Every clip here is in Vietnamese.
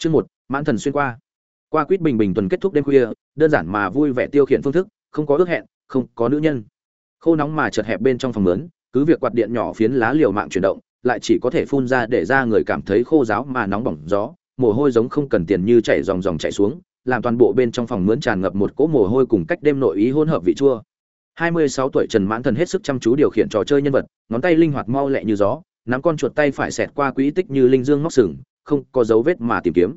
Chương một, Mãn Thần xuyên qua. Qua quýt bình bình tuần kết thúc đêm khuya, đơn giản mà vui vẻ tiêu khiển phương thức, không có ước hẹn, không có nữ nhân. Khô nóng mà chật hẹp bên trong phòng lớn, cứ việc quạt điện nhỏ phiến lá liều mạng chuyển động, lại chỉ có thể phun ra để ra người cảm thấy khô ráo mà nóng bỏng gió, mồ hôi giống không cần tiền như chảy dòng dòng chảy xuống, làm toàn bộ bên trong phòng mướn tràn ngập một cỗ mồ hôi cùng cách đêm nội ý hỗn hợp vị chua. 26 tuổi Trần Mãn Thần hết sức chăm chú điều khiển trò chơi nhân vật, ngón tay linh hoạt mau lẹ như gió, nắm con chuột tay phải xẹt qua quỹ tích như linh dương móc sừng, không có dấu vết mà tìm kiếm.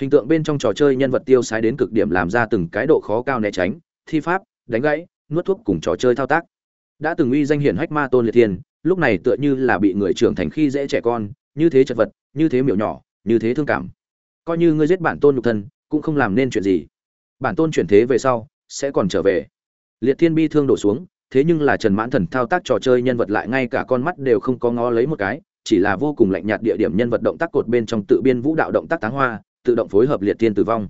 Hình tượng bên trong trò chơi nhân vật tiêu sái đến cực điểm làm ra từng cái độ khó cao né tránh, thi pháp, đánh gãy, nuốt thuốc cùng trò chơi thao tác. Đã từng uy danh hiển hách ma tôn liệt thiên, lúc này tựa như là bị người trưởng thành khi dễ trẻ con, như thế chật vật, như thế miểu nhỏ, như thế thương cảm. Coi như ngươi giết bản tôn nhục thân, cũng không làm nên chuyện gì. Bản tôn chuyển thế về sau, sẽ còn trở về. Liệt Thiên bi thương đổ xuống, thế nhưng là Trần Mãn Thần thao tác trò chơi nhân vật lại ngay cả con mắt đều không có ngó lấy một cái, chỉ là vô cùng lạnh nhạt địa điểm nhân vật động tác cột bên trong tự biên vũ đạo động tác táng hoa, tự động phối hợp Liệt Thiên tử vong.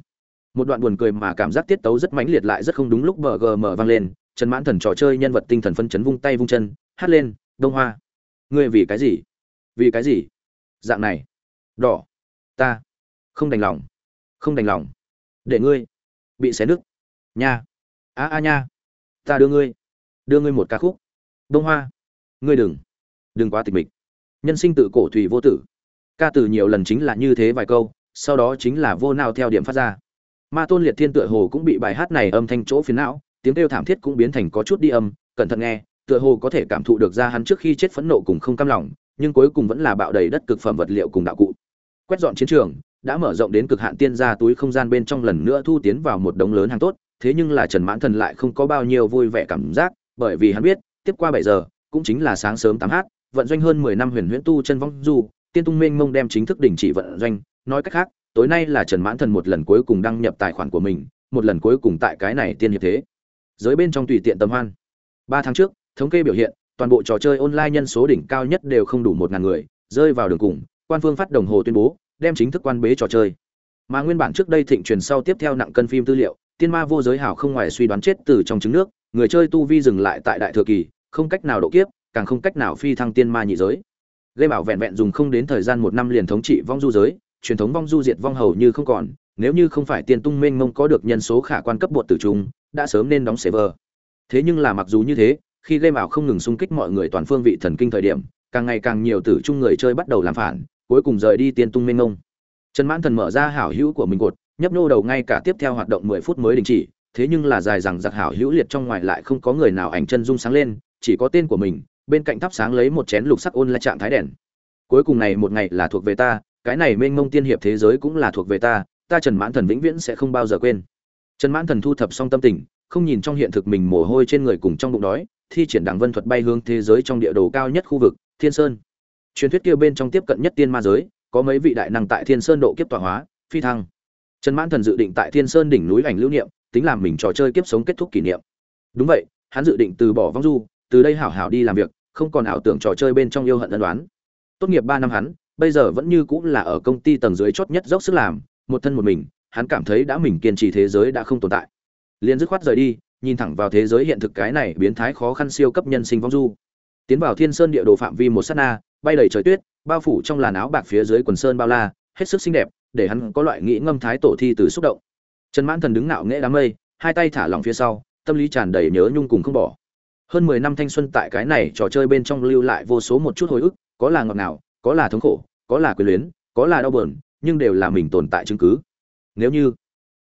Một đoạn buồn cười mà cảm giác tiết tấu rất mãnh liệt lại rất không đúng lúc bờ gm vang lên, Trần Mãn Thần trò chơi nhân vật tinh thần phân chấn vung tay vung chân, hát lên, "Đông Hoa, ngươi vì cái gì? Vì cái gì? Dạng này, đỏ, ta không đành lòng, không đành lòng, để ngươi bị xé nứt." Nha. A a nha. Ta đưa ngươi đưa ngươi một ca khúc đông hoa ngươi đừng đừng quá tịch mịch nhân sinh tự cổ thủy vô tử. Ca từ nhiều lần chính là như thế vài câu sau đó chính là vô nào theo điểm phát ra. Ma tôn liệt thiên tựa hồ cũng bị bài hát này âm thanh chỗ phiến não tiếng kêu thảm thiết cũng biến thành có chút đi âm cẩn thận nghe tựa hồ có thể cảm thụ được ra hắn trước khi chết phẫn nộ cùng không cam lòng nhưng cuối cùng vẫn là bạo đầy đất cực phẩm vật liệu cùng đạo cụ. Quét dọn chiến trường đã mở rộng đến cực hạn tiên ra túi không gian bên trong lần nữa thu tiến vào một đống lớn hàng tốt thế nhưng là trần mãn thần lại không có bao nhiêu vui vẻ cảm giác bởi vì hắn biết, tiếp qua bảy giờ, cũng chính là sáng sớm tám h vận doanh hơn 10 năm huyền huyễn tu chân vong du, tiên tung mênh mông đem chính thức đình chỉ vận doanh, nói cách khác, tối nay là Trần Mãn Thần một lần cuối cùng đăng nhập tài khoản của mình, một lần cuối cùng tại cái này tiên hiệp thế. Giới bên trong tùy tiện tầm hoan. 3 tháng trước, thống kê biểu hiện, toàn bộ trò chơi online nhân số đỉnh cao nhất đều không đủ 1000 người, rơi vào đường cùng, quan phương phát đồng hồ tuyên bố, đem chính thức quan bế trò chơi. Mà nguyên bản trước đây thịnh truyền sau tiếp theo nặng cân phim tư liệu, tiên ma vô giới hảo không ngoài suy đoán chết từ trong trứng nước, người chơi tu vi dừng lại tại đại thừa kỳ không cách nào độ kiếp càng không cách nào phi thăng tiên ma nhị giới. Gây bảo vẹn vẹn dùng không đến thời gian một năm liền thống trị vong du giới, truyền thống vong du diệt vong hầu như không còn, nếu như không phải tiên tung mênh mông có được nhân số khả quan cấp bột tử trung đã sớm nên đóng server. Thế nhưng là mặc dù như thế, khi game ảo không ngừng xung kích mọi người toàn phương vị thần kinh thời điểm, càng ngày càng nhiều tử trung người chơi bắt đầu làm phản, cuối cùng rời đi tiên tung mênh mông. Trần mãn thần mở ra hảo hữu của mình cột, nhấp nô đầu ngay cả tiếp theo hoạt động mười phút mới đình chỉ, thế nhưng là dài rằng giặc hảo hữu liệt trong ngoài lại không có người nào ảnh chân dung sáng lên, chỉ có tên của mình bên cạnh thắp sáng lấy một chén lục sắc ôn là trạng thái đèn. Cuối cùng này một ngày là thuộc về ta, cái này mênh mông tiên hiệp thế giới cũng là thuộc về ta ta trần mãn thần vĩnh viễn sẽ không bao giờ quên. Trần mãn thần thu thập xong tâm tình, không nhìn trong hiện thực mình mồ hôi trên người cùng trong bụng đói, thi triển đảng vân thuật bay hướng thế giới trong địa đồ cao nhất khu vực, thiên sơn. Truyền thuyết kia bên trong tiếp cận nhất tiên ma giới, có mấy vị đại năng tại thiên sơn độ kiếp tọa hóa, phi thăng. Trần mãn thần dự định tại thiên sơn đỉnh núi ảnh lưu niệm, tính làm mình trò chơi kiếp sống kết thúc kỷ niệm. Đúng vậy, hắn dự định từ bỏ vong du từ đây hảo hảo đi làm việc, không còn ảo tưởng trò chơi bên trong yêu hận ân đoán tốt nghiệp ba năm hắn, bây giờ vẫn như cũng là ở công ty tầng dưới chót nhất dốc sức làm, một thân một mình, hắn cảm thấy đã mình kiên trì thế giới đã không tồn tại. Liền dứt khoát rời đi, nhìn thẳng vào thế giới hiện thực cái này biến thái khó khăn siêu cấp nhân sinh vong du. Tiến vào thiên sơn địa đồ phạm vi một sát na, bay đầy trời tuyết, bao phủ trong làn áo bạc phía dưới quần sơn bao la, hết sức xinh đẹp, để hắn có loại nghĩ ngâm thái tổ thi từ xúc động. Trần mãn thần đứng ngạo nghễ đám mây, hai tay thả lỏng phía sau, tâm lý tràn đầy nhớ nhung cùng không bỏ hơn mười năm thanh xuân tại cái này trò chơi bên trong lưu lại vô số một chút hồi ức, có là ngọt ngào, có là thống khổ, có là quyền luyến, có là đau buồn, nhưng đều là mình tồn tại chứng cứ. Nếu như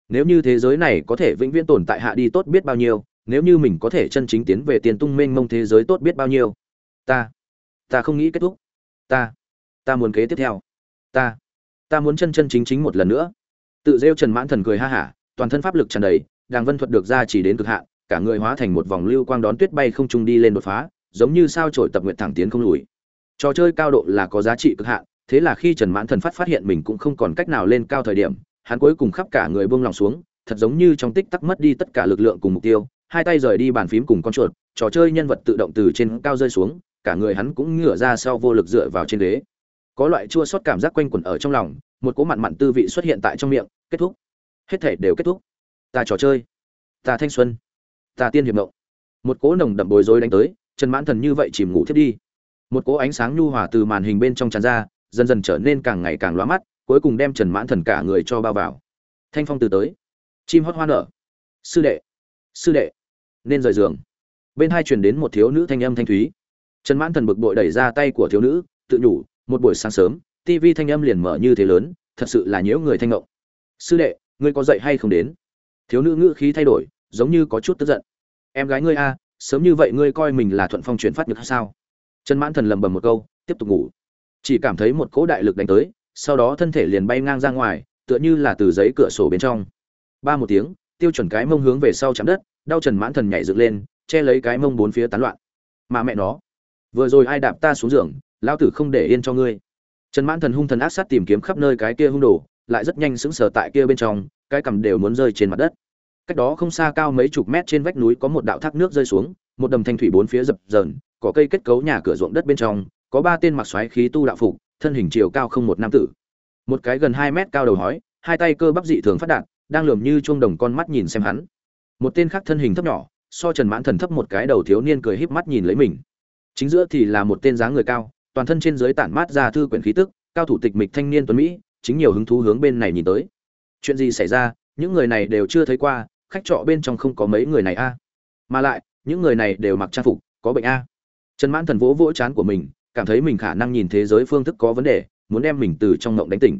nếu như thế giới này có thể vĩnh viễn tồn tại hạ đi tốt biết bao nhiêu, nếu như mình có thể chân chính tiến về tiền tung mênh mông thế giới tốt biết bao nhiêu. Ta ta không nghĩ kết thúc. Ta ta muốn kế tiếp theo. Ta ta muốn chân chân chính chính một lần nữa. Tự rêu trần mãn thần cười ha hả, toàn thân pháp lực tràn đầy, đàng vân thuật được ra chỉ đến cực hạn cả người hóa thành một vòng lưu quang đón tuyết bay không trung đi lên đột phá giống như sao trổi tập nguyện thẳng tiến không lùi. Trò chơi cao độ là có giá trị cực hạn thế là khi trần mãn thần phát phát hiện mình cũng không còn cách nào lên cao thời điểm hắn cuối cùng khắp cả người buông lòng xuống thật giống như trong tích tắc mất đi tất cả lực lượng cùng mục tiêu hai tay rời đi bàn phím cùng con chuột trò chơi nhân vật tự động từ trên cao rơi xuống cả người hắn cũng ngửa ra sau vô lực dựa vào trên đế, có loại chua xót cảm giác quanh quẩn ở trong lòng một cỗ mặn mặn tư vị xuất hiện tại trong miệng kết thúc. Hết thể đều kết thúc. Ta trò chơi. Ta thanh xuân ta tiên hiệp ngộng. Một cỗ nồng đậm bối rối đánh tới, trần mãn thần như vậy chìm ngủ thiết đi. Một cỗ ánh sáng nhu hòa từ màn hình bên trong tràn ra, dần dần trở nên càng ngày càng loa mắt, cuối cùng đem trần mãn thần cả người cho bao vào. Thanh phong từ tới. Chim hót hoa nở. Sư đệ. Sư đệ. Nên rời giường. Bên hai truyền đến một thiếu nữ thanh âm thanh thúy. Trần mãn thần bực bội đẩy ra tay của thiếu nữ, tự nhủ, một buổi sáng sớm TV thanh âm liền mở như thế lớn, thật sự là nhiễu người thanh ngộng. Sư đệ, ngươi có dậy hay không đến? Thiếu nữ ngữ khí thay đổi giống như có chút tức giận. Em gái ngươi a, sớm như vậy ngươi coi mình là thuận phong chuyển phát được sao? Trần mãn thần lầm bầm một câu, tiếp tục ngủ. Chỉ cảm thấy một cỗ đại lực đánh tới, sau đó thân thể liền bay ngang ra ngoài, tựa như là từ giấy cửa sổ bên trong. Ba một tiếng, tiêu chuẩn cái mông hướng về sau chạm đất, đau trần mãn thần nhảy dựng lên, che lấy cái mông bốn phía tán loạn. Mà mẹ nó, vừa rồi ai đạp ta xuống giường lao tử không để yên cho ngươi. Trần mãn thần hung thần ác sát tìm kiếm khắp nơi cái kia hung đồ, lại rất nhanh sững sờ tại kia bên trong, cái cằm đều muốn rơi trên mặt đất cách đó không xa cao mấy chục mét trên vách núi có một đạo thác nước rơi xuống, một đầm thanh thủy bốn phía dập dờn có cây kết cấu nhà cửa ruộng đất bên trong, có ba tên mặc xoáy khí tu đạo phục, thân hình chiều cao không một nam tử. Một cái gần hai mét cao đầu hói, hai tay cơ bắp dị thường phát đạt, đang lườm như chuông đồng con mắt nhìn xem hắn. Một tên khác thân hình thấp nhỏ, so trần mãn thần thấp một cái đầu thiếu niên cười híp mắt nhìn lấy mình. Chính giữa thì là một tên dáng người cao, toàn thân trên dưới tản mát ra thư quyển khí tức, cao thủ tịch mịch thanh niên tuấn mỹ, chính nhiều hứng thú hướng bên này nhìn tới. Chuyện gì xảy ra, những người này đều chưa thấy qua khách trọ bên trong không có mấy người này a. Mà lại, những người này đều mặc trang phục, có bệnh a. Trần mãn thần vỗ vỗ chán của mình, cảm thấy mình khả năng nhìn thế giới phương thức có vấn đề, muốn đem mình từ trong ngộng đánh tỉnh.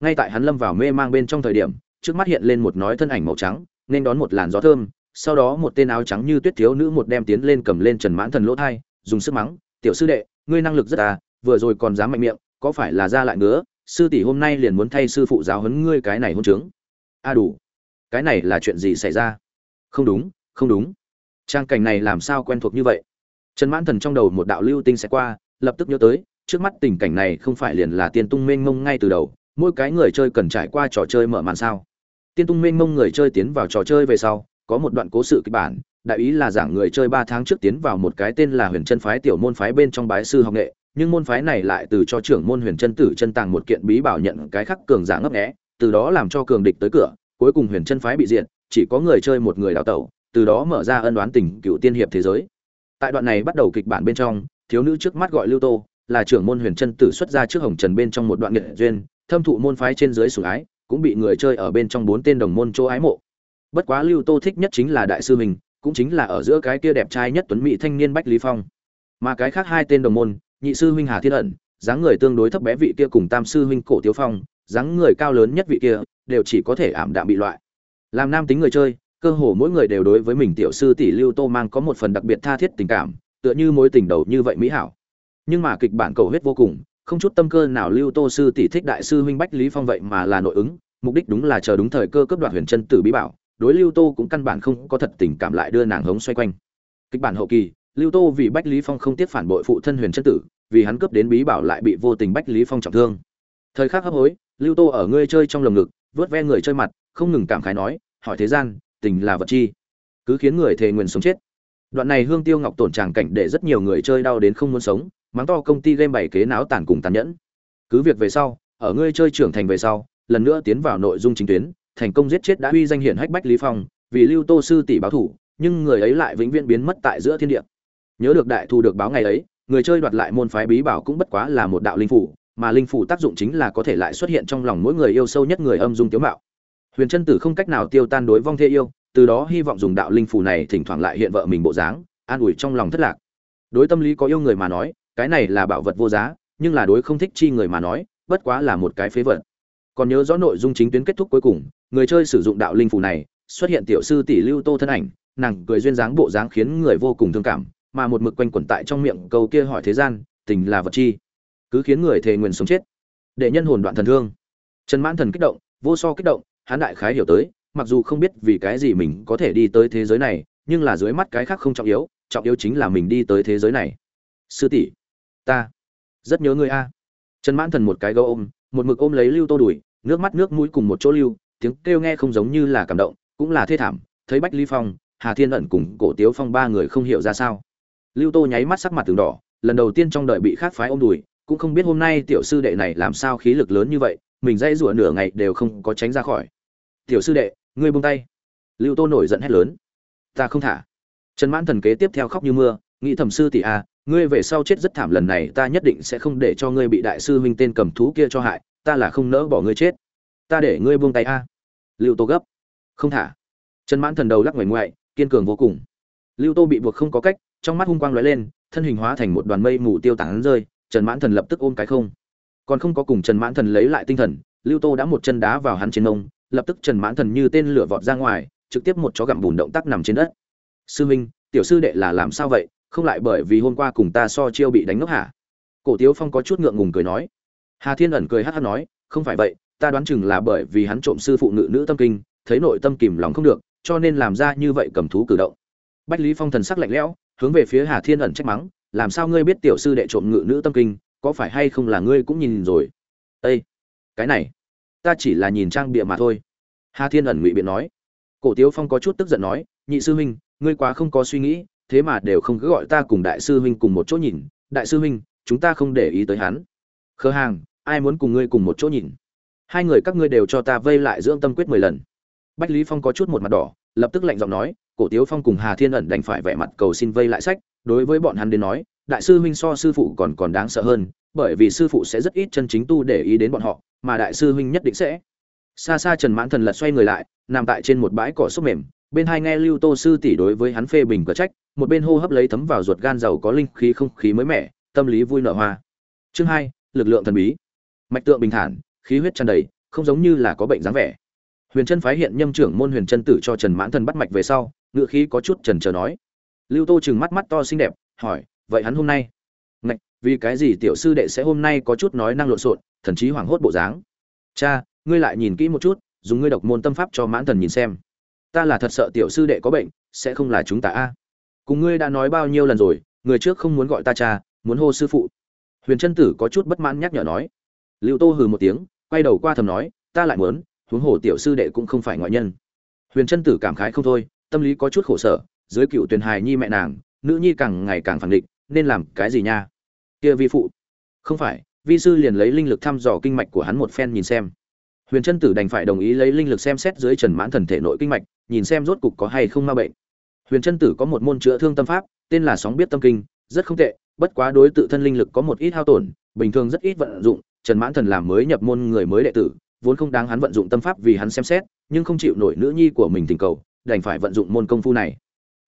Ngay tại hắn lâm vào mê mang bên trong thời điểm, trước mắt hiện lên một nói thân ảnh màu trắng, nên đón một làn gió thơm, sau đó một tên áo trắng như tuyết thiếu nữ một đem tiến lên cầm lên trần mãn thần lỗ thai, dùng sức mắng, tiểu sư đệ, ngươi năng lực rất à vừa rồi còn dám mạnh miệng, có phải là ra lại ngứa, sư tỷ hôm nay liền muốn thay sư phụ giáo huấn ngươi cái này hôn trướng? A đủ cái này là chuyện gì xảy ra? Không đúng không đúng. Trang cảnh này làm sao quen thuộc như vậy? Trần mãn thần trong đầu một đạo lưu tinh sẽ qua, lập tức nhớ tới, trước mắt tình cảnh này không phải liền là tiên tung mênh mông ngay từ đầu, mỗi cái người chơi cần trải qua trò chơi mở màn sao? Tiên tung mênh mông người chơi tiến vào trò chơi về sau, có một đoạn cố sự kịch bản, đại ý là giảng người chơi ba tháng trước tiến vào một cái tên là huyền chân phái tiểu môn phái bên trong bái sư học nghệ, nhưng môn phái này lại từ cho trưởng môn huyền chân tử chân tàng một kiện bí bảo nhận cái khắc cường giả ngấp nghé, từ đó làm cho cường địch tới cửa cuối cùng huyền chân phái bị diện, chỉ có người chơi một người đào tẩu từ đó mở ra ân đoán tình cựu tiên hiệp thế giới. Tại đoạn này bắt đầu kịch bản bên trong thiếu nữ trước mắt gọi lưu tô là trưởng môn huyền chân tử xuất ra trước hồng trần bên trong một đoạn nghệ duyên thâm thụ môn phái trên dưới sủng ái cũng bị người chơi ở bên trong bốn tên đồng môn chỗ ái mộ. Bất quá lưu tô thích nhất chính là đại sư mình cũng chính là ở giữa cái kia đẹp trai nhất tuấn mỹ thanh niên bách lý phong. Mà cái khác hai tên đồng môn nhị sư huynh hà thiên ẩn dáng người tương đối thấp bé vị kia cùng tam sư huynh cổ tiếu phong dáng người cao lớn nhất vị kia đều chỉ có thể ảm đạm bị loại. Làm nam tính người chơi, cơ hồ mỗi người đều đối với mình tiểu sư tỷ lưu tô mang có một phần đặc biệt tha thiết tình cảm, tựa như mối tình đầu như vậy mỹ hảo. Nhưng mà kịch bản cầu huyết vô cùng, không chút tâm cơ nào lưu tô sư tỷ thích đại sư huynh bách lý phong vậy mà là nội ứng, mục đích đúng là chờ đúng thời cơ cấp đoạt huyền chân tử bí bảo, đối lưu tô cũng căn bản không có thật tình cảm lại đưa nàng hống xoay quanh. Kịch bản hậu kỳ, lưu tô vì bách lý phong không tiếc phản bội phụ thân huyền chân tử, vì hắn cướp đến bí bảo lại bị vô tình bách lý phong trọng thương. Thời khắc hấp hối, lưu tô ở ngươi chơi trong lồng ngực vớt ve người chơi mặt, không ngừng cảm khái nói, hỏi thế gian, tình là vật chi? Cứ khiến người thề nguyền sống chết. Đoạn này hương tiêu ngọc tổn tràng cảnh để rất nhiều người chơi đau đến không muốn sống, mắng to công ty game bày kế náo tàn cùng tàn nhẫn. Cứ việc về sau, ở ngươi chơi trưởng thành về sau, lần nữa tiến vào nội dung chính tuyến, thành công giết chết đã uy danh hiển hách bách lý phong, vì lưu tô sư tỷ báo thủ, nhưng người ấy lại vĩnh viễn biến mất tại giữa thiên địa. Nhớ được đại thù được báo ngày ấy, người chơi đoạt lại môn phái bí bảo cũng bất quá là một đạo linh phủ mà linh phủ tác dụng chính là có thể lại xuất hiện trong lòng mỗi người yêu sâu nhất người âm dung tiếu mạo. Huyền chân tử không cách nào tiêu tan đối vong thê yêu, từ đó hy vọng dùng đạo linh phủ này thỉnh thoảng lại hiện vợ mình bộ dáng, an ủi trong lòng thất lạc. Đối tâm lý có yêu người mà nói, cái này là bảo vật vô giá, nhưng là đối không thích chi người mà nói, bất quá là một cái phế vật. Còn nhớ rõ nội dung chính tuyến kết thúc cuối cùng, người chơi sử dụng đạo linh phủ này, xuất hiện tiểu sư tỷ lưu tô thân ảnh, nàng cười duyên dáng bộ dáng khiến người vô cùng thương cảm, mà một mực quanh quẩn tại trong miệng câu kia hỏi thế gian, tình là vật chi? Cứ khiến người thề nguyền sống chết. Để nhân hồn đoạn thần thương. Trần mãn thần kích động, vô so kích động, hắn đại khái hiểu tới, mặc dù không biết vì cái gì mình có thể đi tới thế giới này, nhưng là dưới mắt cái khác không trọng yếu trọng yếu chính là mình đi tới thế giới này. Sư tỷ, ta rất nhớ ngươi a. Trần mãn thần một cái gấu ôm, một mực ôm lấy lưu tô đùi, nước mắt nước mũi cùng một chỗ lưu, tiếng kêu nghe không giống như là cảm động, cũng là thê thảm, thấy bách ly phong, hà thiên ẩn cùng cổ tiếu phong ba người không hiểu ra sao. Lưu tô nháy mắt sắc mặt từng đỏ, lần đầu tiên trong đời bị khác phái ôm đùi cũng không biết hôm nay tiểu sư đệ này làm sao khí lực lớn như vậy mình dây rủa nửa ngày đều không có tránh ra khỏi. Tiểu sư đệ ngươi buông tay. Lưu tô nổi giận hét lớn. Ta không thả. Trần mãn thần kế tiếp theo khóc như mưa nghĩ thẩm sư tỷ a à, ngươi về sau chết rất thảm lần này ta nhất định sẽ không để cho ngươi bị đại sư huynh tên cầm thú kia cho hại ta là không nỡ bỏ ngươi chết. Ta để ngươi buông tay a. Lưu tô gấp. Không thả. Trần mãn thần đầu lắc ngoảnh ngoại kiên cường vô cùng. Lưu tô bị buộc không có cách trong mắt hung quang lóe lên thân hình hóa thành một đoàn mây mù tiêu tán rơi trần mãn thần lập tức ôm cái không. Còn không có cùng trần mãn thần lấy lại tinh thần, lưu tô đã một chân đá vào hắn trên nông lập tức trần mãn thần như tên lửa vọt ra ngoài, trực tiếp một chó gặm bùn động tác nằm trên đất. Sư minh, tiểu sư đệ là làm sao vậy? Không lại bởi vì hôm qua cùng ta so chiêu bị đánh ngốc hả? Cổ tiếu phong có chút ngượng ngùng cười nói. Hà thiên ẩn cười hát hát nói, không phải vậy, ta đoán chừng là bởi vì hắn trộm sư phụ ngự nữ tâm kinh, thấy nội tâm kìm lòng không được, cho nên làm ra như vậy cầm thú cử động. Bách lý phong thần sắc lạnh lẽo, hướng về phía hà thiên ẩn trách mắng làm sao ngươi biết tiểu sư đệ trộm ngự nữ tâm kinh, có phải hay không là ngươi cũng nhìn rồi? Ây cái này, ta chỉ là nhìn trang bịa mà thôi. Hà thiên ẩn ngụy biện nói. Cổ tiếu phong có chút tức giận nói, nhị sư huynh, ngươi quá không có suy nghĩ, thế mà đều không cứ gọi ta cùng đại sư huynh cùng một chỗ nhìn. Đại sư huynh, chúng ta không để ý tới hắn. Khờ hàng, ai muốn cùng ngươi cùng một chỗ nhìn? Hai người các ngươi đều cho ta vây lại dưỡng tâm quyết mười lần. Bách lý phong có chút một mặt đỏ, lập tức lạnh giọng nói, cổ tiếu phong cùng hà thiên ẩn đành phải vẻ mặt cầu xin vây lại sách đối với bọn hắn đến nói, đại sư huynh so sư phụ còn còn đáng sợ hơn, bởi vì sư phụ sẽ rất ít chân chính tu để ý đến bọn họ, mà đại sư huynh nhất định sẽ. Xa xa trần mãn thần lật xoay người lại, nằm tại trên một bãi cỏ xốp mềm, bên hai nghe lưu tô sư tỷ đối với hắn phê bình cờ trách, một bên hô hấp lấy thấm vào ruột gan giàu có linh khí không khí mới mẻ, tâm lý vui nở hoa. Chương hai, lực lượng thần bí. Mạch tượng bình thản, khí huyết tràn đầy, không giống như là có bệnh dáng vẻ. Huyền chân phái hiện nhâm trưởng môn huyền chân tử cho trần mãn thần bắt mạch về sau ngự khí có chút trần trờ nói lưu tô chừng mắt mắt to xinh đẹp, hỏi, vậy hắn hôm nay? Ngạch, vì cái gì tiểu sư đệ sẽ hôm nay có chút nói năng lộn xộn, thần chí hoảng hốt bộ dáng? Cha, ngươi lại nhìn kỹ một chút, dùng ngươi độc môn tâm pháp cho mãn thần nhìn xem. Ta là thật sợ tiểu sư đệ có bệnh, sẽ không là chúng ta a. Cùng ngươi đã nói bao nhiêu lần rồi, người trước không muốn gọi ta cha, muốn hô sư phụ. Huyền trân tử có chút bất mãn nhắc nhở nói. Lưu tô hừ một tiếng, quay đầu qua thầm nói, ta lại muốn, huống hồ tiểu sư đệ cũng không phải ngoại nhân. Huyền trân tử cảm khái không thôi, tâm lý có chút khổ sở dưới cựu tuyền hài nhi mẹ nàng, nữ nhi càng ngày càng phản định nên làm cái gì nha? Kia vi phụ. Không phải, vi sư liền lấy linh lực thăm dò kinh mạch của hắn một phen nhìn xem. Huyền trân tử đành phải đồng ý lấy linh lực xem xét dưới trần mãn thần thể nội kinh mạch, nhìn xem rốt cục có hay không ma bệnh. Huyền trân tử có một môn chữa thương tâm pháp, tên là sóng biết tâm kinh, rất không tệ, bất quá đối tự thân linh lực có một ít hao tổn, bình thường rất ít vận dụng, trần mãn thần làm mới nhập môn người mới đệ tử, vốn không đáng hắn vận dụng tâm pháp vì hắn xem xét, nhưng không chịu nổi nữ nhi của mình tình cầu, đành phải vận dụng môn công phu này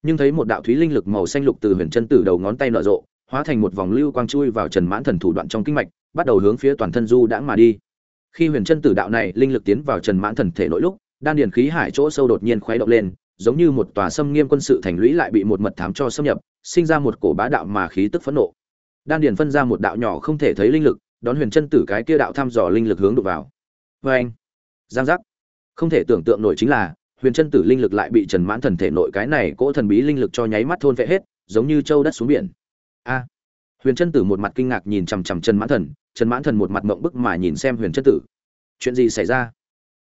nhưng thấy một đạo thúy linh lực màu xanh lục từ huyền chân tử đầu ngón tay nở rộ, hóa thành một vòng lưu quang chui vào trần mãn thần thủ đoạn trong kinh mạch, bắt đầu hướng phía toàn thân du đãng mà đi. Khi huyền chân tử đạo này linh lực tiến vào trần mãn thần thể nội lúc, đan điền khí hải chỗ sâu đột nhiên khuấy động lên, giống như một tòa xâm nghiêm quân sự thành lũy lại bị một mật thám cho xâm nhập, sinh ra một cổ bá đạo mà khí tức phẫn nộ. Đan điền phân ra một đạo nhỏ không thể thấy linh lực, đón huyền chân tử cái kia đạo thăm dò linh lực hướng đụng vào. Vê anh giang giác. Không thể tưởng tượng nổi chính là huyền chân tử linh lực lại bị trần mãn thần thể nội cái này cỗ thần bí linh lực cho nháy mắt thôn vệ hết, giống như châu đất xuống biển. A. Huyền chân tử một mặt kinh ngạc nhìn chằm chằm trần mãn thần, trần mãn thần một mặt mộng bức mà nhìn xem huyền chân tử. Chuyện gì xảy ra?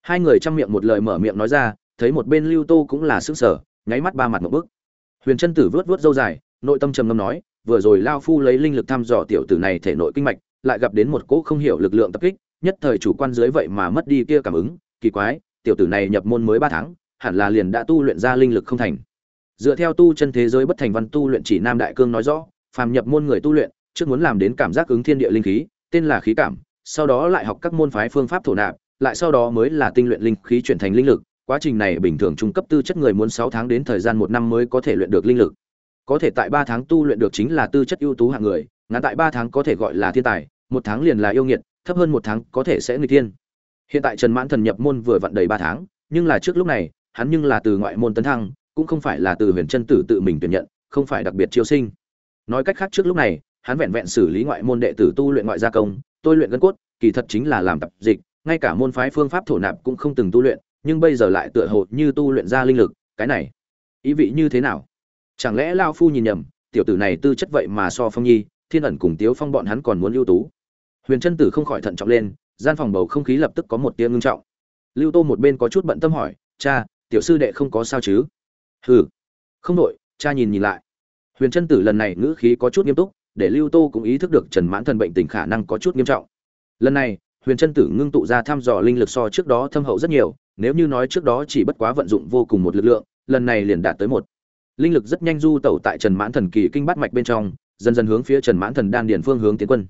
Hai người chăm miệng một lời mở miệng nói ra, thấy một bên lưu tô cũng là sức sở nháy mắt ba mặt mộng bức. Huyền chân tử vớt vớt dâu dài, nội tâm trầm ngâm nói, vừa rồi lao phu lấy linh lực thăm dò tiểu tử này thể nội kinh mạch, lại gặp đến một cỗ không hiểu lực lượng tập kích, nhất thời chủ quan dưới vậy mà mất đi kia cảm ứng, kỳ quái, tiểu tử này nhập môn mới ba tháng hẳn là liền đã tu luyện ra linh lực không thành. Dựa theo tu chân thế giới bất thành văn tu luyện chỉ nam đại cương nói rõ, phàm nhập môn người tu luyện, trước muốn làm đến cảm giác ứng thiên địa linh khí, tên là khí cảm, sau đó lại học các môn phái phương pháp thổ nạp, lại sau đó mới là tinh luyện linh khí chuyển thành linh lực. Quá trình này bình thường trung cấp tư chất người muốn sáu tháng đến thời gian một năm mới có thể luyện được linh lực. Có thể tại ba tháng tu luyện được chính là tư chất ưu tú hạng người, ngắn tại ba tháng có thể gọi là thiên tài, một tháng liền là yêu nghiệt, thấp hơn một tháng có thể sẽ người thiên. Hiện tại trần mãn thần nhập môn vừa vặn đầy ba tháng, nhưng là trước lúc này hắn nhưng là từ ngoại môn tấn thăng, cũng không phải là từ huyền chân tử tự mình tuyển nhận, không phải đặc biệt chiêu sinh. Nói cách khác trước lúc này, hắn vẹn vẹn xử lý ngoại môn đệ tử tu luyện ngoại gia công, tôi luyện gân cốt, kỳ thật chính là làm tập dịch, ngay cả môn phái phương pháp thổ nạp cũng không từng tu luyện, nhưng bây giờ lại tựa hồ như tu luyện ra linh lực, cái này, ý vị như thế nào? Chẳng lẽ lão phu nhìn nhầm, tiểu tử này tư chất vậy mà so phong nhi, thiên ẩn cùng tiếu phong bọn hắn còn muốn ưu tú? Huyền chân tử không khỏi thận trọng lên, gian phòng bầu không khí lập tức có một tia ngưng trọng. Lưu tô một bên có chút bận tâm hỏi, cha tiểu sư đệ không có sao chứ? Hừ. Không đội cha nhìn nhìn lại. Huyền trân tử lần này ngữ khí có chút nghiêm túc để lưu tô cũng ý thức được trần mãn thần bệnh tình khả năng có chút nghiêm trọng. Lần này huyền trân tử ngưng tụ ra thăm dò linh lực so trước đó thâm hậu rất nhiều nếu như nói trước đó chỉ bất quá vận dụng vô cùng một lực lượng lần này liền đạt tới một. Linh lực rất nhanh du tẩu tại trần mãn thần kỳ kinh bắt mạch bên trong dần dần hướng phía trần mãn thần đan điền phương hướng tiến quân.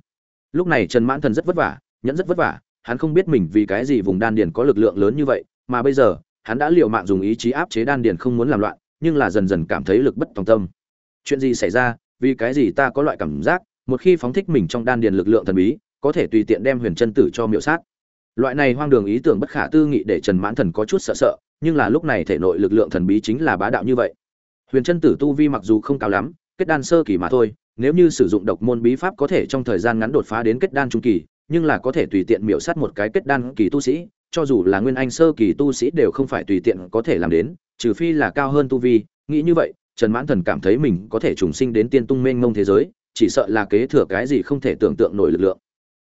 Lúc này trần mãn thần rất vất vả nhẫn rất vất vả hắn không biết mình vì cái gì vùng đan điền có lực lượng lớn như vậy, mà bây giờ, hắn đã liều mạng dùng ý chí áp chế đan điền không muốn làm loạn, nhưng là dần dần cảm thấy lực bất tòng tâm. Chuyện gì xảy ra, vì cái gì ta có loại cảm giác, một khi phóng thích mình trong đan điền lực lượng thần bí, có thể tùy tiện đem Huyền Chân Tử cho miểu sát. Loại này hoang đường ý tưởng bất khả tư nghị để Trần Mãn Thần có chút sợ sợ, nhưng là lúc này thể nội lực lượng thần bí chính là bá đạo như vậy. Huyền Chân Tử tu vi mặc dù không cao lắm, kết đan sơ kỳ mà thôi, nếu như sử dụng độc môn bí pháp có thể trong thời gian ngắn đột phá đến kết đan trung kỳ, nhưng là có thể tùy tiện miểu sát một cái kết đan kỳ tu sĩ, cho dù là nguyên anh sơ kỳ tu sĩ đều không phải tùy tiện có thể làm đến, trừ phi là cao hơn tu vi, nghĩ như vậy, Trần Mãn Thần cảm thấy mình có thể trùng sinh đến tiên tung mênh mông thế giới, chỉ sợ là kế thừa cái gì không thể tưởng tượng nổi lực lượng.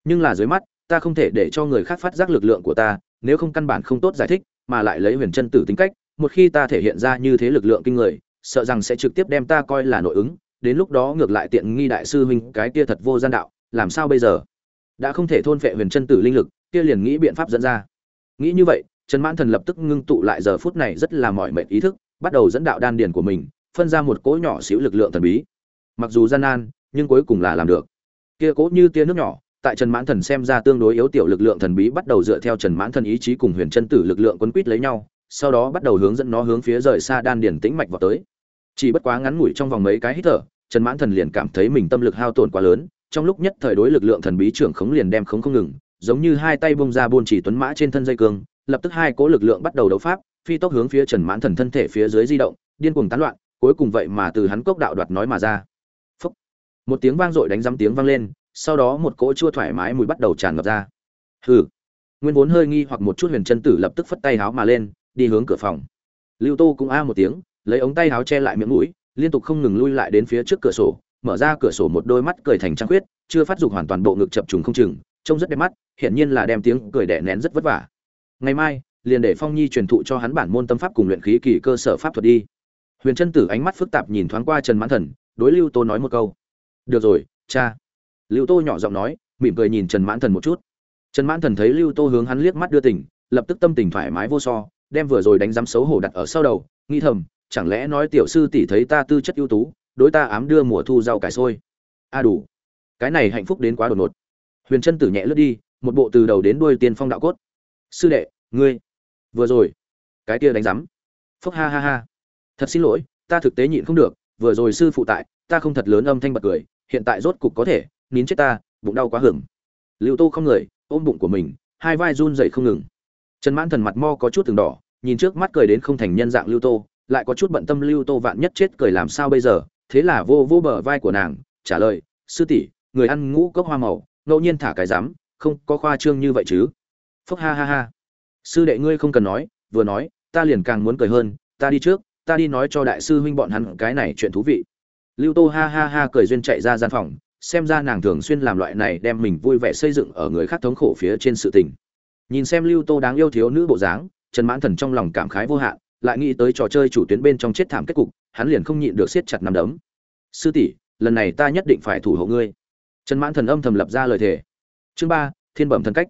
Nhưng là dưới mắt, ta không thể để cho người khác phát giác lực lượng của ta, nếu không căn bản không tốt giải thích, mà lại lấy Huyền Chân Tử tính cách, một khi ta thể hiện ra như thế lực lượng kinh người, sợ rằng sẽ trực tiếp đem ta coi là nội ứng, đến lúc đó ngược lại tiện nghi đại sư huynh cái kia thật vô gian đạo, làm sao bây giờ? Đã không thể thôn phệ Huyền Chân Tử linh lực, kia liền nghĩ biện pháp dẫn ra. Nghĩ như vậy, Trần Mãn Thần lập tức ngưng tụ lại giờ phút này rất là mỏi mệt ý thức, bắt đầu dẫn đạo đan điền của mình, phân ra một cỗ nhỏ xíu lực lượng thần bí. Mặc dù gian nan, nhưng cuối cùng là làm được. Kia cỗ như tia nước nhỏ, tại Trần Mãn Thần xem ra tương đối yếu tiểu lực lượng thần bí bắt đầu dựa theo Trần Mãn Thần ý chí cùng Huyền Chân Tử lực lượng quấn quýt lấy nhau, sau đó bắt đầu hướng dẫn nó hướng phía rời xa đan điền tĩnh mạch vào tới. Chỉ bất quá ngắn ngủi trong vòng mấy cái hít thở, Trần Mãn Thần liền cảm thấy mình tâm lực hao tổn quá lớn, trong lúc nhất thời đối lực lượng thần bí trưởng khống liền đem khống không ngừng, giống như hai tay bung ra buôn chỉ tuấn mã trên thân dây cương, lập tức hai cỗ lực lượng bắt đầu đấu pháp, phi tốc hướng phía Trần Mãn Thần thân thể phía dưới di động, điên cuồng tán loạn, cuối cùng vậy mà từ hắn cốc đạo đoạt nói mà ra. Phúc. Một tiếng vang dội đánh rắm tiếng vang lên, sau đó một cỗ chua thoải mái mùi bắt đầu tràn ngập ra. Hừ. Nguyên vốn hơi nghi hoặc một chút Huyền Chân Tử lập tức phất tay háo mà lên, đi hướng cửa phòng. Lưu Tô cũng a một tiếng, lấy ống tay háo che lại miệng mũi, liên tục không ngừng lui lại đến phía trước cửa sổ, mở ra cửa sổ một đôi mắt cười thành trăng khuyết, chưa phát dục hoàn toàn bộ ngực chập trùng không chừng, trông rất đẹp mắt, hiện nhiên là đem tiếng cười đẻ nén rất vất vả. Ngày mai, liền để Phong Nhi truyền thụ cho hắn bản môn tâm pháp cùng luyện khí kỳ cơ sở pháp thuật đi. Huyền Chân Tử ánh mắt phức tạp nhìn thoáng qua Trần Mãn Thần, đối Lưu Tô nói một câu. "Được rồi, cha." Lưu Tô nhỏ giọng nói, mỉm cười nhìn Trần Mãn Thần một chút. Trần Mãn Thần thấy Lưu Tô hướng hắn liếc mắt đưa tình, lập tức tâm tình thoải mái vô so, đem vừa rồi đánh giám xấu hổ đặt ở sau đầu, nghĩ thầm, chẳng lẽ nói tiểu sư tỷ thấy ta tư chất ưu tú, đối ta ám đưa mùa thu rau cải sôi. A à đủ. Cái này hạnh phúc đến quá đột ngột. Huyền Chân Tử nhẹ lướt đi, một bộ từ đầu đến đuôi tiên phong đạo cốt. Sư đệ, ngươi vừa rồi cái kia đánh rắm phúc ha ha ha. Thật xin lỗi ta thực tế nhịn không được vừa rồi sư phụ tại ta không thật lớn âm thanh bật cười hiện tại rốt cục có thể nín chết ta bụng đau quá hưởng lưu tô không người ôm bụng của mình hai vai run dậy không ngừng. Trần mãn thần mặt mo có chút từng đỏ nhìn trước mắt cười đến không thành nhân dạng lưu tô lại có chút bận tâm lưu tô vạn nhất chết cười làm sao bây giờ thế là vô vô bờ vai của nàng trả lời sư tỷ người ăn ngũ cốc hoa màu ngẫu nhiên thả cái dám, không có khoa trương như vậy chứ. Phúc ha ha ha. Sư đệ ngươi không cần nói vừa nói ta liền càng muốn cười hơn ta đi trước ta đi nói cho đại sư huynh bọn hắn cái này chuyện thú vị. Lưu tô ha ha ha cười duyên chạy ra gian phòng xem ra nàng thường xuyên làm loại này đem mình vui vẻ xây dựng ở người khác thống khổ phía trên sự tình. Nhìn xem lưu tô đáng yêu thiếu nữ bộ dáng trần mãn thần trong lòng cảm khái vô hạn lại nghĩ tới trò chơi chủ tuyến bên trong chết thảm kết cục hắn liền không nhịn được siết chặt nằm đấm. Sư tỷ lần này ta nhất định phải thủ hộ ngươi trần mãn thần âm thầm lập ra lời thề chương ba thiên bẩm thần cách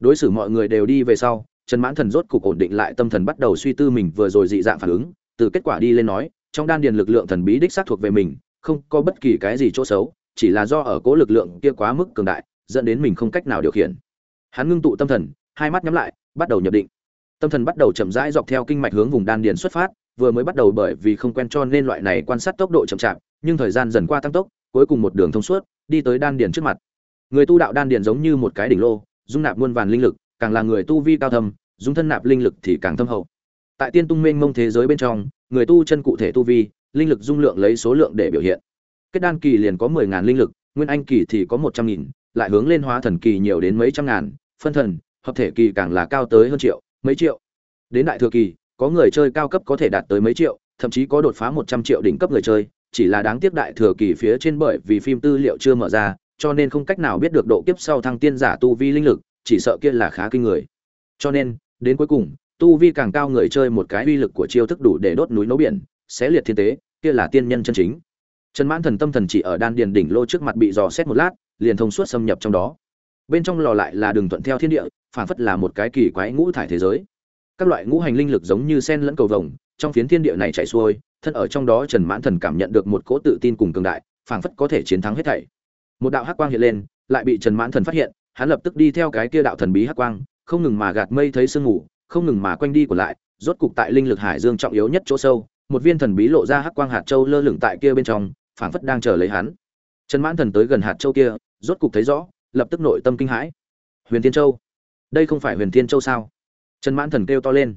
đối xử mọi người đều đi về sau Trần Mãn Thần rốt cục ổn định lại tâm thần bắt đầu suy tư mình vừa rồi dị dạng phản ứng, từ kết quả đi lên nói, trong đan điền lực lượng thần bí đích xác thuộc về mình, không có bất kỳ cái gì chỗ xấu, chỉ là do ở cố lực lượng kia quá mức cường đại, dẫn đến mình không cách nào điều khiển. Hắn ngưng tụ tâm thần, hai mắt nhắm lại, bắt đầu nhập định. Tâm thần bắt đầu chậm rãi dọc theo kinh mạch hướng vùng đan điền xuất phát, vừa mới bắt đầu bởi vì không quen cho nên loại này quan sát tốc độ chậm chạp, nhưng thời gian dần qua tăng tốc, cuối cùng một đường thông suốt, đi tới đan điền trước mặt. Người tu đạo đan điền giống như một cái đỉnh lô, dung nạp muôn vàn linh lực, càng là người tu vi cao thâm, dung thân nạp linh lực thì càng thâm hậu. Tại tiên tung mênh mông thế giới bên trong, người tu chân cụ thể tu vi, linh lực dung lượng lấy số lượng để biểu hiện. Kết đan kỳ liền có 10000 linh lực, nguyên anh kỳ thì có 100000, lại hướng lên hóa thần kỳ nhiều đến mấy trăm ngàn, phân thần, hợp thể kỳ càng là cao tới hơn triệu, mấy triệu. Đến đại thừa kỳ, có người chơi cao cấp có thể đạt tới mấy triệu, thậm chí có đột phá 100 triệu đỉnh cấp người chơi, chỉ là đáng tiếc đại thừa kỳ phía trên bởi vì phim tư liệu chưa mở ra, cho nên không cách nào biết được độ kiếp sau thăng tiên giả tu vi linh lực, chỉ sợ kia là khá kinh người. Cho nên, đến cuối cùng, tu vi càng cao người chơi một cái uy lực của chiêu thức đủ để đốt núi nấu biển, xé liệt thiên tế, kia là tiên nhân chân chính. Trần Mãn Thần tâm thần chỉ ở đan điền đỉnh lô trước mặt bị dò xét một lát, liền thông suốt xâm nhập trong đó. Bên trong lò lại là đường thuận theo thiên địa, phản phất là một cái kỳ quái ngũ thải thế giới. Các loại ngũ hành linh lực giống như sen lẫn cầu vồng, trong phiến thiên địa này chảy xuôi, thân ở trong đó Trần Mãn Thần cảm nhận được một cỗ tự tin cùng cường đại, phảng phất có thể chiến thắng hết thảy. Một đạo hắc quang hiện lên, lại bị Trần Mãn Thần phát hiện, hắn lập tức đi theo cái kia đạo thần bí hắc quang không ngừng mà gạt mây thấy sương ngủ không ngừng mà quanh đi của lại rốt cục tại linh lực hải dương trọng yếu nhất chỗ sâu một viên thần bí lộ ra hắc quang hạt châu lơ lửng tại kia bên trong phảng phất đang chờ lấy hắn. Trần mãn thần tới gần hạt châu kia rốt cục thấy rõ lập tức nội tâm kinh hãi. Huyền thiên châu? Đây không phải huyền thiên châu sao? Trần mãn thần kêu to lên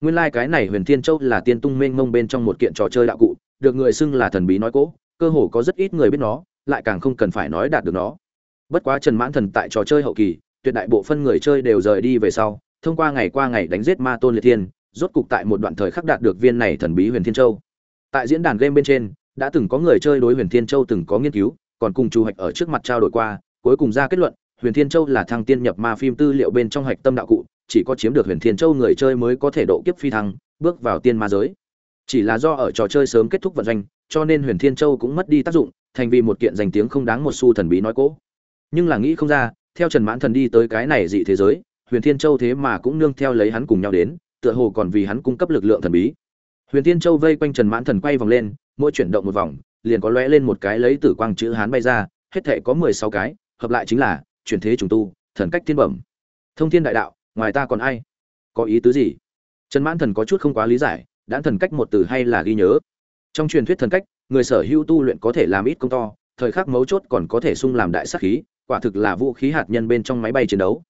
nguyên lai cái này huyền thiên châu là tiên tung mênh mông bên trong một kiện trò chơi đạo cụ, được người xưng là thần bí nói cỗ cơ hồ có rất ít người biết nó, lại càng không cần phải nói đạt được nó. Bất quá trần mãn thần tại trò chơi hậu kỳ, tuyệt đại bộ phân người chơi đều rời đi về sau, thông qua ngày qua ngày đánh giết ma tôn liệt thiên, rốt cục tại một đoạn thời khắc đạt được viên này thần bí huyền thiên châu. Tại diễn đàn game bên trên, đã từng có người chơi đối huyền thiên châu từng có nghiên cứu, còn cùng chu Hạch ở trước mặt trao đổi qua, cuối cùng ra kết luận, huyền thiên châu là thăng tiên nhập ma phim tư liệu bên trong hạch tâm đạo cụ chỉ có chiếm được huyền thiên châu người chơi mới có thể độ kiếp phi thăng, bước vào tiên ma giới. Chỉ là do ở trò chơi sớm kết thúc vận doanh, cho nên huyền thiên châu cũng mất đi tác dụng, thành vì một kiện danh tiếng không đáng một xu thần bí nói cố. Nhưng là nghĩ không ra, theo trần mãn thần đi tới cái này dị thế giới, huyền thiên châu thế mà cũng nương theo lấy hắn cùng nhau đến, tựa hồ còn vì hắn cung cấp lực lượng thần bí. Huyền thiên châu vây quanh trần mãn thần quay vòng lên, mỗi chuyển động một vòng, liền có lóe lên một cái lấy tử quang chữ hán bay ra, hết thể có mười sáu cái, hợp lại chính là chuyển thế trùng tu, thần cách thiên bẩm. Thông thiên đại đạo ngoài ta còn ai? Có ý tứ gì? Trần mãn thần có chút không quá lý giải đã thần cách một từ hay là ghi nhớ? Trong truyền thuyết thần cách, người sở hữu tu luyện có thể làm ít công to, thời khắc mấu chốt còn có thể sung làm đại sắc khí, quả thực là vũ khí hạt nhân bên trong máy bay chiến đấu.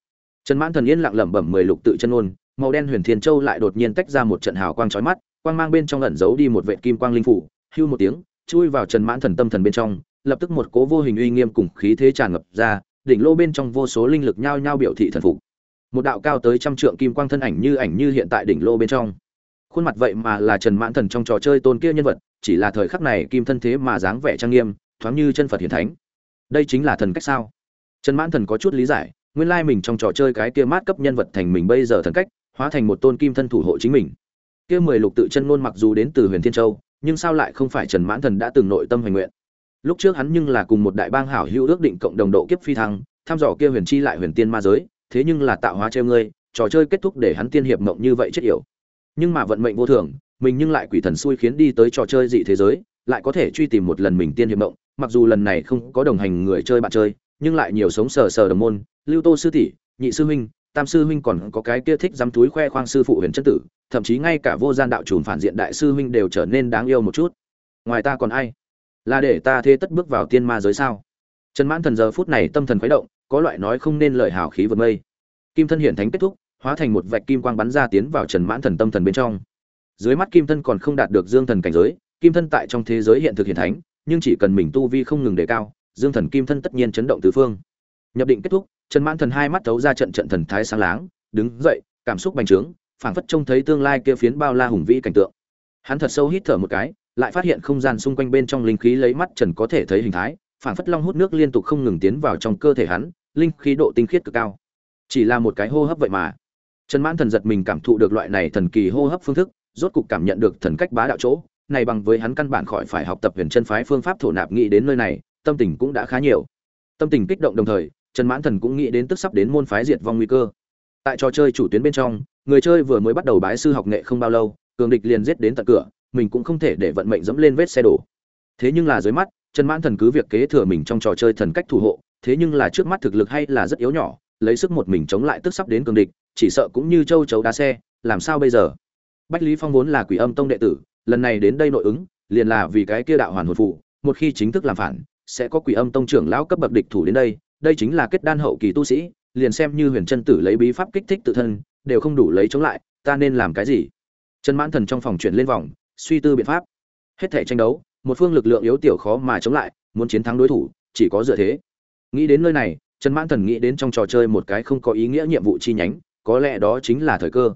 Trần mãn thần yên lặng lẩm bẩm mười lục tự chân ôn màu đen huyền thiên châu lại đột nhiên tách ra một trận hào quang chói mắt, quang mang bên trong ẩn giấu đi một vệ kim quang linh phủ, hưu một tiếng, chui vào trần mãn thần tâm thần bên trong, lập tức một cố vô hình uy nghiêm cùng khí thế tràn ngập ra, đỉnh lô bên trong vô số linh lực nhao nhao biểu thị thần phục một đạo cao tới trăm trượng kim quang thân ảnh như ảnh như hiện tại đỉnh lô bên trong. Khuôn mặt vậy mà là trần mãn thần trong trò chơi tôn kia nhân vật, chỉ là thời khắc này kim thân thế mà dáng vẻ trang nghiêm, thoáng như chân phật hiển thánh. Đây chính là thần cách sao? Trần mãn thần có chút lý giải, nguyên lai mình trong trò chơi cái kia mát cấp nhân vật thành mình bây giờ thần cách, hóa thành một tôn kim thân thủ hộ chính mình. Kia mười lục tự chân ngôn mặc dù đến từ huyền thiên châu, nhưng sao lại không phải trần mãn thần đã từng nội tâm hoành nguyện? Lúc trước hắn nhưng là cùng một đại bang hảo hữu ước định cộng đồng độ kiếp phi thăng, thăm dò kia huyền chi lại huyền tiên ma giới thế nhưng là tạo hóa treo ngươi, trò chơi kết thúc để hắn tiên hiệp mộng như vậy chết yểu. Nhưng mà vận mệnh vô thường, mình nhưng lại quỷ thần xui khiến đi tới trò chơi dị thế giới, lại có thể truy tìm một lần mình tiên hiệp mộng, mặc dù lần này không có đồng hành người chơi bạn chơi, nhưng lại nhiều sống sờ sờ đồng môn, lưu tô sư tỷ, nhị sư huynh, tam sư huynh còn có cái kia thích dám túi khoe khoang sư phụ huyền chân tử, thậm chí ngay cả vô gian đạo trùm phản diện đại sư huynh đều trở nên đáng yêu một chút. Ngoài ta còn ai? Là để ta thế tất bước vào tiên ma giới sao? Trần mãn thần giờ phút này tâm thần khuấy động có loại nói không nên lời hào khí vượt mây. Kim thân hiển thánh kết thúc, hóa thành một vạch kim quang bắn ra tiến vào trần mãn thần tâm thần bên trong. Dưới mắt kim thân còn không đạt được dương thần cảnh giới, kim thân tại trong thế giới hiện thực hiển thánh, nhưng chỉ cần mình tu vi không ngừng đề cao, dương thần kim thân tất nhiên chấn động tứ phương. Nhập định kết thúc, trần mãn thần hai mắt thấu ra trận trận thần thái sáng láng, đứng dậy, cảm xúc bành trướng, phảng phất trông thấy tương lai kia phiến bao la hùng vĩ cảnh tượng. Hắn thật sâu hít thở một cái, lại phát hiện không gian xung quanh bên trong linh khí lấy mắt trần có thể thấy hình thái phảng phất long hút nước liên tục không ngừng tiến vào trong cơ thể hắn, linh khí độ tinh khiết cực cao. Chỉ là một cái hô hấp vậy mà. Trần mãn thần giật mình cảm thụ được loại này thần kỳ hô hấp phương thức, rốt cục cảm nhận được thần cách bá đạo chỗ, này bằng với hắn căn bản khỏi phải học tập huyền chân phái phương pháp thổ nạp nghĩ đến nơi này, tâm tình cũng đã khá nhiều. Tâm tình kích động đồng thời, trần mãn thần cũng nghĩ đến tức sắp đến môn phái diệt vong nguy cơ. Tại trò chơi chủ tuyến bên trong, người chơi vừa mới bắt đầu bái sư học nghệ không bao lâu, cường địch liền giết đến tận cửa, mình cũng không thể để vận mệnh dẫm lên vết xe đổ. Thế nhưng là dưới mắt trần mãn thần cứ việc kế thừa mình trong trò chơi thần cách thủ hộ, thế nhưng là trước mắt thực lực hay là rất yếu nhỏ, lấy sức một mình chống lại tức sắp đến cường địch, chỉ sợ cũng như châu chấu đá xe, làm sao bây giờ? Bách lý phong vốn là quỷ âm tông đệ tử, lần này đến đây nội ứng, liền là vì cái kia đạo hoàn hồn phụ, một khi chính thức làm phản, sẽ có quỷ âm tông trưởng lão cấp bậc địch thủ đến đây đây chính là kết đan hậu kỳ tu sĩ, liền xem như huyền chân tử lấy bí pháp kích thích tự thân, đều không đủ lấy chống lại, ta nên làm cái gì? Trần mãn thần trong phòng chuyển lên vòng, suy tư biện pháp. Hết thể tranh đấu một phương lực lượng yếu tiểu khó mà chống lại, muốn chiến thắng đối thủ, chỉ có dựa thế. Nghĩ đến nơi này, trần mãn thần nghĩ đến trong trò chơi một cái không có ý nghĩa nhiệm vụ chi nhánh, có lẽ đó chính là thời cơ.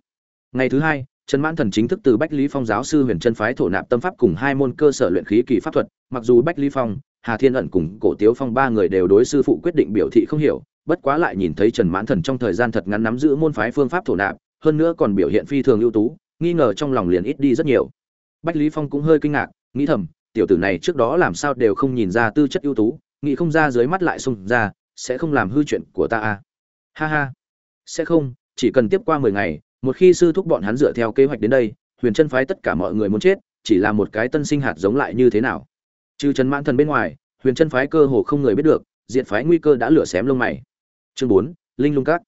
Ngày thứ hai, trần mãn thần chính thức từ bách lý phong giáo sư huyền chân phái thổ nạp tâm pháp cùng hai môn cơ sở luyện khí kỳ pháp thuật, mặc dù bách lý phong, hà thiên ẩn cùng cổ tiếu phong ba người đều đối sư phụ quyết định biểu thị không hiểu, bất quá lại nhìn thấy trần mãn thần trong thời gian thật ngắn nắm giữ môn phái phương pháp thổ nạp, hơn nữa còn biểu hiện phi thường ưu tú, nghi ngờ trong lòng liền ít đi rất nhiều. Bách lý phong cũng hơi kinh ngạc, nghĩ thầm tiểu tử này trước đó làm sao đều không nhìn ra tư chất ưu tú, nghĩ không ra dưới mắt lại xung ra, sẽ không làm hư chuyện của ta à? Ha ha. Sẽ không, chỉ cần tiếp qua mười ngày, một khi sư thúc bọn hắn dựa theo kế hoạch đến đây, huyền chân phái tất cả mọi người muốn chết, chỉ là một cái tân sinh hạt giống lại như thế nào? Trừ trần mãn thần bên ngoài, huyền chân phái cơ hồ không người biết được, diện phái nguy cơ đã lửa xém lông mày. Chương bốn, linh lung các.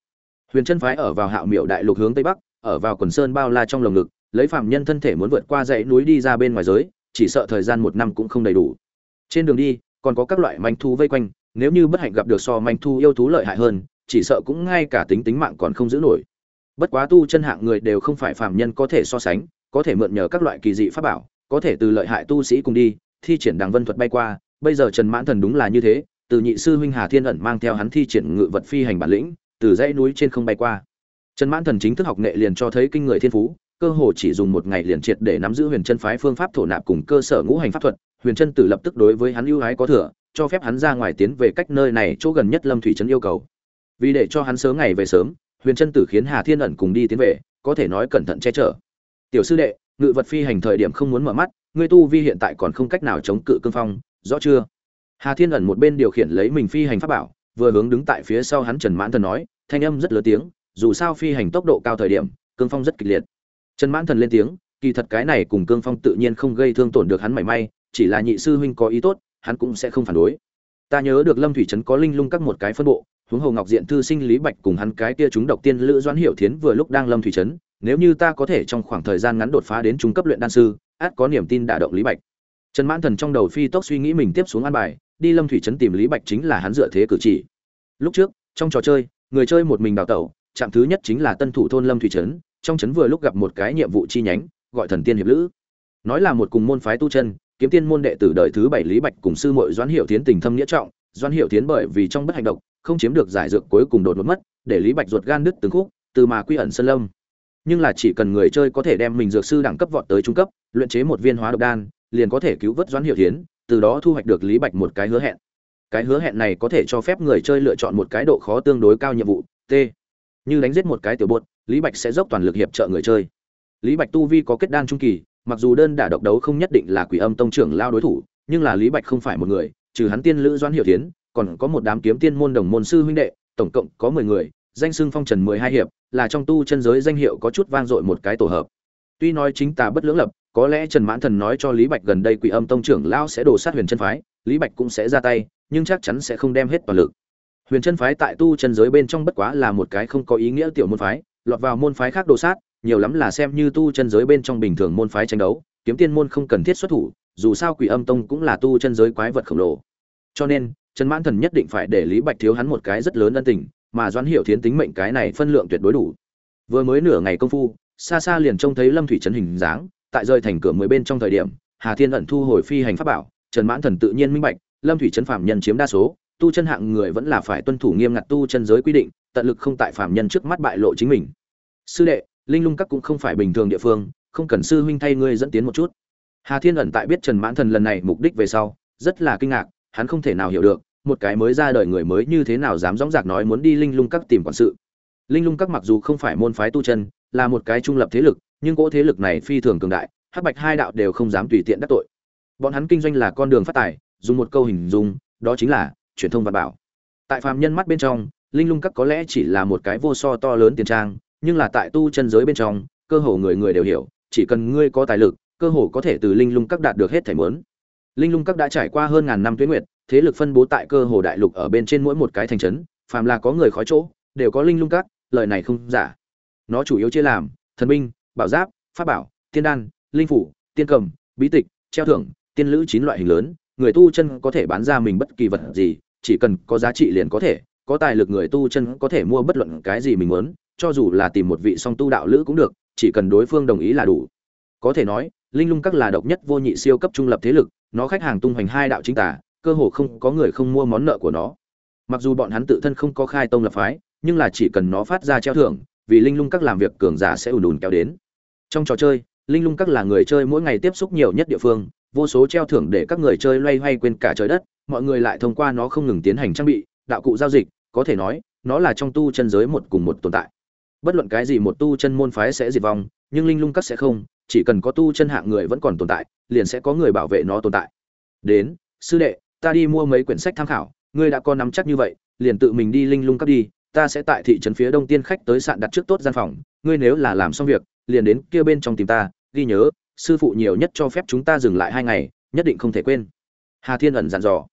Huyền chân phái ở vào hạo miệu đại lục hướng tây bắc, ở vào quần sơn bao la trong lồng ngực, lấy phạm nhân thân thể muốn vượt qua dãy núi đi ra bên ngoài giới chỉ sợ thời gian một năm cũng không đầy đủ. Trên đường đi, còn có các loại manh thu vây quanh, nếu như bất hạnh gặp được so manh thu yêu thú lợi hại hơn, chỉ sợ cũng ngay cả tính tính mạng còn không giữ nổi. Bất quá tu chân hạng người đều không phải phạm nhân có thể so sánh, có thể mượn nhờ các loại kỳ dị pháp bảo, có thể từ lợi hại tu sĩ cùng đi, thi triển đằng vân thuật bay qua, bây giờ trần mãn thần đúng là như thế, từ nhị sư huynh hà thiên ẩn mang theo hắn thi triển ngự vật phi hành bản lĩnh, từ dãy núi trên không bay qua. Trần mãn thần chính thức học nghệ liền cho thấy kinh người thiên phú cơ hồ chỉ dùng một ngày liền triệt để nắm giữ huyền chân phái phương pháp thổ nạp cùng cơ sở ngũ hành pháp thuật, huyền chân tử lập tức đối với hắn ưu ái có thừa, cho phép hắn ra ngoài tiến về cách nơi này chỗ gần nhất lâm thủy trấn yêu cầu. Vì để cho hắn sớm ngày về sớm, huyền chân tử khiến hà thiên ẩn cùng đi tiến về, có thể nói cẩn thận che chở. Tiểu sư đệ, ngự vật phi hành thời điểm không muốn mở mắt, ngươi tu vi hiện tại còn không cách nào chống cự cương phong, rõ chưa? Hà thiên ẩn một bên điều khiển lấy mình phi hành pháp bảo, vừa hướng đứng tại phía sau hắn trần mãn thần nói, thanh âm rất lớn tiếng, dù sao phi hành tốc độ cao thời điểm, cương phong rất kịch liệt trần mãn thần lên tiếng, kỳ thật cái này cùng cương phong tự nhiên không gây thương tổn được hắn mảy may, chỉ là nhị sư huynh có ý tốt, hắn cũng sẽ không phản đối. Ta nhớ được lâm thủy trấn có linh lung các một cái phân bộ, huống hồ ngọc diện thư sinh lý bạch cùng hắn cái kia chúng độc tiên lữ doãn hiểu thiến vừa lúc đang lâm thủy trấn, nếu như ta có thể trong khoảng thời gian ngắn đột phá đến trung cấp luyện đan sư, át có niềm tin đả động lý bạch. Trần mãn thần trong đầu phi tốc suy nghĩ mình tiếp xuống an bài, đi lâm thủy trấn tìm lý bạch chính là hắn dựa thế cử chỉ. Lúc trước, trong trò chơi, người chơi một mình đào tẩu, trạm thứ nhất chính là tân thủ thôn lâm thủy trấn trong trấn vừa lúc gặp một cái nhiệm vụ chi nhánh, gọi thần tiên hiệp lữ. Nói là một cùng môn phái tu chân, kiếm tiên môn đệ tử đời thứ bảy lý bạch cùng sư muội doãn hiệu tiến tình thâm nghĩa trọng. Doãn hiệu tiến bởi vì trong bất hành động không chiếm được giải dược cuối cùng đột ngột mất, để lý bạch ruột gan đứt từng khúc, từ mà quy ẩn sơn lâm. Nhưng là chỉ cần người chơi có thể đem mình dược sư đẳng cấp vọt tới trung cấp, luyện chế một viên hóa độc đan, liền có thể cứu vớt doãn hiệu tiến từ đó thu hoạch được lý bạch một cái hứa hẹn. Cái hứa hẹn này có thể cho phép người chơi lựa chọn một cái độ khó tương đối cao nhiệm vụ, t. Như đánh giết một cái tiểu bột lý bạch sẽ dốc toàn lực hiệp trợ người chơi. Lý bạch tu vi có kết đan trung kỳ mặc dù đơn đả độc đấu không nhất định là quỷ âm tông trưởng lao đối thủ nhưng là lý bạch không phải một người trừ hắn tiên lữ doãn hiệu thiến, còn có một đám kiếm tiên môn đồng môn sư huynh đệ tổng cộng có mười người danh xưng phong trần mười hai hiệp là trong tu chân giới danh hiệu có chút vang dội một cái tổ hợp. Tuy nói chính tà bất lưỡng lập có lẽ trần mãn thần nói cho lý bạch gần đây quỷ âm tông trưởng lao sẽ đổ sát huyền chân phái lý bạch cũng sẽ ra tay nhưng chắc chắn sẽ không đem hết toàn lực. Huyền chân phái tại tu chân giới bên trong bất quá là một cái không có ý nghĩa tiểu môn phái lọt vào môn phái khác đồ sát, nhiều lắm là xem như tu chân giới bên trong bình thường môn phái tranh đấu, kiếm tiên môn không cần thiết xuất thủ, dù sao quỷ âm tông cũng là tu chân giới quái vật khổng lồ. Cho nên, trần mãn thần nhất định phải để lý bạch thiếu hắn một cái rất lớn ân tình, mà doãn hiểu thiến tính mệnh cái này phân lượng tuyệt đối đủ. Vừa mới nửa ngày công phu, xa xa liền trông thấy lâm thủy trấn hình dáng, tại rơi thành cửa mười bên trong thời điểm, hà thiên ẩn thu hồi phi hành pháp bảo, trần mãn thần tự nhiên minh bạch, lâm thủy trấn phạm nhân chiếm đa số, tu chân hạng người vẫn là phải tuân thủ nghiêm ngặt tu chân giới quy định tận lực không tại phạm nhân trước mắt bại lộ chính mình. Sư đệ, linh lung các cũng không phải bình thường địa phương, không cần sư huynh thay ngươi dẫn tiến một chút. Hà thiên ẩn tại biết trần mãn thần lần này mục đích về sau, rất là kinh ngạc, hắn không thể nào hiểu được, một cái mới ra đời người mới như thế nào dám dõng dạc nói muốn đi linh lung các tìm quản sự. Linh lung các mặc dù không phải môn phái tu chân, là một cái trung lập thế lực, nhưng cỗ thế lực này phi thường cường đại, hắc bạch hai đạo đều không dám tùy tiện đắc tội. Bọn hắn kinh doanh là con đường phát tài, dùng một câu hình dung, đó chính là truyền thông và bảo. Tại phàm nhân mắt bên trong linh lung các có lẽ chỉ là một cái vô so to lớn tiền trang, nhưng là tại tu chân giới bên trong, cơ hồ người người đều hiểu, chỉ cần ngươi có tài lực, cơ hồ có thể từ linh lung các đạt được hết thảy muốn. Linh lung các đã trải qua hơn ngàn năm tuyến nguyệt, thế lực phân bố tại cơ hồ đại lục ở bên trên mỗi một cái thành trấn, phàm là có người khói chỗ, đều có linh lung các, lời này không giả. Nó chủ yếu chia làm, thần binh, bảo giáp, pháp bảo, tiên đan, linh phủ, tiên cầm, bí tịch, treo thưởng, tiên lữ chín loại hình lớn, người tu chân có thể bán ra mình bất kỳ vật gì, chỉ cần có giá trị liền có thể có tài lực người tu chân có thể mua bất luận cái gì mình muốn, cho dù là tìm một vị song tu đạo lữ cũng được, chỉ cần đối phương đồng ý là đủ. Có thể nói, linh lung các là độc nhất vô nhị siêu cấp trung lập thế lực, nó khách hàng tung hoành hai đạo chính tả cơ hồ không có người không mua món nợ của nó. Mặc dù bọn hắn tự thân không có khai tông lập phái, nhưng là chỉ cần nó phát ra treo thưởng, vì linh lung các làm việc cường giả sẽ ùn ùn kéo đến. Trong trò chơi, linh lung các là người chơi mỗi ngày tiếp xúc nhiều nhất địa phương, vô số treo thưởng để các người chơi loay hoay quên cả trời đất, mọi người lại thông qua nó không ngừng tiến hành trang bị đạo cụ giao dịch, có thể nói, nó là trong tu chân giới một cùng một tồn tại. Bất luận cái gì một tu chân môn phái sẽ diệt vong, nhưng linh lung các sẽ không, chỉ cần có tu chân hạng người vẫn còn tồn tại, liền sẽ có người bảo vệ nó tồn tại. Đến, sư đệ, ta đi mua mấy quyển sách tham khảo, ngươi đã có nắm chắc như vậy, liền tự mình đi linh lung các đi, ta sẽ tại thị trấn phía đông tiên khách tới sạn đặt trước tốt gian phòng, ngươi nếu là làm xong việc, liền đến kia bên trong tìm ta, ghi nhớ, sư phụ nhiều nhất cho phép chúng ta dừng lại hai ngày, nhất định không thể quên. Hà thiên ẩn dặn dò.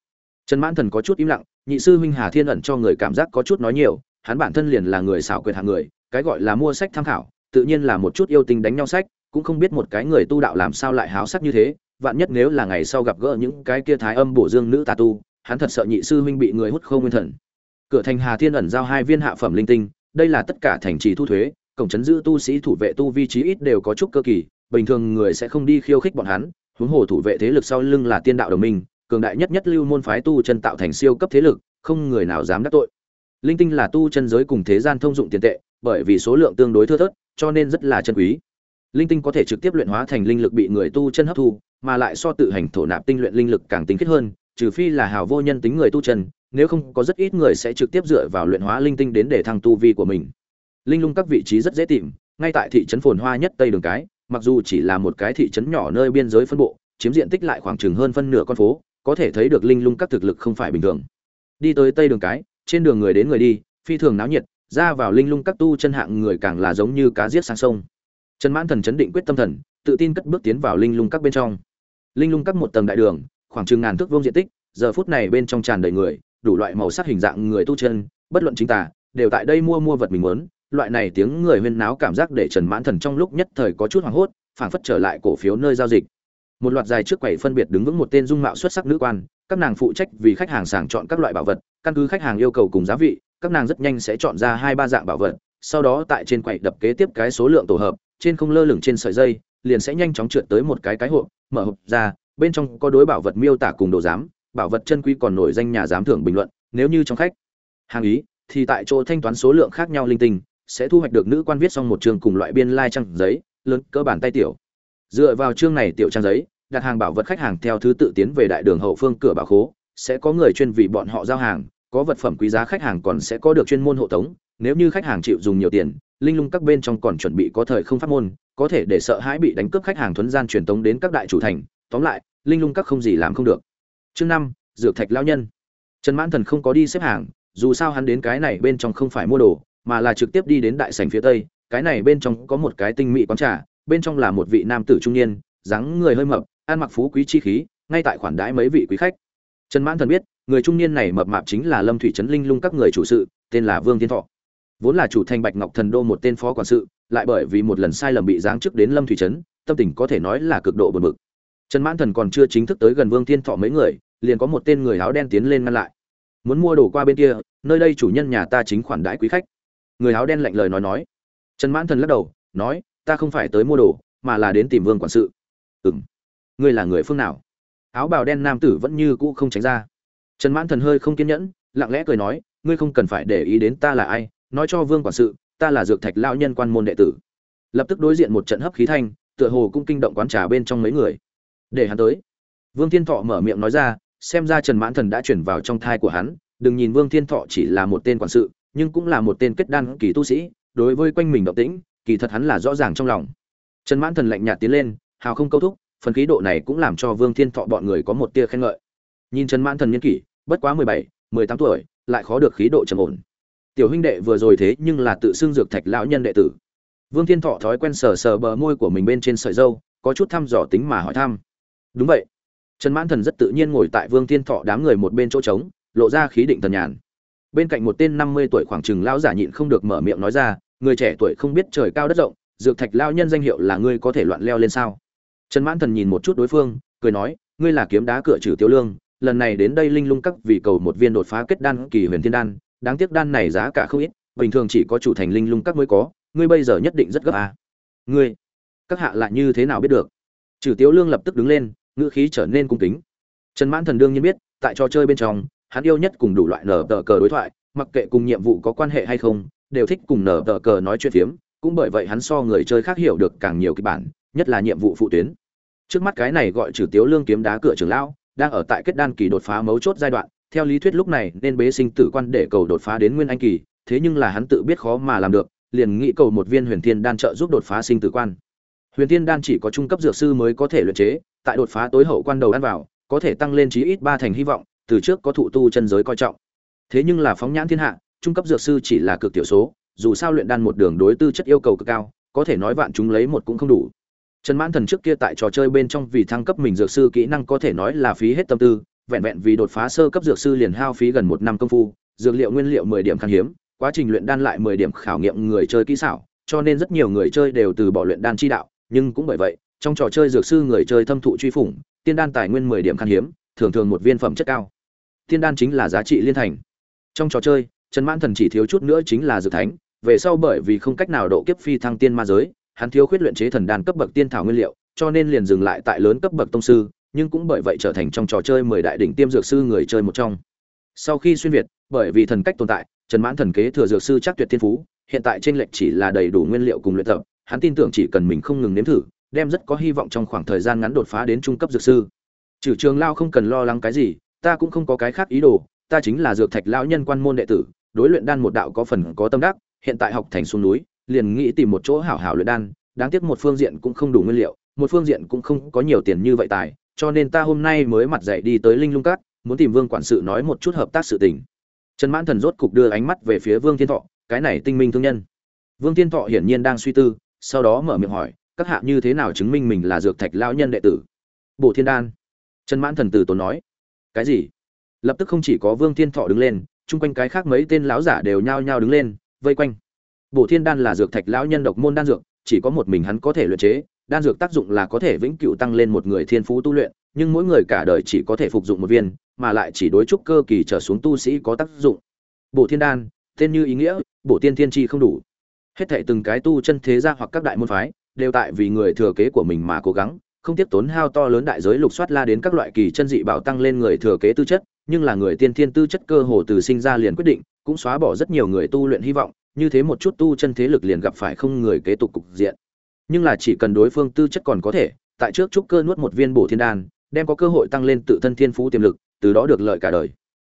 Trần mãn thần có chút im lặng nhị sư huynh Hà Thiên ẩn cho người cảm giác có chút nói nhiều, hắn bản thân liền là người xảo quyệt hạng người, cái gọi là mua sách tham khảo, tự nhiên là một chút yêu tình đánh nhau sách, cũng không biết một cái người tu đạo làm sao lại háo sắc như thế, vạn nhất nếu là ngày sau gặp gỡ những cái kia thái âm bổ dương nữ tà tu, hắn thật sợ nhị sư huynh bị người hút không nguyên thần. Cửa thành Hà Thiên ẩn giao hai viên hạ phẩm linh tinh, đây là tất cả thành trì thu thuế, cổng trấn giữ tu sĩ thủ vệ tu vi trí ít đều có chút cơ kỳ, bình thường người sẽ không đi khiêu khích bọn hắn, huống hồ thủ vệ thế lực sau lưng là tiên đạo đồng minh, cường đại nhất nhất lưu môn phái tu chân tạo thành siêu cấp thế lực, không người nào dám đắc tội. Linh tinh là tu chân giới cùng thế gian thông dụng tiền tệ, bởi vì số lượng tương đối thưa thớt, cho nên rất là chân quý. Linh tinh có thể trực tiếp luyện hóa thành linh lực bị người tu chân hấp thu, mà lại so tự hành thổ nạp tinh luyện linh lực càng tinh khiết hơn, trừ phi là hào vô nhân tính người tu chân, nếu không có rất ít người sẽ trực tiếp dựa vào luyện hóa linh tinh đến để thăng tu vi của mình. Linh lung các vị trí rất dễ tìm, ngay tại thị trấn phồn hoa nhất tây đường cái, mặc dù chỉ là một cái thị trấn nhỏ nơi biên giới phân bộ, chiếm diện tích lại khoảng chừng hơn phân nửa con phố, có thể thấy được linh lung các thực lực không phải bình thường. Đi tới tây đường cái, trên đường người đến người đi, phi thường náo nhiệt, ra vào linh lung các tu chân hạng người càng là giống như cá giết sang sông. Trần Mãn Thần chấn định quyết tâm thần, tự tin cất bước tiến vào linh lung các bên trong. Linh lung các một tầng đại đường, khoảng chừng ngàn thước vuông diện tích, giờ phút này bên trong tràn đầy người, đủ loại màu sắc hình dạng người tu chân, bất luận chính tà, đều tại đây mua mua vật mình muốn, loại này tiếng người huyên náo cảm giác để Trần Mãn Thần trong lúc nhất thời có chút hoảng hốt, phảng phất trở lại cổ phiếu nơi giao dịch. Một loạt dài trước quầy phân biệt đứng vững một tên dung mạo xuất sắc nữ quan, các nàng phụ trách vì khách hàng sàng chọn các loại bảo vật, căn cứ khách hàng yêu cầu cùng giá vị, các nàng rất nhanh sẽ chọn ra hai ba dạng bảo vật, sau đó tại trên quầy đập kế tiếp cái số lượng tổ hợp, trên không lơ lửng trên sợi dây, liền sẽ nhanh chóng trượt tới một cái cái hộp, mở hộp ra, bên trong có đối bảo vật miêu tả cùng đồ giám, bảo vật chân quý còn nổi danh nhà giám thưởng bình luận, nếu như trong khách hàng ý, thì tại chỗ thanh toán số lượng khác nhau linh tinh, sẽ thu hoạch được nữ quan viết xong một chương cùng loại biên lai like trang giấy, lớn cơ bản tay tiểu. Dựa vào chương này tiểu trang giấy, đặt hàng bảo vật khách hàng theo thứ tự tiến về đại đường hậu phương cửa bảo khố, sẽ có người chuyên vì bọn họ giao hàng, có vật phẩm quý giá khách hàng còn sẽ có được chuyên môn hộ tống, nếu như khách hàng chịu dùng nhiều tiền, linh lung các bên trong còn chuẩn bị có thời không pháp môn, có thể để sợ hãi bị đánh cướp khách hàng thuấn gian truyền tống đến các đại chủ thành, tóm lại, linh lung các không gì làm không được. Chương năm, dược thạch lão nhân. Trần Mãn Thần không có đi xếp hàng, dù sao hắn đến cái này bên trong không phải mua đồ, mà là trực tiếp đi đến đại sảnh phía tây, cái này bên trong có một cái tinh mỹ quán trà, bên trong là một vị nam tử trung niên, dáng người hơi mập, ăn mặc phú quý chi khí, ngay tại khoản đãi mấy vị quý khách. Trần Mãn Thần biết, người trung niên này mập mạp chính là Lâm Thủy trấn linh lung các người chủ sự, tên là Vương Thiên Thọ. Vốn là chủ thành Bạch Ngọc Thần Đô một tên phó quản sự, lại bởi vì một lần sai lầm bị giáng chức đến Lâm Thủy trấn, tâm tình có thể nói là cực độ buồn bực. Trần Mãn Thần còn chưa chính thức tới gần Vương Thiên Thọ mấy người, liền có một tên người áo đen tiến lên ngăn lại. Muốn mua đồ qua bên kia, nơi đây chủ nhân nhà ta chính khoản đãi quý khách. Người áo đen lạnh lời nói nói. Trần Mãn Thần lắc đầu, nói, ta không phải tới mua đồ, mà là đến tìm Vương quản sự. Ừm. Ngươi là người phương nào? Áo bào đen nam tử vẫn như cũ không tránh ra. Trần Mãn Thần hơi không kiên nhẫn, lặng lẽ cười nói, ngươi không cần phải để ý đến ta là ai, nói cho Vương quản sự, ta là Dược Thạch lão nhân quan môn đệ tử. Lập tức đối diện một trận hấp khí thanh, tựa hồ cũng kinh động quán trà bên trong mấy người. Để hắn tới. Vương Thiên Thọ mở miệng nói ra, xem ra Trần Mãn Thần đã chuyển vào trong thai của hắn, đừng nhìn Vương Thiên Thọ chỉ là một tên quản sự, nhưng cũng là một tên kết đan kỳ tu sĩ, đối với quanh mình động tĩnh, kỳ thật hắn là rõ ràng trong lòng. Trần Mãn Thần lạnh nhạt tiến lên, hào không câu thúc, phần khí độ này cũng làm cho Vương Thiên Thọ bọn người có một tia khen ngợi. Nhìn Trần Mãn Thần niên kỷ, bất quá mười bảy, mười tám tuổi, lại khó được khí độ trầm ổn. Tiểu huynh đệ vừa rồi thế nhưng là tự xưng dược thạch lão nhân đệ tử. Vương Thiên Thọ thói quen sờ sờ bờ môi của mình bên trên sợi râu, có chút thăm dò tính mà hỏi thăm. Đúng vậy. Trần Mãn Thần rất tự nhiên ngồi tại Vương Thiên Thọ đám người một bên chỗ trống, lộ ra khí định thần nhàn. Bên cạnh một tên năm mươi tuổi khoảng chừng lão giả nhịn không được mở miệng nói ra, người trẻ tuổi không biết trời cao đất rộng, dược thạch lão nhân danh hiệu là ngươi có thể loạn leo lên sao? Trần Mãn Thần nhìn một chút đối phương, cười nói, ngươi là kiếm đá cửa trừ Tiêu Lương, lần này đến đây linh lung các vì cầu một viên đột phá kết đan kỳ huyền thiên đan, đáng tiếc đan này giá cả không ít, bình thường chỉ có chủ thành linh lung các mới có, ngươi bây giờ nhất định rất gấp à? Ngươi, các hạ lại như thế nào biết được? Trừ Tiếu Lương lập tức đứng lên, ngữ khí trở nên cung kính. Trần Mãn Thần đương nhiên biết, tại trò chơi bên trong, hắn yêu nhất cùng đủ loại nở tờ cờ đối thoại, mặc kệ cùng nhiệm vụ có quan hệ hay không, đều thích cùng nở tờ cờ nói chuyện phiếm, cũng bởi vậy hắn so người chơi khác hiểu được càng nhiều kịch bản, nhất là nhiệm vụ phụ tuyến. Trước mắt cái này gọi trừ Tiếu Lương kiếm đá cửa trưởng lão, đang ở tại kết đan kỳ đột phá mấu chốt giai đoạn, theo lý thuyết lúc này nên bế sinh tử quan để cầu đột phá đến nguyên anh kỳ, thế nhưng là hắn tự biết khó mà làm được, liền nghĩ cầu một viên huyền thiên đan trợ giúp đột phá sinh tử quan. Huyền thiên đan chỉ có trung cấp dược sư mới có thể luyện chế, tại đột phá tối hậu quan đầu ăn vào, có thể tăng lên chí ít ba thành hy vọng, từ trước có thụ tu chân giới coi trọng. Thế nhưng là phóng nhãn thiên hạ, trung cấp dược sư chỉ là cực tiểu số, dù sao luyện đan một đường đối tư chất yêu cầu cực cao, có thể nói vạn chúng lấy một cũng không đủ. Trần Mãn Thần trước kia tại trò chơi bên trong vì thăng cấp mình dược sư kỹ năng có thể nói là phí hết tâm tư, vẹn vẹn vì đột phá sơ cấp dược sư liền hao phí gần một năm công phu dược liệu nguyên liệu mười điểm khan hiếm quá trình luyện đan lại mười điểm khảo nghiệm người chơi kỹ xảo cho nên rất nhiều người chơi đều từ bỏ luyện đan chi đạo nhưng cũng bởi vậy trong trò chơi dược sư người chơi thâm thụ truy phủng tiên đan tài nguyên mười điểm khan hiếm thường thường một viên phẩm chất cao. Tiên đan chính là giá trị liên thành. Trong trò chơi trần mãn thần chỉ thiếu chút nữa chính là dược thánh về sau bởi vì không cách nào độ kiếp phi thăng tiên ma giới hắn thiếu khuyết luyện chế thần đan cấp bậc tiên thảo nguyên liệu, cho nên liền dừng lại tại lớn cấp bậc tông sư, nhưng cũng bởi vậy trở thành trong trò chơi mười đại đỉnh tiêm dược sư người chơi một trong. Sau khi xuyên việt, bởi vì thần cách tồn tại, trần mãn thần kế thừa dược sư chắc tuyệt thiên phú, hiện tại trên lệch chỉ là đầy đủ nguyên liệu cùng luyện tập, hắn tin tưởng chỉ cần mình không ngừng nếm thử, đem rất có hy vọng trong khoảng thời gian ngắn đột phá đến trung cấp dược sư. Trừ trường lao không cần lo lắng cái gì, ta cũng không có cái khác ý đồ, ta chính là dược thạch lão nhân quan môn đệ tử, đối luyện đan một đạo có phần có tâm đắc, hiện tại học thành xuống núi liền nghĩ tìm một chỗ hảo hảo luyện đan, đáng tiếc một phương diện cũng không đủ nguyên liệu, một phương diện cũng không có nhiều tiền như vậy tài, cho nên ta hôm nay mới mặt dậy đi tới linh lung cát muốn tìm vương quản sự nói một chút hợp tác sự tình. Trần mãn thần rốt cục đưa ánh mắt về phía vương thiên thọ, cái này tinh minh thương nhân. Vương thiên thọ hiển nhiên đang suy tư, sau đó mở miệng hỏi, các hạ như thế nào chứng minh mình là dược thạch lão nhân đệ tử? Bổ thiên đan. Trần mãn thần từ tốn nói. Cái gì? Lập tức không chỉ có vương thiên thọ đứng lên, chung quanh cái khác mấy tên lão giả đều nhao nhao đứng lên, vây quanh bổ thiên đan là dược thạch lão nhân độc môn đan dược, chỉ có một mình hắn có thể luyện chế, đan dược tác dụng là có thể vĩnh cửu tăng lên một người thiên phú tu luyện, nhưng mỗi người cả đời chỉ có thể phục dụng một viên, mà lại chỉ đối trúc cơ kỳ trở xuống tu sĩ có tác dụng. Bổ thiên đan, tên như ý nghĩa, bổ tiên thiên chi không đủ. Hết thảy từng cái tu chân thế gia hoặc các đại môn phái, đều tại vì người thừa kế của mình mà cố gắng, không tiếp tốn hao to lớn đại giới lục soát la đến các loại kỳ chân dị bảo tăng lên người thừa kế tư chất, nhưng là người tiên thiên tư chất cơ hồ từ sinh ra liền quyết định cũng xóa bỏ rất nhiều người tu luyện hy vọng, như thế một chút tu chân thế lực liền gặp phải không người kế tục cục diện. Nhưng là chỉ cần đối phương tư chất còn có thể, tại trước trúc cơ nuốt một viên bổ thiên đan, đem có cơ hội tăng lên tự thân thiên phú tiềm lực, từ đó được lợi cả đời.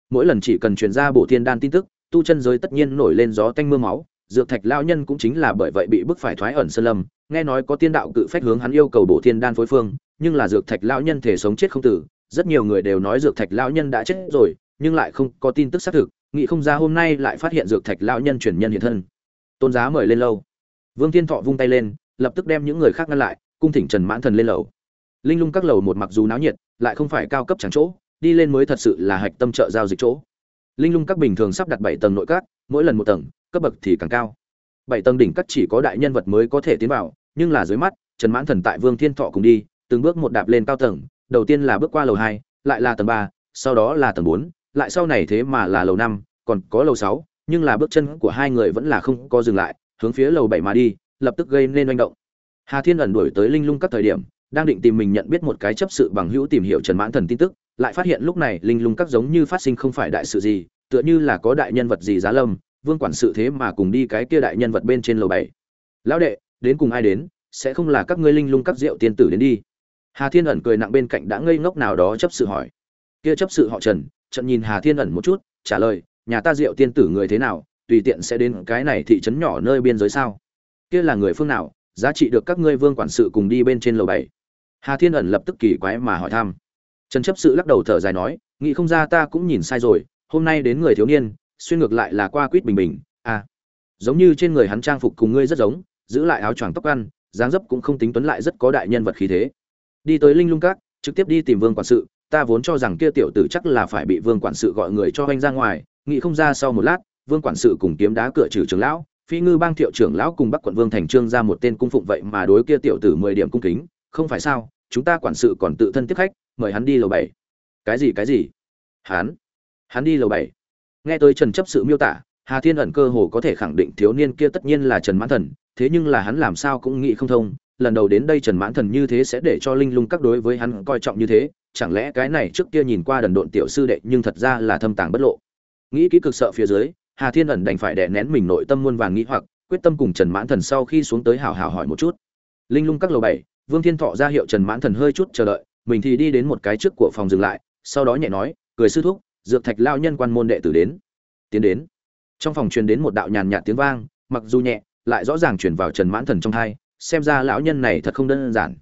Mỗi lần chỉ cần truyền ra bổ thiên đan tin tức, tu chân giới tất nhiên nổi lên gió tanh mưa máu, dược thạch lão nhân cũng chính là bởi vậy bị bức phải thoái ẩn sơn lâm, nghe nói có tiên đạo cự phách hướng hắn yêu cầu bổ thiên đan phối phương, nhưng là dược thạch lão nhân thể sống chết không tử, rất nhiều người đều nói dược thạch lão nhân đã chết rồi, nhưng lại không có tin tức xác thực nghĩ không ra hôm nay lại phát hiện dược thạch Lão nhân truyền nhân hiện thân. Tôn giá mời lên lâu. Vương thiên thọ vung tay lên, lập tức đem những người khác ngăn lại, cung thỉnh trần mãn thần lên lầu. Linh lung các lầu một mặc dù náo nhiệt, lại không phải cao cấp chẳng chỗ, đi lên mới thật sự là hạch tâm chợ giao dịch chỗ. Linh lung các bình thường sắp đặt bảy tầng nội các, mỗi lần một tầng, cấp bậc thì càng cao. Bảy tầng đỉnh các chỉ có đại nhân vật mới có thể tiến vào, nhưng là dưới mắt, trần mãn thần tại vương thiên thọ cùng đi, từng bước một đạp lên cao tầng, đầu tiên là bước qua lầu hai, lại là tầng ba, sau đó là tầng bốn lại sau này thế mà là lầu năm, còn có lầu sáu, nhưng là bước chân của hai người vẫn là không có dừng lại, hướng phía lầu bảy mà đi, lập tức gây nên manh động. Hà thiên ẩn đuổi tới linh lung các thời điểm, đang định tìm mình nhận biết một cái chấp sự bằng hữu tìm hiểu trần mãn thần tin tức, lại phát hiện lúc này linh lung các giống như phát sinh không phải đại sự gì, tựa như là có đại nhân vật gì giá lâm, vương quản sự thế mà cùng đi cái kia đại nhân vật bên trên lầu bảy. Lão đệ, đến cùng ai đến, sẽ không là các ngươi linh lung các rượu tiên tử đến đi? Hà thiên ẩn cười nặng bên cạnh đã ngây ngốc nào đó chấp sự hỏi. Kia chấp sự họ trần trận nhìn hà thiên ẩn một chút, trả lời, nhà ta diệu tiên tử người thế nào, tùy tiện sẽ đến cái này thị trấn nhỏ nơi biên giới sao? Kia là người phương nào, giá trị được các ngươi vương quản sự cùng đi bên trên lầu bảy? Hà thiên ẩn lập tức kỳ quái mà hỏi thăm. Trần chấp sự lắc đầu thở dài nói, nghĩ không ra ta cũng nhìn sai rồi, hôm nay đến người thiếu niên, xuyên ngược lại là qua quýt bình bình à giống như trên người hắn trang phục cùng ngươi rất giống, giữ lại áo choàng tóc ăn, dáng dấp cũng không tính tuấn lại rất có đại nhân vật khí thế. Đi tới linh lung các, trực tiếp đi tìm vương quản sự ta vốn cho rằng kia tiểu tử chắc là phải bị vương quản sự gọi người cho anh ra ngoài, nghĩ không ra sau một lát, vương quản sự cùng kiếm đá cửa trừ trưởng lão, phi ngư bang thiệu trưởng lão cùng bắc quận vương thành trương ra một tên cung phụng vậy mà đối kia tiểu tử mười điểm cung kính, không phải sao, chúng ta quản sự còn tự thân tiếp khách, mời hắn đi lầu bảy. Cái gì cái gì? Hắn? Hắn đi lầu bảy. Nghe tới trần chấp sự miêu tả, hà thiên ẩn cơ hồ có thể khẳng định thiếu niên kia tất nhiên là trần mãn thần, thế nhưng là hắn làm sao cũng nghĩ không thông, lần đầu đến đây trần mãn thần như thế sẽ để cho linh lung các đối với hắn coi trọng như thế chẳng lẽ cái này trước kia nhìn qua đần độn tiểu sư đệ nhưng thật ra là thâm tàng bất lộ? Nghĩ kỹ cực sợ phía dưới, hà thiên ẩn đành phải đè nén mình nội tâm muôn vàng nghĩ hoặc, quyết tâm cùng trần mãn thần sau khi xuống tới hào hào hỏi một chút. Linh lung các lầu bảy, vương thiên thọ ra hiệu trần mãn thần hơi chút chờ đợi, mình thì đi đến một cái trước của phòng dừng lại, sau đó nhẹ nói, cười sư thúc, dược thạch lao nhân quan môn đệ tử đến. Tiến đến. Trong phòng truyền đến một đạo nhàn nhạt tiếng vang, mặc dù nhẹ, lại rõ ràng chuyển vào trần mãn thần trong thai xem ra lão nhân này thật không đơn giản.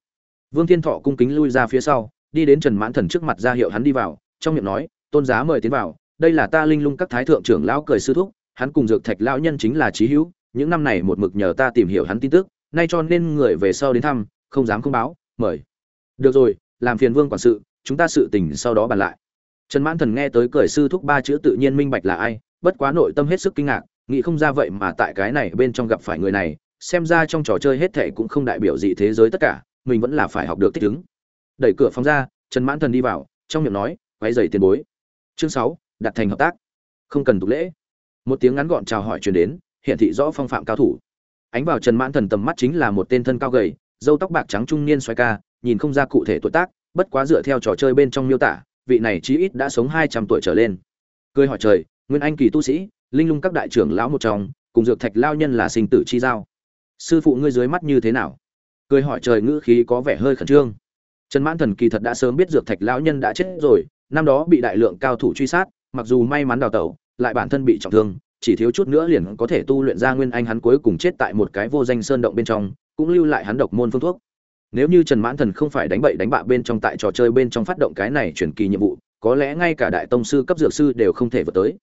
Vương thiên thọ cung kính lui ra phía sau đi đến trần mãn thần trước mặt ra hiệu hắn đi vào, trong miệng nói, tôn giá mời tiến vào, đây là ta linh lung các thái thượng trưởng lão cười sư thúc, hắn cùng dược thạch lão nhân chính là trí hữu, những năm này một mực nhờ ta tìm hiểu hắn tin tức, nay cho nên người về sau đến thăm, không dám không báo, mời. Được rồi, làm phiền vương quản sự, chúng ta sự tình sau đó bàn lại. Trần mãn thần nghe tới cười sư thúc ba chữ tự nhiên minh bạch là ai, bất quá nội tâm hết sức kinh ngạc, nghĩ không ra vậy mà tại cái này bên trong gặp phải người này, xem ra trong trò chơi hết thảy cũng không đại biểu gì thế giới tất cả, mình vẫn là phải học được thích ứng đẩy cửa phòng ra, trần mãn thần đi vào, trong miệng nói quay dày tiền bối. Chương sáu, đặt thành hợp tác. Không cần tục lễ. Một tiếng ngắn gọn chào hỏi truyền đến hiện thị rõ phong phạm cao thủ. Ánh vào trần mãn thần tầm mắt chính là một tên thân cao gầy dâu tóc bạc trắng trung niên xoay ca, nhìn không ra cụ thể tuổi tác, bất quá dựa theo trò chơi bên trong miêu tả, vị này chí ít đã sống hai trăm tuổi trở lên. Cười hỏi trời, nguyên anh kỳ tu sĩ, linh lung các đại trưởng lão một trong, cùng dược thạch lao nhân là sinh tử chi giao. Sư phụ ngươi dưới mắt như thế nào? Cười hỏi trời ngữ khí có vẻ hơi khẩn trương trần mãn thần kỳ thật đã sớm biết dược thạch lão nhân đã chết rồi, năm đó bị đại lượng cao thủ truy sát, mặc dù may mắn đào tẩu, lại bản thân bị trọng thương, chỉ thiếu chút nữa liền có thể tu luyện ra nguyên anh hắn cuối cùng chết tại một cái vô danh sơn động bên trong, cũng lưu lại hắn độc môn phương thuốc. Nếu như trần mãn thần không phải đánh bậy đánh bạ bên trong tại trò chơi bên trong phát động cái này chuyển kỳ nhiệm vụ, có lẽ ngay cả đại tông sư cấp dược sư đều không thể vượt tới.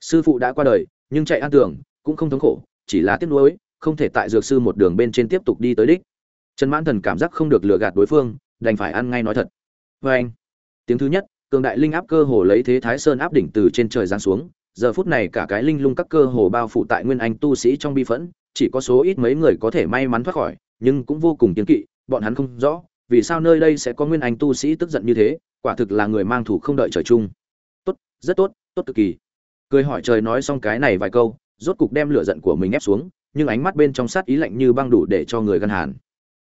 Sư phụ đã qua đời, nhưng chạy an tưởng cũng không thống khổ, chỉ là tiếc nuối, không thể tại dược sư một đường bên trên tiếp tục đi tới đích. Trần mãn thần cảm giác không được lừa gạt đối phương đành phải ăn ngay nói thật. Vê anh. Tiếng thứ nhất, cường đại linh áp cơ hồ lấy thế thái sơn áp đỉnh từ trên trời giáng xuống. Giờ phút này cả cái linh lung các cơ hồ bao phủ tại nguyên anh tu sĩ trong bi phẫn, chỉ có số ít mấy người có thể may mắn thoát khỏi, nhưng cũng vô cùng kiên kỵ, bọn hắn không rõ vì sao nơi đây sẽ có nguyên anh tu sĩ tức giận như thế, quả thực là người mang thủ không đợi trời chung. Tốt, rất tốt tốt cực kỳ. Cười hỏi trời nói xong cái này vài câu, rốt cục đem lửa giận của mình ép xuống, nhưng ánh mắt bên trong sát ý lạnh như băng đủ để cho người gân hàn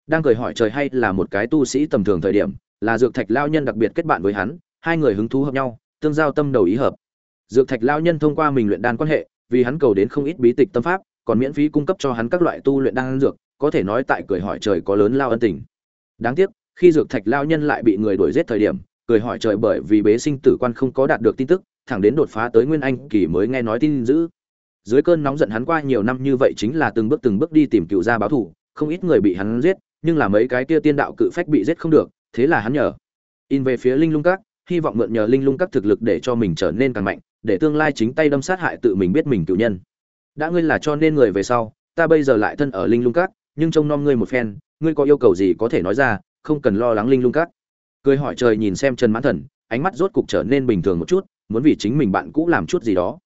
đang cười hỏi trời hay là một cái tu sĩ tầm thường thời điểm, là dược thạch lao nhân đặc biệt kết bạn với hắn, hai người hứng thú hợp nhau, tương giao tâm đầu ý hợp. Dược thạch lao nhân thông qua mình luyện đan quan hệ, vì hắn cầu đến không ít bí tịch tâm pháp, còn miễn phí cung cấp cho hắn các loại tu luyện đan dược, có thể nói tại cười hỏi trời có lớn lao ân tình. Đáng tiếc, khi dược thạch lao nhân lại bị người đuổi giết thời điểm, cười hỏi trời bởi vì bế sinh tử quan không có đạt được tin tức, thẳng đến đột phá tới nguyên anh kỳ mới nghe nói tin dữ. Dưới cơn nóng giận hắn qua nhiều năm như vậy chính là từng bước từng bước đi tìm cựu gia báo thù, không ít người bị hắn giết nhưng là mấy cái kia tiên đạo cự phách bị giết không được, thế là hắn nhờ. In về phía linh lung các, hy vọng mượn nhờ linh lung các thực lực để cho mình trở nên càng mạnh, để tương lai chính tay đâm sát hại tự mình biết mình cựu nhân. Đã ngươi là cho nên người về sau, ta bây giờ lại thân ở linh lung các, nhưng trông nom ngươi một phen, ngươi có yêu cầu gì có thể nói ra, không cần lo lắng linh lung các. Cười hỏi trời nhìn xem trần mãn thần, ánh mắt rốt cục trở nên bình thường một chút, muốn vì chính mình bạn cũ làm chút gì đó.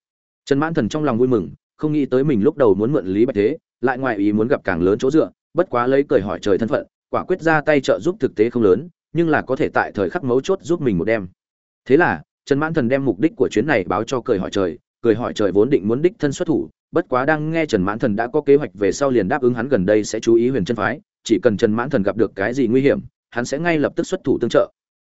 Trần mãn thần trong lòng vui mừng, không nghĩ tới mình lúc đầu muốn mượn lý bạch thế, lại ngoài ý muốn gặp càng lớn chỗ dựa bất quá lấy cười hỏi trời thân phận, quả quyết ra tay trợ giúp thực tế không lớn, nhưng là có thể tại thời khắc mấu chốt giúp mình một đêm. Thế là, trần mãn thần đem mục đích của chuyến này báo cho cười hỏi trời, cười hỏi trời vốn định muốn đích thân xuất thủ, bất quá đang nghe trần mãn thần đã có kế hoạch về sau liền đáp ứng hắn gần đây sẽ chú ý huyền chân phái, chỉ cần trần mãn thần gặp được cái gì nguy hiểm, hắn sẽ ngay lập tức xuất thủ tương trợ.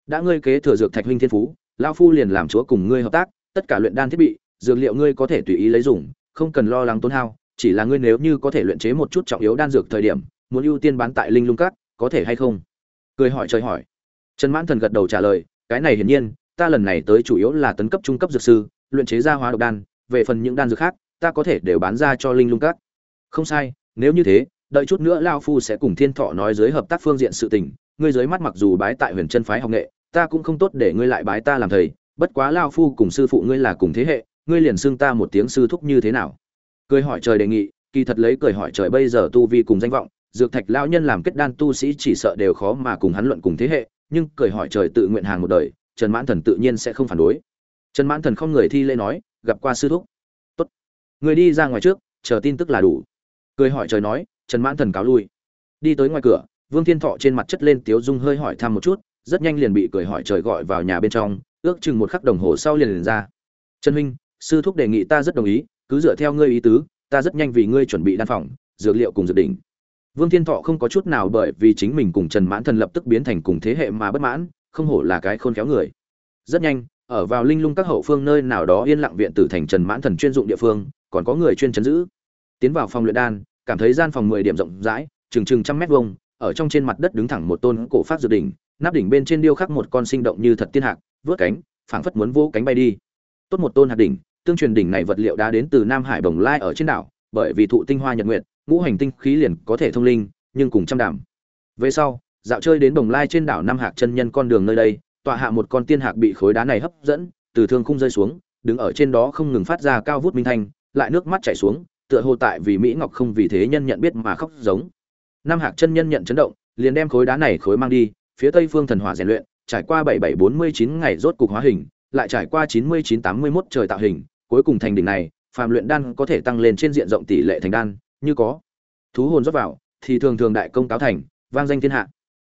Đã ngươi kế thừa dược thạch huynh thiên phú lao phu liền làm chúa cùng ngươi hợp tác, tất cả luyện đan thiết bị, dược liệu ngươi có thể tùy ý lấy dùng, không cần lo lắng tốn hao chỉ là ngươi nếu như có thể luyện chế một chút trọng yếu đan dược thời điểm, muốn ưu tiên bán tại linh lung cát có thể hay không? Cười hỏi trời hỏi. Trần mãn thần gật đầu trả lời, cái này hiển nhiên, ta lần này tới chủ yếu là tấn cấp trung cấp dược sư, luyện chế ra hóa độc đan, về phần những đan dược khác, ta có thể đều bán ra cho linh lung cát không sai, nếu như thế, đợi chút nữa lao phu sẽ cùng thiên thọ nói dưới hợp tác phương diện sự tình, ngươi dưới mắt mặc dù bái tại huyền chân phái học nghệ, ta cũng không tốt để ngươi lại bái ta làm thầy, bất quá lao phu cùng sư phụ ngươi là cùng thế hệ, ngươi liền xưng ta một tiếng sư thúc như thế nào? Cười hỏi trời đề nghị, kỳ thật lấy cười hỏi trời bây giờ tu vi cùng danh vọng, dược thạch lão nhân làm kết đan tu sĩ chỉ sợ đều khó mà cùng hắn luận cùng thế hệ, nhưng cười hỏi trời tự nguyện hàng một đời, trần mãn thần tự nhiên sẽ không phản đối. Trần mãn thần không người thi lễ nói, gặp qua sư thúc. Tốt. Người đi ra ngoài trước, chờ tin tức là đủ. Cười hỏi trời nói, trần mãn thần cáo lui. Đi tới ngoài cửa, vương thiên thọ trên mặt chất lên tiếu dung hơi hỏi thăm một chút, rất nhanh liền bị cười hỏi trời gọi vào nhà bên trong, ước chừng một khắc đồng hồ sau liền liền ra. Trần huynh, sư thúc đề nghị ta rất đồng ý cứ dựa theo ngươi ý tứ, ta rất nhanh vì ngươi chuẩn bị đan phòng, dược liệu cùng dược đỉnh. Vương thiên thọ không có chút nào bởi vì chính mình cùng trần mãn thần lập tức biến thành cùng thế hệ mà bất mãn, không hổ là cái khôn khéo người. Rất nhanh, ở vào linh lung các hậu phương nơi nào đó yên lặng viện tử thành trần mãn thần chuyên dụng địa phương, còn có người chuyên chấn giữ. Tiến vào phòng luyện đan, cảm thấy gian phòng mười điểm rộng rãi, chừng chừng trăm mét vuông, ở trong trên mặt đất đứng thẳng một tôn cổ phát dược đỉnh, nắp đỉnh bên trên điêu khắc một con sinh động như thật tiên hạc, vớt cánh, phảng phất muốn vô cánh bay đi. Tốt một tôn hạt đỉnh tương truyền đỉnh này vật liệu đá đến từ nam hải bồng lai ở trên đảo bởi vì thụ tinh hoa nhật nguyệt ngũ hành tinh khí liền có thể thông linh nhưng cùng trăm đảm về sau dạo chơi đến bồng lai trên đảo nam hạc chân nhân con đường nơi đây tọa hạ một con tiên hạc bị khối đá này hấp dẫn từ thương khung rơi xuống đứng ở trên đó không ngừng phát ra cao vút minh thanh lại nước mắt chảy xuống tựa hồ tại vì mỹ ngọc không vì thế nhân nhận biết mà khóc giống. Nam hạc chân nhân nhận chấn động liền đem khối đá này khối mang đi phía tây phương thần hỏa rèn luyện trải qua bảy bảy bốn mươi chín ngày rốt cục hóa hình lại trải qua chín mươi chín tám mươi 91 trời tạo hình, cuối cùng thành đỉnh này, phàm luyện đan có thể tăng lên trên diện rộng tỷ lệ thành đan, như có thú hồn rót vào, thì thường thường đại công cáo thành, vang danh thiên hạ.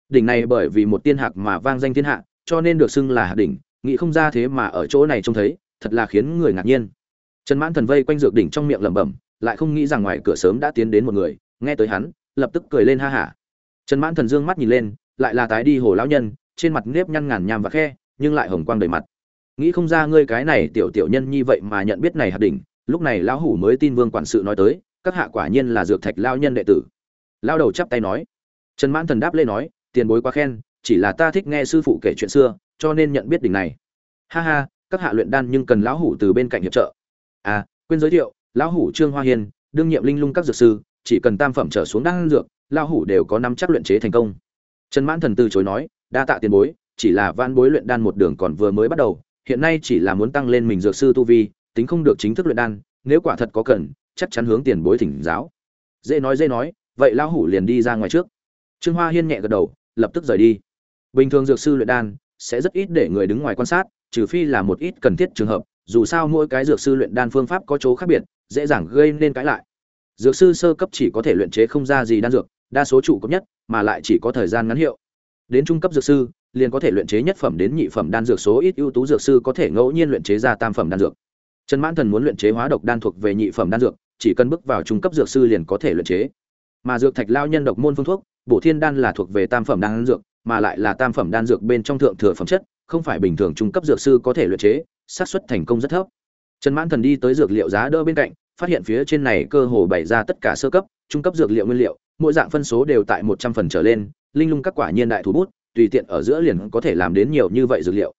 Đỉnh này bởi vì một tiên hạc mà vang danh thiên hạ, cho nên được xưng là hạc đỉnh, nghĩ không ra thế mà ở chỗ này trông thấy, thật là khiến người ngạc nhiên. Trần Mãn Thần vây quanh dược đỉnh trong miệng lẩm bẩm, lại không nghĩ rằng ngoài cửa sớm đã tiến đến một người, nghe tới hắn, lập tức cười lên ha hả. Trần Mãn Thần dương mắt nhìn lên, lại là tái đi hồ lão nhân, trên mặt nếp nhăn ngàn nham và khe, nhưng lại hồng quang đầy mặt. Nghĩ không ra ngươi cái này tiểu tiểu nhân như vậy mà nhận biết này hạt đỉnh, lúc này lão hủ mới tin Vương quản sự nói tới, các hạ quả nhiên là dược thạch lão nhân đệ tử. Lão đầu chắp tay nói. Trần Mãn Thần đáp lê nói, tiền bối quá khen, chỉ là ta thích nghe sư phụ kể chuyện xưa, cho nên nhận biết đỉnh này. Ha ha, các hạ luyện đan nhưng cần lão hủ từ bên cạnh hiệp trợ. À, quên giới thiệu, lão hủ Trương Hoa Hiên, đương nhiệm linh lung các dược sư, chỉ cần tam phẩm trở xuống đan dược, lão hủ đều có năm chắc luyện chế thành công. Trần Mãn Thần từ chối nói, đa tạ tiền bối, chỉ là van bối luyện đan một đường còn vừa mới bắt đầu, hiện nay chỉ là muốn tăng lên mình dược sư tu vi, tính không được chính thức luyện đan, nếu quả thật có cần, chắc chắn hướng tiền bối thỉnh giáo. Dễ nói dễ nói, vậy lão hủ liền đi ra ngoài trước. Trương Hoa Hiên nhẹ gật đầu, lập tức rời đi. Bình thường dược sư luyện đan sẽ rất ít để người đứng ngoài quan sát, trừ phi là một ít cần thiết trường hợp, dù sao mỗi cái dược sư luyện đan phương pháp có chỗ khác biệt, dễ dàng gây nên cãi lại. Dược sư sơ cấp chỉ có thể luyện chế không ra gì đan dược, đa số chủ cấp nhất, mà lại chỉ có thời gian ngắn hiệu. Đến trung cấp dược sư, liền có thể luyện chế nhất phẩm đến nhị phẩm đan dược số ít ưu tú dược sư có thể ngẫu nhiên luyện chế ra tam phẩm đan dược. Trần Mãn Thần muốn luyện chế hóa độc đan thuộc về nhị phẩm đan dược, chỉ cần bước vào trung cấp dược sư liền có thể luyện chế. Mà dược thạch lao nhân độc môn phương thuốc, bổ thiên đan là thuộc về tam phẩm đan dược, mà lại là tam phẩm đan dược bên trong thượng thừa phẩm chất, không phải bình thường trung cấp dược sư có thể luyện chế, xác suất thành công rất thấp. Trần Mãn Thần đi tới dược liệu giá đỡ bên cạnh, phát hiện phía trên này cơ hồ bày ra tất cả sơ cấp, trung cấp dược liệu nguyên liệu, mỗi dạng phân số đều tại một trăm phần trở lên, linh lung các quả nhiên đại thủ bút, tùy tiện ở giữa liền có thể làm đến nhiều như vậy dược liệu.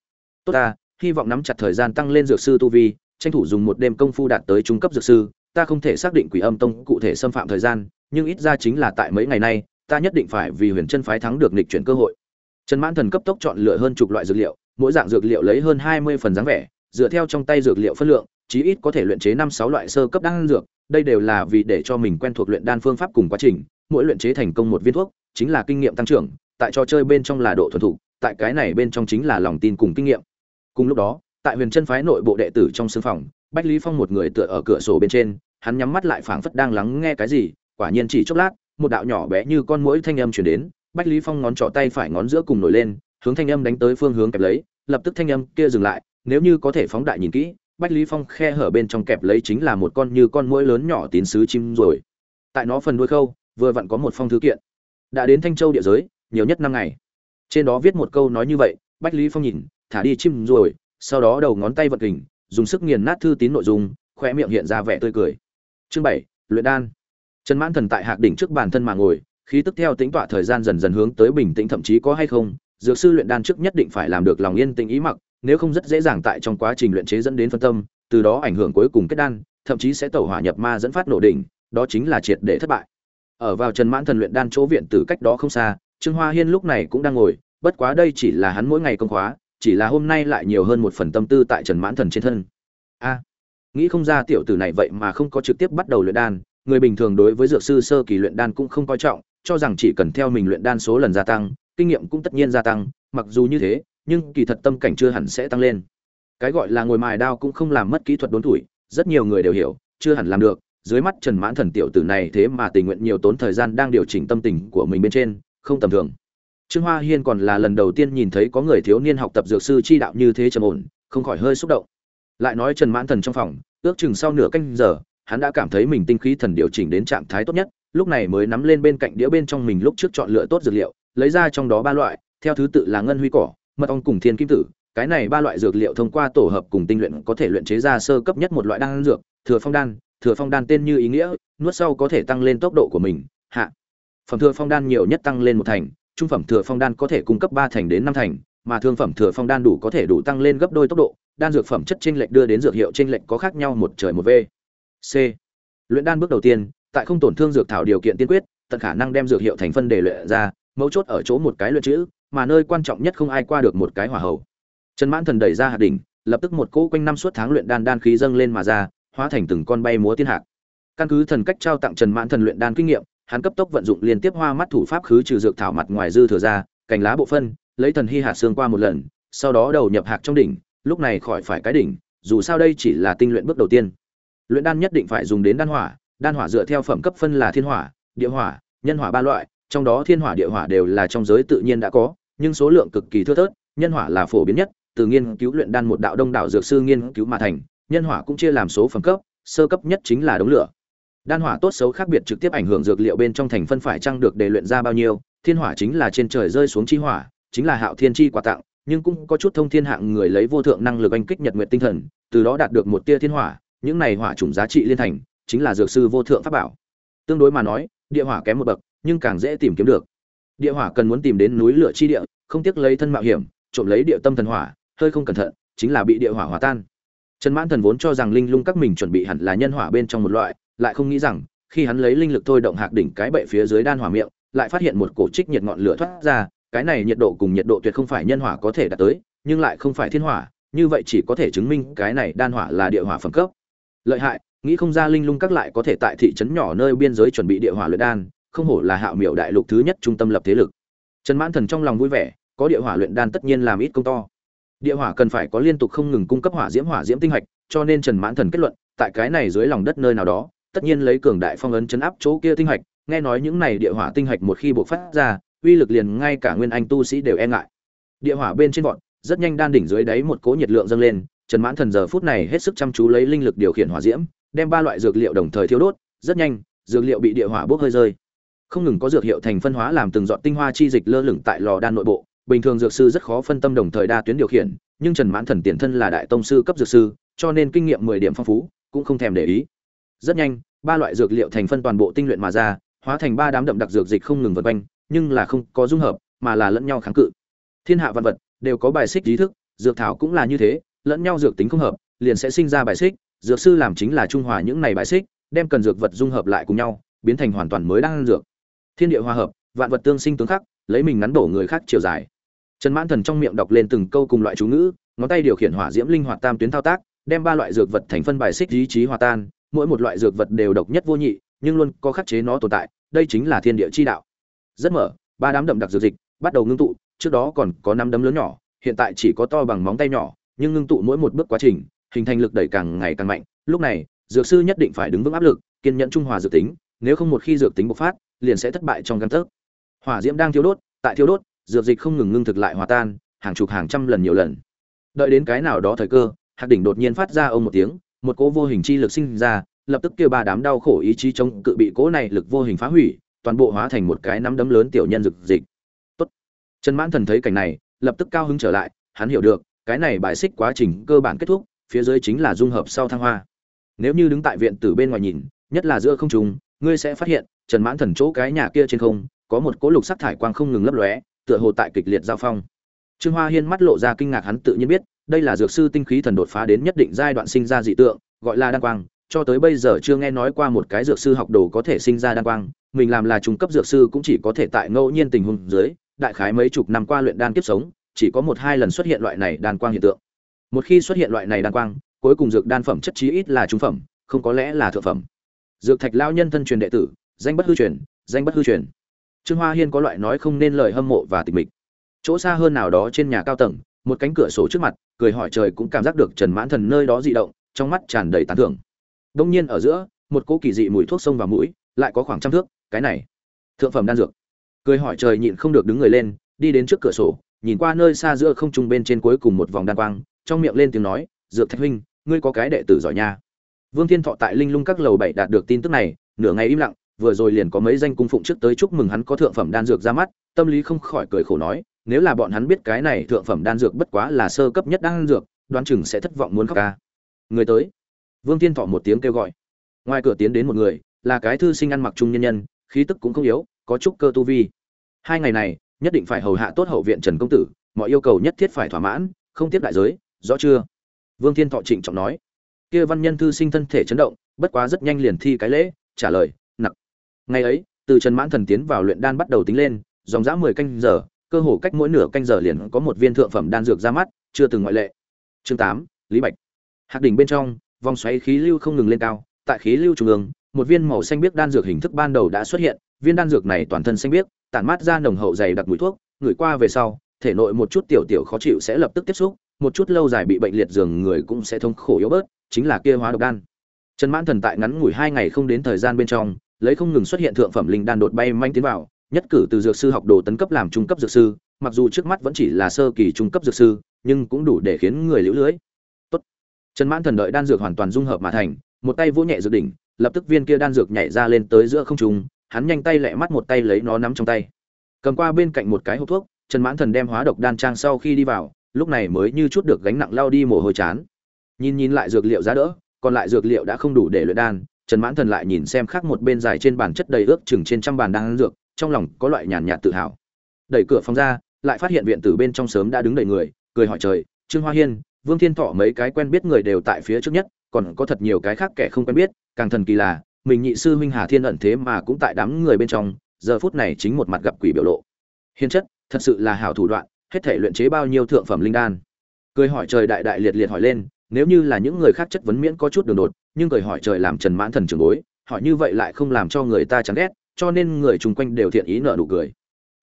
Tốt ta, hy vọng nắm chặt thời gian tăng lên dược sư tu vi, tranh thủ dùng một đêm công phu đạt tới trung cấp dược sư, ta không thể xác định Quỷ Âm Tông cụ thể xâm phạm thời gian, nhưng ít ra chính là tại mấy ngày nay, ta nhất định phải vì Huyền Chân phái thắng được nghịch chuyển cơ hội. Trần Mãn Thần cấp tốc chọn lựa hơn chục loại dược liệu, mỗi dạng dược liệu lấy hơn 20 phần dáng vẻ, dựa theo trong tay dược liệu phân lượng, chí ít có thể luyện chế 5 6 loại sơ cấp đan dược, đây đều là vì để cho mình quen thuộc luyện đan phương pháp cùng quá trình, mỗi luyện chế thành công một viên thuốc, chính là kinh nghiệm tăng trưởng, tại trò chơi bên trong là độ thuần thục, tại cái này bên trong chính là lòng tin cùng kinh nghiệm. Cùng lúc đó, tại Huyền Chân phái nội bộ đệ tử trong sương phòng, Bách Lý Phong một người tựa ở cửa sổ bên trên, hắn nhắm mắt lại phảng phất đang lắng nghe cái gì, quả nhiên chỉ chốc lát, một đạo nhỏ bé như con muỗi thanh âm truyền đến, Bách Lý Phong ngón trỏ tay phải ngón giữa cùng nổi lên, hướng thanh âm đánh tới phương hướng kẹp lấy, lập tức thanh âm kia dừng lại, nếu như có thể phóng đại nhìn kỹ, Bách Lý Phong khe hở bên trong kẹp lấy chính là một con như con muỗi lớn nhỏ tín sứ chim rồi. Tại nó phần đuôi khâu, vừa vặn có một phong thư kiện. Đã đến Thanh Châu địa giới, nhiều nhất năm ngày. Trên đó viết một câu nói như vậy, bách lý phong nhìn, thả đi chim rồi sau đó đầu ngón tay vật kình, dùng sức nghiền nát thư tín nội dung khoe miệng hiện ra vẻ tươi cười. Chương bảy, luyện đan. Trần mãn thần tại hạc đỉnh trước bàn thân mà ngồi, khí tức theo tính tọa thời gian dần dần hướng tới bình tĩnh thậm chí có hay không, dược sư luyện đan trước nhất định phải làm được lòng yên tĩnh ý mặc, nếu không rất dễ dàng tại trong quá trình luyện chế dẫn đến phân tâm, từ đó ảnh hưởng cuối cùng kết đan, thậm chí sẽ tẩu hỏa nhập ma dẫn phát nổ đỉnh, đó chính là triệt để thất bại. Ở vào trần mãn thần luyện đan chỗ viện từ cách đó không xa trương hoa hiên lúc này cũng đang ngồi bất quá đây chỉ là hắn mỗi ngày công khóa chỉ là hôm nay lại nhiều hơn một phần tâm tư tại trần mãn thần trên thân. A nghĩ không ra tiểu tử này vậy mà không có trực tiếp bắt đầu luyện đan người bình thường đối với dược sư sơ kỳ luyện đan cũng không coi trọng cho rằng chỉ cần theo mình luyện đan số lần gia tăng kinh nghiệm cũng tất nhiên gia tăng mặc dù như thế nhưng kỳ thật tâm cảnh chưa hẳn sẽ tăng lên. Cái gọi là ngồi mài đao cũng không làm mất kỹ thuật đốn tuổi rất nhiều người đều hiểu chưa hẳn làm được dưới mắt Trần Mãn Thần tiểu tử này thế mà tình nguyện nhiều tốn thời gian đang điều chỉnh tâm tình của mình bên trên, không tầm thường. Trương Hoa Hiên còn là lần đầu tiên nhìn thấy có người thiếu niên học tập dược sư chi đạo như thế trầm ổn, không khỏi hơi xúc động. Lại nói Trần Mãn Thần trong phòng, ước chừng sau nửa canh giờ, hắn đã cảm thấy mình tinh khí thần điều chỉnh đến trạng thái tốt nhất, lúc này mới nắm lên bên cạnh đĩa bên trong mình lúc trước chọn lựa tốt dược liệu, lấy ra trong đó ba loại, theo thứ tự là ngân huy cỏ, mật ong cùng thiên kim tử. Cái này ba loại dược liệu thông qua tổ hợp cùng tinh luyện có thể luyện chế ra sơ cấp nhất một loại đan dược, Thừa Phong đan, thừa phong đan tên như ý nghĩa nuốt sau có thể tăng lên tốc độ của mình hạ phẩm thừa phong đan nhiều nhất tăng lên một thành, trung phẩm thừa phong đan có thể cung cấp ba thành đến năm thành, mà thương phẩm thừa phong đan đủ có thể đủ tăng lên gấp đôi tốc độ, đan dược phẩm chất chênh lệch đưa đến dược hiệu chênh lệch có khác nhau một trời một v c. Luyện đan bước đầu tiên, tại không tổn thương dược thảo điều kiện tiên quyết, tận khả năng đem dược hiệu thành phân để luyện ra, mấu chốt ở chỗ một cái luyện chữ, mà nơi quan trọng nhất không ai qua được một cái hỏa hầu. Trần mãn thần đẩy ra hạt đỉnh, lập tức một cỗ quanh năm suốt tháng luyện đan đan khí dâng lên mà ra, hóa thành từng con bay múa tiên hạc. Căn cứ thần cách trao tặng trần mãn thần luyện đan kinh nghiệm hắn cấp tốc vận dụng liên tiếp hoa mắt thủ pháp khứ trừ dược thảo mặt ngoài dư thừa ra, cành lá bộ phân, lấy thần hy hạt xương qua một lần, sau đó đầu nhập hạc trong đỉnh, lúc này khỏi phải cái đỉnh, dù sao đây chỉ là tinh luyện bước đầu tiên. Luyện đan nhất định phải dùng đến đan hỏa đan hỏa dựa theo phẩm cấp phân là thiên hỏa, địa hỏa, nhân hỏa ba loại, trong đó thiên hỏa địa hỏa đều là trong giới tự nhiên đã có, nhưng số lượng cực kỳ thưa thớt, nhân hỏa là phổ biến nhất, từ nghiên cứu luyện đan một đạo đông đảo dược sư nghiên cứu mà thành, nhân hỏa cũng chia làm số phẩm cấp, sơ cấp nhất chính là đống lửa đan hỏa tốt xấu khác biệt trực tiếp ảnh hưởng dược liệu bên trong thành phân phải chăng được để luyện ra bao nhiêu, thiên hỏa chính là trên trời rơi xuống chi hỏa, chính là hạo thiên chi quà tặng, nhưng cũng có chút thông thiên hạng người lấy vô thượng năng lực anh kích nhật nguyện tinh thần, từ đó đạt được một tia thiên hỏa, những này hỏa chủng giá trị liên thành, chính là dược sư vô thượng pháp bảo. Tương đối mà nói, địa hỏa kém một bậc, nhưng càng dễ tìm kiếm được. Địa hỏa cần muốn tìm đến núi lửa chi địa, không tiếc lấy thân mạo hiểm, trộm lấy địa tâm thần hỏa, hơi không cẩn thận, chính là bị địa hỏa hòa tan. Trần mãn thần vốn cho rằng linh lung các mình chuẩn bị hẳn là nhân hỏa bên trong một loại lại không nghĩ rằng, khi hắn lấy linh lực thôi động hạc đỉnh cái bệ phía dưới đan hỏa miệng, lại phát hiện một cổ trích nhiệt ngọn lửa thoát ra, cái này nhiệt độ cùng nhiệt độ tuyệt không phải nhân hỏa có thể đạt tới, nhưng lại không phải thiên hỏa, như vậy chỉ có thể chứng minh cái này đan hỏa là địa hỏa phẩm cấp. Lợi hại, nghĩ không ra linh lung các lại có thể tại thị trấn nhỏ nơi biên giới chuẩn bị địa hỏa luyện đan, không hổ là hạo miểu đại lục thứ nhất trung tâm lập thế lực. Trần mãn thần trong lòng vui vẻ, có địa hỏa luyện đan tất nhiên làm ít công to. Địa hỏa cần phải có liên tục không ngừng cung cấp hỏa diễm hỏa diễm tinh hạch, cho nên trần mãn thần kết luận, tại cái này dưới lòng đất nơi nào đó tất nhiên lấy cường đại phong ấn chấn áp chỗ kia tinh hạch, nghe nói những này địa hỏa tinh hạch một khi bộc phát ra, uy lực liền ngay cả nguyên anh tu sĩ đều e ngại. Địa hỏa bên trên vọt, rất nhanh đan đỉnh dưới đáy một cỗ nhiệt lượng dâng lên, trần mãn thần giờ phút này hết sức chăm chú lấy linh lực điều khiển hỏa diễm, đem ba loại dược liệu đồng thời thiêu đốt, rất nhanh, dược liệu bị địa hỏa bốc hơi rơi. Không ngừng có dược hiệu thành phân hóa làm từng giọt tinh hoa chi dịch lơ lửng tại lò đan nội bộ, bình thường dược sư rất khó phân tâm đồng thời đa tuyến điều khiển, nhưng trần mãn thần tiền thân là đại tông sư cấp dược sư, cho nên kinh nghiệm mười điểm phong phú, cũng không thèm để ý rất nhanh, ba loại dược liệu thành phân toàn bộ tinh luyện mà ra, hóa thành ba đám đậm đặc dược dịch không ngừng vượt quanh, nhưng là không có dung hợp, mà là lẫn nhau kháng cự. Thiên hạ văn vật đều có bài xích trí thức, dược thảo cũng là như thế, lẫn nhau dược tính không hợp, liền sẽ sinh ra bài xích, dược sư làm chính là trung hòa những này bài xích, đem cần dược vật dung hợp lại cùng nhau, biến thành hoàn toàn mới đang dược. Thiên địa hòa hợp, vạn vật tương sinh tướng khắc, lấy mình ngắn đổ người khác chiều dài. Trần mãn thần trong miệng đọc lên từng câu cùng loại chú ngữ, ngón tay điều khiển hỏa diễm linh hoạt tam tuyến thao tác, đem ba loại dược vật thành phân bài xích ý chí hòa tan mỗi một loại dược vật đều độc nhất vô nhị, nhưng luôn có khắc chế nó tồn tại, đây chính là thiên địa chi đạo. Rất mở, ba đám đậm đặc dược dịch bắt đầu ngưng tụ, trước đó còn có năm đấm lớn nhỏ, hiện tại chỉ có to bằng móng tay nhỏ, nhưng ngưng tụ mỗi một bước quá trình, hình thành lực đẩy càng ngày càng mạnh. Lúc này, dược sư nhất định phải đứng vững áp lực, kiên nhẫn trung hòa dược tính, nếu không một khi dược tính bộc phát, liền sẽ thất bại trong căn tấc. Hỏa diễm đang thiêu đốt, tại thiêu đốt, dược dịch không ngừng ngưng thực lại hòa tan, hàng chục hàng trăm lần nhiều lần. Đợi đến cái nào đó thời cơ, hạc đỉnh đột nhiên phát ra ông một tiếng một cỗ vô hình chi lực sinh ra, lập tức kêu ba đám đau khổ ý chí chống cự bị cỗ này lực vô hình phá hủy, toàn bộ hóa thành một cái nắm đấm lớn tiểu nhân dược dịch tốt. Trần mãn thần thấy cảnh này, lập tức cao hứng trở lại, hắn hiểu được, cái này bài xích quá trình cơ bản kết thúc, phía dưới chính là dung hợp sau thăng hoa. Nếu như đứng tại viện tử bên ngoài nhìn, nhất là giữa không trung, ngươi sẽ phát hiện, trần mãn thần chỗ cái nhà kia trên không, có một cỗ lục sắc thải quang không ngừng lấp lóe, tựa hồ tại kịch liệt giao phong. Trương hoa hiên mắt lộ ra kinh ngạc hắn tự nhiên biết đây là dược sư tinh khí thần đột phá đến nhất định giai đoạn sinh ra dị tượng, gọi là đan quang. Cho tới bây giờ chưa nghe nói qua một cái dược sư học đồ có thể sinh ra đan quang. Mình làm là trung cấp dược sư cũng chỉ có thể tại ngẫu nhiên tình huống dưới, đại khái mấy chục năm qua luyện đan kiếp sống, chỉ có một hai lần xuất hiện loại này đan quang hiện tượng. Một khi xuất hiện loại này đan quang, cuối cùng dược đan phẩm chất chí ít là trung phẩm, không có lẽ là thượng phẩm. Dược thạch lao nhân thân truyền đệ tử, danh bất hư truyền, danh bất hư truyền. Trương hoa hiên có loại nói không nên lời hâm mộ và tịch mịch. Chỗ xa hơn nào đó trên nhà cao tầng một cánh cửa sổ trước mặt, cười hỏi trời cũng cảm giác được trần mãn thần nơi đó dị động, trong mắt tràn đầy tán thưởng. Đông nhiên ở giữa, một cỗ kỳ dị mùi thuốc sông vào mũi, lại có khoảng trăm thước, cái này, thượng phẩm đan dược. Cười hỏi trời nhịn không được đứng người lên, đi đến trước cửa sổ, nhìn qua nơi xa giữa không trung bên trên cuối cùng một vòng đan quang, trong miệng lên tiếng nói, dược thạch huynh, ngươi có cái đệ tử giỏi nha. Vương thiên thọ tại linh lung các lầu bảy đạt được tin tức này, nửa ngày im lặng, vừa rồi liền có mấy danh cung phụng trước tới chúc mừng hắn có thượng phẩm đan dược ra mắt, tâm lý không khỏi cười khổ nói nếu là bọn hắn biết cái này thượng phẩm đan dược bất quá là sơ cấp nhất đan dược, đoán chừng sẽ thất vọng muốn khóc ca. Người tới. Vương thiên thọ một tiếng kêu gọi. Ngoài cửa tiến đến một người, là cái thư sinh ăn mặc trung nhân nhân, khí tức cũng không yếu, có chút cơ tu vi. Hai ngày này, nhất định phải hầu hạ tốt hậu viện trần công tử, mọi yêu cầu nhất thiết phải thỏa mãn, không tiếp đại giới, rõ chưa? Vương thiên thọ trịnh trọng nói. Kia văn nhân thư sinh thân thể chấn động, bất quá rất nhanh liền thi cái lễ, trả lời, nặc. Ngày ấy, từ trần mãn thần tiến vào luyện đan bắt đầu tính lên, dòng dã mười canh giờ cơ hồ cách mỗi nửa canh giờ liền có một viên thượng phẩm đan dược ra mắt, chưa từng ngoại lệ. Chương tám, lý bạch. Hạc đỉnh bên trong, vòng xoáy khí lưu không ngừng lên cao, tại khí lưu trung ương, một viên màu xanh biếc đan dược hình thức ban đầu đã xuất hiện, viên đan dược này toàn thân xanh biếc, tản mát ra nồng hậu dày đặc mùi thuốc người qua về sau, thể nội một chút tiểu tiểu khó chịu sẽ lập tức tiếp xúc, một chút lâu dài bị bệnh liệt giường người cũng sẽ thống khổ yếu bớt, chính là kia hóa độc đan. Trần mãn thần tại ngắn ngủi hai ngày không đến thời gian bên trong, lấy không ngừng xuất hiện thượng phẩm linh đan đột bay manh tiến vào nhất cử từ dược sư học đồ tấn cấp làm trung cấp dược sư, mặc dù trước mắt vẫn chỉ là sơ kỳ trung cấp dược sư, nhưng cũng đủ để khiến người liễu lưới. Tốt. trần mãn thần đợi đan dược hoàn toàn dung hợp mà thành, một tay vỗ nhẹ dược đỉnh, lập tức viên kia đan dược nhảy ra lên tới giữa không trung, hắn nhanh tay lẹ mắt một tay lấy nó nắm trong tay. Cầm qua bên cạnh một cái hộp thuốc, trần mãn thần đem hóa độc đan trang sau khi đi vào, lúc này mới như chút được gánh nặng lao đi mồ hôi chán. Nhìn nhìn lại dược liệu giá đỡ, còn lại dược liệu đã không đủ để luyện đan, trần mãn thần lại nhìn xem khác một bên dài trên bàn chất đầy ước chừng trên trăm bàn đan dược trong lòng có loại nhàn nhạt tự hào. Đẩy cửa phòng ra, lại phát hiện viện tử bên trong sớm đã đứng đầy người, cười hỏi trời, trương hoa hiên, vương thiên thọ mấy cái quen biết người đều tại phía trước nhất, còn có thật nhiều cái khác kẻ không quen biết, càng thần kỳ là, mình nhị sư huynh hà thiên ẩn thế mà cũng tại đám người bên trong, giờ phút này chính một mặt gặp quỷ biểu lộ. Hiền chất, thật sự là hảo thủ đoạn, hết thể luyện chế bao nhiêu thượng phẩm linh đan. Cười hỏi trời đại đại liệt liệt hỏi lên, nếu như là những người khác chất vấn miễn có chút đường đột, nhưng cười hỏi trời làm trần mãn thần trường bối, hỏi như vậy lại không làm cho người ta chán ghét cho nên người chung quanh đều thiện ý nợ nụ cười.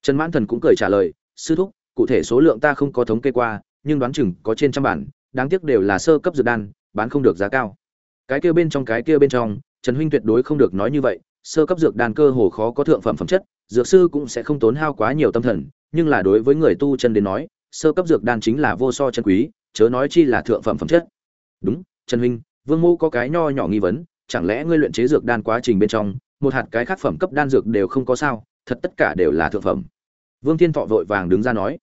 Trần mãn thần cũng cười trả lời, sư thúc, cụ thể số lượng ta không có thống kê qua, nhưng đoán chừng có trên trăm bản, đáng tiếc đều là sơ cấp dược đan, bán không được giá cao. Cái kia bên trong, cái kia bên trong, trần huynh tuyệt đối không được nói như vậy, sơ cấp dược đan cơ hồ khó có thượng phẩm phẩm chất, dược sư cũng sẽ không tốn hao quá nhiều tâm thần, nhưng là đối với người tu chân đến nói, sơ cấp dược đan chính là vô so chân quý, chớ nói chi là thượng phẩm phẩm chất. Đúng, trần huynh, vương mô có cái nho nhỏ nghi vấn, chẳng lẽ ngươi luyện chế dược đan quá trình bên trong một hạt cái khác phẩm cấp đan dược đều không có sao, thật tất cả đều là thượng phẩm. Vương thiên thọ vội vàng đứng ra nói.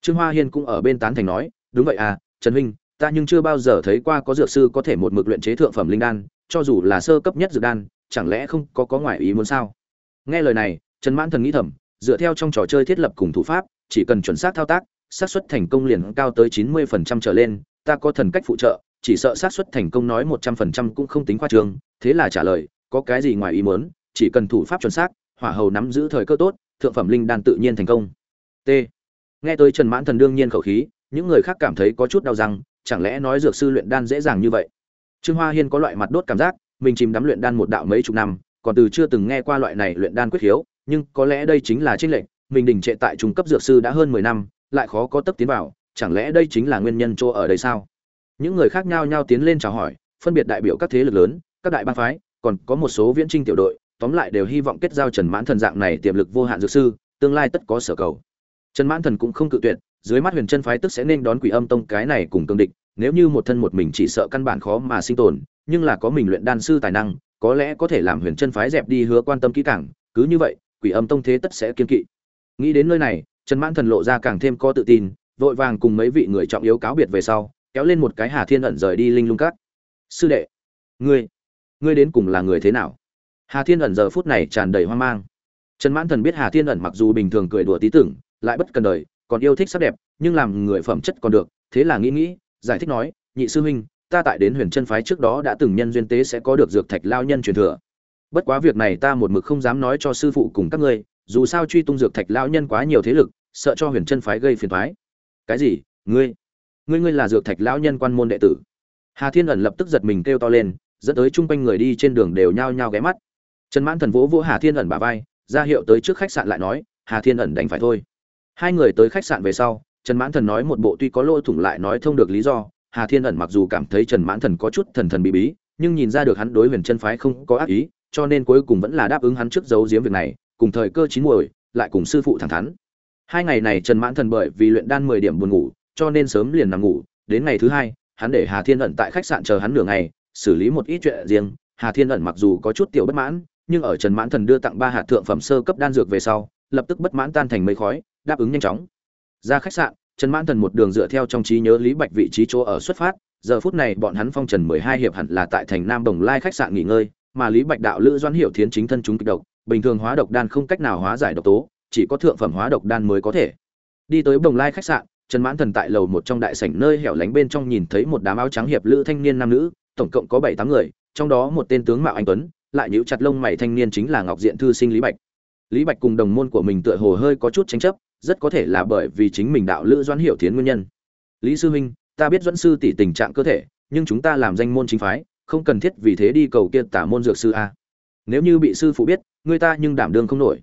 Trương hoa hiên cũng ở bên tán thành nói, đúng vậy à trần huynh, ta nhưng chưa bao giờ thấy qua có dược sư có thể một mực luyện chế thượng phẩm linh đan, cho dù là sơ cấp nhất dược đan, chẳng lẽ không có có ngoại ý muốn sao? Nghe lời này, trần mãn thần nghĩ thầm, dựa theo trong trò chơi thiết lập cùng thủ pháp, chỉ cần chuẩn xác thao tác, xác suất thành công liền cao tới chín mươi phần trăm trở lên, ta có thần cách phụ trợ, chỉ sợ xác suất thành công nói một trăm phần trăm cũng không tính khoa trương, thế là trả lời, có cái gì ngoài ý muốn chỉ cần thủ pháp chuẩn xác, hỏa hầu nắm giữ thời cơ tốt, thượng phẩm linh đan tự nhiên thành công. T. Nghe tới trần mãn thần đương nhiên khẩu khí, những người khác cảm thấy có chút đau răng, chẳng lẽ nói dược sư luyện đan dễ dàng như vậy? Trương hoa hiên có loại mặt đốt cảm giác, mình chìm đắm luyện đan một đạo mấy chục năm, còn từ chưa từng nghe qua loại này luyện đan quyết khiếu, nhưng có lẽ đây chính là trinh lệnh mình đình trệ tại trung cấp dược sư đã hơn mười năm, lại khó có tấp tiến vào, chẳng lẽ đây chính là nguyên nhân chỗ ở đây sao? Những người khác nhau nhau tiến lên chào hỏi, phân biệt đại biểu các thế lực lớn, các đại bang phái, còn có một số viễn trinh tiểu đội tóm lại đều hy vọng kết giao trần mãn thần dạng này tiềm lực vô hạn dược sư, tương lai tất có sở cầu. Trần mãn thần cũng không cự tuyệt, dưới mắt huyền chân phái tức sẽ nên đón quỷ âm tông cái này cùng cương địch, nếu như một thân một mình chỉ sợ căn bản khó mà sinh tồn, nhưng là có mình luyện đan sư tài năng, có lẽ có thể làm huyền chân phái dẹp đi hứa quan tâm kỹ càng, cứ như vậy, quỷ âm tông thế tất sẽ kiên kỵ. Nghĩ đến nơi này, trần mãn thần lộ ra càng thêm có tự tin, vội vàng cùng mấy vị người trọng yếu cáo biệt về sau, kéo lên một cái hà thiên ẩn rời đi linh lung cát sư đệ, ngươi ngươi đến cùng là người thế nào? Hà thiên ẩn giờ phút này tràn đầy hoang mang. Trần mãn thần biết hà thiên ẩn mặc dù bình thường cười đùa tí tưởng, lại bất cần đời, còn yêu thích sắc đẹp, nhưng làm người phẩm chất còn được, thế là nghĩ nghĩ, giải thích nói, nhị sư huynh, ta tại đến huyền chân phái trước đó đã từng nhân duyên tế sẽ có được dược thạch lao nhân truyền thừa. Bất quá việc này ta một mực không dám nói cho sư phụ cùng các ngươi, dù sao truy tung dược thạch lao nhân quá nhiều thế lực, sợ cho huyền chân phái gây phiền toái." cái gì? Ngươi? Ngươi ngươi là dược thạch lão nhân quan môn đệ tử? Hà thiên ẩn lập tức giật mình kêu to lên, dẫn tới chung quanh người đi trên đường đều nhao nhao ghé mắt trần mãn thần vỗ vỗ hà thiên ẩn bà vai, ra hiệu tới trước khách sạn lại nói, hà thiên ẩn đành phải thôi. Hai người tới khách sạn về sau, trần mãn thần nói một bộ tuy có lỗ thủng lại nói thông được lý do, hà thiên ẩn mặc dù cảm thấy trần mãn thần có chút thần thần bí bí, nhưng nhìn ra được hắn đối huyền chân phái không có ác ý, cho nên cuối cùng vẫn là đáp ứng hắn trước giấu giếm việc này, cùng thời cơ chín muồi, lại cùng sư phụ thẳng thắn. Hai ngày này trần mãn thần bởi vì luyện đan mười điểm buồn ngủ, cho nên sớm liền nằm ngủ, đến ngày thứ hai, hắn để hà thiên ẩn tại khách sạn chờ hắn nửa ngày, xử lý một ít chuyện riêng, hà thiên ẩn mặc dù có chút tiểu bất mãn nhưng ở trần mãn thần đưa tặng ba hạt thượng phẩm sơ cấp đan dược về sau, lập tức bất mãn tan thành mây khói, đáp ứng nhanh chóng. Ra khách sạn, trần mãn thần một đường dựa theo trong trí nhớ lý bạch vị trí chỗ ở xuất phát, giờ phút này bọn hắn phong trần mười hai hiệp hẳn là tại thành nam đồng lai khách sạn nghỉ ngơi, mà lý bạch đạo lữ doãn hiểu thiến chính thân chúng kịch độc, bình thường hóa độc đan không cách nào hóa giải độc tố, chỉ có thượng phẩm hóa độc đan mới có thể. Đi tới đồng lai khách sạn, trần mãn thần tại lầu một trong đại sảnh nơi hẻo lánh bên trong nhìn thấy một đám áo trắng hiệp lữ thanh niên nam nữ, tổng cộng có bảy tám người, trong đó một tên tướng mạo anh tuấn lại nhíu chặt lông mày thanh niên chính là ngọc diện thư sinh lý bạch. Lý bạch cùng đồng môn của mình tựa hồ hơi có chút tranh chấp, rất có thể là bởi vì chính mình đạo lữ doãn hiểu thiến nguyên nhân. Lý sư huynh, ta biết doãn sư tỷ tình trạng cơ thể, nhưng chúng ta làm danh môn chính phái, không cần thiết vì thế đi cầu kia tả môn dược sư a. Nếu như bị sư phụ biết, người ta nhưng đảm đương không nổi.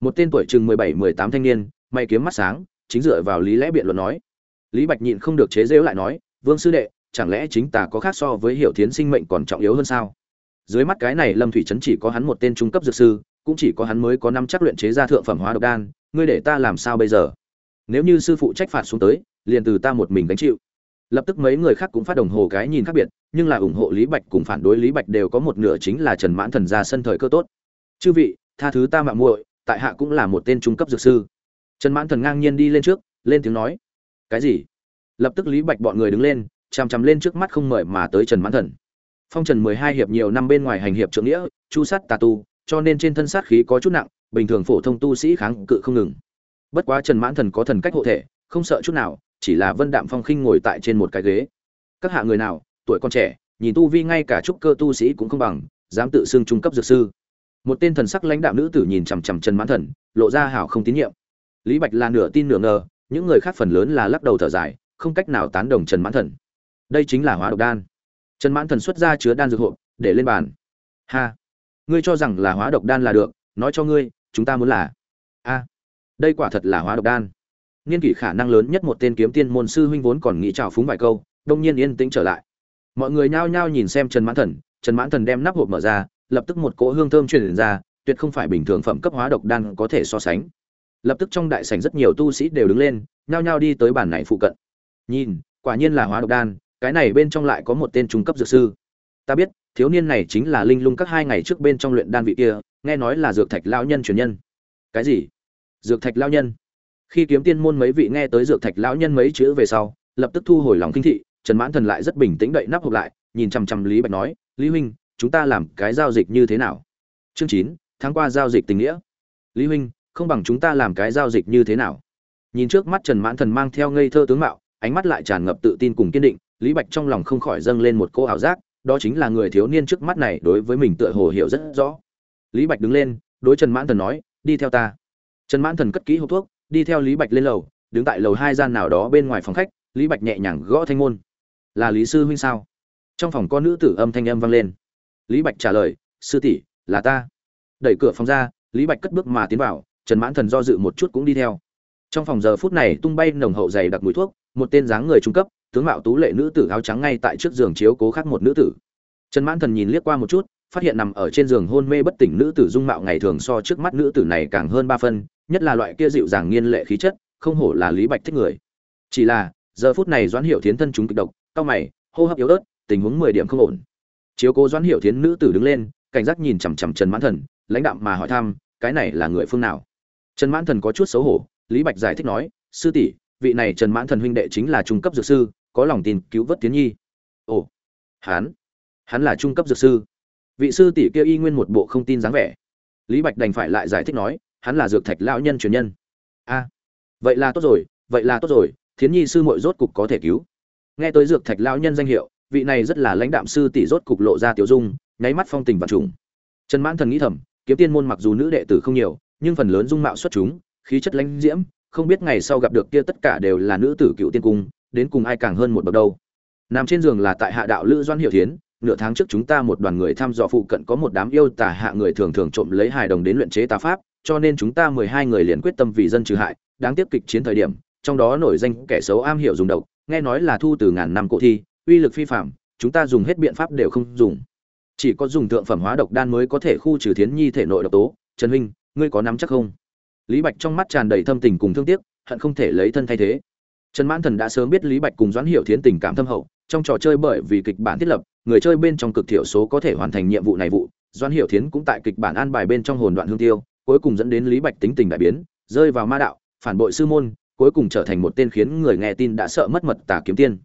Một tên tuổi chừng mười bảy, mười tám thanh niên mày kiếm mắt sáng, chính dựa vào lý lẽ biện luận nói. Lý bạch nhịn không được chế giễu lại nói, vương sư đệ, chẳng lẽ chính ta có khác so với hiểu thiến sinh mệnh còn trọng yếu hơn sao? Dưới mắt cái này lâm thủy trấn chỉ có hắn một tên trung cấp dược sư, cũng chỉ có hắn mới có năm chắc luyện chế ra thượng phẩm hóa độc đan, ngươi để ta làm sao bây giờ? Nếu như sư phụ trách phạt xuống tới, liền từ ta một mình gánh chịu. Lập tức mấy người khác cũng phát đồng hồ cái nhìn khác biệt, nhưng là ủng hộ lý bạch cùng phản đối lý bạch đều có một nửa chính là trần mãn thần ra sân thời cơ tốt. Chư vị, tha thứ ta mạng muội, tại hạ cũng là một tên trung cấp dược sư. Trần mãn thần ngang nhiên đi lên trước, lên tiếng nói. Cái gì? Lập tức lý bạch bọn người đứng lên, chằm chằm lên trước mắt không mời mà tới trần mãn thần phong trần mười hai hiệp nhiều năm bên ngoài hành hiệp trưởng nghĩa, chu sát tà tu, cho nên trên thân sát khí có chút nặng, bình thường phổ thông tu sĩ kháng cự không ngừng. Bất quá trần mãn thần có thần cách hộ thể, không sợ chút nào, chỉ là vân đạm phong khinh ngồi tại trên một cái ghế. Các hạ người nào, tuổi còn trẻ, nhìn tu vi ngay cả trúc cơ tu sĩ cũng không bằng, dám tự xưng trung cấp dược sư. Một tên thần sắc lãnh đạo nữ tử nhìn chằm chằm trần mãn thần, lộ ra hảo không tín nhiệm. Lý bạch là nửa tin nửa ngờ, những người khác phần lớn là lắc đầu thở dài, không cách nào tán đồng trần mãn thần. Đây chính là hóa độc đan trần mãn thần xuất ra chứa đan dược hộp, để lên bàn. Ha, ngươi cho rằng là hóa độc đan là được, nói cho ngươi, chúng ta muốn là. A, đây quả thật là hóa độc đan. Niên kỷ khả năng lớn nhất một tên kiếm tiên môn sư huynh vốn còn nghĩ trào phúng vài câu, đông nhiên yên tĩnh trở lại. Mọi người nhao nhao nhìn xem trần mãn thần, trần mãn thần đem nắp hộp mở ra, lập tức một cỗ hương thơm truyền ra, tuyệt không phải bình thường phẩm cấp hóa độc đan có thể so sánh. Lập tức trong đại sảnh rất nhiều tu sĩ đều đứng lên, nhao nhao đi tới bàn này phụ cận. Nhìn, quả nhiên là hóa độc đan cái này bên trong lại có một tên trung cấp dược sư. Ta biết, thiếu niên này chính là linh lung các hai ngày trước bên trong luyện đan vị kia, nghe nói là dược thạch lao nhân truyền nhân. Cái gì? Dược thạch lao nhân? Khi kiếm tiên môn mấy vị nghe tới dược thạch lão nhân mấy chữ về sau, lập tức thu hồi lòng kinh thị, trần mãn thần lại rất bình tĩnh đậy nắp hộp lại, nhìn chằm chằm lý bạch nói, lý huynh, chúng ta làm cái giao dịch như thế nào? Chương chín, tháng qua giao dịch tình nghĩa. Lý huynh, không bằng chúng ta làm cái giao dịch như thế nào? Nhìn trước mắt trần mãn thần mang theo ngây thơ tướng mạo, ánh mắt lại tràn ngập tự tin cùng kiên định lý bạch trong lòng không khỏi dâng lên một cô ảo giác, đó chính là người thiếu niên trước mắt này đối với mình tựa hồ hiểu rất rõ. Lý bạch đứng lên, đối trần mãn thần nói, đi theo ta. Trần mãn thần cất kỹ hộp thuốc, đi theo lý bạch lên lầu, đứng tại lầu hai gian nào đó bên ngoài phòng khách, lý bạch nhẹ nhàng gõ thanh môn. Là lý sư huynh sao? Trong phòng có nữ tử âm thanh âm vang lên. Lý bạch trả lời, sư tỷ, là ta. Đẩy cửa phòng ra, lý bạch cất bước mà tiến vào, trần mãn thần do dự một chút cũng đi theo. Trong phòng giờ phút này tung bay nồng hậu dày đặc mùi thuốc, một tên dáng người trung cấp tướng mạo tú lệ nữ tử áo trắng ngay tại trước giường chiếu cố khác một nữ tử. Trần mãn thần nhìn liếc qua một chút, phát hiện nằm ở trên giường hôn mê bất tỉnh nữ tử dung mạo ngày thường so trước mắt nữ tử này càng hơn ba phân, nhất là loại kia dịu dàng nghiên lệ khí chất, không hổ là lý bạch thích người. Chỉ là, giờ phút này doãn hiểu thiến thân chúng kịch độc cao mày, hô hấp yếu ớt, tình huống mười điểm không ổn. Chiếu cố doãn hiểu thiến nữ tử đứng lên, cảnh giác nhìn chằm chằm trần mãn thần, lãnh đạm mà hỏi thăm, cái này là người phương nào? Trần mãn thần có chút xấu hổ, lý bạch giải thích nói, sư tỷ, vị này trần mãn thần huynh đệ chính là trung cấp dược sư có lòng tin cứu vớt tiến nhi. Ồ, hắn hắn là trung cấp dược sư. Vị sư tỷ kia y nguyên một bộ không tin dáng vẻ. Lý bạch đành phải lại giải thích nói, hắn là dược thạch lão nhân truyền nhân. A, vậy là tốt rồi, vậy là tốt rồi, thiến nhi sư muội rốt cục có thể cứu. Nghe tới dược thạch lão nhân danh hiệu, vị này rất là lãnh đạm sư tỷ rốt cục lộ ra tiểu dung, nháy mắt phong tình và trùng. Trần mãn thần nghĩ thầm, kiếm tiên môn mặc dù nữ đệ tử không nhiều, nhưng phần lớn dung mạo xuất chúng, khí chất lãnh diễm, không biết ngày sau gặp được kia tất cả đều là nữ tử cựu tiên cung đến cùng ai càng hơn một bậc đâu. Nằm trên giường là tại hạ đạo lữ doan hiệu thiến, nửa tháng trước chúng ta một đoàn người thăm dò phụ cận có một đám yêu tả hạ người thường thường trộm lấy hài đồng đến luyện chế tà pháp, cho nên chúng ta mười hai người liền quyết tâm vì dân trừ hại, đáng tiếc kịch chiến thời điểm, trong đó nổi danh kẻ xấu am hiểu dùng độc, nghe nói là thu từ ngàn năm cổ thi, uy lực phi phạm, chúng ta dùng hết biện pháp đều không dùng. Chỉ có dùng thượng phẩm hóa độc đan mới có thể khu trừ thiến nhi thể nội độc tố. Trần huynh, ngươi có nắm chắc không? Lý bạch trong mắt tràn đầy thâm tình cùng thương tiếc, hận không thể lấy thân thay thế trần mãn thần đã sớm biết lý bạch cùng doãn hiểu thiến tình cảm thâm hậu, trong trò chơi bởi vì kịch bản thiết lập, người chơi bên trong cực thiểu số có thể hoàn thành nhiệm vụ này vụ. Doãn hiểu thiến cũng tại kịch bản an bài bên trong hồn đoạn hương tiêu, cuối cùng dẫn đến lý bạch tính tình đại biến, rơi vào ma đạo, phản bội sư môn, cuối cùng trở thành một tên khiến người nghe tin đã sợ mất mật tà kiếm tiên.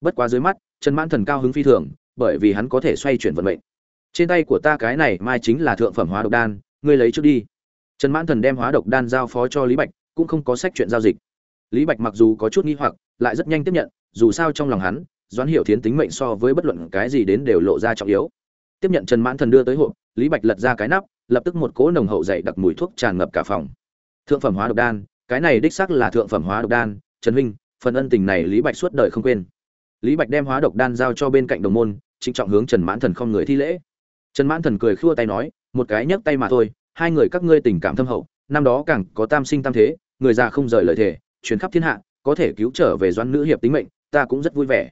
Bất quá dưới mắt, trần mãn thần cao hứng phi thường, bởi vì hắn có thể xoay chuyển vận mệnh. Trên tay của ta cái này mai chính là thượng phẩm hóa độc đan, ngươi lấy trước đi. Trần mãn thần đem hóa độc đan giao phó cho lý bạch, cũng không có sách chuyện giao dịch lý bạch mặc dù có chút nghi hoặc, lại rất nhanh tiếp nhận, dù sao trong lòng hắn, doãn hiểu thiến tính mệnh so với bất luận cái gì đến đều lộ ra trọng yếu. Tiếp nhận trần mãn thần đưa tới hộp lý bạch lật ra cái nắp, lập tức một cỗ nồng hậu dày đặc mùi thuốc tràn ngập cả phòng. Thượng phẩm hóa độc đan, cái này đích xác là thượng phẩm hóa độc đan, trần huynh phần ân tình này lý bạch suốt đời không quên. Lý bạch đem hóa độc đan giao cho bên cạnh đồng môn, trịnh trọng hướng trần mãn thần không người thi lễ. Trần mãn thần cười khua tay nói, một cái nhấc tay mà thôi, hai người các ngươi tình cảm thâm hậu, năm đó càng có tam sinh tam thế, người già không rời lời thề truyền khắp thiên hạ, có thể cứu trở về doãn nữ hiệp tính mệnh, ta cũng rất vui vẻ.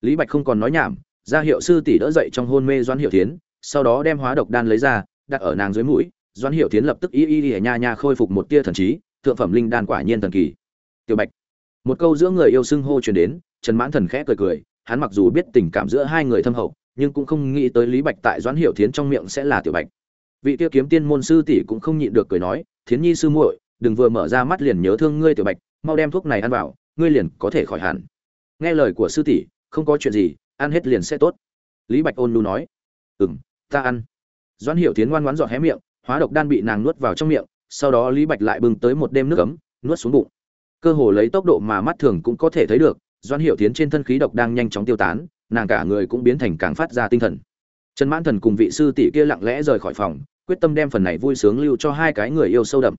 Lý bạch không còn nói nhảm, ra hiệu sư tỷ đỡ dậy trong hôn mê doãn hiệu tiến sau đó đem hóa độc đan lấy ra, đặt ở nàng dưới mũi, doãn hiệu tiến lập tức y y y nha nha khôi phục một tia thần trí, thượng phẩm linh đan quả nhiên thần kỳ. Tiểu bạch, một câu giữa người yêu xưng hô truyền đến, trần mãn thần khẽ cười cười, hắn mặc dù biết tình cảm giữa hai người thâm hậu, nhưng cũng không nghĩ tới lý bạch tại doãn hiệu thiến trong miệng sẽ là tiểu bạch. Vị tiêu kiếm tiên môn sư tỷ cũng không nhịn được cười nói, thiến nhi sư muội, đừng vừa mở ra mắt liền nhớ thương ngươi, tiểu bạch mau đem thuốc này ăn vào, ngươi liền có thể khỏi hẳn. Nghe lời của sư tỷ, không có chuyện gì, ăn hết liền sẽ tốt. Lý bạch ôn nu nói. Ừm, ta ăn. Doãn Hiểu thiến ngoan ngoãn dọn hé miệng, hóa độc đan bị nàng nuốt vào trong miệng, sau đó lý bạch lại bưng tới một đêm nước ấm, nuốt xuống bụng. Cơ hồ lấy tốc độ mà mắt thường cũng có thể thấy được, doãn Hiểu thiến trên thân khí độc đang nhanh chóng tiêu tán, nàng cả người cũng biến thành càng phát ra tinh thần. Trần mãn thần cùng vị sư tỷ kia lặng lẽ rời khỏi phòng, quyết tâm đem phần này vui sướng lưu cho hai cái người yêu sâu đậm.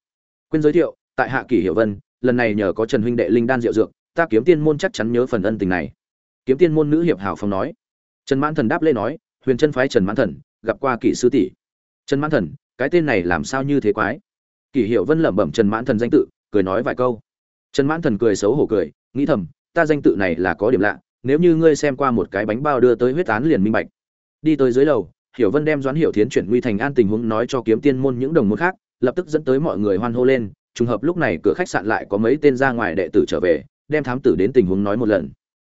Quên giới thiệu, tại hạ kỷ hiệu vân lần này nhờ có trần huynh đệ linh đan diệu dược, ta kiếm tiên môn chắc chắn nhớ phần ân tình này. Kiếm tiên môn nữ hiệp hảo phong nói. Trần mãn thần đáp lễ nói, huyền chân phái trần mãn thần, gặp qua kỷ sư tỷ. Trần mãn thần, cái tên này làm sao như thế quái? Kỷ hiệu vân lẩm bẩm trần mãn thần danh tự, cười nói vài câu. Trần mãn thần cười xấu hổ cười, nghĩ thầm, ta danh tự này là có điểm lạ, nếu như ngươi xem qua một cái bánh bao đưa tới huyết án liền minh bạch. Đi tới dưới lầu, hiểu vân đem doãn hiểu thiến chuyển nguy thành an tình huống nói cho kiếm tiên môn những đồng môn khác, lập tức dẫn tới mọi người hoan hô lên trùng hợp lúc này cửa khách sạn lại có mấy tên ra ngoài đệ tử trở về, đem thám tử đến tình huống nói một lần.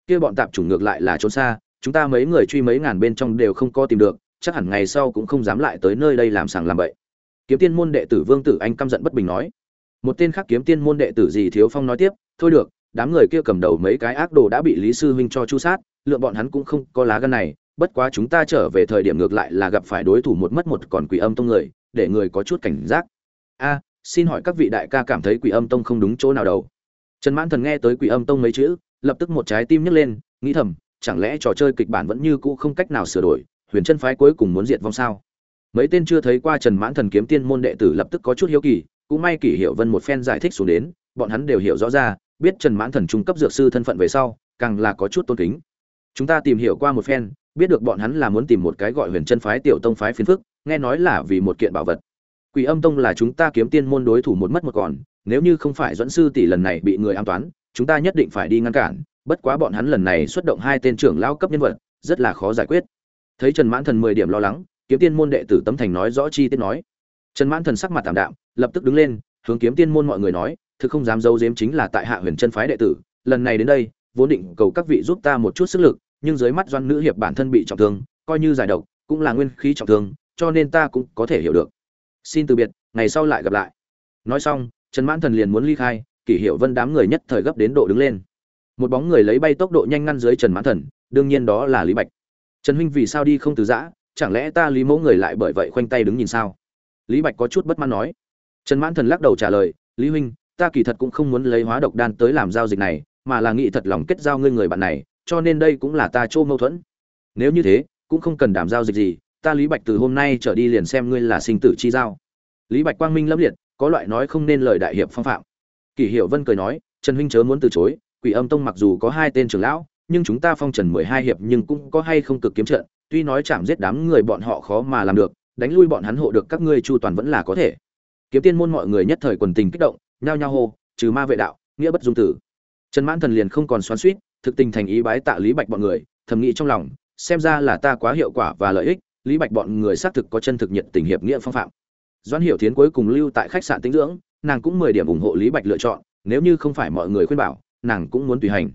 Kia bọn tạp chủng ngược lại là trốn xa, chúng ta mấy người truy mấy ngàn bên trong đều không có tìm được, chắc hẳn ngày sau cũng không dám lại tới nơi đây làm sàng làm bậy. Kiếm tiên môn đệ tử vương tử anh căm giận bất bình nói. Một tên khác kiếm tiên môn đệ tử gì thiếu phong nói tiếp, thôi được, đám người kia cầm đầu mấy cái ác đồ đã bị lý sư huynh cho chu sát, lượng bọn hắn cũng không có lá gan này, bất quá chúng ta trở về thời điểm ngược lại là gặp phải đối thủ một mất một còn quỷ âm tông người, để người có chút cảnh giác. A xin hỏi các vị đại ca cảm thấy quỷ âm tông không đúng chỗ nào đâu trần mãn thần nghe tới quỷ âm tông mấy chữ, lập tức một trái tim nhấc lên, nghĩ thầm, chẳng lẽ trò chơi kịch bản vẫn như cũ không cách nào sửa đổi, huyền chân phái cuối cùng muốn diệt vong sao? Mấy tên chưa thấy qua trần mãn thần kiếm tiên môn đệ tử lập tức có chút hiếu kỳ, cũng may kỷ hiệu vân một phen giải thích xuống đến, bọn hắn đều hiểu rõ ra, biết trần mãn thần trung cấp dược sư thân phận về sau, càng là có chút tôn kính. Chúng ta tìm hiểu qua một phen, biết được bọn hắn là muốn tìm một cái gọi huyền chân phái tiểu tông phái phiến phức, nghe nói là vì một kiện bảo vật quỷ âm tông là chúng ta kiếm tiên môn đối thủ một mất một còn, nếu như không phải dẫn sư tỷ lần này bị người an toán, chúng ta nhất định phải đi ngăn cản, bất quá bọn hắn lần này xuất động hai tên trưởng lao cấp nhân vật, rất là khó giải quyết. Thấy trần mãn thần mười điểm lo lắng, kiếm tiên môn đệ tử tấm thành nói rõ chi tiết nói. Trần mãn thần sắc mặt tạm đạm, lập tức đứng lên, hướng kiếm tiên môn mọi người nói, thực không dám giấu giếm chính là tại hạ huyền chân phái đệ tử, lần này đến đây, vốn định cầu các vị giúp ta một chút sức lực, nhưng dưới mắt doan nữ hiệp bản thân bị trọng thương, coi như giải độc, cũng là nguyên khí trọng thương, cho nên ta cũng có thể hiểu được xin từ biệt, ngày sau lại gặp lại. Nói xong, trần mãn thần liền muốn ly khai, kỷ hiệu vân đám người nhất thời gấp đến độ đứng lên. Một bóng người lấy bay tốc độ nhanh ngăn dưới trần mãn thần, đương nhiên đó là lý bạch. Trần huynh vì sao đi không từ giã? Chẳng lẽ ta lý mẫu người lại bởi vậy khoanh tay đứng nhìn sao? Lý bạch có chút bất mãn nói. Trần mãn thần lắc đầu trả lời, lý huynh, ta kỳ thật cũng không muốn lấy hóa độc đan tới làm giao dịch này, mà là nghị thật lòng kết giao ngươi người bạn này, cho nên đây cũng là ta chỗ mâu thuẫn. Nếu như thế, cũng không cần đảm giao dịch gì ta lý bạch từ hôm nay trở đi liền xem ngươi là sinh tử chi giao. Lý bạch quang minh lâm liệt, có loại nói không nên lời đại hiệp phong phạm. Kỷ hiệu vân cười nói, trần huynh chớ muốn từ chối, quỷ âm tông mặc dù có hai tên trưởng lão, nhưng chúng ta phong trần mười hai hiệp nhưng cũng có hay không cực kiếm trận, tuy nói chạm giết đám người bọn họ khó mà làm được, đánh lui bọn hắn hộ được các ngươi chu toàn vẫn là có thể. Kiếm tiên môn mọi người nhất thời quần tình kích động, nhao nhao hô, trừ ma vệ đạo, nghĩa bất dung tử. Trần mãn thần liền không còn xoắn suýt thực tình thành ý bái tạ lý bạch bọn người, thầm nghĩ trong lòng, xem ra là ta quá hiệu quả và lợi ích lý bạch bọn người xác thực có chân thực nhiệt tình hiệp nghĩa phong phạm. Doãn hiểu thiến cuối cùng lưu tại khách sạn tĩnh dưỡng, nàng cũng mười điểm ủng hộ lý bạch lựa chọn, nếu như không phải mọi người khuyên bảo, nàng cũng muốn tùy hành.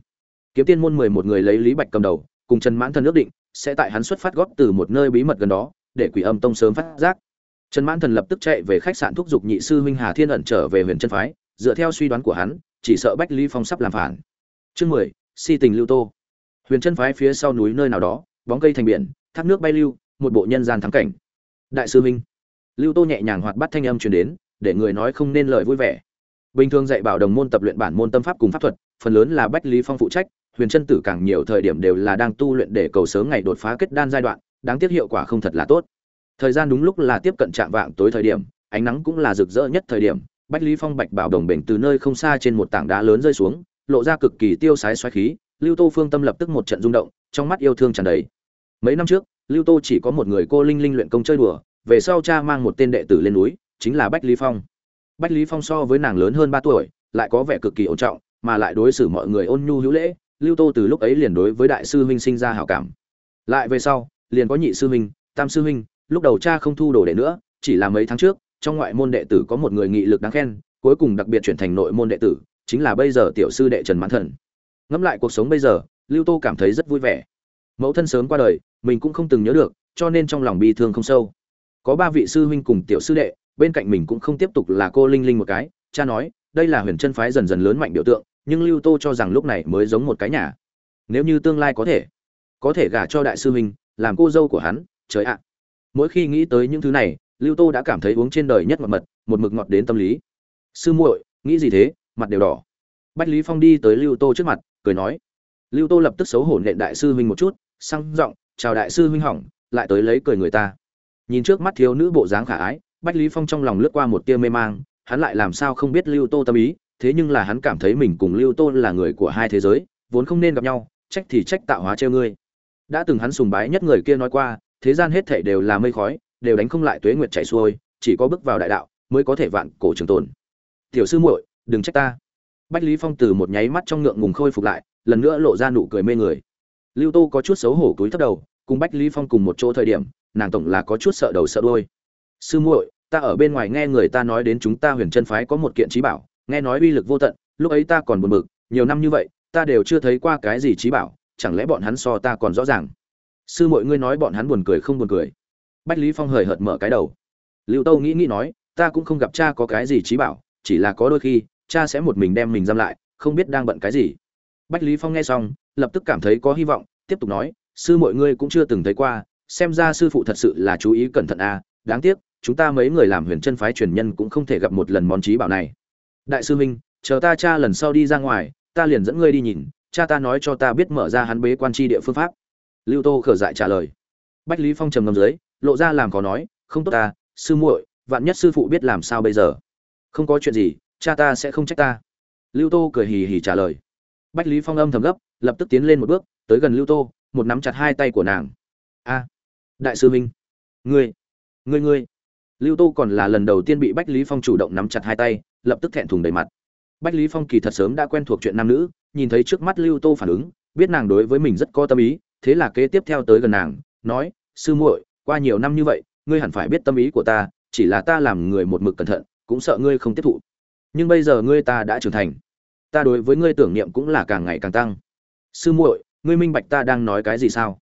Kiếm tiên môn mười một người lấy lý bạch cầm đầu, cùng trần mãn thần ước định, sẽ tại hắn xuất phát góp từ một nơi bí mật gần đó, để quỷ âm tông sớm phát giác. Trần mãn thần lập tức chạy về khách sạn thúc giục nhị sư huynh hà thiên ẩn trở về huyền Trân phái, dựa theo suy đoán của hắn, chỉ sợ bách lý phong sắp làm phản. Chương mười, si tình lưu tô. Huyền Trân phái phía sau núi nơi nào đó, bóng cây thành biển, thác nước bay lưu một bộ nhân gian thắng cảnh. Đại sư huynh lưu tô nhẹ nhàng hoạt bắt thanh âm truyền đến, để người nói không nên lời vui vẻ. Bình thường dạy bảo đồng môn tập luyện bản môn tâm pháp cùng pháp thuật, phần lớn là bách lý phong phụ trách, huyền chân tử càng nhiều thời điểm đều là đang tu luyện để cầu sớm ngày đột phá kết đan giai đoạn, đáng tiếc hiệu quả không thật là tốt. Thời gian đúng lúc là tiếp cận trạm vạng tối thời điểm, ánh nắng cũng là rực rỡ nhất thời điểm, bách lý phong bạch bảo đồng bệnh từ nơi không xa trên một tảng đá lớn rơi xuống, lộ ra cực kỳ tiêu sái xoáy khí, lưu tô phương tâm lập tức một trận rung động, trong mắt yêu thương tràn đầy. Mấy năm trước lưu tô chỉ có một người cô linh linh luyện công chơi đùa, về sau cha mang một tên đệ tử lên núi, chính là bách lý phong. Bách lý phong so với nàng lớn hơn ba tuổi, lại có vẻ cực kỳ ổn trọng, mà lại đối xử mọi người ôn nhu hữu lễ, lưu tô từ lúc ấy liền đối với đại sư huynh sinh ra hảo cảm. Lại về sau, liền có nhị sư huynh, tam sư huynh, lúc đầu cha không thu đồ đệ nữa, chỉ là mấy tháng trước, trong ngoại môn đệ tử có một người nghị lực đáng khen, cuối cùng đặc biệt chuyển thành nội môn đệ tử, chính là bây giờ tiểu sư đệ trần mãn thần. Ngẫm lại cuộc sống bây giờ, lưu tô cảm thấy rất vui vẻ mẫu thân sớm qua đời, mình cũng không từng nhớ được, cho nên trong lòng bi thương không sâu. Có ba vị sư huynh cùng tiểu sư đệ, bên cạnh mình cũng không tiếp tục là cô linh linh một cái, cha nói, đây là huyền chân phái dần dần lớn mạnh biểu tượng, nhưng lưu tô cho rằng lúc này mới giống một cái nhà. Nếu như tương lai có thể có thể gả cho đại sư huynh, làm cô dâu của hắn, trời ạ. Mỗi khi nghĩ tới những thứ này, lưu tô đã cảm thấy uống trên đời nhất ngọt mật, một mực ngọt đến tâm lý. Sư muội, nghĩ gì thế? Mặt đều đỏ. Bách lý phong đi tới lưu tô trước mặt, cười nói. Lưu tô lập tức xấu hổ nện đại sư huynh một chút sang giọng, chào đại sư huynh hỏng, lại tới lấy cười người ta. Nhìn trước mắt thiếu nữ bộ dáng khả ái, bách lý phong trong lòng lướt qua một tia mê mang, hắn lại làm sao không biết lưu tô tâm ý, thế nhưng là hắn cảm thấy mình cùng lưu tô là người của hai thế giới, vốn không nên gặp nhau, trách thì trách tạo hóa treo ngươi. Đã từng hắn sùng bái nhất người kia nói qua, thế gian hết thảy đều là mây khói, đều đánh không lại tuế nguyệt chảy xuôi, chỉ có bước vào đại đạo mới có thể vạn cổ trường tồn. Tiểu sư muội, đừng trách ta. Bách lý phong từ một nháy mắt trong ngượng ngùng khôi phục lại, lần nữa lộ ra nụ cười mê người lưu tô có chút xấu hổ cúi thấp đầu, cùng bách lý phong cùng một chỗ thời điểm, nàng tổng là có chút sợ đầu sợ đuôi. Sư muội, ta ở bên ngoài nghe người ta nói đến chúng ta huyền chân phái có một kiện trí bảo, nghe nói uy lực vô tận, lúc ấy ta còn buồn bực, nhiều năm như vậy, ta đều chưa thấy qua cái gì trí bảo, chẳng lẽ bọn hắn so ta còn rõ ràng? Sư muội, ngươi nói bọn hắn buồn cười không buồn cười? Bách lý phong hời hợt mở cái đầu. Lưu tô nghĩ nghĩ nói, ta cũng không gặp cha có cái gì trí bảo, chỉ là có đôi khi, cha sẽ một mình đem mình giam lại, không biết đang bận cái gì. Bách lý phong nghe xong lập tức cảm thấy có hy vọng, tiếp tục nói, sư mọi ngươi cũng chưa từng thấy qua, xem ra sư phụ thật sự là chú ý cẩn thận a à. đáng tiếc, chúng ta mấy người làm huyền chân phái truyền nhân cũng không thể gặp một lần món trí bảo này. Đại sư minh chờ ta cha lần sau đi ra ngoài, ta liền dẫn ngươi đi nhìn, cha ta nói cho ta biết mở ra hắn bế quan tri địa phương pháp. Lưu tô khở dại trả lời. Bách lý phong trầm ngâm dưới, lộ ra làm có nói, không tốt ta sư muội, vạn nhất sư phụ biết làm sao bây giờ? Không có chuyện gì, cha ta sẽ không trách ta. Lưu tô cười hì hì trả lời. Bách lý phong âm thầm gấp lập tức tiến lên một bước, tới gần lưu tô, một nắm chặt hai tay của nàng. A, đại sư minh ngươi ngươi ngươi. Lưu tô còn là lần đầu tiên bị bách lý phong chủ động nắm chặt hai tay, lập tức thẹn thùng đầy mặt. Bách lý phong kỳ thật sớm đã quen thuộc chuyện nam nữ, nhìn thấy trước mắt lưu tô phản ứng, biết nàng đối với mình rất có tâm ý, thế là kế tiếp theo tới gần nàng, nói, sư muội, qua nhiều năm như vậy, ngươi hẳn phải biết tâm ý của ta, chỉ là ta làm người một mực cẩn thận, cũng sợ ngươi không tiếp thụ. Nhưng bây giờ ngươi ta đã trưởng thành. Ta đối với ngươi tưởng niệm cũng là càng ngày càng tăng sư muội, ngươi minh bạch ta đang nói cái gì sao?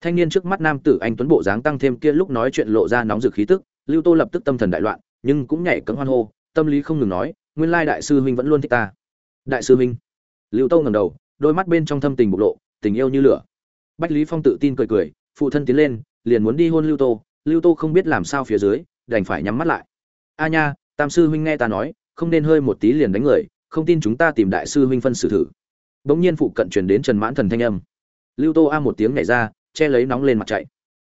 Thanh niên trước mắt nam tử anh tuấn bộ dáng tăng thêm kia lúc nói chuyện lộ ra nóng rực khí tức, lưu tô lập tức tâm thần đại loạn, nhưng cũng nhảy cẫng hoan hô, tâm lý không ngừng nói, nguyên lai đại sư huynh vẫn luôn thích ta. Đại sư huynh? Lưu tô ngẩng đầu, đôi mắt bên trong thâm tình bộc lộ, tình yêu như lửa. Bách lý phong tự tin cười cười, phụ thân tiến lên, liền muốn đi hôn lưu tô lưu tô không biết làm sao phía dưới, đành phải nhắm mắt lại. A nha, tam sư huynh nghe ta nói, không nên hơi một tí liền đánh người, không tin chúng ta tìm đại sư huynh phân xử thử bỗng nhiên phụ cận truyền đến trần mãn thần thanh âm. Lưu tô a một tiếng nhảy ra, che lấy nóng lên mặt chạy.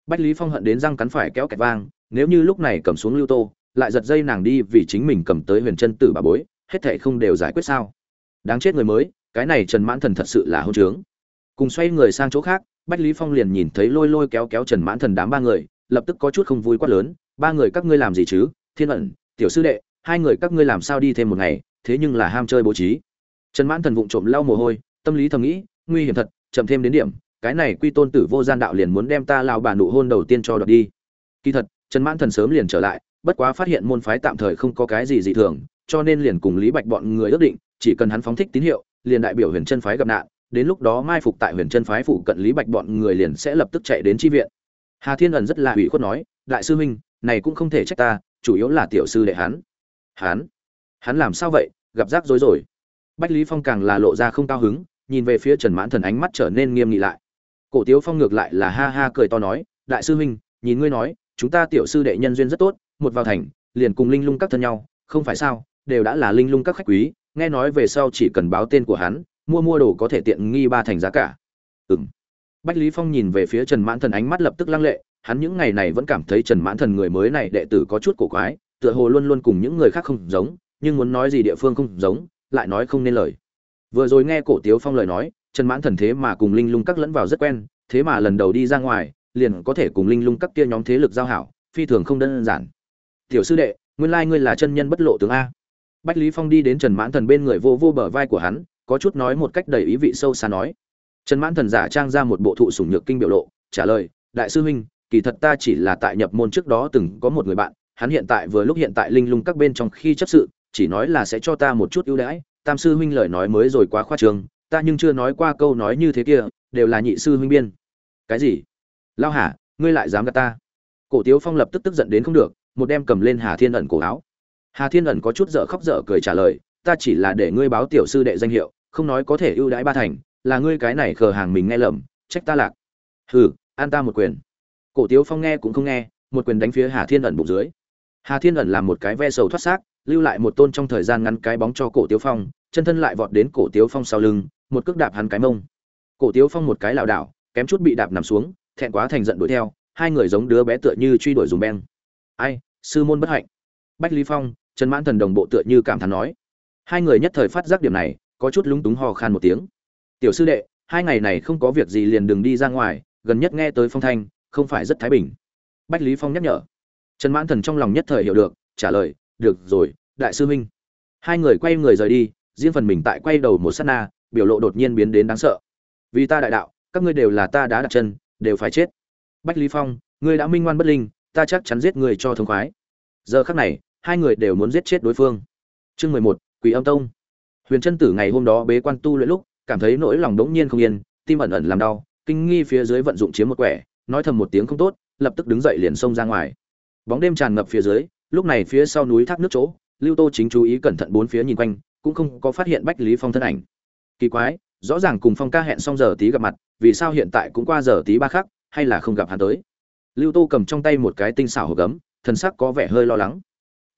Bách lý phong hận đến răng cắn phải kéo kẹt vang, nếu như lúc này cầm xuống lưu tô, lại giật dây nàng đi vì chính mình cầm tới huyền chân tử bà bối, hết thảy không đều giải quyết sao? Đáng chết người mới, cái này trần mãn thần thật sự là hôn trướng. Cùng xoay người sang chỗ khác, bách lý phong liền nhìn thấy lôi lôi kéo kéo trần mãn thần đám ba người, lập tức có chút không vui quá lớn, ba người các ngươi làm gì chứ? Thiên ẩn, tiểu sư đệ, hai người các ngươi làm sao đi thêm một ngày, thế nhưng là ham chơi bố trí trần mãn thần vụng trộm lau mồ hôi, tâm lý thầm nghĩ, nguy hiểm thật, chậm thêm đến điểm, cái này quy tôn tử vô gian đạo liền muốn đem ta lao bà nụ hôn đầu tiên cho đoạt đi. Kỳ thật, trần mãn thần sớm liền trở lại, bất quá phát hiện môn phái tạm thời không có cái gì dị thường, cho nên liền cùng lý bạch bọn người ước định, chỉ cần hắn phóng thích tín hiệu, liền đại biểu huyền chân phái gặp nạn, đến lúc đó mai phục tại huyền chân phái phụ cận lý bạch bọn người liền sẽ lập tức chạy đến tri viện. Hà thiên ẩn rất là ủy khuất nói, đại sư huynh, này cũng không thể trách ta, chủ yếu là tiểu sư đệ hắn. Hắn? Hắn làm sao vậy? Gặp rắc rối rồi bách lý phong càng là lộ ra không cao hứng, nhìn về phía trần mãn thần ánh mắt trở nên nghiêm nghị lại. Cổ tiếu phong ngược lại là ha ha cười to nói, đại sư huynh, nhìn ngươi nói, chúng ta tiểu sư đệ nhân duyên rất tốt, một vào thành, liền cùng linh lung các thân nhau, không phải sao, đều đã là linh lung các khách quý, nghe nói về sau chỉ cần báo tên của hắn, mua mua đồ có thể tiện nghi ba thành giá cả. Ừm. Bách lý phong nhìn về phía trần mãn thần ánh mắt lập tức lăng lệ, hắn những ngày này vẫn cảm thấy trần mãn thần người mới này đệ tử có chút cổ quái, tựa hồ luôn luôn cùng những người khác không giống, nhưng muốn nói gì địa phương không giống lại nói không nên lời. Vừa rồi nghe cổ tiếu phong lời nói, trần mãn thần thế mà cùng linh lung các lẫn vào rất quen, thế mà lần đầu đi ra ngoài, liền có thể cùng linh lung các kia nhóm thế lực giao hảo, phi thường không đơn giản. Tiểu sư đệ, nguyên lai ngươi là chân nhân bất lộ tướng a. Bách lý phong đi đến trần mãn thần bên người vô vô bờ vai của hắn, có chút nói một cách đầy ý vị sâu xa nói. Trần mãn thần giả trang ra một bộ thụ sủng nhược kinh biểu lộ, trả lời, đại sư huynh, kỳ thật ta chỉ là tại nhập môn trước đó từng có một người bạn, hắn hiện tại vừa lúc hiện tại linh lung các bên trong khi chấp sự chỉ nói là sẽ cho ta một chút ưu đãi, tam sư huynh lời nói mới rồi quá khoa trương, ta nhưng chưa nói qua câu nói như thế kia, đều là nhị sư huynh biên. Cái gì? Lao hả ngươi lại dám gạt ta? Cổ tiếu phong lập tức tức giận đến không được, một đem cầm lên hà thiên ẩn cổ áo. Hà thiên ẩn có chút dở khóc dở cười trả lời, ta chỉ là để ngươi báo tiểu sư đệ danh hiệu, không nói có thể ưu đãi ba thành, là ngươi cái này khờ hàng mình nghe lầm, trách ta lạc. Hừ, an ta một quyền. Cổ tiếu phong nghe cũng không nghe, một quyền đánh phía hà thiên ẩn bụng dưới. Hà thiên ẩn làm một cái ve sầu thoát xác lưu lại một tôn trong thời gian ngắn cái bóng cho cổ tiếu phong, chân thân lại vọt đến cổ tiếu phong sau lưng, một cước đạp hắn cái mông. Cổ tiếu phong một cái lảo đảo, kém chút bị đạp nằm xuống, thẹn quá thành giận đuổi theo, hai người giống đứa bé tựa như truy đuổi dùng beng. Ai, sư môn bất hạnh. Bách lý phong, trần mãn thần đồng bộ tựa như cảm thán nói. Hai người nhất thời phát giác điểm này, có chút lúng túng hò khan một tiếng. Tiểu sư đệ, hai ngày này không có việc gì liền đừng đi ra ngoài, gần nhất nghe tới phong thanh, không phải rất thái bình. Bách lý phong nhắc nhở. Trần mãn thần trong lòng nhất thời hiểu được, trả lời được rồi, đại sư huynh. Hai người quay người rời đi, riêng phần mình tại quay đầu một sát na, biểu lộ đột nhiên biến đến đáng sợ. Vì ta đại đạo, các ngươi đều là ta đã đặt chân, đều phải chết. Bách lý phong, ngươi đã minh ngoan bất linh, ta chắc chắn giết người cho thống khoái. Giờ khắc này, hai người đều muốn giết chết đối phương. Chương mười một, quỷ âm tông. Huyền chân tử ngày hôm đó bế quan tu luyện lúc, cảm thấy nỗi lòng đống nhiên không yên, tim ẩn ẩn làm đau, kinh nghi phía dưới vận dụng chiếm một quẻ, nói thầm một tiếng không tốt, lập tức đứng dậy liền xông ra ngoài. Bóng đêm tràn ngập phía dưới lúc này phía sau núi thác nước chỗ, lưu tô chính chú ý cẩn thận bốn phía nhìn quanh, cũng không có phát hiện bách lý phong thân ảnh. Kỳ quái, rõ ràng cùng phong ca hẹn xong giờ tí gặp mặt, vì sao hiện tại cũng qua giờ tí ba khắc, hay là không gặp hắn tới? Lưu tô cầm trong tay một cái tinh xảo hộp gấm, thần sắc có vẻ hơi lo lắng.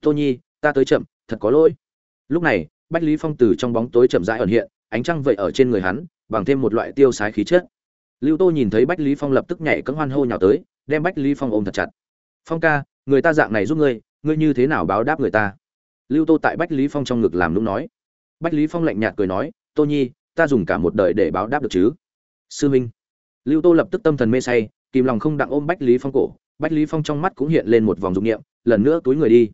Tô nhi, ta tới chậm, thật có lỗi. Lúc này, bách lý phong từ trong bóng tối chậm rãi ẩn hiện, ánh trăng vậy ở trên người hắn, bằng thêm một loại tiêu sái khí chất. Lưu tô nhìn thấy bách lý phong lập tức nhảy cấm hoan hô nhào tới, đem bách lý phong ôm thật chặt. Phong ca, người ta dạng này giúp ngươi ngươi như thế nào báo đáp người ta? Lưu tô tại bách lý phong trong ngực làm lúc nói. Bách lý phong lạnh nhạt cười nói, tô nhi, ta dùng cả một đời để báo đáp được chứ? Sư minh. Lưu tô lập tức tâm thần mê say, kìm lòng không đặng ôm bách lý phong cổ. Bách lý phong trong mắt cũng hiện lên một vòng dục niệm, lần nữa túi người đi.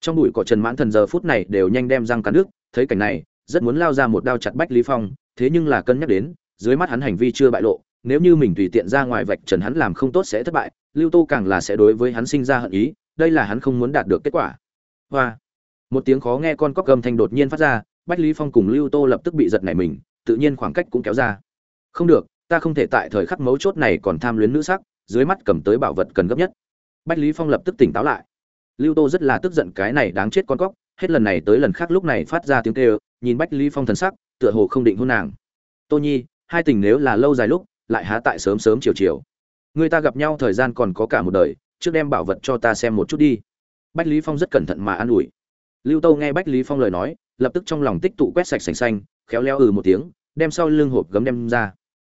Trong bụi cỏ trần mãn thần giờ phút này đều nhanh đem răng cắn nước, thấy cảnh này, rất muốn lao ra một đao chặt bách lý phong, thế nhưng là cân nhắc đến, dưới mắt hắn hành vi chưa bại lộ, nếu như mình tùy tiện ra ngoài vạch trần hắn làm không tốt sẽ thất bại, lưu tô càng là sẽ đối với hắn sinh ra hận ý đây là hắn không muốn đạt được kết quả. Hoa. Một tiếng khó nghe con cóc gầm thanh đột nhiên phát ra, bách lý phong cùng lưu tô lập tức bị giật nảy mình, tự nhiên khoảng cách cũng kéo ra. Không được, ta không thể tại thời khắc mấu chốt này còn tham luyến nữ sắc, dưới mắt cầm tới bảo vật cần gấp nhất. Bách lý phong lập tức tỉnh táo lại. Lưu tô rất là tức giận cái này đáng chết con cóc, hết lần này tới lần khác lúc này phát ra tiếng kêu, nhìn bách lý phong thần sắc, tựa hồ không định hôn nàng. Tô nhi, hai tình nếu là lâu dài lúc, lại há tại sớm sớm chiều chiều. Người ta gặp nhau thời gian còn có cả một đời trước đem bảo vật cho ta xem một chút đi. Bách lý phong rất cẩn thận mà an ủi. Lưu tô nghe bách lý phong lời nói, lập tức trong lòng tích tụ quét sạch sành xanh, khéo léo ừ một tiếng, đem sau lưng hộp gấm đem ra.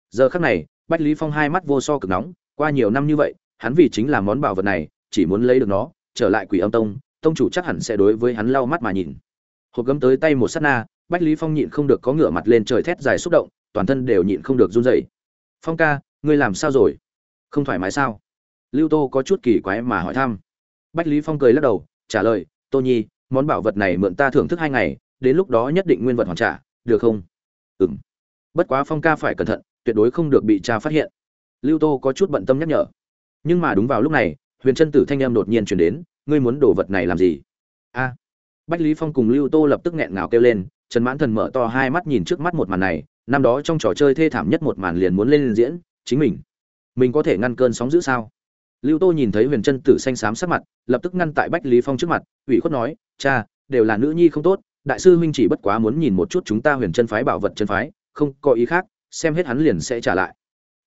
Giờ khắc này, bách lý phong hai mắt vô so cực nóng, qua nhiều năm như vậy, hắn vì chính là món bảo vật này, chỉ muốn lấy được nó, trở lại quỷ âm tông tông chủ chắc hẳn sẽ đối với hắn lau mắt mà nhìn. Hộp gấm tới tay một sát na, bách lý phong nhịn không được có ngửa mặt lên trời thét dài xúc động, toàn thân đều nhịn không được run rẩy. Phong ca, ngươi làm sao rồi? Không thoải mái sao? Lưu tô có chút kỳ quái mà hỏi thăm. Bách lý phong cười lắc đầu, trả lời, tô nhi, món bảo vật này mượn ta thưởng thức hai ngày, đến lúc đó nhất định nguyên vật hoàn trả, được không? Ừm. Bất quá phong ca phải cẩn thận, tuyệt đối không được bị cha phát hiện. Lưu tô có chút bận tâm nhắc nhở. Nhưng mà đúng vào lúc này, huyền chân tử thanh em đột nhiên chuyển đến, ngươi muốn đồ vật này làm gì? A. Bách lý phong cùng lưu tô lập tức nghẹn ngào kêu lên, trần mãn thần mở to hai mắt nhìn trước mắt một màn này, năm đó trong trò chơi thê thảm nhất một màn liền muốn lên diễn, chính mình. Mình có thể ngăn cơn sóng dữ sao? Lưu tô nhìn thấy huyền chân tử xanh xám sắc mặt, lập tức ngăn tại bách lý phong trước mặt, ủy khuất nói, cha, đều là nữ nhi không tốt, đại sư huynh chỉ bất quá muốn nhìn một chút chúng ta huyền chân phái bảo vật chân phái, không có ý khác, xem hết hắn liền sẽ trả lại.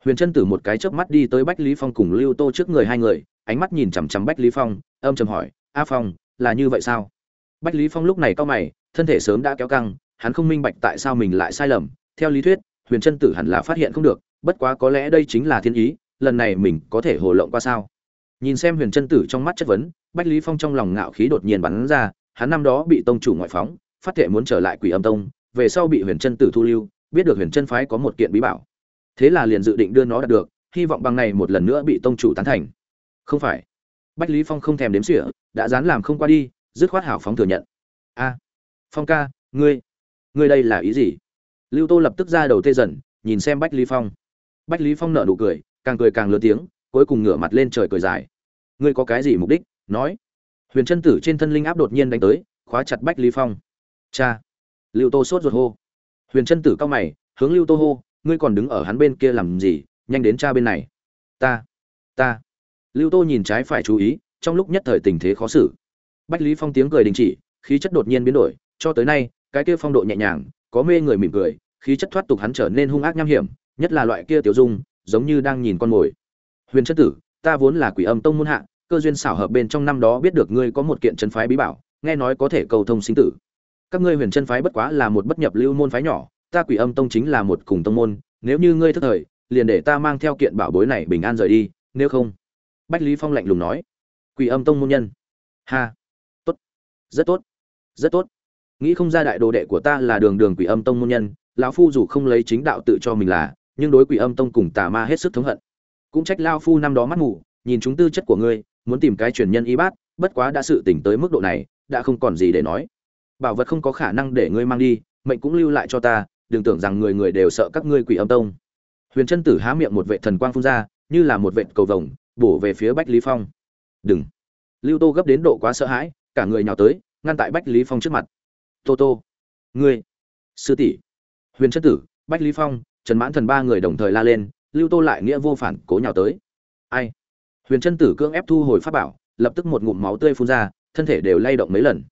Huyền chân tử một cái chớp mắt đi tới bách lý phong cùng lưu tô trước người hai người, ánh mắt nhìn chằm chằm bách lý phong, âm trầm hỏi, a phong, là như vậy sao? Bách lý phong lúc này cau mày, thân thể sớm đã kéo căng, hắn không minh bạch tại sao mình lại sai lầm. Theo lý thuyết, huyền chân tử hẳn là phát hiện không được, bất quá có lẽ đây chính là thiên ý lần này mình có thể hồ lộng qua sao? Nhìn xem huyền chân tử trong mắt chất vấn, bách lý phong trong lòng ngạo khí đột nhiên bắn ra, hắn năm đó bị tông chủ ngoại phóng, phát thể muốn trở lại quỷ âm tông, về sau bị huyền chân tử thu lưu, biết được huyền chân phái có một kiện bí bảo. Thế là liền dự định đưa nó đạt được, hy vọng bằng này một lần nữa bị tông chủ tán thành. Không phải. Bách lý phong không thèm đếm xỉa, đã dán làm không qua đi, dứt khoát hảo phóng thừa nhận. A, phong ca, ngươi ngươi đây là ý gì? Lưu tô lập tức ra đầu tê dần, nhìn xem bách lý phong. Bách lý phong nở nụ cười càng cười càng lớn tiếng, cuối cùng ngửa mặt lên trời cười dài. Ngươi có cái gì mục đích? Nói. Huyền chân tử trên thân linh áp đột nhiên đánh tới, khóa chặt bách lý phong. Cha. Lưu tô sốt ruột hô. Huyền chân tử cao mày, hướng lưu tô hô, ngươi còn đứng ở hắn bên kia làm gì? Nhanh đến cha bên này. Ta. Ta. Lưu tô nhìn trái phải chú ý, trong lúc nhất thời tình thế khó xử. Bách lý phong tiếng cười đình chỉ, khí chất đột nhiên biến đổi, cho tới nay, cái kia phong độ nhẹ nhàng, có mê người mỉm cười, khí chất thoát tục hắn trở nên hung ác nham hiểm, nhất là loại kia tiểu dung giống như đang nhìn con mồi. Huyền chất tử, ta vốn là quỷ âm tông môn hạ, cơ duyên xảo hợp bên trong năm đó biết được ngươi có một kiện chân phái bí bảo, nghe nói có thể cầu thông sinh tử. Các ngươi huyền chân phái bất quá là một bất nhập lưu môn phái nhỏ, ta quỷ âm tông chính là một cùng tông môn, nếu như ngươi thất thời, liền để ta mang theo kiện bảo bối này bình an rời đi, nếu không. Bách lý phong lạnh lùng nói. Quỷ âm tông môn nhân. Ha, tốt, rất tốt rất tốt. Nghĩ không ra đại đồ đệ của ta là đường đường quỷ âm tông môn nhân, lão phu dù không lấy chính đạo tự cho mình là nhưng đối quỷ âm tông cùng tà ma hết sức thống hận. Cũng trách lao phu năm đó mắt mù, nhìn chúng tư chất của ngươi, muốn tìm cái truyền nhân y bát, bất quá đã sự tỉnh tới mức độ này, đã không còn gì để nói. Bảo vật không có khả năng để ngươi mang đi, mệnh cũng lưu lại cho ta, đừng tưởng rằng người người đều sợ các ngươi quỷ âm tông. Huyền chân tử há miệng một vệ thần quang phun ra, như là một vệ cầu vồng, bổ về phía bách lý phong. Đừng. Lưu tô gấp đến độ quá sợ hãi, cả người nhào tới, ngăn tại bách lý phong trước mặt. Tô tô. Ngươi. Sư tỷ. Huyền chân tử, bách lý phong trần mãn thần ba người đồng thời la lên, lưu tô lại nghĩa vô phản, cố nhào tới. Ai? Huyền Trân tử cưỡng ép thu hồi pháp bảo, lập tức một ngụm máu tươi phun ra, thân thể đều lay động mấy lần.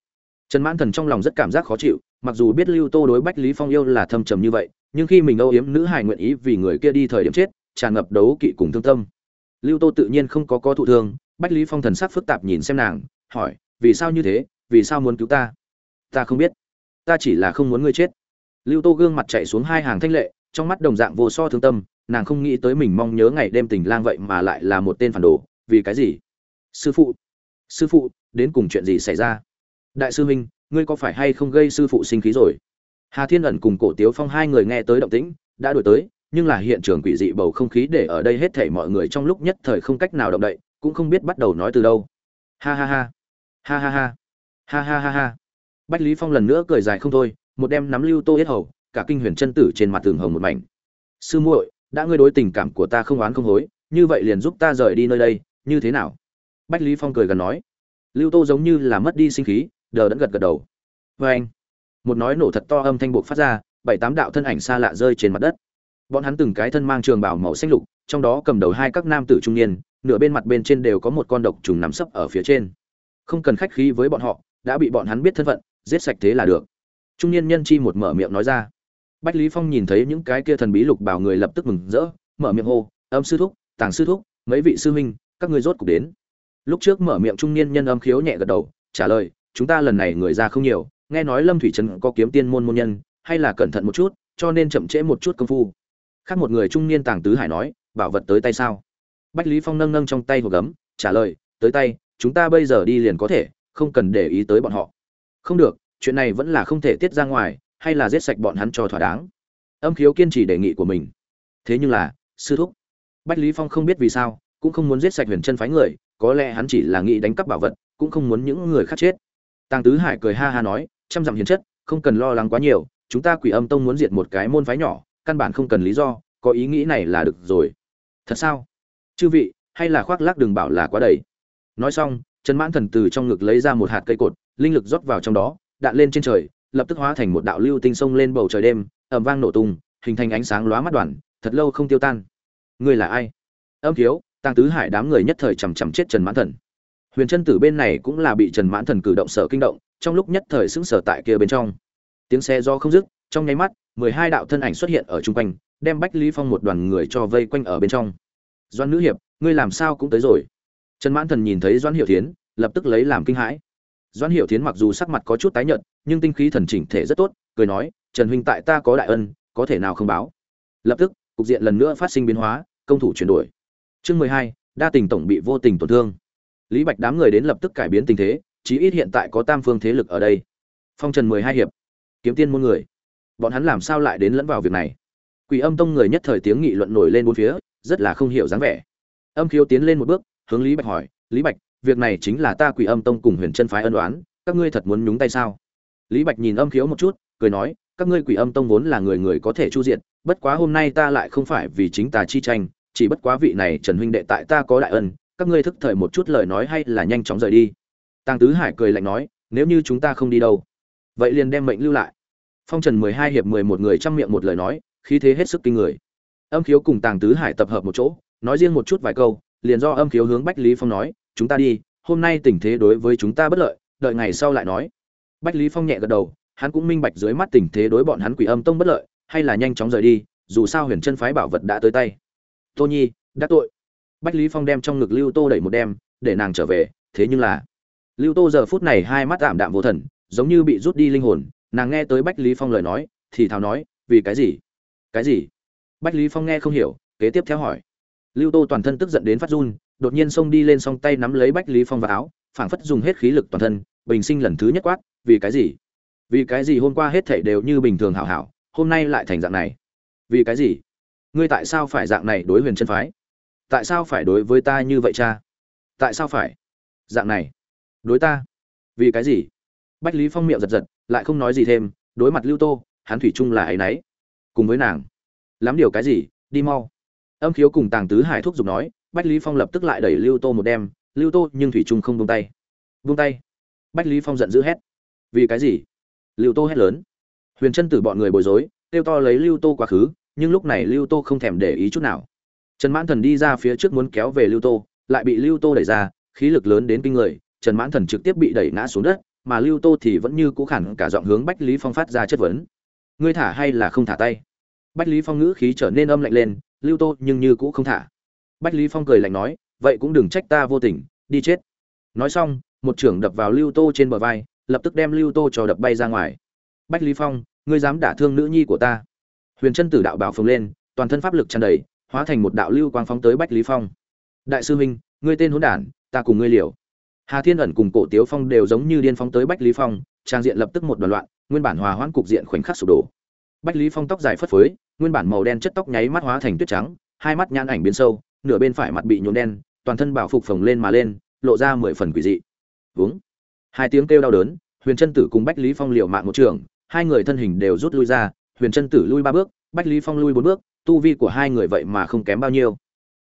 Trần mãn thần trong lòng rất cảm giác khó chịu, mặc dù biết lưu tô đối bách lý phong yêu là thâm trầm như vậy, nhưng khi mình âu yếm nữ hài nguyện ý vì người kia đi thời điểm chết, tràn ngập đấu kỵ cùng thương tâm. Lưu tô tự nhiên không có có thụ thương, bách lý phong thần sắc phức tạp nhìn xem nàng, hỏi, vì sao như thế? Vì sao muốn cứu ta? Ta không biết. Ta chỉ là không muốn ngươi chết. Lưu tô gương mặt chạy xuống hai hàng thanh lệ trong mắt đồng dạng vô so thương tâm, nàng không nghĩ tới mình mong nhớ ngày đêm tình lang vậy mà lại là một tên phản đồ, vì cái gì? Sư phụ sư phụ, đến cùng chuyện gì xảy ra? Đại sư huynh, ngươi có phải hay không gây sư phụ sinh khí rồi? Hà thiên ẩn cùng cổ tiếu phong hai người nghe tới động tĩnh, đã đổi tới, nhưng là hiện trường quỷ dị bầu không khí để ở đây hết thảy mọi người trong lúc nhất thời không cách nào động đậy, cũng không biết bắt đầu nói từ đâu. Ha ha ha. Ha ha ha. Ha ha ha ha. Bách lý phong lần nữa cười dài không thôi, một đem nắm lưu tô yết hầu cả kinh huyền chân tử trên mặt tường hồng một mảnh. Sư muội, đã ngươi đối tình cảm của ta không oán không hối, như vậy liền giúp ta rời đi nơi đây, như thế nào? Bách lý phong cười gần nói. Lưu tô giống như là mất đi sinh khí, đờ đẫn gật gật đầu. Với anh, một nói nổ thật to âm thanh buộc phát ra, bảy tám đạo thân ảnh xa lạ rơi trên mặt đất. Bọn hắn từng cái thân mang trường bảo màu xanh lục, trong đó cầm đầu hai các nam tử trung niên, nửa bên mặt bên trên đều có một con độc trùng nằm sấp ở phía trên. Không cần khách khí với bọn họ, đã bị bọn hắn biết thân phận, giết sạch thế là được. Trung niên nhân chi một mở miệng nói ra bách lý phong nhìn thấy những cái kia thần bí lục bảo người lập tức mừng rỡ, mở miệng hô, âm sư thúc, tàng sư thúc, mấy vị sư huynh, các ngươi rốt cục đến. Lúc trước mở miệng trung niên nhân âm khiếu nhẹ gật đầu, trả lời, chúng ta lần này người ra không nhiều, nghe nói lâm thủy trấn có kiếm tiên môn môn nhân, hay là cẩn thận một chút, cho nên chậm trễ một chút công phu. Khác một người trung niên tàng tứ hải nói, bảo vật tới tay sao? Bách lý phong nâng nâng trong tay hộp gấm, trả lời, tới tay, chúng ta bây giờ đi liền có thể, không cần để ý tới bọn họ. Không được, chuyện này vẫn là không thể tiết ra ngoài hay là giết sạch bọn hắn cho thỏa đáng? Âm khiếu kiên trì đề nghị của mình. Thế nhưng là, sư thúc, bách lý phong không biết vì sao, cũng không muốn giết sạch huyền chân phái người, có lẽ hắn chỉ là nghĩ đánh cắp bảo vật, cũng không muốn những người khác chết. Tàng tứ hải cười ha ha nói, trăm dặm hiền chất, không cần lo lắng quá nhiều, chúng ta quỷ âm tông muốn diệt một cái môn phái nhỏ, căn bản không cần lý do, có ý nghĩ này là được rồi. Thật sao? Chư vị, hay là khoác lác đừng bảo là quá đầy. Nói xong, trần mãn thần từ trong ngực lấy ra một hạt cây cột, linh lực rót vào trong đó, đạn lên trên trời lập tức hóa thành một đạo lưu tinh sông lên bầu trời đêm ẩm vang nổ tung, hình thành ánh sáng lóa mắt đoàn, thật lâu không tiêu tan. Ngươi là ai? Âm thiếu tăng tứ hải đám người nhất thời chằm chằm chết trần mãn thần. Huyền chân tử bên này cũng là bị trần mãn thần cử động sợ kinh động, trong lúc nhất thời sững sờ tại kia bên trong. Tiếng xe do không dứt, trong nháy mắt, mười hai đạo thân ảnh xuất hiện ở chung quanh, đem bách lý phong một đoàn người cho vây quanh ở bên trong. Doan nữ hiệp, ngươi làm sao cũng tới rồi. Trần mãn thần nhìn thấy doan hiệu thiến, lập tức lấy làm kinh hãi doan Hiểu thiến mặc dù sắc mặt có chút tái nhợt, nhưng tinh khí thần chỉnh thể rất tốt, cười nói, trần huynh tại ta có đại ân, có thể nào không báo? Lập tức, cục diện lần nữa phát sinh biến hóa, công thủ chuyển đổi. Chương mười hai, đa tình tổng bị vô tình tổn thương. Lý bạch đám người đến lập tức cải biến tình thế, chí ít hiện tại có tam phương thế lực ở đây. Phong trần mười hai hiệp, kiếm tiên môn người. Bọn hắn làm sao lại đến lẫn vào việc này? Quỷ âm tông người nhất thời tiếng nghị luận nổi lên bốn phía, rất là không hiểu dáng vẻ. Âm khiếu tiến lên một bước, hướng lý bạch hỏi, lý bạch việc này chính là ta quỷ âm tông cùng huyền chân phái ân đoán các ngươi thật muốn nhúng tay sao? Lý bạch nhìn âm khiếu một chút, cười nói, các ngươi quỷ âm tông vốn là người người có thể chu diện bất quá hôm nay ta lại không phải vì chính ta chi tranh, chỉ bất quá vị này trần huynh đệ tại ta có đại ân, các ngươi thức thời một chút lời nói hay là nhanh chóng rời đi. Tàng tứ hải cười lạnh nói, nếu như chúng ta không đi đâu, vậy liền đem mệnh lưu lại. Phong trần mười hai hiệp mười một người chăm miệng một lời nói, khí thế hết sức kinh người. Âm khiếu cùng tàng tứ hải tập hợp một chỗ, nói riêng một chút vài câu, liền do âm khiếu hướng bách lý phong nói chúng ta đi, hôm nay tình thế đối với chúng ta bất lợi, đợi ngày sau lại nói. Bách lý phong nhẹ gật đầu, hắn cũng minh bạch dưới mắt tình thế đối bọn hắn quỷ âm tông bất lợi, hay là nhanh chóng rời đi, dù sao huyền chân phái bảo vật đã tới tay. Tô nhi, đã tội. Bách lý phong đem trong ngực lưu tô đẩy một đem để nàng trở về, thế nhưng là, lưu tô giờ phút này hai mắt ảm đạm vô thần, giống như bị rút đi linh hồn, nàng nghe tới bách lý phong lời nói, thì thào nói, vì cái gì? Cái gì? Bách lý phong nghe không hiểu, kế tiếp theo hỏi. Lưu tô toàn thân tức giận đến phát run đột nhiên xông đi lên song tay nắm lấy bách lý phong vào áo, phảng phất dùng hết khí lực toàn thân, bình sinh lần thứ nhất quát, vì cái gì? Vì cái gì hôm qua hết thảy đều như bình thường hảo hảo, hôm nay lại thành dạng này? Vì cái gì? Ngươi tại sao phải dạng này đối huyền chân phái? Tại sao phải đối với ta như vậy cha? Tại sao phải dạng này đối ta? Vì cái gì? Bách lý phong miệng giật giật, lại không nói gì thêm, đối mặt lưu tô, hắn thủy chung là ấy nấy. Cùng với nàng, lắm điều cái gì? Đi mau. Âm khiếu cùng tàng tứ hải thúc giục nói bách lý phong lập tức lại đẩy lưu tô một đem lưu tô nhưng thủy trung không buông tay. Buông tay? Bách lý phong giận dữ hét. Vì cái gì? Lưu tô hét lớn. Huyền chân tử bọn người bối rối tiêu to lấy lưu tô quá khứ, nhưng lúc này lưu tô không thèm để ý chút nào. Trần mãn thần đi ra phía trước muốn kéo về lưu tô, lại bị lưu tô đẩy ra, khí lực lớn đến kinh người, trần mãn thần trực tiếp bị đẩy ngã xuống đất, mà lưu tô thì vẫn như cũ khẳng cả giọng hướng bách lý phong phát ra chất vấn. Ngươi thả hay là không thả tay? Bách lý phong ngữ khí trở nên âm lạnh lên, lưu tô nhưng như cũ không thả bách lý phong cười lạnh nói, vậy cũng đừng trách ta vô tình, đi chết. Nói xong, một trưởng đập vào lưu tô trên bờ vai, lập tức đem lưu tô cho đập bay ra ngoài. Bách lý phong, ngươi dám đả thương nữ nhi của ta? Huyền chân tử đạo bảo phồng lên, toàn thân pháp lực tràn đầy, hóa thành một đạo lưu quang phóng tới bách lý phong. Đại sư huynh, ngươi tên hỗn đản, ta cùng ngươi liều. Hà thiên ẩn cùng cổ tiếu phong đều giống như điên phóng tới bách lý phong, trang diện lập tức một đoàn loạn, nguyên bản hòa hoãn cục diện khoảnh khắc sụp đổ. Bách lý phong tóc dài phất phới, nguyên bản màu đen chất tóc nháy mắt hóa thành tuyết trắng, hai mắt nhãn ảnh biến sâu nửa bên phải mặt bị nhuộm đen, toàn thân bảo phục phồng lên mà lên, lộ ra mười phần quỷ dị. Vướng hai tiếng kêu đau đớn, huyền chân tử cùng bách lý phong liều mạng một trường, hai người thân hình đều rút lui ra, huyền chân tử lui ba bước, bách lý phong lui bốn bước, tu vi của hai người vậy mà không kém bao nhiêu.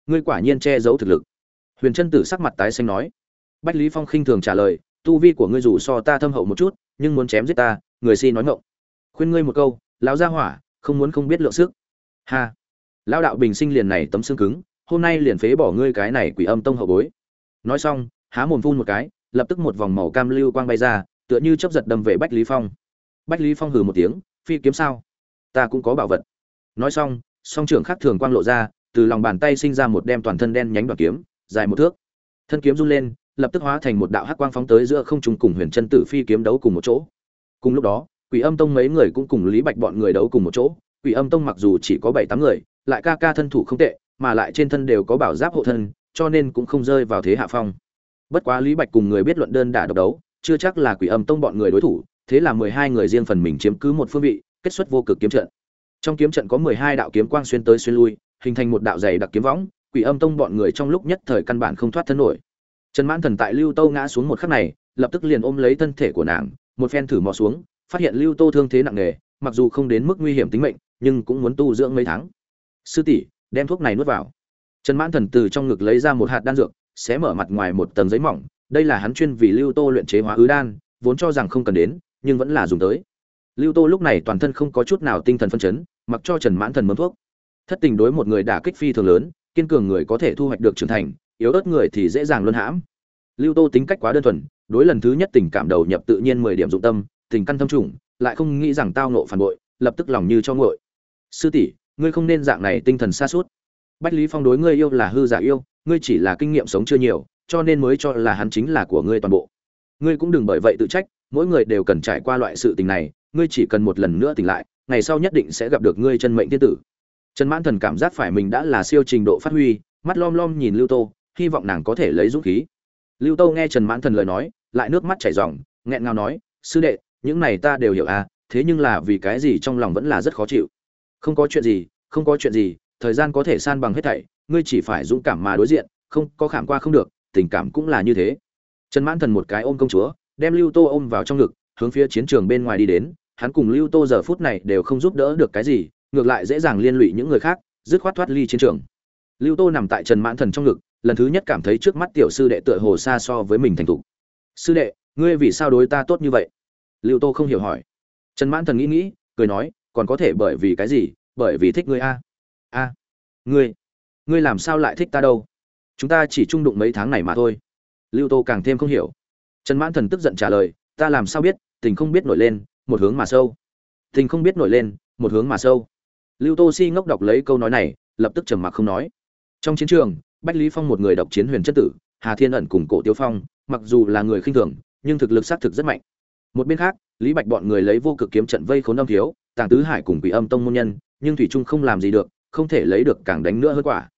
Ngươi quả nhiên che giấu thực lực. Huyền chân tử sắc mặt tái xanh nói. Bách lý phong khinh thường trả lời, tu vi của ngươi dù so ta thâm hậu một chút, nhưng muốn chém giết ta, người si nói ngọng. Khuyên ngươi một câu, lão gia hỏa, không muốn không biết lượng sức. Ha. Lão đạo bình sinh liền này tấm xương cứng hôm nay liền phế bỏ ngươi cái này quỷ âm tông hậu bối. Nói xong, há mồm phun một cái, lập tức một vòng màu cam lưu quang bay ra, tựa như chớp giật đâm về bách lý phong. Bách lý phong hừ một tiếng, phi kiếm sao? Ta cũng có bảo vật. Nói xong, song trưởng khác thường quang lộ ra, từ lòng bàn tay sinh ra một đem toàn thân đen nhánh đoạn kiếm, dài một thước. Thân kiếm run lên, lập tức hóa thành một đạo hắc quang phóng tới giữa không trung cùng huyền chân tử phi kiếm đấu cùng một chỗ. Cùng lúc đó, quỷ âm tông mấy người cũng cùng lý bạch bọn người đấu cùng một chỗ. Quỷ âm tông mặc dù chỉ có bảy tám người, lại ca ca thân thủ không tệ mà lại trên thân đều có bảo giáp hộ thân, cho nên cũng không rơi vào thế hạ phong. Bất quá lý bạch cùng người biết luận đơn đả độc đấu, chưa chắc là quỷ âm tông bọn người đối thủ, thế là mười hai người riêng phần mình chiếm cứ một phương vị, kết xuất vô cực kiếm trận. Trong kiếm trận có mười hai đạo kiếm quang xuyên tới xuyên lui, hình thành một đạo dày đặc kiếm võng, quỷ âm tông bọn người trong lúc nhất thời căn bản không thoát thân nổi. Trần mãn thần tại lưu tô ngã xuống một khắc này, lập tức liền ôm lấy thân thể của nàng, một phen thử mò xuống, phát hiện lưu tô thương thế nặng nề, mặc dù không đến mức nguy hiểm tính mệnh, nhưng cũng muốn tu dưỡng mấy tháng. Sư tỷ đem thuốc này nuốt vào. Trần mãn thần từ trong ngực lấy ra một hạt đan dược, xé mở mặt ngoài một tầng giấy mỏng. Đây là hắn chuyên vì lưu tô luyện chế hóa ứ đan, vốn cho rằng không cần đến, nhưng vẫn là dùng tới. Lưu tô lúc này toàn thân không có chút nào tinh thần phân chấn, mặc cho trần mãn thần mớm thuốc. Thất tình đối một người đả kích phi thường lớn, kiên cường người có thể thu hoạch được trưởng thành, yếu ớt người thì dễ dàng luân hãm. Lưu tô tính cách quá đơn thuần, đối lần thứ nhất tình cảm đầu nhập tự nhiên mười điểm dụng tâm, tình căn thâm trùng, lại không nghĩ rằng tao nộ phản bội, lập tức lòng như cho ngội sư tỷ ngươi không nên dạng này tinh thần xa suốt. Bách lý phong đối ngươi yêu là hư giả yêu, ngươi chỉ là kinh nghiệm sống chưa nhiều, cho nên mới cho là hắn chính là của ngươi toàn bộ. Ngươi cũng đừng bởi vậy tự trách, mỗi người đều cần trải qua loại sự tình này, ngươi chỉ cần một lần nữa tỉnh lại, ngày sau nhất định sẽ gặp được ngươi chân mệnh thiên tử. Trần mãn thần cảm giác phải mình đã là siêu trình độ phát huy, mắt lom lom nhìn lưu tô, hy vọng nàng có thể lấy dũng khí. Lưu tô nghe trần mãn thần lời nói, lại nước mắt chảy ròng, nghẹn ngào nói, sư đệ, những này ta đều hiểu à thế nhưng là vì cái gì trong lòng vẫn là rất khó chịu không có chuyện gì, không có chuyện gì, thời gian có thể san bằng hết thảy, ngươi chỉ phải dũng cảm mà đối diện, không có khảm qua không được, tình cảm cũng là như thế. Trần mãn thần một cái ôm công chúa, đem lưu tô ôm vào trong ngực, hướng phía chiến trường bên ngoài đi đến, hắn cùng lưu tô giờ phút này đều không giúp đỡ được cái gì, ngược lại dễ dàng liên lụy những người khác, dứt khoát thoát ly chiến trường. Lưu tô nằm tại trần mãn thần trong ngực, lần thứ nhất cảm thấy trước mắt tiểu sư đệ tựa hồ xa so với mình thành thục. Sư đệ, ngươi vì sao đối ta tốt như vậy? Lưu tô không hiểu hỏi. Trần mãn thần nghĩ nghĩ, cười nói còn có thể bởi vì cái gì, bởi vì thích ngươi a? A, ngươi ngươi làm sao lại thích ta đâu? Chúng ta chỉ chung đụng mấy tháng này mà thôi. Lưu tô càng thêm không hiểu. Trần mãn thần tức giận trả lời, ta làm sao biết, tình không biết nổi lên, một hướng mà sâu. Tình không biết nổi lên, một hướng mà sâu. Lưu tô si ngốc đọc lấy câu nói này, lập tức trầm mặc không nói. Trong chiến trường, bách lý phong một người độc chiến huyền chất tử, hà thiên ẩn cùng cổ tiêu phong, mặc dù là người khinh thường, nhưng thực lực xác thực rất mạnh. Một bên khác, lý bạch bọn người lấy vô cực kiếm trận vây khốn âm thiếu tàng tứ hải cùng quỷ âm tông môn nhân, nhưng thủy trung không làm gì được, không thể lấy được càng đánh nữa hơn quả.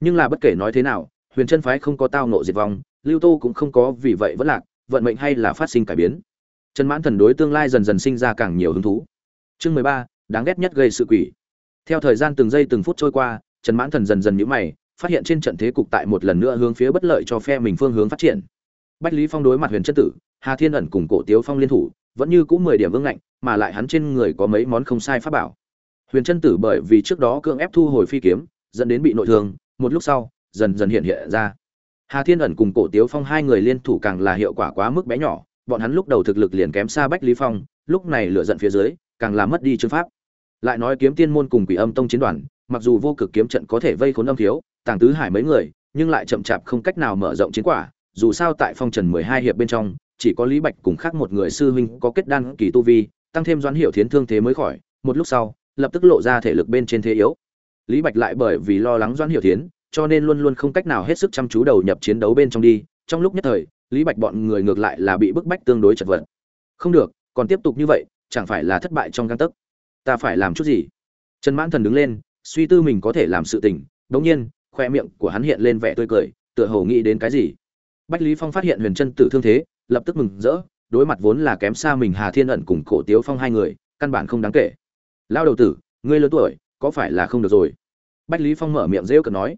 Nhưng là bất kể nói thế nào, huyền chân phái không có tao nộ diệt vong, lưu tô cũng không có vì vậy vẫn lạc, vận mệnh hay là phát sinh cải biến. Trần mãn thần đối tương lai dần dần sinh ra càng nhiều hứng thú. Chương mười ba, đáng ghét nhất gây sự quỷ. Theo thời gian từng giây từng phút trôi qua, trần mãn thần dần dần nhíu mày, phát hiện trên trận thế cục tại một lần nữa hướng phía bất lợi cho phe mình phương hướng phát triển. Bách lý phong đối mặt huyền chân tử, hà thiên ẩn cùng cổ tiếu phong liên thủ vẫn như cũ mười điểm vương ngạnh, mà lại hắn trên người có mấy món không sai pháp bảo. Huyền chân tử bởi vì trước đó cưỡng ép thu hồi phi kiếm, dẫn đến bị nội thương, một lúc sau, dần dần hiện hiện ra. Hà thiên ẩn cùng cổ tiếu phong hai người liên thủ càng là hiệu quả quá mức bé nhỏ, bọn hắn lúc đầu thực lực liền kém xa bách lý phong, lúc này lựa giận phía dưới, càng làm mất đi chương pháp. Lại nói kiếm tiên môn cùng quỷ âm tông chiến đoàn, mặc dù vô cực kiếm trận có thể vây khốn âm thiếu, tàng tứ hải mấy người, nhưng lại chậm chạp không cách nào mở rộng chiến quả, dù sao tại phong trần mười hai hiệp bên trong chỉ có lý bạch cùng khác một người sư huynh có kết đan kỳ tu vi, tăng thêm doãn hiệu thiến thương thế mới khỏi, một lúc sau, lập tức lộ ra thể lực bên trên thế yếu. Lý bạch lại bởi vì lo lắng doãn hiệu thiến, cho nên luôn luôn không cách nào hết sức chăm chú đầu nhập chiến đấu bên trong đi, trong lúc nhất thời, lý bạch bọn người ngược lại là bị bức bách tương đối chật vật. Không được, còn tiếp tục như vậy, chẳng phải là thất bại trong găng tấc? Ta phải làm chút gì? Trần mãn thần đứng lên, suy tư mình có thể làm sự tình, đống nhiên, khoe miệng của hắn hiện lên vẻ tươi cười, tựa hồ nghĩ đến cái gì? Bách lý phong phát hiện huyền chân tử thương thế lập tức mừng rỡ, đối mặt vốn là kém xa mình hà thiên ẩn cùng cổ tiếu phong hai người, căn bản không đáng kể. Lao đầu tử, ngươi lớn tuổi, có phải là không được rồi? Bách lý phong mở miệng rêu cợt nói.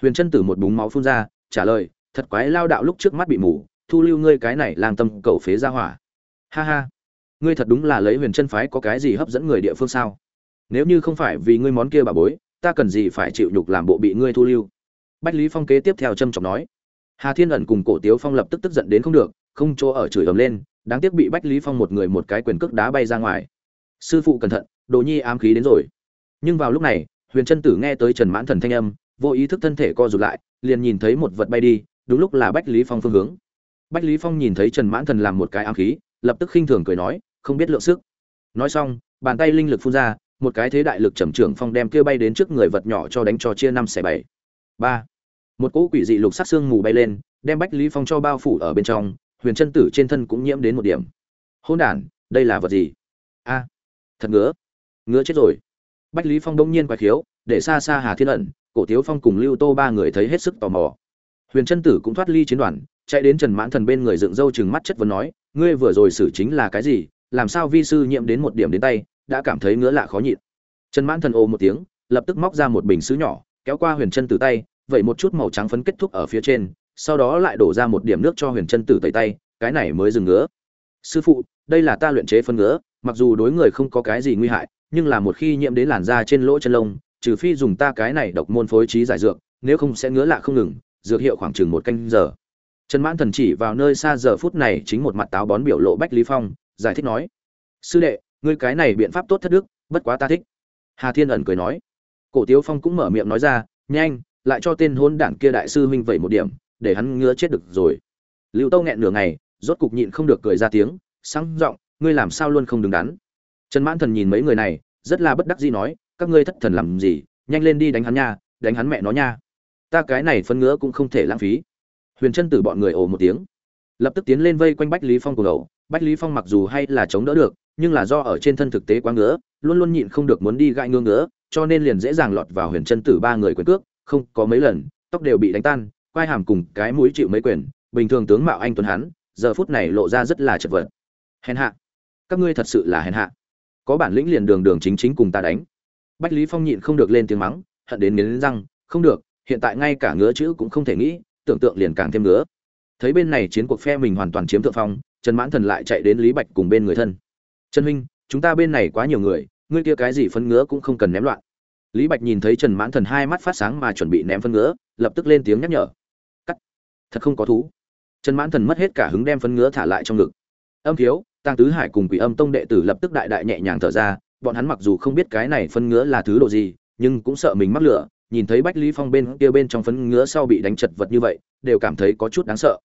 Huyền chân tử một búng máu phun ra, trả lời, thật quái lao đạo lúc trước mắt bị mù, thu lưu ngươi cái này lang tâm cầu phế ra hỏa. Ha ha, ngươi thật đúng là lấy huyền chân phái có cái gì hấp dẫn người địa phương sao? Nếu như không phải vì ngươi món kia bà bối, ta cần gì phải chịu nhục làm bộ bị ngươi thu lưu? Bách lý phong kế tiếp theo trâm trọng nói. Hà thiên ẩn cùng cổ tiếu phong lập tức tức giận đến không được không chỗ ở chửi ầm lên, đáng tiếc bị bách lý phong một người một cái quyền cước đá bay ra ngoài. Sư phụ cẩn thận, đồ nhi ám khí đến rồi. Nhưng vào lúc này, huyền chân tử nghe tới trần mãn thần thanh âm, vô ý thức thân thể co rụt lại, liền nhìn thấy một vật bay đi, đúng lúc là bách lý phong phương hướng. Bách lý phong nhìn thấy trần mãn thần làm một cái ám khí, lập tức khinh thường cười nói, không biết lượng sức. Nói xong, bàn tay linh lực phun ra, một cái thế đại lực trầm trưởng phong đem kia bay đến trước người vật nhỏ cho đánh cho chia năm xẻ bảy. Ba. Một cỗ quỷ dị lục sắc xương mù bay lên, đem bách lý phong cho bao phủ ở bên trong huyền chân tử trên thân cũng nhiễm đến một điểm. Hôn đản, đây là vật gì? A, thật ngứa. Ngứa chết rồi. Bách lý phong đông nhiên quay khiếu, để xa xa hà thiên ẩn, cổ tiếu phong cùng lưu tô ba người thấy hết sức tò mò. Huyền chân tử cũng thoát ly chiến đoàn, chạy đến trần mãn thần bên người dựng râu chừng mắt chất vấn nói, ngươi vừa rồi xử chính là cái gì? Làm sao vi sư nhiễm đến một điểm đến tay, đã cảm thấy ngứa lạ khó nhịn? Trần mãn thần ồ một tiếng, lập tức móc ra một bình xứ nhỏ, kéo qua huyền chân tử tay, vậy một chút màu trắng phấn kết thúc ở phía trên sau đó lại đổ ra một điểm nước cho huyền chân tử tẩy tay, cái này mới dừng ngứa. Sư phụ, đây là ta luyện chế phân ngứa, mặc dù đối người không có cái gì nguy hại, nhưng là một khi nhiễm đến làn da trên lỗ chân lông, trừ phi dùng ta cái này độc môn phối trí giải dược, nếu không sẽ ngứa lạ không ngừng, dược hiệu khoảng chừng một canh giờ. Trần mãn thần chỉ vào nơi xa giờ phút này chính một mặt táo bón biểu lộ bách lý phong, giải thích nói, sư đệ, ngươi cái này biện pháp tốt thất đức, bất quá ta thích. Hà thiên ẩn cười nói. Cổ tiếu phong cũng mở miệng nói ra, nhanh, lại cho tên hôn đảng kia đại sư huynh vậy một điểm để hắn ngứa chết được rồi. Lưu tâu nghẹn nửa ngày, rốt cục nhịn không được cười ra tiếng, sáng giọng, ngươi làm sao luôn không đứng đắn? Trần mãn thần nhìn mấy người này, rất là bất đắc dĩ nói, các ngươi thất thần làm gì? Nhanh lên đi đánh hắn nha, đánh hắn mẹ nó nha. Ta cái này phân ngứa cũng không thể lãng phí. Huyền chân tử bọn người ồ một tiếng. Lập tức tiến lên vây quanh bách lý phong cùng đầu bách lý phong mặc dù hay là chống đỡ được, nhưng là do ở trên thân thực tế quá ngứa, luôn luôn nhịn không được muốn đi gãi ngứa ngứa, cho nên liền dễ dàng lọt vào huyền chân tử ba người quyền cước, không có mấy lần, tóc đều bị đánh tan quai hàm cùng cái mũi chịu mấy quyền, bình thường tướng mạo anh tuấn hắn giờ phút này lộ ra rất là chật vật. Hèn hạ. Các ngươi thật sự là hèn hạ. Có bản lĩnh liền đường đường chính chính cùng ta đánh. Bách lý phong nhịn không được lên tiếng mắng, hận đến nghiến răng, không được, hiện tại ngay cả ngứa chữ cũng không thể nghĩ, tưởng tượng liền càng thêm ngứa. Thấy bên này chiến cuộc phe mình hoàn toàn chiếm thượng phong, trần mãn thần lại chạy đến lý bạch cùng bên người thân. Trần huynh, chúng ta bên này quá nhiều người, ngươi kia cái gì phân ngứa cũng không cần ném loạn. Lý bạch nhìn thấy trần mãn thần hai mắt phát sáng mà chuẩn bị ném phân ngứa, lập tức lên tiếng nhắc nhở thật không có thú. Trần mãn thần mất hết cả hứng đem phân ngứa thả lại trong ngực. Âm thiếu tăng tứ hải cùng quỷ âm tông đệ tử lập tức đại đại nhẹ nhàng thở ra, bọn hắn mặc dù không biết cái này phân ngứa là thứ đồ gì, nhưng cũng sợ mình mắc lửa, nhìn thấy bách lý phong bên kia bên trong phân ngứa sau bị đánh chật vật như vậy, đều cảm thấy có chút đáng sợ.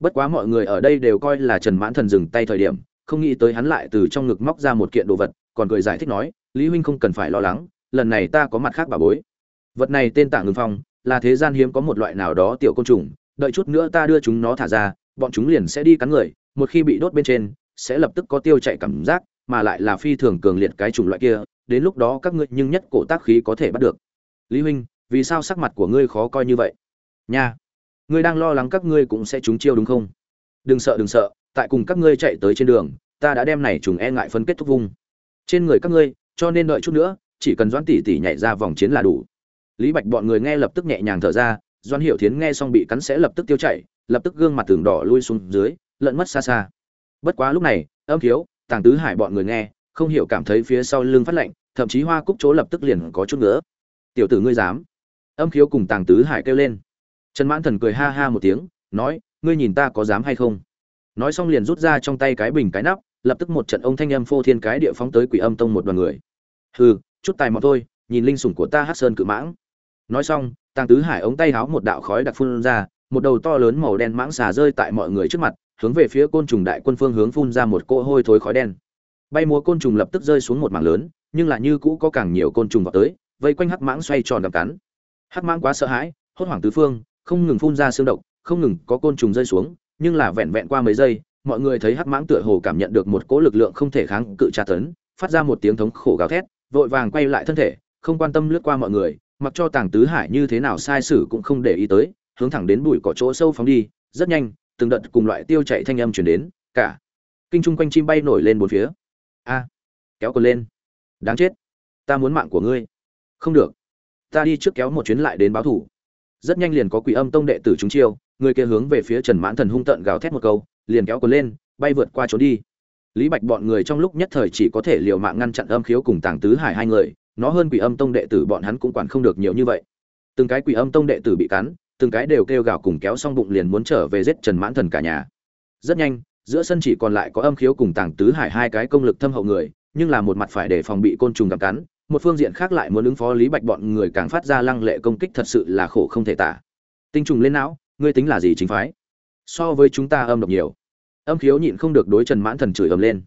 Bất quá mọi người ở đây đều coi là trần mãn thần dừng tay thời điểm, không nghĩ tới hắn lại từ trong ngực móc ra một kiện đồ vật, còn cười giải thích nói, lý huynh không cần phải lo lắng, lần này ta có mặt khác bà bối. Vật này tên tạng ngưng phong, là thế gian hiếm có một loại nào đó tiểu côn trùng đợi chút nữa ta đưa chúng nó thả ra, bọn chúng liền sẽ đi cắn người, một khi bị đốt bên trên, sẽ lập tức có tiêu chạy cảm giác, mà lại là phi thường cường liệt cái chủng loại kia, đến lúc đó các ngươi nhưng nhất cổ tác khí có thể bắt được. Lý huynh, vì sao sắc mặt của ngươi khó coi như vậy? Nha, ngươi đang lo lắng các ngươi cũng sẽ trúng chiêu đúng không? Đừng sợ đừng sợ, tại cùng các ngươi chạy tới trên đường, ta đã đem này trùng e ngại phân kết thúc vung. Trên người các ngươi, cho nên đợi chút nữa, chỉ cần doãn tỷ tỷ nhảy ra vòng chiến là đủ. Lý bạch bọn người nghe lập tức nhẹ nhàng thở ra doan hiểu thiến nghe xong bị cắn sẽ lập tức tiêu chảy, lập tức gương mặt tường đỏ lui xuống dưới, lẫn mất xa xa. Bất quá lúc này, âm thiếu tàng tứ hải bọn người nghe, không hiểu cảm thấy phía sau lưng phát lạnh, thậm chí hoa cúc chỗ lập tức liền có chút nữa tiểu tử ngươi dám? Âm khiếu cùng tàng tứ hải kêu lên. Trần mãn thần cười ha ha một tiếng, nói, ngươi nhìn ta có dám hay không? Nói xong liền rút ra trong tay cái bình cái nắp, lập tức một trận ông thanh âm phô thiên cái địa phóng tới quỷ âm tông một đoàn người. Hừ, chút tài mò thôi, nhìn linh sủng của ta hát sơn cự mãng nói xong, tàng tứ hải ống tay háo một đạo khói đặc phun ra, một đầu to lớn màu đen mãng xà rơi tại mọi người trước mặt, hướng về phía côn trùng đại quân phương hướng phun ra một cỗ hôi thối khói đen. Bay múa côn trùng lập tức rơi xuống một mảng lớn, nhưng là như cũ có càng nhiều côn trùng vào tới, vây quanh hắc mãng xoay tròn đập cắn. Hắc mãng quá sợ hãi, hốt hoảng tứ phương, không ngừng phun ra xương độc, không ngừng có côn trùng rơi xuống, nhưng là vẹn vẹn qua mấy giây, mọi người thấy hắc mãng tựa hồ cảm nhận được một cỗ lực lượng không thể kháng cự tra tấn, phát ra một tiếng thống khổ gào thét, vội vàng quay lại thân thể, không quan tâm lướt qua mọi người mặc cho tàng tứ hải như thế nào sai sử cũng không để ý tới, hướng thẳng đến bụi cỏ chỗ sâu phóng đi, rất nhanh, từng đợt cùng loại tiêu chạy thanh âm chuyển đến, cả kinh trung quanh chim bay nổi lên bốn phía. A, kéo còn lên. Đáng chết. Ta muốn mạng của ngươi. Không được. Ta đi trước kéo một chuyến lại đến báo thủ. Rất nhanh liền có quỷ âm tông đệ tử chúng chiêu, người kia hướng về phía trần mãn thần hung tợn gào thét một câu, liền kéo còn lên, bay vượt qua trốn đi. Lý bạch bọn người trong lúc nhất thời chỉ có thể liều mạng ngăn chặn âm khiếu cùng tàng tứ hải hai người nó hơn quỷ âm tông đệ tử bọn hắn cũng quản không được nhiều như vậy. Từng cái quỷ âm tông đệ tử bị cắn, từng cái đều kêu gào cùng kéo xong bụng liền muốn trở về giết trần mãn thần cả nhà. Rất nhanh, giữa sân chỉ còn lại có âm khiếu cùng tàng tứ hải hai cái công lực thâm hậu người, nhưng là một mặt phải để phòng bị côn trùng gặp cắn, một phương diện khác lại muốn ứng phó lý bạch bọn người càng phát ra lăng lệ công kích thật sự là khổ không thể tả. Tinh trùng lên não, ngươi tính là gì chính phái? So với chúng ta âm độc nhiều. Âm khiếu nhịn không được đối trần mãn thần chửi ầm lên.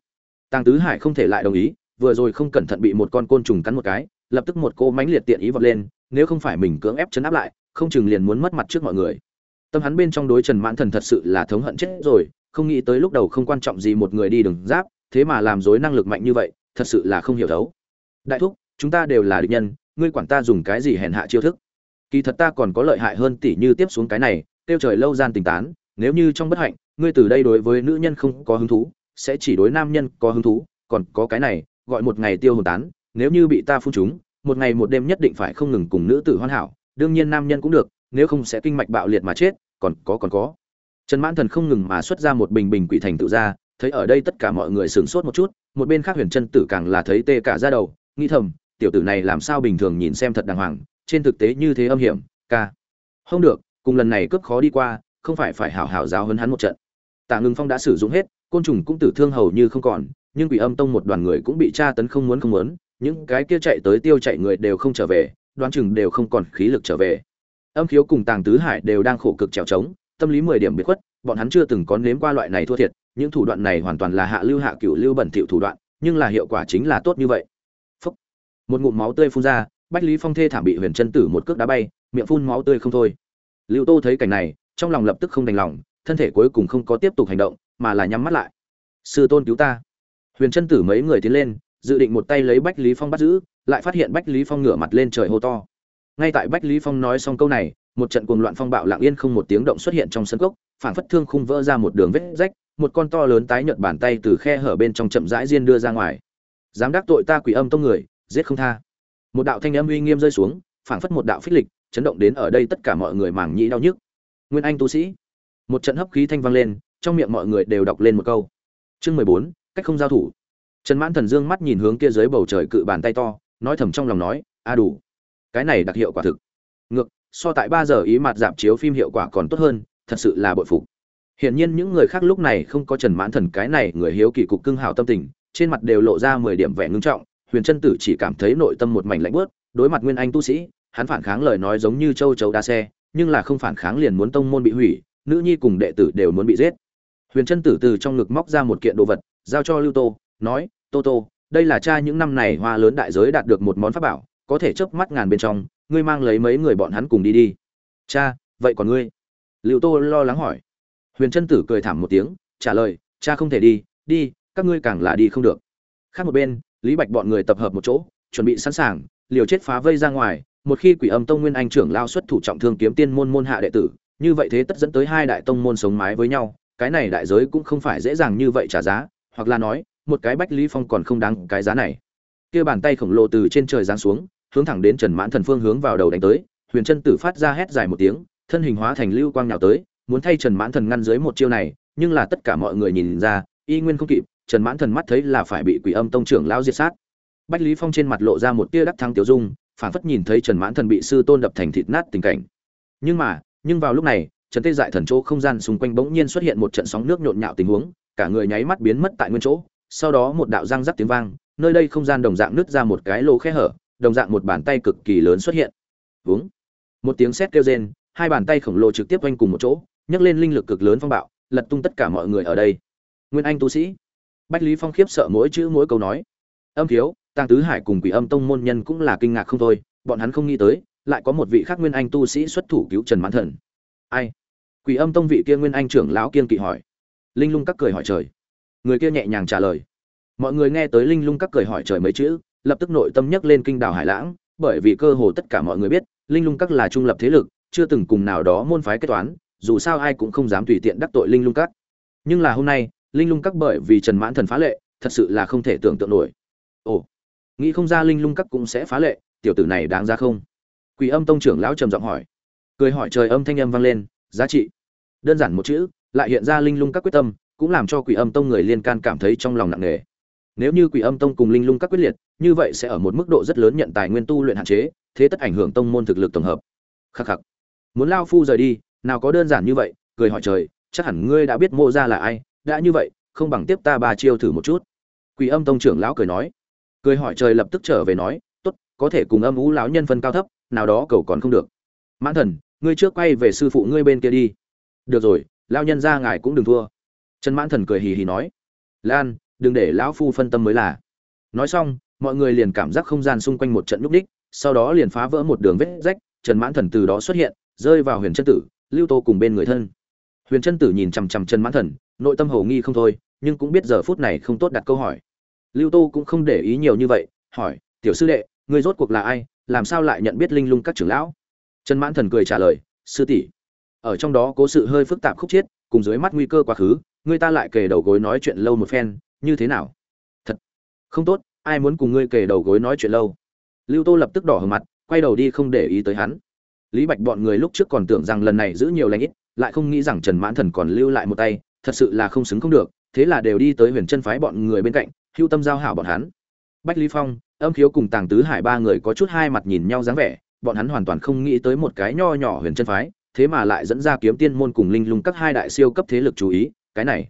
Tàng tứ hải không thể lại đồng ý vừa rồi không cẩn thận bị một con côn trùng cắn một cái, lập tức một cô mánh liệt tiện ý vọt lên, nếu không phải mình cưỡng ép chấn áp lại, không chừng liền muốn mất mặt trước mọi người. Tâm hắn bên trong đối trần mãn thần thật sự là thống hận chết rồi, không nghĩ tới lúc đầu không quan trọng gì một người đi đường giáp, thế mà làm dối năng lực mạnh như vậy, thật sự là không hiểu thấu. Đại thúc, chúng ta đều là địch nhân, ngươi quản ta dùng cái gì hèn hạ chiêu thức? Kỳ thật ta còn có lợi hại hơn tỷ như tiếp xuống cái này, tiêu trời lâu gian tình tán, nếu như trong bất hạnh, ngươi từ đây đối với nữ nhân không có hứng thú, sẽ chỉ đối nam nhân có hứng thú, còn có cái này gọi một ngày tiêu hồn tán, nếu như bị ta phun chúng, một ngày một đêm nhất định phải không ngừng cùng nữ tử hoàn hảo, đương nhiên nam nhân cũng được, nếu không sẽ kinh mạch bạo liệt mà chết, còn có còn có. Trần mãn thần không ngừng mà xuất ra một bình bình quỷ thành tự ra, thấy ở đây tất cả mọi người sửng sốt một chút, một bên khác huyền chân tử càng là thấy tê cả ra đầu, nghĩ thầm, tiểu tử này làm sao bình thường nhìn xem thật đàng hoàng, trên thực tế như thế âm hiểm, ca. Không được, cùng lần này cướp khó đi qua, không phải phải hảo hảo giáo hơn hắn một trận. Tạ ngưng phong đã sử dụng hết, côn trùng cũng tử thương hầu như không còn nhưng quỷ âm tông một đoàn người cũng bị tra tấn không muốn không muốn, những cái kia chạy tới tiêu chạy người đều không trở về, đoán chừng đều không còn khí lực trở về. Âm khiếu cùng tàng tứ hải đều đang khổ cực trèo trống, tâm lý mười điểm biệt khuất, bọn hắn chưa từng có nếm qua loại này thua thiệt, những thủ đoạn này hoàn toàn là hạ lưu hạ cựu lưu bẩn thỉu thủ đoạn, nhưng là hiệu quả chính là tốt như vậy. Phúc. một ngụm máu tươi phun ra, bách lý phong thê thảm bị huyền chân tử một cước đá bay, miệng phun máu tươi không thôi. Lưu tô thấy cảnh này, trong lòng lập tức không đành lòng, thân thể cuối cùng không có tiếp tục hành động, mà là nhắm mắt lại. Sư tôn cứu ta huyền chân tử mấy người tiến lên, dự định một tay lấy bách lý phong bắt giữ, lại phát hiện bách lý phong ngửa mặt lên trời hô to. Ngay tại bách lý phong nói xong câu này, một trận cuồng loạn phong bạo lặng yên không một tiếng động xuất hiện trong sân cốc, phảng phất thương khung vỡ ra một đường vết rách, một con to lớn tái nhợt bàn tay từ khe hở bên trong chậm rãi diên đưa ra ngoài. Dám đắc tội ta quỷ âm tông người, giết không tha. Một đạo thanh âm uy nghiêm rơi xuống, phảng phất một đạo phích lịch, chấn động đến ở đây tất cả mọi người màng nhĩ đau nhức. Nguyên anh tu sĩ. Một trận hấp khí thanh vang lên, trong miệng mọi người đều đọc lên một câu. Chương mười bốn cách không giao thủ. Trần mãn thần dương mắt nhìn hướng kia dưới bầu trời cự bàn tay to, nói thầm trong lòng nói, a đủ, cái này đặc hiệu quả thực. Ngược, so tại ba giờ ý mặt giảm chiếu phim hiệu quả còn tốt hơn, thật sự là bội phục. Hiển nhiên những người khác lúc này không có trần mãn thần cái này người hiếu kỳ cục cưng hào tâm tình, trên mặt đều lộ ra mười điểm vẻ ngưng trọng, huyền chân tử chỉ cảm thấy nội tâm một mảnh lạnh bớt đối mặt nguyên anh tu sĩ, hắn phản kháng lời nói giống như châu chấu đa xe, nhưng là không phản kháng liền muốn tông môn bị hủy, nữ nhi cùng đệ tử đều muốn bị giết. Huyền chân tử từ trong ngực móc ra một kiện đồ vật giao cho lưu tô, nói, tô tô, đây là cha những năm này hoa lớn đại giới đạt được một món pháp bảo, có thể chớp mắt ngàn bên trong, ngươi mang lấy mấy người bọn hắn cùng đi đi. Cha, vậy còn ngươi? Lưu tô lo lắng hỏi. Huyền chân tử cười thảm một tiếng, trả lời, cha không thể đi đi, các ngươi càng là đi không được. Khác một bên, lý bạch bọn người tập hợp một chỗ, chuẩn bị sẵn sàng, liều chết phá vây ra ngoài, một khi quỷ âm tông nguyên anh trưởng lao xuất thủ trọng thương kiếm tiên môn môn hạ đệ tử, như vậy thế tất dẫn tới hai đại tông môn sống mái với nhau, cái này đại giới cũng không phải dễ dàng như vậy trả giá hoặc là nói, một cái bách lý phong còn không đáng cái giá này. Kia bàn tay khổng lồ từ trên trời giáng xuống, hướng thẳng đến trần mãn thần phương hướng vào đầu đánh tới, huyền chân tử phát ra hét dài một tiếng, thân hình hóa thành lưu quang nhào tới, muốn thay trần mãn thần ngăn dưới một chiêu này, nhưng là tất cả mọi người nhìn ra, y nguyên không kịp, trần mãn thần mắt thấy là phải bị quỷ âm tông trưởng lão diệt sát. Bách lý phong trên mặt lộ ra một tia đắc thắng tiểu dung phản phất nhìn thấy trần mãn thần bị sư tôn đập thành thịt nát tình cảnh. Nhưng mà, nhưng vào lúc này, trần tê dại thần chỗ không gian xung quanh bỗng nhiên xuất hiện một trận sóng nước nhộn nhạo tình huống cả người nháy mắt biến mất tại nguyên chỗ, sau đó một đạo răng rắc tiếng vang, nơi đây không gian đồng dạng nứt ra một cái lỗ khe hở, đồng dạng một bàn tay cực kỳ lớn xuất hiện. Vướng một tiếng sét kêu rên, hai bàn tay khổng lồ trực tiếp quanh cùng một chỗ, nhấc lên linh lực cực lớn phong bạo, lật tung tất cả mọi người ở đây. Nguyên anh tu sĩ. Bách lý phong khiếp sợ mỗi chữ mỗi câu nói. Âm thiếu tăng tứ hải cùng quỷ âm tông môn nhân cũng là kinh ngạc không thôi, bọn hắn không nghĩ tới, lại có một vị khác nguyên anh tu sĩ xuất thủ cứu trần mãn thần. Ai? Quỷ âm tông vị kia nguyên anh trưởng lão kiên kỵ hỏi linh lung các cười hỏi trời. Người kia nhẹ nhàng trả lời. Mọi người nghe tới linh lung các cười hỏi trời mấy chữ, lập tức nội tâm nhấc lên kinh đảo hải lãng, bởi vì cơ hồ tất cả mọi người biết, linh lung các là trung lập thế lực, chưa từng cùng nào đó môn phái kết toán, dù sao ai cũng không dám tùy tiện đắc tội linh lung các. Nhưng là hôm nay, linh lung các bởi vì trần mãn thần phá lệ, thật sự là không thể tưởng tượng nổi. Ồ, nghĩ không ra linh lung các cũng sẽ phá lệ, tiểu tử này đáng ra không? Quỷ âm tông trưởng lão trầm giọng hỏi. Cười hỏi trời âm thanh âm vang lên, giá trị. Đơn giản một chữ lại hiện ra linh lung các quyết tâm, cũng làm cho quỷ âm tông người liên can cảm thấy trong lòng nặng nề. Nếu như quỷ âm tông cùng linh lung các quyết liệt, như vậy sẽ ở một mức độ rất lớn nhận tài nguyên tu luyện hạn chế, thế tất ảnh hưởng tông môn thực lực tổng hợp. Khắc khắc. Muốn lao phu rời đi, nào có đơn giản như vậy, cười hỏi trời, chắc hẳn ngươi đã biết mô ra là ai, đã như vậy, không bằng tiếp ta ba chiêu thử một chút. Quỷ âm tông trưởng lão cười nói. Cười hỏi trời lập tức trở về nói, tốt, có thể cùng âm ú lão nhân phân cao thấp, nào đó cầu còn không được. Mãn thần, ngươi trước quay về sư phụ ngươi bên kia đi. Được rồi lao nhân ra ngài cũng đừng thua. Trần mãn thần cười hì hì nói, lan, đừng để lão phu phân tâm mới là. Nói xong, mọi người liền cảm giác không gian xung quanh một trận núp đích sau đó liền phá vỡ một đường vết rách, trần mãn thần từ đó xuất hiện, rơi vào huyền chân tử, lưu tô cùng bên người thân. Huyền chân tử nhìn chằm chằm trần mãn thần, nội tâm hồ nghi không thôi, nhưng cũng biết giờ phút này không tốt đặt câu hỏi. Lưu tô cũng không để ý nhiều như vậy, hỏi, tiểu sư đệ, ngươi rốt cuộc là ai? Làm sao lại nhận biết linh lung các trưởng lão? Trần mãn thần cười trả lời, sư tỷ ở trong đó cố sự hơi phức tạp khúc chiết, cùng dưới mắt nguy cơ quá khứ, người ta lại kề đầu gối nói chuyện lâu một phen, như thế nào? Thật không tốt, ai muốn cùng ngươi kề đầu gối nói chuyện lâu? Lưu tô lập tức đỏ hờ mặt, quay đầu đi không để ý tới hắn. Lý bạch bọn người lúc trước còn tưởng rằng lần này giữ nhiều lãnh ít, lại không nghĩ rằng trần mãn thần còn lưu lại một tay, thật sự là không xứng không được, thế là đều đi tới huyền chân phái bọn người bên cạnh, hưu tâm giao hảo bọn hắn. Bách lý phong, âm khiếu cùng tàng tứ hải ba người có chút hai mặt nhìn nhau dáng vẻ, bọn hắn hoàn toàn không nghĩ tới một cái nho nhỏ huyền chân phái thế mà lại dẫn ra kiếm tiên môn cùng linh lung các hai đại siêu cấp thế lực chú ý, cái này,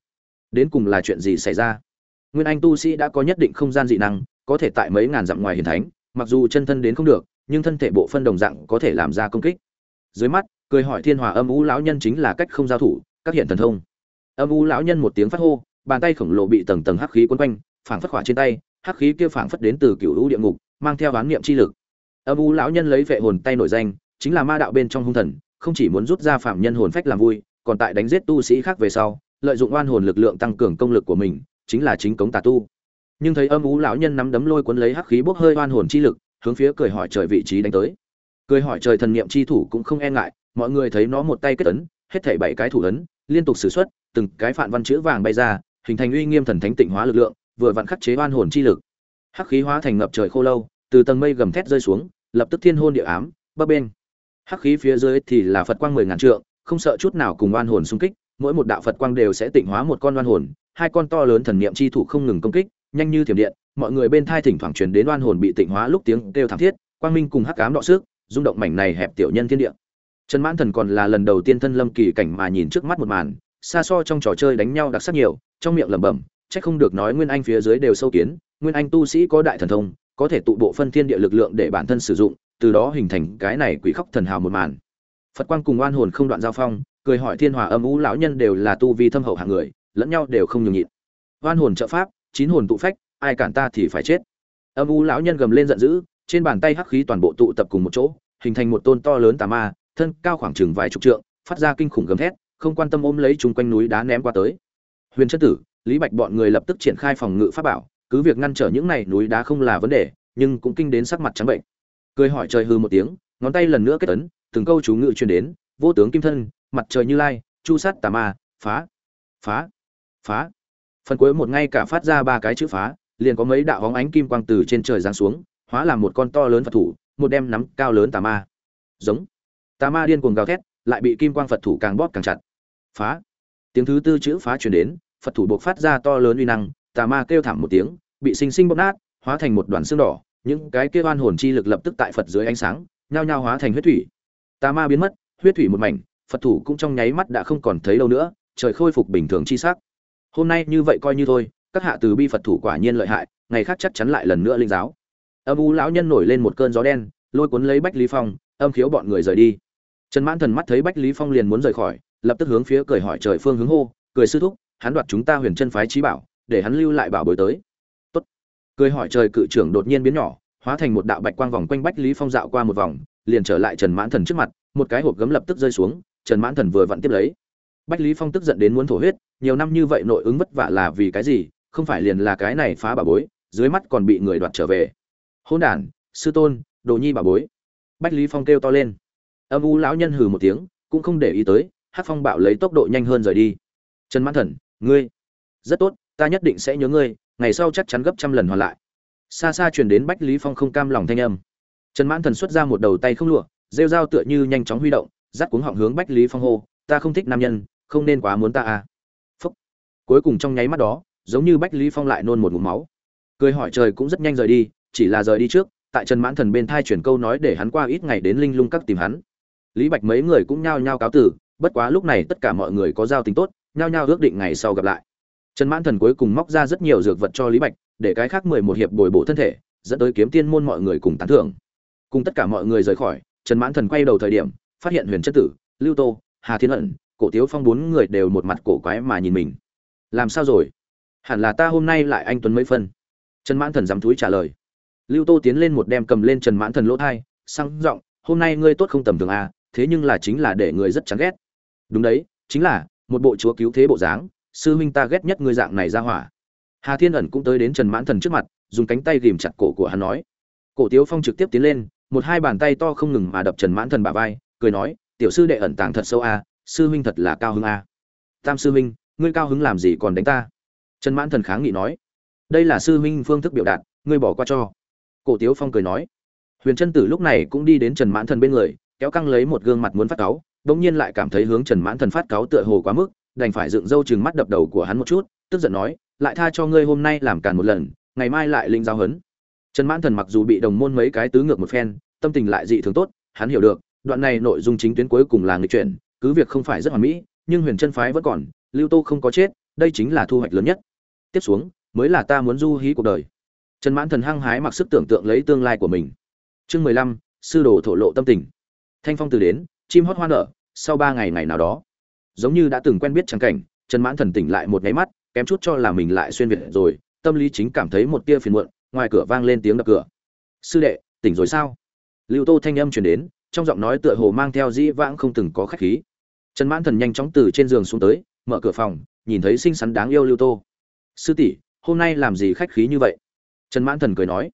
đến cùng là chuyện gì xảy ra? Nguyên anh tu sĩ đã có nhất định không gian dị năng, có thể tại mấy ngàn dặm ngoài hiền thánh, mặc dù chân thân đến không được, nhưng thân thể bộ phân đồng dạng có thể làm ra công kích. Dưới mắt, cười hỏi thiên hòa âm u lão nhân chính là cách không giao thủ, các hiện thần thông. Âm u lão nhân một tiếng phát hô, bàn tay khổng lồ bị tầng tầng hắc khí quấn quanh, phảng phất hỏa trên tay, hắc khí kia phảng phất đến từ cựu lũ địa ngục, mang theo oán niệm chi lực. Âm u lão nhân lấy vệ hồn tay nổi danh, chính là ma đạo bên trong hung thần không chỉ muốn rút ra phạm nhân hồn phách làm vui, còn tại đánh giết tu sĩ khác về sau, lợi dụng oan hồn lực lượng tăng cường công lực của mình, chính là chính cống tà tu. Nhưng thấy âm u lão nhân nắm đấm lôi cuốn lấy hắc khí bốc hơi oan hồn chi lực, hướng phía cười hỏi trời vị trí đánh tới. Cười hỏi trời thần niệm chi thủ cũng không e ngại, mọi người thấy nó một tay kết ấn, hết thảy bảy cái thủ ấn, liên tục sử xuất, từng cái phản văn chữ vàng bay ra, hình thành uy nghiêm thần thánh tịnh hóa lực lượng, vừa vặn khắc chế oan hồn chi lực. Hắc khí hóa thành ngập trời khô lâu, từ tầng mây gầm thét rơi xuống, lập tức thiên hôn địa ám, bấp bên hắc khí phía dưới thì là phật quang mười ngàn trượng, không sợ chút nào cùng oan hồn xung kích, mỗi một đạo phật quang đều sẽ tịnh hóa một con oan hồn, hai con to lớn thần niệm chi thủ không ngừng công kích, nhanh như thiểm điện, mọi người bên thai thỉnh thoảng truyền đến oan hồn bị tịnh hóa lúc tiếng kêu thảm thiết, quang minh cùng hắc ám đọ sức rung động mảnh này hẹp tiểu nhân thiên địa. Trần mãn thần còn là lần đầu tiên thân lâm kỳ cảnh mà nhìn trước mắt một màn, xa so trong trò chơi đánh nhau đặc sắc nhiều, trong miệng lẩm bẩm, chắc không được nói nguyên anh phía dưới đều sâu kiến, nguyên anh tu sĩ có đại thần thông, có thể tụ bộ phân thiên địa lực lượng để bản thân sử dụng từ đó hình thành cái này quỷ khóc thần hào một màn. Phật quang cùng oan hồn không đoạn giao phong, cười hỏi thiên hòa âm ú lão nhân đều là tu vi thâm hậu hạng người, lẫn nhau đều không nhường nhịn. Oan hồn trợ pháp, chín hồn tụ phách, ai cản ta thì phải chết. Âm u lão nhân gầm lên giận dữ, trên bàn tay hắc khí toàn bộ tụ tập cùng một chỗ, hình thành một tôn to lớn tà ma, thân cao khoảng chừng vài chục trượng, phát ra kinh khủng gầm thét, không quan tâm ôm lấy chung quanh núi đá ném qua tới. Huyền chân tử, lý bạch bọn người lập tức triển khai phòng ngự pháp bảo, cứ việc ngăn trở những này núi đá không là vấn đề, nhưng cũng kinh đến sắc mặt trắng bệnh cười hỏi trời hư một tiếng, ngón tay lần nữa kết tấn từng câu chú ngự truyền đến, vô tướng kim thân, mặt trời như lai, chu sát tà ma, phá phá phá. Phần cuối một ngay cả phát ra ba cái chữ phá, liền có mấy đạo hóng ánh kim quang từ trên trời giáng xuống, hóa làm một con to lớn phật thủ, một đem nắm cao lớn tà ma. Giống. Tà ma điên cuồng gào thét, lại bị kim quang phật thủ càng bóp càng chặt. Phá. Tiếng thứ tư chữ phá truyền đến, phật thủ buộc phát ra to lớn uy năng, tà ma kêu thảm một tiếng, bị sinh sinh bóp nát, hóa thành một đoàn xương đỏ những cái kia oan hồn chi lực lập tức tại phật dưới ánh sáng, nhao nhao hóa thành huyết thủy. Tà ma biến mất, huyết thủy một mảnh, phật thủ cũng trong nháy mắt đã không còn thấy đâu nữa, trời khôi phục bình thường chi sắc. Hôm nay như vậy coi như thôi, các hạ từ bi phật thủ quả nhiên lợi hại, ngày khác chắc chắn lại lần nữa linh giáo. Âm u lão nhân nổi lên một cơn gió đen, lôi cuốn lấy bách lý phong, âm khiếu bọn người rời đi. Trần mãn thần mắt thấy bách lý phong liền muốn rời khỏi, lập tức hướng phía cười hỏi trời phương hướng hô, cười sư thúc, hắn đoạt chúng ta huyền chân phái trí bảo, để hắn lưu lại bảo bối tới cười hỏi trời cự trưởng đột nhiên biến nhỏ, hóa thành một đạo bạch quang vòng quanh bách lý phong dạo qua một vòng, liền trở lại trần mãn thần trước mặt, một cái hộp gấm lập tức rơi xuống, trần mãn thần vừa vặn tiếp lấy. Bách lý phong tức giận đến muốn thổ huyết, nhiều năm như vậy nội ứng vất vả là vì cái gì, không phải liền là cái này phá bà bối, dưới mắt còn bị người đoạt trở về. Hôn đản sư tôn, đồ nhi bà bối. Bách lý phong kêu to lên. Âm u lão nhân hừ một tiếng, cũng không để ý tới hát phong bạo lấy tốc độ nhanh hơn rời đi. Trần mãn thần, ngươi, rất tốt, ta nhất định sẽ nhớ ngươi ngày sau chắc chắn gấp trăm lần hoàn lại. Xa xa truyền đến bách lý phong không cam lòng thanh âm. Trần mãn thần xuất ra một đầu tay không lụa, rêu dao tựa như nhanh chóng huy động, dắt cuống họng hướng bách lý phong hô, ta không thích nam nhân, không nên quá muốn ta à. Phúc. Cuối cùng trong nháy mắt đó, giống như bách lý phong lại nôn một ngụm máu. Cười hỏi trời cũng rất nhanh rời đi, chỉ là rời đi trước, tại trần mãn thần bên thai chuyển câu nói để hắn qua ít ngày đến linh lung các tìm hắn. Lý bạch mấy người cũng nhao nhao cáo tử bất quá lúc này tất cả mọi người có giao tình tốt, nhao nhao ước định ngày sau gặp lại trần mãn thần cuối cùng móc ra rất nhiều dược vật cho lý bạch để cái khác mười một hiệp bồi bổ thân thể dẫn tới kiếm tiên môn mọi người cùng tán thưởng. Cùng tất cả mọi người rời khỏi trần mãn thần quay đầu thời điểm phát hiện huyền chất tử lưu tô hà thiên Hận, cổ tiếu phong bốn người đều một mặt cổ quái mà nhìn mình. Làm sao rồi? Hẳn là ta hôm nay lại anh tuấn mấy phân. Trần mãn thần dám túi trả lời. Lưu tô tiến lên một đem cầm lên trần mãn thần lỗ tai, sang giọng hôm nay ngươi tốt không tầm thường à thế nhưng là chính là để người rất chán ghét. Đúng đấy chính là một bộ chúa cứu thế bộ dáng sư huynh ta ghét nhất ngươi dạng này ra hỏa. Hà thiên ẩn cũng tới đến trần mãn thần trước mặt dùng cánh tay ghìm chặt cổ của hắn nói. Cổ tiếu phong trực tiếp tiến lên một hai bàn tay to không ngừng mà đập trần mãn thần bả vai cười nói tiểu sư đệ ẩn tàng thật sâu à, sư huynh thật là cao hứng à. tam sư huynh ngươi cao hứng làm gì còn đánh ta? Trần mãn thần kháng nghị nói. Đây là sư huynh phương thức biểu đạt ngươi bỏ qua cho. Cổ tiếu phong cười nói. Huyền trân tử lúc này cũng đi đến trần mãn thần bên người kéo căng lấy một gương mặt muốn phát cáu bỗng nhiên lại cảm thấy hướng trần mãn thần phát cáu tựa hồ quá mức đành phải dựng râu chừng mắt đập đầu của hắn một chút, tức giận nói, lại tha cho ngươi hôm nay làm càn một lần, ngày mai lại linh giáo hấn. Trần mãn thần mặc dù bị đồng môn mấy cái tứ ngược một phen, tâm tình lại dị thường tốt, hắn hiểu được, đoạn này nội dung chính tuyến cuối cùng là người chuyển, cứ việc không phải rất hoàn mỹ, nhưng huyền chân phái vẫn còn, lưu tô không có chết, đây chính là thu hoạch lớn nhất. Tiếp xuống, mới là ta muốn du hí cuộc đời. Trần mãn thần hăng hái mặc sức tưởng tượng lấy tương lai của mình. Chương mười lăm, sư đồ thổ lộ tâm tình. Thanh phong từ đến, chim hót hoa nở, sau ba ngày ngày nào đó giống như đã từng quen biết trắng cảnh, trần mãn thần tỉnh lại một nháy mắt, kém chút cho là mình lại xuyên việt rồi, tâm lý chính cảm thấy một tia phiền muộn, ngoài cửa vang lên tiếng đập cửa. Sư đệ, tỉnh rồi sao? Lưu tô thanh âm truyền đến, trong giọng nói tựa hồ mang theo dĩ vãng không từng có khách khí. Trần mãn thần nhanh chóng từ trên giường xuống tới, mở cửa phòng, nhìn thấy xinh xắn đáng yêu lưu tô. Sư tỷ, hôm nay làm gì khách khí như vậy? Trần mãn thần cười nói.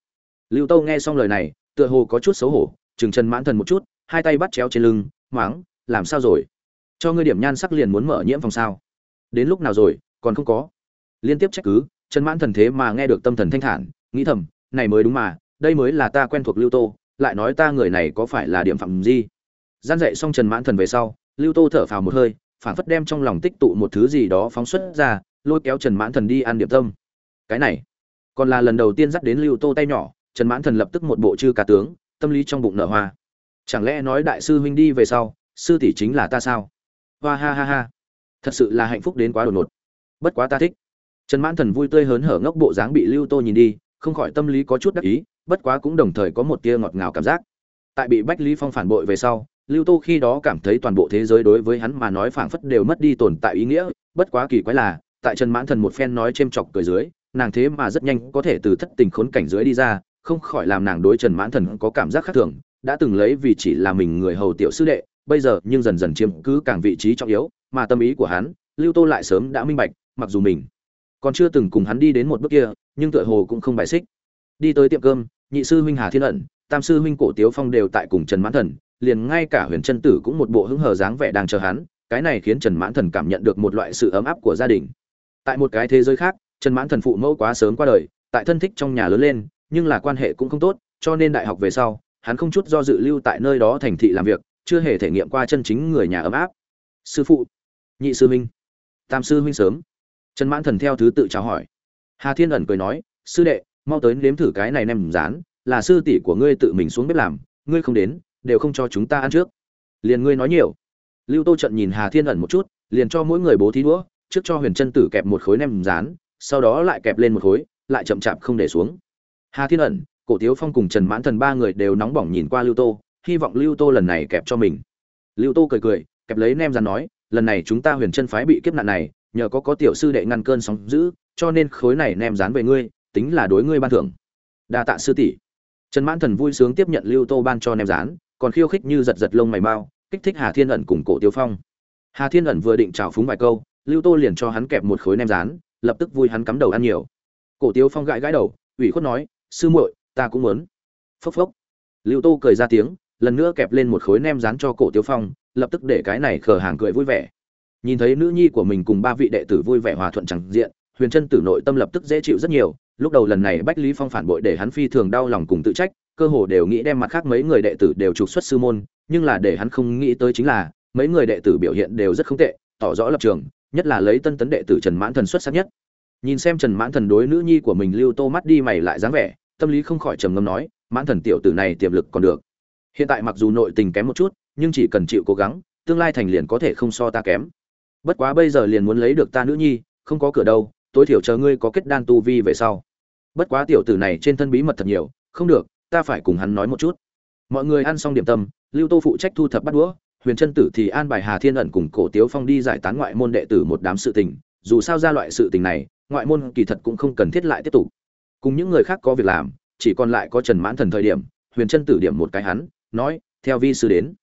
Lưu tô nghe xong lời này, tựa hồ có chút xấu hổ, chừng trần mãn thần một chút, hai tay bắt chéo trên lưng, máng, làm sao rồi? Cho ngươi điểm nhan sắc liền muốn mở nhiễm phòng sao? Đến lúc nào rồi, còn không có. Liên tiếp trách cứ, trần mãn thần thế mà nghe được tâm thần thanh thản, nghĩ thầm, này mới đúng mà, đây mới là ta quen thuộc lưu tô, lại nói ta người này có phải là điểm phạm gì? Gian dạy xong trần mãn thần về sau, lưu tô thở phào một hơi phảng phất đem trong lòng tích tụ một thứ gì đó phóng xuất ra, lôi kéo trần mãn thần đi ăn điểm tâm. Cái này, còn là lần đầu tiên dắt đến lưu tô tay nhỏ. Trần mãn thần lập tức một bộ chư cá tướng, tâm lý trong bụng nở hoa. Chẳng lẽ nói đại sư huynh đi về sau, sư tỷ chính là ta sao? Hoa ha ha ha. Thật sự là hạnh phúc đến quá đột ngột. Bất quá ta thích. Trần mãn thần vui tươi hớn hở ngốc bộ dáng bị lưu tô nhìn đi, không khỏi tâm lý có chút đắc ý, bất quá cũng đồng thời có một tia ngọt ngào cảm giác. Tại bị bách lý phong phản bội về sau, lưu tô khi đó cảm thấy toàn bộ thế giới đối với hắn mà nói phảng phất đều mất đi tồn tại ý nghĩa, bất quá kỳ quái là, tại trần mãn thần một phen nói chêm chọc cười dưới, nàng thế mà rất nhanh có thể từ thất tình khốn cảnh dưới đi ra, không khỏi làm nàng đối trần mãn thần có cảm giác khác thường, đã từng lấy vì chỉ là mình người hầu tiểu sư đệ bây giờ nhưng dần dần chiếm cứ càng vị trí trọng yếu, mà tâm ý của hắn, lưu tô lại sớm đã minh bạch, mặc dù mình còn chưa từng cùng hắn đi đến một bước kia, nhưng tựa hồ cũng không bài xích. Đi tới tiệm cơm, nhị sư huynh hà thiên ẩn, tam sư huynh cổ tiếu phong đều tại cùng trần mãn thần, liền ngay cả huyền chân tử cũng một bộ hứng hờ dáng vẻ đang chờ hắn, cái này khiến trần mãn thần cảm nhận được một loại sự ấm áp của gia đình. Tại một cái thế giới khác, trần mãn thần phụ mẫu quá sớm qua đời, tại thân thích trong nhà lớn lên, nhưng là quan hệ cũng không tốt, cho nên đại học về sau, hắn không chút do dự lưu tại nơi đó thành thị làm việc chưa hề thể nghiệm qua chân chính người nhà ấm áp. Sư phụ, nhị sư huynh, tam sư huynh sớm. Trần mãn thần theo thứ tự chào hỏi. Hà thiên ẩn cười nói, sư đệ, mau tới nếm thử cái này nem rán, là sư tỷ của ngươi tự mình xuống bếp làm, ngươi không đến, đều không cho chúng ta ăn trước. Liền ngươi nói nhiều. Lưu tô trận nhìn hà thiên ẩn một chút, liền cho mỗi người bố thí đũa, trước cho huyền chân tử kẹp một khối nem rán, sau đó lại kẹp lên một khối, lại chậm chạp không để xuống. Hà thiên ẩn, cổ tiếu phong cùng trần mãn thần ba người đều nóng bỏng nhìn qua lưu tô hy vọng lưu tô lần này kẹp cho mình. Lưu tô cười cười kẹp lấy nem rán nói lần này chúng ta huyền chân phái bị kiếp nạn này nhờ có có tiểu sư đệ ngăn cơn sóng dữ, cho nên khối này nem rán về ngươi tính là đối ngươi ban thưởng. Đa tạ sư tỷ. Trần mãn thần vui sướng tiếp nhận lưu tô ban cho nem rán còn khiêu khích như giật giật lông mày mau kích thích hà thiên ẩn cùng cổ tiêu phong. Hà thiên ẩn vừa định chào phúng vài câu lưu tô liền cho hắn kẹp một khối nem rán lập tức vui hắn cắm đầu ăn nhiều. Cổ tiêu phong gãi gãi đầu ủy khuất nói sư muội ta cũng muốn. Phốc phốc. Lưu tô cười ra tiếng lần nữa kẹp lên một khối nem rán cho cổ tiêu phong, lập tức để cái này khờ hàng cười vui vẻ. Nhìn thấy nữ nhi của mình cùng ba vị đệ tử vui vẻ hòa thuận chẳng diện, huyền chân tử nội tâm lập tức dễ chịu rất nhiều, lúc đầu lần này bách lý phong phản bội để hắn phi thường đau lòng cùng tự trách, cơ hồ đều nghĩ đem mặt khác mấy người đệ tử đều trục xuất sư môn, nhưng là để hắn không nghĩ tới chính là, mấy người đệ tử biểu hiện đều rất không tệ, tỏ rõ lập trường, nhất là lấy tân tấn đệ tử trần mãn thần xuất sắc nhất. Nhìn xem trần mãn thần đối nữ nhi của mình lưu tô mắt đi mày lại dáng vẻ, tâm lý không khỏi trầm ngâm nói, mãn thần tiểu tử này tiềm lực còn được hiện tại mặc dù nội tình kém một chút, nhưng chỉ cần chịu cố gắng, tương lai thành liền có thể không so ta kém. Bất quá bây giờ liền muốn lấy được ta nữ nhi, không có cửa đâu, tối thiểu chờ ngươi có kết đan tu vi về sau. Bất quá tiểu tử này trên thân bí mật thật nhiều, không được, ta phải cùng hắn nói một chút. Mọi người ăn xong điểm tâm, lưu tô phụ trách thu thập bắt đũa, huyền trân tử thì an bài hà thiên ẩn cùng cổ tiếu phong đi giải tán ngoại môn đệ tử một đám sự tình. Dù sao ra loại sự tình này, ngoại môn kỳ thật cũng không cần thiết lại tiếp tục. Cùng những người khác có việc làm, chỉ còn lại có trần mãn thần thời điểm, huyền trân tử điểm một cái hắn nói, theo vi sư đến.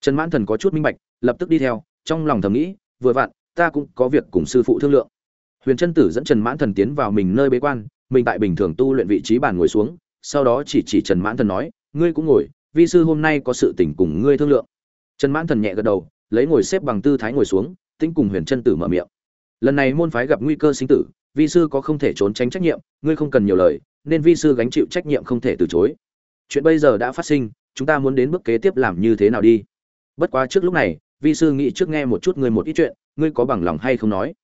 Trần mãn thần có chút minh bạch, lập tức đi theo, trong lòng thầm nghĩ, vừa vặn, ta cũng có việc cùng sư phụ thương lượng. Huyền trân tử dẫn trần mãn thần tiến vào mình nơi bế quan, mình tại bình thường tu luyện vị trí bàn ngồi xuống, sau đó chỉ chỉ trần mãn thần nói, ngươi cũng ngồi, vi sư hôm nay có sự tình cùng ngươi thương lượng. Trần mãn thần nhẹ gật đầu, lấy ngồi xếp bằng tư thái ngồi xuống tính cùng huyền trân tử mở miệng. Lần này môn phái gặp nguy cơ sinh tử, vi sư có không thể trốn tránh trách nhiệm, ngươi không cần nhiều lời, nên vi sư gánh chịu trách nhiệm không thể từ chối. Chuyện bây giờ đã phát sinh chúng ta muốn đến bước kế tiếp làm như thế nào đi? Bất quá trước lúc này, vi sư nghĩ trước nghe một chút ngươi một ít chuyện, ngươi có bằng lòng hay không nói?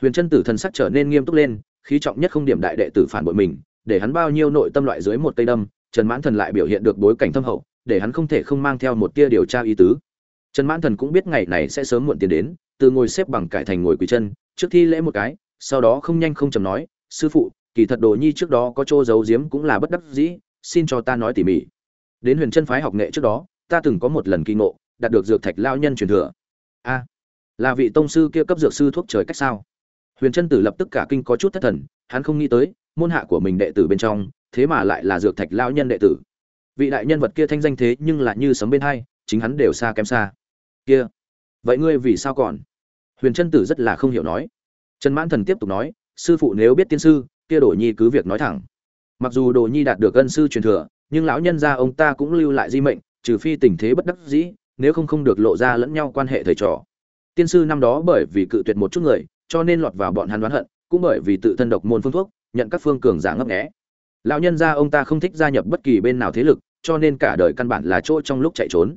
Huyền trân tử thần sắc trở nên nghiêm túc lên, khí trọng nhất không điểm đại đệ tử phản bội mình, để hắn bao nhiêu nội tâm loại dưới một tây đâm, trần mãn thần lại biểu hiện được bối cảnh thâm hậu, để hắn không thể không mang theo một tia điều tra ý tứ. Trần mãn thần cũng biết ngày này sẽ sớm muộn tiền đến, từ ngồi xếp bằng cải thành ngồi quỳ chân, trước thi lễ một cái, sau đó không nhanh không chầm nói, sư phụ, kỳ thật đồ nhi trước đó có chỗ giấu giếm cũng là bất đắc dĩ, xin cho ta nói tỉ mỉ đến huyền chân phái học nghệ trước đó, ta từng có một lần kỳ ngộ, đạt được dược thạch lao nhân truyền thừa. A, là vị tông sư kia cấp dược sư thuốc trời cách sao? Huyền chân tử lập tức cả kinh có chút thất thần, hắn không nghĩ tới, môn hạ của mình đệ tử bên trong, thế mà lại là dược thạch lao nhân đệ tử. Vị đại nhân vật kia thanh danh thế nhưng lại như sấm bên hai, chính hắn đều xa kém xa. Kia, vậy ngươi vì sao còn? Huyền chân tử rất là không hiểu nói. Trần mãn thần tiếp tục nói, sư phụ nếu biết tiên sư, kia đồ nhi cứ việc nói thẳng. Mặc dù đồ nhi đạt được ân sư truyền thừa nhưng lão nhân gia ông ta cũng lưu lại di mệnh, trừ phi tình thế bất đắc dĩ, nếu không không được lộ ra lẫn nhau quan hệ thầy trò. Tiên sư năm đó bởi vì cự tuyệt một chút người, cho nên lọt vào bọn hắn đoán hận, cũng bởi vì tự thân độc môn phương thuốc, nhận các phương cường giả ngấp nghé. Lão nhân gia ông ta không thích gia nhập bất kỳ bên nào thế lực, cho nên cả đời căn bản là chỗ trong lúc chạy trốn.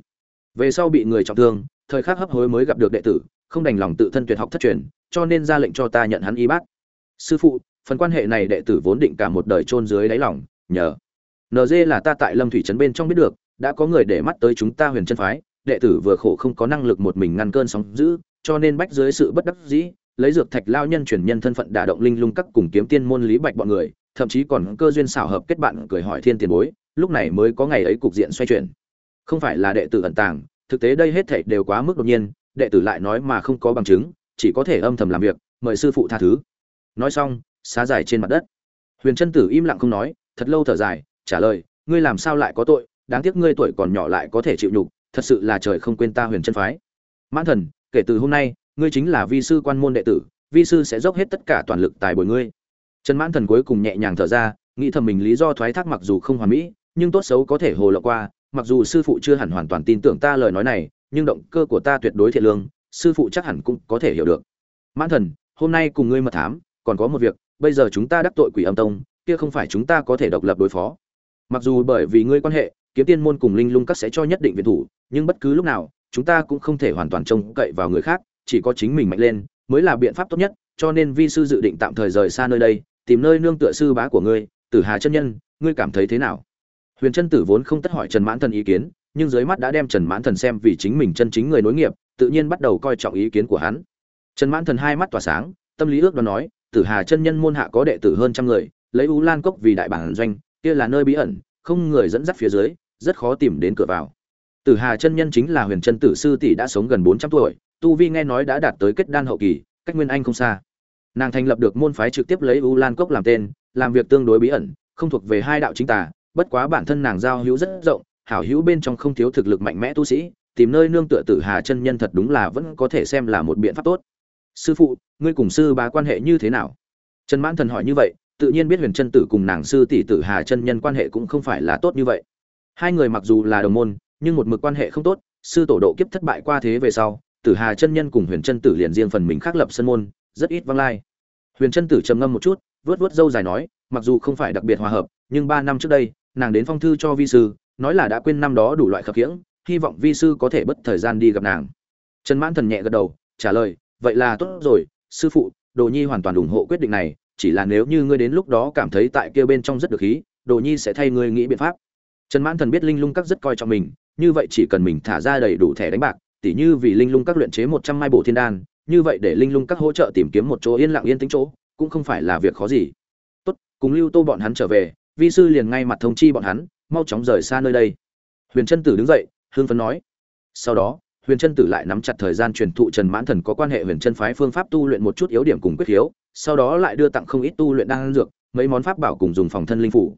Về sau bị người trọng thương, thời khắc hấp hối mới gặp được đệ tử, không đành lòng tự thân tuyệt học thất truyền, cho nên ra lệnh cho ta nhận hắn y bát. Sư phụ, phần quan hệ này đệ tử vốn định cả một đời chôn dưới đáy lòng, nhờ. NG là ta tại lâm thủy trấn bên trong biết được, đã có người để mắt tới chúng ta huyền chân phái, đệ tử vừa khổ không có năng lực một mình ngăn cơn sóng dữ, cho nên bách dưới sự bất đắc dĩ, lấy dược thạch lao nhân chuyển nhân thân phận đả động linh lung các cùng kiếm tiên môn lý bạch bọn người, thậm chí còn cơ duyên xảo hợp kết bạn cười hỏi thiên tiền bối, lúc này mới có ngày ấy cục diện xoay chuyển. Không phải là đệ tử ẩn tàng, thực tế đây hết thảy đều quá mức đột nhiên, đệ tử lại nói mà không có bằng chứng, chỉ có thể âm thầm làm việc, mời sư phụ tha thứ. Nói xong, xá dài trên mặt đất. Huyền trân tử im lặng không nói, thật lâu thở dài trả lời, ngươi làm sao lại có tội, đáng tiếc ngươi tuổi còn nhỏ lại có thể chịu nhục, thật sự là trời không quên ta huyền chân phái. Mãn thần, kể từ hôm nay, ngươi chính là vi sư quan môn đệ tử, vi sư sẽ dốc hết tất cả toàn lực tài bồi ngươi. Trần mãn thần cuối cùng nhẹ nhàng thở ra, nghĩ thầm mình lý do thoái thác mặc dù không hoàn mỹ, nhưng tốt xấu có thể hồ lộ qua, mặc dù sư phụ chưa hẳn hoàn toàn tin tưởng ta lời nói này, nhưng động cơ của ta tuyệt đối thiện lương, sư phụ chắc hẳn cũng có thể hiểu được. Mãn thần, hôm nay cùng ngươi mật thám, còn có một việc, bây giờ chúng ta đắc tội quỷ âm tông, kia không phải chúng ta có thể độc lập đối phó mặc dù bởi vì ngươi quan hệ, kiếm tiên môn cùng linh lung các sẽ cho nhất định viện thủ, nhưng bất cứ lúc nào, chúng ta cũng không thể hoàn toàn trông cậy vào người khác, chỉ có chính mình mạnh lên mới là biện pháp tốt nhất, cho nên vi sư dự định tạm thời rời xa nơi đây, tìm nơi nương tựa sư bá của ngươi, tử hà chân nhân, ngươi cảm thấy thế nào? Huyền chân tử vốn không tất hỏi trần mãn thần ý kiến, nhưng dưới mắt đã đem trần mãn thần xem vì chính mình chân chính người nối nghiệp, tự nhiên bắt đầu coi trọng ý kiến của hắn. Trần mãn thần hai mắt tỏa sáng, tâm lý ước đoán nói, tử hà chân nhân môn hạ có đệ tử hơn trăm người, lấy u lan cốc vì đại bản doanh kia là nơi bí ẩn, không người dẫn dắt phía dưới, rất khó tìm đến cửa vào. Tử hà chân nhân chính là huyền chân tử sư tỷ đã sống gần bốn trăm tuổi, tu vi nghe nói đã đạt tới kết đan hậu kỳ, cách nguyên anh không xa. Nàng thành lập được môn phái trực tiếp lấy u lan cốc làm tên, làm việc tương đối bí ẩn, không thuộc về hai đạo chính tà, bất quá bản thân nàng giao hữu rất rộng, hảo hữu bên trong không thiếu thực lực mạnh mẽ tu sĩ, tìm nơi nương tựa tử hà chân nhân thật đúng là vẫn có thể xem là một biện pháp tốt. Sư phụ, ngươi cùng sư bá quan hệ như thế nào? Trần mãn thần hỏi như vậy tự nhiên biết huyền chân tử cùng nàng sư tỷ tử hà chân nhân quan hệ cũng không phải là tốt như vậy. Hai người mặc dù là đồng môn, nhưng một mực quan hệ không tốt, sư tổ độ kiếp thất bại qua thế về sau, tử hà chân nhân cùng huyền chân tử liền riêng phần mình khác lập sân môn, rất ít văng lai. Huyền chân tử trầm ngâm một chút, vớt vớt dâu dài nói, mặc dù không phải đặc biệt hòa hợp, nhưng ba năm trước đây, nàng đến phong thư cho vi sư, nói là đã quên năm đó đủ loại khập khiễng, hy vọng vi sư có thể bất thời gian đi gặp nàng. Trần mãn thần nhẹ gật đầu, trả lời, vậy là tốt rồi, sư phụ, đồ nhi hoàn toàn ủng hộ quyết định này chỉ là nếu như ngươi đến lúc đó cảm thấy tại kia bên trong rất được khí, đồ nhi sẽ thay ngươi nghĩ biện pháp. Trần mãn thần biết linh lung các rất coi trọng mình, như vậy chỉ cần mình thả ra đầy đủ thẻ đánh bạc, tỉ như vì linh lung các luyện chế một trăm mai bộ thiên đan, như vậy để linh lung các hỗ trợ tìm kiếm một chỗ yên lặng yên tĩnh chỗ, cũng không phải là việc khó gì. Tốt, cùng lưu tô bọn hắn trở về, vi sư liền ngay mặt thông chi bọn hắn, mau chóng rời xa nơi đây. Huyền trân tử đứng dậy hương phấn nói. Sau đó huyền trân tử lại nắm chặt thời gian truyền thụ trần mãn thần có quan hệ huyền chân phái phương pháp tu luyện một chút yếu điểm cùng quyết khiếu sau đó lại đưa tặng không ít tu luyện đan dược, mấy món pháp bảo cùng dùng phòng thân linh phủ.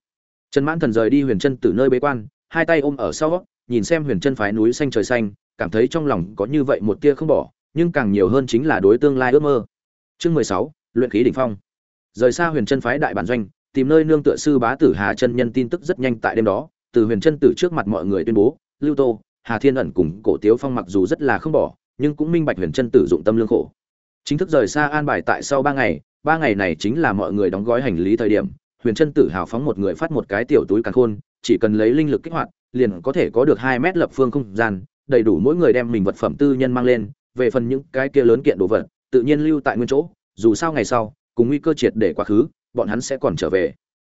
Trần mãn thần rời đi huyền chân tử nơi bế quan, hai tay ôm ở sau, nhìn xem huyền chân phái núi xanh trời xanh, cảm thấy trong lòng có như vậy một tia không bỏ, nhưng càng nhiều hơn chính là đối tương lai ước mơ. Chương mười sáu, luyện khí đỉnh phong. Rời xa huyền chân phái đại bản doanh, tìm nơi nương tựa sư bá tử hà chân nhân tin tức rất nhanh tại đêm đó, từ huyền chân tử trước mặt mọi người tuyên bố, lưu tô hà thiên ẩn cùng cổ tiếu phong mặc dù rất là không bỏ, nhưng cũng minh bạch huyền chân tử dụng tâm lương khổ. Chính thức rời xa an bài tại sau ba ngày ba ngày này chính là mọi người đóng gói hành lý thời điểm, huyền chân tử hào phóng một người phát một cái tiểu túi càn khôn, chỉ cần lấy linh lực kích hoạt, liền có thể có được hai mét lập phương không gian, đầy đủ mỗi người đem mình vật phẩm tư nhân mang lên, về phần những cái kia lớn kiện đồ vật, tự nhiên lưu tại nguyên chỗ, dù sao ngày sau, cùng nguy cơ triệt để quá khứ, bọn hắn sẽ còn trở về.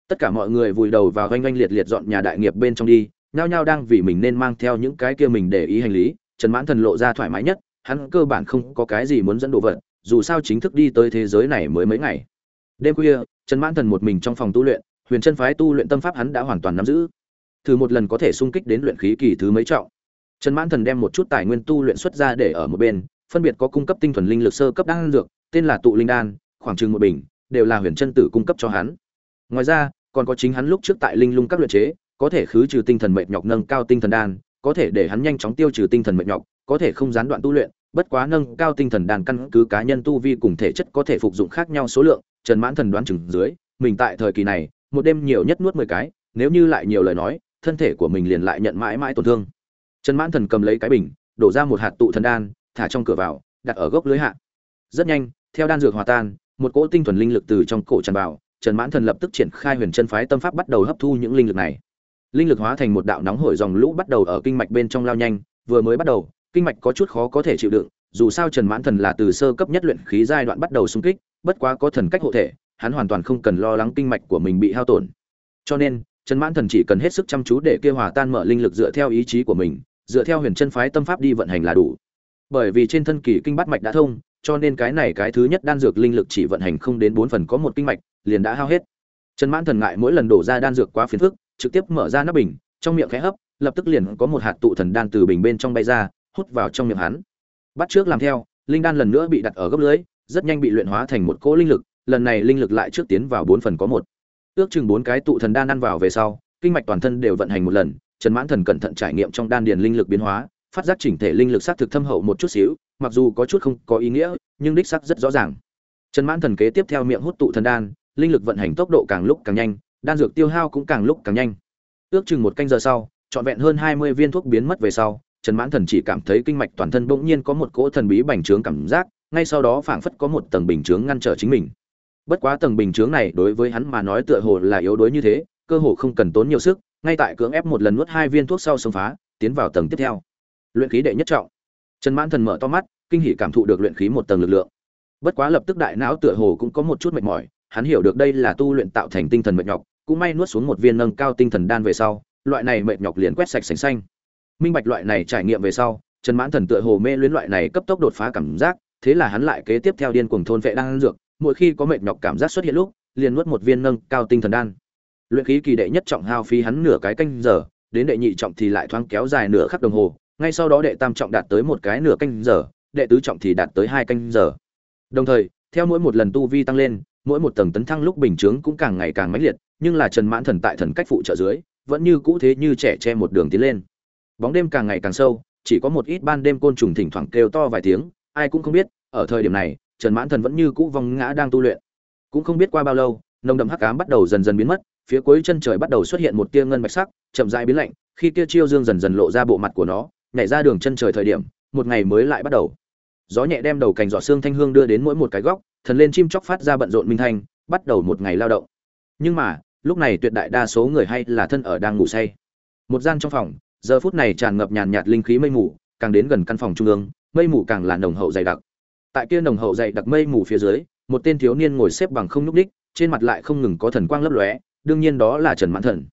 Tất cả mọi người vùi đầu vào oanh oanh liệt liệt dọn nhà đại nghiệp bên trong đi nhao nhao đang vì mình nên mang theo những cái kia mình để ý hành lý, trần mãn thần lộ ra thoải mái nhất, hắn cơ bản không có cái gì muốn dẫn đồ vật, dù sao chính thức đi tới thế giới này mới mấy ngày. Đêm khuya, trần mãn thần một mình trong phòng tu luyện, huyền chân phái tu luyện tâm pháp hắn đã hoàn toàn nắm giữ. Thử một lần có thể sung kích đến luyện khí kỳ thứ mấy trọng. Trần mãn thần đem một chút tài nguyên tu luyện xuất ra để ở một bên, phân biệt có cung cấp tinh thuần linh lực sơ cấp đan dược, tên là tụ linh đan, khoảng chừng một bình, đều là huyền chân tử cung cấp cho hắn. Ngoài ra, còn có chính hắn lúc trước tại linh lung các luyện chế có thể khứ trừ tinh thần mệt nhọc nâng cao tinh thần đan, có thể để hắn nhanh chóng tiêu trừ tinh thần mệt nhọc, có thể không gián đoạn tu luyện, bất quá nâng cao tinh thần đan căn cứ cá nhân tu vi cùng thể chất có thể phục dụng khác nhau số lượng, trần mãn thần đoán chừng dưới, mình tại thời kỳ này, một đêm nhiều nhất nuốt mười cái, nếu như lại nhiều lời nói, thân thể của mình liền lại nhận mãi mãi tổn thương. Trần mãn thần cầm lấy cái bình, đổ ra một hạt tụ thần đan, thả trong cửa vào, đặt ở gốc lưới hạ. Rất nhanh, theo đan dược hòa tan, một cỗ tinh thuần linh lực từ trong cổ tràn vào, trần mãn thần lập tức triển khai huyền chân phái tâm pháp bắt đầu hấp thu những linh lực này linh lực hóa thành một đạo nóng hổi dòng lũ bắt đầu ở kinh mạch bên trong lao nhanh, vừa mới bắt đầu, kinh mạch có chút khó có thể chịu đựng, dù sao trần mãn thần là từ sơ cấp nhất luyện khí giai đoạn bắt đầu xung kích, bất quá có thần cách hộ thể, hắn hoàn toàn không cần lo lắng kinh mạch của mình bị hao tổn. Cho nên, trần mãn thần chỉ cần hết sức chăm chú để kia hòa tan mở linh lực dựa theo ý chí của mình, dựa theo huyền chân phái tâm pháp đi vận hành là đủ. Bởi vì trên thân kỳ kinh bát mạch đã thông, cho nên cái này cái thứ nhất đan dược linh lực chỉ vận hành không đến bốn phần có một kinh mạch, liền đã hao hết. Trần mãn thần ngại mỗi lần đổ ra đan dược quá phiền phức trực tiếp mở ra nắp bình, trong miệng khẽ hấp, lập tức liền có một hạt tụ thần đan từ bình bên trong bay ra, hút vào trong miệng hắn. Bắt trước làm theo, linh đan lần nữa bị đặt ở gấp lưới, rất nhanh bị luyện hóa thành một cỗ linh lực, lần này linh lực lại trước tiến vào bốn phần có một. Ước chừng bốn cái tụ thần đan ăn vào về sau, kinh mạch toàn thân đều vận hành một lần, trần mãn thần cẩn thận trải nghiệm trong đan điền linh lực biến hóa, phát giác chỉnh thể linh lực sát thực thâm hậu một chút xíu, mặc dù có chút không có ý nghĩa, nhưng đích sắc rất rõ ràng. Trần mãn thần kế tiếp theo miệng hút tụ thần đan, linh lực vận hành tốc độ càng lúc càng nhanh đan dược tiêu hao cũng càng lúc càng nhanh. Ước chừng một canh giờ sau, trọn vẹn hơn hai mươi viên thuốc biến mất về sau, trần mãn thần chỉ cảm thấy kinh mạch toàn thân bỗng nhiên có một cỗ thần bí bành trướng cảm giác, ngay sau đó phảng phất có một tầng bình chướng ngăn trở chính mình. Bất quá tầng bình chướng này đối với hắn mà nói tựa hồ là yếu đuối như thế, cơ hồ không cần tốn nhiều sức, ngay tại cưỡng ép một lần nuốt hai viên thuốc sau xông phá, tiến vào tầng tiếp theo. Luyện khí đệ nhất trọng. Trần mãn thần mở to mắt, kinh hỉ cảm thụ được luyện khí một tầng lực lượng. Bất quá lập tức đại não tựa hồ cũng có một chút mệt mỏi hắn hiểu được đây là tu luyện tạo thành tinh thần mệt nhọc, cũng may nuốt xuống một viên nâng cao tinh thần đan về sau, loại này mệt nhọc liền quét sạch sành xanh. Minh bạch loại này trải nghiệm về sau, trần mãn thần tựa hồ mê luyến loại này cấp tốc đột phá cảm giác, thế là hắn lại kế tiếp theo điên cuồng thôn vệ đan dược, mỗi khi có mệt nhọc cảm giác xuất hiện lúc, liền nuốt một viên nâng cao tinh thần đan. Luyện khí kỳ đệ nhất trọng hao phí hắn nửa cái canh giờ, đến đệ nhị trọng thì lại thoáng kéo dài nửa khắc đồng hồ, ngay sau đó đệ tam trọng đạt tới một cái nửa canh giờ, đệ tứ trọng thì đạt tới hai canh giờ. Đồng thời, theo mỗi một lần tu vi tăng lên mỗi một tầng tấn thăng lúc bình chướng cũng càng ngày càng mãnh liệt, nhưng là trần mãn thần tại thần cách phụ trợ dưới, vẫn như cũ thế như trẻ che một đường tiến lên. Bóng đêm càng ngày càng sâu, chỉ có một ít ban đêm côn trùng thỉnh thoảng kêu to vài tiếng, ai cũng không biết, ở thời điểm này, trần mãn thần vẫn như cũ vong ngã đang tu luyện. Cũng không biết qua bao lâu, nồng đậm hắc ám bắt đầu dần dần biến mất, phía cuối chân trời bắt đầu xuất hiện một tia ngân bạch sắc, chậm rãi biến lạnh, khi kia chiêu dương dần dần lộ ra bộ mặt của nó, nhảy ra đường chân trời thời điểm, một ngày mới lại bắt đầu. Gió nhẹ đem đầu cành giọt xương thanh hương đưa đến mỗi một cái góc thần lên chim chóc phát ra bận rộn minh thanh, bắt đầu một ngày lao động. Nhưng mà, lúc này tuyệt đại đa số người hay là thân ở đang ngủ say. Một gian trong phòng, giờ phút này tràn ngập nhàn nhạt linh khí mây mù, càng đến gần căn phòng trung ương, mây mù càng là nồng hậu dày đặc. Tại kia nồng hậu dày đặc mây mù phía dưới, một tên thiếu niên ngồi xếp bằng không nhúc đích trên mặt lại không ngừng có thần quang lấp lóe, đương nhiên đó là trần mãn thần.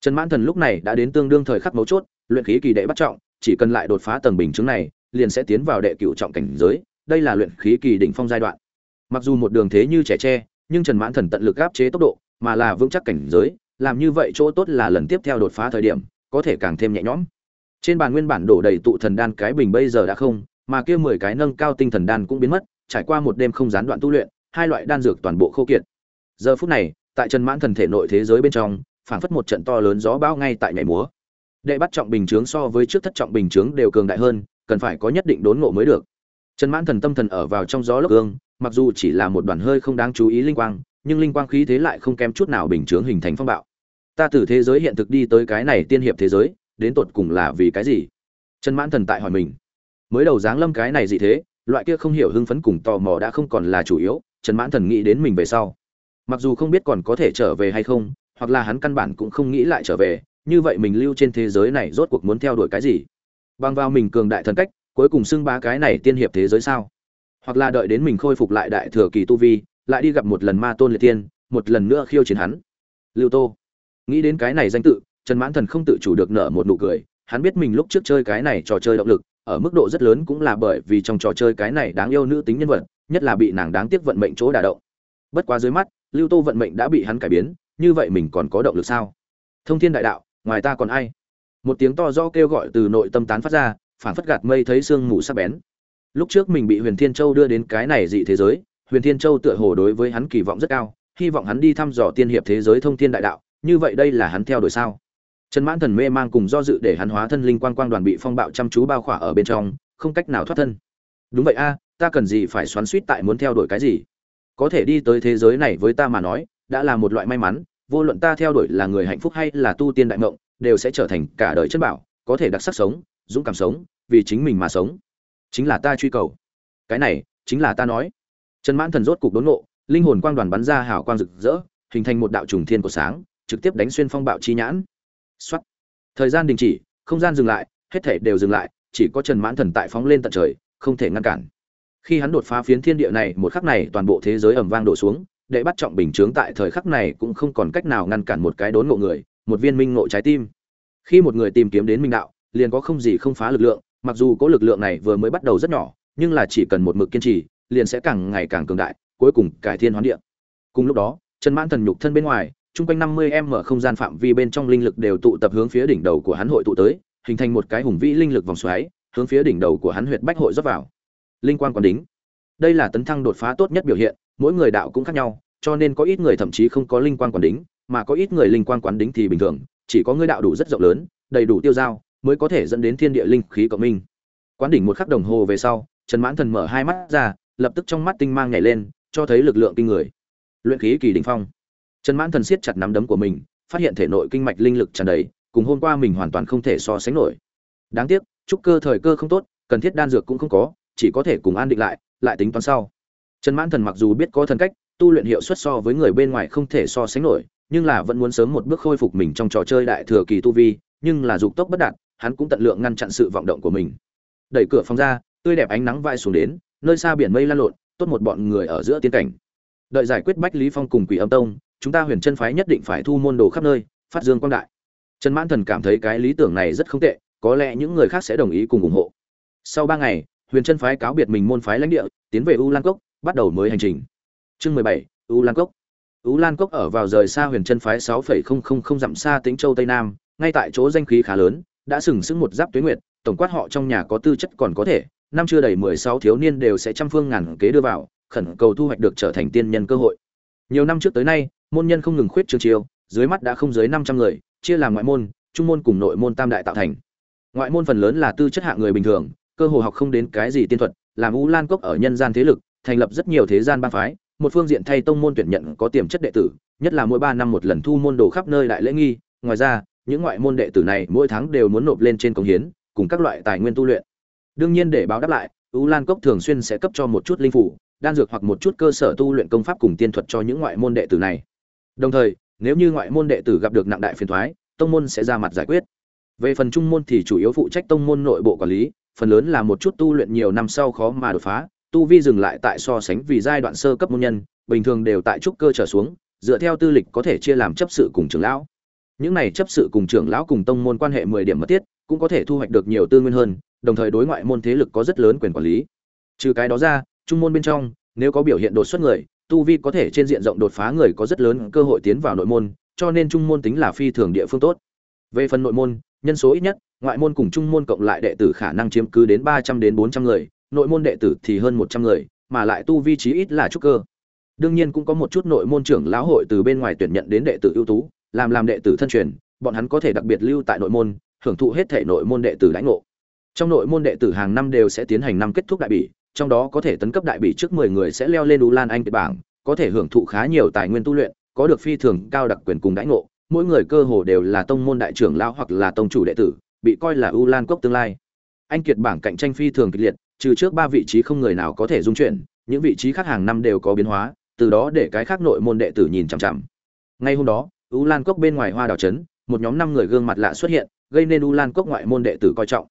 Trần mãn thần lúc này đã đến tương đương thời khắc mấu chốt, luyện khí kỳ đệ bắt trọng, chỉ cần lại đột phá tầng bình chứng này, liền sẽ tiến vào đệ cựu trọng cảnh giới, đây là luyện khí kỳ đỉnh phong giai đoạn mặc dù một đường thế như trẻ tre, nhưng trần mãn thần tận lực áp chế tốc độ, mà là vững chắc cảnh giới, làm như vậy chỗ tốt là lần tiếp theo đột phá thời điểm, có thể càng thêm nhẹ nhõm. Trên bàn nguyên bản đổ đầy tụ thần đan cái bình bây giờ đã không, mà kia mười cái nâng cao tinh thần đan cũng biến mất, trải qua một đêm không gián đoạn tu luyện, hai loại đan dược toàn bộ khô kiệt. Giờ phút này, tại trần mãn thần thể nội thế giới bên trong, phảng phất một trận to lớn gió bão ngay tại nhảy múa. Đệ bắt trọng bình chướng so với trước thất trọng bình chướng đều cường đại hơn, cần phải có nhất định đốn ngộ mới được. Trần mãn thần tâm thần ở vào trong gió lốc gương mặc dù chỉ là một đoàn hơi không đáng chú ý linh quang, nhưng linh quang khí thế lại không kém chút nào bình chướng hình thành phong bạo. Ta từ thế giới hiện thực đi tới cái này tiên hiệp thế giới, đến tột cùng là vì cái gì? Trần mãn thần tại hỏi mình. Mới đầu dáng lâm cái này gì thế, loại kia không hiểu hưng phấn cùng tò mò đã không còn là chủ yếu, trần mãn thần nghĩ đến mình về sau. Mặc dù không biết còn có thể trở về hay không, hoặc là hắn căn bản cũng không nghĩ lại trở về, như vậy mình lưu trên thế giới này rốt cuộc muốn theo đuổi cái gì? Bằng vào mình cường đại thần cách, cuối cùng xưng bá cái này tiên hiệp thế giới sao? Hoặc là đợi đến mình khôi phục lại đại thừa kỳ tu vi, lại đi gặp một lần ma tôn liệt tiên một lần nữa khiêu chiến hắn. Lưu tô. Nghĩ đến cái này danh tự, trần mãn thần không tự chủ được nở một nụ cười, hắn biết mình lúc trước chơi cái này trò chơi động lực, ở mức độ rất lớn cũng là bởi vì trong trò chơi cái này đáng yêu nữ tính nhân vật, nhất là bị nàng đáng tiếc vận mệnh chỗ đả động. Bất quá dưới mắt, lưu tô vận mệnh đã bị hắn cải biến, như vậy mình còn có động lực sao? Thông thiên đại đạo, ngoài ta còn ai? Một tiếng to do kêu gọi từ nội tâm tán phát ra phản phất gạt mây thấy sương mù sắc bén lúc trước mình bị huyền thiên châu đưa đến cái này dị thế giới, huyền thiên châu tựa hồ đối với hắn kỳ vọng rất cao, hy vọng hắn đi thăm dò tiên hiệp thế giới thông thiên đại đạo, như vậy đây là hắn theo đuổi sao? Trần mãn thần mê mang cùng do dự để hắn hóa thân linh quang quang đoàn bị phong bạo chăm chú bao khỏa ở bên trong, không cách nào thoát thân. Đúng vậy a, ta cần gì phải xoắn suýt tại muốn theo đuổi cái gì? Có thể đi tới thế giới này với ta mà nói, đã là một loại may mắn, vô luận ta theo đuổi là người hạnh phúc hay là tu tiên đại mộng đều sẽ trở thành cả đời chất bảo, có thể đặc sắc sống, dũng cảm sống, vì chính mình mà sống chính là ta truy cầu. Cái này, chính là ta nói. Trần mãn thần rốt cục đốn ngộ, linh hồn quang đoàn bắn ra hào quang rực rỡ, hình thành một đạo trùng thiên của sáng, trực tiếp đánh xuyên phong bạo chi nhãn. Xuất thời gian đình chỉ, không gian dừng lại, hết thể đều dừng lại, chỉ có trần mãn thần tại phóng lên tận trời, không thể ngăn cản. Khi hắn đột phá phiến thiên địa này, một khắc này toàn bộ thế giới ầm vang đổ xuống, đệ bắt trọng bình chướng tại thời khắc này cũng không còn cách nào ngăn cản một cái đốn ngộ người, một viên minh ngộ trái tim. Khi một người tìm kiếm đến minh đạo, liền có không gì không phá lực lượng mặc dù có lực lượng này vừa mới bắt đầu rất nhỏ, nhưng là chỉ cần một mực kiên trì, liền sẽ càng ngày càng cường đại, cuối cùng cải thiên hoán địa. Cùng lúc đó, trần mãn thần nhục thân bên ngoài, chung quanh năm mươi m không gian phạm vi bên trong linh lực đều tụ tập hướng phía đỉnh đầu của hắn hội tụ tới, hình thành một cái hùng vĩ linh lực vòng xoáy, hướng phía đỉnh đầu của hắn huyệt bách hội rót vào. Linh quan quán đính. Đây là tấn thăng đột phá tốt nhất biểu hiện, mỗi người đạo cũng khác nhau, cho nên có ít người thậm chí không có linh quan quán đính, mà có ít người linh quan quán đính thì bình thường, chỉ có người đạo đủ rất rộng lớn, đầy đủ tiêu dao mới có thể dẫn đến thiên địa linh khí cộng minh. Quán đỉnh một khắc đồng hồ về sau, trần mãn thần mở hai mắt ra, lập tức trong mắt tinh mang nhảy lên, cho thấy lực lượng kinh người. Luyện khí kỳ đỉnh phong. Trần mãn thần siết chặt nắm đấm của mình, phát hiện thể nội kinh mạch linh lực tràn đầy, cùng hôm qua mình hoàn toàn không thể so sánh nổi. Đáng tiếc, trúc cơ thời cơ không tốt, cần thiết đan dược cũng không có, chỉ có thể cùng an định lại lại tính toán sau. Trần mãn thần mặc dù biết có thần cách, tu luyện hiệu suất so với người bên ngoài không thể so sánh nổi, nhưng là vẫn muốn sớm một bước khôi phục mình trong trò chơi đại thừa kỳ tu vi, nhưng là dục tốc bất đạt hắn cũng tận lượng ngăn chặn sự vọng động của mình. Đẩy cửa phòng ra, tươi đẹp ánh nắng vai xuống đến, nơi xa biển mây lan lộn, tốt một bọn người ở giữa tiên cảnh. Đợi giải quyết bách lý phong cùng quỷ âm tông, chúng ta huyền chân phái nhất định phải thu môn đồ khắp nơi, phát dương quang đại. Trần mãn thần cảm thấy cái lý tưởng này rất không tệ, có lẽ những người khác sẽ đồng ý cùng ủng hộ. Sau ba ngày, huyền chân phái cáo biệt mình môn phái lãnh địa, tiến về u lan cốc, bắt đầu mới hành trình. Chương mười bảy, u lan cốc. U lan cốc ở vào rời xa huyền chân phái sáu phẩy không không không dặm xa tính châu tây nam, ngay tại chỗ danh khí khá lớn đã sừng sững một giáp tuyết nguyệt, tổng quát họ trong nhà có tư chất còn có thể, năm chưa đầy mười sáu thiếu niên đều sẽ trăm phương ngàn kế đưa vào, khẩn cầu thu hoạch được trở thành tiên nhân cơ hội. Nhiều năm trước tới nay, môn nhân không ngừng khuyết trường chiêu, dưới mắt đã không dưới năm trăm người, chia làm ngoại môn, trung môn cùng nội môn tam đại tạo thành. Ngoại môn phần lớn là tư chất hạng người bình thường, cơ hồ học không đến cái gì tiên thuật, làm u lan cốc ở nhân gian thế lực, thành lập rất nhiều thế gian bang phái, một phương diện thay tông môn tuyển nhận có tiềm chất đệ tử, nhất là mỗi ba năm một lần thu môn đồ khắp nơi đại lễ nghi, ngoài ra những ngoại môn đệ tử này mỗi tháng đều muốn nộp lên trên công hiến, cùng các loại tài nguyên tu luyện. Đương nhiên để báo đáp lại, u lan cốc thường xuyên sẽ cấp cho một chút linh phủ, đan dược hoặc một chút cơ sở tu luyện công pháp cùng tiên thuật cho những ngoại môn đệ tử này. Đồng thời, nếu như ngoại môn đệ tử gặp được nặng đại phiền thoái, tông môn sẽ ra mặt giải quyết. Về phần trung môn thì chủ yếu phụ trách tông môn nội bộ quản lý, phần lớn là một chút tu luyện nhiều năm sau khó mà đột phá, tu vi dừng lại tại so sánh vì giai đoạn sơ cấp môn nhân, bình thường đều tại trúc cơ trở xuống, dựa theo tư lịch có thể chia làm chấp sự cùng trưởng lão những này chấp sự cùng trưởng lão cùng tông môn quan hệ mười điểm mật thiết, cũng có thể thu hoạch được nhiều tư nguyên hơn, đồng thời đối ngoại môn thế lực có rất lớn quyền quản lý. Trừ cái đó ra, trung môn bên trong, nếu có biểu hiện đột xuất người, tu vi có thể trên diện rộng đột phá người có rất lớn cơ hội tiến vào nội môn, cho nên trung môn tính là phi thường địa phương tốt. Về phần nội môn, nhân số ít nhất, ngoại môn cùng trung môn cộng lại đệ tử khả năng chiếm cứ đến ba trăm đến bốn trăm người, nội môn đệ tử thì hơn một trăm người, mà lại tu vi trí ít là trúc cơ. Đương nhiên cũng có một chút nội môn trưởng lão hội từ bên ngoài tuyển nhận đến đệ tử ưu tú làm làm đệ tử thân truyền bọn hắn có thể đặc biệt lưu tại nội môn hưởng thụ hết thể nội môn đệ tử lãnh ngộ trong nội môn đệ tử hàng năm đều sẽ tiến hành năm kết thúc đại bỉ trong đó có thể tấn cấp đại bỉ trước mười người sẽ leo lên U Lan Anh bảng, có thể hưởng thụ khá nhiều tài nguyên tu luyện, có được phi thường cao đặc quyền cùng đãi ngộ, mỗi người cơ hồ đều là tông môn đại trưởng lão hoặc là tông chủ đệ tử, bị coi là U Lan cốc tương lai. Anh kiệt bảng cạnh tranh phi thường kịch liệt, trừ trước ba vị trí không người nào có thể dung chuyển, những vị trí khác hàng năm đều có biến hóa, từ đó để cái khác nội môn đệ tử nhìn chằm chằm. Ngay hôm đó, U Lan cốc bên ngoài Hoa Đào trấn, một nhóm năm người gương mặt lạ xuất hiện, gây nên U Lan cốc ngoại môn đệ tử coi trọng.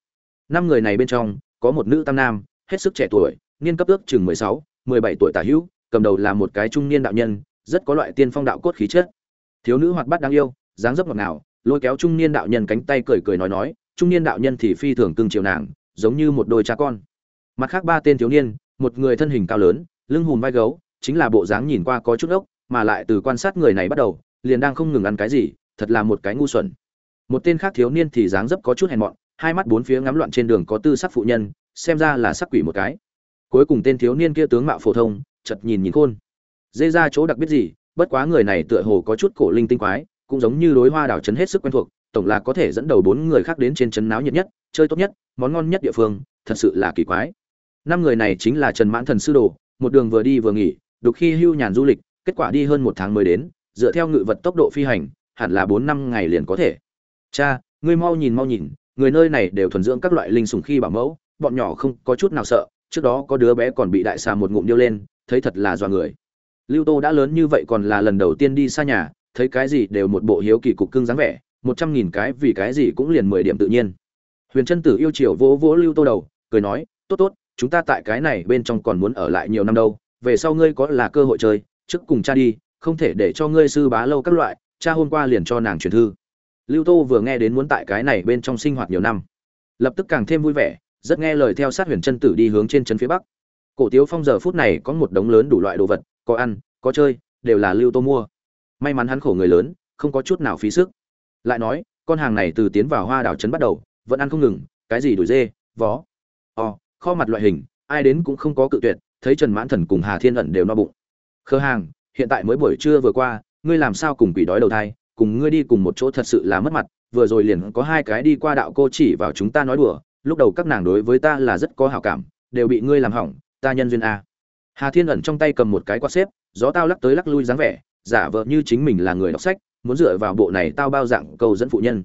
Năm người này bên trong, có một nữ tam nam, hết sức trẻ tuổi, niên cấp ước chừng mười sáu, mười bảy tuổi tả hữu, cầm đầu là một cái trung niên đạo nhân, rất có loại tiên phong đạo cốt khí chất. Thiếu nữ hoạt bát đáng yêu, dáng dấp ngọt ngào, lôi kéo trung niên đạo nhân cánh tay cười cười nói nói, trung niên đạo nhân thì phi thường cưng chiều nàng, giống như một đôi cha con. Mặt khác ba tên thiếu niên, một người thân hình cao lớn, lưng hùm vai gấu, chính là bộ dáng nhìn qua có chút ốc, mà lại từ quan sát người này bắt đầu, liền đang không ngừng ăn cái gì, thật là một cái ngu xuẩn. Một tên khác thiếu niên thì dáng dấp có chút hèn mọn, hai mắt bốn phía ngắm loạn trên đường có tư sắc phụ nhân, xem ra là sắc quỷ một cái. Cuối cùng tên thiếu niên kia tướng mạo phổ thông chật nhìn nhìn khôn. Dê ra chỗ đặc biệt gì bất quá người này tựa hồ có chút cổ linh tinh quái cũng giống như đối hoa đảo trấn hết sức quen thuộc tổng là có thể dẫn đầu bốn người khác đến trên trấn náo nhiệt nhất chơi tốt nhất món ngon nhất địa phương thật sự là kỳ quái. Năm người này chính là trần mãn thần sư đồ một đường vừa đi vừa nghỉ đục khi hưu nhàn du lịch kết quả đi hơn một tháng mới đến dựa theo ngự vật tốc độ phi hành, hẳn là bốn năm ngày liền có thể. Cha, ngươi mau nhìn mau nhìn, người nơi này đều thuần dưỡng các loại linh sùng khi bảo mẫu, bọn nhỏ không có chút nào sợ, trước đó có đứa bé còn bị đại xà một ngụm điêu lên, thấy thật là dọa người. Lưu tô đã lớn như vậy còn là lần đầu tiên đi xa nhà, thấy cái gì đều một bộ hiếu kỳ cục cưng dáng vẻ, một trăm nghìn cái vì cái gì cũng liền mười điểm tự nhiên. Huyền trân tử yêu chiều vỗ vỗ lưu tô đầu, cười nói, tốt tốt, chúng ta tại cái này bên trong còn muốn ở lại nhiều năm đâu, về sau ngươi có là cơ hội chơi, trước cùng cha đi không thể để cho ngươi sư bá lâu các loại cha hôm qua liền cho nàng truyền thư. Lưu tô vừa nghe đến muốn tại cái này bên trong sinh hoạt nhiều năm lập tức càng thêm vui vẻ rất nghe lời theo sát huyền chân tử đi hướng trên chân phía bắc. Cổ tiếu phong giờ phút này có một đống lớn đủ loại đồ vật có ăn có chơi đều là lưu tô mua. May mắn hắn khổ người lớn không có chút nào phí sức. Lại nói con hàng này từ tiến vào hoa đảo trấn bắt đầu vẫn ăn không ngừng cái gì đuổi dê vó o, kho mặt loại hình ai đến cũng không có cự tuyệt thấy trần mãn thần cùng hà thiên ẩn đều no bụng. Khơ hàng hiện tại mới buổi trưa vừa qua, ngươi làm sao cùng quỷ đói đầu thai, cùng ngươi đi cùng một chỗ thật sự là mất mặt, vừa rồi liền có hai cái đi qua đạo cô chỉ vào chúng ta nói đùa, lúc đầu các nàng đối với ta là rất có hảo cảm, đều bị ngươi làm hỏng, ta nhân duyên a. Hà thiên ẩn trong tay cầm một cái quạt xếp, gió tao lắc tới lắc lui dáng vẻ, giả vờ như chính mình là người đọc sách, muốn dựa vào bộ này tao bao dạng cầu dẫn phụ nhân.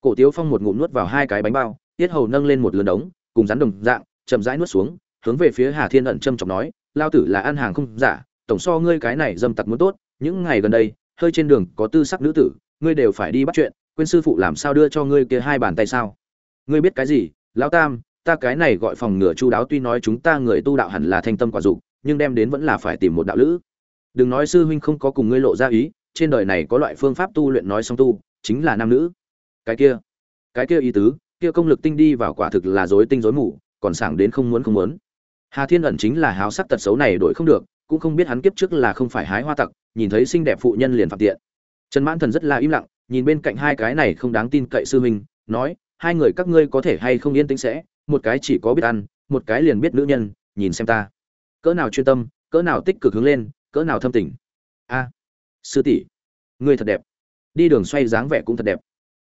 Cổ tiếu phong một ngụm nuốt vào hai cái bánh bao, tiết hầu nâng lên một lớn đống, cùng rắn đồng dạng, chậm rãi nuốt xuống, hướng về phía hà thiên ẩn châm chọc nói, lao tử là ăn hàng không giả tổng so ngươi cái này dâm tặc muốn tốt, những ngày gần đây, hơi trên đường có tư sắc nữ tử, ngươi đều phải đi bắt chuyện, quên sư phụ làm sao đưa cho ngươi kia hai bàn tay sao? Ngươi biết cái gì? Lão tam, ta cái này gọi phòng ngừa chu đáo tuy nói chúng ta người tu đạo hẳn là thanh tâm quả dục, nhưng đem đến vẫn là phải tìm một đạo lữ. Đừng nói sư huynh không có cùng ngươi lộ ra ý, trên đời này có loại phương pháp tu luyện nói song tu, chính là nam nữ. Cái kia cái kia ý tứ, kia công lực tinh đi vào quả thực là dối tinh dối mù, còn sảng đến không muốn không muốn. Hà thiên ẩn chính là háo sắc tật xấu này đổi không được cũng không biết hắn kiếp trước là không phải hái hoa tặc, nhìn thấy xinh đẹp phụ nhân liền phạm tiện. Trần mãn thần rất là im lặng, nhìn bên cạnh hai cái này không đáng tin cậy sư huynh, nói, hai người các ngươi có thể hay không yên tĩnh sẽ, một cái chỉ có biết ăn, một cái liền biết nữ nhân, nhìn xem ta. Cỡ nào chuyên tâm, cỡ nào tích cực hướng lên, cỡ nào thâm tình. A, sư tỷ, ngươi thật đẹp. Đi đường xoay dáng vẻ cũng thật đẹp.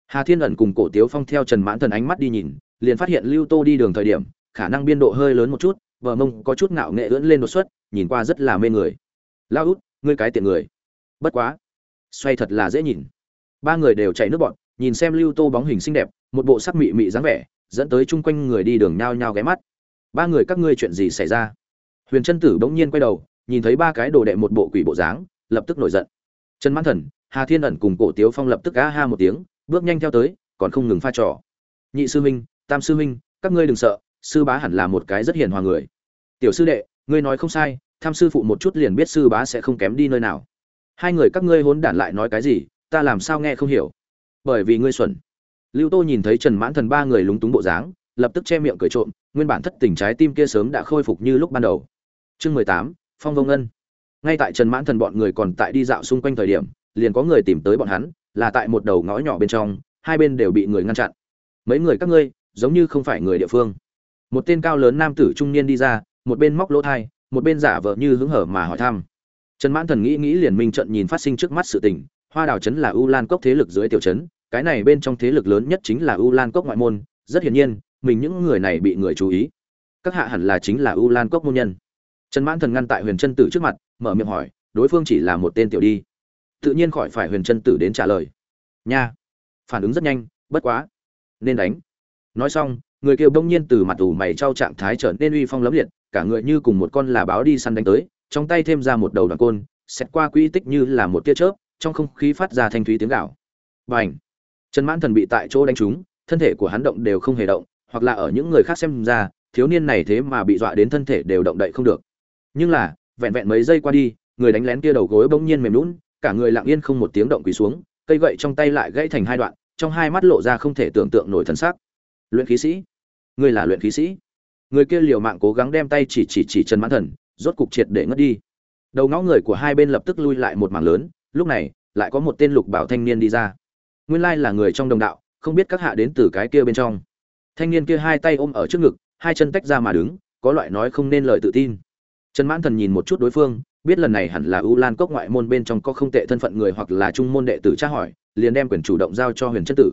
Hà thiên ẩn cùng cổ tiếu phong theo trần mãn thần ánh mắt đi nhìn, liền phát hiện lưu tô đi đường thời điểm, khả năng biên độ hơi lớn một chút vợ mông có chút ngạo nghệ ưỡn lên đột xuất, nhìn qua rất là mê người. Lao út, ngươi cái tiện người. Bất quá. Xoay thật là dễ nhìn. Ba người đều chảy nước bọn, nhìn xem lưu tô bóng hình xinh đẹp, một bộ sắc mị mị dáng vẻ, dẫn tới chung quanh người đi đường nhao nhao ghé mắt. Ba người các ngươi chuyện gì xảy ra? Huyền trân tử bỗng nhiên quay đầu, nhìn thấy ba cái đồ đệ một bộ quỷ bộ dáng, lập tức nổi giận. Trần mãn thần, hà thiên ẩn cùng cổ tiếu phong lập tức á ha một tiếng, bước nhanh theo tới, còn không ngừng pha trò. Nhị sư huynh, tam sư huynh, các ngươi đừng sợ, sư bá hẳn là một cái rất hiền hòa người tiểu sư đệ, ngươi nói không sai, tham sư phụ một chút liền biết sư bá sẽ không kém đi nơi nào. Hai người các ngươi hỗn đản lại nói cái gì, ta làm sao nghe không hiểu? Bởi vì ngươi xuẩn. Lưu tô nhìn thấy trần mãn thần ba người lúng túng bộ dáng, lập tức che miệng cười trộm, nguyên bản thất tình trái tim kia sớm đã khôi phục như lúc ban đầu. Chương mười tám, phong vông ân. Ngay tại trần mãn thần bọn người còn tại đi dạo xung quanh thời điểm, liền có người tìm tới bọn hắn, là tại một đầu ngõ nhỏ bên trong, hai bên đều bị người ngăn chặn. Mấy người các ngươi, giống như không phải người địa phương. Một tên cao lớn nam tử trung niên đi ra một bên móc lỗ thai, một bên giả vờ như hứng hở mà hỏi thăm. Trần mãn thần nghĩ nghĩ liền minh trận nhìn phát sinh trước mắt sự tình, hoa đào trấn là u lan cốc thế lực dưới tiểu trấn, cái này bên trong thế lực lớn nhất chính là u lan cốc ngoại môn, rất hiển nhiên, mình những người này bị người chú ý. Các hạ hẳn là chính là u lan cốc môn nhân. Trần mãn thần ngăn tại huyền trân tử trước mặt, mở miệng hỏi, đối phương chỉ là một tên tiểu đi. Tự nhiên khỏi phải huyền trân tử đến trả lời. Nha. Phản ứng rất nhanh, bất quá. Nên đánh. Nói xong, người kêu bỗng nhiên từ mặt ủ mày trao trạng thái trở nên uy phong lấm liệt cả người như cùng một con là báo đi săn đánh tới, trong tay thêm ra một đầu đoạn côn xét qua quỹ tích như là một tia chớp, trong không khí phát ra thanh thúy tiếng gạo và ảnh trần mãn thần bị tại chỗ đánh trúng, thân thể của hắn động đều không hề động, hoặc là ở những người khác xem ra, thiếu niên này thế mà bị dọa đến thân thể đều động đậy không được. Nhưng là, vẹn vẹn mấy giây qua đi, người đánh lén kia đầu gối bỗng nhiên mềm lún cả người lặng yên không một tiếng động quỳ xuống, cây gậy trong tay lại gãy thành hai đoạn, trong hai mắt lộ ra không thể tưởng tượng nổi thân xác luyện khí sĩ? Ngươi là luyện khí sĩ? Người kia liều mạng cố gắng đem tay chỉ chỉ chỉ trần mãn thần, rốt cục triệt để ngất đi. Đầu ngõ người của hai bên lập tức lui lại một mảng lớn, lúc này, lại có một tên lục bảo thanh niên đi ra. Nguyên lai là người trong đồng đạo, không biết các hạ đến từ cái kia bên trong. Thanh niên kia hai tay ôm ở trước ngực, hai chân tách ra mà đứng, có loại nói không nên lời tự tin. Trần mãn thần nhìn một chút đối phương, biết lần này hẳn là u lan cốc ngoại môn bên trong có không tệ thân phận người hoặc là trung môn đệ tử tra hỏi, liền đem quyền chủ động giao cho huyền chân tử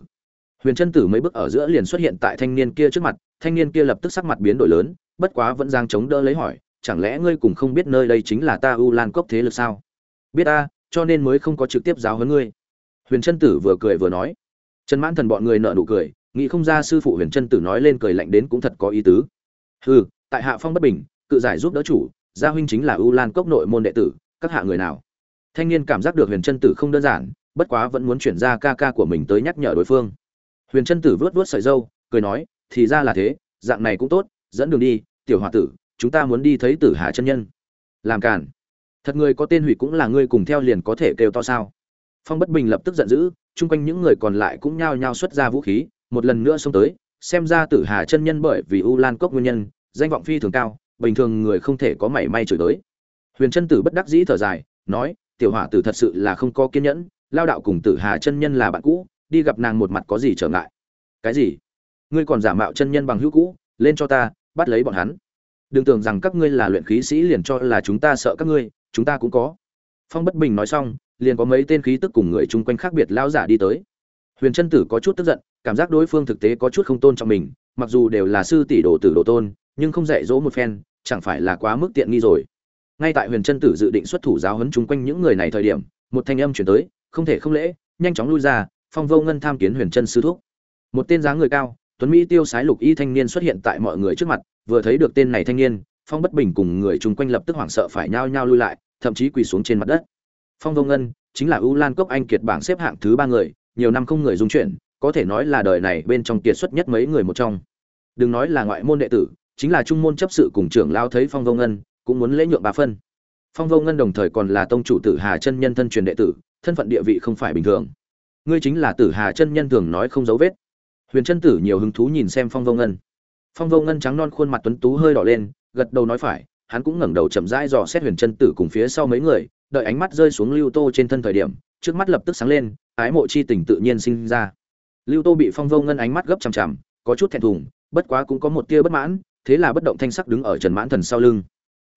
huyền chân tử mấy bước ở giữa liền xuất hiện tại thanh niên kia trước mặt, thanh niên kia lập tức sắc mặt biến đổi lớn, bất quá vẫn giang chống đỡ lấy hỏi, chẳng lẽ ngươi cũng không biết nơi đây chính là ta u lan cốc thế lực sao? Biết ta, cho nên mới không có trực tiếp giáo huấn ngươi. Huyền chân tử vừa cười vừa nói. Trần mãn thần bọn người nở nụ cười, nghĩ không ra sư phụ huyền chân tử nói lên cười lạnh đến cũng thật có ý tứ. Hừ, tại hạ phong bất bình, cự giải giúp đỡ chủ, gia huynh chính là u lan cốc nội môn đệ tử, các hạ người nào? Thanh niên cảm giác được huyền chân tử không đơn giản, bất quá vẫn muốn chuyển ra ca ca của mình tới nhắc nhở đối phương huyền chân tử vớt vớt sợi dâu cười nói, thì ra là thế, dạng này cũng tốt, dẫn đường đi, tiểu hòa tử, chúng ta muốn đi thấy tử hà chân nhân. Làm cản thật người có tên hủy cũng là ngươi cùng theo liền có thể kêu to sao? Phong bất bình lập tức giận dữ, chung quanh những người còn lại cũng nhao nhao xuất ra vũ khí, một lần nữa xông tới, xem ra tử hà chân nhân bởi vì u lan cốc nguyên nhân, danh vọng phi thường cao, bình thường người không thể có mảy may chửi tới huyền chân tử bất đắc dĩ thở dài, nói, tiểu hỏa tử thật sự là không có kiên nhẫn, lao đạo cùng tử hà chân nhân là bạn cũ đi gặp nàng một mặt có gì trở ngại. Cái gì? Ngươi còn giả mạo chân nhân bằng hữu cũ, lên cho ta, bắt lấy bọn hắn. Đừng tưởng rằng các ngươi là luyện khí sĩ liền cho là chúng ta sợ các ngươi, chúng ta cũng có. Phong bất bình nói xong, liền có mấy tên khí tức cùng người chung quanh khác biệt lao giả đi tới. Huyền trân tử có chút tức giận, cảm giác đối phương thực tế có chút không tôn trọng mình, mặc dù đều là sư tỷ đồ tử đồ tôn, nhưng không dạy dỗ một phen, chẳng phải là quá mức tiện nghi rồi. Ngay tại huyền trân tử dự định xuất thủ giáo huấn chung quanh những người này thời điểm, một thanh âm chuyển tới, không thể không lễ, nhanh chóng lui ra phong vô ngân tham kiến huyền trân sư thúc. Một tên dáng người cao, tuấn mỹ tiêu sái lục y thanh niên xuất hiện tại mọi người trước mặt, vừa thấy được tên này thanh niên, phong bất bình cùng người chung quanh lập tức hoảng sợ phải nhao nhao lui lại, thậm chí quỳ xuống trên mặt đất. Phong vô ngân, chính là ưu lan cốc anh kiệt bảng xếp hạng thứ ba người, nhiều năm không người dung chuyển, có thể nói là đời này bên trong kiệt xuất nhất mấy người một trong. Đừng nói là ngoại môn đệ tử, chính là trung môn chấp sự cùng trưởng lao thấy phong vô ngân, cũng muốn lễ nhượng bà phân. Phong vô ngân đồng thời còn là tông chủ tử hà chân nhân thân truyền đệ tử, thân phận địa vị không phải bình thường ngươi chính là tử hà chân nhân thường nói không dấu vết. Huyền chân tử nhiều hứng thú nhìn xem phong vô ngân. Phong vô ngân trắng non khuôn mặt tuấn tú hơi đỏ lên, gật đầu nói phải, hắn cũng ngẩng đầu chậm rãi dò xét huyền chân tử cùng phía sau mấy người, đợi ánh mắt rơi xuống lưu tô trên thân thời điểm, trước mắt lập tức sáng lên, ái mộ chi tình tự nhiên sinh ra. Lưu tô bị phong vô ngân ánh mắt gấp chằm chằm, có chút thẹn thùng, bất quá cũng có một tia bất mãn, thế là bất động thanh sắc đứng ở trần mãn thần sau lưng.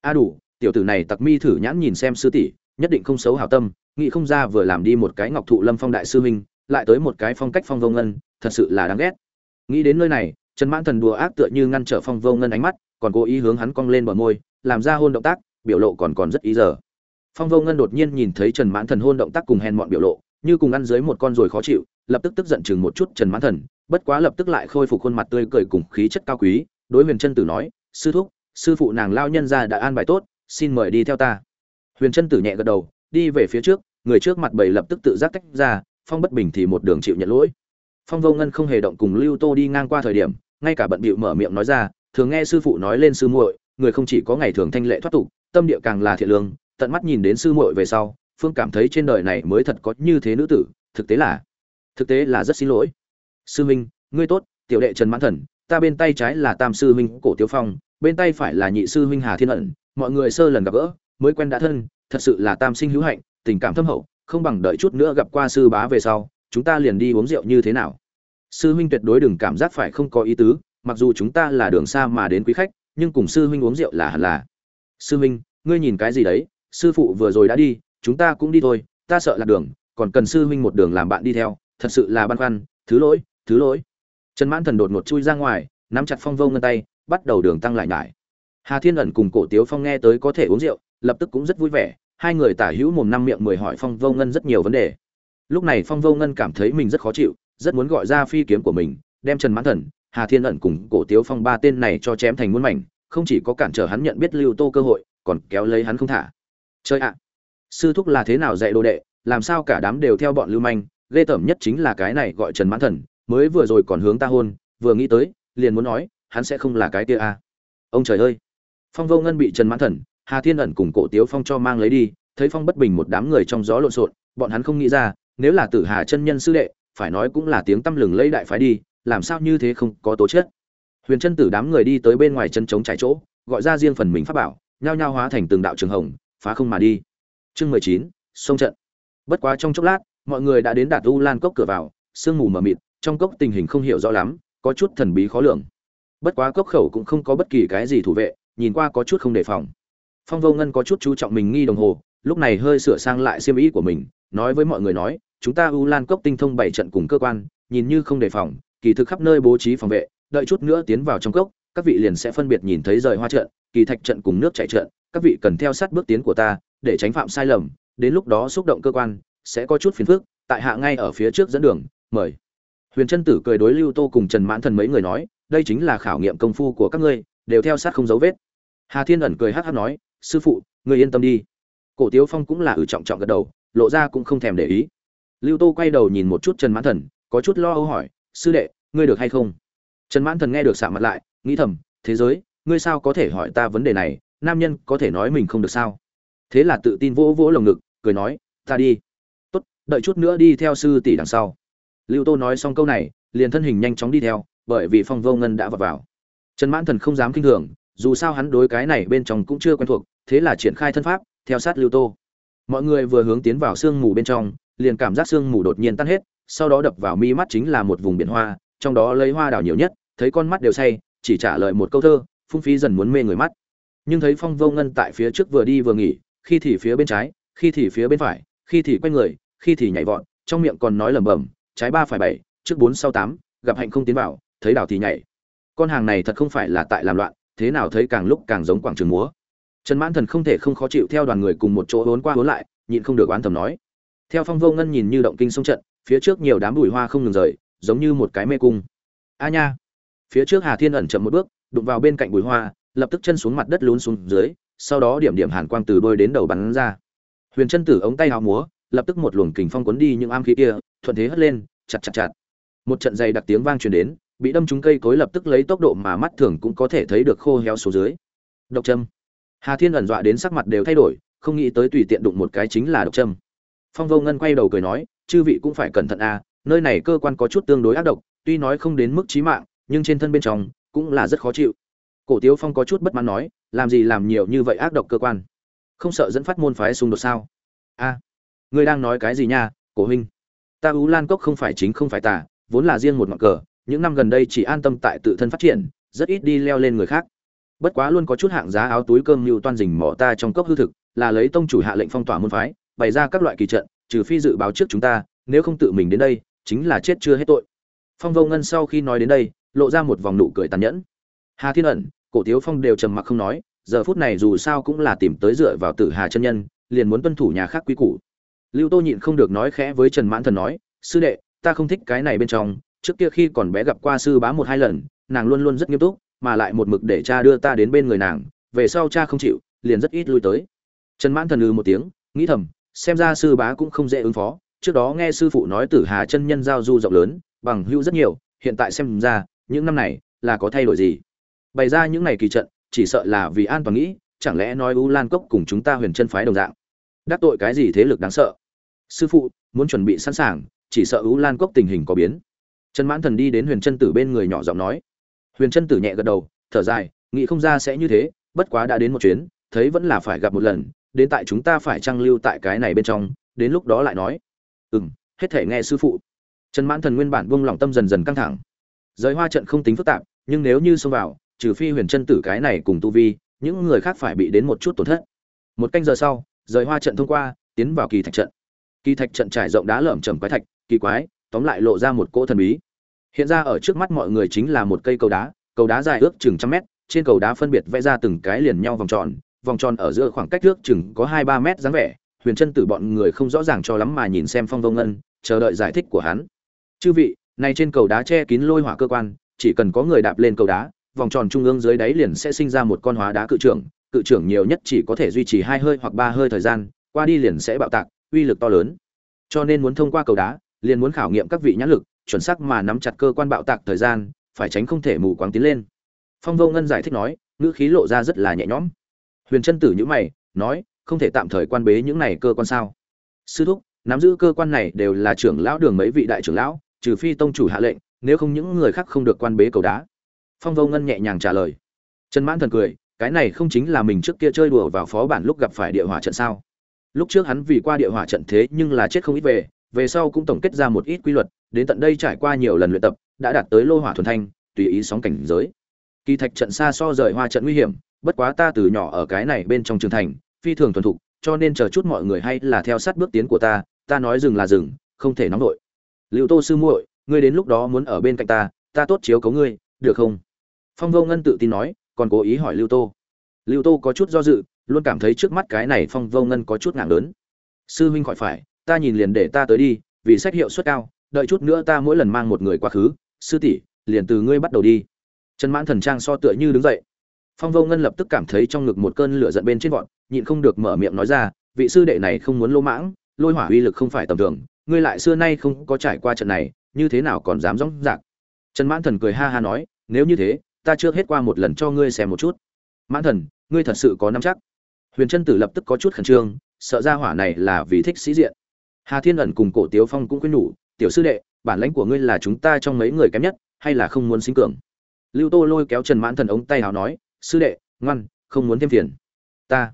A đủ, tiểu tử này tặc mi thử nhãn nhìn xem sư tỷ nhất định không xấu hảo tâm, nghĩ không ra vừa làm đi một cái ngọc thụ lâm phong đại sư huynh, lại tới một cái phong cách phong vô ngân, thật sự là đáng ghét. Nghĩ đến nơi này, trần mãn thần đùa ác tựa như ngăn trở phong vô ngân ánh mắt, còn cố ý hướng hắn cong lên bờ môi, làm ra hôn động tác, biểu lộ còn còn rất ý giờ. Phong vô ngân đột nhiên nhìn thấy trần mãn thần hôn động tác cùng hèn mọn biểu lộ, như cùng ăn dưới một con ruồi khó chịu, lập tức tức giận chừng một chút trần mãn thần, bất quá lập tức lại khôi phục khuôn mặt tươi cười cùng khí chất cao quý, đối huyền chân tử nói, sư thúc, sư phụ nàng lao nhân ra đã an bài tốt, xin mời đi theo ta huyền chân tử nhẹ gật đầu, đi về phía trước, người trước mặt bầy lập tức tự giác tách ra, phong bất bình thì một đường chịu nhận lỗi. Phong vô ngân không hề động cùng lưu tô đi ngang qua thời điểm, ngay cả bận bịu mở miệng nói ra, thường nghe sư phụ nói lên sư muội, người không chỉ có ngày thường thanh lệ thoát tục, tâm địa càng là thiện lương, tận mắt nhìn đến sư muội về sau, phương cảm thấy trên đời này mới thật có như thế nữ tử, thực tế là, thực tế là rất xin lỗi. Sư minh, ngươi tốt, tiểu đệ trần mãn thần, ta bên tay trái là tam sư huynh cổ tiếu phong, bên tay phải là nhị sư huynh hà thiên ẩn, mọi người sơ lần gặp gỡ mới quen đã thân, thật sự là tam sinh hữu hạnh, tình cảm thâm hậu, không bằng đợi chút nữa gặp qua sư bá về sau, chúng ta liền đi uống rượu như thế nào. Sư huynh tuyệt đối đừng cảm giác phải không có ý tứ, mặc dù chúng ta là đường xa mà đến quý khách, nhưng cùng sư huynh uống rượu là hẳn là. Sư huynh, ngươi nhìn cái gì đấy? Sư phụ vừa rồi đã đi, chúng ta cũng đi thôi, ta sợ lạc đường, còn cần sư huynh một đường làm bạn đi theo, thật sự là băn khoăn, thứ lỗi thứ lỗi. Trần mãn thần đột ngột chui ra ngoài, nắm chặt phong vô ngân tay, bắt đầu đường tăng lại nhải. Hà thiên ẩn cùng cổ tiếu phong nghe tới có thể uống rượu lập tức cũng rất vui vẻ, hai người tả hữu mồm năm miệng mười hỏi phong vô ngân rất nhiều vấn đề. Lúc này phong vô ngân cảm thấy mình rất khó chịu, rất muốn gọi ra phi kiếm của mình, đem trần mãn thần, hà thiên ẩn cùng cổ tiếu phong ba tên này cho chém thành muôn mảnh, không chỉ có cản trở hắn nhận biết lưu tô cơ hội, còn kéo lấy hắn không thả. Chơi ạ! Sư thúc là thế nào dạy đồ đệ, làm sao cả đám đều theo bọn lưu manh, ghê tởm nhất chính là cái này gọi trần mãn thần, mới vừa rồi còn hướng ta hôn, vừa nghĩ tới, liền muốn nói, hắn sẽ không là cái kia a à. ông trời ơi! Phong vô ngân bị trần mãn thần hà thiên ẩn cùng cổ tiếu phong cho mang lấy đi, thấy phong bất bình một đám người trong gió lộn xộn, bọn hắn không nghĩ ra, nếu là tử hà chân nhân sư đệ, phải nói cũng là tiếng tăm lừng lấy đại phái đi, làm sao như thế không có tố chất. Huyền chân tử đám người đi tới bên ngoài chân trống trải chỗ, gọi ra riêng phần mình pháp bảo, nhao nhao hóa thành từng đạo trường hồng, phá không mà đi. Chương mười chín, sông trận. Bất quá trong chốc lát, mọi người đã đến đạt u lan cốc cửa vào, sương mù mờ mịt, trong cốc tình hình không hiểu rõ lắm, có chút thần bí khó lường. Bất quá cốc khẩu cũng không có bất kỳ cái gì thủ vệ, nhìn qua có chút không đề phòng phong vô ngân có chút chú trọng mình nghi đồng hồ, lúc này hơi sửa sang lại xiêm ý của mình, nói với mọi người nói, chúng ta u lan cốc tinh thông bảy trận cùng cơ quan, nhìn như không đề phòng, kỳ thực khắp nơi bố trí phòng vệ, đợi chút nữa tiến vào trong cốc, các vị liền sẽ phân biệt nhìn thấy rời hoa trận, kỳ thạch trận cùng nước chảy trận, các vị cần theo sát bước tiến của ta, để tránh phạm sai lầm, đến lúc đó xúc động cơ quan, sẽ có chút phiền phức, tại hạ ngay ở phía trước dẫn đường, mời. Huyền trân tử cười đối lưu tô cùng trần mãn thần mấy người nói, đây chính là khảo nghiệm công phu của các ngươi, đều theo sát không dấu vết. Hà thiên ẩn cười hát hát nói sư phụ, ngươi yên tâm đi. Cổ tiếu phong cũng là ử trọng trọng gật đầu, lộ ra cũng không thèm để ý. Lưu tô quay đầu nhìn một chút trần mãn thần, có chút lo âu hỏi, sư đệ, ngươi được hay không? Trần mãn thần nghe được xả mặt lại, nghĩ thầm, thế giới, ngươi sao có thể hỏi ta vấn đề này? Nam nhân có thể nói mình không được sao? Thế là tự tin vỗ vỗ lồng ngực, cười nói, ta đi. Tốt, đợi chút nữa đi theo sư tỷ đằng sau. Lưu tô nói xong câu này, liền thân hình nhanh chóng đi theo, bởi vì phong vô ngân đã vào vào. Trần mãn thần không dám kinh thường, dù sao hắn đối cái này bên trong cũng chưa quen thuộc thế là triển khai thân pháp, theo sát lưu tô. Mọi người vừa hướng tiến vào sương mù bên trong, liền cảm giác sương mù đột nhiên tan hết, sau đó đập vào mi mắt chính là một vùng biển hoa, trong đó lấy hoa đào nhiều nhất, thấy con mắt đều say, chỉ trả lời một câu thơ, phung phí dần muốn mê người mắt. Nhưng thấy phong vô ngân tại phía trước vừa đi vừa nghỉ, khi thì phía bên trái, khi thì phía bên phải, khi thì quay người, khi thì nhảy vọt, trong miệng còn nói lẩm bẩm, trái ba phải bảy, trước bốn sau tám, gặp hạnh không tiến vào, thấy đào thì nhảy. Con hàng này thật không phải là tại làm loạn, thế nào thấy càng lúc càng giống quảng trường múa trần mãn thần không thể không khó chịu theo đoàn người cùng một chỗ hốn qua hốn lại, nhịn không được oán thầm nói. Theo phong vô ngân nhìn như động kinh sông trận, phía trước nhiều đám bụi hoa không ngừng rời, giống như một cái mê cung. A nha! Phía trước hà thiên ẩn chậm một bước, đụng vào bên cạnh bụi hoa, lập tức chân xuống mặt đất lún xuống dưới, sau đó điểm điểm hàn quang từ đôi đến đầu bắn ra. Huyền chân tử ống tay hào múa, lập tức một luồng kình phong cuốn đi những am khí kia, thuận thế hất lên, chặt chặt chặt. Một trận dày đặc tiếng vang truyền đến, bị đâm trúng cây cối lập tức lấy tốc độ mà mắt thường cũng có thể thấy được khô héo xuống dưới. Độc châm hà thiên ẩn dọa đến sắc mặt đều thay đổi, không nghĩ tới tùy tiện đụng một cái chính là độc châm. Phong vô ngân quay đầu cười nói, chư vị cũng phải cẩn thận a nơi này cơ quan có chút tương đối ác độc, tuy nói không đến mức chí mạng, nhưng trên thân bên trong cũng là rất khó chịu. Cổ tiếu phong có chút bất mãn nói, làm gì làm nhiều như vậy ác độc cơ quan? Không sợ dẫn phát môn phái xung đột sao? A, ngươi đang nói cái gì nha, cổ huynh? Ta ú lan cốc không phải chính không phải tà, vốn là riêng một ngọn cờ, những năm gần đây chỉ an tâm tại tự thân phát triển, rất ít đi leo lên người khác bất quá luôn có chút hạng giá áo túi cơm như toan rình mỏ ta trong cốc hư thực, là lấy tông chủ hạ lệnh phong tỏa môn phái, bày ra các loại kỳ trận, trừ phi dự báo trước chúng ta, nếu không tự mình đến đây, chính là chết chưa hết tội. Phong vô ngân sau khi nói đến đây, lộ ra một vòng nụ cười tàn nhẫn. Hà thiên ẩn, cổ tiếu phong đều trầm mặc không nói, giờ phút này dù sao cũng là tìm tới dựa vào tử hà chân nhân, liền muốn tuân thủ nhà khác quý củ. Lưu tô nhịn không được nói khẽ với trần mãn thần nói, sư đệ, ta không thích cái này bên trong, trước kia khi còn bé gặp qua sư bá một hai lần, nàng luôn luôn rất nghiêm túc mà lại một mực để cha đưa ta đến bên người nàng, về sau cha không chịu, liền rất ít lui tới. Trần mãn thần ư một tiếng, nghĩ thầm, xem ra sư bá cũng không dễ ứng phó, trước đó nghe sư phụ nói tử hà chân nhân giao du rộng lớn, bằng hữu rất nhiều, hiện tại xem ra, những năm này, là có thay đổi gì? Bày ra những ngày kỳ trận, chỉ sợ là vì an toàn nghĩ, chẳng lẽ nói u lan cốc cùng chúng ta huyền chân phái đồng dạng? Đắc tội cái gì thế lực đáng sợ? Sư phụ, muốn chuẩn bị sẵn sàng, chỉ sợ u lan cốc tình hình có biến. Trần mãn thần đi đến huyền chân tử bên người nhỏ giọng nói huyền chân tử nhẹ gật đầu, thở dài, nghĩ không ra sẽ như thế, bất quá đã đến một chuyến, thấy vẫn là phải gặp một lần, đến tại chúng ta phải trang lưu tại cái này bên trong, đến lúc đó lại nói. Ừ m hết thể nghe sư phụ. Trần mãn thần nguyên bản buông lỏng tâm dần dần căng thẳng. Giới hoa trận không tính phức tạp, nhưng nếu như xông vào, trừ phi huyền chân tử cái này cùng tu vi, những người khác phải bị đến một chút tổn thất. Một canh giờ sau giới hoa trận thông qua, tiến vào kỳ thạch trận. Kỳ thạch trận trải rộng đá lởm chởm quái thạch, kỳ quái, tóm lại lộ ra một cỗ thần bí hiện ra ở trước mắt mọi người chính là một cây cầu đá cầu đá dài ước chừng trăm mét, trên cầu đá phân biệt vẽ ra từng cái liền nhau vòng tròn vòng tròn ở giữa khoảng cách ước chừng có hai ba mét dáng vẻ, huyền chân tử bọn người không rõ ràng cho lắm mà nhìn xem phong vông ngân, chờ đợi giải thích của hắn. Chư vị, này trên cầu đá che kín lôi hỏa cơ quan, chỉ cần có người đạp lên cầu đá, vòng tròn trung ương dưới đáy liền sẽ sinh ra một con hóa đá cự trưởng cự trưởng nhiều nhất chỉ có thể duy trì hai hơi hoặc ba hơi thời gian, qua đi liền sẽ bạo tạc, uy lực to lớn. Cho nên muốn thông qua cầu đá, liền muốn khảo nghiệm các vị nhãn lực chuẩn xác mà nắm chặt cơ quan bạo tạc thời gian, phải tránh không thể mù quáng tiến lên. Phong vô ngân giải thích nói, ngữ khí lộ ra rất là nhẹ nhõm. Huyền chân tử nhíu mày, nói, không thể tạm thời quan bế những này cơ quan sao? Sư thúc, nắm giữ cơ quan này đều là trưởng lão đường mấy vị đại trưởng lão, trừ phi tông chủ hạ lệnh, nếu không những người khác không được quan bế cầu đá. Phong vô ngân nhẹ nhàng trả lời. Trần mãn thần cười, cái này không chính là mình trước kia chơi đùa vào phó bản lúc gặp phải địa hỏa trận sao? Lúc trước hắn vì qua địa hỏa trận thế nhưng là chết không ít về về sau cũng tổng kết ra một ít quy luật, đến tận đây trải qua nhiều lần luyện tập, đã đạt tới lô hỏa thuần thanh, tùy ý sóng cảnh giới. Kỳ thạch trận xa so rời hoa trận nguy hiểm, bất quá ta từ nhỏ ở cái này bên trong trường thành, phi thường thuần thục, cho nên chờ chút mọi người hay là theo sát bước tiến của ta ta nói dừng là dừng, không thể nóng nổi. Liệu tô sư muội, ngươi đến lúc đó muốn ở bên cạnh ta ta tốt chiếu cấu ngươi, được không? Phong vô ngân tự tin nói, còn cố ý hỏi lưu tô. Lưu tô có chút do dự, luôn cảm thấy trước mắt cái này phong vô ngân có chút ngạng lớn. Sư huynh khỏi phải ta nhìn liền để ta tới đi, vì sách hiệu suất cao, đợi chút nữa ta mỗi lần mang một người quá khứ, sư tỷ, liền từ ngươi bắt đầu đi. Trần mãn thần trang so tựa như đứng dậy. Phong vô ngân lập tức cảm thấy trong ngực một cơn lửa giận bên trên vọt, nhịn không được mở miệng nói ra, vị sư đệ này không muốn lỗ mãng, lôi hỏa uy lực không phải tầm thường, ngươi lại xưa nay không có trải qua trận này, như thế nào còn dám dõng dạc trần mãn thần cười ha ha nói, nếu như thế, ta chưa hết qua một lần cho ngươi xem một chút. Mãn thần, ngươi thật sự có nắm chắc. Huyền trân tử lập tức có chút khẩn trương, sợ ra hỏa này là vì thích sĩ diện hà thiên ẩn cùng cổ tiếu phong cũng khuyên nhủ, tiểu sư đệ, bản lãnh của ngươi là chúng ta trong mấy người kém nhất, hay là không muốn sinh cường? Lưu tô lôi kéo trần mãn thần ống tay hào nói, sư đệ, ngoan, không muốn thêm phiền. Ta.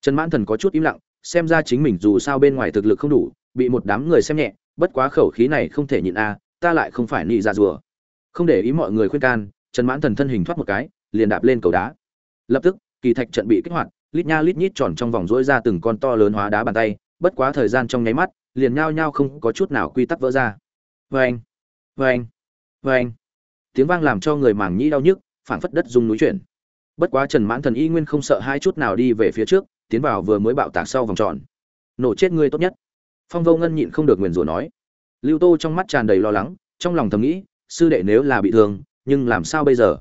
Trần mãn thần có chút im lặng, xem ra chính mình dù sao bên ngoài thực lực không đủ, bị một đám người xem nhẹ, bất quá khẩu khí này không thể nhịn a, ta lại không phải nị dạ rùa không để ý mọi người khuyên can, trần mãn thần thân hình thoát một cái, liền đạp lên cầu đá. Lập tức, kỳ thạch trận bị kích hoạt, lít nha lít nhít tròn trong vòng rỗi ra từng con to lớn hóa đá bàn tay, bất quá thời gian trong nháy mắt liền nhao nhao không có chút nào quy tắc vỡ ra. Vâng vâng vâng. Tiếng vang làm cho người màng nhĩ đau nhức, phảng phất đất rung núi chuyển. Bất quá trần mãn thần y nguyên không sợ hai chút nào đi về phía trước, tiến vào vừa mới bạo tạc sau vòng tròn. Nổ chết ngươi tốt nhất. Phong vô ngân nhịn không được nguyền rủa nói. Lưu tô trong mắt tràn đầy lo lắng, trong lòng thầm nghĩ, sư đệ nếu là bị thương, nhưng làm sao bây giờ?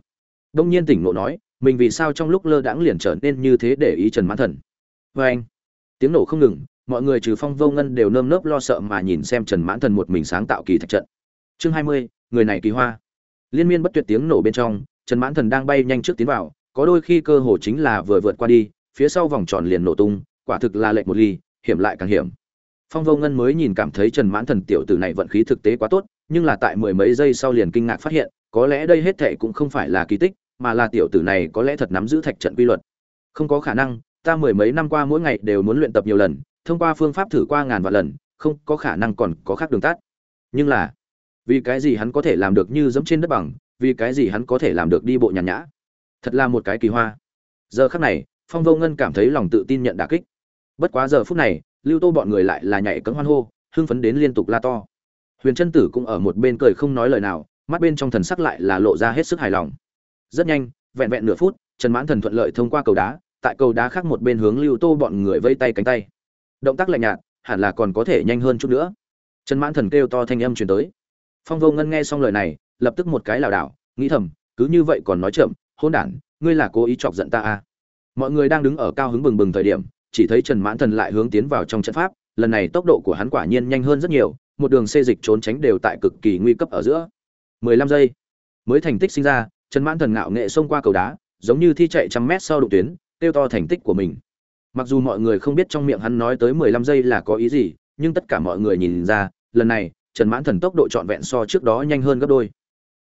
Đông nhiên tỉnh ngộ nói, mình vì sao trong lúc lơ đãng liền trở nên như thế để ý trần mãn thần? Vê anh tiếng nổ không ngừng mọi người trừ phong vô ngân đều nơm nớp lo sợ mà nhìn xem trần mãn thần một mình sáng tạo kỳ thạch trận. Chương hai mươi, người này kỳ hoa. Liên miên bất tuyệt tiếng nổ bên trong, trần mãn thần đang bay nhanh trước tiến vào, có đôi khi cơ hồ chính là vừa vượt qua đi, phía sau vòng tròn liền nổ tung, quả thực là lệnh một ly, hiểm lại càng hiểm. Phong vô ngân mới nhìn cảm thấy trần mãn thần tiểu tử này vận khí thực tế quá tốt, nhưng là tại mười mấy giây sau liền kinh ngạc phát hiện, có lẽ đây hết thệ cũng không phải là kỳ tích, mà là tiểu tử này có lẽ thật nắm giữ thạch trận quy luật. Không có khả năng, ta mười mấy năm qua mỗi ngày đều muốn luyện tập nhiều lần thông qua phương pháp thử qua ngàn vạn lần, không có khả năng còn có khác đường tắt. Nhưng là, vì cái gì hắn có thể làm được như dẫm trên đất bằng, vì cái gì hắn có thể làm được đi bộ nhàn nhã? Thật là một cái kỳ hoa. Giờ khắc này, phong vô ngân cảm thấy lòng tự tin nhận đà kích. Bất quá giờ phút này, lưu tô bọn người lại là nhảy cấm hoan hô, hưng phấn đến liên tục la to. Huyền trân tử cũng ở một bên cười không nói lời nào, mắt bên trong thần sắc lại là lộ ra hết sức hài lòng. Rất nhanh, vẹn vẹn nửa phút, trần mãn thần thuận lợi thông qua cầu đá, tại cầu đá khác một bên hướng lưu tô bọn người vây tay cánh tay động tác lạnh nhạt, hẳn là còn có thể nhanh hơn chút nữa. Trần mãn thần kêu to thanh âm truyền tới. Phong vô ngân nghe xong lời này, lập tức một cái lảo đảo, nghĩ thầm, cứ như vậy còn nói chậm hôn đản, ngươi là cố ý chọc giận ta à? Mọi người đang đứng ở cao hứng bừng bừng thời điểm, chỉ thấy trần mãn thần lại hướng tiến vào trong trận pháp, lần này tốc độ của hắn quả nhiên nhanh hơn rất nhiều, một đường xê dịch trốn tránh đều tại cực kỳ nguy cấp ở giữa. 15 giây, mới thành tích sinh ra, trần mãn thần ngạo nghệ xông qua cầu đá, giống như thi chạy trăm mét sau đụng tuyến tiêu to thành tích của mình mặc dù mọi người không biết trong miệng hắn nói tới 15 giây là có ý gì, nhưng tất cả mọi người nhìn ra, lần này, trần mãn thần tốc độ trọn vẹn so trước đó nhanh hơn gấp đôi.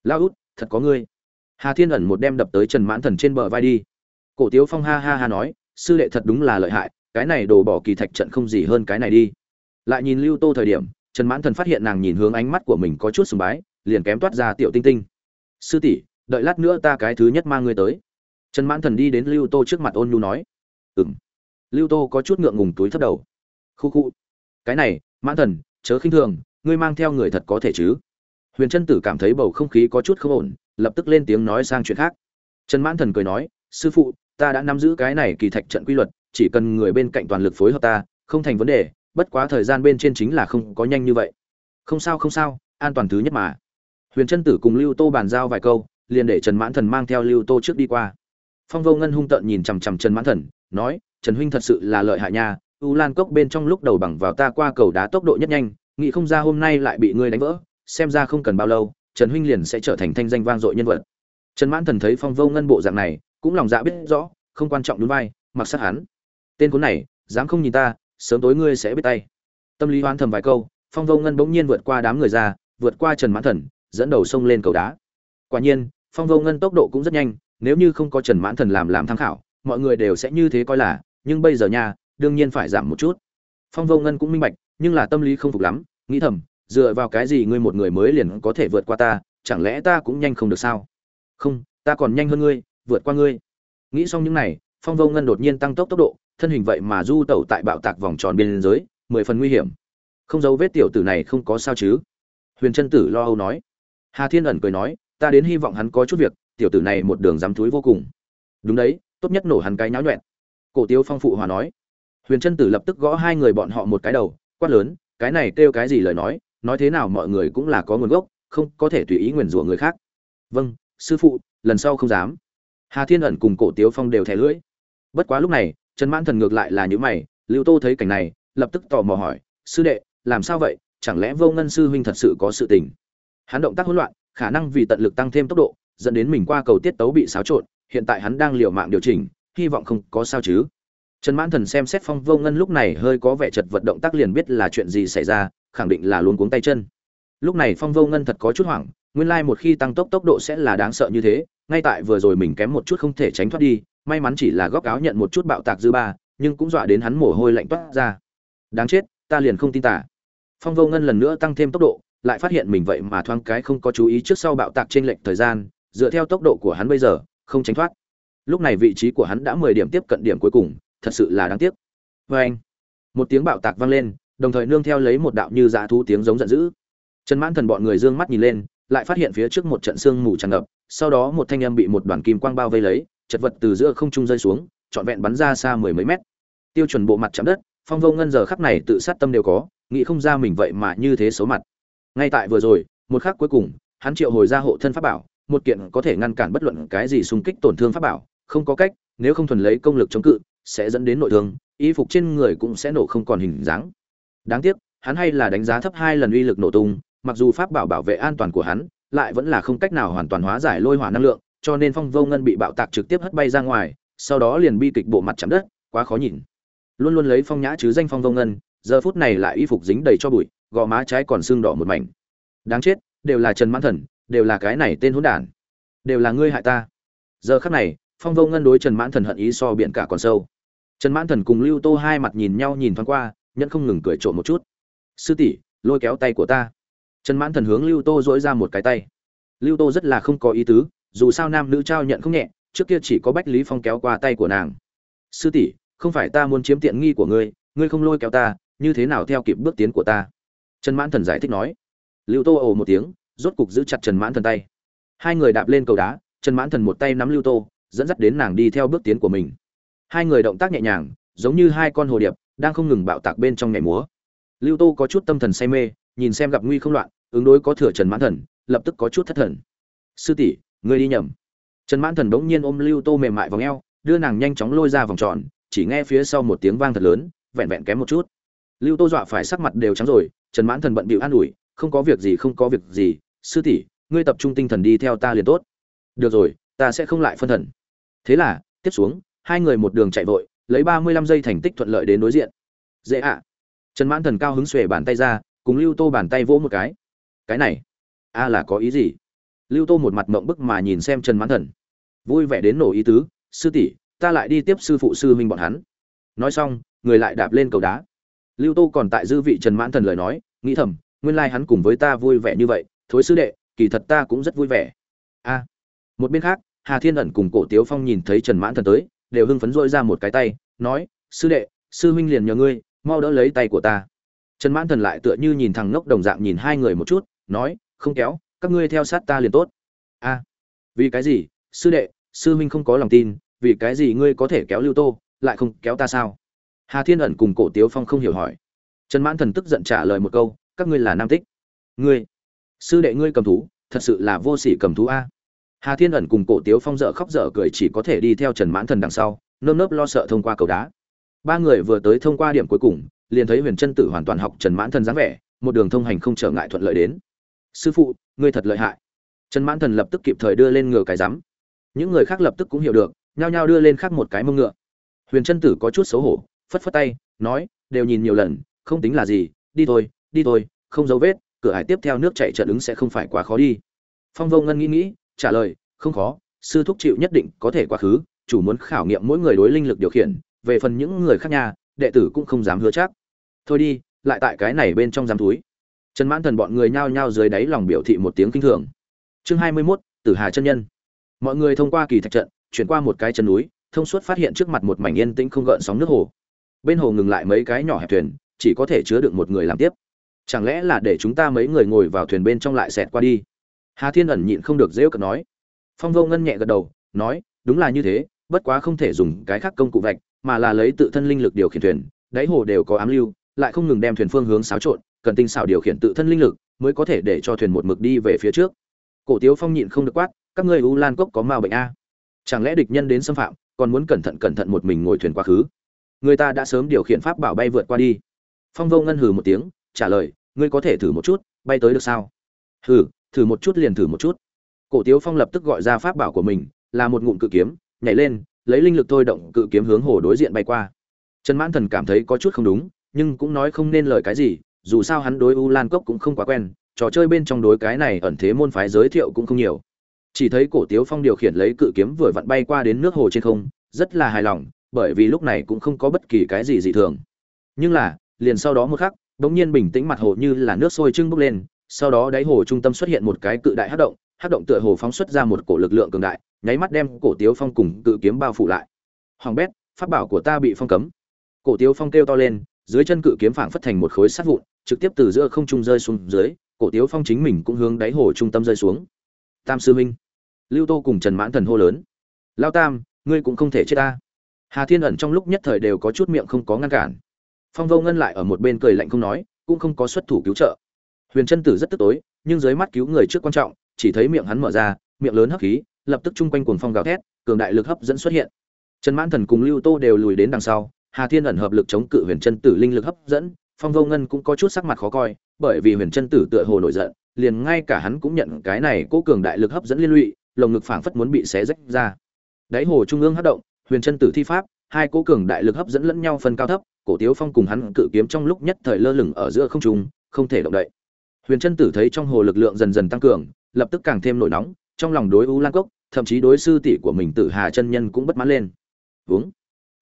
Lao út, thật có ngươi. Hà thiên ẩn một đem đập tới trần mãn thần trên bờ vai đi. Cổ tiếu phong ha ha ha nói, sư đệ thật đúng là lợi hại, cái này đồ bỏ kỳ thạch trận không gì hơn cái này đi. Lại nhìn lưu tô thời điểm, trần mãn thần phát hiện nàng nhìn hướng ánh mắt của mình có chút sùng bái, liền kém toát ra tiểu tinh tinh. Sư tỷ, đợi lát nữa ta cái thứ nhất mang ngươi tới. Trần mãn thần đi đến lưu tô trước mặt ôn nhu nói. Ừng lưu tô có chút ngượng ngùng túi thấp đầu. Khu khu. Cái này, mãn thần, chớ khinh thường, ngươi mang theo người thật có thể chứ? Huyền trân tử cảm thấy bầu không khí có chút không ổn, lập tức lên tiếng nói sang chuyện khác. Trần mãn thần cười nói, sư phụ, ta đã nắm giữ cái này kỳ thạch trận quy luật, chỉ cần người bên cạnh toàn lực phối hợp ta, không thành vấn đề, bất quá thời gian bên trên chính là không có nhanh như vậy. Không sao không sao, an toàn thứ nhất mà. Huyền trân tử cùng lưu tô bàn giao vài câu, liền để trần mãn thần mang theo lưu tô trước đi qua. Phong vô ngân hung tợn nhìn chằm chằm trần mãn thần, nói trần huynh thật sự là lợi hại nha, u lan cốc bên trong lúc đầu bằng vào ta qua cầu đá tốc độ nhất nhanh, nghĩ không ra hôm nay lại bị ngươi đánh vỡ, xem ra không cần bao lâu, trần huynh liền sẽ trở thành thanh danh vang dội nhân vật. Trần mãn thần thấy phong vô ngân bộ dạng này, cũng lòng dạ biết rõ, không quan trọng đúng vai, mặc sát hắn. Tên cuốn này, dám không nhìn ta, sớm tối ngươi sẽ biết tay. Tâm lý hoán thầm vài câu, phong vô ngân bỗng nhiên vượt qua đám người ra, vượt qua trần mãn thần, dẫn đầu sông lên cầu đá. Quả nhiên, phong vô ngân tốc độ cũng rất nhanh, nếu như không có trần mãn thần làm làm tham khảo, mọi người đều sẽ như thế coi là nhưng bây giờ nha, đương nhiên phải giảm một chút. Phong vô ngân cũng minh bạch, nhưng là tâm lý không phục lắm, nghĩ thầm, dựa vào cái gì ngươi một người mới liền có thể vượt qua ta, chẳng lẽ ta cũng nhanh không được sao? Không, ta còn nhanh hơn ngươi, vượt qua ngươi. Nghĩ xong những này, phong vô ngân đột nhiên tăng tốc tốc độ, thân hình vậy mà du tẩu tại bạo tạc vòng tròn biên giới, mười phần nguy hiểm. Không dấu vết tiểu tử này không có sao chứ? Huyền trân tử lo âu nói. Hà thiên ẩn cười nói, ta đến hy vọng hắn có chút việc, tiểu tử này một đường dám túi vô cùng. Đúng đấy, tốt nhất nổ hắn cái nháo nhuẹn cổ tiêu phong phụ hòa nói. Huyền trân tử lập tức gõ hai người bọn họ một cái đầu, quát lớn, cái này kêu cái gì lời nói nói thế nào mọi người cũng là có nguồn gốc, không có thể tùy ý nguyền rủa người khác. Vâng sư phụ, lần sau không dám. Hà thiên ẩn cùng cổ tiếu phong đều thẻ lưỡi. Bất quá lúc này, trần mãn thần ngược lại là những mày, lưu tô thấy cảnh này, lập tức tò mò hỏi, sư đệ, làm sao vậy? Chẳng lẽ vô ngân sư huynh thật sự có sự tình? Hắn động tác hỗn loạn, khả năng vì tận lực tăng thêm tốc độ, dẫn đến mình qua cầu tiết tấu bị xáo trộn, hiện tại hắn đang liều mạng điều chỉnh hy vọng không có sao chứ. Trần mãn thần xem xét phong vô ngân lúc này hơi có vẻ chật vật động tác liền biết là chuyện gì xảy ra, khẳng định là luôn cuống tay chân. Lúc này phong vô ngân thật có chút hoảng, nguyên lai một khi tăng tốc tốc độ sẽ là đáng sợ như thế, ngay tại vừa rồi mình kém một chút không thể tránh thoát đi, may mắn chỉ là góc áo nhận một chút bạo tạc dư ba, nhưng cũng dọa đến hắn mồ hôi lạnh toát ra. Đáng chết, ta liền không tin tả. Phong vô ngân lần nữa tăng thêm tốc độ, lại phát hiện mình vậy mà thoáng cái không có chú ý trước sau bạo tạc trên lệnh thời gian, dựa theo tốc độ của hắn bây giờ, không tránh thoát lúc này vị trí của hắn đã mười điểm tiếp cận điểm cuối cùng, thật sự là đáng tiếc. Vê anh. Một tiếng bạo tạc vang lên, đồng thời nương theo lấy một đạo như dã thú tiếng giống giận dữ. Trần mãn thần bọn người dương mắt nhìn lên, lại phát hiện phía trước một trận sương mù tràn ngập, sau đó một thanh âm bị một đoàn kim quang bao vây lấy, chật vật từ giữa không trung rơi xuống, trọn vẹn bắn ra xa mười mấy mét. Tiêu chuẩn bộ mặt chạm đất, phong vô ngân giờ khắc này tự sát tâm đều có, nghĩ không ra mình vậy mà như thế xấu mặt. Ngay tại vừa rồi, một khắc cuối cùng, hắn triệu hồi ra hộ thân pháp bảo, một kiện có thể ngăn cản bất luận cái gì xung kích tổn thương pháp bảo không có cách, nếu không thuần lấy công lực chống cự, sẽ dẫn đến nội thương, y phục trên người cũng sẽ nổ không còn hình dáng. Đáng tiếc, hắn hay là đánh giá thấp hai lần uy lực nổ tung, mặc dù pháp bảo bảo vệ an toàn của hắn, lại vẫn là không cách nào hoàn toàn hóa giải lôi hỏa năng lượng, cho nên phong vô ngân bị bạo tạc trực tiếp hất bay ra ngoài, sau đó liền bi kịch bộ mặt chạm đất, quá khó nhìn. Luôn luôn lấy phong nhã chứ danh phong vô ngân, giờ phút này lại y phục dính đầy cho bụi, gò má trái còn sưng đỏ một mảnh. Đáng chết, đều là trần mãn thần, đều là cái này tên hỗn đản. Đều là ngươi hại ta. Giờ khắc này phong vô ngân đối trần mãn thần hận ý so biển cả còn sâu. Trần mãn thần cùng lưu tô hai mặt nhìn nhau nhìn thoáng qua, nhẫn không ngừng cười trộm một chút. Sư tỷ, lôi kéo tay của ta. Trần mãn thần hướng lưu tô dỗi ra một cái tay. Lưu tô rất là không có ý tứ, dù sao nam nữ trao nhận không nhẹ, trước kia chỉ có bách lý phong kéo qua tay của nàng. Sư tỷ, không phải ta muốn chiếm tiện nghi của ngươi ngươi không lôi kéo ta, như thế nào theo kịp bước tiến của ta? Trần mãn thần giải thích nói. Lưu tô ồ một tiếng, rốt cục giữ chặt trần mãn thần tay. Hai người đạp lên cầu đá, trần mãn thần một tay nắm lưu tô dẫn dắt đến nàng đi theo bước tiến của mình. Hai người động tác nhẹ nhàng, giống như hai con hồ điệp, đang không ngừng bạo tạc bên trong nhảy múa. Lưu tô có chút tâm thần say mê, nhìn xem gặp nguy không loạn, ứng đối có thừa trần mãn thần, lập tức có chút thất thần. Sư tỷ, ngươi đi nhầm. Trần mãn thần bỗng nhiên ôm lưu tô mềm mại vào ngheo đưa nàng nhanh chóng lôi ra vòng tròn, chỉ nghe phía sau một tiếng vang thật lớn, vẹn vẹn kém một chút. Lưu tô dọa phải sắc mặt đều trắng rồi, trần mãn thần bận bịu an ủi, không có việc gì, không có việc gì, sư tỷ, ngươi tập trung tinh thần đi theo ta liền tốt. Được rồi, ta sẽ không lại phân thần thế là, tiếp xuống, hai người một đường chạy vội, lấy ba mươi lăm giây thành tích thuận lợi đến đối diện. Dễ ạ. Trần mãn thần cao hứng xuề bàn tay ra, cùng lưu tô bàn tay vỗ một cái. Cái này, a là có ý gì? Lưu tô một mặt mộng bức mà nhìn xem trần mãn thần. Vui vẻ đến nổ ý tứ, sư tỷ, ta lại đi tiếp sư phụ sư huynh bọn hắn. Nói xong, người lại đạp lên cầu đá. Lưu tô còn tại dư vị trần mãn thần lời nói, nghĩ thầm, nguyên lai hắn cùng với ta vui vẻ như vậy, thối sư đệ, kỳ thật ta cũng rất vui vẻ. A. Một bên khác hà thiên ẩn cùng cổ tiếu phong nhìn thấy trần mãn thần tới, đều hưng phấn dội ra một cái tay, nói, sư đệ, sư huynh liền nhờ ngươi, mau đỡ lấy tay của ta. Trần mãn thần lại tựa như nhìn thằng ngốc đồng dạng nhìn hai người một chút, nói, không kéo, các ngươi theo sát ta liền tốt. A, vì cái gì? Sư đệ, sư huynh không có lòng tin, vì cái gì ngươi có thể kéo lưu tô, lại không kéo ta sao? Hà thiên ẩn cùng cổ tiếu phong không hiểu hỏi. Trần mãn thần tức giận trả lời một câu, các ngươi là nam tích. Ngươi, sư đệ ngươi cầm thú, thật sự là vô sỉ cầm thú a hà thiên ẩn cùng cổ tiếu phong dở khóc dở cười chỉ có thể đi theo trần mãn thần đằng sau, nơm nớp lo sợ thông qua cầu đá. Ba người vừa tới thông qua điểm cuối cùng, liền thấy huyền chân tử hoàn toàn học trần mãn thần dáng vẻ, một đường thông hành không trở ngại thuận lợi đến. Sư phụ, ngươi thật lợi hại. Trần mãn thần lập tức kịp thời đưa lên ngựa cái rắm những người khác lập tức cũng hiểu được, nhao nhao đưa lên khác một cái mông ngựa. Huyền chân tử có chút xấu hổ, phất phất tay, nói, đều nhìn nhiều lần, không tính là gì, đi thôi đi thôi, không dấu vết, cửa hải tiếp theo nước chạy trận ứng sẽ không phải quá khó đi. Phong vô ngân nghĩ nghĩ trả lời không khó sư thúc chịu nhất định có thể quá khứ chủ muốn khảo nghiệm mỗi người đối linh lực điều khiển về phần những người khác nhà đệ tử cũng không dám hứa chắc. Thôi đi lại tại cái này bên trong giám túi trần mãn thần bọn người nhao nhao dưới đáy lòng biểu thị một tiếng kinh thường. Chương hai mươi 21, tử hà chân nhân. Mọi người thông qua kỳ thạch trận chuyển qua một cái chân núi thông suốt phát hiện trước mặt một mảnh yên tĩnh không gợn sóng nước hồ. Bên hồ ngừng lại mấy cái nhỏ hẹp thuyền chỉ có thể chứa được một người làm tiếp. Chẳng lẽ là để chúng ta mấy người ngồi vào thuyền bên trong lại xẹt qua đi? Hà thiên ẩn nhịn không được dễ cợt nói. Phong vô ngân nhẹ gật đầu, nói, đúng là như thế, bất quá không thể dùng cái khác công cụ vạch, mà là lấy tự thân linh lực điều khiển thuyền, đáy hồ đều có ám lưu, lại không ngừng đem thuyền phương hướng xáo trộn, cần tinh xảo điều khiển tự thân linh lực, mới có thể để cho thuyền một mực đi về phía trước. Cổ tiếu phong nhịn không được quát, các ngươi u lan cốc có ma bệnh a. Chẳng lẽ địch nhân đến xâm phạm, còn muốn cẩn thận cẩn thận một mình ngồi thuyền quá khứ? Người ta đã sớm điều khiển pháp bảo bay vượt qua đi. Phong vô ngân hừ một tiếng, trả lời, ngươi có thể thử một chút, bay tới được sao? Hừ thử một chút liền thử một chút. Cổ tiếu phong lập tức gọi ra pháp bảo của mình, là một ngụm cự kiếm, nhảy lên, lấy linh lực thôi động cự kiếm hướng hồ đối diện bay qua. Trần mãn thần cảm thấy có chút không đúng, nhưng cũng nói không nên lời cái gì, dù sao hắn đối u lan cốc cũng không quá quen, trò chơi bên trong đối cái này ẩn thế môn phái giới thiệu cũng không nhiều. Chỉ thấy cổ tiếu phong điều khiển lấy cự kiếm vừa vặn bay qua đến nước hồ trên không, rất là hài lòng, bởi vì lúc này cũng không có bất kỳ cái gì dị thường. Nhưng là, liền sau đó một khắc, bỗng nhiên bình tĩnh mặt hồ như là nước sôi trưng bốc lên sau đó đáy hồ trung tâm xuất hiện một cái cự đại hát động hát động tựa hồ phóng xuất ra một cổ lực lượng cường đại, nháy mắt đem cổ tiếu phong cùng cự kiếm bao phủ lại. Hoàng bét phát bảo của ta bị phong cấm. Cổ tiếu phong kêu to lên, dưới chân cự kiếm phảng phất thành một khối sắt vụn, trực tiếp từ giữa không trung rơi xuống dưới, cổ tiếu phong chính mình cũng hướng đáy hồ trung tâm rơi xuống. Tam sư minh lưu tô cùng trần mãn thần hô lớn. Lao tam, ngươi cũng không thể chết ta. Hà thiên ẩn trong lúc nhất thời đều có chút miệng không có ngăn cản. Phong vô ngân lại ở một bên cười lạnh không nói, cũng không có xuất thủ cứu trợ huyền chân tử rất tức tối, nhưng dưới mắt cứu người trước quan trọng, chỉ thấy miệng hắn mở ra, miệng lớn hấp khí, lập tức chung quanh cuồng phong gào thét, cường đại lực hấp dẫn xuất hiện. Trần mãn thần cùng lưu tô đều lùi đến đằng sau, hà thiên ẩn hợp lực chống cự huyền chân tử linh lực hấp dẫn, phong vô ngân cũng có chút sắc mặt khó coi, bởi vì huyền chân tử tựa hồ nổi giận, liền ngay cả hắn cũng nhận cái này cố cường đại lực hấp dẫn liên lụy, lồng ngực phảng phất muốn bị xé rách ra. Đáy hồ trung ương hất động, huyền chân tử thi pháp, hai cố cường đại lực hấp dẫn lẫn nhau phân cao thấp, cổ tiếu phong cùng hắn cự kiếm trong lúc nhất thời lơ lửng ở giữa không trung, không thể động đậy huyền chân tử thấy trong hồ lực lượng dần dần tăng cường, lập tức càng thêm nổi nóng, trong lòng đối u lan cốc, thậm chí đối sư tỷ của mình tử hà chân nhân cũng bất mãn lên. Uống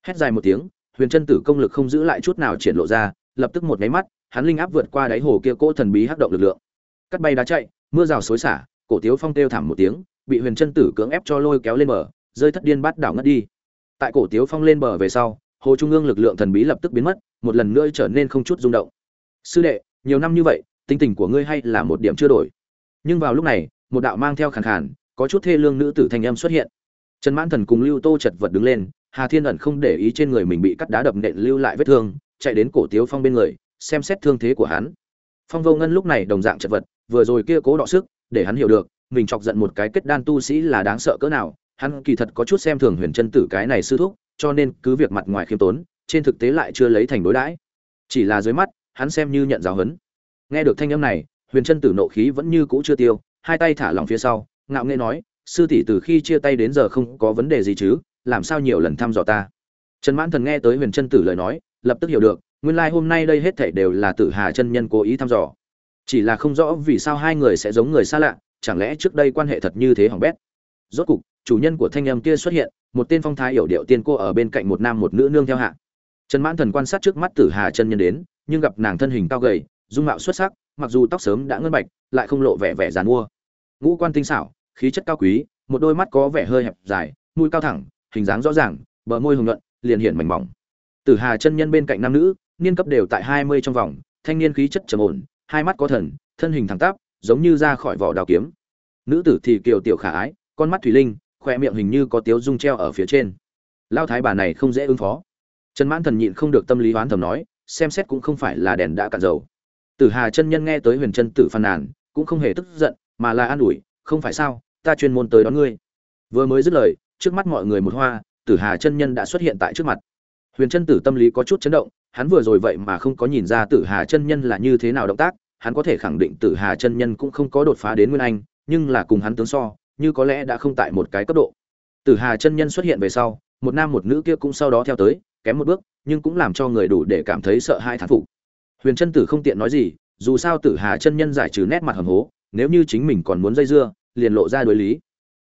hét dài một tiếng, huyền chân tử công lực không giữ lại chút nào triển lộ ra, lập tức một máy mắt, hắn linh áp vượt qua đáy hồ kia cỗ thần bí hắc động lực lượng. Cắt bay đá chạy, mưa rào xối xả, cổ tiếu phong kêu thảm một tiếng, bị huyền chân tử cưỡng ép cho lôi kéo lên bờ, rơi thất điên bát đảo ngất đi. Tại cổ tiếu phong lên bờ về sau, hồ trung ương lực lượng thần bí lập tức biến mất, một lần nữa trở nên không chút rung động. Sư đệ, nhiều năm như vậy tính tình của ngươi hay là một điểm chưa đổi. Nhưng vào lúc này, một đạo mang theo khàn khàn, có chút thê lương nữ tử thanh âm xuất hiện. Trần mãn thần cùng lưu tô chật vật đứng lên, hà thiên ẩn không để ý trên người mình bị cắt đá đập nện lưu lại vết thương, chạy đến cổ tiếu phong bên người, xem xét thương thế của hắn. Phong vô ngân lúc này đồng dạng chật vật, vừa rồi kia cố đọ sức, để hắn hiểu được, mình chọc giận một cái kết đan tu sĩ là đáng sợ cỡ nào, hắn kỳ thật có chút xem thường huyền chân tử cái này sư thúc, cho nên cứ việc mặt ngoài khiêm tốn, trên thực tế lại chưa lấy thành đối đãi. Chỉ là dưới mắt, hắn xem như nhận giáo huấn nghe được thanh âm này, huyền chân tử nộ khí vẫn như cũ chưa tiêu, hai tay thả lỏng phía sau, ngạo nghễ nói, sư tỷ từ khi chia tay đến giờ không có vấn đề gì chứ, làm sao nhiều lần thăm dò ta? Trần mãn thần nghe tới huyền chân tử lời nói, lập tức hiểu được, nguyên lai hôm nay đây hết thảy đều là tử hà chân nhân cố ý thăm dò. Chỉ là không rõ vì sao hai người sẽ giống người xa lạ, chẳng lẽ trước đây quan hệ thật như thế hỏng bét? Rốt cục, chủ nhân của thanh âm kia xuất hiện, một tên phong thái hiểu điệu tiên cô ở bên cạnh một nam một nữ nương theo hạ. Trần mãn thần quan sát trước mắt tử hà chân nhân đến, nhưng gặp nàng thân hình cao gầy dung mạo xuất sắc, mặc dù tóc sớm đã ngân bạch, lại không lộ vẻ vẻ giàn mua. Ngũ quan tinh xảo, khí chất cao quý, một đôi mắt có vẻ hơi hẹp dài, mũi cao thẳng, hình dáng rõ ràng, bờ môi hồng nhuận, liền hiện mảnh mỏng. Tử hà chân nhân bên cạnh nam nữ, niên cấp đều tại hai mươi trong vòng, thanh niên khí chất trầm ổn, hai mắt có thần, thân hình thẳng tắp, giống như ra khỏi vỏ đào kiếm. Nữ tử thì kiều tiểu khả ái, con mắt thủy linh khoe miệng hình như có tiếu dung treo ở phía trên. Lao thái bà này không dễ ứng phó. Trần mãn thần nhịn không được tâm lý hoán thầm nói, xem xét cũng không phải là đèn đã cạn dầu tử hà chân nhân nghe tới huyền chân tử phàn nàn, cũng không hề tức giận, mà là an ủi, không phải sao, ta chuyên môn tới đón ngươi. Vừa mới dứt lời, trước mắt mọi người một hoa, tử hà chân nhân đã xuất hiện tại trước mặt. Huyền chân tử tâm lý có chút chấn động, hắn vừa rồi vậy mà không có nhìn ra tử hà chân nhân là như thế nào động tác, hắn có thể khẳng định tử hà chân nhân cũng không có đột phá đến nguyên anh, nhưng là cùng hắn tướng so, như có lẽ đã không tại một cái cấp độ. Tử hà chân nhân xuất hiện về sau, một nam một nữ kia cũng sau đó theo tới, kém một bước, nhưng cũng làm cho người đủ để cảm thấy sợ hãi thán phục huyền chân tử không tiện nói gì, dù sao tử hà chân nhân giải trừ nét mặt hầm hố, nếu như chính mình còn muốn dây dưa, liền lộ ra đối lý.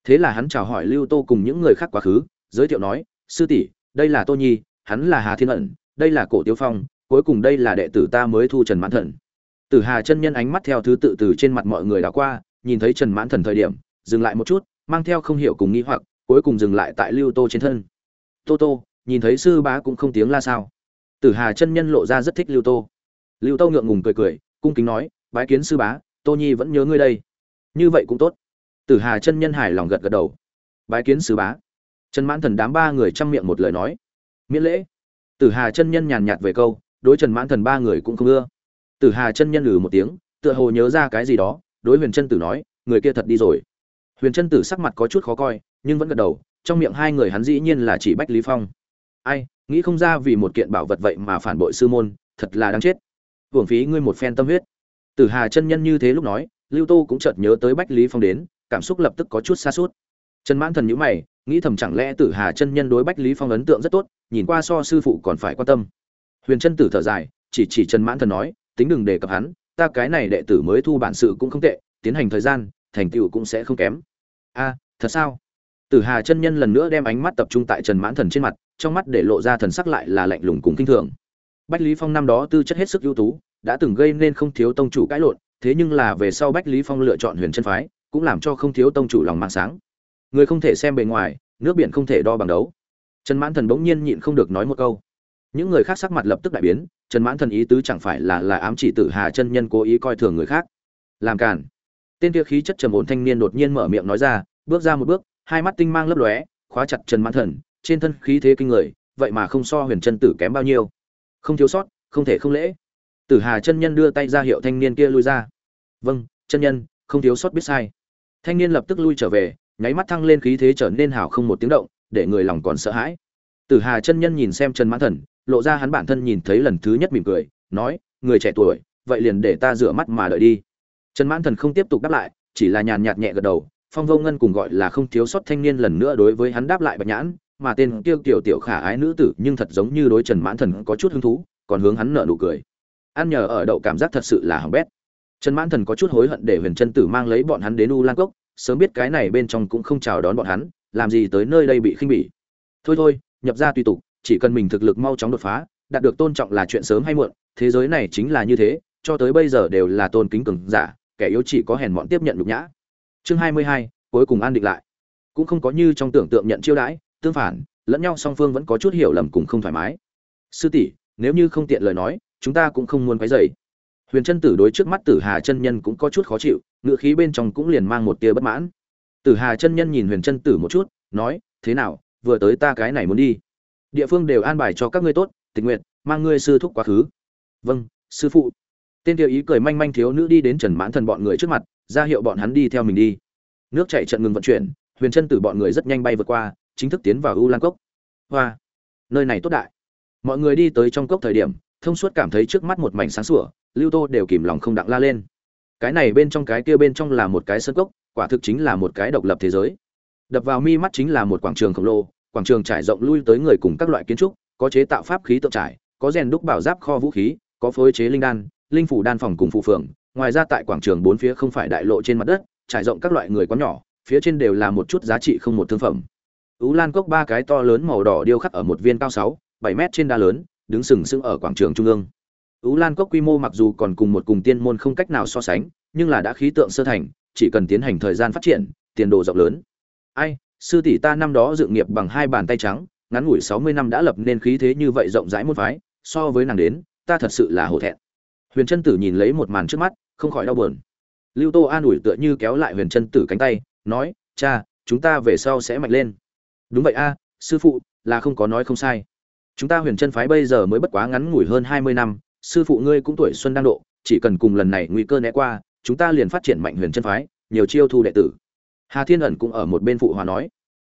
Thế là hắn chào hỏi lưu tô cùng những người khác quá khứ, giới thiệu nói, sư tỷ, đây là tô nhi, hắn là hà thiên ẩn, đây là cổ tiêu phong, cuối cùng đây là đệ tử ta mới thu trần mãn thần. Tử hà chân nhân ánh mắt theo thứ tự từ trên mặt mọi người đảo qua, nhìn thấy trần mãn thần thời điểm, dừng lại một chút, mang theo không hiểu cùng nghĩ hoặc, cuối cùng dừng lại tại lưu tô trên thân. Tô tô, nhìn thấy sư bá cũng không tiếng la sao. Tử hà chân nhân lộ ra rất thích lưu tô lưu tô ngượng ngùng cười cười, cung kính nói, bái kiến sư bá, tô nhi vẫn nhớ ngươi đây. Như vậy cũng tốt. Tử hà chân nhân hài lòng gật gật đầu. Bái kiến sư bá. Trần mãn thần đám ba người chăm miệng một lời nói. Miễn lễ. Tử hà chân nhân nhàn nhạt về câu, đối trần mãn thần ba người cũng không ưa. Tử hà chân nhân lừ một tiếng, tựa hồ nhớ ra cái gì đó, đối huyền chân tử nói, người kia thật đi rồi. Huyền chân tử sắc mặt có chút khó coi, nhưng vẫn gật đầu, trong miệng hai người hắn dĩ nhiên là chỉ bách lý phong. Ai, nghĩ không ra vì một kiện bảo vật vậy mà phản bội sư môn, thật là đáng chết hưởng phí ngươi một phen tâm huyết. Tử hà chân nhân như thế lúc nói, lưu tô cũng chợt nhớ tới bách lý phong đến, cảm xúc lập tức có chút xa suốt trần mãn thần nhíu mày, nghĩ thầm chẳng lẽ tử hà chân nhân đối bách lý phong ấn tượng rất tốt, nhìn qua so sư phụ còn phải quan tâm. Huyền chân tử thở dài, chỉ chỉ trần mãn thần nói, tính đừng đề cập hắn, ta cái này đệ tử mới thu bản sự cũng không tệ, tiến hành thời gian, thành tựu cũng sẽ không kém. A, thật sao? Tử hà chân nhân lần nữa đem ánh mắt tập trung tại trần mãn thần trên mặt, trong mắt để lộ ra thần sắc lại là lạnh lùng cùng kinh thường bách lý phong năm đó tư chất hết sức ưu tú, đã từng gây nên không thiếu tông chủ cãi lộn, thế nhưng là về sau bách lý phong lựa chọn huyền chân phái, cũng làm cho không thiếu tông chủ lòng mang sáng. Người không thể xem bề ngoài, nước biển không thể đo bằng đấu. Trần mãn thần bỗng nhiên nhịn không được nói một câu. Những người khác sắc mặt lập tức đại biến, trần mãn thần ý tứ chẳng phải là là ám chỉ tử hà chân nhân cố ý coi thường người khác. Làm cản tên kia khí chất trầm ổn thanh niên đột nhiên mở miệng nói ra, bước ra một bước, hai mắt tinh mang lấp lóe, khóa chặt trần mãn thần, trên thân khí thế kinh người, vậy mà không so huyền chân tử kém bao nhiêu không thiếu sót, không thể không lễ. Tử hà chân nhân đưa tay ra hiệu thanh niên kia lui ra. Vâng chân nhân, không thiếu sót biết sai. Thanh niên lập tức lui trở về, nháy mắt thăng lên khí thế trở nên hào không một tiếng động, để người lòng còn sợ hãi. Tử hà chân nhân nhìn xem trần mãn thần, lộ ra hắn bản thân nhìn thấy lần thứ nhất mỉm cười, nói, người trẻ tuổi, vậy liền để ta rửa mắt mà đợi đi. Trần mãn thần không tiếp tục đáp lại, chỉ là nhàn nhạt nhẹ gật đầu, phong vô ngân cùng gọi là không thiếu sót thanh niên lần nữa đối với hắn đáp lại bạch nhãn mà tên tiêu tiểu tiểu khả ái nữ tử nhưng thật giống như đối trần mãn thần có chút hứng thú, còn hướng hắn nở nụ cười. Ăn nhờ ở đậu cảm giác thật sự là hỏng bét. Trần mãn thần có chút hối hận để huyền chân tử mang lấy bọn hắn đến u lan cốc, sớm biết cái này bên trong cũng không chào đón bọn hắn, làm gì tới nơi đây bị khinh bỉ. Thôi thôi, nhập ra tùy tục, chỉ cần mình thực lực mau chóng đột phá, đạt được tôn trọng là chuyện sớm hay muộn, thế giới này chính là như thế, cho tới bây giờ đều là tôn kính cường giả, kẻ yếu chỉ có hèn mọn tiếp nhận nhục nhã. Chương hai mươi hai, cuối cùng an định lại. Cũng không có như trong tưởng tượng nhận chiêu đãi tương phản, lẫn nhau song phương vẫn có chút hiểu lầm cùng không thoải mái. Sư tỷ, nếu như không tiện lời nói, chúng ta cũng không muốn quấy dày huyền chân tử đối trước mắt tử hà chân nhân cũng có chút khó chịu ngựa khí bên trong cũng liền mang một tia bất mãn. Tử hà chân nhân nhìn huyền chân tử một chút, nói, thế nào, vừa tới ta cái này muốn đi. Địa phương đều an bài cho các ngươi tốt tình nguyện mang ngươi sư thúc quá khứ. Vâng sư phụ. Tên tiêu ý cười manh manh thiếu nữ đi đến trần mãn thần bọn người trước mặt, ra hiệu bọn hắn đi theo mình đi. Nước chạy trận ngừng vận chuyển, huyền chân tử bọn người rất nhanh bay vượt qua chính thức tiến vào u lan cốc. Hoa, nơi này tốt đại. Mọi người đi tới trong cốc thời điểm, thông suốt cảm thấy trước mắt một mảnh sáng sủa, lưu tô đều kìm lòng không đặng la lên. Cái này bên trong cái kia bên trong là một cái sân cốc, quả thực chính là một cái độc lập thế giới. Đập vào mi mắt chính là một quảng trường khổng lồ, quảng trường trải rộng lui tới người cùng các loại kiến trúc, có chế tạo pháp khí tượng trải, có rèn đúc bảo giáp kho vũ khí, có phối chế linh đan, linh phủ đan phòng cùng phụ phường. Ngoài ra tại quảng trường bốn phía không phải đại lộ trên mặt đất, trải rộng các loại người quá nhỏ, phía trên đều là một chút giá trị không một thương phẩm ú lan cốc ba cái to lớn màu đỏ điêu khắc ở một viên cao sáu, bảy mét trên đá lớn, đứng sừng sững ở quảng trường trung ương. Ú lan cốc quy mô mặc dù còn cùng một cùng tiên môn không cách nào so sánh, nhưng là đã khí tượng sơ thành, chỉ cần tiến hành thời gian phát triển, tiền đồ rộng lớn. Ai, sư tỷ ta năm đó dự nghiệp bằng hai bàn tay trắng, ngắn ngủi sáu mươi năm đã lập nên khí thế như vậy rộng rãi môn phái, so với nàng đến, ta thật sự là hổ thẹn. Huyền chân tử nhìn lấy một màn trước mắt, không khỏi đau buồn. Lưu tô an ủi tựa như kéo lại huyền chân tử cánh tay, nói, cha, chúng ta về sau sẽ mạnh lên đúng vậy a, sư phụ, là không có nói không sai. Chúng ta huyền chân phái bây giờ mới bất quá ngắn ngủi hơn hai mươi năm, sư phụ ngươi cũng tuổi xuân đang độ, chỉ cần cùng lần này nguy cơ né qua, chúng ta liền phát triển mạnh huyền chân phái, nhiều chiêu thu đệ tử. Hà thiên ẩn cũng ở một bên phụ hòa nói.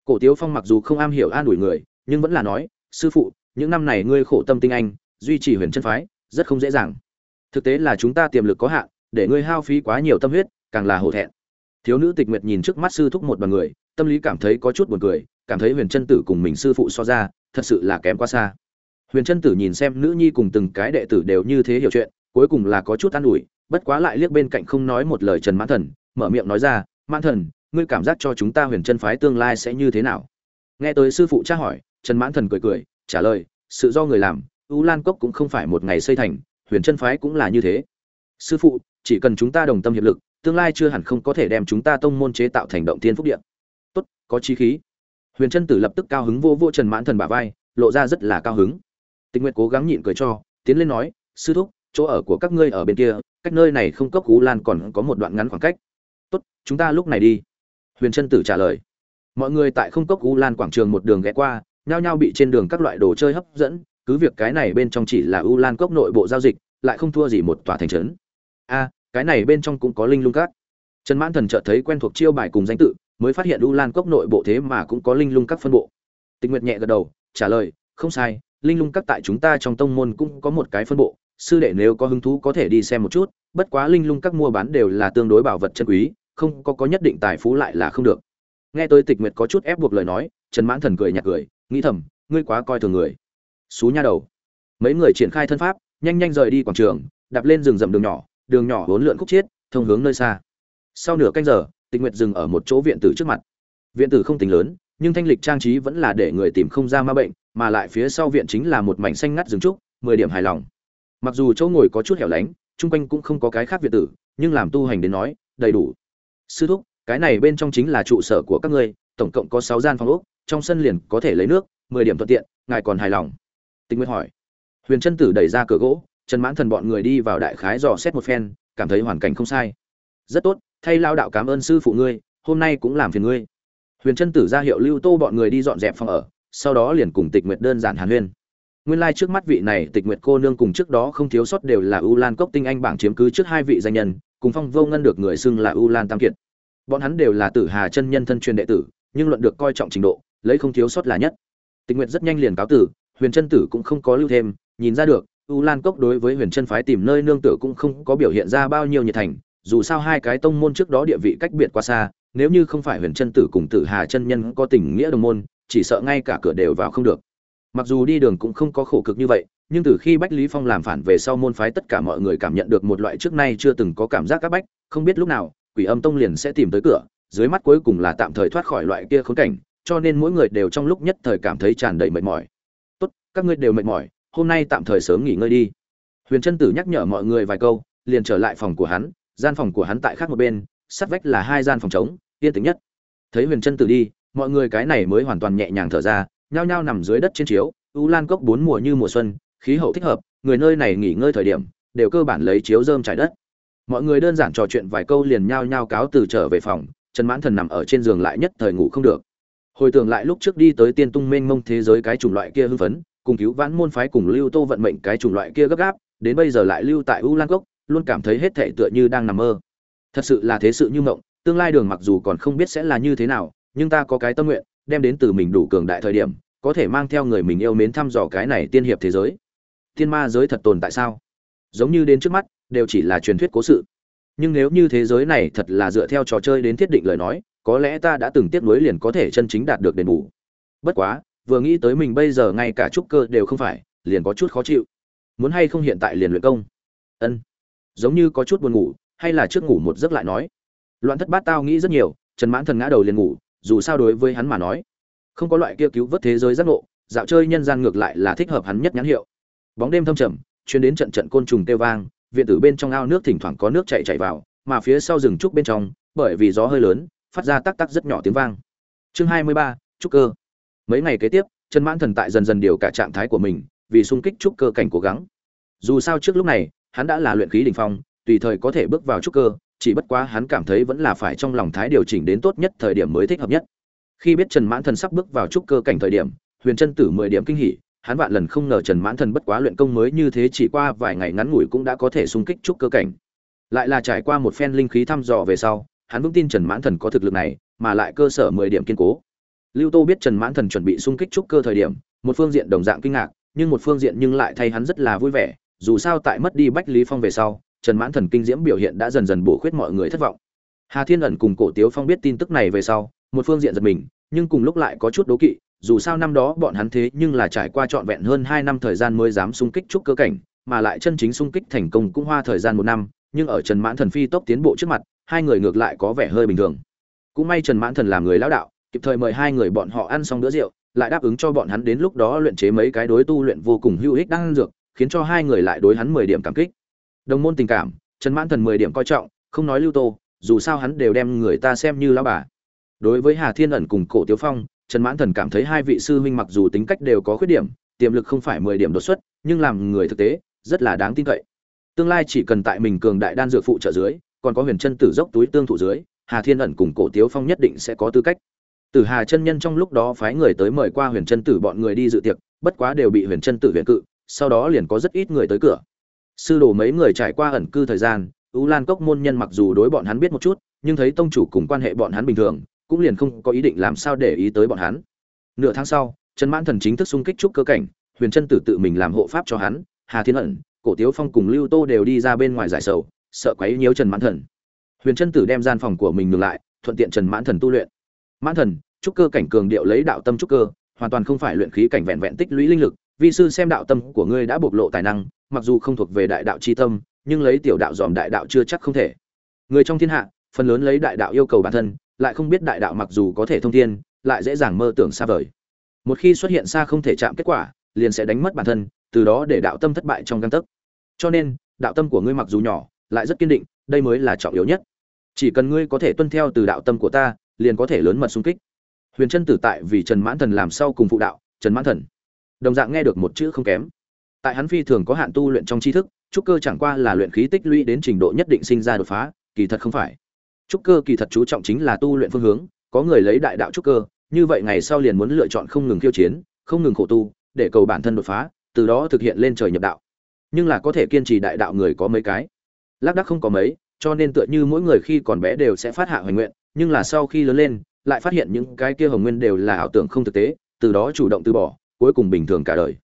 Cổ tiếu phong mặc dù không am hiểu an ủi người, nhưng vẫn là nói, sư phụ, những năm này ngươi khổ tâm tinh anh, duy trì huyền chân phái, rất không dễ dàng. Thực tế là chúng ta tiềm lực có hạn, để ngươi hao phí quá nhiều tâm huyết, càng là hổ thẹn. Thiếu nữ tịch nguyệt nhìn trước mắt sư thúc một đoàn người, tâm lý cảm thấy có chút buồn cười cảm thấy huyền chân tử cùng mình sư phụ so ra, thật sự là kém quá xa. Huyền chân tử nhìn xem nữ nhi cùng từng cái đệ tử đều như thế hiểu chuyện, cuối cùng là có chút an ủi, bất quá lại liếc bên cạnh không nói một lời trần mãn thần, mở miệng nói ra, mãn thần, ngươi cảm giác cho chúng ta huyền chân phái tương lai sẽ như thế nào? Nghe tới sư phụ tra hỏi, trần mãn thần cười cười, trả lời, sự do người làm, u lan cốc cũng không phải một ngày xây thành, huyền chân phái cũng là như thế. Sư phụ, chỉ cần chúng ta đồng tâm hiệp lực, tương lai chưa hẳn không có thể đem chúng ta tông môn chế tạo thành động thiên phúc điện tốt, có chí khí huyền Trân tử lập tức cao hứng vô vô trần mãn thần bả vai, lộ ra rất là cao hứng. Tịch nguyệt cố gắng nhịn cười cho, tiến lên nói, sư thúc, chỗ ở của các ngươi ở bên kia, cách nơi này không cốc cú lan còn có một đoạn ngắn khoảng cách. Tốt, chúng ta lúc này đi. Huyền Trân tử trả lời. Mọi người tại không cốc cú lan quảng trường một đường ghé qua, nhao nhao bị trên đường các loại đồ chơi hấp dẫn, cứ việc cái này bên trong chỉ là u lan cốc nội bộ giao dịch, lại không thua gì một tòa thành trấn. A, cái này bên trong cũng có linh lung cát trần mãn thần chợt thấy quen thuộc chiêu bài cùng danh tự mới phát hiện u lan cốc nội bộ thế mà cũng có linh lung các phân bộ. Tịch nguyệt nhẹ gật đầu, trả lời, không sai, linh lung các tại chúng ta trong tông môn cũng có một cái phân bộ, sư đệ nếu có hứng thú có thể đi xem một chút, bất quá linh lung các mua bán đều là tương đối bảo vật chân quý, không có có nhất định tài phú lại là không được. Nghe tới tịch nguyệt có chút ép buộc lời nói, trần mãn thần cười nhạt cười, nghĩ thầm, ngươi quá coi thường người. Xú nha đầu. Mấy người triển khai thân pháp, nhanh nhanh rời đi quảng trường, đạp lên rừng rậm đường nhỏ đường nhỏ hỗn lượn khúc chiết, thông hướng nơi xa. Sau nửa canh giờ tịch nguyệt dừng ở một chỗ viện tử trước mặt. Viện tử không tính lớn, nhưng thanh lịch trang trí vẫn là để người tìm không ra ma bệnh, mà lại phía sau viện chính là một mảnh xanh ngắt rừng trúc, mười điểm hài lòng. Mặc dù chỗ ngồi có chút hẻo lánh, chung quanh cũng không có cái khác viện tử, nhưng làm tu hành đến nói, đầy đủ. Sư thúc, cái này bên trong chính là trụ sở của các ngươi, tổng cộng có sáu gian phòng ốc, trong sân liền có thể lấy nước, mười điểm thuận tiện, ngài còn hài lòng? Tịch nguyệt hỏi. Huyền chân tử đẩy ra cửa gỗ, trần mãn thần bọn người đi vào đại khái dò xét một phen, cảm thấy hoàn cảnh không sai. Rất tốt thay lao đạo cảm ơn sư phụ ngươi, hôm nay cũng làm phiền ngươi. Huyền chân tử ra hiệu lưu tô bọn người đi dọn dẹp phòng ở, sau đó liền cùng tịch nguyệt đơn giản hàn huyên. Nguyên lai trước mắt vị này tịch nguyệt cô nương cùng trước đó không thiếu sót đều là u lan cốc tinh anh bảng chiếm cứ trước hai vị danh nhân, cùng phong vô ngân được người xưng là u lan tam kiệt. Bọn hắn đều là tử hà chân nhân thân truyền đệ tử, nhưng luận được coi trọng trình độ, lấy không thiếu sót là nhất. Tịch nguyệt rất nhanh liền cáo tử, huyền chân tử cũng không có lưu thêm, nhìn ra được, u lan cốc đối với huyền chân phái tìm nơi nương tựa cũng không có biểu hiện ra bao nhiêu nhiệt thành dù sao hai cái tông môn trước đó địa vị cách biệt quá xa, nếu như không phải huyền chân tử cùng tử hà chân nhân có tình nghĩa đồng môn, chỉ sợ ngay cả cửa đều vào không được. Mặc dù đi đường cũng không có khổ cực như vậy, nhưng từ khi bách lý phong làm phản về sau môn phái tất cả mọi người cảm nhận được một loại trước nay chưa từng có cảm giác các bách, không biết lúc nào, quỷ âm tông liền sẽ tìm tới cửa, dưới mắt cuối cùng là tạm thời thoát khỏi loại kia khốn cảnh, cho nên mỗi người đều trong lúc nhất thời cảm thấy tràn đầy mệt mỏi. Tốt, các ngươi đều mệt mỏi, hôm nay tạm thời sớm nghỉ ngơi đi. Huyền trân tử nhắc nhở mọi người vài câu, liền trở lại phòng của hắn gian phòng của hắn tại khác một bên, sát vách là hai gian phòng trống, yên tĩnh nhất. Thấy huyền trân tử đi, mọi người cái này mới hoàn toàn nhẹ nhàng thở ra, nhao nhao nằm dưới đất trên chiếu, u lan cốc bốn mùa như mùa xuân, khí hậu thích hợp, người nơi này nghỉ ngơi thời điểm, đều cơ bản lấy chiếu dơm trải đất. Mọi người đơn giản trò chuyện vài câu liền nhao nhao cáo từ trở về phòng, trần mãn thần nằm ở trên giường lại nhất thời ngủ không được. Hồi tưởng lại lúc trước đi tới tiên tung mênh mông thế giới cái chủng loại kia hưng phấn cùng cứu vãn môn phái cùng lưu tô vận mệnh cái chủng loại kia gấp gáp, đến bây giờ lại lưu tại u lan cốc luôn cảm thấy hết thệ tựa như đang nằm mơ. Thật sự là thế sự như mộng, tương lai đường mặc dù còn không biết sẽ là như thế nào, nhưng ta có cái tâm nguyện, đem đến từ mình đủ cường đại thời điểm, có thể mang theo người mình yêu mến thăm dò cái này tiên hiệp thế giới. Tiên ma giới thật tồn tại sao? Giống như đến trước mắt, đều chỉ là truyền thuyết cố sự. Nhưng nếu như thế giới này thật là dựa theo trò chơi đến thiết định lời nói, có lẽ ta đã từng tiếp nối liền có thể chân chính đạt được đền bù. Bất quá, vừa nghĩ tới mình bây giờ ngay cả trúc cơ đều không phải, liền có chút khó chịu. Muốn hay không hiện tại liền luyện công? Ân giống như có chút buồn ngủ, hay là trước ngủ một giấc lại nói. Loạn thất bát tao nghĩ rất nhiều, trần mãn thần ngã đầu liền ngủ, dù sao đối với hắn mà nói, không có loại kia cứu vớt thế giới giác ngộ, dạo chơi nhân gian ngược lại là thích hợp hắn nhất nhãn hiệu. Bóng đêm thâm trầm, chuyến đến trận trận côn trùng kêu vang, viện tử bên trong ao nước thỉnh thoảng có nước chạy chạy vào, mà phía sau rừng trúc bên trong, bởi vì gió hơi lớn, phát ra tắc tắc rất nhỏ tiếng vang. Chương hai mươi ba, trúc cơ. Mấy ngày kế tiếp, trần mãn thần tại dần dần điều cả trạng thái của mình, vì sung kích trúc cơ cảnh cố gắng. Dù sao trước lúc này hắn đã là luyện khí đỉnh phong, tùy thời có thể bước vào trúc cơ, chỉ bất quá hắn cảm thấy vẫn là phải trong lòng thái điều chỉnh đến tốt nhất thời điểm mới thích hợp nhất. Khi biết trần mãn thần sắp bước vào trúc cơ cảnh thời điểm, huyền chân tử mười điểm kinh hỉ, hắn vạn lần không ngờ trần mãn thần bất quá luyện công mới như thế chỉ qua vài ngày ngắn ngủi cũng đã có thể xung kích trúc cơ cảnh. Lại là trải qua một phen linh khí thăm dò về sau, hắn vững tin trần mãn thần có thực lực này, mà lại cơ sở mười điểm kiên cố. Lưu tô biết trần mãn thần chuẩn bị xung kích trúc cơ thời điểm, một phương diện đồng dạng kinh ngạc, nhưng một phương diện nhưng lại thay hắn rất là vui vẻ dù sao tại mất đi bách lý phong về sau, trần mãn thần kinh diễm biểu hiện đã dần dần bổ khuyết mọi người thất vọng. Hà thiên ẩn cùng cổ tiếu phong biết tin tức này về sau, một phương diện giật mình, nhưng cùng lúc lại có chút đố kỵ, dù sao năm đó bọn hắn thế nhưng là trải qua trọn vẹn hơn hai năm thời gian mới dám xung kích trúc cơ cảnh, mà lại chân chính xung kích thành công cũng hoa thời gian một năm, nhưng ở trần mãn thần phi tốc tiến bộ trước mặt, hai người ngược lại có vẻ hơi bình thường. Cũng may trần mãn thần làm người lão đạo, kịp thời mời hai người bọn họ ăn xong bữa rượu, lại đáp ứng cho bọn hắn đến lúc đó luyện chế mấy cái đối tu luyện vô cùng hữu ích đang dược khiến cho hai người lại đối hắn mười điểm cảm kích. Đồng môn tình cảm, trần mãn thần mười điểm coi trọng, không nói lưu tô, dù sao hắn đều đem người ta xem như lão bà. Đối với hà thiên ẩn cùng cổ tiếu phong, trần mãn thần cảm thấy hai vị sư huynh mặc dù tính cách đều có khuyết điểm, tiềm lực không phải mười điểm đột xuất, nhưng làm người thực tế, rất là đáng tin cậy. Tương lai chỉ cần tại mình cường đại đan dược phụ trợ dưới, còn có huyền chân tử dốc túi tương thủ dưới, hà thiên ẩn cùng cổ tiếu phong nhất định sẽ có tư cách. Tử hà chân nhân trong lúc đó phái người tới mời qua huyền chân tử bọn người đi dự tiệc, bất quá đều bị huyền chân tử viện cự sau đó liền có rất ít người tới cửa. Sư đồ mấy người trải qua ẩn cư thời gian ưu lan cốc môn nhân mặc dù đối bọn hắn biết một chút, nhưng thấy tông chủ cùng quan hệ bọn hắn bình thường, cũng liền không có ý định làm sao để ý tới bọn hắn. Nửa tháng sau, trần mãn thần chính thức xung kích trúc cơ cảnh, huyền chân tử tự mình làm hộ pháp cho hắn, hà thiên ẩn, cổ tiếu phong cùng lưu tô đều đi ra bên ngoài giải sầu, sợ quấy nhiễu trần mãn thần. Huyền chân tử đem gian phòng của mình ngừng lại, thuận tiện trần mãn thần tu luyện. Mãn thần, trúc cơ cảnh cường điệu lấy đạo tâm trúc cơ, hoàn toàn không phải luyện khí cảnh vẹn vẹn tích lũy linh lực vi sư xem đạo tâm của ngươi đã bộc lộ tài năng, mặc dù không thuộc về đại đạo chi tâm, nhưng lấy tiểu đạo dòm đại đạo chưa chắc không thể. Người trong thiên hạ, phần lớn lấy đại đạo yêu cầu bản thân, lại không biết đại đạo mặc dù có thể thông thiên, lại dễ dàng mơ tưởng xa vời. Một khi xuất hiện xa không thể chạm kết quả, liền sẽ đánh mất bản thân, từ đó để đạo tâm thất bại trong găng tấc. Cho nên, đạo tâm của ngươi mặc dù nhỏ, lại rất kiên định, đây mới là trọng yếu nhất. Chỉ cần ngươi có thể tuân theo từ đạo tâm của ta, liền có thể lớn mật xung kích. Huyền chân tử tại vì trần mãn thần làm sau cùng phụ đạo, trần mãn thần đồng dạng nghe được một chữ không kém. Tại hắn phi thường có hạn tu luyện trong tri thức, trúc cơ chẳng qua là luyện khí tích lũy đến trình độ nhất định sinh ra đột phá, kỳ thật không phải. Trúc cơ kỳ thật chú trọng chính là tu luyện phương hướng, có người lấy đại đạo trúc cơ, như vậy ngày sau liền muốn lựa chọn không ngừng khiêu chiến, không ngừng khổ tu, để cầu bản thân đột phá, từ đó thực hiện lên trời nhập đạo. Nhưng là có thể kiên trì đại đạo người có mấy cái? Lác đắc không có mấy, cho nên tựa như mỗi người khi còn bé đều sẽ phát hạ hoành nguyện, nhưng là sau khi lớn lên, lại phát hiện những cái kia hồng nguyên đều là ảo tưởng không thực tế, từ đó chủ động từ bỏ cuối cùng bình thường cả đời.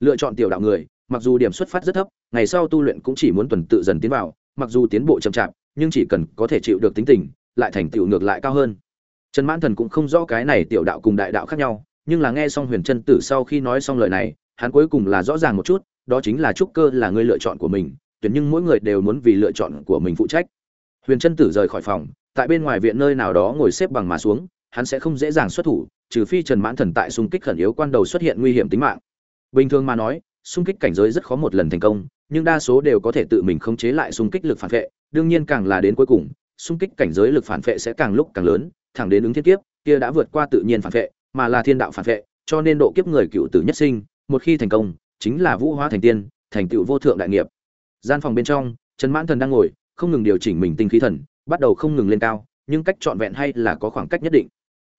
Lựa chọn tiểu đạo người, mặc dù điểm xuất phát rất thấp, ngày sau tu luyện cũng chỉ muốn tuần tự dần tiến vào, mặc dù tiến bộ chậm chạp, nhưng chỉ cần có thể chịu được tính tình, lại thành tựu ngược lại cao hơn. Trần mãn thần cũng không rõ cái này tiểu đạo cùng đại đạo khác nhau, nhưng là nghe xong huyền chân tử sau khi nói xong lời này, hắn cuối cùng là rõ ràng một chút, đó chính là trúc cơ là người lựa chọn của mình tuy nhưng mỗi người đều muốn vì lựa chọn của mình phụ trách. Huyền chân tử rời khỏi phòng, tại bên ngoài viện nơi nào đó ngồi xếp bằng mà xuống, hắn sẽ không dễ dàng xuất thủ trừ phi trần mãn thần tại xung kích khẩn yếu quan đầu xuất hiện nguy hiểm tính mạng. Bình thường mà nói, xung kích cảnh giới rất khó một lần thành công, nhưng đa số đều có thể tự mình khống chế lại xung kích lực phản vệ, đương nhiên càng là đến cuối cùng, xung kích cảnh giới lực phản vệ sẽ càng lúc càng lớn, thẳng đến ứng thiên kiếp, kia đã vượt qua tự nhiên phản vệ, mà là thiên đạo phản vệ, cho nên độ kiếp người cựu tử nhất sinh, một khi thành công, chính là vũ hóa thành tiên, thành tựu vô thượng đại nghiệp. Gian phòng bên trong, trần mãn thần đang ngồi, không ngừng điều chỉnh mình tinh khí thần, bắt đầu không ngừng lên cao, nhưng cách trọn vẹn hay là có khoảng cách nhất định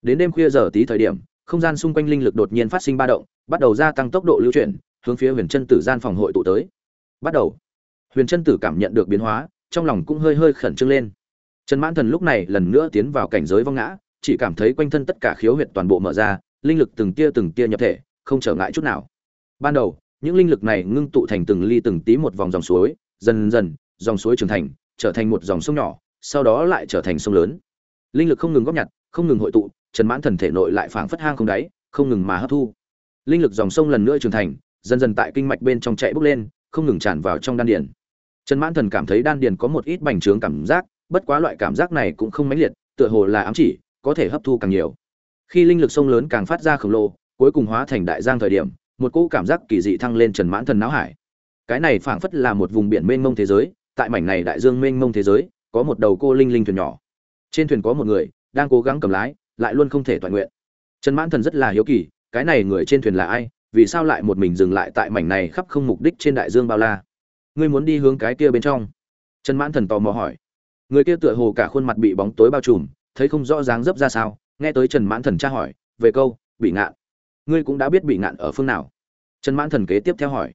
đến đêm khuya giờ tí thời điểm, không gian xung quanh linh lực đột nhiên phát sinh ba động, bắt đầu gia tăng tốc độ lưu chuyển, hướng phía huyền chân tử gian phòng hội tụ tới. Bắt đầu. Huyền chân tử cảm nhận được biến hóa, trong lòng cũng hơi hơi khẩn trương lên. Trần mãn thần lúc này lần nữa tiến vào cảnh giới vong ngã, chỉ cảm thấy quanh thân tất cả khiếu huyệt toàn bộ mở ra, linh lực từng tia từng tia nhập thể, không trở ngại chút nào. Ban đầu, những linh lực này ngưng tụ thành từng ly từng tí một vòng dòng suối, dần dần, dòng suối trưởng thành, trở thành một dòng sông nhỏ, sau đó lại trở thành sông lớn. Linh lực không ngừng góp nhặt, không ngừng hội tụ trần mãn thần thể nội lại phảng phất hang không đáy, không ngừng mà hấp thu. Linh lực dòng sông lần nữa trưởng thành, dần dần tại kinh mạch bên trong chạy bốc lên, không ngừng tràn vào trong đan điền. Trần mãn thần cảm thấy đan điền có một ít bành trướng cảm giác, bất quá loại cảm giác này cũng không mãnh liệt, tựa hồ là ám chỉ, có thể hấp thu càng nhiều. Khi linh lực sông lớn càng phát ra khổng lồ, cuối cùng hóa thành đại giang thời điểm, một cỗ cảm giác kỳ dị thăng lên trần mãn thần não hải. Cái này phảng phất là một vùng biển mênh mông thế giới, tại mảnh này đại dương mênh mông thế giới, có một đầu cô linh linh thuyền nhỏ. Trên thuyền có một người, đang cố gắng cầm lái lại luôn không thể toàn nguyện. Trần mãn thần rất là hiếu kỳ, cái này người trên thuyền là ai, vì sao lại một mình dừng lại tại mảnh này khắp không mục đích trên đại dương bao la? Ngươi muốn đi hướng cái kia bên trong? Trần mãn thần tò mò hỏi. Người kia tựa hồ cả khuôn mặt bị bóng tối bao trùm, thấy không rõ dáng dấp ra sao, nghe tới trần mãn thần tra hỏi, về câu, bị ngạn. Ngươi cũng đã biết bị ngạn ở phương nào? Trần mãn thần kế tiếp theo hỏi.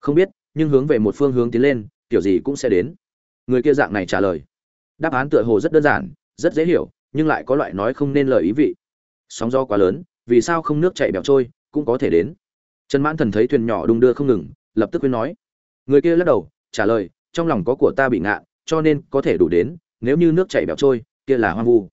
Không biết, nhưng hướng về một phương hướng tiến lên, kiểu gì cũng sẽ đến. Người kia dạng này trả lời. Đáp án tựa hồ rất đơn giản, rất dễ hiểu nhưng lại có loại nói không nên lời ý vị. Sóng do quá lớn, vì sao không nước chảy bẹo trôi, cũng có thể đến. Trần mãn thần thấy thuyền nhỏ đung đưa không ngừng, lập tức khuyên nói. Người kia lắc đầu, trả lời, trong lòng có của ta bị ngạ, cho nên có thể đủ đến, nếu như nước chảy bẹo trôi, kia là hoang vu.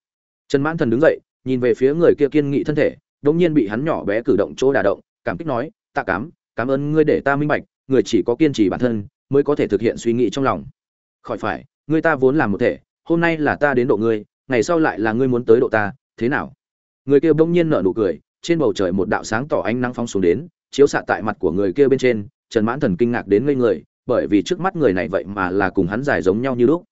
Trần mãn thần đứng dậy, nhìn về phía người kia kiên nghị thân thể, đột nhiên bị hắn nhỏ bé cử động chỗ đả động, cảm kích nói ta cám, cảm ơn ngươi để ta minh bạch, người chỉ có kiên trì bản thân, mới có thể thực hiện suy nghĩ trong lòng. Khỏi phải ngươi ta vốn là một thể, hôm nay là ta đến độ ngươi ngày sau lại là ngươi muốn tới độ ta, thế nào? Người kia bỗng nhiên nở nụ cười, trên bầu trời một đạo sáng tỏ ánh nắng phong xuống đến, chiếu xạ tại mặt của người kia bên trên, trần mãn thần kinh ngạc đến ngây người, bởi vì trước mắt người này vậy mà là cùng hắn dài giống nhau như lúc.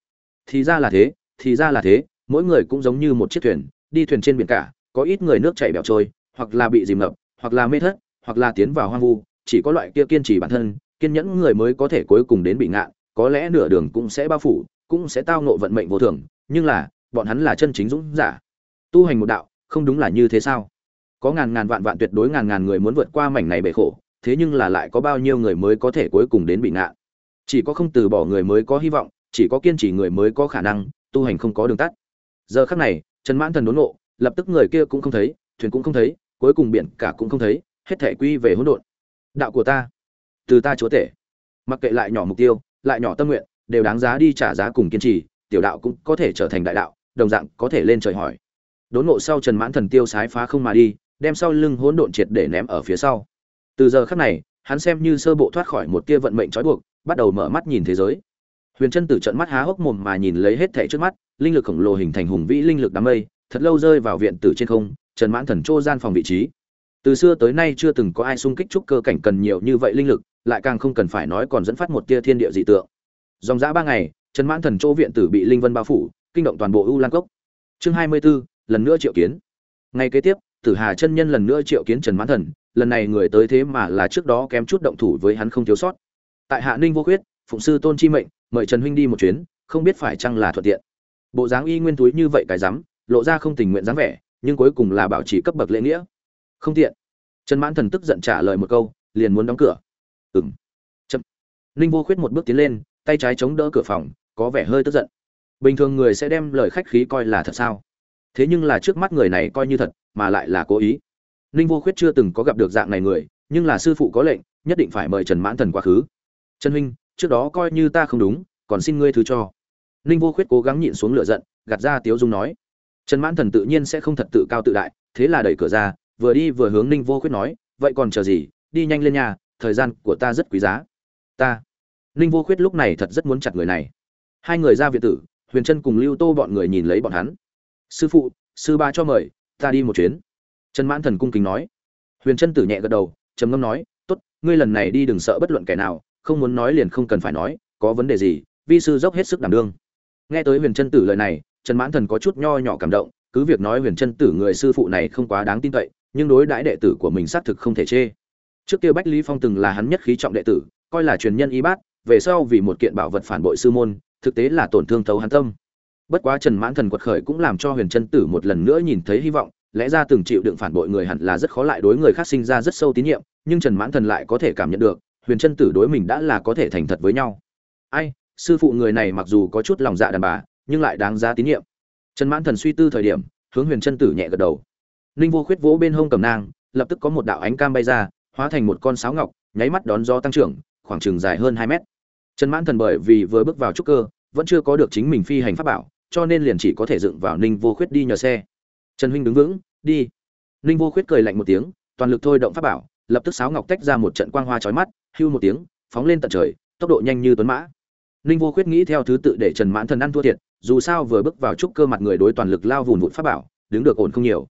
Thì ra là thế, thì ra là thế, mỗi người cũng giống như một chiếc thuyền, đi thuyền trên biển cả, có ít người nước chảy bẹo trôi, hoặc là bị dìm ngập, hoặc là mê thất, hoặc là tiến vào hoang vu, chỉ có loại kia kiên trì bản thân, kiên nhẫn người mới có thể cuối cùng đến bị ngạn, có lẽ nửa đường cũng sẽ bao phủ, cũng sẽ tao nộ vận mệnh vô thường, nhưng là bọn hắn là chân chính dũng giả. Tu hành một đạo, không đúng là như thế sao? Có ngàn ngàn vạn vạn tuyệt đối ngàn ngàn người muốn vượt qua mảnh này bể khổ, thế nhưng là lại có bao nhiêu người mới có thể cuối cùng đến bị ngạn chỉ có không từ bỏ người mới có hy vọng, chỉ có kiên trì người mới có khả năng, tu hành không có đường tắt. Giờ khắc này, trần mãn thần đốn ngộ lập tức người kia cũng không thấy, thuyền cũng không thấy, cuối cùng biển cả cũng không thấy, hết thể quy về hỗn độn. Đạo của ta, từ ta chúa tể. Mặc kệ lại nhỏ mục tiêu, lại nhỏ tâm nguyện, đều đáng giá đi trả giá cùng kiên trì, tiểu đạo cũng có thể trở thành đại đạo đồng dạng có thể lên trời hỏi. Đốn ngộ sau trần mãn thần tiêu sái phá không mà đi, đem sau lưng hỗn độn triệt để ném ở phía sau. Từ giờ khắc này, hắn xem như sơ bộ thoát khỏi một tia vận mệnh trói buộc, bắt đầu mở mắt nhìn thế giới. Huyền chân tử trận mắt há hốc mồm mà nhìn lấy hết thảy trước mắt, linh lực khổng lồ hình thành hùng vĩ linh lực đám mây, thật lâu rơi vào viện tử trên không, trần mãn thần trô gian phòng vị trí. Từ xưa tới nay chưa từng có ai xung kích trúc cơ cảnh cần nhiều như vậy linh lực, lại càng không cần phải nói còn dẫn phát một tia thiên địa dị tượng. Dòng dã ba ngày, trần mãn thần chỗ viện tử bị linh vân bao phủ kinh động toàn bộ u lan cốc. Chương hai mươi 24, lần nữa triệu kiến. Ngày kế tiếp tử hà chân nhân lần nữa triệu kiến trần mãn thần lần này người tới thế mà là trước đó kém chút động thủ với hắn không thiếu sót. Tại hạ ninh vô khuyết phụng sư tôn chi mệnh mời trần huynh đi một chuyến không biết phải chăng là thuận tiện. Bộ dáng y nguyên túi như vậy cái rắm lộ ra không tình nguyện dáng vẻ nhưng cuối cùng là bảo trì cấp bậc lễ nghĩa. Không tiện. Trần mãn thần tức giận trả lời một câu liền muốn đóng cửa. Ừm. chậm. Ninh vô khuyết một bước tiến lên tay trái chống đỡ cửa phòng có vẻ hơi tức giận bình thường người sẽ đem lời khách khí coi là thật sao? Thế nhưng là trước mắt người này coi như thật, mà lại là cố ý. Ninh vô khuyết chưa từng có gặp được dạng này người, nhưng là sư phụ có lệnh, nhất định phải mời trần mãn thần quá khứ. Trần huynh, trước đó coi như ta không đúng, còn xin ngươi thứ cho. Ninh vô khuyết cố gắng nhịn xuống lửa giận, gạt ra tiếu dung nói. Trần mãn thần tự nhiên sẽ không thật tự cao tự đại, thế là đẩy cửa ra, vừa đi vừa hướng ninh vô khuyết nói, vậy còn chờ gì? Đi nhanh lên nhà, thời gian của ta rất quý giá. Ta. Ninh vô khuyết lúc này thật rất muốn chặt người này. Hai người ra viện tử huyền trân cùng lưu tô bọn người nhìn lấy bọn hắn. Sư phụ, sư ba cho mời, ta đi một chuyến. Trần mãn thần cung kính nói. Huyền trân tử nhẹ gật đầu, trầm ngâm nói t ố t ngươi lần này đi đừng sợ bất luận kẻ nào, không muốn nói liền không cần phải nói, có vấn đề gì, vi sư dốc hết sức đảm đương. Nghe tới huyền trân tử lời này, trần mãn thần có chút nho nhỏ cảm động, cứ việc nói huyền trân tử người sư phụ này không quá đáng tin cậy, nhưng đối đãi đệ tử của mình xác thực không thể chê. Trước kia bách lý phong từng là hắn nhất khí trọng đệ tử, coi là truyền nhân y bát, về sau vì một kiện bảo vật phản bội sư môn thực tế là tổn thương thấu hắn tâm. Bất quá trần mãn thần quật khởi cũng làm cho huyền trân tử một lần nữa nhìn thấy hy vọng, lẽ ra từng chịu đựng phản bội người hẳn là rất khó lại đối người khác sinh ra rất sâu tín nhiệm, nhưng trần mãn thần lại có thể cảm nhận được, huyền chân tử đối mình đã là có thể thành thật với nhau. Ai, sư phụ người này mặc dù có chút lòng dạ đàn bà, nhưng lại đáng giá tín nhiệm. Trần mãn thần suy tư thời điểm, hướng huyền chân tử nhẹ gật đầu. Ninh vô khuyết vỗ bên hông cầm nang, lập tức có một đạo ánh cam bay ra, hóa thành một con sáo ngọc, nháy mắt đón gió tăng trưởng, khoảng chừng dài hơn hai mét trần mãn thần bởi vì vừa bước vào trúc cơ, vẫn chưa có được chính mình phi hành pháp bảo, cho nên liền chỉ có thể dựng vào ninh vô khuyết đi nhờ xe. Trần huynh đứng vững, đi. Ninh vô khuyết cười lạnh một tiếng, toàn lực thôi động pháp bảo, lập tức sáo ngọc tách ra một trận quang hoa chói mắt, hưu một tiếng, phóng lên tận trời, tốc độ nhanh như tuấn mã. Ninh vô khuyết nghĩ theo thứ tự để trần mãn thần ăn thua thiệt, dù sao vừa bước vào trúc cơ mặt người đối toàn lực lao vùn vụn pháp bảo, đứng được ổn không nhiều.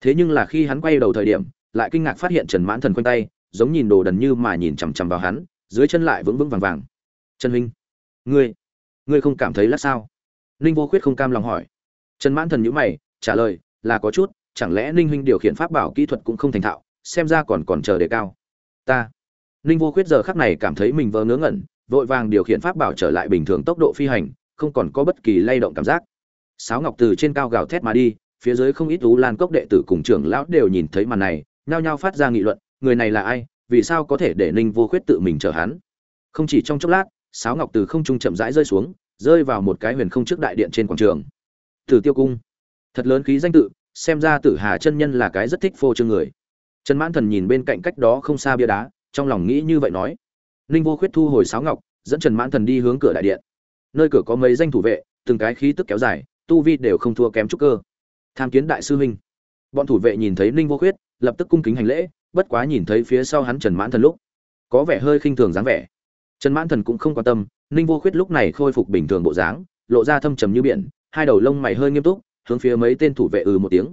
Thế nhưng là khi hắn quay đầu thời điểm, lại kinh ngạc phát hiện trần mãn thần quanh tay, giống nhìn đồ đần như mà nhìn chằm chằm vào hắn, dưới chân lại vững vững vàng vàng trần huynh, ngươi ngươi không cảm thấy lát sao? Ninh vô khuyết không cam lòng hỏi. Trần mãn thần nhữ mày, trả lời, là có chút, chẳng lẽ ninh huynh điều khiển pháp bảo kỹ thuật cũng không thành thạo, xem ra còn còn chờ đề cao. Ta. Ninh vô khuyết giờ khắc này cảm thấy mình vờ ngớ ngẩn, vội vàng điều khiển pháp bảo trở lại bình thường tốc độ phi hành, không còn có bất kỳ lay động cảm giác. Sáo ngọc từ trên cao gào thét mà đi, phía dưới không ít ú lan cốc đệ tử cùng trưởng lão đều nhìn thấy màn này, nhao nhao phát ra nghị luận, người này là ai, vì sao có thể để ninh vô khuyết tự mình chở hắn? Không chỉ trong chốc lát sáo ngọc từ không trung chậm rãi rơi xuống, rơi vào một cái huyền không trước đại điện trên quảng trường. Tử tiêu cung. Thật lớn khí danh tự, xem ra tử hà chân nhân là cái rất thích phô trương người. Trần mãn thần nhìn bên cạnh cách đó không xa bia đá, trong lòng nghĩ như vậy nói. Ninh vô khuyết thu hồi sáo ngọc, dẫn trần mãn thần đi hướng cửa đại điện. Nơi cửa có mấy danh thủ vệ, từng cái khí tức kéo dài, tu vi đều không thua kém chút cơ. Tham kiến đại sư huynh. Bọn thủ vệ nhìn thấy ninh vô khuyết, lập tức cung kính hành lễ, bất quá nhìn thấy phía sau hắn trần mãn thần lúc, có vẻ hơi khinh thường dáng vẻ trần mãn thần cũng không quan tâm, ninh vô khuyết lúc này khôi phục bình thường bộ dáng, lộ ra thâm trầm như biển, hai đầu lông mày hơi nghiêm túc, hướng phía mấy tên thủ vệ ừ một tiếng.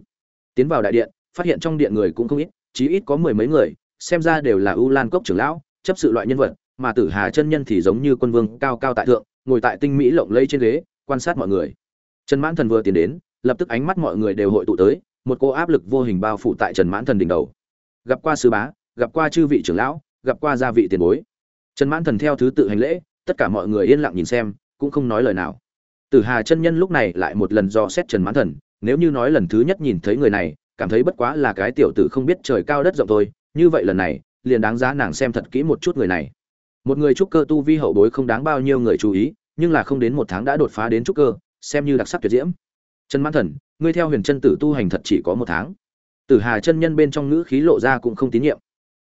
Tiến vào đại điện, phát hiện trong điện người cũng không ít, chí ít có mười mấy người, xem ra đều là ưu lan cốc trưởng lão, chấp sự loại nhân vật, mà tử hà chân nhân thì giống như quân vương cao cao tại thượng, ngồi tại tinh mỹ lộng lẫy trên ghế, quan sát mọi người. Trần mãn thần vừa tiến đến, lập tức ánh mắt mọi người đều hội tụ tới, một cô áp lực vô hình bao phủ tại trần mãn thần đỉnh đầu. Gặp qua sư bá, gặp qua chư vị trưởng lão, gặp qua gia vị tiền bối trần mãn thần theo thứ tự hành lễ, tất cả mọi người yên lặng nhìn xem, cũng không nói lời nào. Tử hà chân nhân lúc này lại một lần do xét trần mãn thần, nếu như nói lần thứ nhất nhìn thấy người này, cảm thấy bất quá là cái tiểu tử không biết trời cao đất rộng thôi, như vậy lần này, liền đáng giá nàng xem thật kỹ một chút người này. Một người trúc cơ tu vi hậu bối không đáng bao nhiêu người chú ý, nhưng là không đến một tháng đã đột phá đến trúc cơ, xem như đặc sắc tuyệt diễm. Trần mãn thần, ngươi theo huyền chân tử tu hành thật chỉ có một tháng. Tử hà chân nhân bên trong ngữ khí lộ ra cũng không tín nhiệm.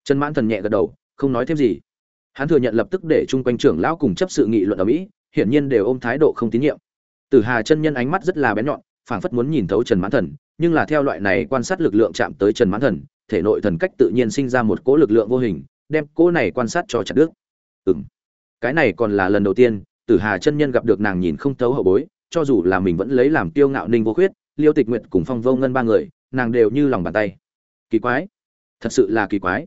Trần mãn thần nhẹ gật đầu, không nói thêm gì hắn thừa nhận lập tức để chung quanh trưởng lão cùng chấp sự nghị luận ở mỹ hiển nhiên đều ôm thái độ không tín nhiệm Tử Hà chân nhân ánh mắt rất là bén nhọn, phảng phất muốn nhìn thấu Trần Mãn Thần, nhưng là theo loại này quan sát lực lượng chạm tới Trần Mãn Thần, thể nội thần cách tự nhiên sinh ra một cỗ lực lượng vô hình, đem cỗ này quan sát cho chặt đứt. Ừm. Cái này còn là lần đầu tiên, Tử Hà chân nhân gặp được nàng nhìn không thấu hậu bối, cho dù là mình vẫn lấy làm tiêu ngạo ninh vô khuyết, Liêu Tịch Nguyệt cùng Phong Vô Ngân ba người, nàng đều như lòng bàn tay. Kỳ quái, thật sự là kỳ quái.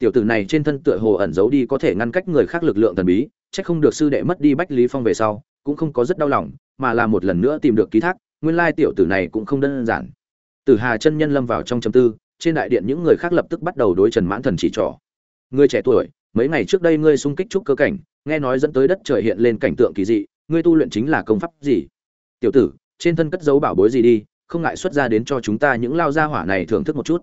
Tiểu tử này trên thân tựa hồ ẩn giấu đi có thể ngăn cách người khác lực lượng thần bí, chắc không được sư đệ mất đi Bách Lý Phong về sau, cũng không có rất đau lòng, mà là một lần nữa tìm được ký thác, nguyên lai tiểu tử này cũng không đơn giản. Tử Hà chân nhân lâm vào trong trầm tư, trên đại điện những người khác lập tức bắt đầu đối Trần Mãn Thần chỉ trỏ. Ngươi trẻ tuổi, mấy ngày trước đây ngươi xung kích trúc cơ cảnh, nghe nói dẫn tới đất trời hiện lên cảnh tượng kỳ dị, ngươi tu luyện chính là công pháp gì? Tiểu tử, trên thân cất giấu bảo bối gì đi, không ngại xuất ra đến cho chúng ta những lao gia hỏa này thưởng thức một chút.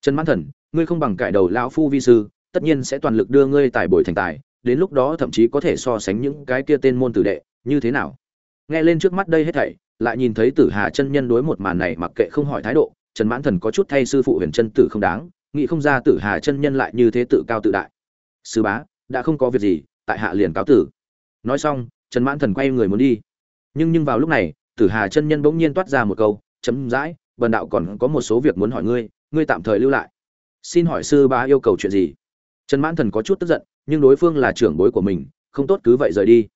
Trần Mãn Thần, ngươi không bằng cải đầu lão phu vi sư, tất nhiên sẽ toàn lực đưa ngươi tài bồi thành tài, đến lúc đó thậm chí có thể so sánh những cái kia tên môn tử đệ, như thế nào? Nghe lên trước mắt đây hết thảy, lại nhìn thấy Tử Hà chân nhân đối một màn này mặc kệ không hỏi thái độ, Trần Mãn Thần có chút thay sư phụ Huyền Chân Tử không đáng, nghĩ không ra Tử Hà chân nhân lại như thế tự cao tự đại. Sư bá, đã không có việc gì, tại hạ liền cáo tử. Nói xong, Trần Mãn Thần quay người muốn đi. Nhưng nhưng vào lúc này, Tử Hà chân nhân bỗng nhiên toát ra một câu, chấm dãi, bần đạo còn có một số việc muốn hỏi ngươi, ngươi tạm thời lưu lại. Xin hỏi sư bá yêu cầu chuyện gì? Trần Mãn Thần có chút tức giận, nhưng đối phương là trưởng bối của mình, không tốt cứ vậy rời đi.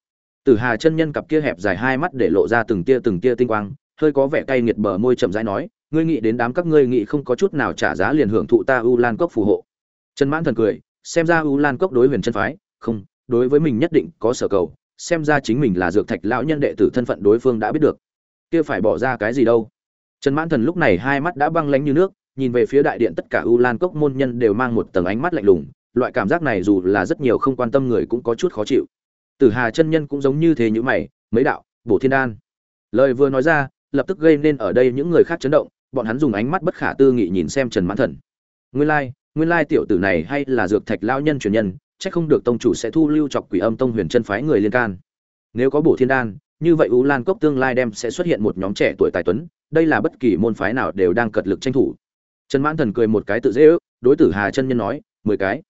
Tử Hà chân nhân cặp kia hẹp dài hai mắt để lộ ra từng tia từng tia tinh quang, hơi có vẻ cay nghiệt bờ môi chậm rãi nói, ngươi nghĩ đến đám các ngươi nghĩ không có chút nào trả giá liền hưởng thụ ta U Lan cốc phù hộ. Trần Mãn Thần cười, xem ra U Lan cốc đối huyền chân phái, không, đối với mình nhất định có sở cầu, xem ra chính mình là dược thạch lão nhân đệ tử thân phận đối phương đã biết được. Kia phải bỏ ra cái gì đâu? Trần Mãn Thần lúc này hai mắt đã băng lãnh như nước, nhìn về phía đại điện tất cả U Lan cốc môn nhân đều mang một tầng ánh mắt lạnh lùng, loại cảm giác này dù là rất nhiều không quan tâm người cũng có chút khó chịu. Tử Hà chân nhân cũng giống như thế như mày, mấy đạo, bổ thiên đan. Lời vừa nói ra, lập tức gây nên ở đây những người khác chấn động, bọn hắn dùng ánh mắt bất khả tư nghị nhìn xem Trần Mãn Thần. Nguyên lai, like, nguyên lai tiểu tử này hay là dược thạch lão nhân truyền nhân, chắc không được tông chủ sẽ thu lưu chọc quỷ âm tông huyền chân phái người liên can. Nếu có bổ thiên đan, như vậy U Lan cốc tương lai đem sẽ xuất hiện một nhóm trẻ tuổi tài tuấn, đây là bất kỳ môn phái nào đều đang cật lực tranh thủ. Trần Mãn Thần cười một cái tự dễ ước, đối tử Hà chân nhân nói, mười cái.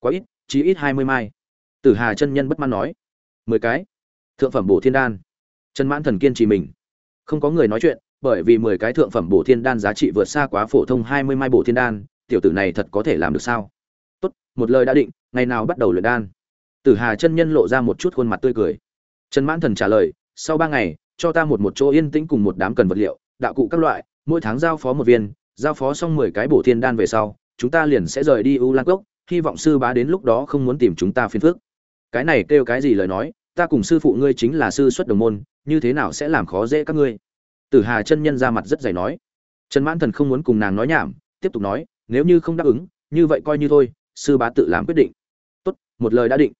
Quá ít, chí ít hai mươi mai. Tử Hà chân nhân bất mãn nói, mười cái. Thượng phẩm bổ thiên đan. Trần Mãn Thần kiên trì mình. Không có người nói chuyện, bởi vì mười cái thượng phẩm bổ thiên đan giá trị vượt xa quá phổ thông hai mươi mai bổ thiên đan, tiểu tử này thật có thể làm được sao? Tốt, một lời đã định, ngày nào bắt đầu luyện đan. Tử Hà chân nhân lộ ra một chút khuôn mặt tươi cười. Trần Mãn Thần trả lời, sau ba ngày, cho ta một một chỗ yên tĩnh cùng một đám cần vật liệu, đạo cụ các loại, mỗi tháng giao phó một viên, giao phó xong mười cái bổ thiên đan về sau, chúng ta liền sẽ rời đi U Lan Cốc, hy vọng sư bá đến lúc đó không muốn tìm chúng ta phiền phức. Cái này kêu cái gì lời nói, ta cùng sư phụ ngươi chính là sư xuất đồng môn, như thế nào sẽ làm khó dễ các ngươi? Tử Hà chân nhân ra mặt rất dày nói. Trần Mãn Thần không muốn cùng nàng nói nhảm, tiếp tục nói, nếu như không đáp ứng, như vậy coi như thôi, sư bá tự làm quyết định. Tốt, một lời đã định.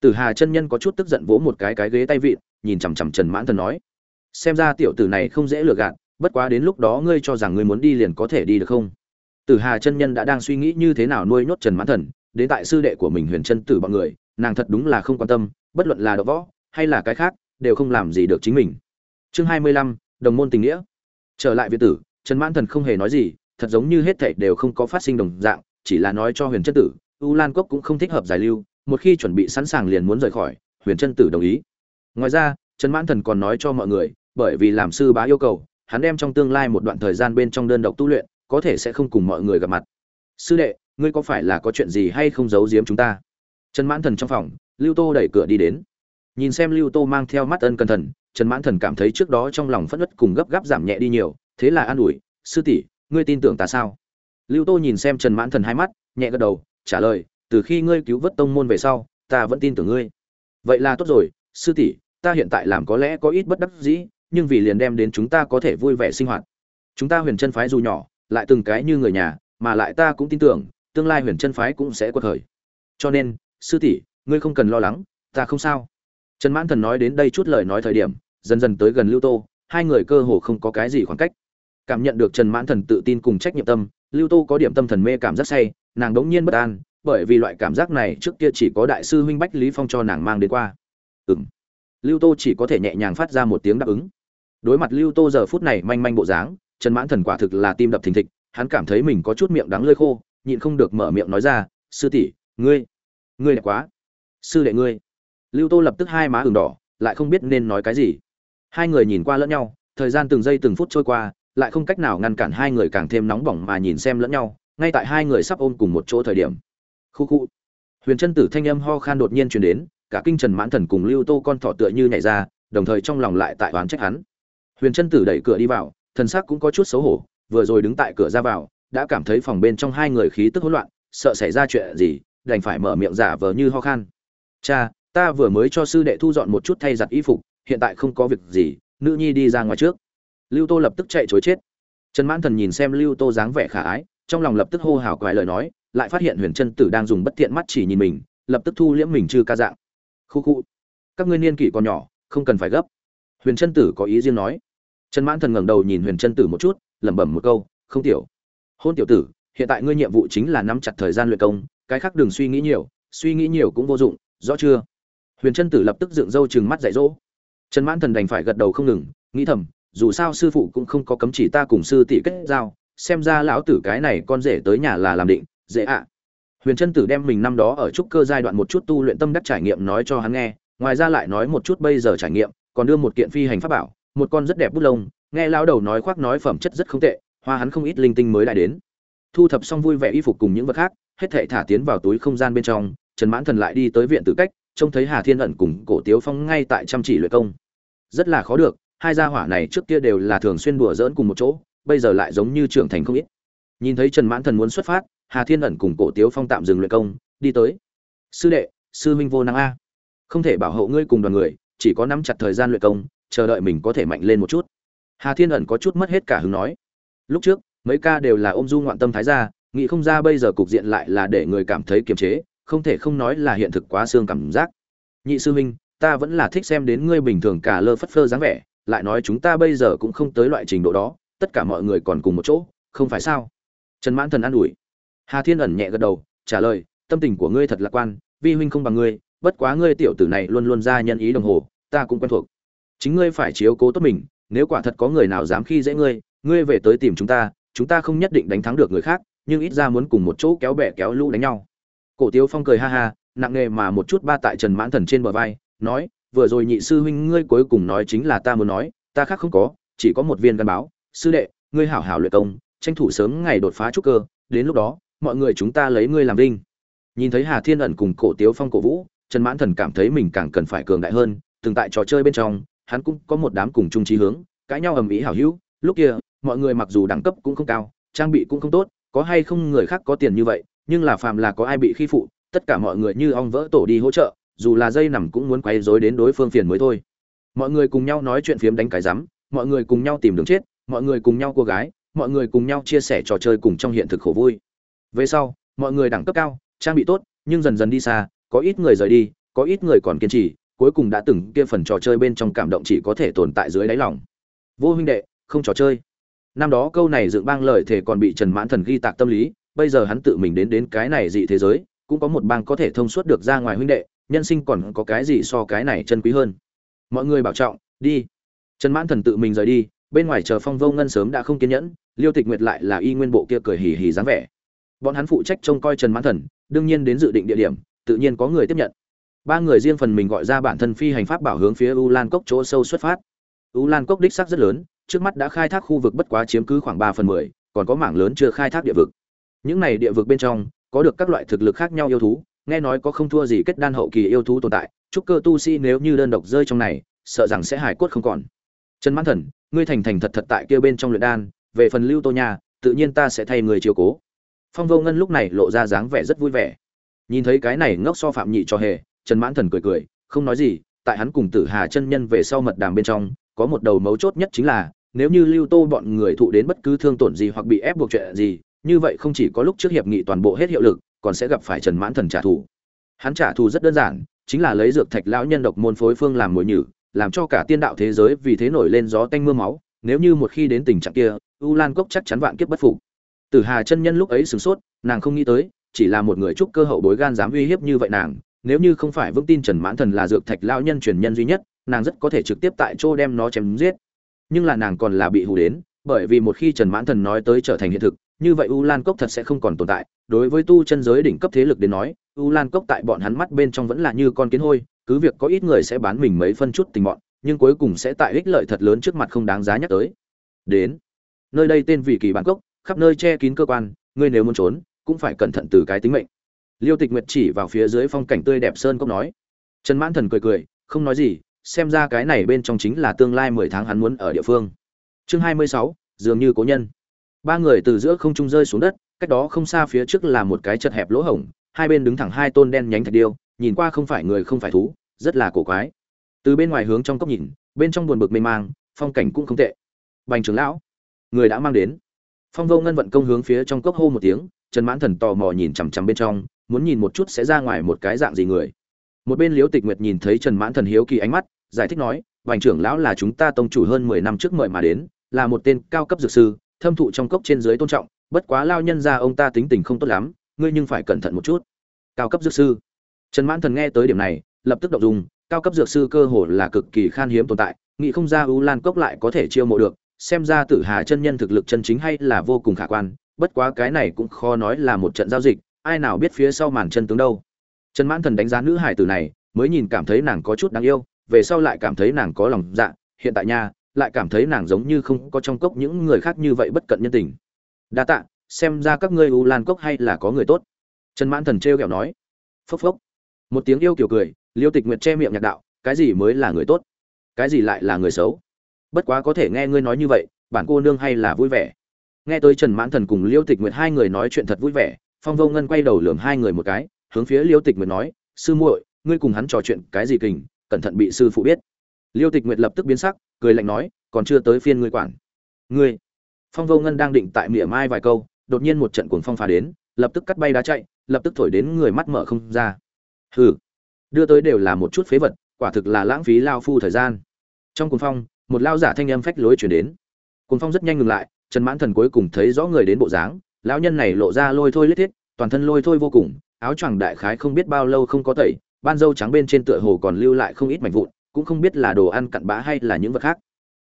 Tử Hà chân nhân có chút tức giận vỗ một cái cái ghế tay vịn, nhìn chằm chằm Trần Mãn Thần nói: "Xem ra tiểu tử này không dễ lừa gạt, bất quá đến lúc đó ngươi cho rằng ngươi muốn đi liền có thể đi được không?" Tử Hà chân nhân đã đang suy nghĩ như thế nào nuôi nhốt Trần Mãn Thần, đến tại sư đệ của mình Huyền Chân Tử bọn người, nàng thật đúng là không quan tâm, bất luận là đọ võ hay là cái khác, đều không làm gì được chính mình. Chương 25, đồng môn tình nghĩa. Trở lại viện tử, Trần Mãn Thần không hề nói gì, thật giống như hết thảy đều không có phát sinh đồng dạng, chỉ là nói cho Huyền Chân Tử, U Lan Cốc cũng không thích hợp giải lưu, một khi chuẩn bị sẵn sàng liền muốn rời khỏi, Huyền Chân Tử đồng ý. Ngoài ra, Trần Mãn Thần còn nói cho mọi người, bởi vì làm sư bá yêu cầu, hắn đem trong tương lai một đoạn thời gian bên trong đơn độc tu luyện, có thể sẽ không cùng mọi người gặp mặt. Sư đệ, ngươi có phải là có chuyện gì hay không giấu giếm chúng ta? Trần Mãn Thần trong phòng, Lưu Tô đẩy cửa đi đến. Nhìn xem Lưu Tô mang theo mắt ân cẩn thận, Trần Mãn Thần cảm thấy trước đó trong lòng phẫn uất cùng gấp gáp giảm nhẹ đi nhiều, thế là an ủi, "Sư tỷ, ngươi tin tưởng ta sao?" Lưu Tô nhìn xem Trần Mãn Thần hai mắt, nhẹ gật đầu, trả lời, "Từ khi ngươi cứu vớt tông môn về sau, ta vẫn tin tưởng ngươi." "Vậy là tốt rồi, sư tỷ, ta hiện tại làm có lẽ có ít bất đắc dĩ, nhưng vì liền đem đến chúng ta có thể vui vẻ sinh hoạt. Chúng ta Huyền Chân phái dù nhỏ, lại từng cái như người nhà, mà lại ta cũng tin tưởng, tương lai Huyền Chân phái cũng sẽ quật khởi. Cho nên, sư tỷ, ngươi không cần lo lắng, ta không sao." Trần Mãn Thần nói đến đây chút lời nói thời điểm, dần dần tới gần Lưu Tô, hai người cơ hồ không có cái gì khoảng cách. Cảm nhận được Trần Mãn Thần tự tin cùng trách nhiệm tâm, Lưu Tô có điểm tâm thần mê cảm giác say, nàng đống nhiên bất an, bởi vì loại cảm giác này trước kia chỉ có đại sư huynh Bách Lý Phong cho nàng mang đến qua. Ừm. Lưu Tô chỉ có thể nhẹ nhàng phát ra một tiếng đáp ứng. Đối mặt Lưu Tô giờ phút này manh manh bộ dáng, Trần Mãn Thần quả thực là tim đập thình thịch, hắn cảm thấy mình có chút miệng đắng lưỡi khô, nhịn không được mở miệng nói ra, "Sư tỷ, ngươi, ngươi đẹp quá." "Sư đệ ngươi." Lưu Tô lập tức hai má ửng đỏ, lại không biết nên nói cái gì. hai người nhìn qua lẫn nhau thời gian từng giây từng phút trôi qua lại không cách nào ngăn cản hai người càng thêm nóng bỏng mà nhìn xem lẫn nhau ngay tại hai người sắp ôm cùng một chỗ thời điểm khu khu huyền chân tử thanh âm ho khan đột nhiên truyền đến cả kinh trần mãn thần cùng lưu tô con thỏ tựa như nhảy ra đồng thời trong lòng lại tại oán trách hắn huyền chân tử đẩy cửa đi vào, thần sắc cũng có chút xấu hổ, vừa rồi đứng tại cửa ra vào, đã cảm thấy phòng bên trong hai người khí tức hỗn loạn, sợ xảy ra chuyện gì, đành phải mở miệng giả vờ như ho khan. Cha, ta vừa mới cho sư đệ thu dọn một chút thay giặt y phục, hiện tại không có việc gì, nữ nhi đi ra ngoài trước. Lưu tô lập tức chạy chối chết. Trần mãn thần nhìn xem lưu tô dáng vẻ khả ái, trong lòng lập tức hô hào quái lời nói, lại phát hiện huyền chân tử đang dùng bất thiện mắt chỉ nhìn mình, lập tức thu liễm mình chư ca dạng. Khu khu, các ngươi niên kỷ còn nhỏ, không cần phải gấp. Huyền chân tử có ý riêng nói trần mãn thần ngẩng đầu nhìn huyền chân tử một chút, lẩm bẩm một câu, không tiểu. Hôn tiểu tử, hiện tại ngươi nhiệm vụ chính là nắm chặt thời gian luyện công, cái khác đừng suy nghĩ nhiều, suy nghĩ nhiều cũng vô dụng, rõ chưa? Huyền chân tử lập tức dựng râu chừng mắt dạy dỗ. Trần mãn thần đành phải gật đầu không ngừng, nghĩ thầm, dù sao sư phụ cũng không có cấm chỉ ta cùng sư tỷ kết giao, xem ra lão tử cái này con rể tới nhà là làm định, dễ ạ. Huyền chân tử đem mình năm đó ở trúc cơ giai đoạn một chút tu luyện tâm đắc trải nghiệm nói cho hắn nghe, ngoài ra lại nói một chút bây giờ trải nghiệm, còn đưa một kiện phi hành pháp bảo một con rất đẹp bút lông, nghe lão đầu nói khoác nói phẩm chất rất không tệ, hoa hắn không ít linh tinh mới lại đến. Thu thập xong vui vẻ y phục cùng những vật khác, hết thảy thả tiến vào túi không gian bên trong, trần mãn thần lại đi tới viện tử cách, trông thấy hà thiên ẩn cùng cổ tiếu phong ngay tại chăm chỉ luyện công. Rất là khó được, hai gia hỏa này trước kia đều là thường xuyên đùa giỡn cùng một chỗ, bây giờ lại giống như trưởng thành không ít. Nhìn thấy trần mãn thần muốn xuất phát, hà thiên ẩn cùng cổ tiếu phong tạm dừng luyện công, đi tới. Sư đệ, sư minh vô năng a. Không thể bảo hộ ngươi cùng đoàn người, chỉ có nắm chặt thời gian luyện công chờ đợi mình có thể mạnh lên một chút. Hà thiên ẩn có chút mất hết cả hứng nói. Lúc trước mấy ca đều là ôm du ngoạn tâm thái ra nghĩ không ra bây giờ cục diện lại là để người cảm thấy kiềm chế không thể không nói là hiện thực quá xương cảm giác. Nhị sư huynh, ta vẫn là thích xem đến ngươi bình thường cả lơ phất phơ dáng vẻ lại nói chúng ta bây giờ cũng không tới loại trình độ đó tất cả mọi người còn cùng một chỗ không phải sao? Trần mãn thần an ủi. Hà thiên ẩn nhẹ gật đầu trả lời tâm tình của ngươi thật lạc quan vi huynh không bằng ngươi bất quá ngươi tiểu tử này luôn luôn ra nhân ý đồng hồ ta cũng quen thuộc chính ngươi phải chiếu cố tốt mình, nếu quả thật có người nào dám khi dễ ngươi ngươi về tới tìm chúng ta chúng ta không nhất định đánh thắng được người khác, nhưng ít ra muốn cùng một chỗ kéo bè kéo lũ đánh nhau. Cổ tiếu phong cười ha ha, nặng nề mà một chút ba tại trần mãn thần trên bờ vai, nói, vừa rồi nhị sư huynh ngươi cuối cùng nói chính là ta muốn nói, ta khác không có, chỉ có một viên gắn báo. Sư đệ, ngươi hảo hảo luyện công, tranh thủ sớm ngày đột phá trúc cơ, đến lúc đó, mọi người chúng ta lấy ngươi làm đinh. Nhìn thấy hà thiên ẩn cùng cổ tiếu phong cổ vũ, trần mãn thần cảm thấy mình càng cần phải cường đại hơn, từng tại trò chơi bên trong hắn cũng có một đám cùng chung trí hướng, cãi nhau ầm ĩ hảo hữu, lúc kia, mọi người mặc dù đẳng cấp cũng không cao, trang bị cũng không tốt, có hay không người khác có tiền như vậy, nhưng là phàm là có ai bị khi phụ, tất cả mọi người như ong vỡ tổ đi hỗ trợ, dù là dây nằm cũng muốn quay rối đến đối phương phiền mới thôi. Mọi người cùng nhau nói chuyện phiếm đánh cái rắm, mọi người cùng nhau tìm đường chết, mọi người cùng nhau cô gái, mọi người cùng nhau chia sẻ trò chơi cùng trong hiện thực khổ vui. Về sau, mọi người đẳng cấp cao, trang bị tốt, nhưng dần dần đi xa, có ít người rời đi, có ít người còn kiên trì cuối cùng đã từng kia phần trò chơi bên trong cảm động chỉ có thể tồn tại dưới đáy lòng. Vô huynh đệ, không trò chơi. Năm đó câu này dựng bang lời thể còn bị trần mãn thần ghi tạc tâm lý, bây giờ hắn tự mình đến đến cái này dị thế giới, cũng có một bang có thể thông suốt được ra ngoài huynh đệ, nhân sinh còn có cái gì so cái này chân quý hơn. Mọi người bảo trọng, đi. Trần mãn thần tự mình rời đi, bên ngoài chờ phong vô ngân sớm đã không kiên nhẫn, liêu tịch nguyệt lại là y nguyên bộ kia cười hì hì dáng vẻ. Bọn hắn phụ trách trông coi trần mãn thần, đương nhiên đến dự định địa điểm, tự nhiên có người tiếp nhận ba người riêng phần mình gọi ra bản thân phi hành pháp bảo hướng phía u lan cốc chỗ sâu xuất phát. U lan cốc đích sắc rất lớn, trước mắt đã khai thác khu vực bất quá chiếm cứ khoảng ba phần mười, còn có mảng lớn chưa khai thác địa vực. Những này địa vực bên trong, có được các loại thực lực khác nhau yêu thú, nghe nói có không thua gì kết đan hậu kỳ yêu thú tồn tại, chúc cơ tu sĩ nếu như đơn độc rơi trong này, sợ rằng sẽ hài cốt không còn. Trần mãn thần, ngươi thành thành thật thật tại kia bên trong luyện đan, về phần lưu tô nhà tự nhiên ta sẽ thay người chiều cố. Phong vô ngân lúc này lộ ra dáng vẻ rất vui vẻ. Nhìn thấy cái này ngốc so phạm nhị cho hề trần mãn thần cười cười, không nói gì, tại hắn cùng tử hà chân nhân về sau mật đàm bên trong, có một đầu mấu chốt nhất chính là, nếu như lưu tô bọn người thụ đến bất cứ thương tổn gì hoặc bị ép buộc chuyện gì, như vậy không chỉ có lúc trước hiệp nghị toàn bộ hết hiệu lực, còn sẽ gặp phải trần mãn thần trả thù. Hắn trả thù rất đơn giản, chính là lấy dược thạch lão nhân độc môn phối phương làm mồi nhử, làm cho cả tiên đạo thế giới vì thế nổi lên gió tanh mưa máu, nếu như một khi đến tình trạng kia, u lan cốc chắc chắn vạn kiếp bất phục. Tử hà chân nhân lúc ấy sửng sốt, nàng không nghĩ tới, chỉ là một người trúc cơ hậu bối gan dám uy hiếp như vậy nàng nếu như không phải vững tin trần mãn thần là dược thạch lão nhân truyền nhân duy nhất, nàng rất có thể trực tiếp tại chỗ đem nó chém giết. Nhưng là nàng còn là bị hù đến, bởi vì một khi trần mãn thần nói tới trở thành hiện thực, như vậy u lan cốc thật sẽ không còn tồn tại. Đối với tu chân giới đỉnh cấp thế lực đến nói, u lan cốc tại bọn hắn mắt bên trong vẫn là như con kiến hôi, cứ việc có ít người sẽ bán mình mấy phân chút tình bọn, nhưng cuối cùng sẽ tại ích lợi thật lớn trước mặt không đáng giá nhắc tới. Đến, nơi đây tên vị kỳ bản cốc, khắp nơi che kín cơ quan, ngươi nếu muốn trốn, cũng phải cẩn thận từ cái tính mệnh liêu tịch nguyệt chỉ vào phía dưới phong cảnh tươi đẹp sơn cốc nói. Trần mãn thần cười cười, không nói gì, xem ra cái này bên trong chính là tương lai mười tháng hắn muốn ở địa phương. Chương hai mươi sáu, dường như cố nhân. Ba người từ giữa không trung rơi xuống đất, cách đó không xa phía trước là một cái chật hẹp lỗ hổng, hai bên đứng thẳng hai tôn đen nhánh thạch điêu, nhìn qua không phải người không phải thú, rất là cổ quái. Từ bên ngoài hướng trong cốc nhìn, bên trong buồn bực mê mang, phong cảnh cũng không tệ. Bành trưởng lão, người đã mang đến. Phong vô ngân vận công hướng phía trong cốc hô một tiếng, trần mãn thần tò mò nhìn chằm chằm bên trong muốn nhìn một chút sẽ ra ngoài một cái dạng gì người. Một bên liễu tịch nguyệt nhìn thấy trần mãn thần hiếu kỳ ánh mắt, giải thích nói bành trưởng lão là chúng ta tông chủ hơn mười năm trước mời mà đến, là một tên cao cấp dược sư, thâm thụ trong cốc trên dưới tôn trọng, bất quá lao nhân ra ông ta tính tình không tốt lắm, ngươi nhưng phải cẩn thận một chút. Cao cấp dược sư? Trần mãn thần nghe tới điểm này, lập tức động dùng cao cấp dược sư cơ hồ là cực kỳ khan hiếm tồn tại, nghĩ không ra u lan cốc lại có thể chiêu mộ được, xem ra tử hà chân nhân thực lực chân chính hay là vô cùng khả quan, bất quá cái này cũng khó nói là một trận giao dịch ai nào biết phía sau màn chân tướng đâu. Trần mãn thần đánh giá nữ hải tử này, mới nhìn cảm thấy nàng có chút đáng yêu, về sau lại cảm thấy nàng có lòng dạ hiện tại nha, lại cảm thấy nàng giống như không có trong cốc những người khác như vậy bất cận nhân tình. Đa tạ, xem ra các ngươi u lan cốc hay là có người tốt. Trần mãn thần trêu ghẹo nói. Phốc phốc. Một tiếng yêu kiểu cười, liêu tịch nguyệt che miệng nhạc đạo, cái gì mới là người tốt? Cái gì lại là người xấu? Bất quá có thể nghe ngươi nói như vậy, bản cô nương hay là vui vẻ. Nghe tới trần mãn thần cùng liêu tịch nguyệt hai người nói chuyện thật vui vẻ phong vô ngân quay đầu lườm hai người một cái, hướng phía liêu tịch nguyệt nói, sư muội, ngươi cùng hắn trò chuyện cái gì kình, cẩn thận bị sư phụ biết. Liêu tịch nguyệt lập tức biến sắc, cười lạnh nói, còn chưa tới phiên ngươi quản. Ngươi? Phong vô ngân đang định tại mỉa mai vài câu, đột nhiên một trận cuồng phong phá đến, lập tức cắt bay đá chạy, lập tức thổi đến người mắt mở không ra. Hừ, đưa tới đều là một chút phế vật, quả thực là lãng phí lao phu thời gian. Trong cuồng phong, một lao giả thanh âm phách lối chuyển đến. Cuồng phong rất nhanh ngừng lại, trần mãn thần cuối cùng thấy rõ người đến bộ dáng lão nhân này lộ ra lôi thôi lết thiết, toàn thân lôi thôi vô cùng, áo choàng đại khái không biết bao lâu không có tẩy, ban dâu trắng bên trên tựa hồ còn lưu lại không ít mảnh vụn, cũng không biết là đồ ăn cặn bã hay là những vật khác.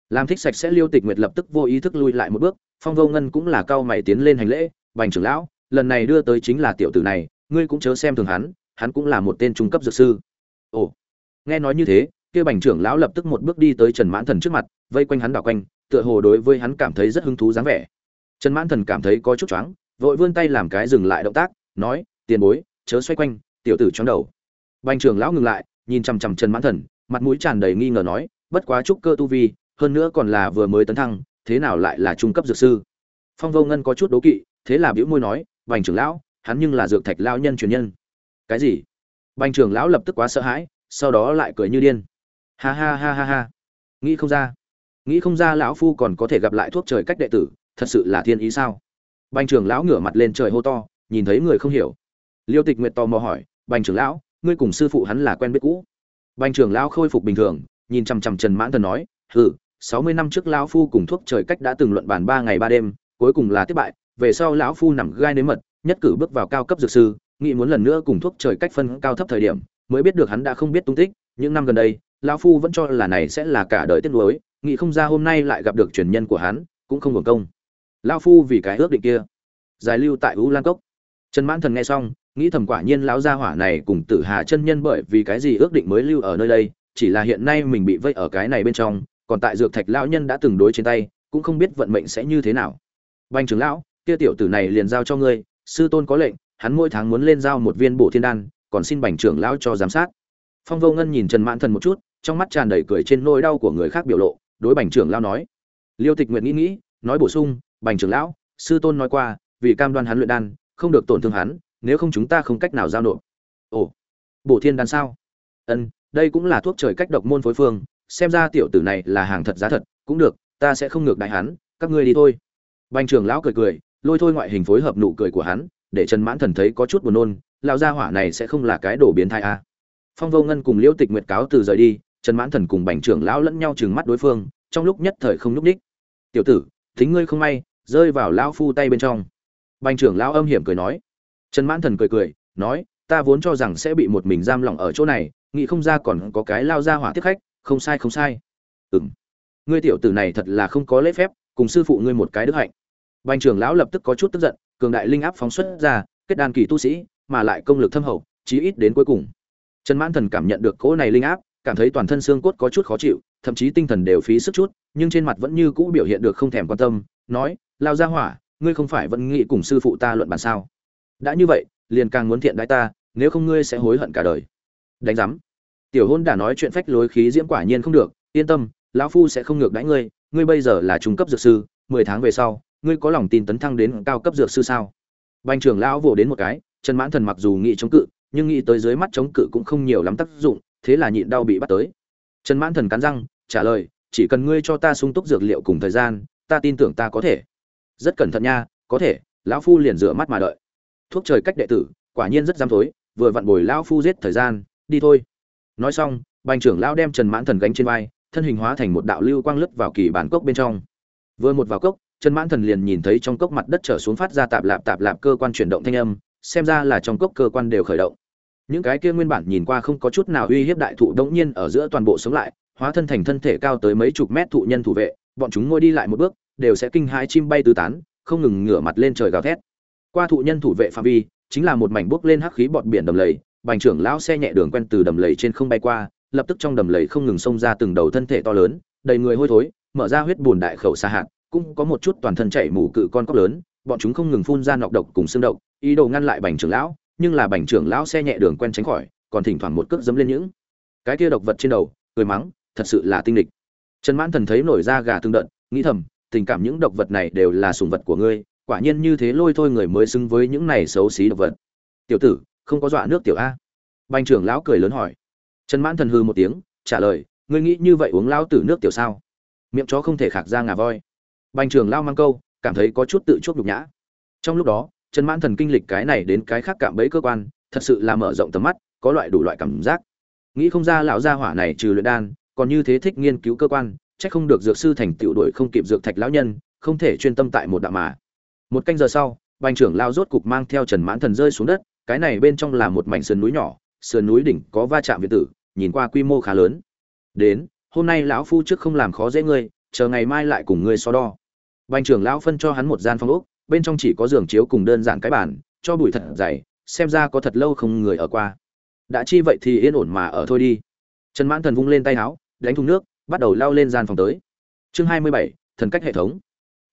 Làm thích sạch sẽ liêu tịch nguyệt lập tức vô ý thức lui lại một bước, phong vô ngân cũng là cao mày tiến lên hành lễ, bành trưởng lão, lần này đưa tới chính là tiểu tử này, ngươi cũng chớ xem thường hắn hắn cũng là một tên trung cấp dược sư. Ồ, nghe nói như thế, kia bành trưởng lão lập tức một bước đi tới trần mãn thần trước mặt, vây quanh hắn đảo quanh, tựa hồ đối với hắn cảm thấy rất hứng thú dáng vẻ trần mãn thần cảm thấy có chút choáng, vội vươn tay làm cái dừng lại động tác, nói, tiền bối, chớ xoay quanh, tiểu tử chóng đầu. Bành trưởng lão ngừng lại, nhìn chằm chằm trần mãn thần, mặt mũi tràn đầy nghi ngờ nói, bất quá trúc cơ tu vi, hơn nữa còn là vừa mới tấn thăng, thế nào lại là trung cấp dược sư? Phong vô ngân có chút đố kỵ, thế là bĩu môi nói, bành trưởng lão, hắn nhưng là dược thạch lão nhân truyền nhân. Cái gì? Bành trưởng lão lập tức quá sợ hãi, sau đó lại cười như điên. Ha ha ha ha ha. Nghĩ không ra, nghĩ không ra lão phu còn có thể gặp lại thuốc trời cách đệ tử thật sự là thiên ý sao? Bành trưởng lão ngửa mặt lên trời hô to, nhìn thấy người không hiểu. Liêu tịch nguyệt tò mò hỏi, bành trưởng lão, ngươi cùng sư phụ hắn là quen biết cũ? Bành trưởng lão khôi phục bình thường, nhìn chằm chằm trần mãn thần nói, hừ, sáu mươi năm trước lão phu cùng thuốc trời cách đã từng luận bàn ba ngày ba đêm, cuối cùng là thất bại, về sau lão phu nằm gai nếm mật, nhất cử bước vào cao cấp dược sư, nghĩ muốn lần nữa cùng thuốc trời cách phân cao thấp thời điểm, mới biết được hắn đã không biết tung tích. Những năm gần đây, lão phu vẫn cho là này sẽ là cả đời tiếc nuối, nghĩ không ra hôm nay lại gặp được truyền nhân của hắn, cũng không hưởng công lão phu vì cái ước định kia. Giải lưu tại u lan cốc. Trần mãn thần nghe xong, nghĩ thầm quả nhiên lão gia hỏa này cùng tử hà chân nhân bởi vì cái gì ước định mới lưu ở nơi đây, chỉ là hiện nay mình bị vây ở cái này bên trong, còn tại dược thạch lão nhân đã từng đối trên tay, cũng không biết vận mệnh sẽ như thế nào. Banh trưởng lão, kia tiểu tử này liền giao cho ngươi, sư tôn có lệnh, hắn mỗi tháng muốn lên giao một viên bổ thiên đan, còn xin bành trưởng lão cho giám sát. Phong vô ngân nhìn trần mãn thần một chút, trong mắt tràn đầy cười trên nỗi đau của người khác biểu lộ, đối bành trưởng lão nói. Liêu tịch nguyện nghĩ nghĩ, nói bổ sung bành trưởng lão, sư tôn nói qua, vì cam đoan hắn luyện đan, không được tổn thương hắn, nếu không chúng ta không cách nào giao nộp. Ồ, bổ thiên đan sao? Ân, đây cũng là thuốc trời cách độc môn phối phương, xem ra tiểu tử này là hàng thật giá thật, cũng được, ta sẽ không ngược đại hắn, các ngươi đi thôi. Bành trưởng lão cười cười, lôi thôi ngoại hình phối hợp nụ cười của hắn, để trần mãn thần thấy có chút buồn nôn, lão gia hỏa này sẽ không là cái đổ biến thai a. Phong vô ngân cùng liễu tịch nguyệt cáo từ rời đi, trần mãn thần cùng bành trưởng lão lẫn nhau trừng mắt đối phương, trong lúc nhất thời không nhúc ních tiểu tử, thính ngươi không may rơi vào lão phu tay bên trong. Bành trưởng lão âm hiểm cười nói. Trần mãn thần cười cười, nói, ta vốn cho rằng sẽ bị một mình giam lỏng ở chỗ này, nghĩ không ra còn có cái lao ra hỏa tiếp khách, không sai không sai. Ừm, ngươi tiểu tử này thật là không có lễ phép, cùng sư phụ ngươi một cái đức hạnh. Bành trưởng lão lập tức có chút tức giận, cường đại linh áp phóng xuất ra, kết đan kỳ tu sĩ, mà lại công lực thâm hậu, chí ít đến cuối cùng. Trần mãn thần cảm nhận được cỗ này linh áp, cảm thấy toàn thân xương cốt có chút khó chịu, thậm chí tinh thần đều phí sức chút, nhưng trên mặt vẫn như cũ biểu hiện được không thèm quan tâm, nói lao ra hỏa, ngươi không phải vẫn nghĩ cùng sư phụ ta luận bàn sao? Đã như vậy, liền càng muốn thiện đãi ta, nếu không ngươi sẽ hối hận cả đời. Đánh giám. Tiểu hôn đã nói chuyện phách lối khí diễm quả nhiên không được, yên tâm, lão phu sẽ không ngược đãi ngươi ngươi bây giờ là trung cấp dược sư, mười tháng về sau, ngươi có lòng tin tấn thăng đến cao cấp dược sư sao? Bành trưởng lão vỗ đến một cái, trần mãn thần mặc dù nghĩ chống cự, nhưng nghĩ tới dưới mắt chống cự cũng không nhiều lắm tác dụng, thế là nhịn đau bị bắt tới. Trần mãn thần cắn răng, trả lời, chỉ cần ngươi cho ta sung túc dược liệu cùng thời gian, ta tin tưởng ta có thể rất cẩn thận nha, có thể, lão phu liền rửa mắt mà đợi. Thuốc trời cách đệ tử, quả nhiên rất dám thối, vừa vặn bồi lão phu giết thời gian, đi thôi. Nói xong, bành trưởng lão đem trần mãn thần gánh trên vai, thân hình hóa thành một đạo lưu quang lướt vào kỳ bản cốc bên trong. Vừa một vào cốc, trần mãn thần liền nhìn thấy trong cốc mặt đất trở xuống phát ra tạp lạp tạp lạp cơ quan chuyển động thanh âm, xem ra là trong cốc cơ quan đều khởi động. Những cái kia nguyên bản nhìn qua không có chút nào uy hiếp đại thụ đống nhiên ở giữa toàn bộ sống lại, hóa thân thành thân thể cao tới mấy chục mét thụ nhân thủ vệ, bọn chúng ngồi đi lại một bước đều sẽ kinh hãi chim bay tứ tán, không ngừng ngửa mặt lên trời gào thét. Qua thụ nhân thủ vệ phạm vi, chính là một mảnh bốc lên hắc khí bọt biển đầm lầy, bành trưởng lão xe nhẹ đường quen từ đầm lầy trên không bay qua, lập tức trong đầm lầy không ngừng xông ra từng đầu thân thể to lớn, đầy người hôi thối, mở ra huyết bùn đại khẩu xa hạt, cũng có một chút toàn thân chảy mù cự con cóc lớn, bọn chúng không ngừng phun ra nọc độc cùng xương độc, ý đồ ngăn lại bành trưởng lão, nhưng là bành trưởng lão xe nhẹ đường quen tránh khỏi, còn thỉnh thoảng một cước dấm lên những cái kia độc vật trên đầu, cười mắng, thật sự là tinh địch. Trần mãn thần thấy nổi da gà tương đợt nghĩ thầm tình cảm những độc vật này đều là sùng vật của ngươi, quả nhiên như thế lôi thôi người mới xứng với những này xấu xí độc vật. Tiểu tử, không có dọa nước tiểu a. Bành trưởng lão cười lớn hỏi. Trần mãn thần hư một tiếng, trả lời, ngươi nghĩ như vậy uống lão tử nước tiểu sao? Miệng chó không thể khạc ra ngà voi. Bành trưởng lao mang câu, cảm thấy có chút tự chuốc nhục nhã. Trong lúc đó, trần mãn thần kinh lịch cái này đến cái khác cạm bẫy cơ quan, thật sự là mở rộng tầm mắt, có loại đủ loại cảm giác. Nghĩ không ra lão gia hỏa này trừ luyện đan, còn như thế thích nghiên cứu cơ quan chắc không được dược sư thành tựu đuổi không kịp dược thạch lão nhân, không thể chuyên tâm tại một đạo mà. Một canh giờ sau, bành trưởng lao rốt cục mang theo trần mãn thần rơi xuống đất, cái này bên trong là một mảnh sườn núi nhỏ, sườn núi đỉnh có va chạm việt tử, nhìn qua quy mô khá lớn. Đến, hôm nay lão phu trước không làm khó dễ ngươi, chờ ngày mai lại cùng ngươi so đo. Bành trưởng lão phân cho hắn một gian phòng ốc, bên trong chỉ có giường chiếu cùng đơn giản cái bàn, cho bụi thật dày, xem ra có thật lâu không người ở qua. Đã chi vậy thì yên ổn mà ở thôi đi. Trần mãn thần vung lên tay áo, đánh thùng nước bắt đầu lao lên gian phòng tới. Chương hai mươi bảy, thần cách hệ thống.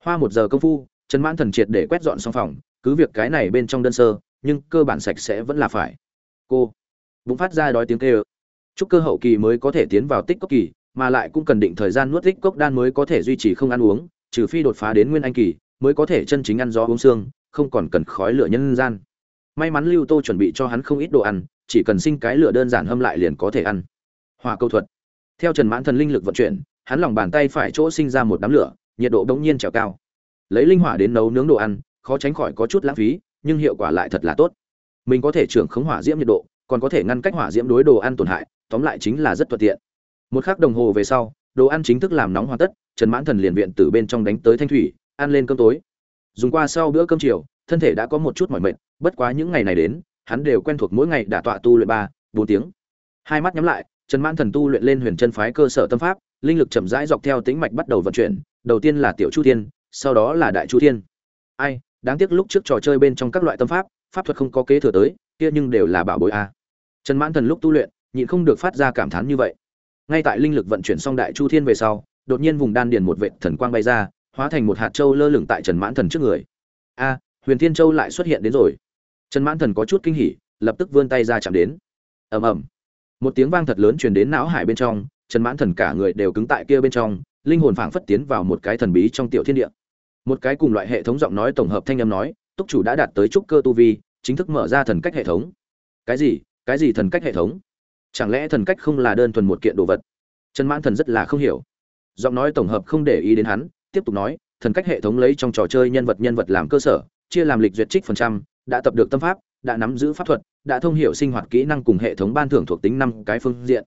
Hoa một giờ công phu, trần mãn thần triệt để quét dọn xong phòng, cứ việc cái này bên trong đơn sơ, nhưng cơ bản sạch sẽ vẫn là phải. Cô, bụng phát ra đói tiếng kêu. Chúc cơ hậu kỳ mới có thể tiến vào tích cốc kỳ, mà lại cũng cần định thời gian nuốt tích cốc đan mới có thể duy trì không ăn uống, trừ phi đột phá đến nguyên anh kỳ, mới có thể chân chính ăn gió uống xương không còn cần khói lửa nhân gian. May mắn lưu tô chuẩn bị cho hắn không ít đồ ăn, chỉ cần sinh cái lửa đơn giản hâm lại liền có thể ăn. Hoa câu thuật theo trần mãn thần linh lực vận chuyển, hắn lòng bàn tay phải chỗ sinh ra một đám lửa, nhiệt độ bỗng nhiên trèo cao. Lấy linh hỏa đến nấu nướng đồ ăn, khó tránh khỏi có chút lãng phí, nhưng hiệu quả lại thật là tốt. Mình có thể trưởng khống hỏa diễm nhiệt độ, còn có thể ngăn cách hỏa diễm đối đồ ăn tổn hại, tóm lại chính là rất thuận tiện. Một khắc đồng hồ về sau, đồ ăn chính thức làm nóng hoàn tất, trần mãn thần liền viện từ bên trong đánh tới thanh thủy, ăn lên cơm tối. Dùng qua sau bữa cơm chiều, thân thể đã có một chút mỏi mệt, bất quá những ngày này đến, hắn đều quen thuộc mỗi ngày đả tọa tu luyện ba, bốn tiếng. Hai mắt nhắm lại trần mãn thần tu luyện lên huyền chân phái cơ sở tâm pháp, linh lực chậm rãi dọc theo tĩnh mạch bắt đầu vận chuyển, đầu tiên là tiểu chu thiên, sau đó là đại chu thiên. Ai, đáng tiếc lúc trước trò chơi bên trong các loại tâm pháp pháp thuật không có kế thừa tới, kia nhưng đều là bảo bối a. Trần mãn thần lúc tu luyện, nhịn không được phát ra cảm thán như vậy. Ngay tại linh lực vận chuyển xong đại chu thiên về sau, đột nhiên vùng đan điền một vệt thần quang bay ra, hóa thành một hạt châu lơ lửng tại trần mãn thần trước người. A, huyền thiên châu lại xuất hiện đến rồi. Trần mãn thần có chút kinh hỉ, lập tức vươn tay ra chạm đến. Ầm ầm một tiếng vang thật lớn truyền đến não hải bên trong, trần mãn thần cả người đều cứng tại kia bên trong, linh hồn phảng phất tiến vào một cái thần bí trong tiểu thiên địa. Một cái cùng loại hệ thống giọng nói tổng hợp thanh âm nói, túc chủ đã đạt tới trúc cơ tu vi, chính thức mở ra thần cách hệ thống. Cái gì? Cái gì thần cách hệ thống? Chẳng lẽ thần cách không là đơn thuần một kiện đồ vật? Trần mãn thần rất là không hiểu. Giọng nói tổng hợp không để ý đến hắn, tiếp tục nói, thần cách hệ thống lấy trong trò chơi nhân vật nhân vật làm cơ sở, chia làm lịch duyệt trích phần trăm, đã tập được tâm pháp đã nắm giữ pháp thuật đã thông hiểu sinh hoạt kỹ năng cùng hệ thống ban thưởng thuộc tính năm cái phương diện.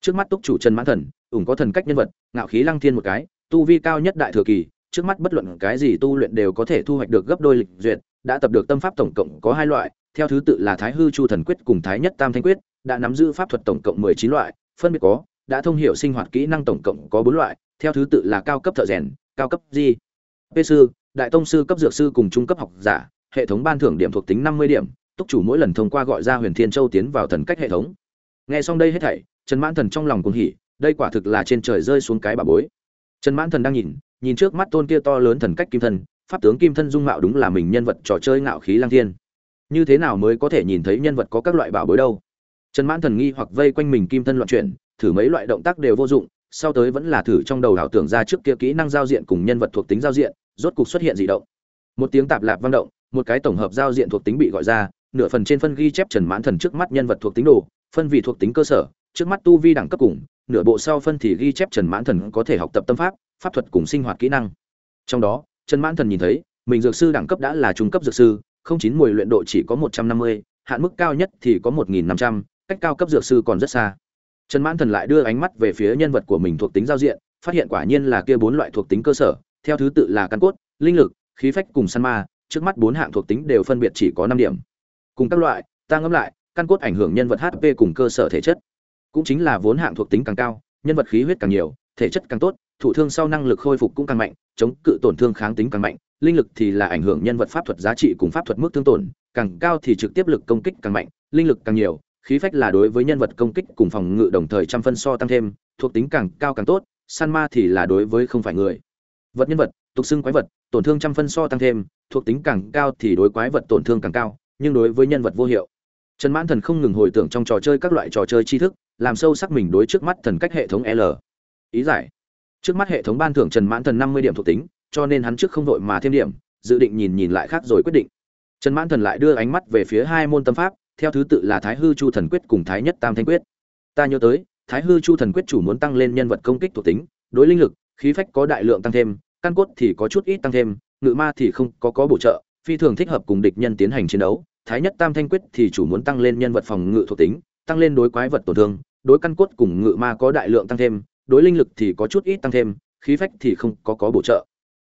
Trước mắt túc chủ trần mãn thần ủng có thần cách nhân vật ngạo khí lăng thiên một cái tu vi cao nhất đại thừa kỳ trước mắt bất luận cái gì tu luyện đều có thể thu hoạch được gấp đôi lịch duyệt đã tập được tâm pháp tổng cộng có hai loại theo thứ tự là thái hư chu thần quyết cùng thái nhất tam thanh quyết đã nắm giữ pháp thuật tổng cộng mười chín loại phân biệt có đã thông hiểu sinh hoạt kỹ năng tổng cộng có bốn loại theo thứ tự là cao cấp thợ rèn cao cấp gì, p sư đại tông sư cấp dược sư cùng trung cấp học giả hệ thống ban thưởng điểm thuộc tính năm mươi điểm túc chủ mỗi lần thông qua gọi ra huyền thiên châu tiến vào thần cách hệ thống. Nghe xong đây hết thảy, trần mãn thần trong lòng cuồng hỉ, đây quả thực là trên trời rơi xuống cái bà bối. Trần mãn thần đang nhìn nhìn trước mắt tôn kia to lớn thần cách kim thân, pháp tướng kim thân dung mạo đúng là mình nhân vật trò chơi ngạo khí lang thiên. Như thế nào mới có thể nhìn thấy nhân vật có các loại bảo bối đâu? Trần mãn thần nghi hoặc vây quanh mình kim thân loạn chuyển, thử mấy loại động tác đều vô dụng, sau tới vẫn là thử trong đầu đảo tưởng ra trước kia kỹ năng giao diện cùng nhân vật thuộc tính giao diện, rốt cục xuất hiện dị động. Một tiếng tạp lạp vang động, một cái tổng hợp giao diện thuộc tính bị gọi ra nửa phần trên phân ghi chép trần mãn thần trước mắt nhân vật thuộc tính đồ, phân vị thuộc tính cơ sở, trước mắt tu vi đẳng cấp cùng, nửa bộ sau phân thì ghi chép trần mãn thần có thể học tập tâm pháp pháp thuật cùng sinh hoạt kỹ năng. Trong đó, trần mãn thần nhìn thấy, mình dược sư đẳng cấp đã là trung cấp dược sư, không chín mùi luyện độ chỉ có một trăm năm mươi, hạn mức cao nhất thì có một nghìn năm trăm, cách cao cấp dược sư còn rất xa. Trần mãn thần lại đưa ánh mắt về phía nhân vật của mình thuộc tính giao diện, phát hiện quả nhiên là kia bốn loại thuộc tính cơ sở, theo thứ tự là căn cốt, linh lực, khí phách cùng săn ma, trước mắt bốn hạng thuộc tính đều phân biệt chỉ có năm điểm cùng các loại, ta ngẫm lại, căn cốt ảnh hưởng nhân vật hp cùng cơ sở thể chất. Cũng chính là vốn hạng thuộc tính càng cao, nhân vật khí huyết càng nhiều, thể chất càng tốt, thụ thương sau năng lực khôi phục cũng càng mạnh, chống cự tổn thương kháng tính càng mạnh, linh lực thì là ảnh hưởng nhân vật pháp thuật giá trị cùng pháp thuật mức thương tổn, càng cao thì trực tiếp lực công kích càng mạnh, linh lực càng nhiều, khí phách là đối với nhân vật công kích cùng phòng ngự đồng thời trăm phân so tăng thêm, thuộc tính càng cao càng tốt, san ma thì là đối với không phải người. Vật nhân vật, tục xưng quái vật, tổn thương trăm phân so tăng thêm, thuộc tính càng cao thì đối quái vật tổn thương càng cao nhưng đối với nhân vật vô hiệu. Trần mãn thần không ngừng hồi tưởng trong trò chơi các loại trò chơi tri thức, làm sâu sắc mình đối trước mắt thần cách hệ thống l. Ý giải. Trước mắt hệ thống ban thưởng trần mãn thần năm mươi điểm thuộc tính, cho nên hắn trước không vội mà thêm điểm, dự định nhìn nhìn lại khác rồi quyết định. Trần mãn thần lại đưa ánh mắt về phía hai môn tâm pháp, theo thứ tự là thái hư chu thần quyết cùng thái nhất tam thanh quyết. Ta nhớ tới, thái hư chu thần quyết chủ muốn tăng lên nhân vật công kích thuộc tính, đối linh lực, khí phách có đại lượng tăng thêm, căn cốt thì có chút ít tăng thêm, ngự ma thì không có có bổ trợ, phi thường thích hợp cùng địch nhân tiến hành chiến đấu thái nhất tam thanh quyết thì chủ muốn tăng lên nhân vật phòng ngự thuộc tính, tăng lên đối quái vật tổn thương, đối căn cốt cùng ngự ma có đại lượng tăng thêm, đối linh lực thì có chút ít tăng thêm, khí phách thì không có có bổ trợ.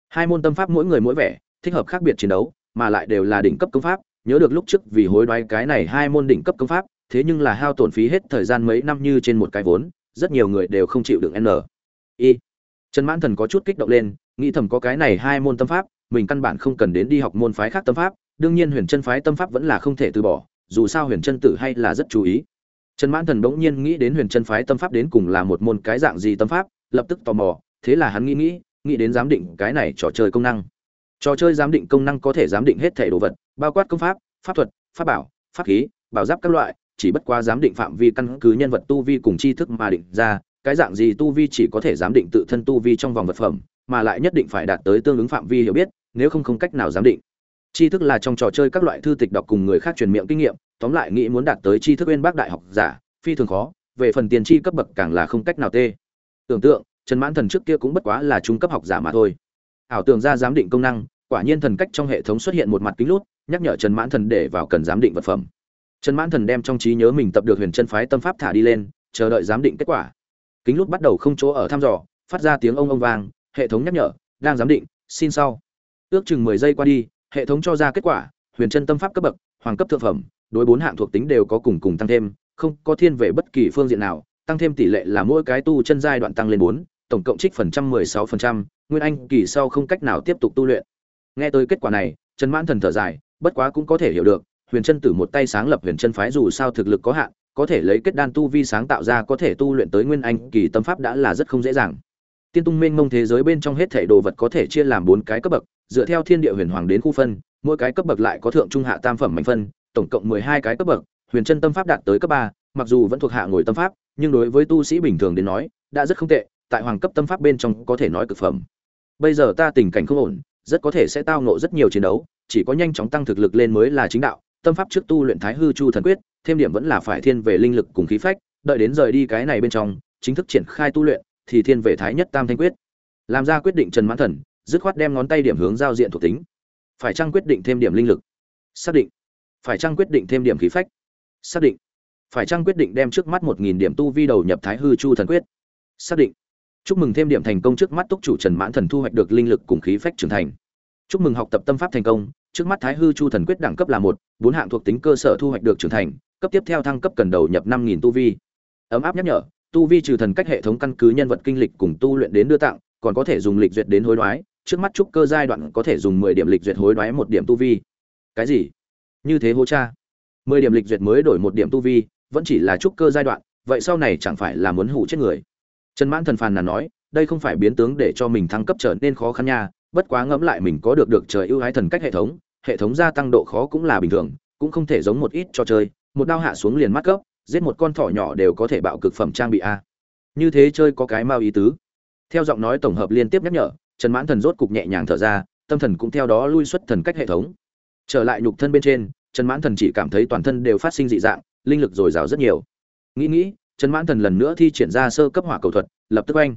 Hai môn tâm pháp mỗi người mỗi vẻ, thích hợp khác biệt chiến đấu, mà lại đều là đỉnh cấp công pháp. Nhớ được lúc trước vì hối đoái cái này hai môn đỉnh cấp công pháp, thế nhưng là hao tổn phí hết thời gian mấy năm như trên một cái vốn, rất nhiều người đều không chịu được n. Y. Trần mãn thần có chút kích động lên, nghĩ thầm có cái này hai môn tâm pháp, mình căn bản không cần đến đi học môn phái khác tâm pháp đương nhiên huyền chân phái tâm pháp vẫn là không thể từ bỏ, dù sao huyền chân tử hay là rất chú ý. Trần mãn thần bỗng nhiên nghĩ đến huyền chân phái tâm pháp đến cùng là một môn cái dạng gì tâm pháp, lập tức tò mò, thế là hắn nghĩ nghĩ nghĩ đến giám định cái này trò chơi công năng. Trò chơi giám định công năng có thể giám định hết thể đồ vật, bao quát công pháp pháp thuật, pháp bảo, pháp khí, bảo giáp các loại, chỉ bất qua giám định phạm vi căn cứ nhân vật tu vi cùng tri thức mà định ra, cái dạng gì tu vi chỉ có thể giám định tự thân tu vi trong vòng vật phẩm, mà lại nhất định phải đạt tới tương ứng phạm vi hiểu biết, nếu không không cách nào giám định tri thức là trong trò chơi các loại thư tịch đọc cùng người khác truyền miệng kinh nghiệm, tóm lại nghĩ muốn đạt tới tri thức bên bác đại học giả, phi thường khó, về phần tiền tri cấp bậc càng là không cách nào tê. Tưởng tượng, trần mãn thần trước kia cũng bất quá là trung cấp học giả mà thôi. Ảo tưởng ra giám định công năng, quả nhiên thần cách trong hệ thống xuất hiện một mặt kính lút, nhắc nhở trần mãn thần để vào cần giám định vật phẩm. Trần mãn thần đem trong trí nhớ mình tập được huyền chân phái tâm pháp thả đi lên, chờ đợi giám định kết quả. Kính lút bắt đầu không chỗ ở thăm dò, phát ra tiếng ông ông vang, hệ thống nhắc nhở, đang giám định, xin sau. Ước chừng mười giây qua đi hệ thống cho ra kết quả, huyền chân tâm pháp cấp bậc, hoàng cấp thượng phẩm, đối bốn hạng thuộc tính đều có cùng cùng tăng thêm, không có thiên về bất kỳ phương diện nào, tăng thêm tỷ lệ là mỗi cái tu chân giai đoạn tăng lên bốn, tổng cộng trích phần trăm mười sáu phần trăm, nguyên anh kỳ sau không cách nào tiếp tục tu luyện. Nghe tới kết quả này, trần mãn thần thở dài, bất quá cũng có thể hiểu được, huyền chân tử một tay sáng lập huyền chân phái dù sao thực lực có hạn, có thể lấy kết đan tu vi sáng tạo ra có thể tu luyện tới nguyên anh kỳ tâm pháp đã là rất không dễ dàng. Tiên tung mênh mông thế giới bên trong hết thể đồ vật có thể chia làm bốn cái cấp bậc dựa theo thiên địa huyền hoàng đến khu phân, mỗi cái cấp bậc lại có thượng trung hạ tam phẩm mạnh phân, tổng cộng mười hai cái cấp bậc, huyền chân tâm pháp đạt tới cấp ba, mặc dù vẫn thuộc hạ ngồi tâm pháp, nhưng đối với tu sĩ bình thường đến nói, đã rất không tệ, tại hoàng cấp tâm pháp bên trong có thể nói cực phẩm. Bây giờ ta tình cảnh không ổn, rất có thể sẽ tao ngộ rất nhiều chiến đấu, chỉ có nhanh chóng tăng thực lực lên mới là chính đạo, tâm pháp trước tu luyện thái hư chu thần quyết, thêm điểm vẫn là phải thiên về linh lực cùng khí phách, đợi đến rời đi cái này bên trong, chính thức triển khai tu luyện, thì thiên về thái nhất tam thanh quyết. Làm ra quyết định trần mãn thần dứt khoát đem ngón tay điểm hướng giao diện thuộc tính. Phải chăng quyết định thêm điểm linh lực? Xác định. Phải chăng quyết định thêm điểm khí phách? Xác định. Phải chăng quyết định đem trước mắt một nghìn điểm tu vi đầu nhập thái hư chu thần quyết? Xác định. Chúc mừng thêm điểm thành công trước mắt túc chủ trần mãn thần thu hoạch được linh lực cùng khí phách trưởng thành. Chúc mừng học tập tâm pháp thành công, trước mắt thái hư chu thần quyết đẳng cấp là một, bốn hạng thuộc tính cơ sở thu hoạch được trưởng thành, cấp tiếp theo thăng cấp cần đầu nhập năm nghìn tu vi. Ấm áp nhắc nhở, tu vi trừ thần cách hệ thống căn cứ nhân vật kinh lịch cùng tu luyện đến đưa tặng, còn có thể dùng lịch duyệt đến hối đoái trước mắt trúc cơ giai đoạn có thể dùng mười điểm lịch duyệt hối đoái một điểm tu vi. Cái gì? Như thế hô cha. Mười điểm lịch duyệt mới đổi một điểm tu vi, vẫn chỉ là trúc cơ giai đoạn, vậy sau này chẳng phải là muốn hủ chết người? Trần mãn thần phàn là nói, đây không phải biến tướng để cho mình thăng cấp trở nên khó khăn nha, bất quá ngẫm lại mình có được được trời ưu ái thần cách hệ thống hệ thống gia tăng độ khó cũng là bình thường, cũng không thể giống một ít trò chơi, một đao hạ xuống liền mắt cấp giết một con thỏ nhỏ đều có thể bạo cực phẩm trang bị a. Như thế chơi có cái mau ý tứ. Theo giọng nói tổng hợp liên tiếp nhắc nhở trần mãn thần rốt cục nhẹ nhàng thở ra, tâm thần cũng theo đó lui xuất thần cách hệ thống. Trở lại nhục thân bên trên, trần mãn thần chỉ cảm thấy toàn thân đều phát sinh dị dạng, linh lực dồi dào rất nhiều. Nghĩ nghĩ, trần mãn thần lần nữa thi triển ra sơ cấp hỏa cầu thuật, lập tức oanh.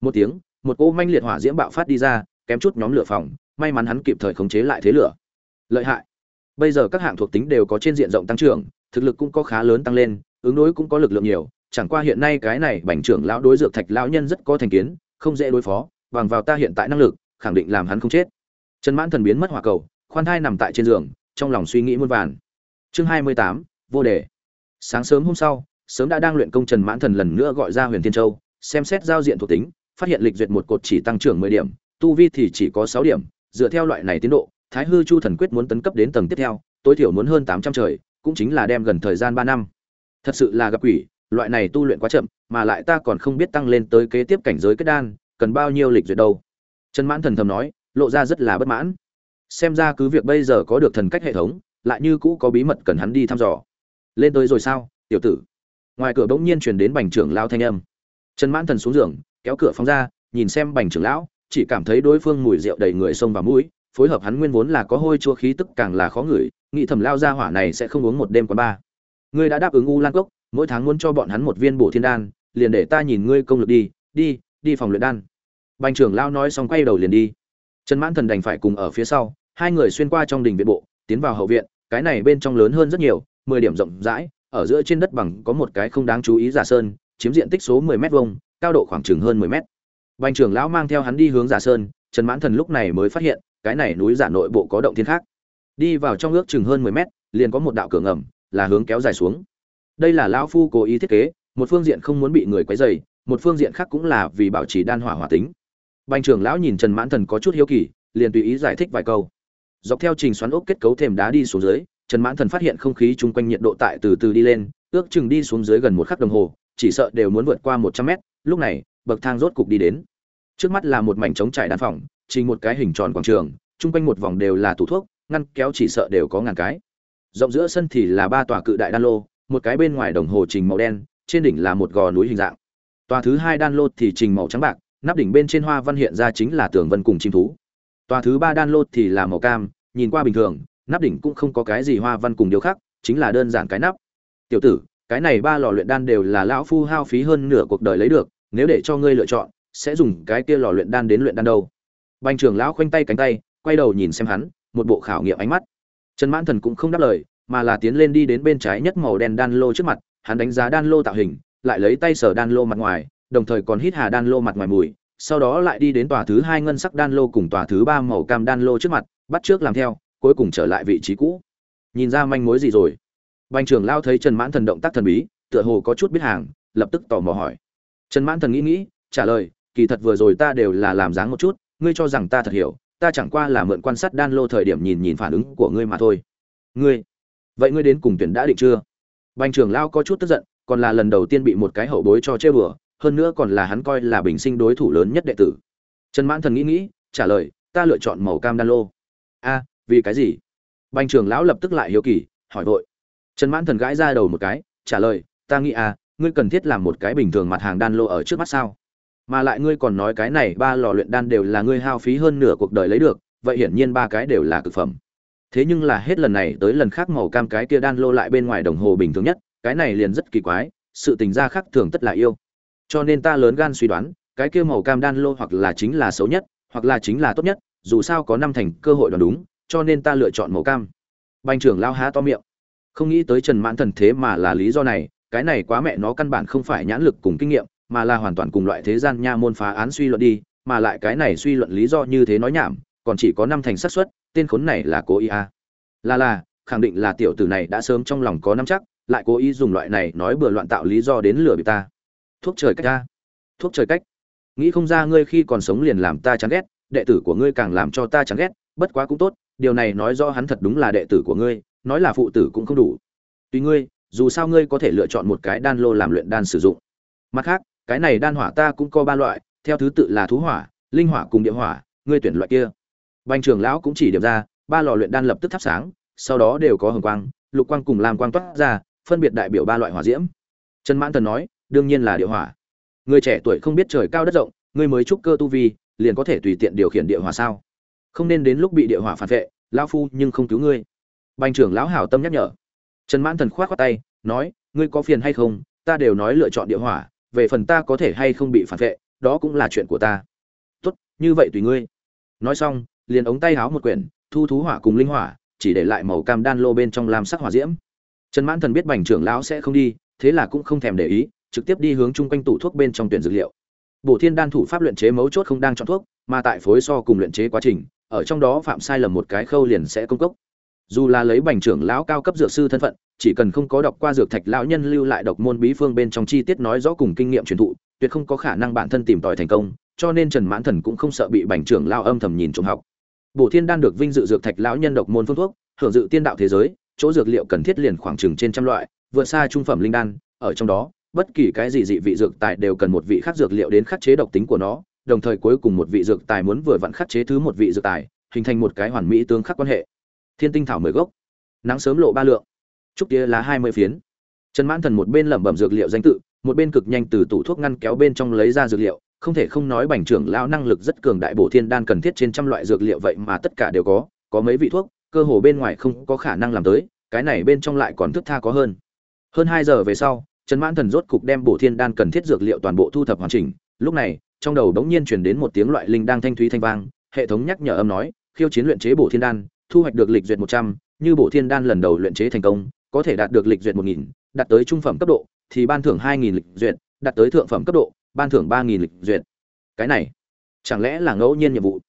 Một tiếng, một cỗ manh liệt hỏa diễm bạo phát đi ra, kém chút nhóm lửa phòng, may mắn hắn kịp thời khống chế lại thế lửa. Lợi hại. Bây giờ các hạng thuộc tính đều có trên diện rộng tăng trưởng, thực lực cũng có khá lớn tăng lên, ứng đối cũng có lực lượng nhiều, chẳng qua hiện nay cái này bành trưởng lão đối dược thạch lão nhân rất có thành kiến, không dễ đối phó bằng vào ta hiện tại năng lực, khẳng định làm hắn không chết. Trần mãn thần biến mất hỏa cầu, khoan thai nằm tại trên giường, trong lòng suy nghĩ muôn vàn. Chương hai mươi tám, vô đề. Sáng sớm hôm sau, sớm đã đang luyện công trần mãn thần lần nữa gọi ra huyền thiên châu, xem xét giao diện thuộc tính, phát hiện lịch duyệt một cột chỉ tăng trưởng mười điểm, tu vi thì chỉ có sáu điểm. Dựa theo loại này tiến độ, thái hư chu thần quyết muốn tấn cấp đến tầng tiếp theo, tối thiểu muốn hơn tám trăm trời, cũng chính là đem gần thời gian ba năm. Thật sự là gặp quỷ, loại này tu luyện quá chậm, mà lại ta còn không biết tăng lên tới kế tiếp cảnh giới kết đan cần bao nhiêu lịch duyệt đâu. Trần mãn thần thầm nói, lộ ra rất là bất mãn. Xem ra cứ việc bây giờ có được thần cách hệ thống, lại như cũ có bí mật cần hắn đi thăm dò. Lên tới rồi sao, tiểu tử? Ngoài cửa bỗng nhiên truyền đến bành trưởng lão thanh âm. Trần mãn thần xuống giường, kéo cửa phóng ra, nhìn xem bành trưởng lão, chỉ cảm thấy đối phương mùi rượu đầy người sông và mũi, phối hợp hắn nguyên vốn là có hôi chua khí tức càng là khó ngửi, nghĩ thầm lao ra hỏa này sẽ không uống một đêm quá ba. Ngươi đã đáp ứng u lan cốc, mỗi tháng muốn cho bọn hắn một viên bổ thiên đan, liền để ta nhìn ngươi công lực đi đi đi phòng luyện đan bành trưởng lão nói xong quay đầu liền đi. Trần mãn thần đành phải cùng ở phía sau, hai người xuyên qua trong đình viện bộ, tiến vào hậu viện, cái này bên trong lớn hơn rất nhiều, mười điểm rộng rãi, ở giữa trên đất bằng có một cái không đáng chú ý giả sơn, chiếm diện tích số mười m vuông, cao độ khoảng chừng hơn mười m bành trưởng lão mang theo hắn đi hướng giả sơn, trần mãn thần lúc này mới phát hiện, cái này núi giả nội bộ có động thiên khác. Đi vào trong ước chừng hơn mười mét, liền có một đạo cửa ngầm, là hướng kéo dài xuống. Đây là lão phu cố ý thiết kế, một phương diện không muốn bị người quấy rầy, một phương diện khác cũng là vì bảo trì đan hỏa hỏa tính bành trưởng lão nhìn trần mãn thần có chút hiếu kỳ, liền tùy ý giải thích vài câu. Dọc theo trình xoắn ốc kết cấu thềm đá đi xuống dưới, trần mãn thần phát hiện không khí chung quanh nhiệt độ tại từ từ đi lên, ước chừng đi xuống dưới gần một khắc đồng hồ, chỉ sợ đều muốn vượt qua một trăm mét, lúc này, bậc thang rốt cục đi đến. Trước mắt là một mảnh trống trải đàn phòng, chỉ một cái hình tròn quảng trường, chung quanh một vòng đều là tủ thuốc, ngăn kéo chỉ sợ đều có ngàn cái. Rộng giữa sân thì là ba tòa cự đại đan lô, một cái bên ngoài đồng hồ trình màu đen, trên đỉnh là một gò núi hình dạng. Tòa thứ hai đan lô thì trình màu trắng bạc nắp đỉnh bên trên hoa văn hiện ra chính là tường vân cùng chim thú. Tòa thứ ba đan lô thì là màu cam, nhìn qua bình thường, nắp đỉnh cũng không có cái gì hoa văn cùng điều khác, chính là đơn giản cái nắp. Tiểu tử, cái này ba lò luyện đan đều là lão phu hao phí hơn nửa cuộc đời lấy được, nếu để cho ngươi lựa chọn, sẽ dùng cái kia lò luyện đan đến luyện đan đâu? Bành trưởng lão khoanh tay cánh tay, quay đầu nhìn xem hắn, một bộ khảo nghiệm ánh mắt. Trần mãn thần cũng không đáp lời, mà là tiến lên đi đến bên trái nhất màu đen đan lô trước mặt, hắn đánh giá đan lô tạo hình, lại lấy tay sờ đan lô mặt ngoài đồng thời còn hít hà đan lô mặt ngoài mùi, sau đó lại đi đến tòa thứ hai ngân sắc đan lô cùng tòa thứ ba màu cam đan lô trước mặt, bắt trước làm theo, cuối cùng trở lại vị trí cũ. Nhìn ra manh mối gì rồi? Bành trưởng lao thấy trần mãn thần động tác thần bí, tựa hồ có chút biết hàng, lập tức tò mò hỏi. Trần mãn thần nghĩ nghĩ, trả lời, kỳ thật vừa rồi ta đều là làm dáng một chút, ngươi cho rằng ta thật hiểu, ta chẳng qua là mượn quan sát đan lô thời điểm nhìn nhìn phản ứng của ngươi mà thôi. Ngươi, vậy ngươi đến cùng tuyển đã định chưa? Bành trưởng lao có chút tức giận, còn là lần đầu tiên bị một cái hậu bối cho chơi bừa hơn nữa còn là hắn coi là bình sinh đối thủ lớn nhất đệ tử. Trần mãn thần nghĩ nghĩ, trả lời, ta lựa chọn màu cam đan lô. A, vì cái gì? Bành trưởng lão lập tức lại hiếu kỳ, hỏi vội. Trần mãn thần gãi ra đầu một cái, trả lời, ta nghĩ à ngươi cần thiết làm một cái bình thường mặt hàng đan lô ở trước mắt sao? Mà lại ngươi còn nói cái này ba lò luyện đan đều là ngươi hao phí hơn nửa cuộc đời lấy được, vậy hiển nhiên ba cái đều là cực phẩm. Thế nhưng là hết lần này tới lần khác màu cam cái kia đan lô lại bên ngoài đồng hồ bình thường nhất, cái này liền rất kỳ quái, sự tình gia khác thường tất là yêu cho nên ta lớn gan suy đoán, cái kia màu cam đan lô hoặc là chính là xấu nhất, hoặc là chính là tốt nhất, dù sao có năm thành cơ hội đoán đúng, cho nên ta lựa chọn màu cam. Bành trưởng lao há to miệng. Không nghĩ tới trần mãn thần thế mà là lý do này, cái này quá mẹ nó căn bản không phải nhãn lực cùng kinh nghiệm, mà là hoàn toàn cùng loại thế gian nha môn phá án suy luận đi, mà lại cái này suy luận lý do như thế nói nhảm, còn chỉ có năm thành xác suất, tên khốn này là cố ý à. là là, khẳng định là tiểu tử này đã sớm trong lòng có năm chắc, lại cố ý dùng loại này nói bừa loạn tạo lý do đến lừa bị ta thuốc trời cách ta. Thuốc trời cách. Nghĩ không ra ngươi khi còn sống liền làm ta chán ghét, đệ tử của ngươi càng làm cho ta chán ghét, bất quá cũng tốt, điều này nói rõ hắn thật đúng là đệ tử của ngươi, nói là phụ tử cũng không đủ. Tùy ngươi, dù sao ngươi có thể lựa chọn một cái đan lô làm luyện đan sử dụng. Mặt khác, cái này đan hỏa ta cũng có ba loại, theo thứ tự là thú hỏa, linh hỏa cùng địa hỏa, ngươi tuyển loại kia. Bành trưởng lão cũng chỉ điểm ra, ba lò luyện đan lập tức thắp sáng, sau đó đều có hồng quang, lục quang cùng làm quang toát ra, phân biệt đại biểu ba loại hỏa diễm. Trần mãn thần nói đương nhiên là địa hỏa. Người trẻ tuổi không biết trời cao đất rộng, người mới trúc cơ tu vi, liền có thể tùy tiện điều khiển địa hỏa sao? Không nên đến lúc bị địa hỏa phản vệ, lão phu nhưng không cứu ngươi. Bành trưởng lão hảo tâm nhắc nhở. Trần mãn thần khoát khoát tay, nói, ngươi có phiền hay không, ta đều nói lựa chọn địa hỏa, về phần ta có thể hay không bị phản vệ, đó cũng là chuyện của ta. Tốt, như vậy tùy ngươi. Nói xong, liền ống tay háo một quyển, thu thú hỏa cùng linh hỏa, chỉ để lại màu cam đan lô bên trong làm sắc hỏa diễm. Trần mãn thần biết bành trưởng lão sẽ không đi, thế là cũng không thèm để ý trực tiếp đi hướng chung quanh tủ thuốc bên trong tuyển dược liệu. Bổ thiên đan thủ pháp luyện chế mấu chốt không đang chọn thuốc, mà tại phối so cùng luyện chế quá trình, ở trong đó phạm sai lầm một cái khâu liền sẽ công cốc. Dù là lấy bành trưởng lão cao cấp dược sư thân phận, chỉ cần không có đọc qua dược thạch lão nhân lưu lại độc môn bí phương bên trong chi tiết nói rõ cùng kinh nghiệm truyền thụ, tuyệt không có khả năng bản thân tìm tòi thành công, cho nên trần mãn thần cũng không sợ bị bành trưởng lão âm thầm nhìn trộm học. Bổ thiên đan được vinh dự dược thạch lão nhân độc môn phương thuốc, hưởng dự tiên đạo thế giới, chỗ dược liệu cần thiết liền khoảng chừng trên trăm loại, vượt xa trung phẩm linh đan, ở trong đó bất kỳ cái gì dị vị dược tài đều cần một vị khác dược liệu đến khắc chế độc tính của nó, đồng thời cuối cùng một vị dược tài muốn vừa vặn khắc chế thứ một vị dược tài, hình thành một cái hoàn mỹ tương khắc quan hệ. Thiên tinh thảo mười gốc. Nắng sớm lộ ba lượng. Trúc tía lá hai mươi phiến. Trần mãn thần một bên lẩm bẩm dược liệu danh tự, một bên cực nhanh từ tủ thuốc ngăn kéo bên trong lấy ra dược liệu, không thể không nói bành trưởng lão năng lực rất cường đại bổ thiên đan cần thiết trên trăm loại dược liệu vậy mà tất cả đều có có mấy vị thuốc, cơ hồ bên ngoài không có khả năng làm tới, cái này bên trong lại còn thức tha có hơn. Hơn hai giờ về sau trần mãn thần rốt cục đem bổ thiên đan cần thiết dược liệu toàn bộ thu thập hoàn chỉnh. Lúc này, trong đầu đống nhiên truyền đến một tiếng loại linh đang thanh thúy thanh vang, hệ thống nhắc nhở âm nói, khiêu chiến luyện chế bổ thiên đan, thu hoạch được lịch duyệt một trăm, như bổ thiên đan lần đầu luyện chế thành công, có thể đạt được lịch duyệt một nghìn, đạt tới trung phẩm cấp độ, thì ban thưởng hai nghìn lịch duyệt, đạt tới thượng phẩm cấp độ, ban thưởng ba nghìn lịch duyệt. Cái này, chẳng lẽ là ngẫu nhiên nhiệm vụ?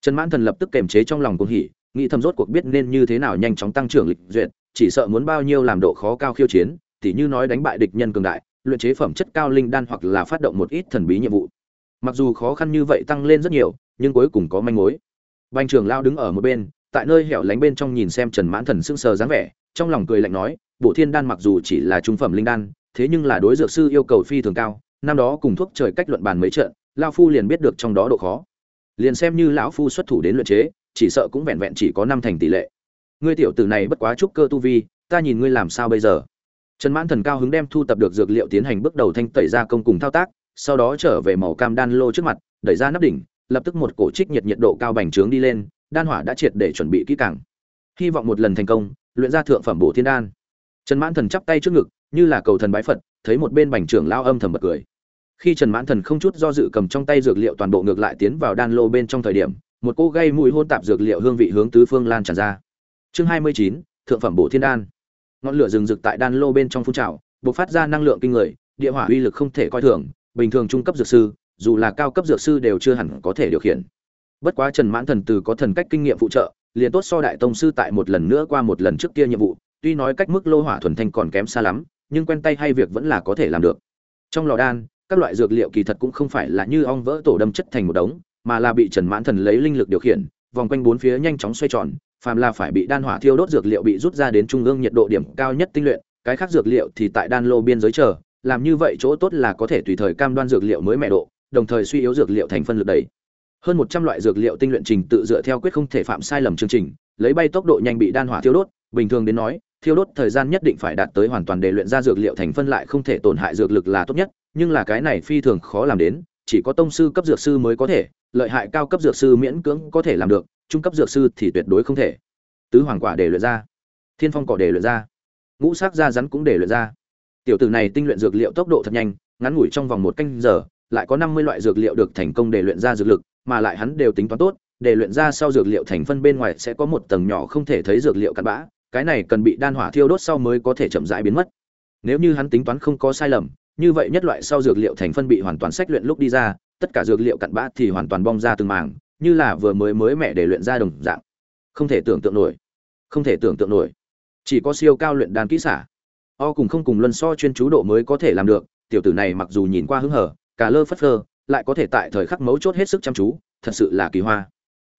Trần mãn thần lập tức kềm chế trong lòng cuồng hỉ, nghĩ thầm rốt cuộc biết nên như thế nào nhanh chóng tăng trưởng lịch duyệt, chỉ sợ muốn bao nhiêu làm độ khó cao khiêu chiến tỉ như nói đánh bại địch nhân cường đại, luyện chế phẩm chất cao linh đan hoặc là phát động một ít thần bí nhiệm vụ. Mặc dù khó khăn như vậy tăng lên rất nhiều, nhưng cuối cùng có manh mối. Bành trưởng lao đứng ở một bên, tại nơi hẻo lánh bên trong nhìn xem trần mãn thần sững sờ dáng vẻ, trong lòng cười lạnh nói bộ thiên đan mặc dù chỉ là trung phẩm linh đan, thế nhưng là đối dược sư yêu cầu phi thường cao, năm đó cùng thuốc trời cách luận bàn mấy trận lao phu liền biết được trong đó độ khó. Liền xem như lão phu xuất thủ đến luyện chế, chỉ sợ cũng vẹn vẹn chỉ có năm thành tỷ lệ. Ngươi tiểu tử này bất quá trúc cơ tu vi, ta nhìn ngươi làm sao bây giờ? Trần mãn thần cao hứng đem thu tập được dược liệu tiến hành bước đầu thanh tẩy ra công cùng thao tác, sau đó trở về màu cam đan lô trước mặt, đẩy ra nắp đỉnh, lập tức một cổ trích nhiệt nhiệt độ cao bành trướng đi lên, đan hỏa đã triệt để chuẩn bị kỹ càng. Hy vọng một lần thành công, luyện ra thượng phẩm bổ thiên đan. Trần mãn thần chắp tay trước ngực, như là cầu thần bái phật, thấy một bên bành trưởng lao âm thầm bật cười. Khi trần mãn thần không chút do dự cầm trong tay dược liệu toàn bộ ngược lại tiến vào đan lô bên trong thời điểm, một cô gây mùi hôn tạp dược liệu hương vị hướng tứ phương lan tràn ra. Chương hai mươi chín, thượng phẩm bổ thiên đan ngọn lửa rừng rực tại đan lô bên trong phun trào, bộc phát ra năng lượng kinh người, địa hỏa uy lực không thể coi thường, bình thường trung cấp dược sư, dù là cao cấp dược sư đều chưa hẳn có thể điều khiển. Bất quá trần mãn thần từ có thần cách kinh nghiệm phụ trợ, liền tốt so đại tông sư tại một lần nữa qua một lần trước kia nhiệm vụ, tuy nói cách mức lô hỏa thuần thanh còn kém xa lắm, nhưng quen tay hay việc vẫn là có thể làm được. Trong lò đan, các loại dược liệu kỳ thật cũng không phải là như ong vỡ tổ đâm chất thành một đống, mà là bị trần mãn thần lấy linh lực điều khiển, vòng quanh bốn phía nhanh chóng xoay tròn phàm là phải bị đan hỏa thiêu đốt dược liệu bị rút ra đến trung ương nhiệt độ điểm cao nhất tinh luyện, cái khác dược liệu thì tại đan lô biên giới chờ, làm như vậy chỗ tốt là có thể tùy thời cam đoan dược liệu mới mẹ độ, đồng thời suy yếu dược liệu thành phân lực đầy hơn một trăm loại dược liệu tinh luyện trình tự dựa theo quyết không thể phạm sai lầm chương trình, lấy bay tốc độ nhanh bị đan hỏa thiêu đốt, bình thường đến nói, thiêu đốt thời gian nhất định phải đạt tới hoàn toàn để luyện ra dược liệu thành phân lại không thể tổn hại dược lực là tốt nhất, nhưng là cái này phi thường khó làm đến, chỉ có tông sư cấp dược sư mới có thể, lợi hại cao cấp dược sư miễn cưỡng có thể làm được trung cấp dược sư thì tuyệt đối không thể. Tứ hoàng quả để luyện ra. Thiên phong cỏ để luyện ra. Ngũ sắc da rắn cũng để luyện ra. Tiểu tử này tinh luyện dược liệu tốc độ thật nhanh, ngắn ngủi trong vòng một canh giờ, lại có năm mươi loại dược liệu được thành công để luyện ra dược lực, mà lại hắn đều tính toán tốt, để luyện ra sau dược liệu thành phân bên ngoài sẽ có một tầng nhỏ không thể thấy dược liệu cặn bã, cái này cần bị đan hỏa thiêu đốt sau mới có thể chậm rãi biến mất. Nếu như hắn tính toán không có sai lầm, như vậy nhất loại sau dược liệu thành phân bị hoàn toàn sách luyện lúc đi ra, tất cả dược liệu cặn bã thì hoàn toàn bong ra từng mảng như là vừa mới mới mẹ để luyện ra đồng dạng. Không thể tưởng tượng nổi. Không thể tưởng tượng nổi. Chỉ có siêu cao luyện đan kỹ xả. O cùng không cùng luân so chuyên chú độ mới có thể làm được, tiểu tử này mặc dù nhìn qua hứng hở, cả lơ phất phơ, lại có thể tại thời khắc mấu chốt hết sức chăm chú, thật sự là kỳ hoa.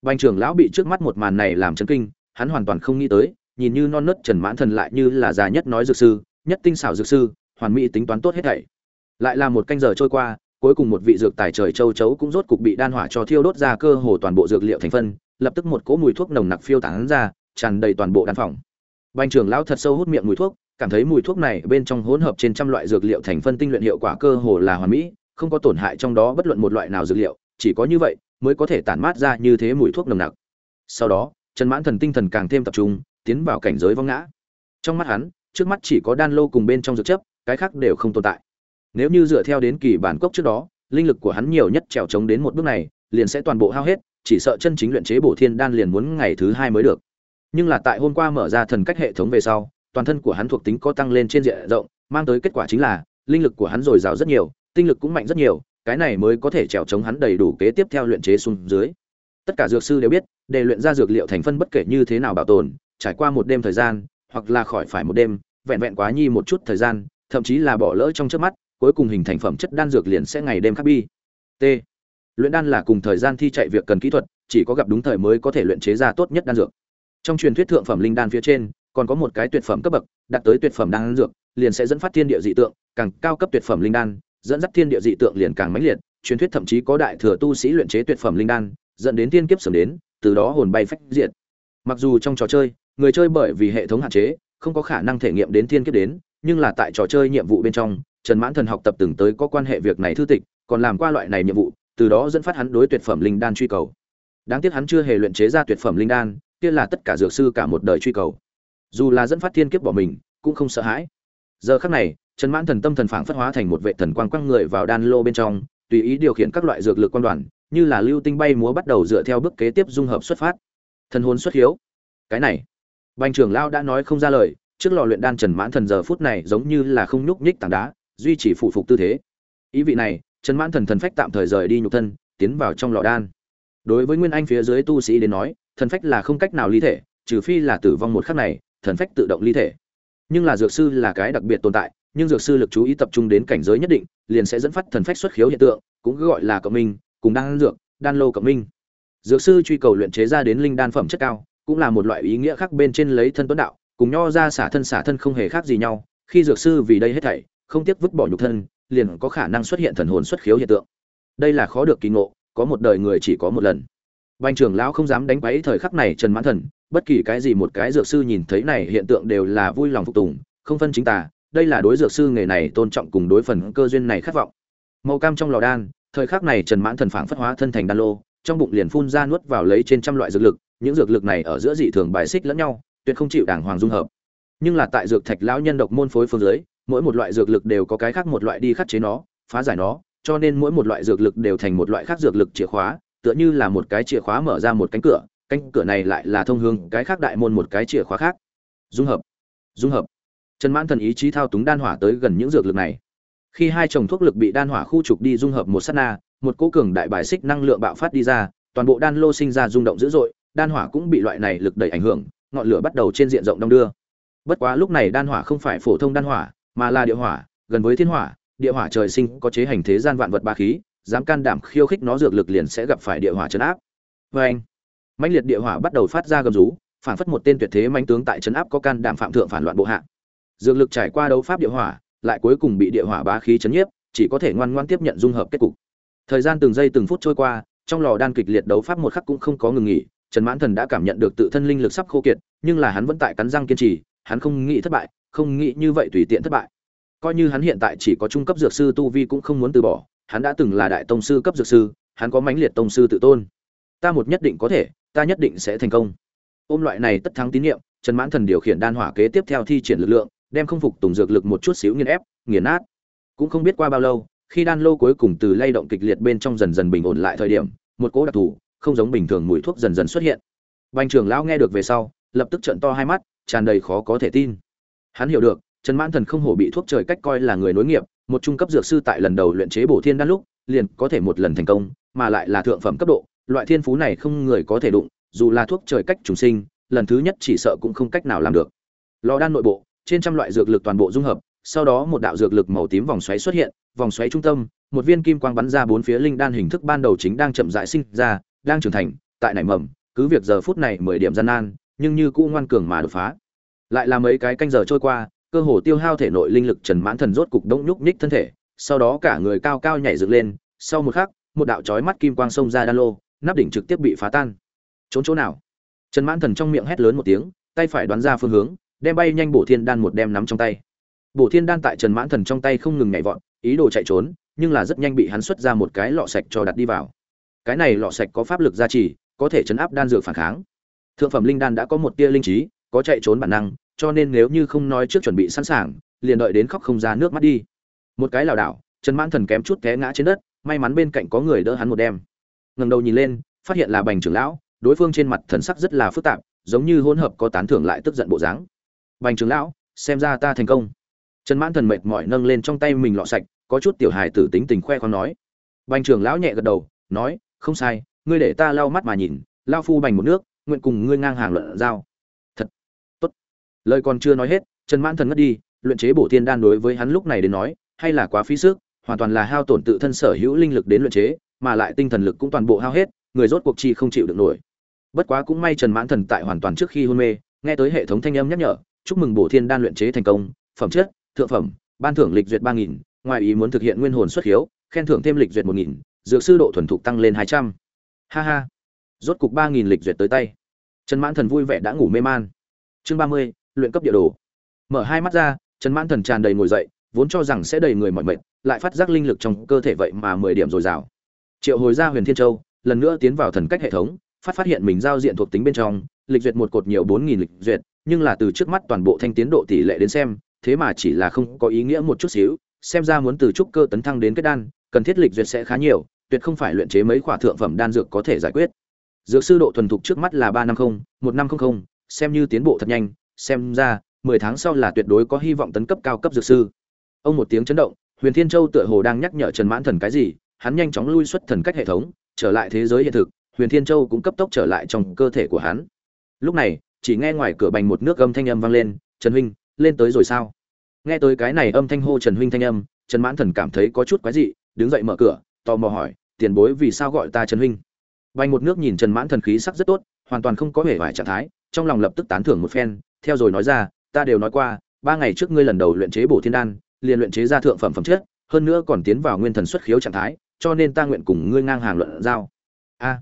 Bành trưởng lão bị trước mắt một màn này làm chấn kinh, hắn hoàn toàn không nghĩ tới, nhìn như non nớt trần mãn thần lại như là già nhất nói dược sư, nhất tinh xảo dược sư, hoàn mỹ tính toán tốt hết thảy. Lại là một canh giờ trôi qua cuối cùng một vị dược tài trời châu chấu cũng rốt cục bị đan hỏa cho thiêu đốt ra cơ hồ toàn bộ dược liệu thành phân, lập tức một cỗ mùi thuốc nồng nặc phiêu tán ra, tràn đầy toàn bộ đan phòng. Bành trưởng lão thật sâu hút miệng mùi thuốc, cảm thấy mùi thuốc này bên trong hỗn hợp trên trăm loại dược liệu thành phân tinh luyện hiệu quả cơ hồ là hoàn mỹ, không có tổn hại trong đó bất luận một loại nào dược liệu, chỉ có như vậy mới có thể tản mát ra như thế mùi thuốc nồng nặc. Sau đó, trần mãn thần tinh thần càng thêm tập trung, tiến vào cảnh giới vong ngã. Trong mắt hắn, trước mắt chỉ có đan lô cùng bên trong dược chấp cái khác đều không tồn tại nếu như dựa theo đến kỳ bản cốc trước đó, linh lực của hắn nhiều nhất trèo trống đến một bước này, liền sẽ toàn bộ hao hết, chỉ sợ chân chính luyện chế bổ thiên đan liền muốn ngày thứ hai mới được. Nhưng là tại hôm qua mở ra thần cách hệ thống về sau, toàn thân của hắn thuộc tính có tăng lên trên diện rộng, mang tới kết quả chính là, linh lực của hắn dồi dào rất nhiều, tinh lực cũng mạnh rất nhiều, cái này mới có thể trèo chống hắn đầy đủ kế tiếp theo luyện chế xuống dưới. Tất cả dược sư đều biết, để luyện ra dược liệu thành phân bất kể như thế nào bảo tồn, trải qua một đêm thời gian, hoặc là khỏi phải một đêm, vẹn vẹn quá nhi một chút thời gian, thậm chí là bỏ lỡ trong trước mắt cuối cùng hình thành phẩm chất đan dược liền sẽ ngày đêm khắc bi. T. Luyện đan là cùng thời gian thi chạy việc cần kỹ thuật, chỉ có gặp đúng thời mới có thể luyện chế ra tốt nhất đan dược. Trong truyền thuyết thượng phẩm linh đan phía trên, còn có một cái tuyệt phẩm cấp bậc, đạt tới tuyệt phẩm đan dược, liền sẽ dẫn phát thiên địa dị tượng, càng cao cấp tuyệt phẩm linh đan, dẫn dắt thiên địa dị tượng liền càng mãnh liệt. Truyền thuyết thậm chí có đại thừa tu sĩ luyện chế tuyệt phẩm linh đan, dẫn đến thiên kiếp sớm đến, từ đó hồn bay phách diệt. Mặc dù trong trò chơi, người chơi bởi vì hệ thống hạn chế, không có khả năng thể nghiệm đến thiên kiếp đến, nhưng là tại trò chơi nhiệm vụ bên trong trần mãn thần học tập từng tới có quan hệ việc này thư tịch, còn làm qua loại này nhiệm vụ, từ đó dẫn phát hắn đối tuyệt phẩm linh đan truy cầu. Đáng tiếc hắn chưa hề luyện chế ra tuyệt phẩm linh đan, kia là tất cả dược sư cả một đời truy cầu. Dù là dẫn phát thiên kiếp bỏ mình, cũng không sợ hãi. Giờ khắc này, trần mãn thần tâm thần phảng phất hóa thành một vệ thần quang quăng người vào đan lô bên trong, tùy ý điều khiển các loại dược lực quan đoàn, như là lưu tinh bay múa bắt đầu dựa theo bước kế tiếp dung hợp xuất phát. Thần hồn xuất hiếu. Cái này. Bành trưởng lao đã nói không ra lời, trước lò luyện đan trần mãn thần giờ phút này giống như là không nhúc nhích tảng đá duy trì phụ phục tư thế. Ý vị này, trần mãn thần thần phách tạm thời rời đi nhục thân, tiến vào trong lò đan. Đối với nguyên anh phía dưới tu sĩ đến nói, thần phách là không cách nào ly thể, trừ phi là tử vong một khắc này, thần phách tự động ly thể. Nhưng là dược sư là cái đặc biệt tồn tại, nhưng dược sư lực chú ý tập trung đến cảnh giới nhất định, liền sẽ dẫn phát thần phách xuất khiếu hiện tượng, cũng gọi là cộng minh, cùng đan dược, đan lô cộng minh. Dược sư truy cầu luyện chế ra đến linh đan phẩm chất cao, cũng là một loại ý nghĩa khác bên trên lấy thân tuấn đạo, cùng nho ra xả thân xả thân không hề khác gì nhau, khi dược sư vì đây hết thảy không tiếc vứt bỏ nhục thân, liền có khả năng xuất hiện thần hồn xuất khiếu hiện tượng. Đây là khó được kỳ ngộ, có một đời người chỉ có một lần. Bành trưởng lão không dám đánh quấy thời khắc này trần mãn thần, bất kỳ cái gì một cái dược sư nhìn thấy này hiện tượng đều là vui lòng phục tùng, không phân chính tà, đây là đối dược sư nghề này tôn trọng cùng đối phần cơ duyên này khát vọng. Màu cam trong lò đan, thời khắc này trần mãn thần phảng phất hóa thân thành đan lô, trong bụng liền phun ra nuốt vào lấy trên trăm loại dược lực, những dược lực này ở giữa dị thường bài xích lẫn nhau, tuyệt không chịu đàng hoàng dung hợp. Nhưng là tại dược thạch lão nhân độc môn phối phương dưới mỗi một loại dược lực đều có cái khác một loại đi khắc chế nó, phá giải nó, cho nên mỗi một loại dược lực đều thành một loại khác dược lực chìa khóa, tựa như là một cái chìa khóa mở ra một cánh cửa cánh cửa này lại là thông hướng cái khác đại môn một cái chìa khóa khác. Dung hợp dung hợp. Trần mãn thần ý chí thao túng đan hỏa tới gần những dược lực này. Khi hai chồng thuốc lực bị đan hỏa khu trục đi dung hợp một sát na, một cỗ cường đại bài xích năng lượng bạo phát đi ra, toàn bộ đan lô sinh ra rung động dữ dội, đan hỏa cũng bị loại này lực đẩy ảnh hưởng, ngọn lửa bắt đầu trên diện rộng đông đưa. Bất quá lúc này đan hỏa không phải phổ thông đan hỏa mà là địa hỏa, gần với thiên hỏa, địa hỏa trời sinh có chế hành thế gian vạn vật ba khí, dám can đảm khiêu khích nó dược lực liền sẽ gặp phải địa hỏa chấn áp. Vê anh, mãnh liệt địa hỏa bắt đầu phát ra gầm rú, phản phất một tên tuyệt thế mãnh tướng tại chấn áp có can đảm phạm thượng phản loạn bộ hạ. Dược lực trải qua đấu pháp địa hỏa, lại cuối cùng bị địa hỏa bá khí chấn nhiếp, chỉ có thể ngoan ngoan tiếp nhận dung hợp kết cục. Thời gian từng giây từng phút trôi qua, trong lò đan kịch liệt đấu pháp một khắc cũng không có ngừng nghỉ, trần mãn thần đã cảm nhận được tự thân linh lực sắp khô kiệt, nhưng là hắn vẫn tại cắn răng kiên trì, hắn không nghĩ thất bại không nghĩ như vậy tùy tiện thất bại. Coi như hắn hiện tại chỉ có trung cấp dược sư tu vi cũng không muốn từ bỏ, hắn đã từng là đại tông sư cấp dược sư, hắn có mãnh liệt tông sư tự tôn. Ta một nhất định có thể, ta nhất định sẽ thành công. Ôm loại này tất thắng tín nhiệm trần mãn thần điều khiển đan hỏa kế tiếp theo thi triển lực lượng, đem không phục tùng dược lực một chút xíu nghiền ép, nghiền nát. Cũng không biết qua bao lâu, khi đan lô cuối cùng từ lay động kịch liệt bên trong dần dần bình ổn lại thời điểm, một cỗ đặc thù, không giống bình thường mùi thuốc dần dần xuất hiện. Bành trưởng lão nghe được về sau, lập tức trợn to hai mắt, tràn đầy khó có thể tin hắn hiểu được, trần mãn thần không hổ bị thuốc trời cách coi là người nối nghiệp, một trung cấp dược sư tại lần đầu luyện chế bổ thiên đan lúc, liền có thể một lần thành công, mà lại là thượng phẩm cấp độ, loại thiên phú này không người có thể đụng, dù là thuốc trời cách trùng sinh, lần thứ nhất chỉ sợ cũng không cách nào làm được. Lò đan nội bộ, trên trăm loại dược lực toàn bộ dung hợp, sau đó một đạo dược lực màu tím vòng xoáy xuất hiện, vòng xoáy trung tâm, một viên kim quang bắn ra bốn phía linh đan hình thức ban đầu chính đang chậm rãi sinh ra, đang trưởng thành, tại nảy mầm, cứ việc giờ phút này mười điểm gian nan, nhưng như cũ ngoan cường mà đột phá lại là mấy cái canh giờ trôi qua cơ hồ tiêu hao thể nội linh lực Trần Mãn Thần rốt cục đông nhúc nhích thân thể, sau đó cả người cao cao nhảy dựng lên, sau một khắc, một đạo chói mắt kim quang xông ra đan lô, nắp đỉnh trực tiếp bị phá tan. Trốn chỗ nào? Trần Mãn Thần trong miệng hét lớn một tiếng, tay phải đoán ra phương hướng, đem bay nhanh bổ thiên đan một đem nắm trong tay. Bổ thiên đan tại Trần Mãn Thần trong tay không ngừng nhảy vọt, ý đồ chạy trốn, nhưng là rất nhanh bị hắn xuất ra một cái lọ sạch cho đặt đi vào. Cái này lọ sạch có pháp lực gia trì, có thể chấn áp đan dược phản kháng. Thượng phẩm linh đan đã có một tia linh trí, có chạy trốn bản năng, cho nên nếu như không nói trước chuẩn bị sẵn sàng, liền đợi đến khóc không ra nước mắt đi. Một cái lảo đảo, Trần Mãn Thần kém chút té ngã trên đất, may mắn bên cạnh có người đỡ hắn một đem. Ngẩng đầu nhìn lên, phát hiện là Bành trưởng lão, đối phương trên mặt thần sắc rất là phức tạp, giống như hỗn hợp có tán thưởng lại tức giận bộ dáng. Bành trưởng lão, xem ra ta thành công. Trần Mãn Thần mệt mỏi nâng lên trong tay mình lọ sạch, có chút tiểu hài tử tính tình khoe khoang nói. Bành trưởng lão nhẹ gật đầu, nói, không sai, ngươi để ta lau mắt mà nhìn, lao phu bành một nước, nguyện cùng ngươi ngang hàng luận giao. Lời còn chưa nói hết, Trần Mãn Thần ngất đi, luyện chế bổ thiên đan đối với hắn lúc này đến nói, hay là quá phí sức, hoàn toàn là hao tổn tự thân sở hữu linh lực đến luyện chế, mà lại tinh thần lực cũng toàn bộ hao hết, người rốt cuộc chi không chịu được nổi. Bất quá cũng may Trần Mãn Thần tại hoàn toàn trước khi hôn mê, nghe tới hệ thống thanh âm nhắc nhở, chúc mừng bổ thiên đan luyện chế thành công, phẩm chất, thượng phẩm, ban thưởng lịch duyệt ba nghìn, ngoài ý muốn thực hiện nguyên hồn xuất hiếu, khen thưởng thêm lịch duyệt 1000, dược sư độ thuần thục tăng lên 200. Ha ha. Rốt cục ba nghìn lịch duyệt tới tay. Trần Mãn Thần vui vẻ đã ngủ mê man. Chương 30, luyện cấp địa đồ. Mở hai mắt ra, Trần Mãn Thần tràn đầy ngồi dậy, vốn cho rằng sẽ đầy người mỏi mệt, lại phát giác linh lực trong cơ thể vậy mà 10 điểm rồi rào. Triệu hồi ra Huyền Thiên Châu, lần nữa tiến vào thần cách hệ thống, phát phát hiện mình giao diện thuộc tính bên trong, lịch duyệt một cột nhiều 4000 lịch duyệt, nhưng là từ trước mắt toàn bộ thanh tiến độ tỷ lệ đến xem, thế mà chỉ là không có ý nghĩa một chút xíu, xem ra muốn từ trúc cơ tấn thăng đến kết đan, cần thiết lịch duyệt sẽ khá nhiều, tuyệt không phải luyện chế mấy khỏa thượng phẩm đan dược có thể giải quyết. Dược sư độ thuần thục trước mắt là 350, 1500, xem như tiến bộ thật nhanh, xem ra 10 tháng sau là tuyệt đối có hy vọng tấn cấp cao cấp dược sư. Ông một tiếng chấn động, Huyền Thiên Châu tựa hồ đang nhắc nhở Trần Mãn Thần cái gì, hắn nhanh chóng lui xuất thần cách hệ thống, trở lại thế giới hiện thực, Huyền Thiên Châu cũng cấp tốc trở lại trong cơ thể của hắn. Lúc này, chỉ nghe ngoài cửa bành một nước âm thanh âm vang lên, "Trần huynh, lên tới rồi sao?" Nghe tới cái này âm thanh hô Trần huynh thanh âm, Trần Mãn Thần cảm thấy có chút quái dị, đứng dậy mở cửa, tò mò hỏi, "Tiền bối vì sao gọi ta Trần huynh?" Bành một nước nhìn Trần Mãn Thần khí sắc rất tốt, hoàn toàn không có vẻ vải trạng thái, trong lòng lập tức tán thưởng một phen, theo rồi nói ra, "Ta đều nói qua, ba ngày trước ngươi lần đầu luyện chế bổ thiên đan, liền luyện chế ra thượng phẩm phẩm chất, hơn nữa còn tiến vào nguyên thần xuất khiếu trạng thái, cho nên ta nguyện cùng ngươi ngang hàng luận giao." A,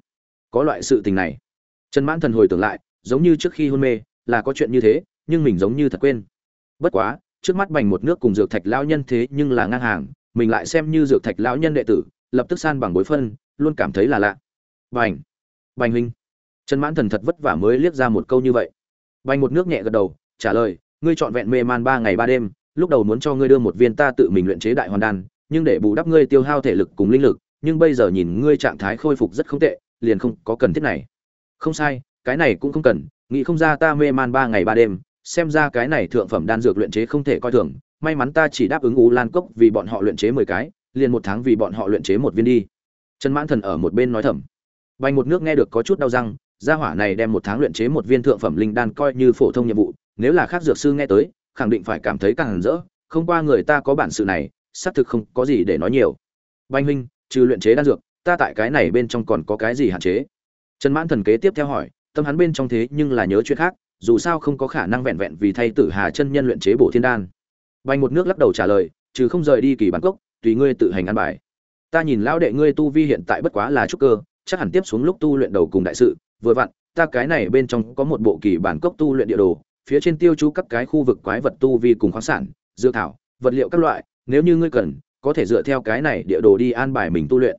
có loại sự tình này. Trần Mãn Thần hồi tưởng lại, giống như trước khi hôn mê, là có chuyện như thế, nhưng mình giống như thật quên. Bất quá, trước mắt bành một nước cùng dược thạch lão nhân thế nhưng là ngang hàng, mình lại xem như dược thạch lão nhân đệ tử, lập tức san bằng bối phân, luôn cảm thấy là lạ. Bành, Bành huynh. Trần Mãn Thần thật vất vả mới liếc ra một câu như vậy. Bành một nước nhẹ gật đầu, trả lời, ngươi chọn vẹn mê man ba ngày ba đêm, lúc đầu muốn cho ngươi đưa một viên ta tự mình luyện chế đại hoàn đan, nhưng để bù đắp ngươi tiêu hao thể lực cùng linh lực, nhưng bây giờ nhìn ngươi trạng thái khôi phục rất không tệ, liền không có cần thiết này. Không sai, cái này cũng không cần, nghĩ không ra ta mê man ba ngày ba đêm, xem ra cái này thượng phẩm đan dược luyện chế không thể coi thường, may mắn ta chỉ đáp ứng U Lan cốc vì bọn họ luyện chế mười cái, liền một tháng vì bọn họ luyện chế một viên đi. Trần Mãn Thần ở một bên nói thầm. Bành một nước nghe được có chút đau răng, gia hỏa này đem một tháng luyện chế một viên thượng phẩm linh đan coi như phổ thông nhiệm vụ, nếu là khác dược sư nghe tới, khẳng định phải cảm thấy càng rỡ, không qua người ta có bản sự này, xác thực không có gì để nói nhiều. banh huynh, trừ luyện chế đan dược, ta tại cái này bên trong còn có cái gì hạn chế? Trần Mãn Thần kế tiếp theo hỏi, tâm hắn bên trong thế nhưng là nhớ chuyện khác, dù sao không có khả năng vẹn vẹn vì thay Tử Hà chân nhân luyện chế bổ thiên đan. banh một nước lắc đầu trả lời, trừ không rời đi kỳ bản cốc, tùy ngươi tự hành ăn bài. Ta nhìn lão đệ ngươi tu vi hiện tại bất quá là trúc cơ, chắc hẳn tiếp xuống lúc tu luyện đầu cùng đại sự, vừa vặn, ta cái này bên trong có một bộ kỳ bản cốc tu luyện địa đồ, phía trên tiêu chú các cái khu vực quái vật tu vi cùng khoáng sản, dược thảo, vật liệu các loại, nếu như ngươi cần, có thể dựa theo cái này địa đồ đi an bài mình tu luyện.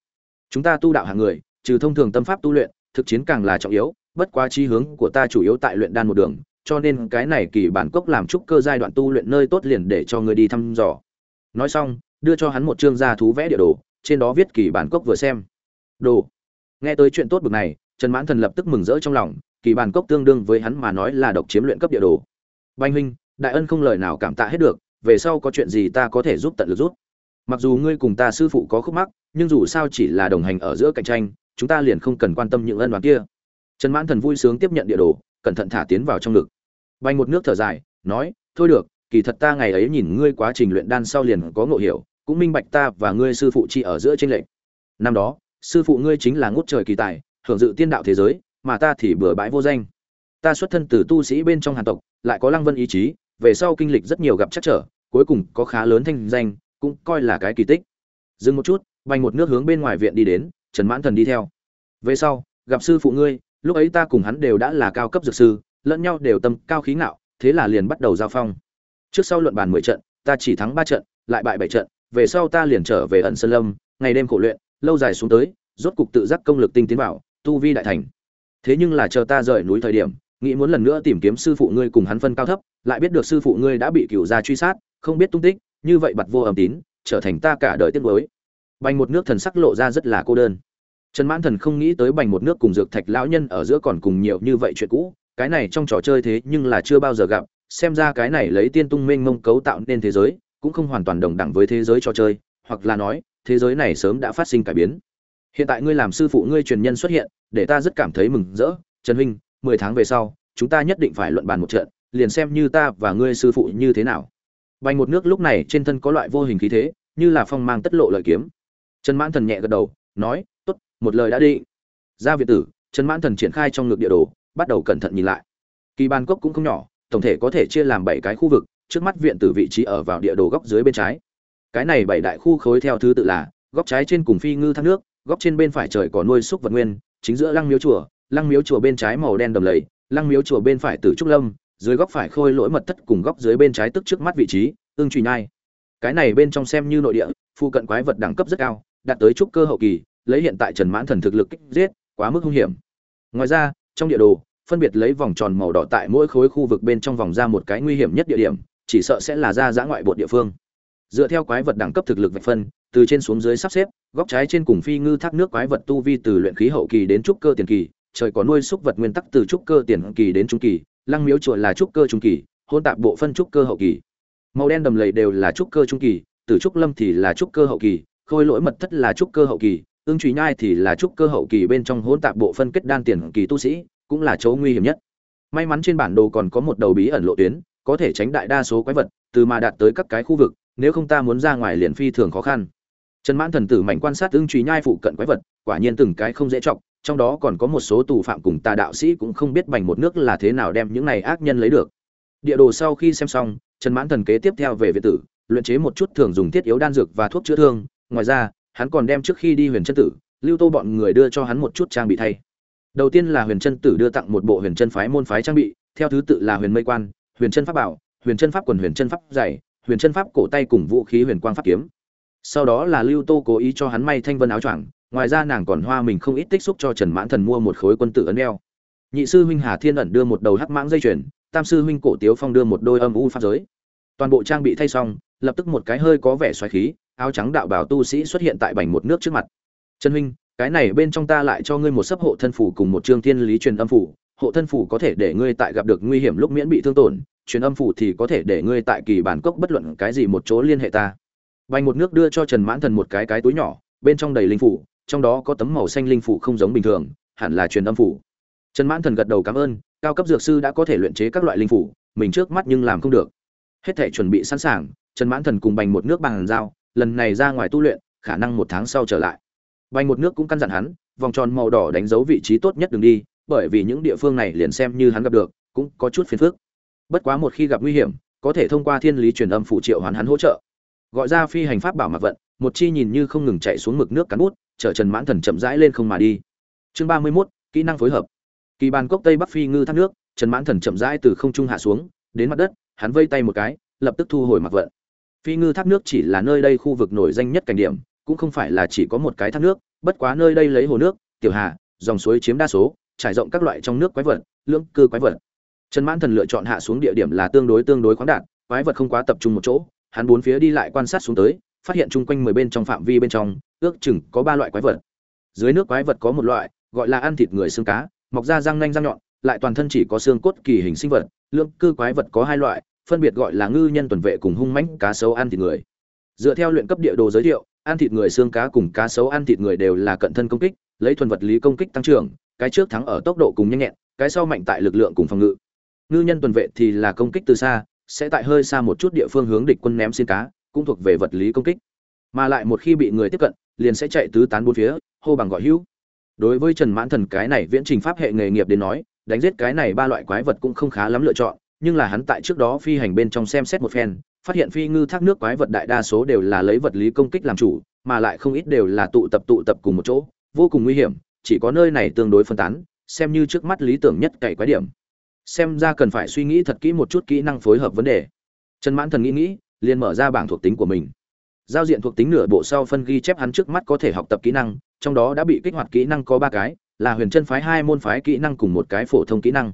Chúng ta tu đạo hàng người, trừ thông thường tâm pháp tu luyện, thực chiến càng là trọng yếu, bất quá chi hướng của ta chủ yếu tại luyện đan một đường, cho nên cái này kỳ bản cốc làm trúc cơ giai đoạn tu luyện nơi tốt liền để cho ngươi đi thăm dò. Nói xong, đưa cho hắn một chương gia thú vẽ địa đồ, trên đó viết kỳ bản cốc vừa xem. Đồ nghe tới chuyện tốt bực này trần mãn thần lập tức mừng rỡ trong lòng, kỳ bản cốc tương đương với hắn mà nói là độc chiếm luyện cấp địa đồ Bành huynh, đại ân không lời nào cảm tạ hết được, về sau có chuyện gì ta có thể giúp tận lực giúp. mặc dù ngươi cùng ta sư phụ có khúc mắc, nhưng dù sao chỉ là đồng hành ở giữa cạnh tranh, chúng ta liền không cần quan tâm những ân oán kia trần mãn thần vui sướng tiếp nhận địa đồ, cẩn thận thả tiến vào trong lực. Bành một nước thở dài, nói, thôi được, kỳ thật ta ngày ấy nhìn ngươi quá trình luyện đan sau liền có ngộ hiểu, cũng minh bạch ta và ngươi sư phụ chi ở giữa tranh lệch năm đó, sư phụ ngươi chính là ngút trời kỳ tài hưởng dự tiên đạo thế giới, mà ta thì bừa bãi vô danh. Ta xuất thân từ tu sĩ bên trong hàn tộc, lại có lăng vân ý chí, về sau kinh lịch rất nhiều gặp chắc trở, cuối cùng có khá lớn thanh danh, cũng coi là cái kỳ tích. Dừng một chút vành một nước hướng bên ngoài viện đi đến, trần mãn thần đi theo. Về sau, gặp sư phụ ngươi, lúc ấy ta cùng hắn đều đã là cao cấp dược sư, lẫn nhau đều tâm cao khí ngạo, thế là liền bắt đầu giao phong. Trước sau luận bàn mười trận, ta chỉ thắng ba trận, lại bại bảy trận, về sau ta liền trở về ẩn sơn lâm, ngày đêm khổ luyện, lâu dài xuống tới, rốt cục tự giác công lực tinh tiến vào tu vi đại thành. Thế nhưng là chờ ta rời núi thời điểm, nghĩ muốn lần nữa tìm kiếm sư phụ ngươi cùng hắn phân cao thấp, lại biết được sư phụ ngươi đã bị cựu gia truy sát, không biết tung tích, như vậy bặt vô âm tín, trở thành ta cả đời tiếc nuối. Bành một nước thần sắc lộ ra rất là cô đơn. Trần mãn thần không nghĩ tới bành một nước cùng dược thạch lão nhân ở giữa còn cùng nhiều như vậy chuyện cũ, cái này trong trò chơi thế nhưng là chưa bao giờ gặp, xem ra cái này lấy tiên tung mênh mông cấu tạo nên thế giới, cũng không hoàn toàn đồng đẳng với thế giới trò chơi, hoặc là nói, thế giới này sớm đã phát sinh cải biến hiện tại ngươi làm sư phụ ngươi truyền nhân xuất hiện, để ta rất cảm thấy mừng rỡ. Trần huynh, mười tháng về sau, chúng ta nhất định phải luận bàn một trận, liền xem như ta và ngươi sư phụ như thế nào. Bành một nước lúc này trên thân có loại vô hình khí thế, như là phong mang tất lộ lợi kiếm. Trần mãn thần nhẹ gật đầu, nói, tốt, một lời đã định. ra việt tử, trần mãn thần triển khai trong ngực địa đồ, bắt đầu cẩn thận nhìn lại. Kỳ ban cốc cũng không nhỏ, tổng thể có thể chia làm bảy cái khu vực, trước mắt viện tử vị trí ở vào địa đồ góc dưới bên trái. Cái này bảy đại khu khối theo thứ tự là, góc trái trên cùng phi ngư thác nước góc trên bên phải trời có nuôi xúc vật nguyên, chính giữa lăng miếu chùa, lăng miếu chùa bên trái màu đen đầm lầy, lăng miếu chùa bên phải tử trúc lâm, dưới góc phải khôi lỗi mật thất cùng góc dưới bên trái tức trước mắt vị trí ương truy nhai. Cái này bên trong xem như nội địa, phụ cận quái vật đẳng cấp rất cao, đạt tới trúc cơ hậu kỳ, lấy hiện tại trần mãn thần thực lực kích giết, quá mức hung hiểm. Ngoài ra, trong địa đồ, phân biệt lấy vòng tròn màu đỏ tại mỗi khối khu vực bên trong vòng ra một cái nguy hiểm nhất địa điểm, chỉ sợ sẽ là ra giã ngoại bộ địa phương. Dựa theo quái vật đẳng cấp thực lực vạch phân từ trên xuống dưới sắp xếp, góc trái trên cùng phi ngư thác nước quái vật tu vi từ luyện khí hậu kỳ đến trúc cơ tiền kỳ, trời có nuôi xúc vật nguyên tắc từ trúc cơ tiền kỳ đến trung kỳ, lăng miếu chùa là trúc cơ trung kỳ, hôn tạp bộ phân trúc cơ hậu kỳ. Màu đen đầm lầy đều là trúc cơ trung kỳ, từ trúc lâm thì là trúc cơ hậu kỳ, khôi lỗi mật thất là trúc cơ hậu kỳ, ương trùy nhai thì là trúc cơ hậu kỳ bên trong hỗn tạp bộ phân kết đan tiền kỳ tu sĩ, cũng là chỗ nguy hiểm nhất. May mắn trên bản đồ còn có một đầu bí ẩn lộ tuyến, có thể tránh đại đa số quái vật, từ mà đạt tới các cái khu vực, nếu không ta muốn ra ngoài liền phi thường khó khăn trần mãn thần tử mạnh quan sát ưng truy nhai phụ cận quái vật, quả nhiên từng cái không dễ chọc, trong đó còn có một số tù phạm cùng tà đạo sĩ cũng không biết bành một nước là thế nào đem những này ác nhân lấy được. Địa đồ sau khi xem xong, trần mãn thần kế tiếp theo về việt tử, luyện chế một chút thường dùng thiết yếu đan dược và thuốc chữa thương, ngoài ra, hắn còn đem trước khi đi huyền chân tử, lưu tô bọn người đưa cho hắn một chút trang bị thay. Đầu tiên là huyền chân tử đưa tặng một bộ huyền chân phái môn phái trang bị, theo thứ tự là huyền mây quan, huyền chân pháp bảo, huyền chân pháp quần huyền chân pháp dày huyền chân pháp cổ tay cùng vũ khí huyền quang pháp kiếm sau đó là lưu tô cố ý cho hắn may thanh vân áo choàng, ngoài ra nàng còn hoa mình không ít tích xúc cho trần mãn thần mua một khối quân tử ấn đeo. Nhị sư huynh hà thiên ẩn đưa một đầu hắc mãng dây chuyền, tam sư huynh cổ tiếu phong đưa một đôi âm u pháp giới. Toàn bộ trang bị thay xong, lập tức một cái hơi có vẻ xoáy khí, áo trắng đạo bảo tu sĩ xuất hiện tại bành một nước trước mặt. Trần huynh, cái này bên trong ta lại cho ngươi một sấp hộ thân phủ cùng một chương thiên lý truyền âm phủ, hộ thân phủ có thể để ngươi tại gặp được nguy hiểm lúc miễn bị thương tổn, truyền âm phủ thì có thể để ngươi tại kỳ bản cốc bất luận cái gì một chỗ liên hệ ta. Bành một nước đưa cho Trần Mãn Thần một cái cái túi nhỏ, bên trong đầy linh phủ, trong đó có tấm màu xanh linh phủ không giống bình thường, hẳn là truyền âm phủ. Trần Mãn Thần gật đầu cảm ơn, cao cấp dược sư đã có thể luyện chế các loại linh phủ, mình trước mắt nhưng làm không được. Hết thể chuẩn bị sẵn sàng, Trần Mãn Thần cùng Bành một nước bằng giao, lần này ra ngoài tu luyện, khả năng một tháng sau trở lại. Bành một nước cũng căn dặn hắn, vòng tròn màu đỏ đánh dấu vị trí tốt nhất đừng đi, bởi vì những địa phương này liền xem như hắn gặp được, cũng có chút phiền phức. Bất quá một khi gặp nguy hiểm, có thể thông qua thiên lý truyền âm phụ triệu hoán hắn hỗ trợ, gọi ra phi hành pháp bảo mặc vận, một chi nhìn như không ngừng chạy xuống mực nước cắn bút, chở trần mãn thần chậm rãi lên không mà đi. Chương ba mươi mốt, kỹ năng phối hợp. Kỳ bàn cốc tây bắc phi ngư thác nước, trần mãn thần chậm rãi từ không trung hạ xuống, đến mặt đất, hắn vây tay một cái, lập tức thu hồi mặc vận. Phi ngư thác nước chỉ là nơi đây khu vực nổi danh nhất cảnh điểm, cũng không phải là chỉ có một cái thác nước, bất quá nơi đây lấy hồ nước, tiểu hà, dòng suối chiếm đa số, trải rộng các loại trong nước quái vật, lưỡng cư quái vật. Trần mãn thần lựa chọn hạ xuống địa điểm là tương đối tương đối khoáng đạt, quái vật không quá tập trung một chỗ hắn bốn phía đi lại quan sát xuống tới, phát hiện chung quanh mười bên trong phạm vi bên trong, ước chừng có ba loại quái vật. Dưới nước quái vật có một loại, gọi là ăn thịt người xương cá, mọc ra răng nanh răng nhọn, lại toàn thân chỉ có xương cốt kỳ hình sinh vật, lượng cư quái vật có hai loại, phân biệt gọi là ngư nhân tuần vệ cùng hung mãnh cá sấu ăn thịt người. Dựa theo luyện cấp địa đồ giới thiệu, ăn thịt người xương cá cùng cá sấu ăn thịt người đều là cận thân công kích, lấy thuần vật lý công kích tăng trưởng, cái trước thắng ở tốc độ cùng nhanh nhẹn, cái sau mạnh tại lực lượng cùng phòng ngự. Ngư nhân tuần vệ thì là công kích từ xa, sẽ tại hơi xa một chút địa phương hướng địch quân ném xin cá, cũng thuộc về vật lý công kích. Mà lại một khi bị người tiếp cận, liền sẽ chạy tứ tán bốn phía, hô bằng gọi hữu. Đối với trần mãn thần cái này viễn trình pháp hệ nghề nghiệp đến nói, đánh giết cái này ba loại quái vật cũng không khá lắm lựa chọn, nhưng là hắn tại trước đó phi hành bên trong xem xét một phen, phát hiện phi ngư thác nước quái vật đại đa số đều là lấy vật lý công kích làm chủ, mà lại không ít đều là tụ tập tụ tập cùng một chỗ, vô cùng nguy hiểm, chỉ có nơi này tương đối phân tán, xem như trước mắt lý tưởng nhất cày quái điểm xem ra cần phải suy nghĩ thật kỹ một chút kỹ năng phối hợp vấn đề. Trần mãn thần nghĩ nghĩ, liền mở ra bảng thuộc tính của mình. Giao diện thuộc tính nửa bộ sau phân ghi chép hắn trước mắt có thể học tập kỹ năng, trong đó đã bị kích hoạt kỹ năng có ba cái, là huyền chân phái hai môn phái kỹ năng cùng một cái phổ thông kỹ năng.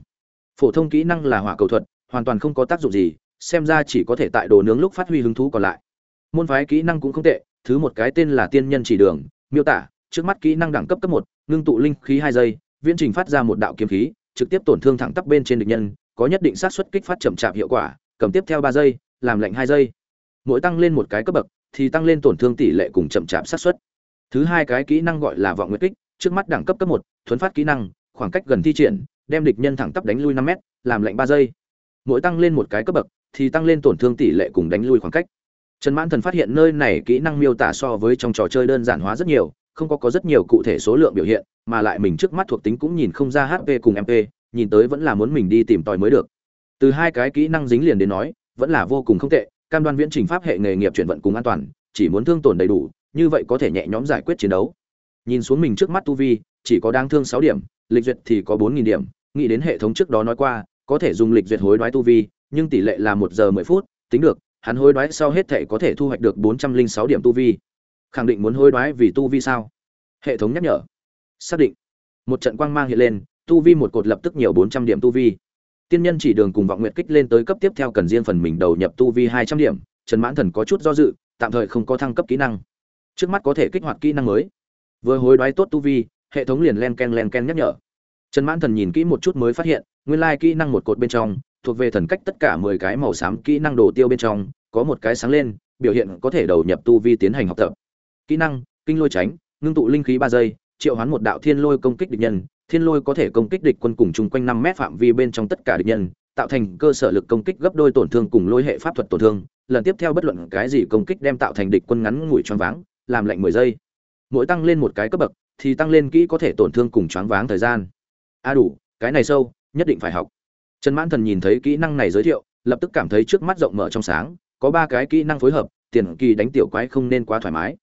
Phổ thông kỹ năng là hỏa cầu thuật, hoàn toàn không có tác dụng gì, xem ra chỉ có thể tại đồ nướng lúc phát huy hứng thú còn lại. Môn phái kỹ năng cũng không tệ, thứ một cái tên là tiên nhân chỉ đường, miêu tả, trước mắt kỹ năng đẳng cấp cấp một, ngưng tụ linh khí hai giây, viễn trình phát ra một đạo kiếm khí trực tiếp tổn thương thẳng tắp bên trên địch nhân, có nhất định xác suất kích phát chậm chạp hiệu quả, cầm tiếp theo ba giây, làm lạnh hai giây. Mỗi tăng lên một cái cấp bậc, thì tăng lên tổn thương tỷ lệ cùng chậm chạp xác suất. Thứ hai cái kỹ năng gọi là vọng nguyệt kích, trước mắt đẳng cấp cấp một, thuấn phát kỹ năng, khoảng cách gần thi triển, đem địch nhân thẳng tắp đánh lui năm m làm lạnh ba giây. Mỗi tăng lên một cái cấp bậc, thì tăng lên tổn thương tỷ lệ cùng đánh lui khoảng cách. Trần mãn thần phát hiện nơi này kỹ năng miêu tả so với trong trò chơi đơn giản hóa rất nhiều không có có rất nhiều cụ thể số lượng biểu hiện, mà lại mình trước mắt thuộc tính cũng nhìn không ra hp cùng mp nhìn tới vẫn là muốn mình đi tìm tòi mới được. Từ hai cái kỹ năng dính liền đến nói, vẫn là vô cùng không tệ, cam đoan viễn trình pháp hệ nghề nghiệp chuyển vận cùng an toàn, chỉ muốn thương tổn đầy đủ, như vậy có thể nhẹ nhõm giải quyết chiến đấu. Nhìn xuống mình trước mắt tu vi, chỉ có đáng thương sáu điểm, lịch duyệt thì có bốn nghìn điểm, nghĩ đến hệ thống trước đó nói qua, có thể dùng lịch duyệt hối đoái tu vi, nhưng tỷ lệ là một giờ mười phút, tính được, hắn hối đoái sau hết thể có thể thu hoạch được bốn trăm linh sáu điểm tu vi khẳng định muốn hối đoái vì tu vi sao? Hệ thống nhắc nhở. Xác định. Một trận quang mang hiện lên, tu vi một cột lập tức nhiều bốn trăm điểm tu vi. Tiên nhân chỉ đường cùng vọng nguyện kích lên tới cấp tiếp theo cần riêng phần mình đầu nhập tu vi hai trăm điểm, trần mãn thần có chút do dự, tạm thời không có thăng cấp kỹ năng. Trước mắt có thể kích hoạt kỹ năng mới. Vừa hối đoái tốt tu vi, hệ thống liền len ken len ken nhắc nhở. Trần mãn thần nhìn kỹ một chút mới phát hiện, nguyên lai kỹ năng một cột bên trong, thuộc về thần cách tất cả mười cái màu xám kỹ năng đồ tiêu bên trong, có một cái sáng lên, biểu hiện có thể đầu nhập tu vi tiến hành học tập kỹ năng, kinh lôi tránh, ngưng tụ linh khí ba giây, triệu hoán một đạo thiên lôi công kích địch nhân. Thiên lôi có thể công kích địch quân cùng chung quanh năm mét phạm vi bên trong tất cả địch nhân, tạo thành cơ sở lực công kích gấp đôi tổn thương cùng lôi hệ pháp thuật tổn thương. Lần tiếp theo bất luận cái gì công kích đem tạo thành địch quân ngắn ngủi choáng váng, làm lạnh mười giây. Mỗi tăng lên một cái cấp bậc, thì tăng lên kỹ có thể tổn thương cùng choáng váng thời gian. A đủ, cái này sâu, nhất định phải học. Trần mãn thần nhìn thấy kỹ năng này giới thiệu, lập tức cảm thấy trước mắt rộng mở trong sáng, có ba cái kỹ năng phối hợp, tiền kỳ đánh tiểu quái không nên quá thoải mái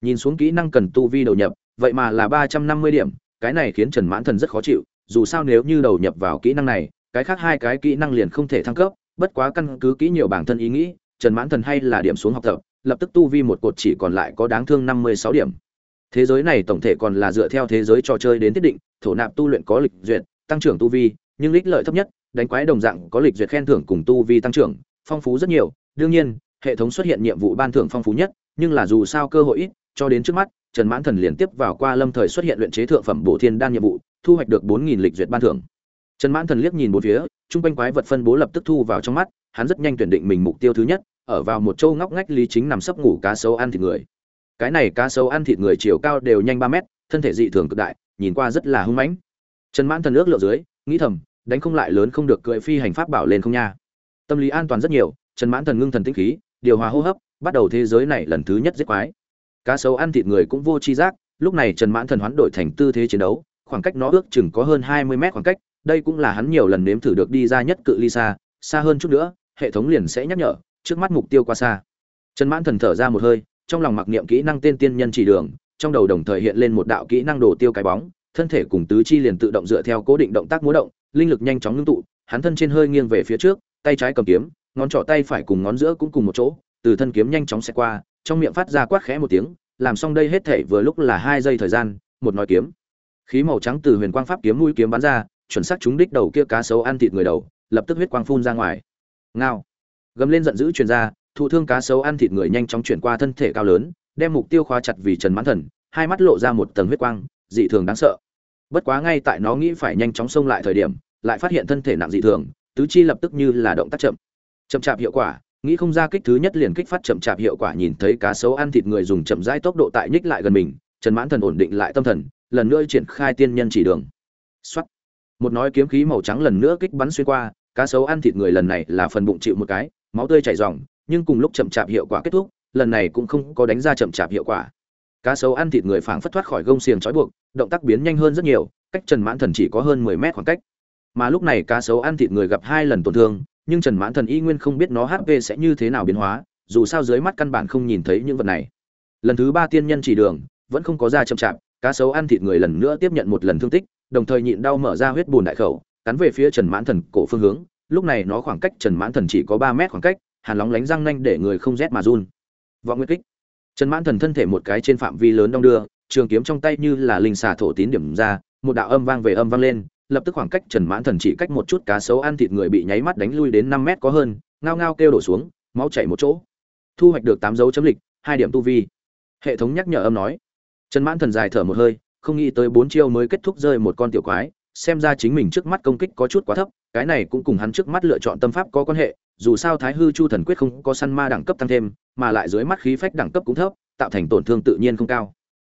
nhìn xuống kỹ năng cần tu vi đầu nhập, vậy mà là ba trăm năm mươi điểm, cái này khiến trần mãn thần rất khó chịu, dù sao nếu như đầu nhập vào kỹ năng này, cái khác hai cái kỹ năng liền không thể thăng cấp, bất quá căn cứ kỹ nhiều bản thân ý nghĩ, trần mãn thần hay là điểm xuống học tập, lập tức tu vi một cột chỉ còn lại có đáng thương năm mươi sáu điểm. Thế giới này tổng thể còn là dựa theo thế giới trò chơi đến thiết định, thổ nạp tu luyện có lịch duyệt, tăng trưởng tu vi, nhưng lích lợi thấp nhất, đánh quái đồng dạng có lịch duyệt khen thưởng cùng tu vi tăng trưởng, phong phú rất nhiều. Đương nhiên, hệ thống xuất hiện nhiệm vụ ban thưởng phong phú nhất, nhưng là dù sao cơ hội ít cho đến trước mắt, trần mãn thần liền tiếp vào qua lâm thời xuất hiện luyện chế thượng phẩm bổ thiên đan nhiệm vụ, thu hoạch được bốn nghìn lịch duyệt ban thưởng. Trần mãn thần liếc nhìn một phía, chung quanh quái vật phân bố lập tức thu vào trong mắt, hắn rất nhanh tuyển định mình mục tiêu thứ nhất, ở vào một châu ngóc ngách lý chính nằm sấp ngủ cá sấu ăn thịt người. Cái này cá sấu ăn thịt người chiều cao đều nhanh ba mét, thân thể dị thường cực đại, nhìn qua rất là hung mãnh. Trần mãn thần ước lượng dưới, nghĩ thầm, đánh không lại lớn không được cưỡi phi hành pháp bảo lên không nha. Tâm lý an toàn rất nhiều, trần mãn thần ngưng thần tĩnh khí, điều hòa hô hấp, bắt đầu thế giới này lần thứ nhất giết quái cá sấu ăn thịt người cũng vô tri giác, lúc này trần mãn thần hoán đổi thành tư thế chiến đấu, khoảng cách nó ước chừng có hơn hai mươi mét khoảng cách, đây cũng là hắn nhiều lần nếm thử được đi ra nhất cự ly xa xa hơn chút nữa, hệ thống liền sẽ nhắc nhở, trước mắt mục tiêu qua xa. Trần mãn thần thở ra một hơi, trong lòng mặc niệm kỹ năng tên tiên nhân chỉ đường, trong đầu đồng thời hiện lên một đạo kỹ năng đồ tiêu cái bóng, thân thể cùng tứ chi liền tự động dựa theo cố định động tác múa động, linh lực nhanh chóng ngưng tụ, hắn thân trên hơi nghiêng về phía trước, tay trái cầm kiếm, ngón trỏ tay phải cùng ngón giữa cũng cùng một chỗ, từ thân kiếm nhanh chóng xẹt qua trong miệng phát ra quát khẽ một tiếng, làm xong đây hết thể vừa lúc là hai giây thời gian, một nói kiếm. Khí màu trắng từ huyền quang pháp kiếm mũi kiếm bắn ra, chuẩn xác trúng đích đầu kia cá sấu ăn thịt người đầu, lập tức huyết quang phun ra ngoài. Ngao. Gầm lên giận dữ truyền ra, thụ thương cá sấu ăn thịt người nhanh chóng chuyển qua thân thể cao lớn, đem mục tiêu khóa chặt vì trần mãn thần, hai mắt lộ ra một tầng huyết quang, dị thường đáng sợ. Bất quá ngay tại nó nghĩ phải nhanh chóng xông lại thời điểm, lại phát hiện thân thể nặng dị thường, tứ chi lập tức như là động tác chậm. Chậm chạp hiệu quả nghĩ không ra kích thứ nhất liền kích phát chậm chạp hiệu quả nhìn thấy cá sấu ăn thịt người dùng chậm rãi tốc độ tại nhích lại gần mình, trần mãn thần ổn định lại tâm thần, lần nữa triển khai tiên nhân chỉ đường. Xuất một nói kiếm khí màu trắng lần nữa kích bắn xuyên qua, cá sấu ăn thịt người lần này là phần bụng chịu một cái, máu tươi chảy ròng, nhưng cùng lúc chậm chạp hiệu quả kết thúc, lần này cũng không có đánh ra chậm chạp hiệu quả. Cá sấu ăn thịt người phảng phất thoát khỏi gông xiềng trói buộc, động tác biến nhanh hơn rất nhiều, cách trần mãn thần chỉ có hơn mười mét khoảng cách. Mà lúc này cá sấu ăn thịt người gặp hai lần tổn thương nhưng trần mãn thần y nguyên không biết nó hp sẽ như thế nào biến hóa, dù sao dưới mắt căn bản không nhìn thấy những vật này. Lần thứ ba tiên nhân chỉ đường, vẫn không có da chậm chạp, cá sấu ăn thịt người lần nữa tiếp nhận một lần thương tích, đồng thời nhịn đau mở ra huyết bùn đại khẩu, cắn về phía trần mãn thần cổ phương hướng. Lúc này nó khoảng cách trần mãn thần chỉ có ba mét khoảng cách, hàn lóng lánh răng nanh để người không rét mà run. Vọng nguyệt kích. Trần mãn thần thân thể một cái trên phạm vi lớn đong đưa, trường kiếm trong tay như là linh xà thổ tín điểm ra, một đạo âm vang về âm vang lên lập tức khoảng cách trần mãn thần chỉ cách một chút cá sấu ăn thịt người bị nháy mắt đánh lui đến năm mét có hơn, ngao ngao kêu đổ xuống, máu chảy một chỗ. Thu hoạch được tám dấu chấm lịch, hai điểm tu vi. Hệ thống nhắc nhở âm nói. Trần mãn thần dài thở một hơi, không nghĩ tới bốn chiêu mới kết thúc rơi một con tiểu quái, xem ra chính mình trước mắt công kích có chút quá thấp, cái này cũng cùng hắn trước mắt lựa chọn tâm pháp có quan hệ, dù sao thái hư chu thần quyết không có săn ma đẳng cấp tăng thêm, mà lại dưới mắt khí phách đẳng cấp cũng thấp, tạo thành tổn thương tự nhiên không cao.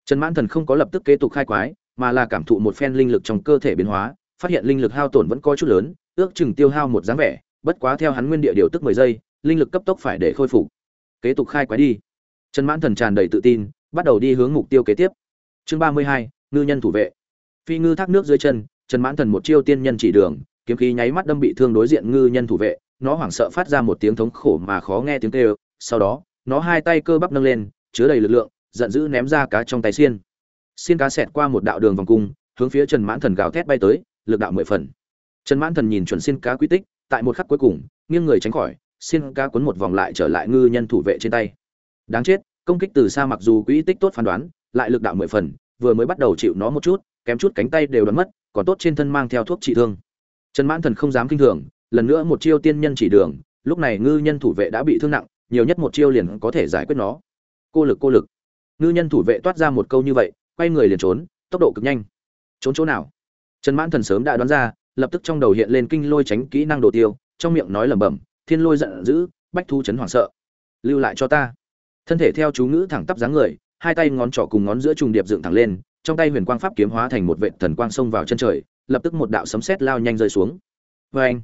Trần mãn thần không có lập tức kế tục khai quái, mà là cảm thụ một phen linh lực trong cơ thể biến hóa phát hiện linh lực hao tổn vẫn có chút lớn, ước chừng tiêu hao một dáng vẻ, bất quá theo hắn nguyên địa điều tức mười giây, linh lực cấp tốc phải để khôi phục. Kế tục khai quái đi. Trần mãn thần tràn đầy tự tin, bắt đầu đi hướng mục tiêu kế tiếp. Chương ba mươi hai, ngư nhân thủ vệ. Phi ngư thác nước dưới chân, trần mãn thần một chiêu tiên nhân chỉ đường, kiếm khí nháy mắt đâm bị thương đối diện ngư nhân thủ vệ, nó hoảng sợ phát ra một tiếng thống khổ mà khó nghe tiếng kêu, sau đó, nó hai tay cơ bắp nâng lên, chứa đầy lực lượng, giận dữ ném ra cá trong tay xiên. Xiên cá xẹt qua một đạo đường vòng cung, hướng phía trần mãn thần gào thét bay tới lực đạo mười phần. Trần mãn thần nhìn chuẩn xiên cá quy tích, tại một khắc cuối cùng, nghiêng người tránh khỏi xiên cá quấn một vòng lại trở lại ngư nhân thủ vệ trên tay. Đáng chết, công kích từ xa mặc dù quỹ tích tốt phán đoán, lại lực đạo mười phần, vừa mới bắt đầu chịu nó một chút, kém chút cánh tay đều đoán mất, còn tốt trên thân mang theo thuốc trị thương. Trần mãn thần không dám kinh thường, lần nữa một chiêu tiên nhân chỉ đường, lúc này ngư nhân thủ vệ đã bị thương nặng, nhiều nhất một chiêu liền có thể giải quyết nó. Cô lực cô lực. Ngư nhân thủ vệ toát ra một câu như vậy, quay người liền trốn, tốc độ cực nhanh. Trốn chỗ nào? Trần mãn thần sớm đã đoán ra, lập tức trong đầu hiện lên kinh lôi tránh kỹ năng đồ tiêu, trong miệng nói lẩm bẩm, thiên lôi giận dữ, bách thu chấn hoảng sợ. Lưu lại cho ta. Thân thể theo chú ngữ thẳng tắp dáng người, hai tay ngón trỏ cùng ngón giữa trùng điệp dựng thẳng lên, trong tay huyền quang pháp kiếm hóa thành một vệ thần quang xông vào chân trời, lập tức một đạo sấm sét lao nhanh rơi xuống. Vê anh,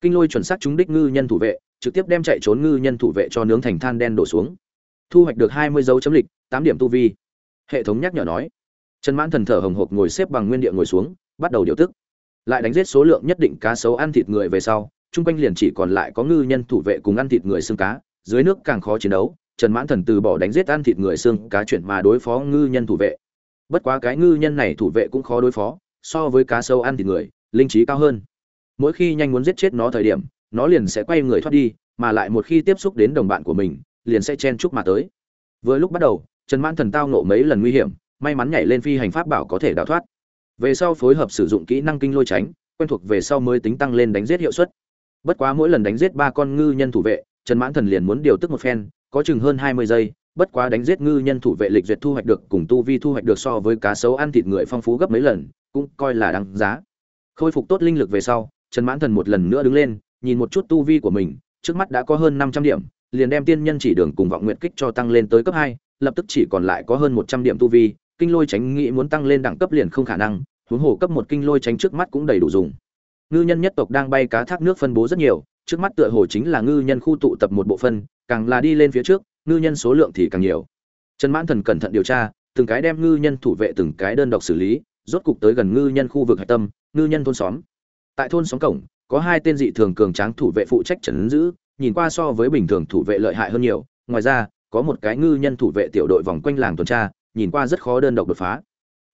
kinh lôi chuẩn xác trúng đích ngư nhân thủ vệ, trực tiếp đem chạy trốn ngư nhân thủ vệ cho nướng thành than đen đổ xuống. Thu hoạch được hai mươi dấu chấm lịch, tám điểm tu vi. Hệ thống nhắc nhở nói, trần mãn thần thở hồng hộc ngồi xếp bằng nguyên địa ngồi xuống bắt đầu điều tức. Lại đánh giết số lượng nhất định cá sấu ăn thịt người về sau, chung quanh liền chỉ còn lại có ngư nhân thủ vệ cùng ăn thịt người xương cá, dưới nước càng khó chiến đấu, trần mãn thần từ bỏ đánh giết ăn thịt người xương cá chuyển mà đối phó ngư nhân thủ vệ. Bất quá cái ngư nhân này thủ vệ cũng khó đối phó, so với cá sấu ăn thịt người, linh trí cao hơn. Mỗi khi nhanh muốn giết chết nó thời điểm, nó liền sẽ quay người thoát đi, mà lại một khi tiếp xúc đến đồng bạn của mình, liền sẽ chen chúc mà tới. Vừa lúc bắt đầu, trần mãn thần tao nộ mấy lần nguy hiểm, may mắn nhảy lên phi hành pháp bảo có thể đào thoát về sau phối hợp sử dụng kỹ năng kinh lôi tránh, quen thuộc về sau mới tính tăng lên đánh giết hiệu suất. Bất quá mỗi lần đánh giết ba con ngư nhân thủ vệ, trần mãn thần liền muốn điều tức một phen, có chừng hơn hai mươi giây, bất quá đánh giết ngư nhân thủ vệ lịch duyệt thu hoạch được cùng tu vi thu hoạch được so với cá sấu ăn thịt người phong phú gấp mấy lần, cũng coi là đáng giá. Khôi phục tốt linh lực về sau, trần mãn thần một lần nữa đứng lên, nhìn một chút tu vi của mình, trước mắt đã có hơn năm trăm điểm, liền đem tiên nhân chỉ đường cùng vọng nguyện kích cho tăng lên tới cấp hai, lập tức chỉ còn lại có hơn một trăm điểm tu vi, kinh lôi tránh nghĩ muốn tăng lên đẳng cấp liền không khả năng huống hồ cấp một kinh lôi tránh trước mắt cũng đầy đủ dùng. Ngư nhân nhất tộc đang bay cá thác nước phân bố rất nhiều, trước mắt tựa hồ chính là ngư nhân khu tụ tập một bộ phân, càng là đi lên phía trước, ngư nhân số lượng thì càng nhiều. Trần mãn thần cẩn thận điều tra, từng cái đem ngư nhân thủ vệ từng cái đơn độc xử lý, rốt cục tới gần ngư nhân khu vực hạch tâm, ngư nhân thôn xóm. Tại thôn xóm cổng, có hai tên dị thường cường tráng thủ vệ phụ trách trấn giữ, nhìn qua so với bình thường thủ vệ lợi hại hơn nhiều. Ngoài ra, có một cái ngư nhân thủ vệ tiểu đội vòng quanh làng tuần tra, nhìn qua rất khó đơn độc đột phá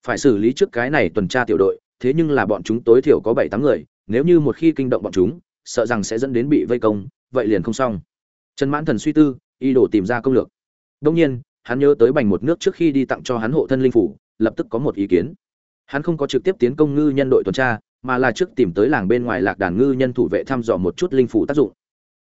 phải xử lý trước cái này tuần tra tiểu đội, thế nhưng là bọn chúng tối thiểu có bảy tám người, nếu như một khi kinh động bọn chúng, sợ rằng sẽ dẫn đến bị vây công, vậy liền không xong. Trần mãn thần suy tư y đổ tìm ra công lược. Đông nhiên, hắn nhớ tới bành một nước trước khi đi tặng cho hắn hộ thân linh phủ, lập tức có một ý kiến. Hắn không có trực tiếp tiến công ngư nhân đội tuần tra, mà là trước tìm tới làng bên ngoài lạc đàn ngư nhân thủ vệ thăm dò một chút linh phủ tác dụng.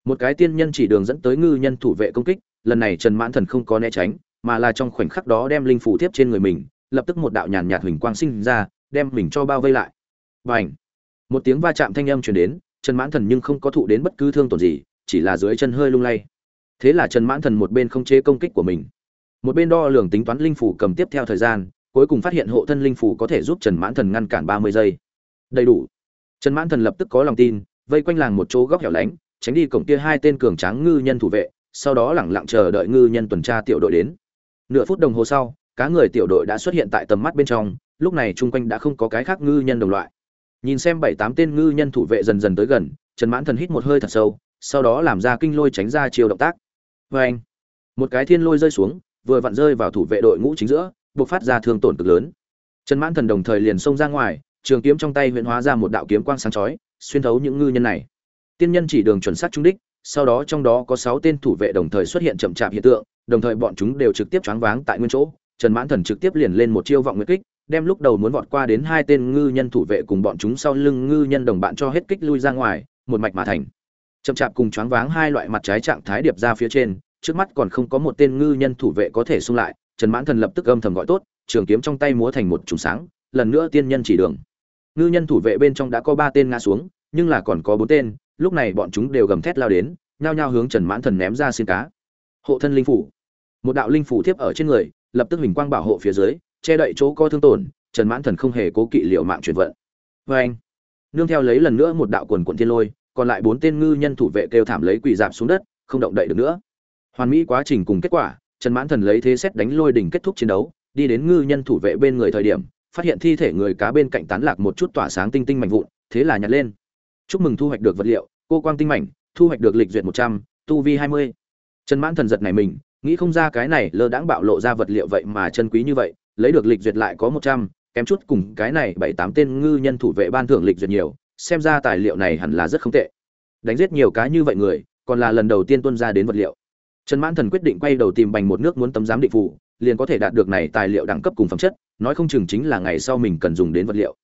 Một cái tiên nhân chỉ đường dẫn tới ngư nhân thủ vệ công kích, lần này trần mãn thần không có né tránh, mà là trong khoảnh khắc đó đem linh phủ tiếp trên người mình lập tức một đạo nhàn nhạt huỳnh quang sinh ra đem mình cho bao vây lại. Bành, một tiếng va chạm thanh âm truyền đến trần mãn thần nhưng không có thụ đến bất cứ thương tổn gì chỉ là dưới chân hơi lung lay. Thế là trần mãn thần một bên không chế công kích của mình một bên đo lường tính toán linh phủ cầm tiếp theo thời gian cuối cùng phát hiện hộ thân linh phủ có thể giúp trần mãn thần ngăn cản ba mươi giây. Đầy đủ! Trần mãn thần lập tức có lòng tin vây quanh làng một chỗ góc hẻo lánh tránh đi cổng kia hai tên cường tráng ngư nhân thủ vệ sau đó lẳng lặng chờ đợi ngư nhân tuần tra tiểu đội đến. Nửa phút đồng hồ sau cá người tiểu đội đã xuất hiện tại tầm mắt bên trong, lúc này chung quanh đã không có cái khác ngư nhân đồng loại. Nhìn xem bảy tám tên ngư nhân thủ vệ dần dần tới gần, trần mãn thần hít một hơi thật sâu, sau đó làm ra kinh lôi tránh ra chiều động tác. Vê anh, một cái thiên lôi rơi xuống, vừa vặn rơi vào thủ vệ đội ngũ chính giữa buộc phát ra thương tổn cực lớn. Trần mãn thần đồng thời liền xông ra ngoài, trường kiếm trong tay huyện hóa ra một đạo kiếm quang sáng chói, xuyên thấu những ngư nhân này. Tiên nhân chỉ đường chuẩn xác trung đích, sau đó trong đó có sáu tên thủ vệ đồng thời xuất hiện chậm chạp hiện tượng, đồng thời bọn chúng đều trực tiếp choáng váng tại nguyên chỗ trần mãn thần trực tiếp liền lên một chiêu vọng nguyệt kích, đem lúc đầu muốn vọt qua đến hai tên ngư nhân thủ vệ cùng bọn chúng sau lưng ngư nhân đồng bạn cho hết kích lui ra ngoài, một mạch mà thành. Chậm chạp cùng choáng váng hai loại mặt trái trạng thái điệp ra phía trên, trước mắt còn không có một tên ngư nhân thủ vệ có thể xung lại, trần mãn thần lập tức âm thầm gọi tốt, trường kiếm trong tay múa thành một trùng sáng, lần nữa tiên nhân chỉ đường. Ngư nhân thủ vệ bên trong đã có ba tên ngã xuống, nhưng là còn có bốn tên, lúc này bọn chúng đều gầm thét lao đến, nhao nhao hướng trần mãn thần ném ra xin cá. Hộ thân linh phủ. Một đạo linh phủ tiếp ở trên người lập tức hình quang bảo hộ phía dưới, che đậy chỗ có thương tổn, trần mãn thần không hề cố kỵ liệu mạng chuyển vận. Vê anh, nương theo lấy lần nữa một đạo quần quận thiên lôi, còn lại bốn tên ngư nhân thủ vệ kêu thảm lấy quỳ dạp xuống đất, không động đậy được nữa. Hoàn mỹ quá trình cùng kết quả, trần mãn thần lấy thế xét đánh lôi đỉnh kết thúc chiến đấu, đi đến ngư nhân thủ vệ bên người thời điểm, phát hiện thi thể người cá bên cạnh tán lạc một chút tỏa sáng tinh tinh mạnh vụn, thế là nhặt lên. Chúc mừng thu hoạch được vật liệu, cô quang tinh mảnh, thu hoạch được lịch duyệt một trăm, tu vi hai mươi. Trần mãn thần giật này mình nghĩ không ra cái này lơ đãng bạo lộ ra vật liệu vậy mà chân quý như vậy, lấy được lịch duyệt lại có một trăm, kém chút cùng cái này bảy tám tên ngư nhân thủ vệ ban thưởng lịch duyệt nhiều, xem ra tài liệu này hẳn là rất không tệ. Đánh giết nhiều cá như vậy người, còn là lần đầu tiên tuân ra đến vật liệu. Trần mãn thần quyết định quay đầu tìm bành một nước muốn tấm giám định phủ liền có thể đạt được này tài liệu đẳng cấp cùng phẩm chất, nói không chừng chính là ngày sau mình cần dùng đến vật liệu.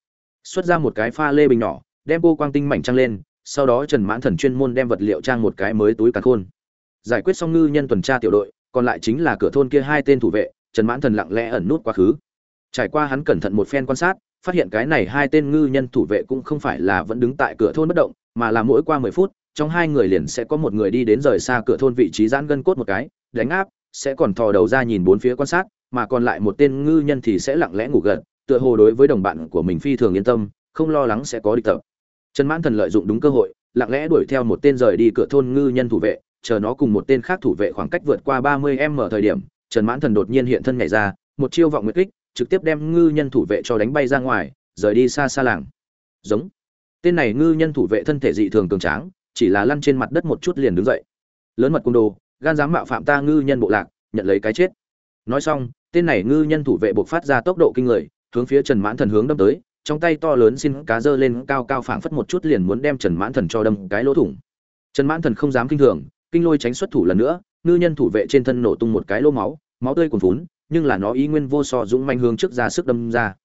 Xuất ra một cái pha lê bình nhỏ, đem cô quang tinh mảnh trăng lên, sau đó trần mãn thần chuyên môn đem vật liệu trang một cái mới túi càn khôn. Giải quyết xong ngư nhân tuần tra tiểu đội còn lại chính là cửa thôn kia hai tên thủ vệ, trần mãn thần lặng lẽ ẩn nút quá khứ. Trải qua hắn cẩn thận một phen quan sát, phát hiện cái này hai tên ngư nhân thủ vệ cũng không phải là vẫn đứng tại cửa thôn bất động, mà là mỗi qua mười phút, trong hai người liền sẽ có một người đi đến rời xa cửa thôn vị trí giãn gân cốt một cái, đánh áp, sẽ còn thò đầu ra nhìn bốn phía quan sát, mà còn lại một tên ngư nhân thì sẽ lặng lẽ ngủ gật, tựa hồ đối với đồng bạn của mình phi thường yên tâm, không lo lắng sẽ có địch tập. Trần mãn thần lợi dụng đúng cơ hội, lặng lẽ đuổi theo một tên rời đi cửa thôn ngư nhân thủ vệ chờ nó cùng một tên khác thủ vệ khoảng cách vượt qua ba mươi m thời điểm, trần mãn thần đột nhiên hiện thân nhảy ra, một chiêu vọng nguyệt kích, trực tiếp đem ngư nhân thủ vệ cho đánh bay ra ngoài, rời đi xa xa làng. Giống. Tên này ngư nhân thủ vệ thân thể dị thường cường tráng, chỉ là lăn trên mặt đất một chút liền đứng dậy. Lớn mật cung đồ, gan dám mạo phạm ta ngư nhân bộ lạc, nhận lấy cái chết. Nói xong, tên này ngư nhân thủ vệ buộc phát ra tốc độ kinh người, hướng phía trần mãn thần hướng đâm tới, trong tay to lớn xin cá dơ lên cao cao phảng phất một chút liền muốn đem trần mãn thần cho đâm cái lỗ thủng. Trần mãn thần không dám kinh thường kinh lôi tránh xuất thủ lần nữa ngư nhân thủ vệ trên thân nổ tung một cái lô máu máu tươi cuồn vốn, nhưng là nó ý nguyên vô so dũng manh hướng trước ra sức đâm ra.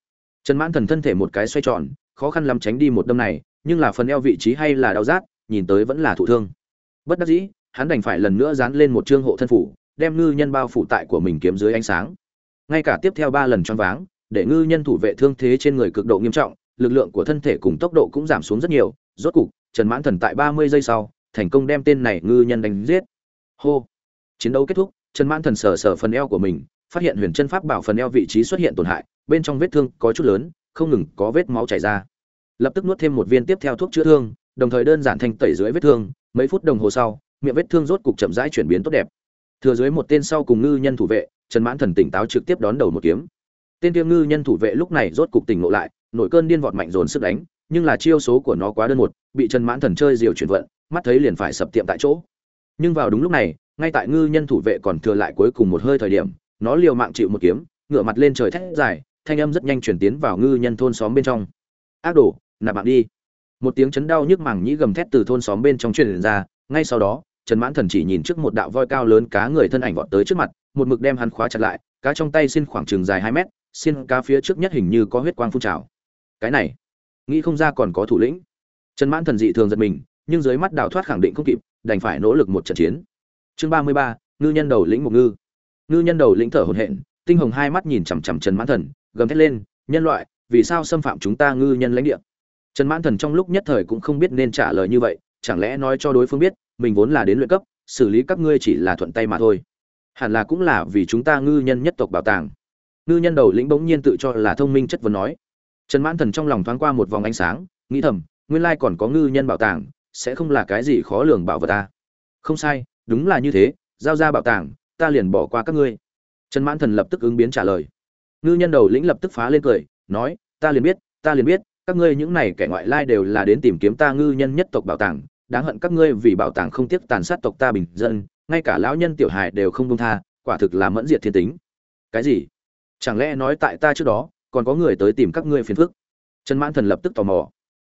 Trần mãn thần thân thể một cái xoay tròn khó khăn lắm tránh đi một đâm này nhưng là phần eo vị trí hay là đau rát nhìn tới vẫn là thụ thương. Bất đắc dĩ hắn đành phải lần nữa dán lên một trương hộ thân phủ đem ngư nhân bao phủ tại của mình kiếm dưới ánh sáng. Ngay cả tiếp theo ba lần choáng váng để ngư nhân thủ vệ thương thế trên người cực độ nghiêm trọng lực lượng của thân thể cùng tốc độ cũng giảm xuống rất nhiều. Rốt cục trần mãn thần tại ba mươi giây sau thành công đem tên này ngư nhân đánh giết. Hô. Chiến đấu kết thúc, trần mãn thần sờ sờ phần eo của mình, phát hiện huyền chân pháp bảo phần eo vị trí xuất hiện tổn hại, bên trong vết thương có chút lớn, không ngừng có vết máu chảy ra. Lập tức nuốt thêm một viên tiếp theo thuốc chữa thương, đồng thời đơn giản thành tẩy dưới vết thương, mấy phút đồng hồ sau, miệng vết thương rốt cục chậm rãi chuyển biến tốt đẹp. Thừa dưới một tên sau cùng ngư nhân thủ vệ, trần mãn thần tỉnh táo trực tiếp đón đầu một kiếm. Tên kia ngư nhân thủ vệ lúc này rốt cục tỉnh ngộ lại, nổi cơn điên vọt mạnh dồn sức đánh, nhưng là chiêu số của nó quá đơn một, bị trần mãn thần chơi diều chuyển vận mắt thấy liền phải sập tiệm tại chỗ. Nhưng vào đúng lúc này, ngay tại ngư nhân thủ vệ còn thừa lại cuối cùng một hơi thời điểm, nó liều mạng chịu một kiếm, ngửa mặt lên trời thét dài, thanh âm rất nhanh chuyển tiến vào ngư nhân thôn xóm bên trong. Ác đồ, nạp mạng đi. Một tiếng chấn đau nhức màng nhĩ gầm thét từ thôn xóm bên trong truyền ra, ngay sau đó, trần mãn thần chỉ nhìn trước một đạo voi cao lớn cá người thân ảnh vọt tới trước mặt, một mực đem hắn khóa chặt lại, cá trong tay xin khoảng chừng dài hai mét xin cá phía trước nhất hình như có huyết quang phun trào. Cái này, nghĩ không ra còn có thủ lĩnh. Trần mãn thần dị thường giật mình nhưng dưới mắt đào thoát khẳng định không kịp, đành phải nỗ lực một trận chiến. Chương ba mươi ba, ngư nhân đầu lĩnh mục ngư. Ngư nhân đầu lĩnh thở hổn hển, tinh hồng hai mắt nhìn chằm chằm trần mãn thần, gầm thét lên, nhân loại, vì sao xâm phạm chúng ta ngư nhân lãnh địa? Trần mãn thần trong lúc nhất thời cũng không biết nên trả lời như vậy, chẳng lẽ nói cho đối phương biết, mình vốn là đến luyện cấp, xử lý các ngươi chỉ là thuận tay mà thôi. Hẳn là cũng là vì chúng ta ngư nhân nhất tộc bảo tàng. Ngư nhân đầu lĩnh bỗng nhiên tự cho là thông minh chất vấn nói. Trần mãn thần trong lòng thoáng qua một vòng ánh sáng, nghĩ thầm, nguyên lai còn có ngư nhân bảo tàng sẽ không là cái gì khó lường bảo vật ta. Không sai, đúng là như thế, giao ra bảo tàng, ta liền bỏ qua các ngươi. Trần mãn thần lập tức ứng biến trả lời. Ngư nhân đầu lĩnh lập tức phá lên cười, nói, ta liền biết, ta liền biết, các ngươi những này kẻ ngoại lai đều là đến tìm kiếm ta ngư nhân nhất tộc bảo tàng, đáng hận các ngươi vì bảo tàng không tiếc tàn sát tộc ta bình dân, ngay cả lão nhân tiểu hài đều không công tha, quả thực là mẫn diệt thiên tính. Cái gì? Chẳng lẽ nói tại ta trước đó, còn có người tới tìm các ngươi phiền phức? Trần mãn thần lập tức tò mò.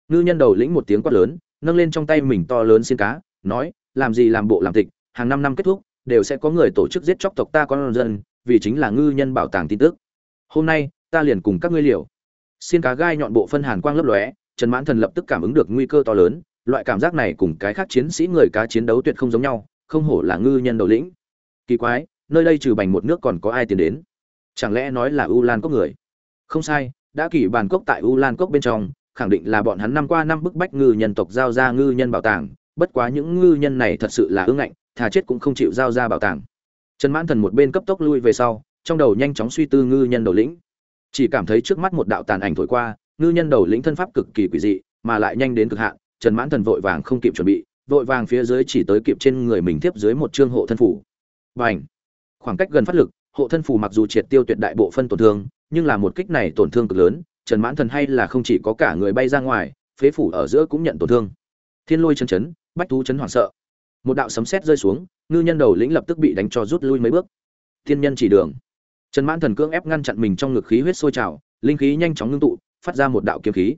Ngư nhân đầu lĩnh một tiếng quát lớn nâng lên trong tay mình to lớn xiên cá, nói, làm gì làm bộ làm tịch, hàng năm năm kết thúc, đều sẽ có người tổ chức giết chóc tộc ta con dân, vì chính là ngư nhân bảo tàng tin tức. Hôm nay, ta liền cùng các ngươi liều. Xiên cá gai nhọn bộ phân hàn quang lấp lóe, trần mãn thần lập tức cảm ứng được nguy cơ to lớn, loại cảm giác này cùng cái khác chiến sĩ người cá chiến đấu tuyệt không giống nhau, không hổ là ngư nhân đầu lĩnh. Kỳ quái, nơi đây trừ bành một nước còn có ai tiến đến? Chẳng lẽ nói là u lan cốc người? Không sai, đã kỳ bàn cốc tại u lan cốc bên trong khẳng định là bọn hắn năm qua năm bức bách ngư nhân tộc giao ra ngư nhân bảo tàng, bất quá những ngư nhân này thật sự là ưng ngạnh, thà chết cũng không chịu giao ra bảo tàng. Trần mãn thần một bên cấp tốc lui về sau, trong đầu nhanh chóng suy tư ngư nhân đầu lĩnh. Chỉ cảm thấy trước mắt một đạo tàn ảnh thổi qua, ngư nhân đầu lĩnh thân pháp cực kỳ quỷ dị, mà lại nhanh đến cực hạn, trần mãn thần vội vàng không kịp chuẩn bị, vội vàng phía dưới chỉ tới kịp trên người mình tiếp dưới một chương hộ thân phủ và ảnh khoảng cách gần phát lực, hộ thân phủ mặc dù triệt tiêu tuyệt đại bộ phân tổn thương, nhưng là một kích này tổn thương cực lớn trần mãn thần hay là không chỉ có cả người bay ra ngoài, phế phủ ở giữa cũng nhận tổn thương. Thiên lôi chân chấn, bách thú chấn hoảng sợ. Một đạo sấm sét rơi xuống, ngư nhân đầu lĩnh lập tức bị đánh cho rút lui mấy bước. Thiên nhân chỉ đường. Trần mãn thần cưỡng ép ngăn chặn mình trong ngực khí huyết sôi trào, linh khí nhanh chóng ngưng tụ, phát ra một đạo kiếm khí.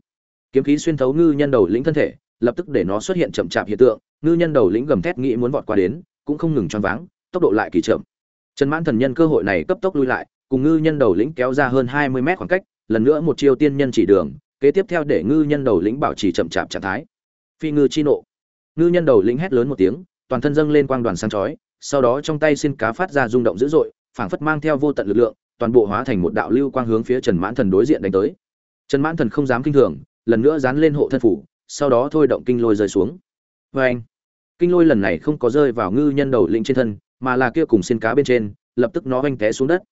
Kiếm khí xuyên thấu ngư nhân đầu lĩnh thân thể, lập tức để nó xuất hiện chậm chạp hiện tượng, ngư nhân đầu lĩnh gầm thét nghĩ muốn vọt qua đến, cũng không ngừng choáng váng, tốc độ lại kỳ chậm. Trần mãn thần nhân cơ hội này cấp tốc lui lại, cùng ngư nhân đầu lĩnh kéo ra hơn hai mươi mét khoảng cách lần nữa một chiêu tiên nhân chỉ đường, kế tiếp theo để ngư nhân đầu lĩnh bảo trì chậm chạp trạng thái. Phi ngư chi nộ. Ngư nhân đầu lĩnh hét lớn một tiếng, toàn thân dâng lên quang đoàn sáng chói, sau đó trong tay xin cá phát ra rung động dữ dội, phảng phất mang theo vô tận lực lượng, toàn bộ hóa thành một đạo lưu quang hướng phía trần mãn thần đối diện đánh tới. Trần mãn thần không dám kinh thường, lần nữa dán lên hộ thân phủ, sau đó thôi động kinh lôi rơi xuống. Vê anh kinh lôi lần này không có rơi vào ngư nhân đầu lĩnh trên thân, mà là kia cùng xin cá bên trên, lập tức nó oanh té xuống đất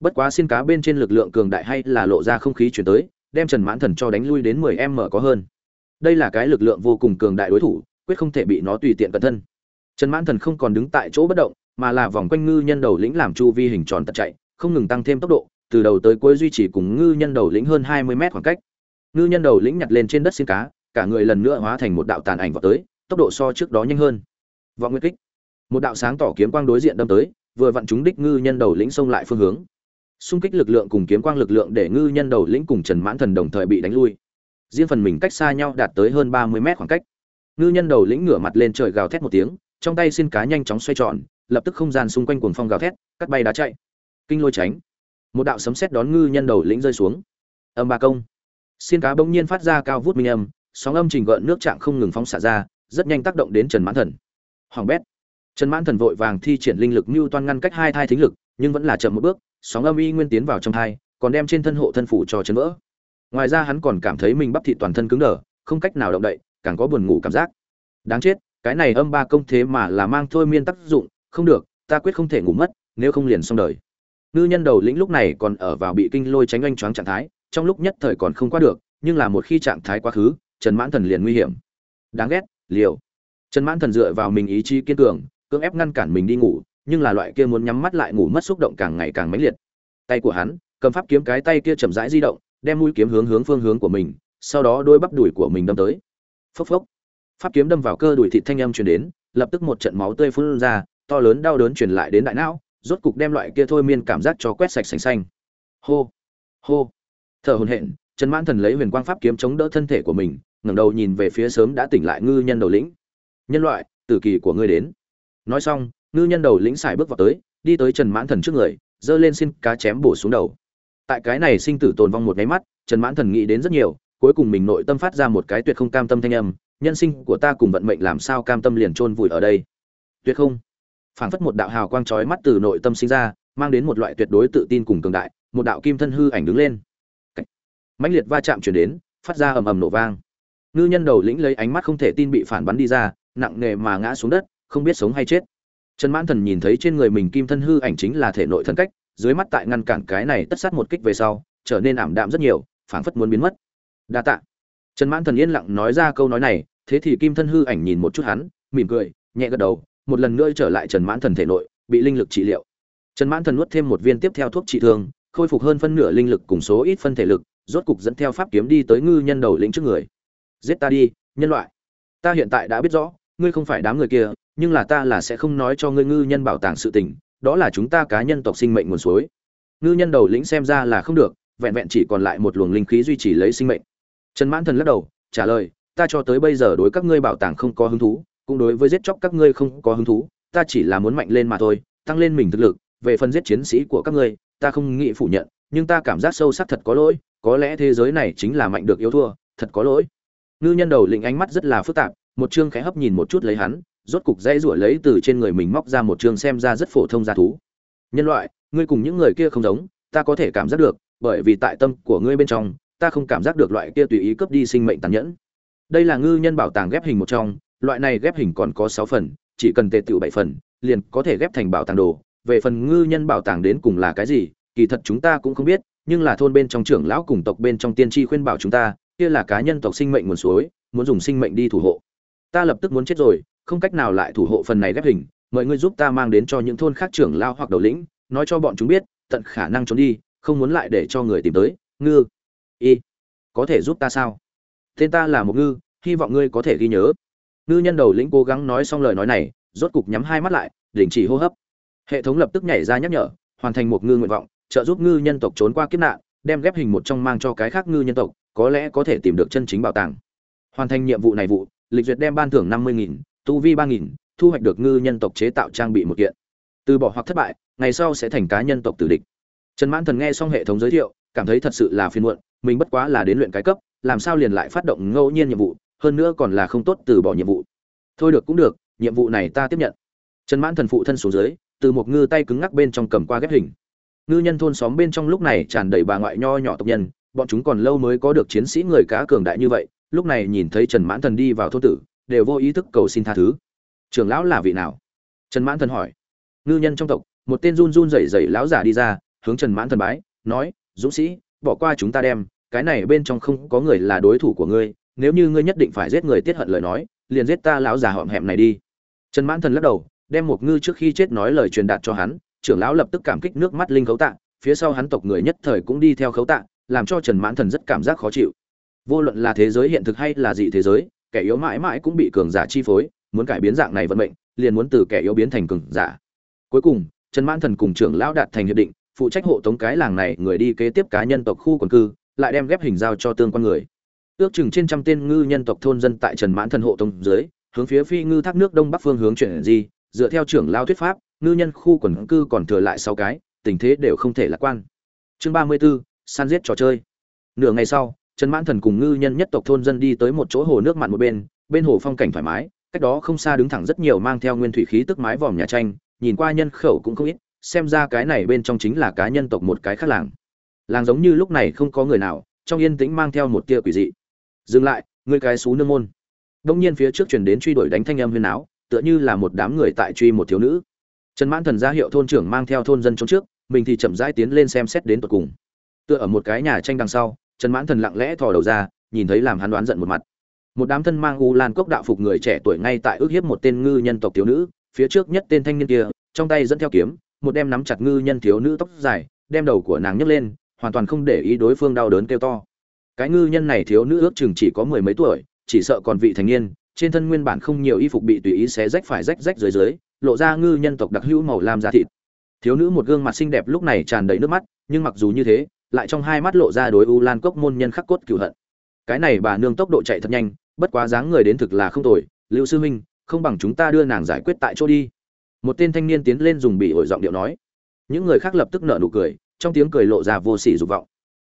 bất quá xin cá bên trên lực lượng cường đại hay là lộ ra không khí chuyển tới, đem trần mãn thần cho đánh lui đến mười m có hơn. Đây là cái lực lượng vô cùng cường đại đối thủ, quyết không thể bị nó tùy tiện cẩn thân. Trần mãn thần không còn đứng tại chỗ bất động, mà là vòng quanh ngư nhân đầu lĩnh làm chu vi hình tròn tật chạy, không ngừng tăng thêm tốc độ, từ đầu tới cuối duy trì cùng ngư nhân đầu lĩnh hơn hai mươi mét khoảng cách. Ngư nhân đầu lĩnh nhặt lên trên đất xin cá, cả người lần nữa hóa thành một đạo tàn ảnh vào tới, tốc độ so trước đó nhanh hơn. Vọng nguyên kích. Một đạo sáng tỏ kiếm quang đối diện đâm tới, vừa vặn chúng đích ngư nhân đầu lĩnh xông lại phương hướng xung kích lực lượng cùng kiếm quang lực lượng để ngư nhân đầu lĩnh cùng trần mãn thần đồng thời bị đánh lui. Riêng phần mình cách xa nhau đạt tới hơn ba mươi mét khoảng cách. Ngư nhân đầu lĩnh ngửa mặt lên trời gào thét một tiếng, trong tay xin cá nhanh chóng xoay tròn, lập tức không gian xung quanh cuồng phong gào thét, cắt bay đá chạy. Kinh lôi tránh. Một đạo sấm sét đón ngư nhân đầu lĩnh rơi xuống. Âm ba công. Xin cá bỗng nhiên phát ra cao vút minh âm, sóng âm trình gợn nước trạng không ngừng phóng xả ra, rất nhanh tác động đến trần mãn thần. Hoàng bét. Trần mãn thần vội vàng thi triển linh lực mưu toan ngăn cách hai thai thính lực, nhưng vẫn là chậm một bước sóng âm y nguyên tiến vào trong thai, còn đem trên thân hộ thân phủ cho chấn vỡ. Ngoài ra hắn còn cảm thấy mình bắp thịt toàn thân cứng đờ, không cách nào động đậy, càng có buồn ngủ cảm giác. Đáng chết, cái này âm ba công thế mà là mang thôi miên tác dụng, không được, ta quyết không thể ngủ mất, nếu không liền xong đời. Ngư nhân đầu lĩnh lúc này còn ở vào bị kinh lôi tránh oanh choáng trạng thái, trong lúc nhất thời còn không qua được, nhưng là một khi trạng thái quá khứ, trần mãn thần liền nguy hiểm. Đáng ghét, liều. Trần mãn thần dựa vào mình ý chí kiên cường, cưỡng ép ngăn cản mình đi ngủ nhưng là loại kia muốn nhắm mắt lại ngủ mất xúc động càng ngày càng mãnh liệt. Tay của hắn, cầm pháp kiếm cái tay kia chậm rãi di động, đem mũi kiếm hướng hướng phương hướng của mình, sau đó đôi bắp đùi của mình đâm tới. Phốc phốc. Pháp kiếm đâm vào cơ đùi thịt thanh âm truyền đến, lập tức một trận máu tươi phun ra, to lớn đau đớn truyền lại đến đại não, rốt cục đem loại kia thôi miên cảm giác cho quét sạch sành xanh. Hô hô. Thở hổn hển, trần mãn thần lấy huyền quang pháp kiếm chống đỡ thân thể của mình, ngẩng đầu nhìn về phía sớm đã tỉnh lại ngư nhân đầu lĩnh. Nhân loại, tử kỳ của ngươi đến. Nói xong ngư nhân đầu lĩnh xài bước vào tới, đi tới trần mãn thần trước người, giơ lên xin cá chém bổ xuống đầu. Tại cái này sinh tử tồn vong một nháy mắt, trần mãn thần nghĩ đến rất nhiều, cuối cùng mình nội tâm phát ra một cái tuyệt không cam tâm thanh âm, nhân sinh của ta cùng vận mệnh làm sao cam tâm liền chôn vùi ở đây? Tuyệt không. Phảng phất một đạo hào quang chói mắt từ nội tâm sinh ra, mang đến một loại tuyệt đối tự tin cùng cường đại, một đạo kim thân hư ảnh đứng lên. Mãnh liệt va chạm chuyển đến, phát ra ầm ầm nổ vang. Ngư nhân đầu lĩnh lấy ánh mắt không thể tin bị phản bắn đi ra, nặng nề mà ngã xuống đất, không biết sống hay chết trần mãn thần nhìn thấy trên người mình kim thân hư ảnh chính là thể nội thân cách, dưới mắt tại ngăn cản cái này tất sát một kích về sau, trở nên ảm đạm rất nhiều, phảng phất muốn biến mất. Đa tạ. Trần mãn thần yên lặng nói ra câu nói này, thế thì kim thân hư ảnh nhìn một chút hắn, mỉm cười, nhẹ gật đầu, một lần nữa trở lại trần mãn thần thể nội, bị linh lực trị liệu. Trần mãn thần nuốt thêm một viên tiếp theo thuốc trị thương, khôi phục hơn phân nửa linh lực cùng số ít phân thể lực, rốt cục dẫn theo pháp kiếm đi tới ngư nhân đầu lĩnh trước người. Giết ta đi, nhân loại. Ta hiện tại đã biết rõ, ngươi không phải đám người kia nhưng là ta là sẽ không nói cho ngươi ngư nhân bảo tàng sự tình, đó là chúng ta cá nhân tộc sinh mệnh nguồn suối. Ngư nhân đầu lĩnh xem ra là không được, vẹn vẹn chỉ còn lại một luồng linh khí duy trì lấy sinh mệnh. Trần mãn thần lắc đầu, trả lời, ta cho tới bây giờ đối các ngươi bảo tàng không có hứng thú, cũng đối với giết chóc các ngươi không có hứng thú, ta chỉ là muốn mạnh lên mà thôi, tăng lên mình thực lực, về phần giết chiến sĩ của các ngươi, ta không nghĩ phủ nhận, nhưng ta cảm giác sâu sắc thật có lỗi, có lẽ thế giới này chính là mạnh được yếu thua, thật có lỗi. Ngư nhân đầu lĩnh ánh mắt rất là phức tạp, một chương khẽ hấp nhìn một chút lấy hắn rốt cục dãy rủa lấy từ trên người mình móc ra một trường xem ra rất phổ thông gia thú. Nhân loại, ngươi cùng những người kia không giống, ta có thể cảm giác được, bởi vì tại tâm của ngươi bên trong, ta không cảm giác được loại kia tùy ý cướp đi sinh mệnh tàn nhẫn. Đây là ngư nhân bảo tàng ghép hình một trong, loại này ghép hình còn có sáu phần, chỉ cần tề tựu bảy phần, liền có thể ghép thành bảo tàng đồ. Về phần ngư nhân bảo tàng đến cùng là cái gì, kỳ thật chúng ta cũng không biết, nhưng là thôn bên trong trưởng lão cùng tộc bên trong tiên tri khuyên bảo chúng ta, kia là cá nhân tộc sinh mệnh nguồn suối, muốn dùng sinh mệnh đi thủ hộ. Ta lập tức muốn chết rồi không cách nào lại thủ hộ phần này ghép hình, mời ngươi giúp ta mang đến cho những thôn khác trưởng lao hoặc đầu lĩnh, nói cho bọn chúng biết, tận khả năng trốn đi, không muốn lại để cho người tìm tới. Ngư. Y. Có thể giúp ta sao? Tên ta là một ngư, hy vọng ngươi có thể ghi nhớ. Ngư nhân đầu lĩnh cố gắng nói xong lời nói này, rốt cục nhắm hai mắt lại, đình chỉ hô hấp. Hệ thống lập tức nhảy ra nhắc nhở, hoàn thành một ngư nguyện vọng, trợ giúp ngư nhân tộc trốn qua kiếp nạn, đem ghép hình một trong mang cho cái khác ngư nhân tộc, có lẽ có thể tìm được chân chính bảo tàng. Hoàn thành nhiệm vụ này vụ, lịch duyệt đem ban thưởng năm mươi nghìn tu vi ba nghìn, thu hoạch được ngư nhân tộc chế tạo trang bị một kiện. Từ bỏ hoặc thất bại, ngày sau sẽ thành cá nhân tộc tử địch. Trần mãn thần nghe xong hệ thống giới thiệu, cảm thấy thật sự là phiền muộn, mình bất quá là đến luyện cái cấp, làm sao liền lại phát động ngẫu nhiên nhiệm vụ, hơn nữa còn là không tốt từ bỏ nhiệm vụ. Thôi được cũng được, nhiệm vụ này ta tiếp nhận. Trần mãn thần phụ thân xuống dưới, từ một ngư tay cứng ngắc bên trong cầm qua ghép hình. Ngư nhân thôn xóm bên trong lúc này tràn đầy bà ngoại nho nhỏ tộc nhân, bọn chúng còn lâu mới có được chiến sĩ người cá cường đại như vậy, lúc này nhìn thấy trần mãn thần đi vào thôn tử đều vô ý thức cầu xin tha thứ. Trưởng lão là vị nào? Trần mãn thần hỏi. Ngư nhân trong tộc, một tên run run rẩy rẩy lão giả đi ra, hướng trần mãn thần bái, nói, dũng sĩ, bỏ qua chúng ta đem, cái này bên trong không có người là đối thủ của ngươi, nếu như ngươi nhất định phải giết người tiết hận lời nói, liền giết ta lão già họm hẹm này đi. Trần mãn thần lắc đầu, đem một ngư trước khi chết nói lời truyền đạt cho hắn, trưởng lão lập tức cảm kích nước mắt linh khấu tạ, phía sau hắn tộc người nhất thời cũng đi theo khấu tạ, làm cho trần mãn thần rất cảm giác khó chịu. Vô luận là thế giới hiện thực hay là dị thế giới kẻ yếu mãi mãi cũng bị cường giả chi phối muốn cải biến dạng này vận mệnh liền muốn từ kẻ yếu biến thành cường giả. Cuối cùng trần mãn thần cùng trưởng lão đạt thành hiệp định phụ trách hộ tống cái làng này người đi kế tiếp cá nhân tộc khu quần cư lại đem ghép hình giao cho tương quan người. Ước chừng trên trăm tên ngư nhân tộc thôn dân tại trần mãn thần hộ tống dưới hướng phía phi ngư thác nước đông bắc phương hướng chuyển di dựa theo trưởng lao thuyết pháp ngư nhân khu quần cư còn thừa lại sáu cái tình thế đều không thể lạc quan. Chương ba mươi 34, săn giết trò chơi. Nửa ngày sau trần mãn thần cùng ngư nhân nhất tộc thôn dân đi tới một chỗ hồ nước mặn một bên bên hồ phong cảnh thoải mái, cách đó không xa đứng thẳng rất nhiều mang theo nguyên thủy khí tức mái vòm nhà tranh, nhìn qua nhân khẩu cũng không ít, xem ra cái này bên trong chính là cá nhân tộc một cái khác làng. Làng giống như lúc này không có người nào, trong yên tĩnh mang theo một tia quỷ dị. Dừng lại, ngươi cái xú nương môn. Đông nhiên phía trước chuyển đến truy đuổi đánh thanh âm huyên áo tựa như là một đám người tại truy một thiếu nữ. Trần mãn thần ra hiệu thôn trưởng mang theo thôn dân chống trước, mình thì chậm rãi tiến lên xem xét đến tận cùng. Tựa ở một cái nhà tranh đằng sau trần mãn thần lặng lẽ thò đầu ra, nhìn thấy làm hắn đoán giận một mặt. Một đám thân mang u lan cốc đạo phục người trẻ tuổi ngay tại ước hiếp một tên ngư nhân tộc thiếu nữ, phía trước nhất tên thanh niên kia, trong tay dẫn theo kiếm, một đem nắm chặt ngư nhân thiếu nữ tóc dài, đem đầu của nàng nhấc lên, hoàn toàn không để ý đối phương đau đớn kêu to. Cái ngư nhân này thiếu nữ ước chừng chỉ có mười mấy tuổi, chỉ sợ còn vị thành niên, trên thân nguyên bản không nhiều y phục bị tùy ý xé rách phải rách rách dưới dưới, lộ ra ngư nhân tộc đặc hữu màu lam da thịt. Thiếu nữ một gương mặt xinh đẹp lúc này tràn đầy nước mắt, nhưng mặc dù như thế lại trong hai mắt lộ ra đối u lan cốc môn nhân khắc cốt cửu hận. Cái này bà nương tốc độ chạy thật nhanh, bất quá dáng người đến thực là không tồi. Lưu sư huynh không bằng chúng ta đưa nàng giải quyết tại chỗ đi. Một tên thanh niên tiến lên dùng bị ổi giọng điệu nói. Những người khác lập tức nở nụ cười, trong tiếng cười lộ ra vô sỉ dục vọng.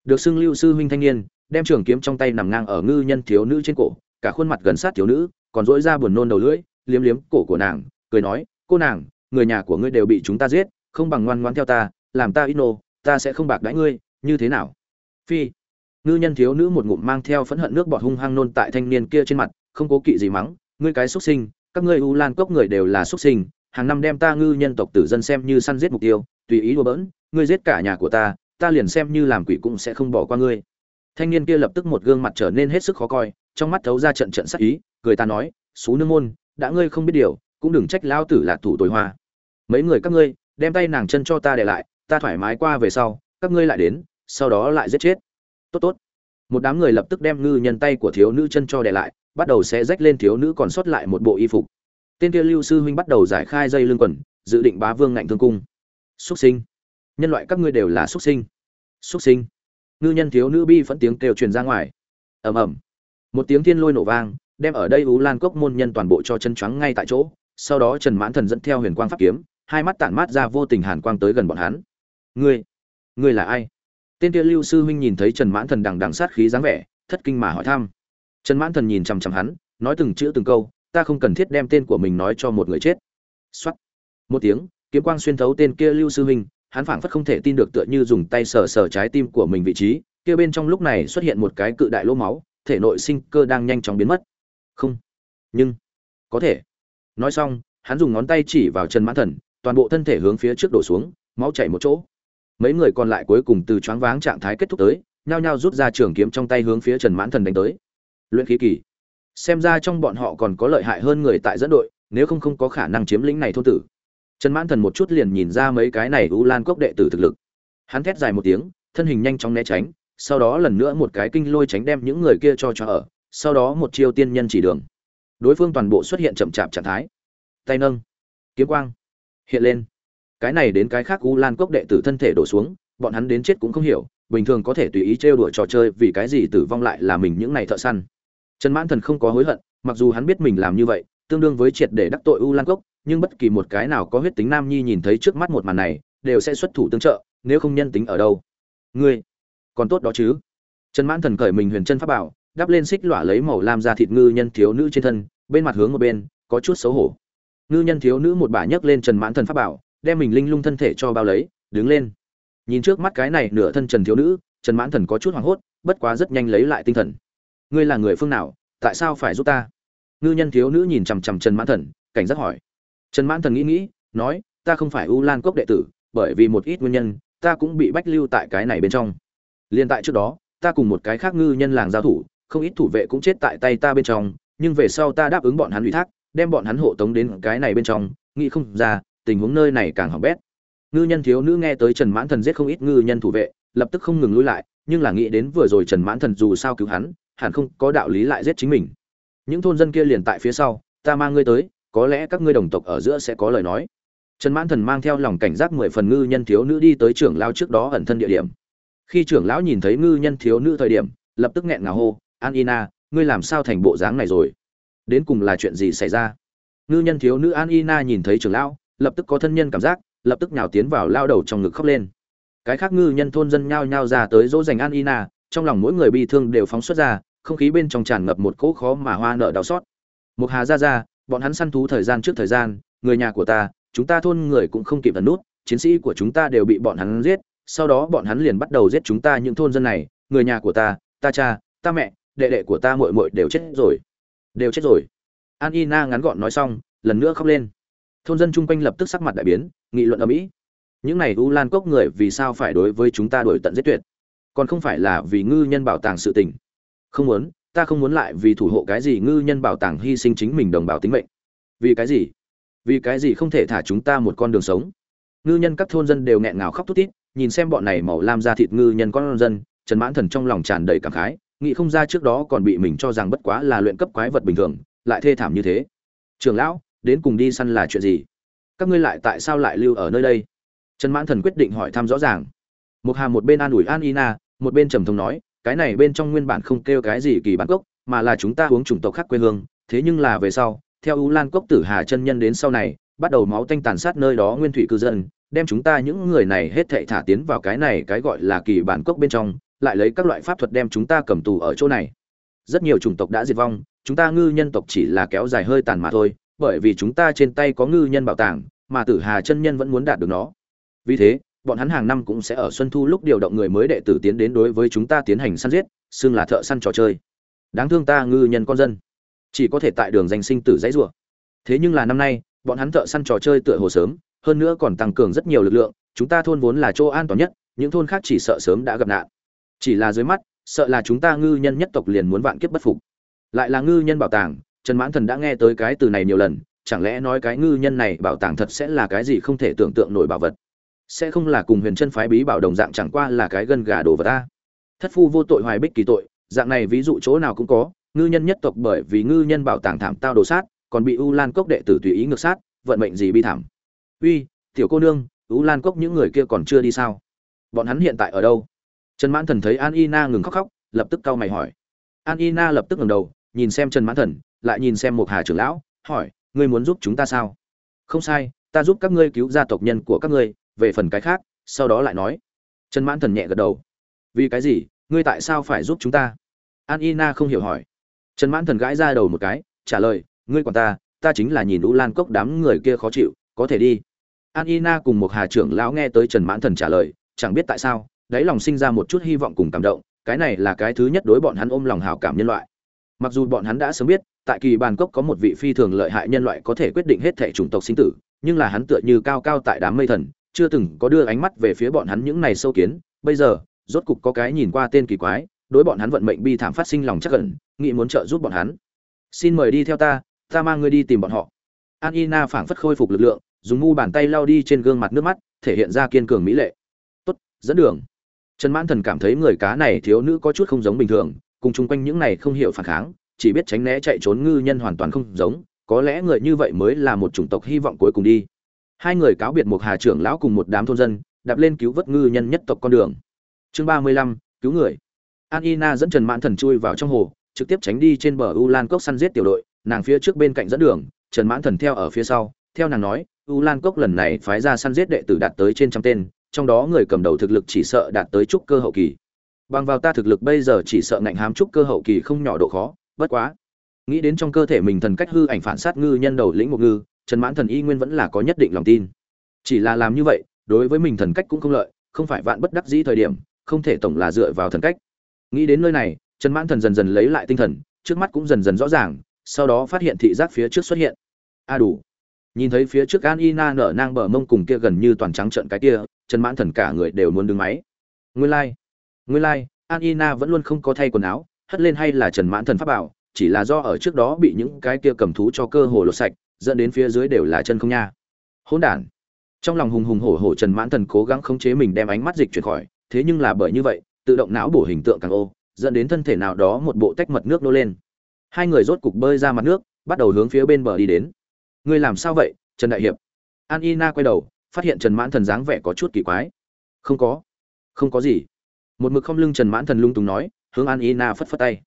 Được xưng lưu sư huynh thanh niên, đem trường kiếm trong tay nằm ngang ở ngư nhân thiếu nữ trên cổ, cả khuôn mặt gần sát thiếu nữ, còn dỗi ra buồn nôn đầu lưỡi, liếm liếm cổ của nàng, cười nói, cô nàng, người nhà của ngươi đều bị chúng ta giết, không bằng ngoan ngoan theo ta, làm ta ít nô, ta sẽ không bạc đãi ngươi như thế nào? Phi. Ngư nhân thiếu nữ một ngụm mang theo phẫn hận nước bọt hung hăng nôn tại thanh niên kia trên mặt, không cố kỵ gì mắng, ngươi cái xuất sinh, các ngươi u lan cốc người đều là xuất sinh, hàng năm đem ta ngư nhân tộc tử dân xem như săn giết mục tiêu, tùy ý đùa bỡn, ngươi giết cả nhà của ta ta liền xem như làm quỷ cũng sẽ không bỏ qua ngươi. Thanh niên kia lập tức một gương mặt trở nên hết sức khó coi, trong mắt thấu ra trận trận sắc ý, cười ta nói, xú nương môn, đã ngươi không biết điều, cũng đừng trách lao tử là thủ tối hoa. Mấy người các ngươi, đem tay nàng chân cho ta để lại, ta thoải mái qua về sau, các ngươi lại đến sau đó lại giết chết. Tốt tốt. Một đám người lập tức đem ngư nhân tay của thiếu nữ chân cho để lại, bắt đầu sẽ rách lên thiếu nữ còn sót lại một bộ y phục. Tên kia lưu sư huynh bắt đầu giải khai dây lưng quần, dự định bá vương ngạnh thương cung. Xuất sinh. Nhân loại các ngươi đều là xuất sinh. Xuất sinh. Ngư nhân thiếu nữ bi phẫn tiếng kêu truyền ra ngoài. Ầm ầm. Một tiếng thiên lôi nổ vang, đem ở đây ú lan cốc môn nhân toàn bộ cho chân choáng ngay tại chỗ, sau đó trần mãn thần dẫn theo huyền quang pháp kiếm, hai mắt tản mát ra vô tình hàn quang tới gần bọn hắn. Ngươi. Ngươi là ai? Tên kia lưu sư huynh nhìn thấy trần mãn thần đằng đằng sát khí dáng vẻ, thất kinh mà hỏi thăm. Trần mãn thần nhìn chằm chằm hắn, nói từng chữ từng câu, ta không cần thiết đem tên của mình nói cho một người chết. Xuất một tiếng, kiếm quang xuyên thấu tên kia lưu sư huynh, hắn phảng phất không thể tin được tựa như dùng tay sờ sờ trái tim của mình vị trí, kia bên trong lúc này xuất hiện một cái cự đại lỗ máu, thể nội sinh cơ đang nhanh chóng biến mất. Không. Nhưng, có thể. Nói xong, hắn dùng ngón tay chỉ vào trần mãn thần, toàn bộ thân thể hướng phía trước đổ xuống, máu chảy một chỗ mấy người còn lại cuối cùng từ choáng váng trạng thái kết thúc tới, nhao nhao rút ra trường kiếm trong tay hướng phía trần mãn thần đánh tới. Luyện khí kỳ. Xem ra trong bọn họ còn có lợi hại hơn người tại dẫn đội, nếu không không có khả năng chiếm lĩnh này thôn tử. Trần mãn thần một chút liền nhìn ra mấy cái này u lan cốc đệ tử thực lực. Hắn thét dài một tiếng, thân hình nhanh chóng né tránh, sau đó lần nữa một cái kinh lôi tránh đem những người kia cho cho ở, sau đó một chiêu tiên nhân chỉ đường. Đối phương toàn bộ xuất hiện chậm chạp trạng thái. Tay nâng. Kiếm quang. Hiện lên cái này đến cái khác u lan cốc đệ tử thân thể đổ xuống, bọn hắn đến chết cũng không hiểu, bình thường có thể tùy ý trêu đùa trò chơi vì cái gì tử vong lại là mình những này thợ săn. Trần mãn thần không có hối hận, mặc dù hắn biết mình làm như vậy, tương đương với triệt để đắc tội u lan cốc nhưng bất kỳ một cái nào có huyết tính nam nhi nhìn thấy trước mắt một màn này, đều sẽ xuất thủ tương trợ, nếu không nhân tính ở đâu. Ngươi, còn tốt đó chứ. Trần mãn thần cởi mình huyền chân pháp bảo, đắp lên xích lọa lấy màu lam ra thịt ngư nhân thiếu nữ trên thân, bên mặt hướng một bên, có chút xấu hổ. Ngư nhân thiếu nữ một bà nhấc lên trần mãn thần pháp bảo đem mình linh lung thân thể cho bao lấy, đứng lên. Nhìn trước mắt cái này nửa thân trần thiếu nữ, trần mãn thần có chút hoảng hốt, bất quá rất nhanh lấy lại tinh thần. Ngươi là người phương nào, tại sao phải giúp ta? Ngư nhân thiếu nữ nhìn chằm chằm trần mãn thần, cảnh giác hỏi. Trần mãn thần nghĩ nghĩ, nói, ta không phải u lan cốc đệ tử, bởi vì một ít nguyên nhân, ta cũng bị bách lưu tại cái này bên trong. Liên tại trước đó, ta cùng một cái khác ngư nhân làng giao thủ, không ít thủ vệ cũng chết tại tay ta bên trong, nhưng về sau ta đáp ứng bọn hắn ủy thác, đem bọn hắn hộ tống đến cái này bên trong, nghĩ không ra tình huống nơi này càng hỏng bét. Ngư nhân thiếu nữ nghe tới trần mãn thần giết không ít ngư nhân thủ vệ, lập tức không ngừng lui lại, nhưng là nghĩ đến vừa rồi trần mãn thần dù sao cứu hắn, hẳn không có đạo lý lại giết chính mình. Những thôn dân kia liền tại phía sau, ta mang ngươi tới, có lẽ các ngươi đồng tộc ở giữa sẽ có lời nói. Trần mãn thần mang theo lòng cảnh giác mười phần ngư nhân thiếu nữ đi tới trưởng lao trước đó ẩn thân địa điểm. Khi trưởng lão nhìn thấy ngư nhân thiếu nữ thời điểm, lập tức nghẹn ngào hô, an ina, ngươi làm sao thành bộ dáng này rồi? Đến cùng là chuyện gì xảy ra? Ngư nhân thiếu nữ an ina nhìn thấy trưởng lão lập tức có thân nhân cảm giác, lập tức nhào tiến vào lao đầu trong ngực khóc lên. Cái khác ngư nhân thôn dân nhao nhao ra tới dỗ dành an ina, trong lòng mỗi người bi thương đều phóng xuất ra, không khí bên trong tràn ngập một cỗ khó mà hoa nợ đau xót. Một hà ra ra, bọn hắn săn thú thời gian trước thời gian, người nhà của ta, chúng ta thôn người cũng không kịp ẩn nút, chiến sĩ của chúng ta đều bị bọn hắn giết, sau đó bọn hắn liền bắt đầu giết chúng ta những thôn dân này, người nhà của ta ta cha, ta mẹ, đệ đệ của ta muội muội đều chết rồi. Đều chết rồi. An ina ngắn gọn nói xong, lần nữa khóc lên thôn dân chung quanh lập tức sắc mặt đại biến, nghị luận ở mỹ. Những này u lan cốc người vì sao phải đối với chúng ta đổi tận giết tuyệt? Còn không phải là vì ngư nhân bảo tàng sự tình. Không muốn, ta không muốn lại vì thủ hộ cái gì ngư nhân bảo tàng hy sinh chính mình đồng bào tính mệnh. Vì cái gì? Vì cái gì không thể thả chúng ta một con đường sống? Ngư nhân các thôn dân đều nghẹn ngào khóc thút thít, nhìn xem bọn này màu lam ra thịt ngư nhân con dân, trần mãn thần trong lòng tràn đầy cảm khái, nghĩ không ra trước đó còn bị mình cho rằng bất quá là luyện cấp quái vật bình thường, lại thê thảm như thế. Trường lão đến cùng đi săn là chuyện gì? Các ngươi lại tại sao lại lưu ở nơi đây? Trần mãn thần quyết định hỏi thăm rõ ràng. Một hà một bên an ủi an ina, một bên trầm thông nói, cái này bên trong nguyên bản không kêu cái gì kỳ bản gốc mà là chúng ta uống chủng tộc khác quê hương, thế nhưng là về sau, theo ú lan cốc tử hà chân nhân đến sau này, bắt đầu máu tanh tàn sát nơi đó nguyên thủy cư dân, đem chúng ta những người này hết thệ thả tiến vào cái này cái gọi là kỳ bản cốc bên trong, lại lấy các loại pháp thuật đem chúng ta cầm tù ở chỗ này. Rất nhiều chủng tộc đã diệt vong, chúng ta ngư nhân tộc chỉ là kéo dài hơi tàn mà thôi bởi vì chúng ta trên tay có ngư nhân bảo tàng, mà tử hà chân nhân vẫn muốn đạt được nó. Vì thế, bọn hắn hàng năm cũng sẽ ở xuân thu lúc điều động người mới đệ tử tiến đến đối với chúng ta tiến hành săn giết, xưng là thợ săn trò chơi. Đáng thương ta, ngư nhân con dân. Chỉ có thể tại đường danh sinh tử dãy rủa. Thế nhưng là năm nay, bọn hắn thợ săn trò chơi tựa hồ sớm, hơn nữa còn tăng cường rất nhiều lực lượng, chúng ta thôn vốn là chỗ an toàn nhất, những thôn khác chỉ sợ sớm đã gặp nạn. Chỉ là dưới mắt, sợ là chúng ta ngư nhân nhất tộc liền muốn vạn kiếp bất phục. Lại là ngư nhân bảo tàng trần mãn thần đã nghe tới cái từ này nhiều lần, chẳng lẽ nói cái ngư nhân này bảo tàng thật sẽ là cái gì không thể tưởng tượng nổi bảo vật? Sẽ không là cùng huyền chân phái bí bảo đồng dạng chẳng qua là cái gân gà đồ vật ta? Thất phu vô tội hoài bích kỳ tội, dạng này ví dụ chỗ nào cũng có, ngư nhân nhất tộc bởi vì ngư nhân bảo tàng thảm tao đồ sát, còn bị u lan cốc đệ tử tùy ý ngược sát, vận mệnh gì bi thảm? Uy, tiểu cô nương, u lan cốc những người kia còn chưa đi sao? Bọn hắn hiện tại ở đâu? Trần mãn thần thấy an Ina ngừng khóc khóc, lập tức cau mày hỏi. An Ina lập tức ngẩng đầu, nhìn xem trần mãn thần lại nhìn xem một hà trưởng lão, hỏi, ngươi muốn giúp chúng ta sao? Không sai, ta giúp các ngươi cứu gia tộc nhân của các ngươi, về phần cái khác, sau đó lại nói. Trần mãn thần nhẹ gật đầu. Vì cái gì? Ngươi tại sao phải giúp chúng ta? An y na không hiểu hỏi. Trần mãn thần gãi ra đầu một cái, trả lời, ngươi còn ta ta chính là nhìn u lan cốc đám người kia khó chịu, có thể đi. An y na cùng một hà trưởng lão nghe tới trần mãn thần trả lời, chẳng biết tại sao, đáy lòng sinh ra một chút hy vọng cùng cảm động, cái này là cái thứ nhất đối bọn hắn ôm lòng hào cảm nhân loại. Mặc dù bọn hắn đã sớm biết tại kỳ bàn cốc có một vị phi thường lợi hại nhân loại có thể quyết định hết thể chủng tộc sinh tử, nhưng là hắn tựa như cao cao tại đám mây thần, chưa từng có đưa ánh mắt về phía bọn hắn những này sâu kiến. Bây giờ, rốt cục có cái nhìn qua tên kỳ quái, đối bọn hắn vận mệnh bi thảm phát sinh lòng chắc cẩn nghĩ muốn trợ giúp bọn hắn. Xin mời đi theo ta ta mang ngươi đi tìm bọn họ. An ina phảng phất khôi phục lực lượng, dùng ngu bàn tay lau đi trên gương mặt nước mắt, thể hiện ra kiên cường mỹ lệ. Tốt, dẫn đường. Trần mãn thần cảm thấy người cá này thiếu nữ có chút không giống bình thường, cùng chung quanh những này không hiểu phản kháng chỉ biết tránh né chạy trốn ngư nhân hoàn toàn không giống, có lẽ người như vậy mới là một chủng tộc hy vọng cuối cùng đi. Hai người cáo biệt một hà trưởng lão cùng một đám thôn dân, đạp lên cứu vớt ngư nhân nhất tộc con đường. Chương ba mươi lăm, cứu người. An ina dẫn trần mãn thần chui vào trong hồ, trực tiếp tránh đi trên bờ u lan cốc săn giết tiểu đội, nàng phía trước bên cạnh dẫn đường, trần mãn thần theo ở phía sau, theo nàng nói, u lan cốc lần này phái ra săn giết đệ tử đạt tới trên trăm tên, trong đó người cầm đầu thực lực chỉ sợ đạt tới trúc cơ hậu kỳ. Bằng vào ta thực lực bây giờ chỉ sợ ngạnh hám trúc cơ hậu kỳ không nhỏ độ khó bất quá. Nghĩ đến trong cơ thể mình thần cách hư ảnh phản sát ngư nhân đầu lĩnh một ngư trần mãn thần y nguyên vẫn là có nhất định lòng tin. Chỉ là làm như vậy đối với mình thần cách cũng không lợi không phải vạn bất đắc dĩ thời điểm không thể tổng là dựa vào thần cách. Nghĩ đến nơi này trần mãn thần dần dần lấy lại tinh thần trước mắt cũng dần dần rõ ràng sau đó phát hiện thị giác phía trước xuất hiện. A đủ. Nhìn thấy phía trước an ina nở nang bờ mông cùng kia gần như toàn trắng trận cái kia trần mãn thần cả người đều muốn đứng máy. Nguyên lai、like. nguyên lai、like, an ina vẫn luôn không có thay quần áo hất lên hay là trần mãn thần pháp bảo, chỉ là do ở trước đó bị những cái kia cầm thú cho cơ hồ lột sạch, dẫn đến phía dưới đều là chân không nha. Hỗn đản. Trong lòng hùng hùng hổ hổ trần mãn thần cố gắng khống chế mình đem ánh mắt dịch chuyển khỏi, thế nhưng là bởi như vậy, tự động não bổ hình tượng càng ô, dẫn đến thân thể nào đó một bộ tách mật nước nô lên. Hai người rốt cục bơi ra mặt nước, bắt đầu hướng phía bên bờ đi đến. Ngươi làm sao vậy, trần đại hiệp? An ina quay đầu, phát hiện trần mãn thần dáng vẻ có chút kỳ quái. Không có. Không có gì. Một mực không lưng trần mãn thần lung tùng nói hướng an ina phất phất tay.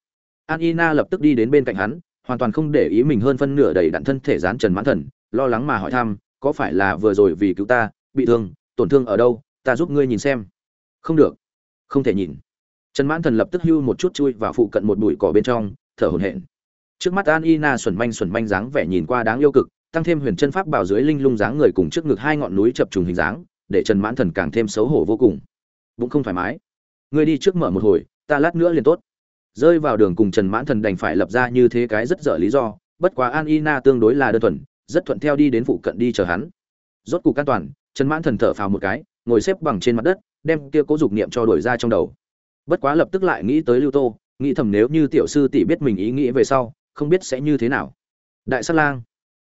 An ina lập tức đi đến bên cạnh hắn, hoàn toàn không để ý mình hơn phân nửa đầy đặn thân thể dán trần mãn thần, lo lắng mà hỏi thăm, có phải là vừa rồi vì cứu ta, bị thương, tổn thương ở đâu, ta giúp ngươi nhìn xem? Không được. Không thể nhìn. Trần mãn thần lập tức hưu một chút chui và phụ cận một bụi cỏ bên trong, thở hổn hển. Trước mắt an ina xuẩn manh xuẩn manh dáng vẻ nhìn qua đáng yêu cực, tăng thêm huyền chân pháp bảo dưới linh lung dáng người cùng trước ngực hai ngọn núi chập trùng hình dáng, để trần mãn thần càng thêm xấu hổ vô cùng. Bụng không thoải mái. Ngươi đi trước mở một hồi ta lát nữa liền tốt. Rơi vào đường cùng trần mãn thần đành phải lập ra như thế cái rất dở lý do, bất quá an ina tương đối là đơn thuần, rất thuận theo đi đến phụ cận đi chờ hắn. Rốt cục an toàn, trần mãn thần thở phào một cái, ngồi xếp bằng trên mặt đất, đem kia cố dục niệm cho đổi ra trong đầu. Bất quá lập tức lại nghĩ tới lưu tô, nghĩ thầm nếu như tiểu sư tỷ biết mình ý nghĩ về sau, không biết sẽ như thế nào. Đại sát lang.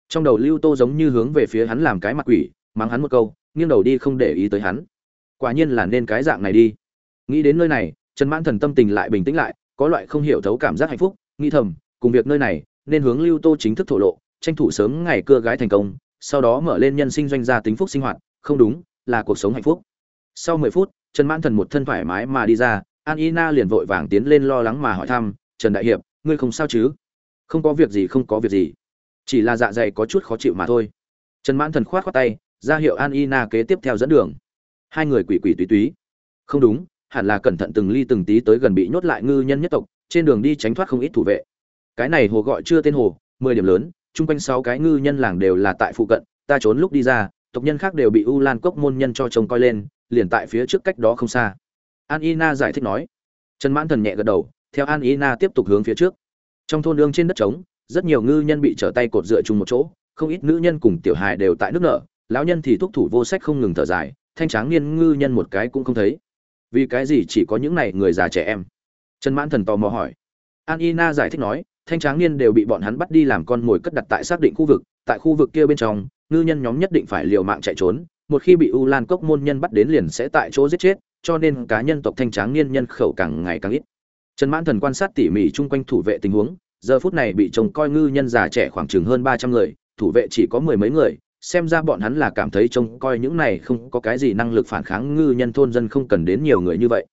Trong đầu lưu tô giống như hướng về phía hắn làm cái mặt quỷ, mắng hắn một câu, nghiêng đầu đi không để ý tới hắn. Quả nhiên là nên cái dạng này đi. Nghĩ đến nơi này trần mãn thần tâm tình lại bình tĩnh lại, có loại không hiểu thấu cảm giác hạnh phúc, nghĩ thầm, cùng việc nơi này, nên hướng lưu tô chính thức thổ lộ, tranh thủ sớm ngày cưa gái thành công, sau đó mở lên nhân sinh doanh gia tính phúc sinh hoạt, không đúng, là cuộc sống hạnh phúc. Sau mười phút, trần mãn thần một thân thoải mái mà đi ra, an ina liền vội vàng tiến lên lo lắng mà hỏi thăm, trần đại hiệp, ngươi không sao chứ? Không có việc gì, không có việc gì. Chỉ là dạ dày có chút khó chịu mà thôi. Trần mãn thần khoát khoát tay, ra hiệu an ina kế tiếp theo dẫn đường. Hai người quỷ quỷ túy túy không đúng hẳn là cẩn thận từng ly từng tí tới gần bị nhốt lại ngư nhân nhất tộc, trên đường đi tránh thoát không ít thủ vệ. Cái này hồ gọi chưa tên hồ, mười điểm lớn, chung quanh sáu cái ngư nhân làng đều là tại phụ cận, ta trốn lúc đi ra, tộc nhân khác đều bị u lan cốc môn nhân cho trông coi lên, liền tại phía trước cách đó không xa. An ina giải thích nói. Trần mãn thần nhẹ gật đầu, theo an ina tiếp tục hướng phía trước. Trong thôn lương trên đất trống, rất nhiều ngư nhân bị trở tay cột dựa chung một chỗ, không ít nữ nhân cùng tiểu hài đều tại nước nợ lão nhân thì thúc thủ vô sách không ngừng thở dài, thanh tráng niên ngư nhân một cái cũng không thấy vì cái gì chỉ có những này người già trẻ em? Trần mãn thần tò mò hỏi. An ina giải thích nói, thanh tráng niên đều bị bọn hắn bắt đi làm con mồi cất đặt tại xác định khu vực, tại khu vực kia bên trong, ngư nhân nhóm nhất định phải liều mạng chạy trốn, một khi bị u lan cốc môn nhân bắt đến liền sẽ tại chỗ giết chết, cho nên cá nhân tộc thanh tráng niên nhân khẩu càng ngày càng ít. Trần mãn thần quan sát tỉ mỉ chung quanh thủ vệ tình huống, giờ phút này bị trông coi ngư nhân già trẻ khoảng chừng hơn ba trăm người, thủ vệ chỉ có mười mấy người xem ra bọn hắn là cảm thấy trông coi những này không có cái gì năng lực phản kháng ngư nhân thôn dân không cần đến nhiều người như vậy.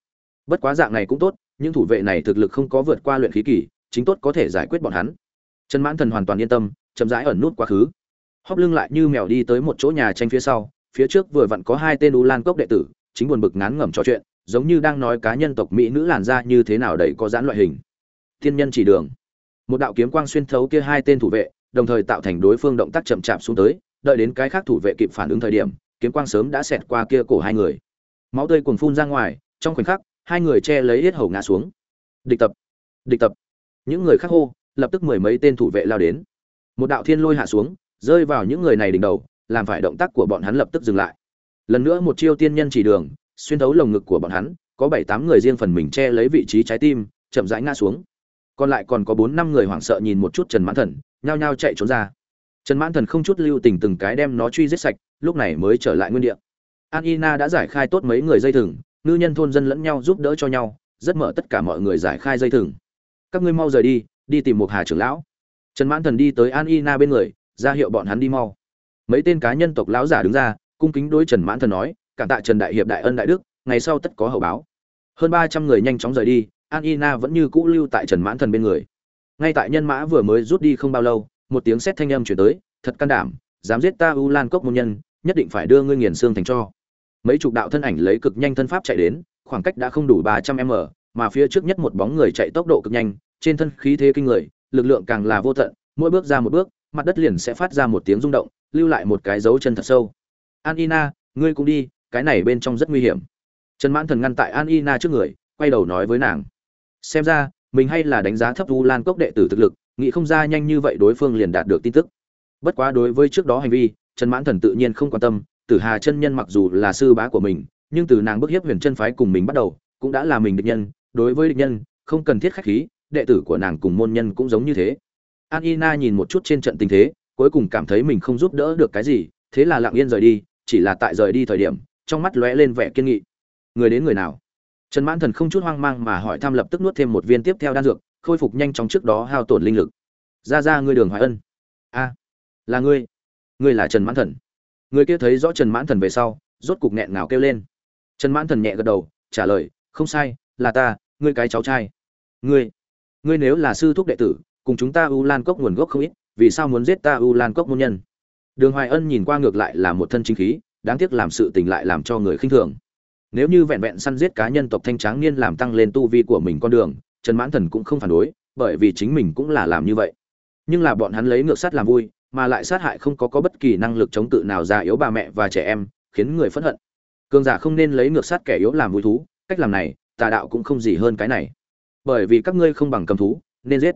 Bất quá dạng này cũng tốt, những thủ vệ này thực lực không có vượt qua luyện khí kỳ, chính tốt có thể giải quyết bọn hắn. Trần mãn thần hoàn toàn yên tâm, chậm rãi ẩn nút quá khứ. Hóp lưng lại như mèo đi tới một chỗ nhà tranh phía sau, phía trước vừa vặn có hai tên u lan cốc đệ tử, chính buồn bực ngán ngẩm trò chuyện, giống như đang nói cá nhân tộc mỹ nữ làn da như thế nào đầy có giãn loại hình. Thiên nhân chỉ đường. Một đạo kiếm quang xuyên thấu kia hai tên thủ vệ, đồng thời tạo thành đối phương động tác chậm chạp xuống tới đợi đến cái khác thủ vệ kịp phản ứng thời điểm, kiếm quang sớm đã xẹt qua kia cổ hai người. Máu tươi cuồn phun ra ngoài, trong khoảnh khắc, hai người che lấy hết hầu ngã xuống. Địch tập địch tập. Những người khác hô, lập tức mười mấy tên thủ vệ lao đến. Một đạo thiên lôi hạ xuống, rơi vào những người này đỉnh đầu, làm phải động tác của bọn hắn lập tức dừng lại. Lần nữa một chiêu tiên nhân chỉ đường, xuyên thấu lồng ngực của bọn hắn, có bảy tám người riêng phần mình che lấy vị trí trái tim, chậm rãi ngã xuống. Còn lại còn có bốn năm người hoảng sợ nhìn một chút trần mãn thần, nhao nhao chạy trốn ra trần mãn thần không chút lưu tình từng cái đem nó truy giết sạch, lúc này mới trở lại nguyên địa. An ina đã giải khai tốt mấy người dây thừng, ngư nhân thôn dân lẫn nhau giúp đỡ cho nhau, rất mở tất cả mọi người giải khai dây thừng. Các ngươi mau rời đi đi tìm một hà trưởng lão. Trần mãn thần đi tới an ina bên người, ra hiệu bọn hắn đi mau. Mấy tên cá nhân tộc lão giả đứng ra, cung kính đối trần mãn thần nói, cảm tạ trần đại hiệp đại ân đại đức, ngày sau tất có hậu báo. Hơn ba trăm người nhanh chóng rời đi, an ina vẫn như cũ lưu tại trần mãn thần bên người. Ngay tại nhân mã vừa mới rút đi không bao lâu một tiếng sét thanh âm chuyển tới thật can đảm dám giết ta u lan cốc môn nhân nhất định phải đưa ngươi nghiền xương thành cho. Mấy chục đạo thân ảnh lấy cực nhanh thân pháp chạy đến khoảng cách đã không đủ ba trăm m mà phía trước nhất một bóng người chạy tốc độ cực nhanh trên thân khí thế kinh người lực lượng càng là vô tận mỗi bước ra một bước mặt đất liền sẽ phát ra một tiếng rung động lưu lại một cái dấu chân thật sâu. Anina, ngươi cũng đi cái này bên trong rất nguy hiểm. Trần mãn thần ngăn tại Anina trước người quay đầu nói với nàng. Xem ra mình hay là đánh giá thấp u lan cốc đệ tử thực lực nghĩ không ra nhanh như vậy đối phương liền đạt được tin tức. Bất quá đối với trước đó hành vi, trần mãn thần tự nhiên không quan tâm, tử hà chân nhân mặc dù là sư bá của mình, nhưng từ nàng bức hiếp huyền chân phái cùng mình bắt đầu, cũng đã là mình địch nhân, đối với địch nhân, không cần thiết khách khí, đệ tử của nàng cùng môn nhân cũng giống như thế. An ina nhìn một chút trên trận tình thế, cuối cùng cảm thấy mình không giúp đỡ được cái gì, thế là lặng yên rời đi, chỉ là tại rời đi thời điểm, trong mắt lóe lên vẻ kiên nghị. Người đến người nào? Trần mãn thần không chút hoang mang mà hỏi thăm lập tức nuốt thêm một viên tiếp theo đan dược khôi phục nhanh chóng trước đó hao tổn linh lực. Ra ra, ngươi đường hoài ân. A, là ngươi. Ngươi là trần mãn thần. Người kia thấy rõ trần mãn thần về sau, rốt cục nghẹn ngào kêu lên. Trần mãn thần nhẹ gật đầu, trả lời, không sai, là ta, ngươi cái cháu trai. Ngươi ngươi nếu là sư thúc đệ tử, cùng chúng ta u lan cốc nguồn gốc không ít, vì sao muốn giết ta u lan cốc môn nhân? Đường hoài ân nhìn qua ngược lại là một thân chính khí, đáng tiếc làm sự tình lại làm cho người khinh thường. Nếu như vẹn vẹn săn giết cá nhân tộc thanh tráng niên làm tăng lên tu vi của mình con đường trần mãn thần cũng không phản đối, bởi vì chính mình cũng là làm như vậy. Nhưng là bọn hắn lấy ngược sát làm vui, mà lại sát hại không có có bất kỳ năng lực chống tự nào già yếu bà mẹ và trẻ em, khiến người phẫn hận. Cường giả không nên lấy ngược sát kẻ yếu làm vui thú, cách làm này, tà đạo cũng không gì hơn cái này. Bởi vì các ngươi không bằng cầm thú, nên giết.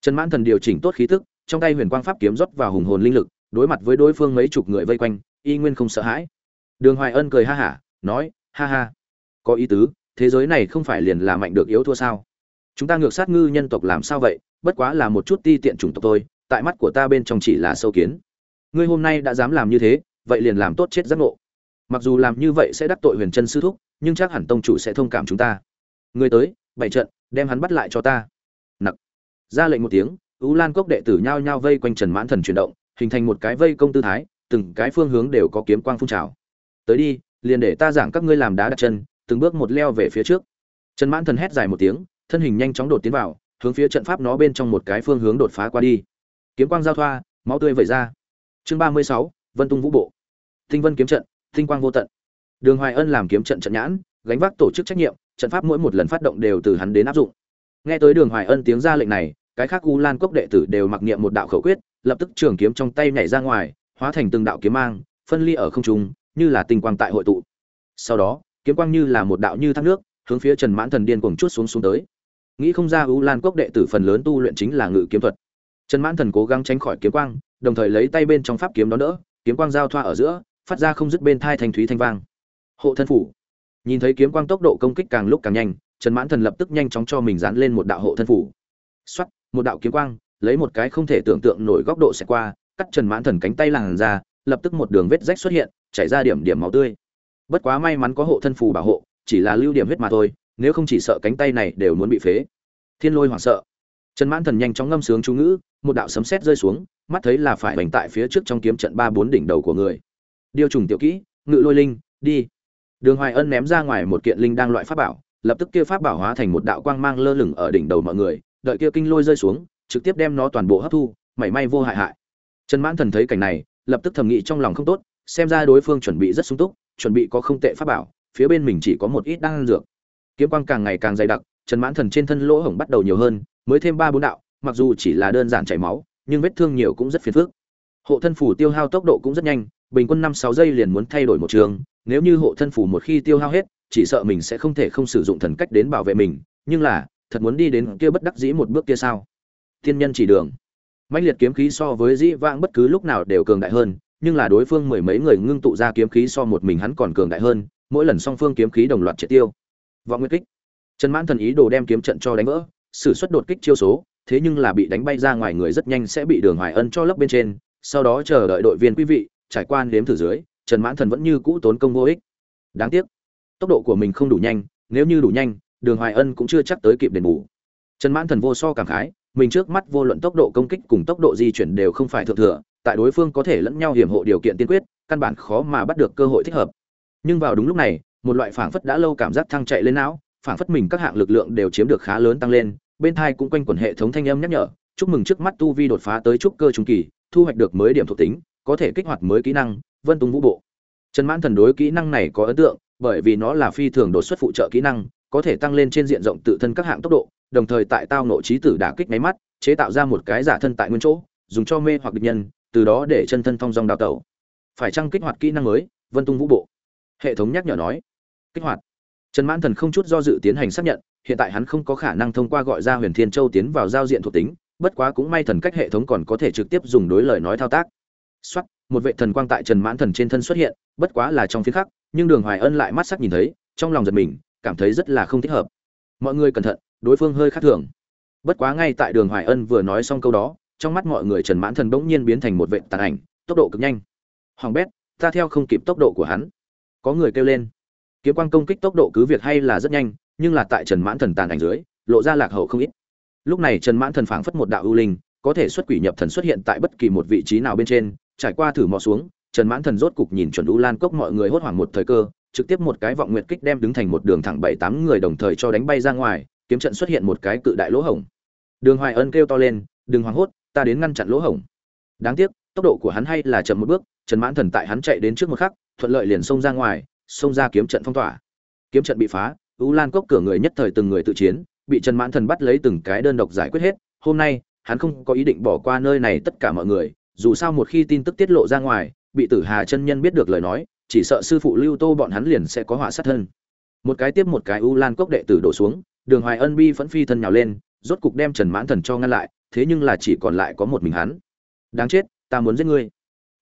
Trần mãn thần điều chỉnh tốt khí tức, trong tay huyền quang pháp kiếm rót vào hùng hồn linh lực, đối mặt với đối phương mấy chục người vây quanh, y nguyên không sợ hãi. Đường hoài ân cười ha hả, nói, ha ha, có ý tứ, thế giới này không phải liền là mạnh được yếu thua sao? Chúng ta ngược sát ngư nhân tộc làm sao vậy? Bất quá là một chút ti tiện chủng tộc thôi, tại mắt của ta bên trong chỉ là sâu kiến. Ngươi hôm nay đã dám làm như thế, vậy liền làm tốt chết giác ngộ. Mặc dù làm như vậy sẽ đắc tội huyền chân sư thúc, nhưng chắc hẳn tông chủ sẽ thông cảm chúng ta. Ngươi tới bảy trận, đem hắn bắt lại cho ta. Nặc. Ra lệnh một tiếng, ú lan cốc đệ tử nhao nhao vây quanh trần mãn thần chuyển động, hình thành một cái vây công tư thái, từng cái phương hướng đều có kiếm quang phun trào. Tới đi, liền để ta giảng các ngươi làm đá đặt chân, từng bước một leo về phía trước. Trần mãn thần hét dài một tiếng thân hình nhanh chóng đột tiến vào, hướng phía trận pháp nó bên trong một cái phương hướng đột phá qua đi. Kiếm quang giao thoa, máu tươi vẩy ra. Chương ba mươi sáu, vân tung vũ bộ. Tinh vân kiếm trận, tinh quang vô tận. Đường hoài ân làm kiếm trận trận nhãn, gánh vác tổ chức trách nhiệm, trận pháp mỗi một lần phát động đều từ hắn đến áp dụng. Nghe tới đường hoài ân tiếng ra lệnh này, cái khác u lan cốc đệ tử đều mặc niệm một đạo khẩu quyết, lập tức trường kiếm trong tay nhảy ra ngoài, hóa thành từng đạo kiếm mang, phân ly ở không trung, như là tinh quang tại hội tụ. Sau đó, kiếm quang như là một đạo như thác nước, hướng phía trần mãn thần điên cuồng chút xuống xuống tới nghĩ không ra u lan cốc đệ tử phần lớn tu luyện chính là ngự kiếm thuật. Trần mãn thần cố gắng tránh khỏi kiếm quang đồng thời lấy tay bên trong pháp kiếm đó đỡ kiếm quang giao thoa ở giữa phát ra không dứt bên thai thanh thúy thanh vang. Hộ thân phủ. Nhìn thấy kiếm quang tốc độ công kích càng lúc càng nhanh trần mãn thần lập tức nhanh chóng cho mình dán lên một đạo hộ thân phủ. Xoát, một đạo kiếm quang lấy một cái không thể tưởng tượng nổi góc độ sẽ qua cắt trần mãn thần cánh tay làn ra lập tức một đường vết rách xuất hiện chảy ra điểm điểm máu tươi. Bất quá may mắn có hộ thân phù bảo hộ chỉ là lưu điểm huyết mà thôi nếu không chỉ sợ cánh tay này đều muốn bị phế. Thiên lôi hoảng sợ. Trần mãn thần nhanh chóng ngâm sướng chú ngữ, một đạo sấm sét rơi xuống, mắt thấy là phải bành tại phía trước trong kiếm trận ba bốn đỉnh đầu của người. Điều trùng tiểu kỹ, ngự lôi linh, đi. Đường hoài ân ném ra ngoài một kiện linh đang loại pháp bảo, lập tức kia pháp bảo hóa thành một đạo quang mang lơ lửng ở đỉnh đầu mọi người, đợi kia kinh lôi rơi xuống, trực tiếp đem nó toàn bộ hấp thu, mảy may vô hại hại. Trần mãn thần thấy cảnh này, lập tức thầm nghĩ trong lòng không tốt, xem ra đối phương chuẩn bị rất sung túc, chuẩn bị có không tệ pháp bảo, phía bên mình chỉ có một ít đang dược kiếm quang càng ngày càng dày đặc, trần mãn thần trên thân lỗ hổng bắt đầu nhiều hơn, mới thêm ba bốn đạo, mặc dù chỉ là đơn giản chảy máu, nhưng vết thương nhiều cũng rất phiền phức. Hộ thân phủ tiêu hao tốc độ cũng rất nhanh, bình quân năm sáu giây liền muốn thay đổi một trường, nếu như hộ thân phủ một khi tiêu hao hết, chỉ sợ mình sẽ không thể không sử dụng thần cách đến bảo vệ mình, nhưng là, thật muốn đi đến kia bất đắc dĩ một bước kia sao? Thiên nhân chỉ đường. Mãnh liệt kiếm khí so với dĩ vãng bất cứ lúc nào đều cường đại hơn, nhưng là đối phương mười mấy người ngưng tụ ra kiếm khí so một mình hắn còn cường đại hơn, mỗi lần song phương kiếm khí đồng loạt triệt tiêu vọng nguyệt kích. Trần mãn thần ý đồ đem kiếm trận cho đánh vỡ, sử xuất đột kích chiêu số, thế nhưng là bị đánh bay ra ngoài người rất nhanh sẽ bị đường hoài ân cho lấp bên trên. Sau đó chờ đợi đội viên quý vị, trải quan đếm thử dưới, trần mãn thần vẫn như cũ tốn công vô ích. Đáng tiếc, tốc độ của mình không đủ nhanh, nếu như đủ nhanh, đường hoài ân cũng chưa chắc tới kịp đền bù. Trần mãn thần vô so cảm khái, mình trước mắt vô luận tốc độ công kích cùng tốc độ di chuyển đều không phải thượng thừa, tại đối phương có thể lẫn nhau hiểm hộ điều kiện tiên quyết, căn bản khó mà bắt được cơ hội thích hợp. Nhưng vào đúng lúc này một loại phảng phất đã lâu cảm giác thăng chạy lên não, phảng phất mình các hạng lực lượng đều chiếm được khá lớn tăng lên, bên thai cũng quanh quẩn hệ thống thanh âm nhắc nhở, chúc mừng trước mắt tu vi đột phá tới trúc cơ trung kỳ, thu hoạch được mới điểm thuộc tính, có thể kích hoạt mới kỹ năng, vân tung vũ bộ. Trần mãn thần đối kỹ năng này có ấn tượng, bởi vì nó là phi thường đột xuất phụ trợ kỹ năng, có thể tăng lên trên diện rộng tự thân các hạng tốc độ, đồng thời tại tao nội trí tử đả kích máy mắt, chế tạo ra một cái giả thân tại nguyên chỗ, dùng cho mê hoặc địch nhân, từ đó để chân thân thông dong đào tẩu. Phải chăng kích hoạt kỹ năng mới, vân tung vũ bộ? Hệ thống nhắc nhở nói kích hoạt. Trần mãn thần không chút do dự tiến hành xác nhận, hiện tại hắn không có khả năng thông qua gọi ra huyền thiên châu tiến vào giao diện thuộc tính, bất quá cũng may thần cách hệ thống còn có thể trực tiếp dùng đối lời nói thao tác. Xuất một vệ thần quang tại trần mãn thần trên thân xuất hiện, bất quá là trong phía khắc, nhưng đường hoài ân lại mắt sắc nhìn thấy, trong lòng giật mình, cảm thấy rất là không thích hợp. Mọi người cẩn thận, đối phương hơi khác thường. Bất quá ngay tại đường hoài ân vừa nói xong câu đó, trong mắt mọi người trần mãn thần bỗng nhiên biến thành một vệ tàn ảnh, tốc độ cực nhanh. Hoàng bét, ta theo không kịp tốc độ của hắn. Có người kêu lên kiếm quang công kích tốc độ cứ việc hay là rất nhanh, nhưng là tại trần mãn thần tàn ảnh dưới, lộ ra lạc hậu không ít. Lúc này trần mãn thần phảng phất một đạo ưu linh, có thể xuất quỷ nhập thần xuất hiện tại bất kỳ một vị trí nào bên trên, trải qua thử mò xuống, trần mãn thần rốt cục nhìn chuẩn u lan cốc mọi người hốt hoảng một thời cơ, trực tiếp một cái vọng nguyệt kích đem đứng thành một đường thẳng bảy tám người đồng thời cho đánh bay ra ngoài, kiếm trận xuất hiện một cái cự đại lỗ hổng. Đường hoài ân kêu to lên, đừng hoảng hốt, ta đến ngăn chặn lỗ hổng. Đáng tiếc, tốc độ của hắn hay là chậm một bước, trần mãn thần tại hắn chạy đến trước một khắc, thuận lợi liền xông ra ngoài xông ra kiếm trận phong tỏa. Kiếm trận bị phá, u lan cốc cửa người nhất thời từng người tự chiến, bị trần mãn thần bắt lấy từng cái đơn độc giải quyết hết. Hôm nay, hắn không có ý định bỏ qua nơi này tất cả mọi người, dù sao một khi tin tức tiết lộ ra ngoài, bị tử hà chân nhân biết được lời nói, chỉ sợ sư phụ lưu tô bọn hắn liền sẽ có họa sát thân. Một cái tiếp một cái u lan cốc đệ tử đổ xuống, đường hoài ân bi phẫn phi thân nhào lên, rốt cục đem trần mãn thần cho ngăn lại, thế nhưng là chỉ còn lại có một mình hắn. Đáng chết, ta muốn giết ngươi.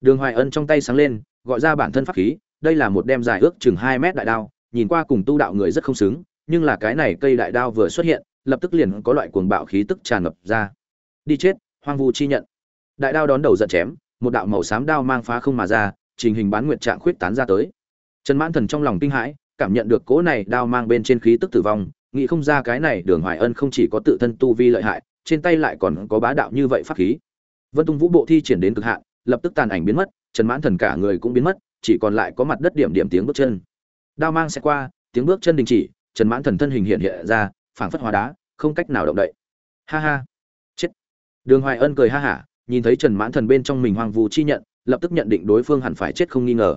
Đường hoài ân trong tay sáng lên, gọi ra bản thân pháp khí đây là một đem dài ước chừng hai mét đại đao, nhìn qua cùng tu đạo người rất không xứng, nhưng là cái này cây đại đao vừa xuất hiện, lập tức liền có loại cuồng bạo khí tức tràn ngập ra. Đi chết, hoang vu chi nhận. Đại đao đón đầu giận chém, một đạo màu xám đao mang phá không mà ra, trình hình bán nguyệt trạng khuyết tán ra tới. Trần mãn thần trong lòng kinh hãi, cảm nhận được cỗ này đao mang bên trên khí tức tử vong, nghĩ không ra cái này đường hoài ân không chỉ có tự thân tu vi lợi hại, trên tay lại còn có bá đạo như vậy pháp khí. Vân tung vũ bộ thi triển đến cực hạn, lập tức tàn ảnh biến mất, trần mãn thần cả người cũng biến mất chỉ còn lại có mặt đất điểm điểm tiếng bước chân. Đao mang sẽ qua, tiếng bước chân đình chỉ, trần mãn thần thân hình hiện hiện ra, phảng phất hóa đá, không cách nào động đậy. Ha ha. Chết. Đường hoài ân cười ha hả, nhìn thấy trần mãn thần bên trong mình hoang vu chi nhận, lập tức nhận định đối phương hẳn phải chết không nghi ngờ.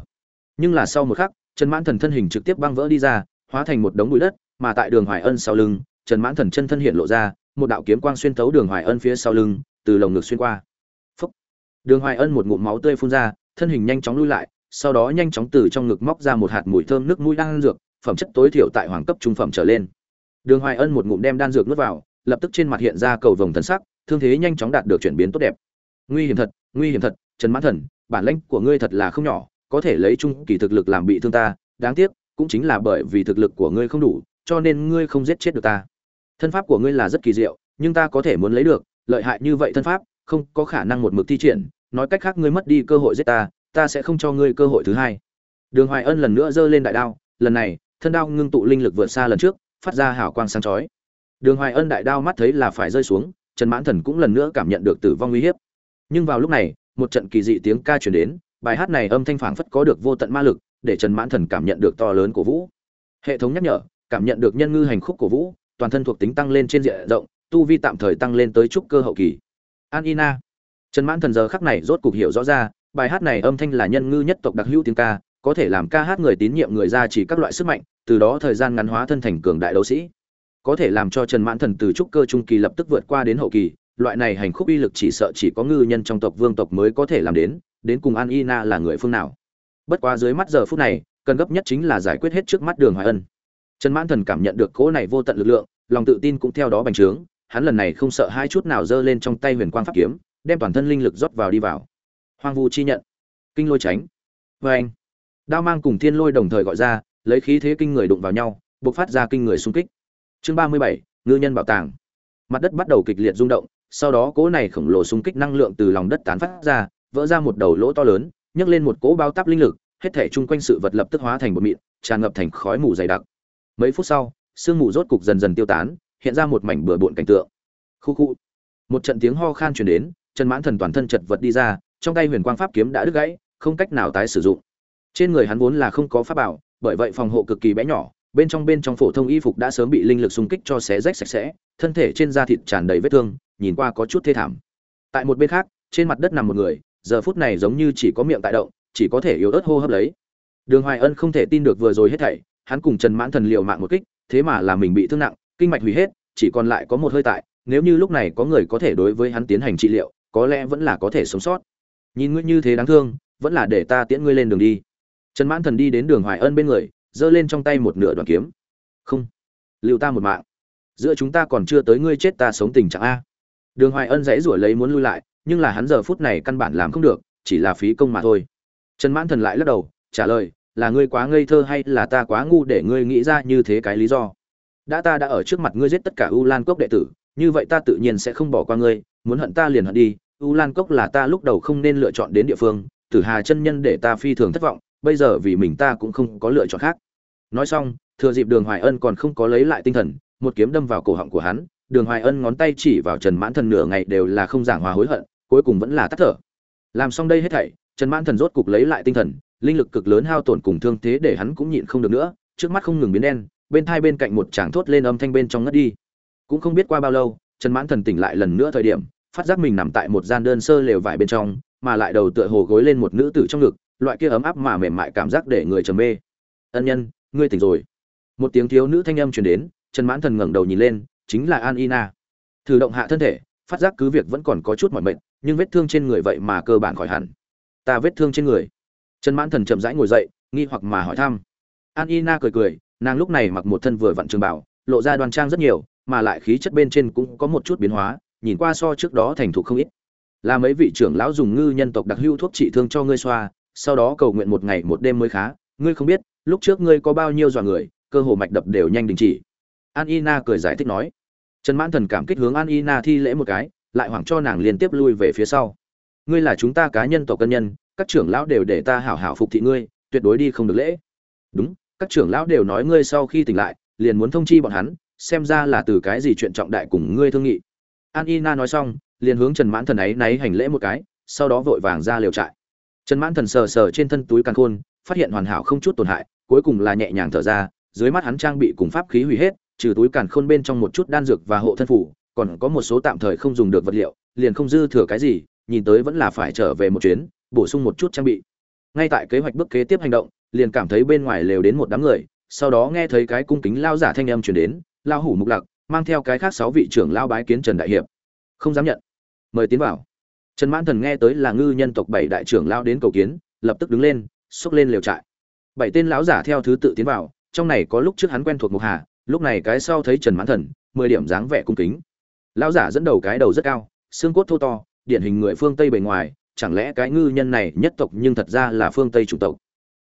Nhưng là sau một khắc, trần mãn thần thân hình trực tiếp băng vỡ đi ra, hóa thành một đống bụi đất, mà tại đường hoài ân sau lưng, trần mãn thần chân thân hiện lộ ra, một đạo kiếm quang xuyên thấu đường hoài ân phía sau lưng, từ lồng ngực xuyên qua. Phúc. đường hoài ân một ngụm máu tươi phun ra, thân hình nhanh chóng lui lại sau đó nhanh chóng từ trong ngực móc ra một hạt mùi thơm nước mũi đan dược, phẩm chất tối thiểu tại hoàng cấp trung phẩm trở lên. Đường hoài ân một ngụm đem đan dược nuốt vào, lập tức trên mặt hiện ra cầu vồng thần sắc, thương thế nhanh chóng đạt được chuyển biến tốt đẹp. Nguy hiểm thật, nguy hiểm thật, trần mãn thần, bản lĩnh của ngươi thật là không nhỏ, có thể lấy trung kỳ thực lực làm bị thương ta, đáng tiếc, cũng chính là bởi vì thực lực của ngươi không đủ, cho nên ngươi không giết chết được ta. Thân pháp của ngươi là rất kỳ diệu, nhưng ta có thể muốn lấy được, lợi hại như vậy thân pháp, không có khả năng một mực thi triển, nói cách khác ngươi mất đi cơ hội giết ta ta sẽ không cho ngươi cơ hội thứ hai. Đường hoài ân lần nữa giơ lên đại đao, lần này, thân đao ngưng tụ linh lực vượt xa lần trước, phát ra hào quang sáng chói. Đường hoài ân đại đao mắt thấy là phải rơi xuống, trần mãn thần cũng lần nữa cảm nhận được tử vong nguy hiếp. Nhưng vào lúc này, một trận kỳ dị tiếng ca truyền đến, bài hát này âm thanh phảng phất có được vô tận ma lực, để trần mãn thần cảm nhận được to lớn của vũ. Hệ thống nhắc nhở, cảm nhận được nhân ngư hành khúc của vũ, toàn thân thuộc tính tăng lên trên diện rộng, tu vi tạm thời tăng lên tới trúc cơ hậu kỳ. An ina. Trần mãn thần giờ khắc này rốt cục hiểu rõ ra bài hát này âm thanh là nhân ngư nhất tộc đặc hữu tiếng ca, có thể làm ca hát người tín nhiệm người ra chỉ các loại sức mạnh, từ đó thời gian ngắn hóa thân thành cường đại đấu sĩ. Có thể làm cho trần mãn thần từ trúc cơ trung kỳ lập tức vượt qua đến hậu kỳ, loại này hành khúc uy lực chỉ sợ chỉ có ngư nhân trong tộc vương tộc mới có thể làm đến đến cùng an ina là người phương nào. Bất quá dưới mắt giờ phút này, cần gấp nhất chính là giải quyết hết trước mắt đường hoài ân. Trần mãn thần cảm nhận được cỗ này vô tận lực lượng, lòng tự tin cũng theo đó bành trướng, hắn lần này không sợ hai chút nào giơ lên trong tay huyền quang pháp kiếm, đem toàn thân linh lực rót vào đi vào hoang vu chi nhận. Kinh lôi tránh. Vê anh. Đao mang cùng thiên lôi đồng thời gọi ra, lấy khí thế kinh người đụng vào nhau, bộc phát ra kinh người xung kích. Chương ba mươi bảy, ngư nhân bảo tàng. Mặt đất bắt đầu kịch liệt rung động, sau đó cỗ này khổng lồ xung kích năng lượng từ lòng đất tán phát ra, vỡ ra một đầu lỗ to lớn, nhấc lên một cỗ bao tắp linh lực, hết thể chung quanh sự vật lập tức hóa thành một mịn, tràn ngập thành khói mù dày đặc. Mấy phút sau, sương mù rốt cục dần dần tiêu tán, hiện ra một mảnh bừa bộn cảnh tượng. Khu khu. Một trận tiếng ho khan truyền đến, trần mãn thần toàn thân chật vật đi ra trong tay huyền quang pháp kiếm đã đứt gãy, không cách nào tái sử dụng. Trên người hắn vốn là không có pháp bảo, bởi vậy phòng hộ cực kỳ bé nhỏ, bên trong bên trong phổ thông y phục đã sớm bị linh lực xung kích cho xé rách sạch sẽ, thân thể trên da thịt tràn đầy vết thương, nhìn qua có chút thê thảm. Tại một bên khác, trên mặt đất nằm một người, giờ phút này giống như chỉ có miệng tại động, chỉ có thể yếu ớt hô hấp lấy. Đường hoài ân không thể tin được vừa rồi hết thảy, hắn cùng trần mãn thần liều mạng một kích, thế mà là mình bị thương nặng, kinh mạch hủy hết, chỉ còn lại có một hơi tại, nếu như lúc này có người có thể đối với hắn tiến hành trị liệu, có lẽ vẫn là có thể sống sót nhìn ngươi như thế đáng thương, vẫn là để ta tiễn ngươi lên đường đi. Trần mãn thần đi đến đường hoài ân bên người, giơ lên trong tay một nửa đoàn kiếm. Không. Liệu ta một mạng. Giữa chúng ta còn chưa tới ngươi chết ta sống tình trạng a. Đường hoài ân dãy rủi lấy muốn lui lại, nhưng là hắn giờ phút này căn bản làm không được, chỉ là phí công mà thôi. Trần mãn thần lại lắc đầu, trả lời, là ngươi quá ngây thơ hay là ta quá ngu để ngươi nghĩ ra như thế cái lý do? Đã ta đã ở trước mặt ngươi giết tất cả u lan cốc đệ tử, như vậy ta tự nhiên sẽ không bỏ qua ngươi, muốn hận ta liền hận đi u lan cốc là ta lúc đầu không nên lựa chọn đến địa phương, tử hà chân nhân để ta phi thường thất vọng, bây giờ vì mình ta cũng không có lựa chọn khác. Nói xong, thừa dịp đường hoài ân còn không có lấy lại tinh thần, một kiếm đâm vào cổ họng của hắn, đường hoài ân ngón tay chỉ vào trần mãn thần nửa ngày đều là không giảng hòa hối hận, cuối cùng vẫn là tắt thở. Làm xong đây hết thảy, trần mãn thần rốt cục lấy lại tinh thần, linh lực cực lớn hao tổn cùng thương thế để hắn cũng nhịn không được nữa, trước mắt không ngừng biến đen, bên tai bên cạnh một tràng thốt lên âm thanh bên trong ngất đi. Cũng không biết qua bao lâu, trần mãn thần tỉnh lại lần nữa thời điểm phát giác mình nằm tại một gian đơn sơ lều vải bên trong, mà lại đầu tựa hồ gối lên một nữ tử trong ngực, loại kia ấm áp mà mềm mại cảm giác để người trầm mê. Ân nhân, ngươi tỉnh rồi. Một tiếng thiếu nữ thanh âm truyền đến, trần mãn thần ngẩng đầu nhìn lên, chính là an ina thử động hạ thân thể, phát giác cứ việc vẫn còn có chút mỏi mệt, nhưng vết thương trên người vậy mà cơ bản khỏi hẳn. Ta vết thương trên người. Trần mãn thần chậm rãi ngồi dậy, nghi hoặc mà hỏi thăm. An ina cười cười, nàng lúc này mặc một thân vừa vặn trường bảo lộ ra đoan trang rất nhiều, mà lại khí chất bên trên cũng có một chút biến hóa nhìn qua so trước đó thành thục không ít. Là mấy vị trưởng lão dùng ngư nhân tộc đặc hữu thuốc trị thương cho ngươi xoa, sau đó cầu nguyện một ngày một đêm mới khá. Ngươi không biết, lúc trước ngươi có bao nhiêu dọa người, cơ hồ mạch đập đều nhanh đình chỉ. Anina cười giải thích nói. Trần mãn thần cảm kích hướng Anina thi lễ một cái, lại hoảng cho nàng liên tiếp lui về phía sau. Ngươi là chúng ta cá nhân tộc cân nhân, các trưởng lão đều để ta hảo hảo phục thị ngươi, tuyệt đối đi không được lễ. Đúng, các trưởng lão đều nói ngươi sau khi tỉnh lại, liền muốn thông chi bọn hắn, xem ra là từ cái gì chuyện trọng đại cùng ngươi thương nghị an ina nói xong, liền hướng trần mãn thần ấy náy hành lễ một cái, sau đó vội vàng ra liều trại. Trần mãn thần sờ sờ trên thân túi càn khôn, phát hiện hoàn hảo không chút tổn hại, cuối cùng là nhẹ nhàng thở ra, dưới mắt hắn trang bị cùng pháp khí hủy hết, trừ túi càn khôn bên trong một chút đan dược và hộ thân phủ, còn có một số tạm thời không dùng được vật liệu, liền không dư thừa cái gì, nhìn tới vẫn là phải trở về một chuyến, bổ sung một chút trang bị. Ngay tại kế hoạch bước kế tiếp hành động, liền cảm thấy bên ngoài lều đến một đám người, sau đó nghe thấy cái cung kính lao giả thanh âm chuyển đến, lao hủ mục lạc mang theo cái khác sáu vị trưởng lao bái kiến trần đại hiệp. Không dám nhận. Mời tiến vào. Trần mãn thần nghe tới là ngư nhân tộc bảy đại trưởng lao đến cầu kiến, lập tức đứng lên, xốc lên lều trại. Bảy tên lão giả theo thứ tự tiến vào, trong này có lúc trước hắn quen thuộc mục hà, lúc này cái sau thấy trần mãn thần, mười điểm dáng vẻ cung kính. Lão giả dẫn đầu cái đầu rất cao, xương cốt thô to, điển hình người phương tây bề ngoài, chẳng lẽ cái ngư nhân này nhất tộc nhưng thật ra là phương tây chủ tộc?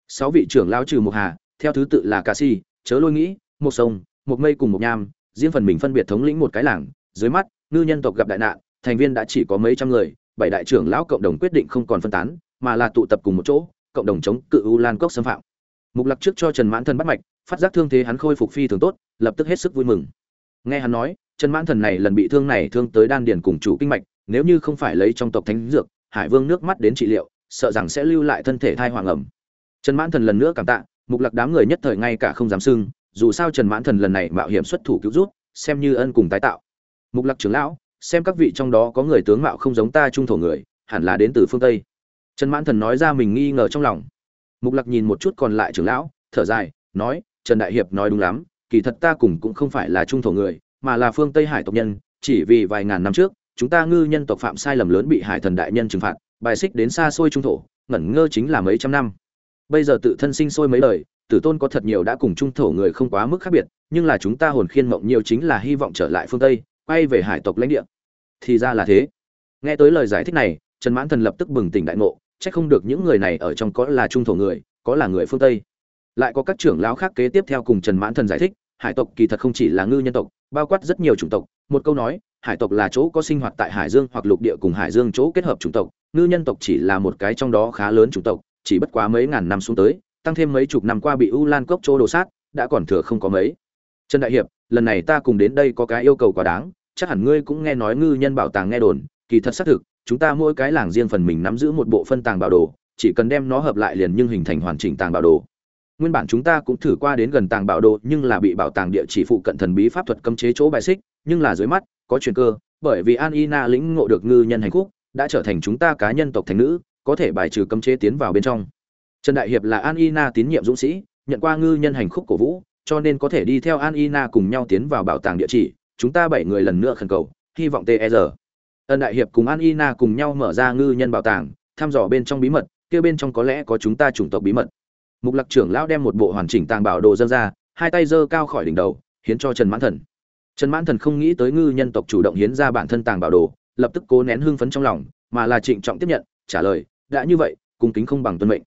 Sáu vị trưởng lão trừ mục hà, theo thứ tự là ca si, chớ lôi nghĩ một sông một mây cùng một nham riêng phần mình phân biệt thống lĩnh một cái làng, dưới mắt, ngư nhân tộc gặp đại nạn, thành viên đã chỉ có mấy trăm người, bảy đại trưởng lão cộng đồng quyết định không còn phân tán, mà là tụ tập cùng một chỗ, cộng đồng chống cự u lan cốc xâm phạm. Mục lạc trước cho trần mãn Thần bắt mạch, phát giác thương thế hắn khôi phục phi thường tốt, lập tức hết sức vui mừng. Nghe hắn nói, trần mãn thần này lần bị thương này thương tới đan điền cùng chủ kinh mạch, nếu như không phải lấy trong tộc thánh dược, hải vương nước mắt đến trị liệu, sợ rằng sẽ lưu lại thân thể thai hoàng ẩm. Trần mãn thần lần nữa cảm tạ, mục lạc đám người nhất thời ngay cả không dám sưng dù sao trần mãn thần lần này mạo hiểm xuất thủ cứu rút xem như ân cùng tái tạo. Mục lạc trưởng lão, xem các vị trong đó có người tướng mạo không giống ta trung thổ người, hẳn là đến từ phương tây. Trần mãn thần nói ra mình nghi ngờ trong lòng. Mục lạc nhìn một chút còn lại trưởng lão, thở dài, nói, trần đại hiệp nói đúng lắm, kỳ thật ta cùng cũng không phải là trung thổ người, mà là phương tây hải tộc nhân, chỉ vì vài ngàn năm trước, chúng ta ngư nhân tộc phạm sai lầm lớn bị hải thần đại nhân trừng phạt, bài xích đến xa xôi trung thổ, ngẩn ngơ chính là mấy trăm năm. Bây giờ tự thân sinh sôi mấy đời tử tôn có thật nhiều đã cùng trung thổ người không quá mức khác biệt, nhưng là chúng ta hồn khiên mộng nhiều chính là hy vọng trở lại phương tây, quay về hải tộc lãnh địa. Thì ra là thế. Nghe tới lời giải thích này, trần mãn thần lập tức bừng tỉnh đại ngộ, chắc không được những người này ở trong có là trung thổ người, có là người phương tây. Lại có các trưởng lão khác kế tiếp theo cùng trần mãn thần giải thích, hải tộc kỳ thật không chỉ là ngư nhân tộc, bao quát rất nhiều chủng tộc. Một câu nói, hải tộc là chỗ có sinh hoạt tại hải dương hoặc lục địa cùng hải dương chỗ kết hợp chủng tộc, ngư nhân tộc chỉ là một cái trong đó khá lớn chủng tộc, chỉ bất quá mấy ngàn năm xuống tới tăng thêm mấy chục năm qua bị u lan cốc chỗ đồ sát, đã còn thừa không có mấy. Trần đại hiệp, lần này ta cùng đến đây có cái yêu cầu quá đáng, chắc hẳn ngươi cũng nghe nói ngư nhân bảo tàng nghe đồn, kỳ thật xác thực, chúng ta mỗi cái làng riêng phần mình nắm giữ một bộ phân tàng bảo đồ, chỉ cần đem nó hợp lại liền nhưng hình thành hoàn chỉnh tàng bảo đồ. Nguyên bản chúng ta cũng thử qua đến gần tàng bảo đồ, nhưng là bị bảo tàng địa chỉ phụ cận thần bí pháp thuật cấm chế chỗ bài xích, nhưng là dưới mắt, có chuyện cơ, bởi vì Anina lĩnh ngộ được ngư nhân hành khúc, đã trở thành chúng ta cá nhân tộc thành nữ, có thể bài trừ cấm chế tiến vào bên trong trần đại hiệp là an ina tín nhiệm dũng sĩ, nhận qua ngư nhân hành khúc cổ vũ, cho nên có thể đi theo an ina cùng nhau tiến vào bảo tàng địa chỉ, chúng ta bảy người lần nữa khẩn cầu, hy vọng ter ân đại hiệp cùng an ina cùng nhau mở ra ngư nhân bảo tàng, thăm dò bên trong bí mật, kia bên trong có lẽ có chúng ta chủng tộc bí mật. Mục lạc trưởng lão đem một bộ hoàn chỉnh tàng bảo đồ dâng ra, hai tay giơ cao khỏi đỉnh đầu, hiến cho trần mãn thần. Trần mãn thần không nghĩ tới ngư nhân tộc chủ động hiến ra bản thân tàng bảo đồ, lập tức cố nén hưng phấn trong lòng, mà là trịnh trọng tiếp nhận, trả lời, đã như vậy, cung kính không bằng tuân mệnh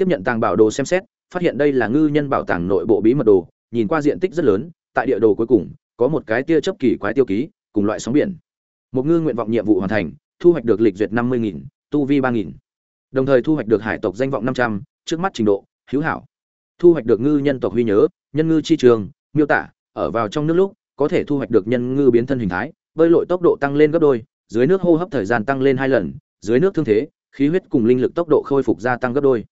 tiếp nhận tàng bảo đồ xem xét, phát hiện đây là ngư nhân bảo tàng nội bộ bí mật đồ, nhìn qua diện tích rất lớn, tại địa đồ cuối cùng, có một cái tia chấp kỳ quái tiêu ký, cùng loại sóng biển. Một ngư nguyện vọng nhiệm vụ hoàn thành, thu hoạch được lịch duyệt năm mươi nghìn, tu vi ba nghìn. Đồng thời thu hoạch được hải tộc danh vọng năm trăm, trước mắt trình độ, hữu hảo. Thu hoạch được ngư nhân tộc huy nhớ, nhân ngư chi trường, miêu tả, ở vào trong nước lúc, có thể thu hoạch được nhân ngư biến thân hình thái, bơi lội tốc độ tăng lên gấp đôi, dưới nước hô hấp thời gian tăng lên hai lần, dưới nước thương thế, khí huyết cùng linh lực tốc độ khôi phục gia tăng gấp đôi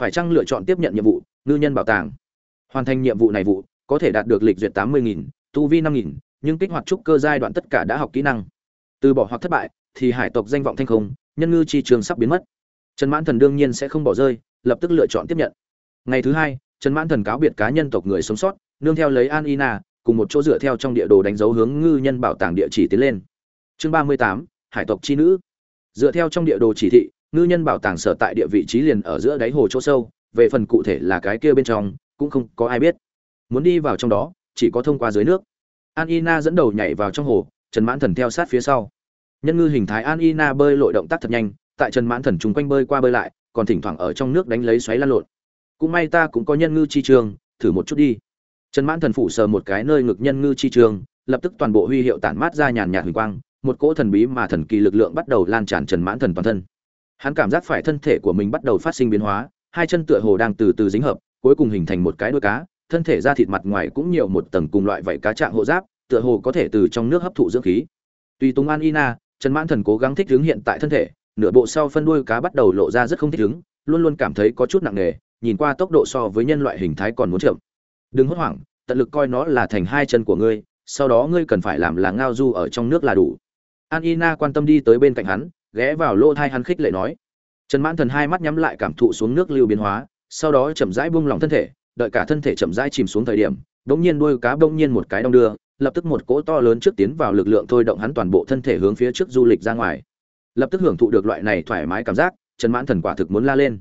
phải chăng lựa chọn tiếp nhận nhiệm vụ, ngư nhân bảo tàng? Hoàn thành nhiệm vụ này vụ, có thể đạt được lịch duyệt tám mươi nghìn, tu vi năm nghìn, nhưng kích hoạt trúc cơ giai đoạn tất cả đã học kỹ năng. Từ bỏ hoặc thất bại, thì hải tộc danh vọng thanh không, nhân ngư chi trường sắp biến mất. Trần mãn thần đương nhiên sẽ không bỏ rơi, lập tức lựa chọn tiếp nhận. Ngày thứ hai, trần mãn thần cáo biệt cá nhân tộc người sống sót, nương theo lấy an ina cùng một chỗ dựa theo trong địa đồ đánh dấu hướng ngư nhân bảo tàng địa chỉ tiến lên. Chương ba mươi tám, hải tộc chi nữ. Dựa theo trong địa đồ chỉ thị ngư nhân bảo tàng sở tại địa vị trí liền ở giữa đáy hồ chỗ sâu, về phần cụ thể là cái kia bên trong, cũng không có ai biết. Muốn đi vào trong đó, chỉ có thông qua dưới nước. An ina dẫn đầu nhảy vào trong hồ, trần mãn thần theo sát phía sau. Nhân ngư hình thái an ina bơi lội động tác thật nhanh, tại trần mãn thần chung quanh bơi qua bơi lại, còn thỉnh thoảng ở trong nước đánh lấy xoáy lan lộn. Cũng may ta cũng có nhân ngư chi trường, thử một chút đi. Trần mãn thần phủ sờ một cái nơi ngực nhân ngư chi trường, lập tức toàn bộ huy hiệu tản mát ra nhàn nhạt huỳnh quang, một cỗ thần bí mà thần kỳ lực lượng bắt đầu lan tràn trần mãn thần toàn thân hắn cảm giác phải thân thể của mình bắt đầu phát sinh biến hóa, hai chân tựa hồ đang từ từ dính hợp, cuối cùng hình thành một cái đuôi cá, thân thể da thịt mặt ngoài cũng nhiều một tầng cùng loại vảy cá trạng hộ giáp, tựa hồ có thể từ trong nước hấp thụ dưỡng khí. Tùy tùng an ina, trần mãn thần cố gắng thích ứng hiện tại thân thể, nửa bộ sau phân đuôi cá bắt đầu lộ ra rất không thích ứng, luôn luôn cảm thấy có chút nặng nề, nhìn qua tốc độ so với nhân loại hình thái còn muốn chậm. Đừng hốt hoảng, tận lực coi nó là thành hai chân của ngươi, sau đó ngươi cần phải làm là ngao du ở trong nước là đủ. An ina quan tâm đi tới bên cạnh hắn ghé vào lỗ thai hắn khích lệ nói. Trần mãn thần hai mắt nhắm lại cảm thụ xuống nước lưu biến hóa, sau đó chậm rãi buông lỏng thân thể, đợi cả thân thể chậm rãi chìm xuống thời điểm, bỗng nhiên đuôi cá bỗng nhiên một cái đong đưa, lập tức một cỗ to lớn trước tiến vào lực lượng thôi động hắn toàn bộ thân thể hướng phía trước du lịch ra ngoài. Lập tức hưởng thụ được loại này thoải mái cảm giác, trần mãn thần quả thực muốn la lên.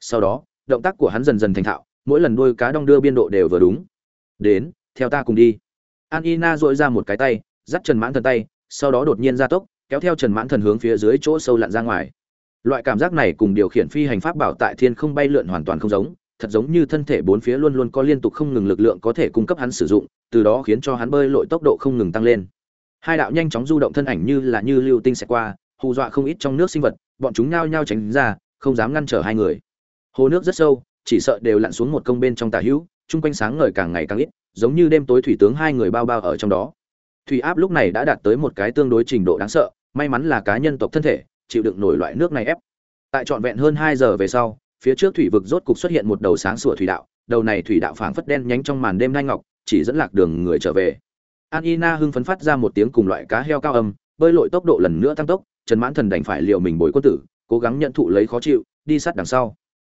Sau đó, động tác của hắn dần dần thành thạo, mỗi lần đuôi cá đong đưa biên độ đều vừa đúng. Đến, theo ta cùng đi. An ina dội ra một cái tay, dắt trần mãn thần tay, sau đó đột nhiên ra tốc kéo theo trần mãn thần hướng phía dưới chỗ sâu lặn ra ngoài. Loại cảm giác này cùng điều khiển phi hành pháp bảo tại thiên không bay lượn hoàn toàn không giống, thật giống như thân thể bốn phía luôn luôn có liên tục không ngừng lực lượng có thể cung cấp hắn sử dụng, từ đó khiến cho hắn bơi lội tốc độ không ngừng tăng lên. Hai đạo nhanh chóng du động thân ảnh như là như lưu tinh sẽ qua, hù dọa không ít trong nước sinh vật, bọn chúng nhao nhao tránh ra, không dám ngăn trở hai người. Hồ nước rất sâu, chỉ sợ đều lặn xuống một công bên trong tà hữu, chung quanh sáng ngời càng ngày càng ít, giống như đêm tối thủy tướng hai người bao bao ở trong đó. Thủy áp lúc này đã đạt tới một cái tương đối trình độ đáng sợ may mắn là cá nhân tộc thân thể, chịu đựng nổi loại nước này ép. Tại trọn vẹn hơn hai giờ về sau, phía trước thủy vực rốt cục xuất hiện một đầu sáng sủa thủy đạo, đầu này thủy đạo phảng phất đen nhánh trong màn đêm nanh ngọc, chỉ dẫn lạc đường người trở về. An ina hưng phấn phát ra một tiếng cùng loại cá heo cao âm, bơi lội tốc độ lần nữa tăng tốc, trần mãn thần đành phải liệu mình bồi quân tử, cố gắng nhận thụ lấy khó chịu, đi sát đằng sau.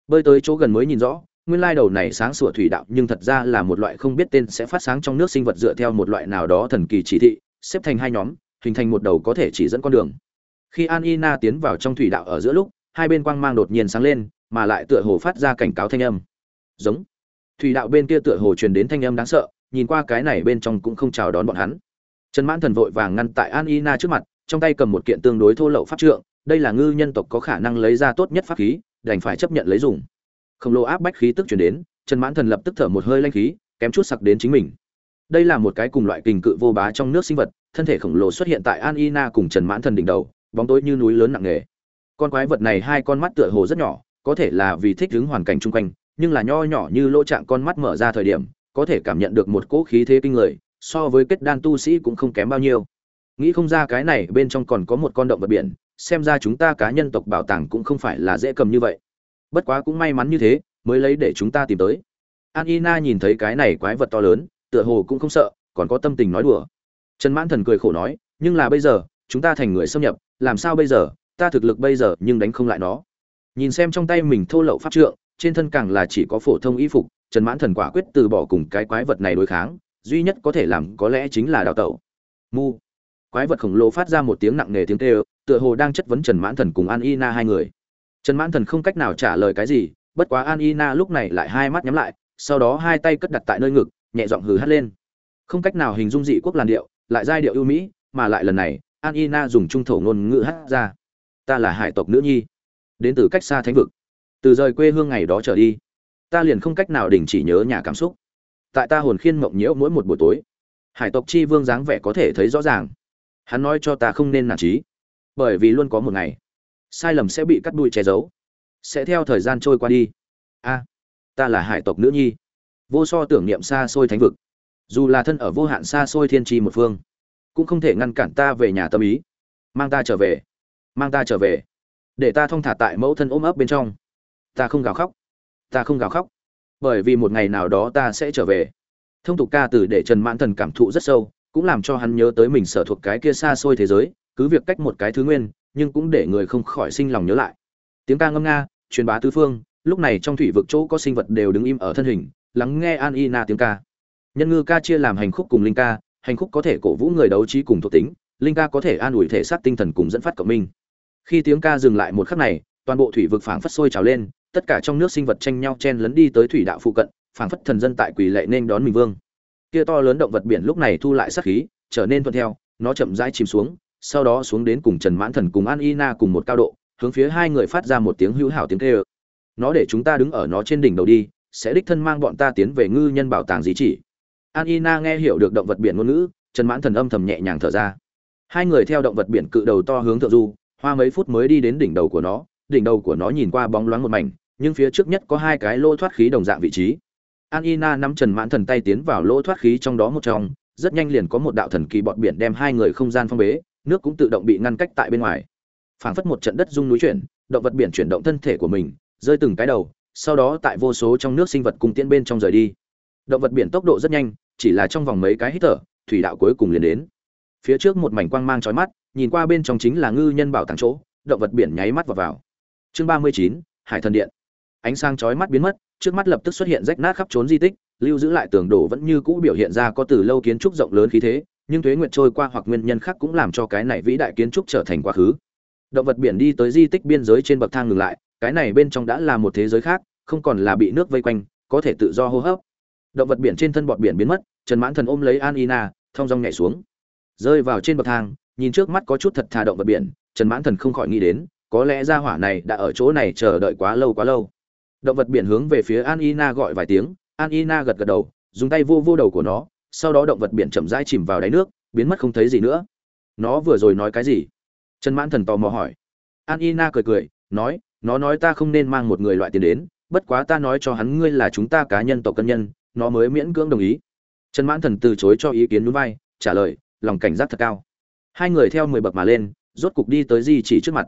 Bơi tới chỗ gần mới nhìn rõ, nguyên lai đầu này sáng sủa thủy đạo nhưng thật ra là một loại không biết tên sẽ phát sáng trong nước sinh vật dựa theo một loại nào đó thần kỳ chỉ thị, xếp thành hai nhóm hình thành một đầu có thể chỉ dẫn con đường. Khi Anina tiến vào trong thủy đạo ở giữa lúc, hai bên quang mang đột nhiên sáng lên, mà lại tựa hồ phát ra cảnh cáo thanh âm. Giống. Thủy đạo bên kia tựa hồ truyền đến thanh âm đáng sợ, nhìn qua cái này bên trong cũng không chào đón bọn hắn. Trần mãn thần vội vàng ngăn tại Anina trước mặt, trong tay cầm một kiện tương đối thô lậu pháp trượng, đây là ngư nhân tộc có khả năng lấy ra tốt nhất pháp khí, đành phải chấp nhận lấy dùng. Khổng lồ áp bách khí tức chuyển đến, trần mãn thần thân thể khổng lồ xuất hiện tại an ina cùng trần mãn thần đỉnh đầu, bóng tối như núi lớn nặng nề. Con quái vật này hai con mắt tựa hồ rất nhỏ, có thể là vì thích ứng hoàn cảnh chung quanh, nhưng là nho nhỏ như lỗ trạng con mắt mở ra thời điểm, có thể cảm nhận được một cỗ khí thế kinh người, so với kết đan tu sĩ cũng không kém bao nhiêu. Nghĩ không ra cái này bên trong còn có một con động vật biển, xem ra chúng ta cá nhân tộc bảo tàng cũng không phải là dễ cầm như vậy. Bất quá cũng may mắn như thế, mới lấy để chúng ta tìm tới. An ina nhìn thấy cái này quái vật to lớn, tựa hồ cũng không sợ, còn có tâm tình nói đùa trần mãn thần cười khổ nói, nhưng là bây giờ, chúng ta thành người xâm nhập, làm sao bây giờ? Ta thực lực bây giờ nhưng đánh không lại nó. Nhìn xem trong tay mình thô lậu pháp trượng, trên thân càng là chỉ có phổ thông y phục, trần mãn thần quả quyết từ bỏ cùng cái quái vật này đối kháng, duy nhất có thể làm có lẽ chính là đào tẩu. Mu. Quái vật khổng lồ phát ra một tiếng nặng nề tiếng tê tựa hồ đang chất vấn trần mãn thần cùng an ina hai người. Trần mãn thần không cách nào trả lời cái gì, bất quá an ina lúc này lại hai mắt nhắm lại, sau đó hai tay cất đặt tại nơi ngực, nhẹ giọng hừ hắt lên. Không cách nào hình dung dị quốc làn điệu lại giai điệu ưu mỹ, mà lại lần này an ina dùng trung thổ ngôn ngữ hát ra. Ta là hải tộc nữ nhi. Đến từ cách xa thánh vực. Từ rời quê hương ngày đó trở đi, ta liền không cách nào đình chỉ nhớ nhà cảm xúc. Tại ta hồn khiên mộng nhiễu mỗi một buổi tối, hải tộc chi vương dáng vẻ có thể thấy rõ ràng. Hắn nói cho ta không nên nản trí bởi vì luôn có một ngày, sai lầm sẽ bị cắt đuôi che giấu. Sẽ theo thời gian trôi qua đi. A, ta là hải tộc nữ nhi. Vô so tưởng niệm xa xôi thánh vực dù là thân ở vô hạn xa xôi thiên tri một phương, cũng không thể ngăn cản ta về nhà tâm ý. Mang ta trở về, mang ta trở về, để ta thong thả tại mẫu thân ôm ấp bên trong. Ta không gào khóc, ta không gào khóc, bởi vì một ngày nào đó ta sẽ trở về. Thông tục ca từ để trần mãn thần cảm thụ rất sâu, cũng làm cho hắn nhớ tới mình sở thuộc cái kia xa xôi thế giới, cứ việc cách một cái thứ nguyên, nhưng cũng để người không khỏi sinh lòng nhớ lại. Tiếng ca ngâm nga, truyền bá tứ phương, lúc này trong thủy vực chỗ có sinh vật đều đứng im ở thân hình, lắng nghe an y na tiếng ca nhân ngư ca chia làm hành khúc cùng linh ca, hành khúc có thể cổ vũ người đấu trí cùng thuộc tính, linh ca có thể an ủi thể xác tinh thần cùng dẫn phát cộng minh. Khi tiếng ca dừng lại một khắc này, toàn bộ thủy vực phảng phất sôi trào lên, tất cả trong nước sinh vật tranh nhau chen lấn đi tới thủy đạo phụ cận, phảng phất thần dân tại quỷ lệ nên đón mình vương. Kia to lớn động vật biển lúc này thu lại sát khí, trở nên thuận theo, nó chậm rãi chìm xuống, sau đó xuống đến cùng trần mãn thần cùng an y na cùng một cao độ, hướng phía hai người phát ra một tiếng hữu hảo tiếng kêu. Nó để chúng ta đứng ở nó trên đỉnh đầu đi, sẽ đích thân mang bọn ta tiến về ngư nhân bảo tàng di chỉ an y na nghe hiểu được động vật biển ngôn ngữ, trần mãn thần âm thầm nhẹ nhàng thở ra. Hai người theo động vật biển cự đầu to hướng thượng du, hoa mấy phút mới đi đến đỉnh đầu của nó, đỉnh đầu của nó nhìn qua bóng loáng một mảnh, nhưng phía trước nhất có hai cái lỗ thoát khí đồng dạng vị trí. An ina nắm trần mãn thần tay tiến vào lỗ thoát khí trong đó một trong, rất nhanh liền có một đạo thần kỳ bọt biển đem hai người không gian phong bế, nước cũng tự động bị ngăn cách tại bên ngoài. Phảng phất một trận đất rung núi chuyển, động vật biển chuyển động thân thể của mình, rơi từng cái đầu, sau đó tại vô số trong nước sinh vật cùng tiễn bên trong rời đi động vật biển tốc độ rất nhanh, chỉ là trong vòng mấy cái hít thở, thủy đạo cuối cùng liền đến. Phía trước một mảnh quang mang chói mắt, nhìn qua bên trong chính là ngư nhân bảo tàng chỗ, động vật biển nháy mắt vào vào. Chương ba mươi chín, hải thần điện. Ánh sáng chói mắt biến mất, trước mắt lập tức xuất hiện rách nát khắp trốn di tích, lưu giữ lại tường đổ vẫn như cũ biểu hiện ra có từ lâu kiến trúc rộng lớn khí thế, nhưng thuế nguyệt trôi qua hoặc nguyên nhân khác cũng làm cho cái này vĩ đại kiến trúc trở thành quá khứ. Động vật biển đi tới di tích biên giới trên bậc thang ngừng lại, cái này bên trong đã là một thế giới khác, không còn là bị nước vây quanh, có thể tự do hô hấp động vật biển trên thân bọt biển biến mất, trần mãn thần ôm lấy an ina, thong dong nhảy xuống. Rơi vào trên bậc thang, nhìn trước mắt có chút thật thà động vật biển, trần mãn thần không khỏi nghĩ đến, có lẽ gia hỏa này đã ở chỗ này chờ đợi quá lâu quá lâu. Động vật biển hướng về phía an ina gọi vài tiếng, an ina gật gật đầu, dùng tay vô vô đầu của nó, sau đó động vật biển chậm rãi chìm vào đáy nước, biến mất không thấy gì nữa. Nó vừa rồi nói cái gì? Trần mãn thần tò mò hỏi. An ina cười cười, nói, nó nói ta không nên mang một người loại tiền đến, bất quá ta nói cho hắn ngươi là chúng ta cá nhân tộc cân nhân nó mới miễn cưỡng đồng ý. Trần mãn thần từ chối cho ý kiến núi vai, trả lời, lòng cảnh giác thật cao. Hai người theo mười bậc mà lên, rốt cục đi tới di chỉ trước mặt.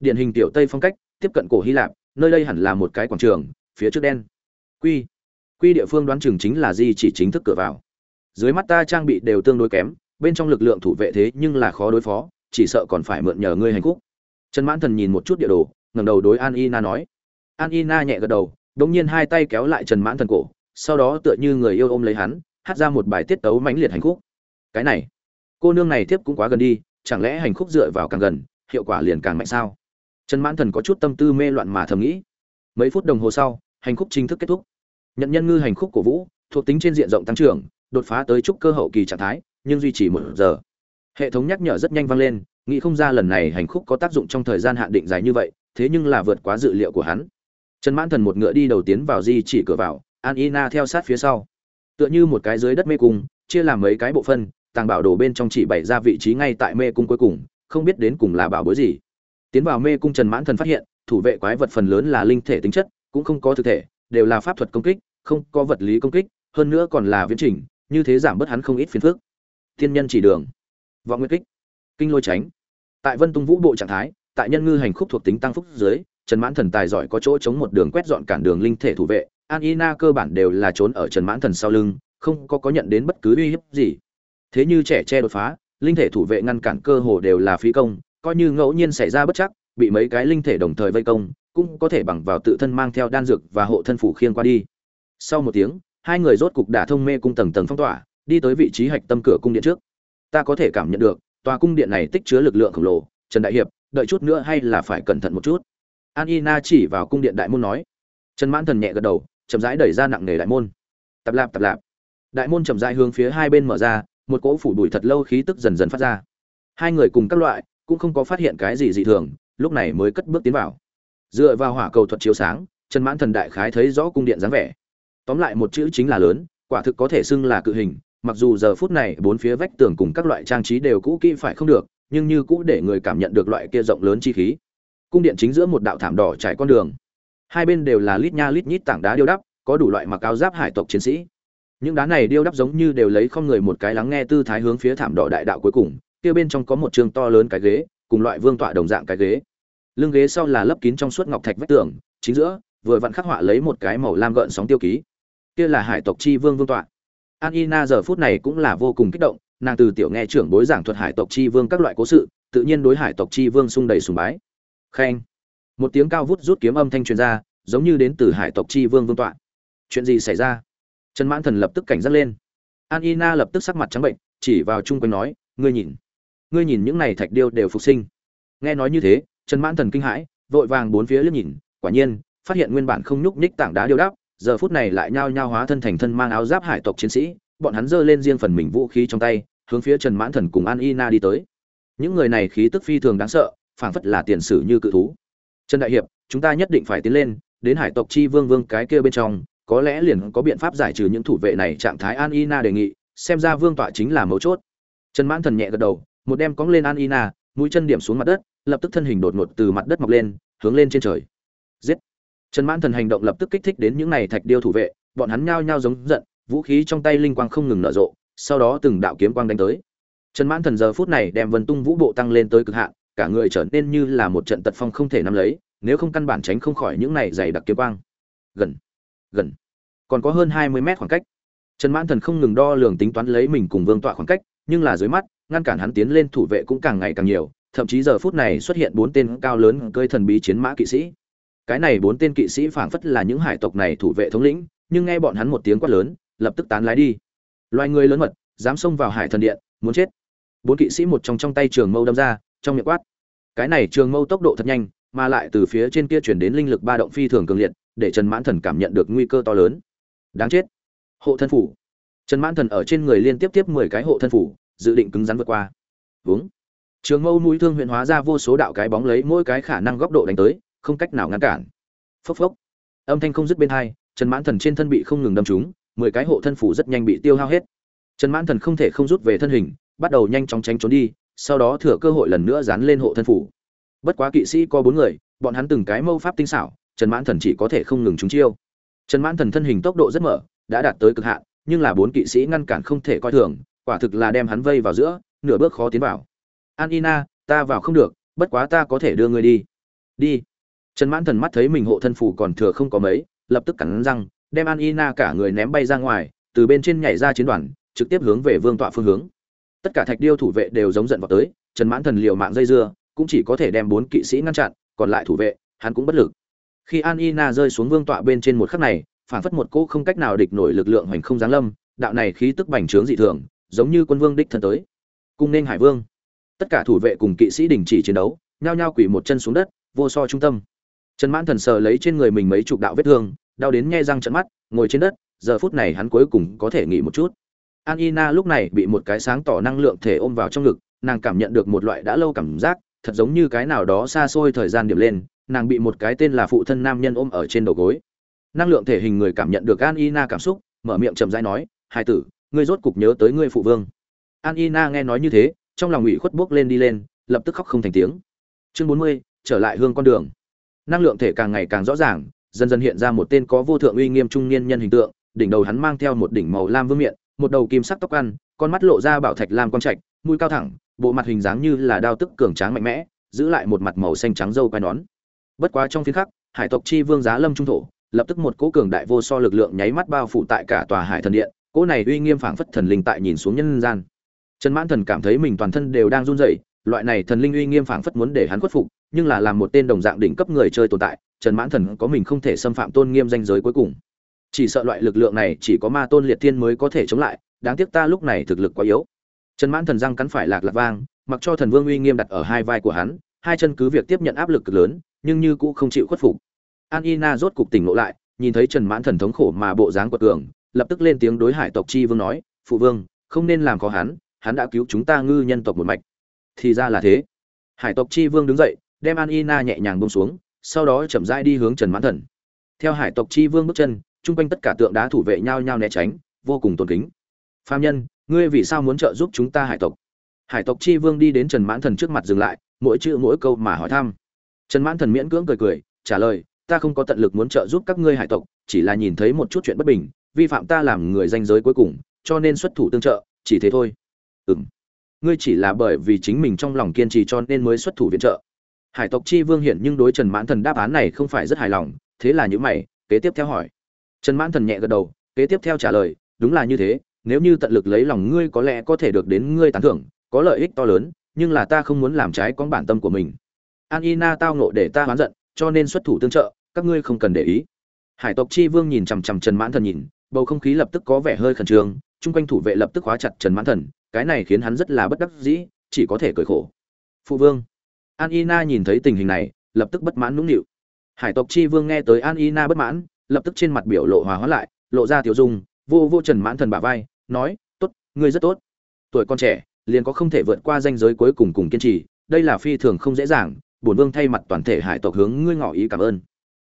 Điển hình tiểu tây phong cách, tiếp cận cổ hy lạp, nơi đây hẳn là một cái quảng trường, phía trước đen. Quy. Quy địa phương đoán chừng chính là di chỉ chính thức cửa vào. Dưới mắt ta trang bị đều tương đối kém, bên trong lực lượng thủ vệ thế nhưng là khó đối phó, chỉ sợ còn phải mượn nhờ ngươi hành khúc. Trần mãn thần nhìn một chút địa đồ, ngẩng đầu đối an y na nói. An y na nhẹ gật đầu đống nhiên hai tay kéo lại trần mãn thần cổ sau đó tựa như người yêu ôm lấy hắn, hát ra một bài tiết tấu mãnh liệt hành khúc. Cái này, cô nương này tiếp cũng quá gần đi, chẳng lẽ hành khúc dựa vào càng gần, hiệu quả liền càng mạnh sao? Trần mãn thần có chút tâm tư mê loạn mà thầm nghĩ. Mấy phút đồng hồ sau, hành khúc chính thức kết thúc. Nhận nhân ngư hành khúc của vũ, thuộc tính trên diện rộng tăng trưởng, đột phá tới trúc cơ hậu kỳ trạng thái, nhưng duy trì một giờ. Hệ thống nhắc nhở rất nhanh vang lên, nghĩ không ra lần này hành khúc có tác dụng trong thời gian hạn định dài như vậy, thế nhưng là vượt quá dự liệu của hắn. Trần mãn thần một ngựa đi đầu tiến vào di chỉ cửa vào an ina theo sát phía sau. Tựa như một cái dưới đất mê cung, chia làm mấy cái bộ phân, tàng bảo đồ bên trong chỉ bày ra vị trí ngay tại mê cung cuối cùng, không biết đến cùng là bảo bối gì. Tiến vào mê cung trần mãn thần phát hiện, thủ vệ quái vật phần lớn là linh thể tính chất, cũng không có thực thể, đều là pháp thuật công kích, không có vật lý công kích, hơn nữa còn là viễn trình, như thế giảm bớt hắn không ít phiền phức. Thiên nhân chỉ đường. Vọng nguyên kích. Kinh lôi tránh. Tại vân tung vũ bộ trạng thái, tại nhân ngư hành khúc thuộc tính tăng phúc dưới, trần mãn thần tài giỏi có chỗ chống một đường quét dọn cản đường linh thể thủ vệ an ina cơ bản đều là trốn ở trần mãn thần sau lưng, không có có nhận đến bất cứ uy hiếp gì. Thế như trẻ che đột phá, linh thể thủ vệ ngăn cản cơ hồ đều là phí công, coi như ngẫu nhiên xảy ra bất chắc, bị mấy cái linh thể đồng thời vây công, cũng có thể bằng vào tự thân mang theo đan dược và hộ thân phủ khiên qua đi. Sau một tiếng, hai người rốt cục đả thông mê cung tầng tầng phong tỏa, đi tới vị trí hạch tâm cửa cung điện trước. Ta có thể cảm nhận được, tòa cung điện này tích chứa lực lượng khổng lồ, trần đại hiệp, đợi chút nữa hay là phải cẩn thận một chút. An ina chỉ vào cung điện đại môn nói. Trần mãn thần nhẹ gật đầu chậm rãi đẩy ra nặng nề đại môn. Tập lạp tập lạp. Đại môn chậm rãi hướng phía hai bên mở ra, một cỗ phủ đuổi thật lâu khí tức dần dần phát ra. Hai người cùng các loại cũng không có phát hiện cái gì dị thường, lúc này mới cất bước tiến vào. Dựa vào hỏa cầu thuật chiếu sáng, trần mãn thần đại khái thấy rõ cung điện dáng vẻ. Tóm lại một chữ chính là lớn, quả thực có thể xưng là cự hình, mặc dù giờ phút này bốn phía vách tường cùng các loại trang trí đều cũ kỹ phải không được, nhưng như cũ để người cảm nhận được loại kia rộng lớn chi khí. Cung điện chính giữa một đạo thảm đỏ trải con đường hai bên đều là lít nha lít nhít tảng đá điêu đắp, có đủ loại mặc áo giáp hải tộc chiến sĩ. Những đá này điêu đắp giống như đều lấy không người một cái lắng nghe tư thái hướng phía thảm đỏ đại đạo cuối cùng, kia bên trong có một trường to lớn cái ghế, cùng loại vương tọa đồng dạng cái ghế. Lưng ghế sau là lấp kín trong suốt ngọc thạch vách tường, chính giữa, vừa vặn khắc họa lấy một cái màu lam gợn sóng tiêu ký. Kia là hải tộc chi vương vương tọa. An ina giờ phút này cũng là vô cùng kích động, nàng từ tiểu nghe trưởng bối giảng thuật hải tộc chi vương các loại cố sự, tự nhiên đối hải tộc chi vương sung đầy sùng bái. Khen một tiếng cao vút rút kiếm âm thanh truyền ra, giống như đến từ hải tộc chi vương vương tọa. Chuyện gì xảy ra? Trần mãn thần lập tức cảnh giác lên. An ina lập tức sắc mặt trắng bệnh, chỉ vào chung quanh nói, ngươi nhìn ngươi nhìn những này thạch điêu đều phục sinh. Nghe nói như thế, trần mãn thần kinh hãi, vội vàng bốn phía liếc nhìn, quả nhiên, phát hiện nguyên bản không nhúc nhích tảng đá điêu đáp giờ phút này lại nhao nhao hóa thân thành thân mang áo giáp hải tộc chiến sĩ, bọn hắn giơ lên riêng phần mình vũ khí trong tay, hướng phía trần mãn thần cùng an ina đi tới. Những người này khí tức phi thường đáng sợ, phảng phất là tiền sử như cự thú trần đại hiệp, chúng ta nhất định phải tiến lên, đến hải tộc chi vương vương cái kia bên trong, có lẽ liền có biện pháp giải trừ những thủ vệ này trạng thái an ina đề nghị, xem ra vương tọa chính là mấu chốt. Trần mãn thần nhẹ gật đầu, một đem cóng lên an ina, mũi chân điểm xuống mặt đất, lập tức thân hình đột ngột từ mặt đất mọc lên, hướng lên trên trời. Giết! Trần mãn thần hành động lập tức kích thích đến những này thạch điêu thủ vệ, bọn hắn nhao nhao giống giận, vũ khí trong tay linh quang không ngừng nở rộ, sau đó từng đạo kiếm quang đánh tới. Trần mãn thần giờ phút này đem vân tung vũ bộ tăng lên tới cực hạn cả người trở nên như là một trận tật phong không thể nắm lấy, nếu không căn bản tránh không khỏi những này dày đặc kiếm quang. Gần gần. Còn có hơn hai mươi mét khoảng cách. Trần mãn thần không ngừng đo lường tính toán lấy mình cùng vương tọa khoảng cách, nhưng là dưới mắt, ngăn cản hắn tiến lên thủ vệ cũng càng ngày càng nhiều, thậm chí giờ phút này xuất hiện bốn tên cao lớn cơi thần bí chiến mã kỵ sĩ. Cái này bốn tên kỵ sĩ phảng phất là những hải tộc này thủ vệ thống lĩnh, nhưng nghe bọn hắn một tiếng quát lớn, lập tức tán lái đi. Loài người lớn mật, dám xông vào hải thần điện, muốn chết. Bốn kỵ sĩ một trong trong tay trường mâu đâm ra, trong miệng quát cái này trường mâu tốc độ thật nhanh, mà lại từ phía trên kia chuyển đến linh lực ba động phi thường cường liệt, để trần mãn thần cảm nhận được nguy cơ to lớn. Đáng chết. Hộ thân phủ. Trần mãn thần ở trên người liên tiếp tiếp mười cái hộ thân phủ, dự định cứng rắn vượt qua. Vướng. Trường mâu mũi thương huyện hóa ra vô số đạo cái bóng lấy mỗi cái khả năng góc độ đánh tới, không cách nào ngăn cản. Phốc phốc. Âm thanh không dứt bên hai, trần mãn thần trên thân bị không ngừng đâm trúng, mười cái hộ thân phủ rất nhanh bị tiêu hao hết. Trần mãn thần không thể không rút về thân hình, bắt đầu nhanh chóng tránh trốn đi sau đó thừa cơ hội lần nữa dán lên hộ thân phủ. Bất quá kỵ sĩ có bốn người, bọn hắn từng cái mâu pháp tinh xảo, trần mãn thần chỉ có thể không ngừng trúng chiêu. Trần mãn thần thân hình tốc độ rất mở, đã đạt tới cực hạn, nhưng là bốn kỵ sĩ ngăn cản không thể coi thường, quả thực là đem hắn vây vào giữa, nửa bước khó tiến vào. An ina, ta vào không được, bất quá ta có thể đưa ngươi đi. Đi. Trần mãn thần mắt thấy mình hộ thân phủ còn thừa không có mấy, lập tức cắn răng, đem an ina cả người ném bay ra ngoài, từ bên trên nhảy ra chiến đoàn, trực tiếp hướng về vương tọa phương hướng tất cả thạch điêu thủ vệ đều giống giận vào tới, trần mãn thần liều mạng dây dưa, cũng chỉ có thể đem bốn kỵ sĩ ngăn chặn, còn lại thủ vệ, hắn cũng bất lực. Khi an ina rơi xuống vương tọa bên trên một khắc này, phản phất một cỗ không cách nào địch nổi lực lượng hoành không giáng lâm, đạo này khí tức bành trướng dị thường, giống như quân vương đích thân tới. Cung nên hải vương. Tất cả thủ vệ cùng kỵ sĩ đình chỉ chiến đấu, nhao nhao quỳ một chân xuống đất, vô so trung tâm. Trần mãn thần sờ lấy trên người mình mấy chục đạo vết thương, đau đến nghe răng trận mắt, ngồi trên đất, giờ phút này hắn cuối cùng có thể nghỉ một chút an ina lúc này bị một cái sáng tỏ năng lượng thể ôm vào trong ngực, nàng cảm nhận được một loại đã lâu cảm giác, thật giống như cái nào đó xa xôi thời gian điểm lên, nàng bị một cái tên là phụ thân nam nhân ôm ở trên đầu gối. Năng lượng thể hình người cảm nhận được an ina cảm xúc, mở miệng chậm rãi nói hai tử, ngươi rốt cục nhớ tới ngươi phụ vương. An ina nghe nói như thế, trong lòng ủy khuất buốc lên đi lên, lập tức khóc không thành tiếng. Chương bốn mươi, trở lại hương con đường. Năng lượng thể càng ngày càng rõ ràng, dần dần hiện ra một tên có vô thượng uy nghiêm trung niên nhân hình tượng, đỉnh đầu hắn mang theo một đỉnh màu lam vương miện một đầu kim sắc tóc ăn, con mắt lộ ra bảo thạch lam quang trạch, mũi cao thẳng, bộ mặt hình dáng như là đao tức cường tráng mạnh mẽ, giữ lại một mặt màu xanh trắng râu quai nón. Bất quá trong phiên khắc, hải tộc chi vương giá lâm trung thổ, lập tức một cỗ cường đại vô so lực lượng nháy mắt bao phủ tại cả tòa hải thần điện, cỗ này uy nghiêm phảng phất thần linh tại nhìn xuống nhân gian. Trần mãn thần cảm thấy mình toàn thân đều đang run rẩy, loại này thần linh uy nghiêm phảng phất muốn để hắn khuất phục, nhưng là làm một tên đồng dạng đỉnh cấp người chơi tồn tại, trần mãn thần có mình không thể xâm phạm tôn nghiêm danh giới cuối cùng chỉ sợ loại lực lượng này chỉ có ma tôn liệt thiên mới có thể chống lại, đáng tiếc ta lúc này thực lực quá yếu. Trần mãn thần răng cắn phải lạc lạc vang, mặc cho thần vương uy nghiêm đặt ở hai vai của hắn, hai chân cứ việc tiếp nhận áp lực cực lớn, nhưng như cũng không chịu khuất phục. An ina rốt cục tỉnh ngộ lại, nhìn thấy trần mãn thần thống khổ mà bộ dáng quật cường, lập tức lên tiếng đối hải tộc chi vương nói, phụ vương, không nên làm khó hắn hắn đã cứu chúng ta ngư nhân tộc một mạch. Thì ra là thế. Hải tộc chi vương đứng dậy, đem an ina nhẹ nhàng bông xuống, sau đó chậm rãi đi hướng trần mãn thần. Theo hải tộc chi vương bước chân chung quanh tất cả tượng đá thủ vệ nhau nhau né tránh, vô cùng tôn kính. Phàm nhân, ngươi vì sao muốn trợ giúp chúng ta hải tộc? Hải tộc chi vương đi đến trần mãn thần trước mặt dừng lại, mỗi chữ mỗi câu mà hỏi thăm. Trần mãn thần miễn cưỡng cười cười, trả lời, ta không có tận lực muốn trợ giúp các ngươi hải tộc, chỉ là nhìn thấy một chút chuyện bất bình, vi phạm ta làm người danh giới cuối cùng, cho nên xuất thủ tương trợ, chỉ thế thôi. Ừ m ngươi chỉ là bởi vì chính mình trong lòng kiên trì cho nên mới xuất thủ viện trợ. Hải tộc chi vương hiện nhưng đối trần mãn thần đáp án này không phải rất hài lòng, thế là những mày, kế tiếp theo hỏi trần mãn thần nhẹ gật đầu, kế tiếp theo trả lời, đúng là như thế, nếu như tận lực lấy lòng ngươi có lẽ có thể được đến ngươi tán thưởng, có lợi ích to lớn, nhưng là ta không muốn làm trái con bản tâm của mình. An ina tao nộ để ta hoán giận, cho nên xuất thủ tương trợ, các ngươi không cần để ý. Hải tộc chi vương nhìn chằm chằm trần mãn thần nhìn, bầu không khí lập tức có vẻ hơi khẩn trương, chung quanh thủ vệ lập tức khóa chặt trần mãn thần, cái này khiến hắn rất là bất đắc dĩ, chỉ có thể cười khổ. Phụ vương. An ina nhìn thấy tình hình này, lập tức bất mãn nũng nịu. Hải tộc chi vương nghe tới an ina bất mãn lập tức trên mặt biểu lộ hòa hóa lại, lộ ra tiểu dung, vô vô trần mãn thần bả vai, nói, tốt, ngươi rất tốt. Tuổi con trẻ, liền có không thể vượt qua danh giới cuối cùng cùng kiên trì, đây là phi thường không dễ dàng, bổn vương thay mặt toàn thể hải tộc hướng ngươi ngỏ ý cảm ơn.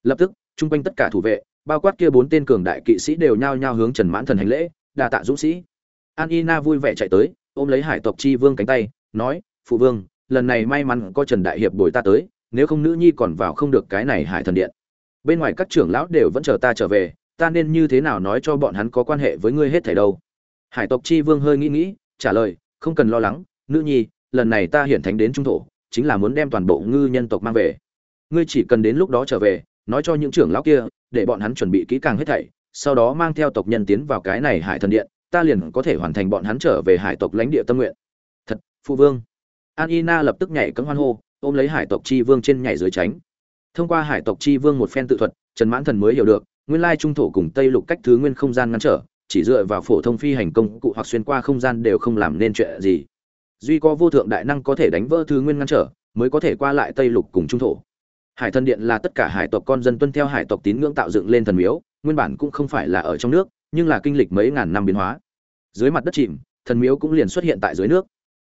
Lập tức, chung quanh tất cả thủ vệ, bao quát kia bốn tên cường đại kỵ sĩ đều nhao nhao hướng trần mãn thần hành lễ, đa tạ dũng sĩ. An ina vui vẻ chạy tới, ôm lấy hải tộc chi vương cánh tay, nói, phụ vương, lần này may mắn có trần đại hiệp bồi ta tới, nếu không nữ nhi còn vào không được cái này hải thần điện bên ngoài các trưởng lão đều vẫn chờ ta trở về, ta nên như thế nào nói cho bọn hắn có quan hệ với ngươi hết thảy đâu? Hải tộc chi vương hơi nghĩ nghĩ, trả lời, không cần lo lắng, nữ nhi, lần này ta hiển thánh đến trung thổ, chính là muốn đem toàn bộ ngư nhân tộc mang về. Ngươi chỉ cần đến lúc đó trở về, nói cho những trưởng lão kia, để bọn hắn chuẩn bị kỹ càng hết thảy, sau đó mang theo tộc nhân tiến vào cái này hải thần điện, ta liền có thể hoàn thành bọn hắn trở về hải tộc lãnh địa tâm nguyện. Thật phụ vương. An ina lập tức nhảy cấm hoan hô, ôm lấy hải tộc chi vương trên nhảy dưới tránh thông qua hải tộc chi vương một phen tự thuật, trần mãn thần mới hiểu được, nguyên lai trung thổ cùng tây lục cách thứ nguyên không gian ngăn trở, chỉ dựa vào phổ thông phi hành công cụ hoặc xuyên qua không gian đều không làm nên chuyện gì. Duy có vô thượng đại năng có thể đánh vỡ thứ nguyên ngăn trở, mới có thể qua lại tây lục cùng trung thổ. Hải thần điện là tất cả hải tộc con dân tuân theo hải tộc tín ngưỡng tạo dựng lên thần miếu, nguyên bản cũng không phải là ở trong nước, nhưng là kinh lịch mấy ngàn năm biến hóa. Dưới mặt đất chìm, thần miếu cũng liền xuất hiện tại dưới nước.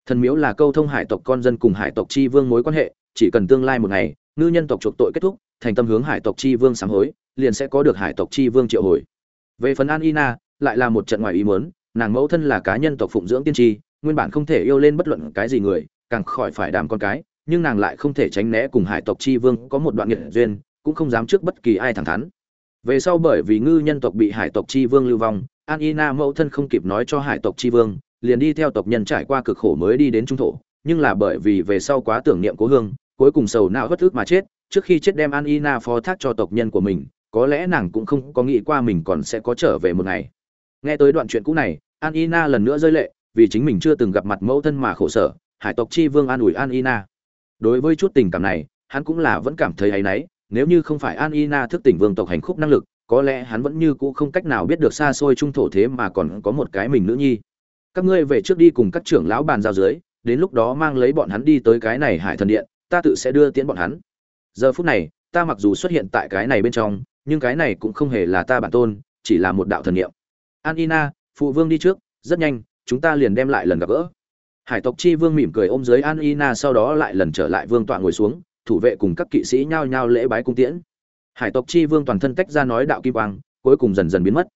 Thần miếu là câu thông hải tộc con dân cùng hải tộc chi vương mối quan hệ, chỉ cần tương lai một ngày ngư nhân tộc chuộc tội kết thúc, thành tâm hướng hải tộc chi vương sám hối, liền sẽ có được hải tộc chi vương triệu hồi. Về phần an ina lại là một trận ngoài ý muốn, nàng mẫu thân là cá nhân tộc phụng dưỡng tiên tri, nguyên bản không thể yêu lên bất luận cái gì người, càng khỏi phải đàm con cái, nhưng nàng lại không thể tránh né cùng hải tộc chi vương có một đoạn nghiệt duyên, cũng không dám trước bất kỳ ai thẳng thắn. Về sau bởi vì ngư nhân tộc bị hải tộc chi vương lưu vong, an ina mẫu thân không kịp nói cho hải tộc chi vương, liền đi theo tộc nhân trải qua cực khổ mới đi đến trung thổ, nhưng là bởi vì về sau quá tưởng niệm cố hương cuối cùng sầu não hất ức mà chết, trước khi chết đem an ina phó thác cho tộc nhân của mình, có lẽ nàng cũng không có nghĩ qua mình còn sẽ có trở về một ngày. Nghe tới đoạn chuyện cũ này, an ina lần nữa rơi lệ, vì chính mình chưa từng gặp mặt mẫu thân mà khổ sở, hải tộc chi vương an ủi an ina. Đối với chút tình cảm này, hắn cũng là vẫn cảm thấy áy náy, nếu như không phải an ina thức tỉnh vương tộc hành khúc năng lực, có lẽ hắn vẫn như cũ không cách nào biết được xa xôi trung thổ thế mà còn có một cái mình nữ nhi. Các ngươi về trước đi cùng các trưởng lão bàn giao dưới, đến lúc đó mang lấy bọn hắn đi tới cái này hải thần điện ta tự sẽ đưa tiễn bọn hắn. Giờ phút này, ta mặc dù xuất hiện tại cái này bên trong, nhưng cái này cũng không hề là ta bản tôn, chỉ là một đạo thần niệm. An ina, phụ vương đi trước, rất nhanh, chúng ta liền đem lại lần gặp gỡ. Hải tộc chi vương mỉm cười ôm dưới an ina sau đó lại lần trở lại vương tọa ngồi xuống, thủ vệ cùng các kỵ sĩ nhao nhao lễ bái cung tiễn. Hải tộc chi vương toàn thân tách ra nói đạo kim quang, cuối cùng dần dần biến mất.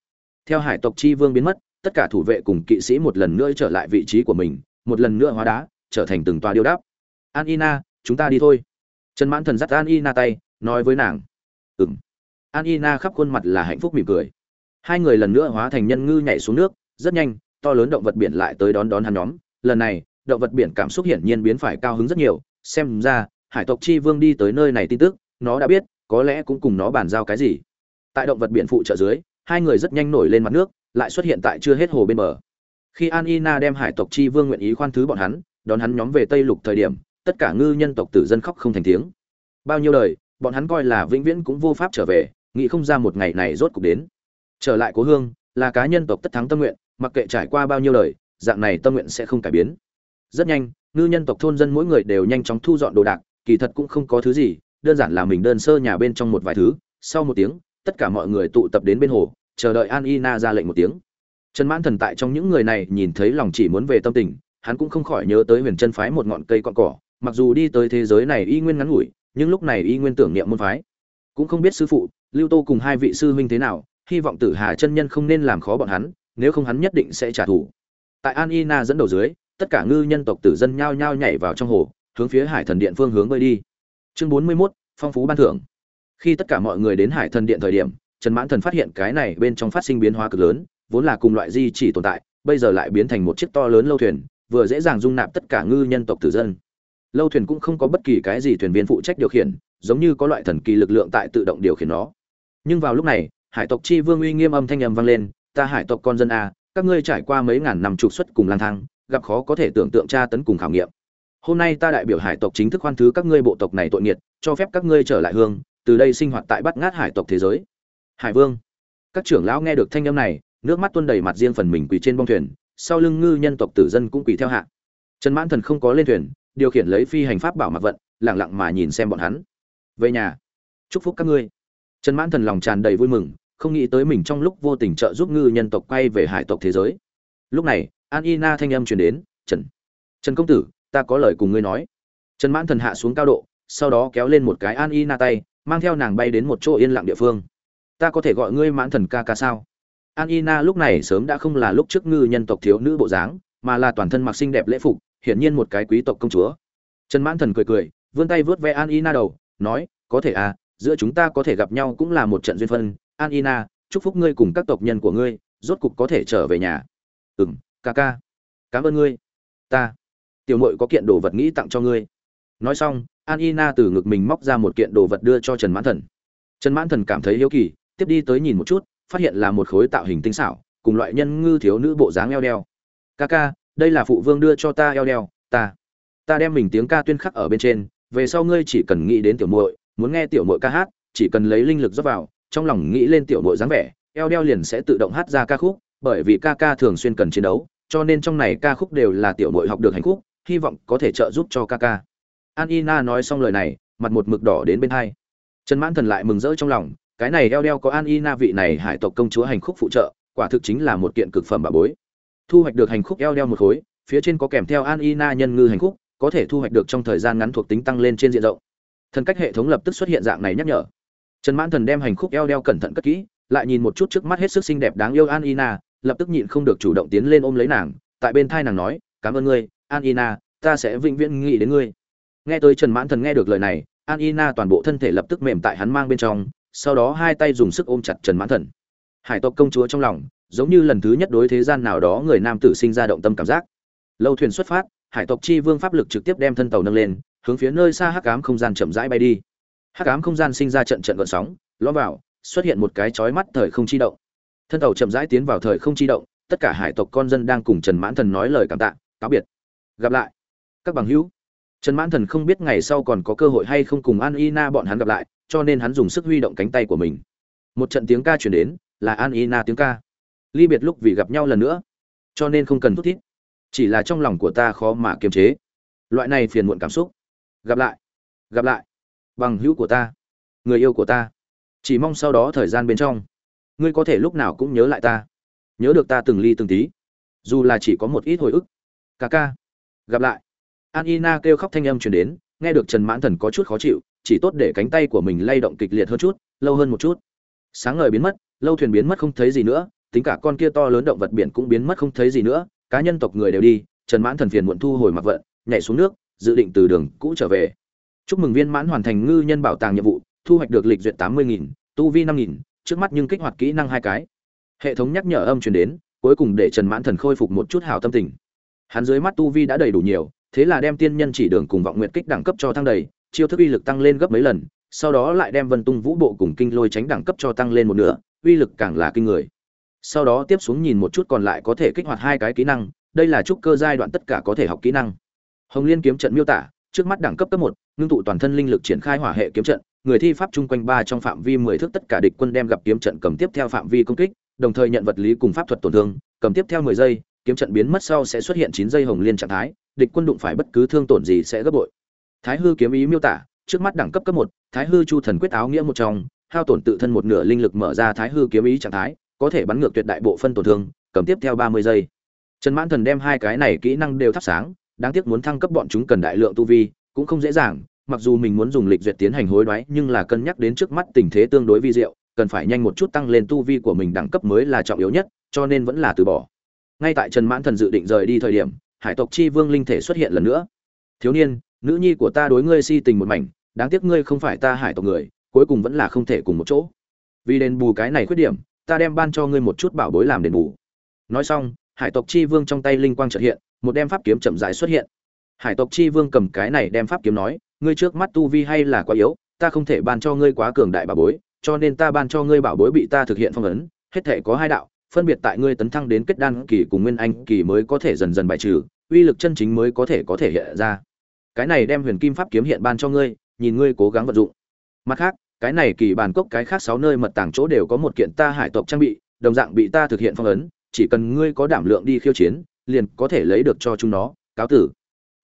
Theo hải tộc chi vương biến mất, tất cả thủ vệ cùng kỵ sĩ một lần nữa trở lại vị trí của mình, một lần nữa hóa đá, trở thành từng tòa điêu đáp. An ina chúng ta đi thôi. Trần mãn thần dắt an ina tay, nói với nàng. Ừng an ina khắp khuôn mặt là hạnh phúc mỉm cười. Hai người lần nữa hóa thành nhân ngư nhảy xuống nước, rất nhanh, to lớn động vật biển lại tới đón đón hắn nhóm. Lần này, động vật biển cảm xúc hiển nhiên biến phải cao hứng rất nhiều. Xem ra, hải tộc chi vương đi tới nơi này tin tức, nó đã biết, có lẽ cũng cùng nó bàn giao cái gì. Tại động vật biển phụ trợ dưới, hai người rất nhanh nổi lên mặt nước, lại xuất hiện tại chưa hết hồ bên bờ. Khi an ina đem hải tộc chi vương nguyện ý khoan thứ bọn hắn, đón hắn nhóm về tây lục thời điểm tất cả ngư nhân tộc tử dân khóc không thành tiếng. Bao nhiêu đời, bọn hắn coi là vĩnh viễn cũng vô pháp trở về, nghĩ không ra một ngày này rốt cục đến. Trở lại cố hương, là cá nhân tộc tất thắng tâm nguyện, mặc kệ trải qua bao nhiêu đời, dạng này tâm nguyện sẽ không cải biến. Rất nhanh, ngư nhân tộc thôn dân mỗi người đều nhanh chóng thu dọn đồ đạc, kỳ thật cũng không có thứ gì, đơn giản là mình đơn sơ nhà bên trong một vài thứ. Sau một tiếng, tất cả mọi người tụ tập đến bên hồ, chờ đợi an ina ra lệnh một tiếng. Trần mãn thần tại trong những người này nhìn thấy lòng chỉ muốn về tâm tình, hắn cũng không khỏi nhớ tới huyền chân phái một ngọn cây cọn cỏ mặc dù đi tới thế giới này y nguyên ngắn ngủi nhưng lúc này y nguyên tưởng niệm môn phái. Cũng không biết sư phụ lưu tô cùng hai vị sư huynh thế nào hy vọng tử hà chân nhân không nên làm khó bọn hắn nếu không hắn nhất định sẽ trả thù. Tại an Y Na dẫn đầu dưới tất cả ngư nhân tộc tử dân nhao nhao nhảy vào trong hồ hướng phía hải thần điện phương hướng bơi đi. Chương bốn mươi 41, phong phú ban thưởng. Khi tất cả mọi người đến hải thần điện thời điểm trần mãn thần phát hiện cái này bên trong phát sinh biến hóa cực lớn vốn là cùng loại di chỉ tồn tại bây giờ lại biến thành một chiếc to lớn lâu thuyền vừa dễ dàng dung nạp tất cả ngư nhân tộc tử dân lâu thuyền cũng không có bất kỳ cái gì thuyền viên phụ trách điều khiển, giống như có loại thần kỳ lực lượng tại tự động điều khiển nó. Nhưng vào lúc này, hải tộc chi vương uy nghiêm âm thanh âm vang lên, ta hải tộc con dân a các ngươi trải qua mấy ngàn năm trục xuất cùng lang thang, gặp khó có thể tưởng tượng tra tấn cùng khảo nghiệm. Hôm nay ta đại biểu hải tộc chính thức khoan thứ các ngươi bộ tộc này tội nghiệt, cho phép các ngươi trở lại hương, từ đây sinh hoạt tại bắt ngát hải tộc thế giới. Hải vương, các trưởng lão nghe được thanh âm này, nước mắt tuôn đầy mặt riêng phần mình quỳ trên bong thuyền, sau lưng ngư nhân tộc tử dân cũng quỳ theo hạ. Trần mãn thần không có lên thuyền điều khiển lấy phi hành pháp bảo mặc vận lẳng lặng mà nhìn xem bọn hắn. Về nhà. Chúc phúc các ngươi. Trần mãn thần lòng tràn đầy vui mừng, không nghĩ tới mình trong lúc vô tình trợ giúp ngư nhân tộc quay về hải tộc thế giới. Lúc này, an ina thanh âm truyền đến, trần trần công tử, ta có lời cùng ngươi nói. Trần mãn thần hạ xuống cao độ, sau đó kéo lên một cái an ina tay, mang theo nàng bay đến một chỗ yên lặng địa phương. Ta có thể gọi ngươi mãn thần ca ca sao? An ina lúc này sớm đã không là lúc trước ngư nhân tộc thiếu nữ bộ dáng, mà là toàn thân mặc xinh đẹp lễ phục hiển nhiên một cái quý tộc công chúa. Trần mãn thần cười cười, vươn tay vớt ve an ina đầu, nói, có thể à giữa chúng ta có thể gặp nhau cũng là một trận duyên phân an ina, chúc phúc ngươi cùng các tộc nhân của ngươi, rốt cục có thể trở về nhà. Ừ m ca ca. Cảm ơn ngươi. Ta, tiểu mội có kiện đồ vật nghĩ tặng cho ngươi. Nói xong, an ina từ ngực mình móc ra một kiện đồ vật đưa cho trần mãn thần. Trần mãn thần cảm thấy hiếu kỳ, tiếp đi tới nhìn một chút, phát hiện là một khối tạo hình tinh xảo, cùng loại nhân ngư thiếu nữ bộ dáng eo đeo. Ca ca đây là phụ vương đưa cho ta eo đeo, ta ta đem mình tiếng ca tuyên khắc ở bên trên, về sau ngươi chỉ cần nghĩ đến tiểu muội, muốn nghe tiểu muội ca hát, chỉ cần lấy linh lực rót vào, trong lòng nghĩ lên tiểu muội dáng vẻ, eo đeo liền sẽ tự động hát ra ca khúc, bởi vì ca ca thường xuyên cần chiến đấu, cho nên trong này ca khúc đều là tiểu muội học được hành khúc hy vọng có thể trợ giúp cho ca ca. An ina nói xong lời này, mặt một mực đỏ đến bên hai. Trần mãn thần lại mừng rỡ trong lòng, cái này eo đeo có an ina vị này hải tộc công chúa hành khúc phụ trợ, quả thực chính là một kiện cực phẩm bà bối thu hoạch được hành khúc eo đeo một khối, phía trên có kèm theo an ina nhân ngư hành khúc, có thể thu hoạch được trong thời gian ngắn thuộc tính tăng lên trên diện rộng. Thần cách hệ thống lập tức xuất hiện dạng này nhắc nhở. Trần mãn thần đem hành khúc eo đeo cẩn thận cất kỹ, lại nhìn một chút trước mắt hết sức xinh đẹp đáng yêu an ina lập tức nhịn không được chủ động tiến lên ôm lấy nàng, tại bên thai nàng nói, cảm ơn ngươi, an ina ta sẽ vĩnh viễn nghĩ đến ngươi. Nghe tới trần mãn thần nghe được lời này, an ina toàn bộ thân thể lập tức mềm tại hắn mang bên trong, sau đó hai tay dùng sức ôm chặt trần mãn thần. Hải tộc công chúa trong lòng giống như lần thứ nhất đối thế gian nào đó người nam tử sinh ra động tâm cảm giác. Lâu thuyền xuất phát, hải tộc chi vương pháp lực trực tiếp đem thân tàu nâng lên, hướng phía nơi xa hắc ám không gian chậm rãi bay đi. Hắc ám không gian sinh ra trận trận gợn sóng lõm vào, xuất hiện một cái chói mắt thời không chi động. Thân tàu chậm rãi tiến vào thời không chi động, tất cả hải tộc con dân đang cùng trần mãn thần nói lời cảm tạ cáo biệt. Gặp lại. Các bằng hữu. Trần mãn thần không biết ngày sau còn có cơ hội hay không cùng an ina bọn hắn gặp lại, cho nên hắn dùng sức huy động cánh tay của mình. Một trận tiếng ca chuyển đến, là an ina tiếng ca ly biệt lúc vì gặp nhau lần nữa. Cho nên không cần thút thít. Chỉ là trong lòng của ta khó mà kiềm chế. Loại này phiền muộn cảm xúc. Gặp lại. Gặp lại. Bằng hữu của ta. Người yêu của ta. Chỉ mong sau đó thời gian bên trong. Ngươi có thể lúc nào cũng nhớ lại ta. Nhớ được ta từng ly từng tí. Dù là chỉ có một ít hồi ức. Ca ca. Gặp lại. An ina kêu khóc thanh âm chuyển đến. Nghe được trần mãn thần có chút khó chịu, chỉ tốt để cánh tay của mình lay động kịch liệt hơn chút, lâu hơn một chút. Sáng ngời biến mất, lâu thuyền biến mất không thấy gì nữa tính cả con kia to lớn động vật biển cũng biến mất không thấy gì nữa, cá nhân tộc người đều đi, trần mãn thần phiền muộn thu hồi mặc vận, nhảy xuống nước, dự định từ đường cũ trở về. Chúc mừng viên mãn hoàn thành ngư nhân bảo tàng nhiệm vụ, thu hoạch được lịch duyệt tám mươi nghìn, tu vi năm nghìn, trước mắt nhưng kích hoạt kỹ năng hai cái. Hệ thống nhắc nhở âm truyền đến, cuối cùng để trần mãn thần khôi phục một chút hào tâm tình. Hắn dưới mắt tu vi đã đầy đủ nhiều, thế là đem tiên nhân chỉ đường cùng vọng nguyện kích đẳng cấp cho thăng đầy, chiêu thức uy lực tăng lên gấp mấy lần, sau đó lại đem vân tung vũ bộ cùng kinh lôi tránh đẳng cấp cho tăng lên một nửa, uy lực càng là kinh người sau đó tiếp xuống nhìn một chút còn lại có thể kích hoạt hai cái kỹ năng, đây là trúc cơ giai đoạn tất cả có thể học kỹ năng. Hồng liên kiếm trận miêu tả, trước mắt đẳng cấp cấp một, ngưng tụ toàn thân linh lực triển khai hỏa hệ kiếm trận, người thi pháp chung quanh ba trong phạm vi mười thước tất cả địch quân đem gặp kiếm trận cầm tiếp theo phạm vi công kích, đồng thời nhận vật lý cùng pháp thuật tổn thương, cầm tiếp theo mười giây, kiếm trận biến mất sau sẽ xuất hiện chín giây hồng liên trạng thái, địch quân đụng phải bất cứ thương tổn gì sẽ gấp bội. Thái hư kiếm ý miêu tả, trước mắt đẳng cấp cấp một, thái hư chu thần quyết áo nghĩa một trong, hao tổn tự thân một nửa linh lực mở ra thái hư kiếm ý trạng thái có thể bắn ngược tuyệt đại bộ phân tổn thương, cầm tiếp theo ba mươi giây. Trần mãn thần đem hai cái này kỹ năng đều thắp sáng, đáng tiếc muốn thăng cấp bọn chúng cần đại lượng tu vi, cũng không dễ dàng, mặc dù mình muốn dùng lịch duyệt tiến hành hối đoái, nhưng là cân nhắc đến trước mắt tình thế tương đối vi diệu, cần phải nhanh một chút tăng lên tu vi của mình đẳng cấp mới là trọng yếu nhất, cho nên vẫn là từ bỏ. Ngay tại trần mãn thần dự định rời đi thời điểm, hải tộc chi vương linh thể xuất hiện lần nữa. Thiếu niên, nữ nhi của ta đối ngươi si tình một mảnh, đáng tiếc ngươi không phải ta hải tộc người, cuối cùng vẫn là không thể cùng một chỗ. Vì đền bù cái này khuyết điểm ta đem ban cho ngươi một chút bảo bối làm đền bù. Nói xong, hải tộc chi vương trong tay linh quang trợ hiện, một đem pháp kiếm chậm rãi xuất hiện. Hải tộc chi vương cầm cái này đem pháp kiếm nói, ngươi trước mắt tu vi hay là quá yếu, ta không thể ban cho ngươi quá cường đại bảo bối, cho nên ta ban cho ngươi bảo bối bị ta thực hiện phong ấn, hết thể có hai đạo, phân biệt tại ngươi tấn thăng đến kết đan kỳ cùng nguyên anh kỳ mới có thể dần dần bài trừ, uy lực chân chính mới có thể có thể hiện ra. Cái này đem huyền kim pháp kiếm hiện ban cho ngươi, nhìn ngươi cố gắng vận dụng. Mặt khác cái này kỳ bàn cốc cái khác sáu nơi mật tàng chỗ đều có một kiện ta hải tộc trang bị, đồng dạng bị ta thực hiện phong ấn, chỉ cần ngươi có đảm lượng đi khiêu chiến, liền có thể lấy được cho chúng nó, cáo tử.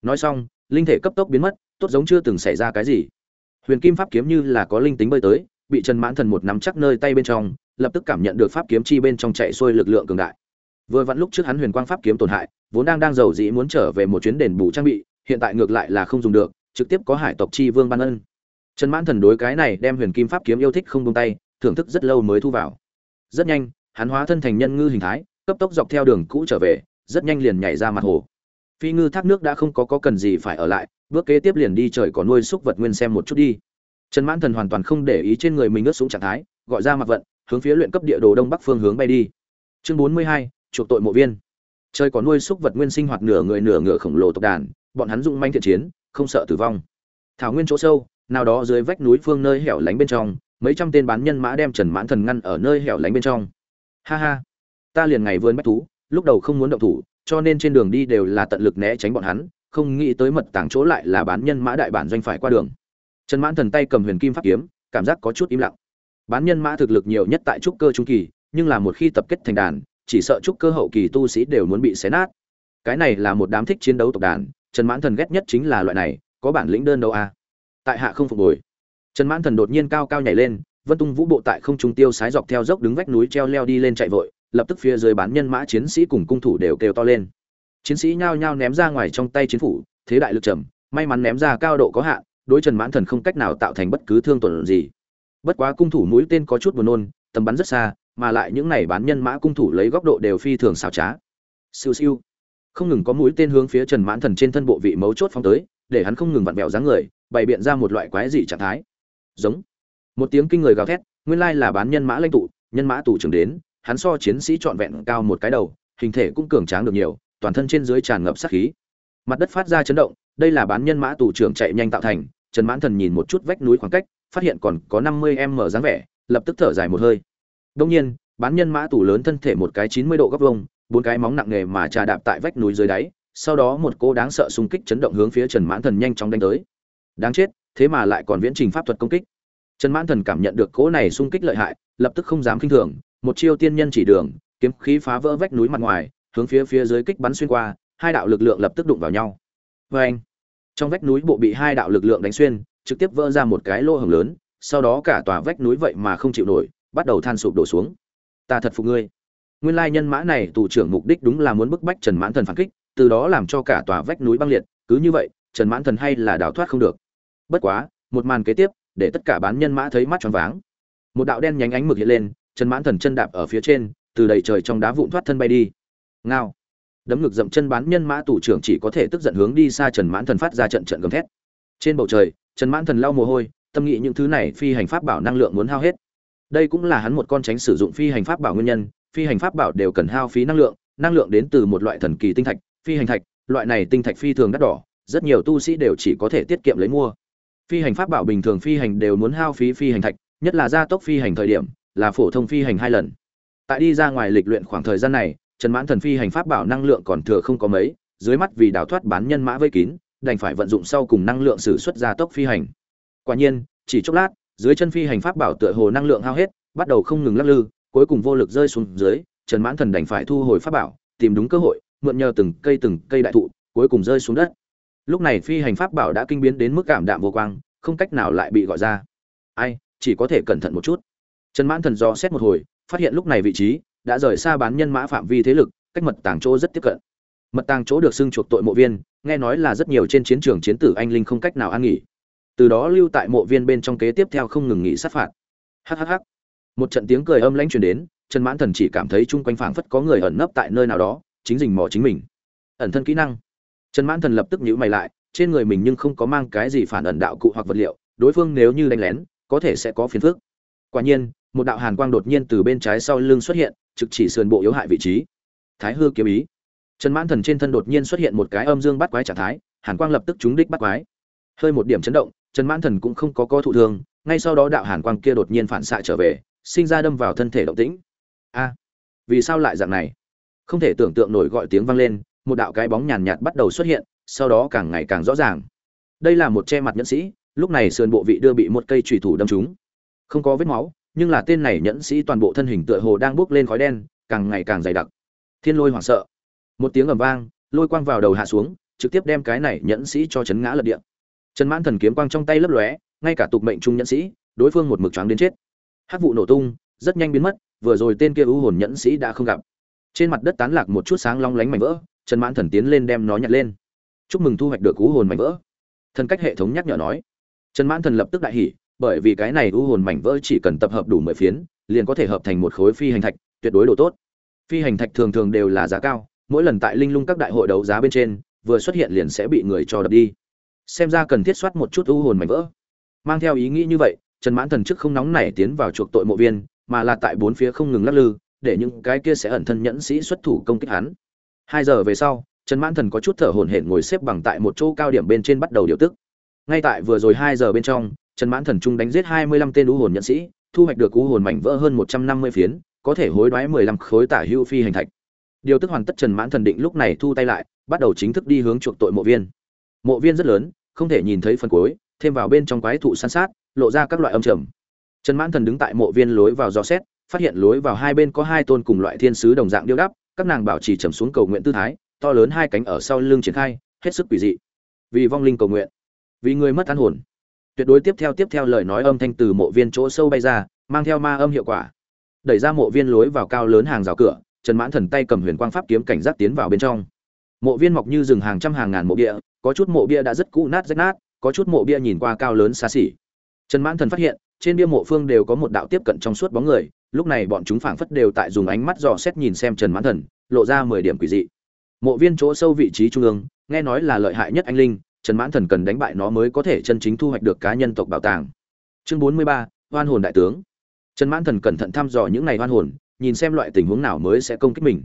Nói xong, linh thể cấp tốc biến mất, tốt giống chưa từng xảy ra cái gì. Huyền kim pháp kiếm như là có linh tính bơi tới, bị trần mãn thần một nắm chắc nơi tay bên trong, lập tức cảm nhận được pháp kiếm chi bên trong chạy xuôi lực lượng cường đại. Vừa vặn lúc trước hắn huyền quang pháp kiếm tổn hại, vốn đang đang giàu dĩ muốn trở về một chuyến đền bù trang bị, hiện tại ngược lại là không dùng được, trực tiếp có hải tộc chi vương ban ân trần mãn thần đối cái này đem huyền kim pháp kiếm yêu thích không buông tay thưởng thức rất lâu mới thu vào. Rất nhanh hắn hóa thân thành nhân ngư hình thái cấp tốc dọc theo đường cũ trở về rất nhanh liền nhảy ra mặt hồ. Phi ngư thác nước đã không có, có cần gì phải ở lại bước kế tiếp liền đi trời có nuôi xúc vật nguyên xem một chút đi. Trần mãn thần hoàn toàn không để ý trên người mình ướt xuống trạng thái gọi ra mặt vận hướng phía luyện cấp địa đồ đông bắc phương hướng bay đi. Chương bốn mươi hai chuộc tội mộ viên. Trời có nuôi xúc vật nguyên sinh hoạt nửa người nửa ngựa khổng lồ tộc đàn bọn hắn dụng manh thiện chiến không sợ tử vong. Thảo nguyên chỗ sâu nào đó dưới vách núi phương nơi hẻo lánh bên trong, mấy trăm tên bán nhân mã đem trần mãn thần ngăn ở nơi hẻo lánh bên trong. Ha ha, ta liền ngày vươn bách thú, lúc đầu không muốn động thủ, cho nên trên đường đi đều là tận lực né tránh bọn hắn, không nghĩ tới mật tàng chỗ lại là bán nhân mã đại bản doanh phải qua đường. Trần mãn thần tay cầm huyền kim pháp kiếm, cảm giác có chút im lặng. Bán nhân mã thực lực nhiều nhất tại trúc cơ trung kỳ, nhưng là một khi tập kết thành đàn, chỉ sợ trúc cơ hậu kỳ tu sĩ đều muốn bị xé nát. Cái này là một đám thích chiến đấu tộc đàn, trần mãn thần ghét nhất chính là loại này, có bản lĩnh đơn đâu à tại hạ không phục hồi. Trần mãn thần đột nhiên cao cao nhảy lên, vân tung vũ bộ tại không trung tiêu sái dọc theo dốc đứng vách núi treo leo đi lên chạy vội, lập tức phía dưới bán nhân mã chiến sĩ cùng cung thủ đều kêu to lên. Chiến sĩ nhao nhao ném ra ngoài trong tay chiến phủ, thế đại lực trầm, may mắn ném ra cao độ có hạn, đối trần mãn thần không cách nào tạo thành bất cứ thương tổn gì. Bất quá cung thủ mũi tên có chút buồn nôn, tầm bắn rất xa, mà lại những này bán nhân mã cung thủ lấy góc độ đều phi thường xảo trá. Siêu siêu. Không ngừng có mũi tên hướng phía trần mãn thần trên thân bộ vị mấu chốt phóng tới để hắn không ngừng vặn vẹo dáng người, bày biện ra một loại quái dị trạng thái. Giống. Một tiếng kinh người gào thét, nguyên lai là bán nhân mã lãnh tụ, nhân mã tù trưởng đến, hắn so chiến sĩ trọn vẹn cao một cái đầu, hình thể cũng cường tráng được nhiều, toàn thân trên dưới tràn ngập sát khí. Mặt đất phát ra chấn động, đây là bán nhân mã tù trưởng chạy nhanh tạo thành, trần mãn thần nhìn một chút vách núi khoảng cách, phát hiện còn có năm mươi m dáng vẻ, lập tức thở dài một hơi. Đông nhiên, bán nhân mã tù lớn thân thể một cái chín mươi độ góc vông bốn cái móng nặng nề mà trà đạp tại vách núi dưới đáy sau đó một cô đáng sợ xung kích chấn động hướng phía trần mãn thần nhanh chóng đánh tới. Đáng chết, thế mà lại còn viễn trình pháp thuật công kích. Trần mãn thần cảm nhận được cỗ này xung kích lợi hại, lập tức không dám kinh thường, một chiêu tiên nhân chỉ đường, kiếm khí phá vỡ vách núi mặt ngoài, hướng phía phía dưới kích bắn xuyên qua, hai đạo lực lượng lập tức đụng vào nhau. Vê anh trong vách núi bộ bị hai đạo lực lượng đánh xuyên, trực tiếp vỡ ra một cái lỗ hổng lớn, sau đó cả tòa vách núi vậy mà không chịu nổi, bắt đầu than sụp đổ xuống. Ta thật phục ngươi. Nguyên lai nhân mã này tù trưởng mục đích đúng là muốn bức bách trần mãn thần phản kích từ đó làm cho cả tòa vách núi băng liệt, cứ như vậy, trần mãn thần hay là đào thoát không được. Bất quá, một màn kế tiếp, để tất cả bán nhân mã thấy mắt tròn váng. Một đạo đen nhánh ánh mực hiện lên, trần mãn thần chân đạp ở phía trên, từ đầy trời trong đá vụn thoát thân bay đi. Ngao. Đấm ngực dậm chân bán nhân mã tủ trưởng chỉ có thể tức giận hướng đi xa trần mãn thần phát ra trận trận gầm thét. Trên bầu trời, trần mãn thần lau mồ hôi, tâm nghĩ những thứ này phi hành pháp bảo năng lượng muốn hao hết. Đây cũng là hắn một con tránh sử dụng phi hành pháp bảo nguyên nhân, phi hành pháp bảo đều cần hao phí năng lượng năng lượng đến từ một loại thần kỳ tinh thạch phi hành thạch, loại này tinh thạch phi thường đắt đỏ, rất nhiều tu sĩ đều chỉ có thể tiết kiệm lấy mua. Phi hành pháp bảo bình thường phi hành đều muốn hao phí phi hành thạch, nhất là gia tốc phi hành thời điểm, là phổ thông phi hành hai lần. Tại đi ra ngoài lịch luyện khoảng thời gian này, trần mãn thần phi hành pháp bảo năng lượng còn thừa không có mấy, dưới mắt vì đào thoát bán nhân mã vây kín, đành phải vận dụng sau cùng năng lượng sử xuất gia tốc phi hành. Quả nhiên, chỉ chốc lát, dưới chân phi hành pháp bảo tựa hồ năng lượng hao hết, bắt đầu không ngừng lắc lư, cuối cùng vô lực rơi xuống dưới, trần mãn thần đành phải thu hồi pháp bảo, tìm đúng cơ hội mượn nhờ từng cây từng cây đại thụ, cuối cùng rơi xuống đất. Lúc này phi hành pháp bảo đã kinh biến đến mức cảm đạm vô quang, không cách nào lại bị gọi ra. Ai, chỉ có thể cẩn thận một chút. Trần mãn thần do xét một hồi, phát hiện lúc này vị trí đã rời xa bán nhân mã phạm vi thế lực, cách mật tàng chỗ rất tiếp cận. Mật tàng chỗ được xưng chuộc tội mộ viên, nghe nói là rất nhiều trên chiến trường chiến tử anh linh không cách nào an nghỉ. Từ đó lưu tại mộ viên bên trong kế tiếp theo không ngừng nghỉ sát phạt. Hắc hắc. Một trận tiếng cười âm lãnh truyền đến, trần mãn thần chỉ cảm thấy chung quanh phảng phất có người ẩn nấp tại nơi nào đó chính rình mò chính mình. Ẩn thân kỹ năng. Trần mãn thần lập tức nhữ mày lại, trên người mình nhưng không có mang cái gì phản ẩn đạo cụ hoặc vật liệu, đối phương nếu như đánh lén, có thể sẽ có phiền phức. Quả nhiên, một đạo hàn quang đột nhiên từ bên trái sau lưng xuất hiện, trực chỉ sườn bộ yếu hại vị trí. Thái hư kiếm ý. Trần mãn thần trên thân đột nhiên xuất hiện một cái âm dương bắt quái trạng thái, hàn quang lập tức trúng đích bắt quái. Hơi một điểm chấn động, trần mãn thần cũng không có co thụ thương, ngay sau đó đạo hàn quang kia đột nhiên phản xạ trở về, sinh ra đâm vào thân thể động tĩnh. A, vì sao lại dạng này? Không thể tưởng tượng nổi gọi tiếng vang lên, một đạo cái bóng nhàn nhạt bắt đầu xuất hiện, sau đó càng ngày càng rõ ràng. Đây là một che mặt nhẫn sĩ, lúc này sườn bộ vị đưa bị một cây trùy thủ đâm trúng. Không có vết máu, nhưng là tên này nhẫn sĩ toàn bộ thân hình tựa hồ đang bước lên khói đen, càng ngày càng dày đặc. Thiên lôi hoảng sợ. Một tiếng ầm vang, lôi quang vào đầu hạ xuống, trực tiếp đem cái này nhẫn sĩ cho chấn ngã lật địa. Trần mãn thần kiếm quang trong tay lấp lóe, ngay cả tục mệnh trung nhẫn sĩ, đối phương một mực choáng đến chết. Hát vụ nổ tung, rất nhanh biến mất, vừa rồi tên kia ưu hồn nhẫn sĩ đã không gặp trên mặt đất tán lạc một chút sáng long lánh mảnh vỡ, trần mãn thần tiến lên đem nó nhặt lên. Chúc mừng thu hoạch được u hồn mảnh vỡ. Thần cách hệ thống nhắc nhở nói. Trần mãn thần lập tức đại hỉ, bởi vì cái này u hồn mảnh vỡ chỉ cần tập hợp đủ mười phiến, liền có thể hợp thành một khối phi hành thạch, tuyệt đối đồ tốt. Phi hành thạch thường thường đều là giá cao, mỗi lần tại linh lung các đại hội đấu giá bên trên, vừa xuất hiện liền sẽ bị người cho đập đi. Xem ra cần thiết soát một chút u hồn mảnh vỡ. Mang theo ý nghĩ như vậy, trần mãn thần trước không nóng nảy tiến vào chuộc tội mộ viên, mà là tại bốn phía không ngừng lắc lư để những cái kia sẽ ẩn thân nhẫn sĩ xuất thủ công kích hắn. Hai giờ về sau, trần mãn thần có chút thở hổn hển ngồi xếp bằng tại một chỗ cao điểm bên trên bắt đầu điều tức. Ngay tại vừa rồi hai giờ bên trong, trần mãn thần trung đánh giết hai mươi lăm tên u hồn nhẫn sĩ, thu hoạch được u hồn mảnh vỡ hơn một trăm năm mươi phiến, có thể hối đoái mười lăm khối tả hữu phi hành thạch. Điều tức hoàn tất, trần mãn thần định lúc này thu tay lại, bắt đầu chính thức đi hướng chuộc tội mộ viên. Mộ viên rất lớn, không thể nhìn thấy phần cuối, thêm vào bên trong quái thụ san sát, lộ ra các loại âm trầm. Trần mãn thần đứng tại mộ viên lối vào dò xét phát hiện lối vào hai bên có hai tôn cùng loại thiên sứ đồng dạng điêu đắp, các nàng bảo trì trầm xuống cầu nguyện tư thái, to lớn hai cánh ở sau lưng triển khai, hết sức quỷ dị. Vì vong linh cầu nguyện, vì người mất an hồn. Tuyệt đối tiếp theo tiếp theo lời nói âm thanh từ mộ viên chỗ sâu bay ra, mang theo ma âm hiệu quả. Đẩy ra mộ viên lối vào cao lớn hàng rào cửa, trần mãn thần tay cầm huyền quang pháp kiếm cảnh giác tiến vào bên trong. Mộ viên mọc như rừng hàng trăm hàng ngàn mộ bia, có chút mộ bia đã rất cũ nát rách nát, có chút mộ bia nhìn qua cao lớn xa xỉ. Trần mãn thần phát hiện, trên bia mộ phương đều có một đạo tiếp cận trong suốt bóng người lúc này bọn chúng phảng phất đều tại dùng ánh mắt dò xét nhìn xem trần mãn thần, lộ ra mười điểm quỷ dị. Mộ viên chỗ sâu vị trí trung ương, nghe nói là lợi hại nhất anh linh, trần mãn thần cần đánh bại nó mới có thể chân chính thu hoạch được cá nhân tộc bảo tàng. Chương bốn mươi ba, hoan hồn đại tướng. Trần mãn thần cẩn thận thăm dò những này hoan hồn, nhìn xem loại tình huống nào mới sẽ công kích mình.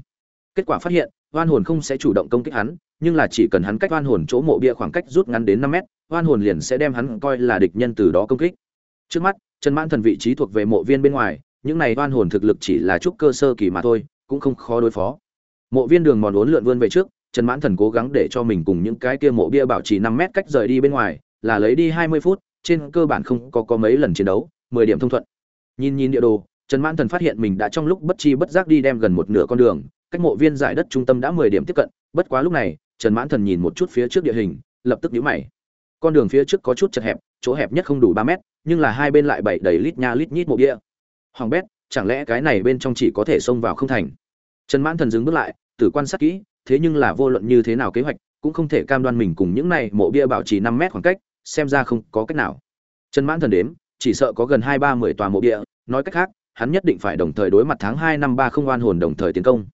Kết quả phát hiện oan hồn không sẽ chủ động công kích hắn, nhưng là chỉ cần hắn cách oan hồn chỗ mộ bia khoảng cách rút ngắn đến năm mét oan hồn liền sẽ đem hắn coi là địch nhân từ đó công kích. Trước mắt, trần mãn thần vị trí thuộc về mộ viên bên ngoài những này oan hồn thực lực chỉ là chút cơ sơ kỳ mà thôi, cũng không khó đối phó. Mộ viên đường mòn uốn lượn vươn về trước, trần mãn thần cố gắng để cho mình cùng những cái kia mộ bia bảo trì năm mét cách rời đi bên ngoài, là lấy đi hai mươi phút, trên cơ bản không có có mấy lần chiến đấu, mười điểm thông thuận. Nhìn nhìn địa đồ, trần mãn thần phát hiện mình đã trong lúc bất chi bất giác đi đem gần một nửa con đường, cách mộ viên giải đất trung tâm đã mười điểm tiếp cận, bất quá lúc này, trần mãn thần nhìn một chút phía trước địa hình, lập tức nhíu mày. Con đường phía trước có chút chật hẹp, chỗ hẹp nhất không đủ ba mét, nhưng là hai bên lại bảy đầy lít nha lít nhít mộ bia hoàng bét, chẳng lẽ cái này bên trong chỉ có thể xông vào không thành? Trần mãn thần dừng bước lại, tử quan sát kỹ, thế nhưng là vô luận như thế nào kế hoạch, cũng không thể cam đoan mình cùng những này mộ bia bảo trì năm mét khoảng cách, xem ra không có cách nào. Trần mãn thần đếm, chỉ sợ có gần hai ba mười tòa mộ bia, nói cách khác, hắn nhất định phải đồng thời đối mặt tháng hai năm ba không oan hồn đồng thời tiến công.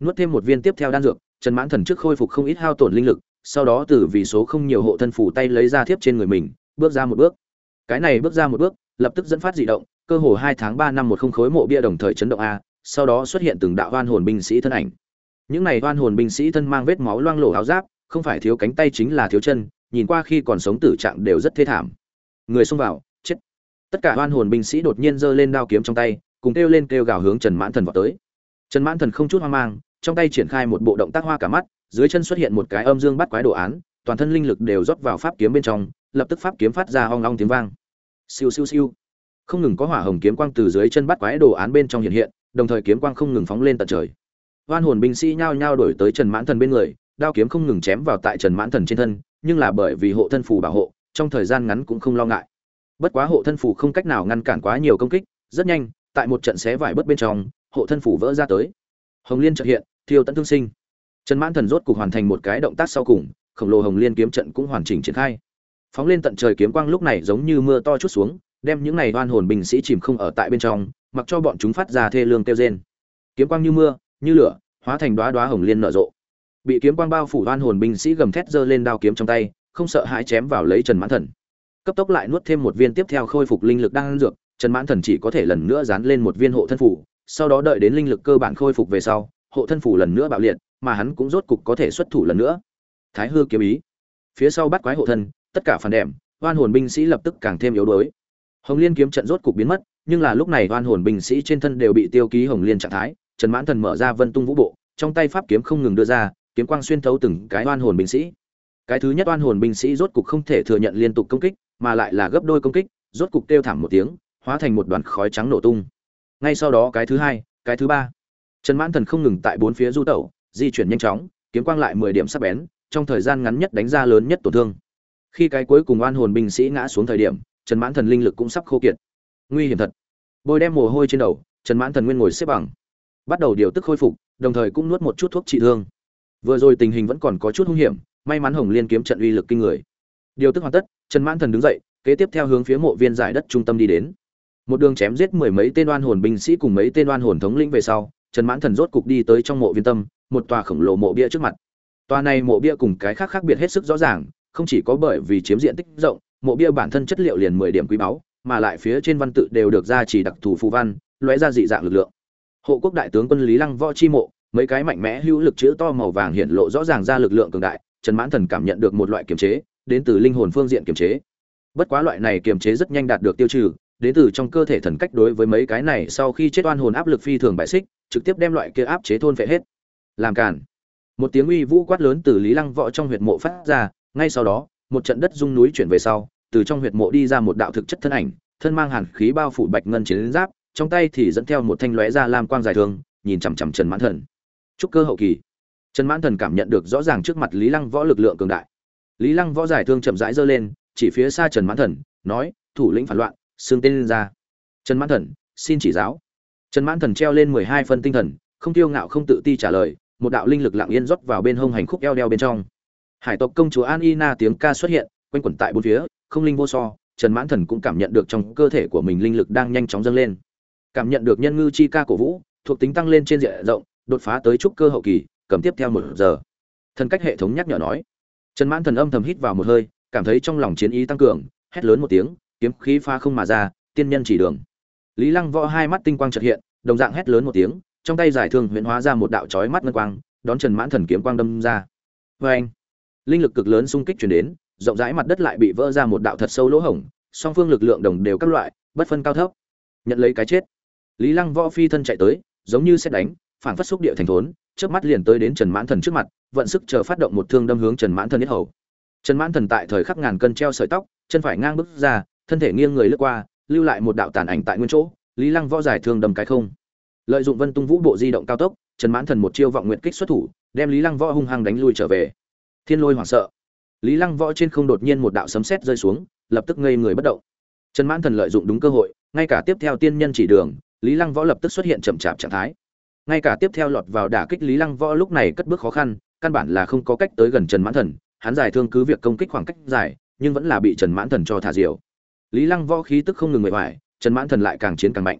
Nuốt thêm một viên tiếp theo đan dược, trần mãn thần trước khôi phục không ít hao tổn linh lực, sau đó từ vì số không nhiều hộ thân phủ tay lấy ra thiếp trên người mình, bước ra một bước. Cái này bước ra một bước, lập tức dẫn phát dị động cơ hồ hai tháng ba năm một không khối mộ bia đồng thời chấn động a, sau đó xuất hiện từng đạo oan hồn binh sĩ thân ảnh. Những này oan hồn binh sĩ thân mang vết máu loang lổ áo giáp, không phải thiếu cánh tay chính là thiếu chân, nhìn qua khi còn sống tử trạng đều rất thê thảm. Người xông vào, chết. Tất cả oan hồn binh sĩ đột nhiên giơ lên đao kiếm trong tay, cùng kêu lên kêu gào hướng trần mãn thần vọt tới. Trần mãn thần không chút hoang mang, trong tay triển khai một bộ động tác hoa cả mắt, dưới chân xuất hiện một cái âm dương bắt quái đồ án, toàn thân linh lực đều rót vào pháp kiếm bên trong, lập tức pháp kiếm phát ra ong ong tiếng vang. Siêu siêu siêu không ngừng có hỏa hồng kiếm quang từ dưới chân bắt quái đồ án bên trong hiện hiện, đồng thời kiếm quang không ngừng phóng lên tận trời. Hoan hồn binh sĩ nhao nhao đổi tới trần mãn thần bên người, đao kiếm không ngừng chém vào tại trần mãn thần trên thân, nhưng là bởi vì hộ thân phù bảo hộ, trong thời gian ngắn cũng không lo ngại. Bất quá hộ thân phù không cách nào ngăn cản quá nhiều công kích, rất nhanh, tại một trận xé vải bớt bên trong, hộ thân phủ vỡ ra tới. Hồng liên trợ hiện, thiêu tận thương sinh. Trần mãn thần rốt cục hoàn thành một cái động tác sau cùng, khổng lồ hồng liên kiếm trận cũng hoàn chỉnh triển khai. Phóng lên tận trời kiếm quang lúc này giống như mưa to chút xuống đem những này oan hồn binh sĩ chìm không ở tại bên trong, mặc cho bọn chúng phát ra thê lương kêu rên. Kiếm quang như mưa, như lửa, hóa thành đóa đóa hồng liên nở rộ. Bị kiếm quang bao phủ oan hồn binh sĩ gầm thét giơ lên đao kiếm trong tay, không sợ hãi chém vào lấy trần mãn thần. Cấp tốc lại nuốt thêm một viên tiếp theo khôi phục linh lực đang dược, trần mãn thần chỉ có thể lần nữa dán lên một viên hộ thân phủ, sau đó đợi đến linh lực cơ bản khôi phục về sau, hộ thân phủ lần nữa bạo liệt, mà hắn cũng rốt cục có thể xuất thủ lần nữa. Thái hư kiếm ý. Phía sau bắt quái hộ thân, tất cả phản đệm, oan hồn binh sĩ lập tức càng thêm yếu đuối hồng liên kiếm trận rốt cục biến mất, nhưng là lúc này oan hồn binh sĩ trên thân đều bị tiêu ký hồng liên trạng thái, trần mãn thần mở ra vân tung vũ bộ, trong tay pháp kiếm không ngừng đưa ra, kiếm quang xuyên thấu từng cái oan hồn binh sĩ. Cái thứ nhất oan hồn binh sĩ rốt cục không thể thừa nhận liên tục công kích, mà lại là gấp đôi công kích, rốt cục kêu thảm một tiếng, hóa thành một đoàn khói trắng nổ tung. Ngay sau đó cái thứ hai, cái thứ ba. Trần mãn thần không ngừng tại bốn phía du tẩu, di chuyển nhanh chóng, kiếm quang lại mười điểm sắc bén, trong thời gian ngắn nhất đánh ra lớn nhất tổn thương. Khi cái cuối cùng oan hồn binh sĩ ngã xuống thời điểm trần mãn thần linh lực cũng sắp khô kiệt. Nguy hiểm thật. Bôi đem mồ hôi trên đầu, trần mãn thần nguyên ngồi xếp bằng. Bắt đầu điều tức khôi phục, đồng thời cũng nuốt một chút thuốc trị thương. Vừa rồi tình hình vẫn còn có chút hung hiểm, may mắn hồng liên kiếm trận uy lực kinh người. Điều tức hoàn tất, trần mãn thần đứng dậy, kế tiếp theo hướng phía mộ viên giải đất trung tâm đi đến. Một đường chém giết mười mấy tên oan hồn binh sĩ cùng mấy tên oan hồn thống lĩnh về sau, trần mãn thần rốt cục đi tới trong mộ viên tâm, một tòa khổng lồ mộ bia trước mặt. Tòa này mộ bia cùng cái khác khác biệt hết sức rõ ràng, không chỉ có bởi vì chiếm diện tích rộng mộ bia bản thân chất liệu liền mười điểm quý báu, mà lại phía trên văn tự đều được gia chỉ đặc thù phù văn, lóe ra dị dạng lực lượng. Hộ quốc đại tướng quân lý lăng võ chi mộ, mấy cái mạnh mẽ hữu lực chữ to màu vàng hiện lộ rõ ràng ra lực lượng cường đại, trần mãn thần cảm nhận được một loại kiềm chế, đến từ linh hồn phương diện kiềm chế. Bất quá loại này kiềm chế rất nhanh đạt được tiêu trừ, đến từ trong cơ thể thần cách đối với mấy cái này sau khi chết oan hồn áp lực phi thường bại xích, trực tiếp đem loại kia áp chế thôn phệ hết. Làm cản một tiếng uy vũ quát lớn từ lý lăng võ trong huyệt mộ phát ra, ngay sau đó, một trận đất rung núi chuyển về sau từ trong huyệt mộ đi ra một đạo thực chất thân ảnh thân mang hàn khí bao phủ bạch ngân chiến giáp trong tay thì dẫn theo một thanh lóe ra lam quang dài thương, nhìn chằm chằm trần mãn thần. Trúc cơ hậu kỳ. Trần mãn thần cảm nhận được rõ ràng trước mặt lý lăng võ lực lượng cường đại. Lý lăng võ giải thương chậm rãi giơ lên chỉ phía xa trần mãn thần nói thủ lĩnh phản loạn xương tên lên ra. Trần mãn thần xin chỉ giáo. Trần mãn thần treo lên mười hai phân tinh thần không tiêu ngạo không tự ti trả lời một đạo linh lực lặng yên rót vào bên hông hành khúc eo đeo bên trong. Hải tộc công chúa an ina tiếng ca xuất hiện quanh quẩn tại bốn phía không linh vô so, trần mãn thần cũng cảm nhận được trong cơ thể của mình linh lực đang nhanh chóng dâng lên. Cảm nhận được nhân ngư chi ca cổ vũ, thuộc tính tăng lên trên diện rộng, đột phá tới trúc cơ hậu kỳ, cầm tiếp theo một giờ. Thần cách hệ thống nhắc nhở nói. Trần mãn thần âm thầm hít vào một hơi, cảm thấy trong lòng chiến ý tăng cường, hét lớn một tiếng, kiếm khí pha không mà ra, tiên nhân chỉ đường. Lý lăng võ hai mắt tinh quang chợt hiện, đồng dạng hét lớn một tiếng, trong tay giải thương huyễn hóa ra một đạo chói mắt ngân quang, đón trần mãn thần kiếm quang đâm ra. Vê anh linh lực cực lớn xung kích chuyển đến rộng rãi mặt đất lại bị vỡ ra một đạo thật sâu lỗ hổng, song phương lực lượng đồng đều các loại, bất phân cao thấp. Nhận lấy cái chết. Lý lăng võ phi thân chạy tới, giống như xét đánh phản phát xúc địa thành thốn trước mắt liền tới đến trần mãn thần trước mặt, vận sức chờ phát động một thương đâm hướng trần mãn thần nhất hầu. Trần mãn thần tại thời khắc ngàn cân treo sợi tóc, chân phải ngang bước ra, thân thể nghiêng người lướt qua, lưu lại một đạo tàn ảnh tại nguyên chỗ, lý lăng võ giải thương đâm cái không. Lợi dụng vân tung vũ bộ di động cao tốc, trần mãn thần một chiêu vọng nguyện kích xuất thủ, đem lý lăng võ hung hăng đánh lui trở về. Thiên lôi hoảng sợ lý lăng võ trên không đột nhiên một đạo sấm sét rơi xuống, lập tức ngây người bất động. Trần mãn thần lợi dụng đúng cơ hội, ngay cả tiếp theo tiên nhân chỉ đường, lý lăng võ lập tức xuất hiện chậm chạp trạng thái. Ngay cả tiếp theo lọt vào đả kích lý lăng võ lúc này cất bước khó khăn, căn bản là không có cách tới gần trần mãn thần, hắn giải thương cứ việc công kích khoảng cách dài, nhưng vẫn là bị trần mãn thần cho thả diều. Lý lăng võ khí tức không ngừng mệt mỏi, trần mãn thần lại càng chiến càng mạnh.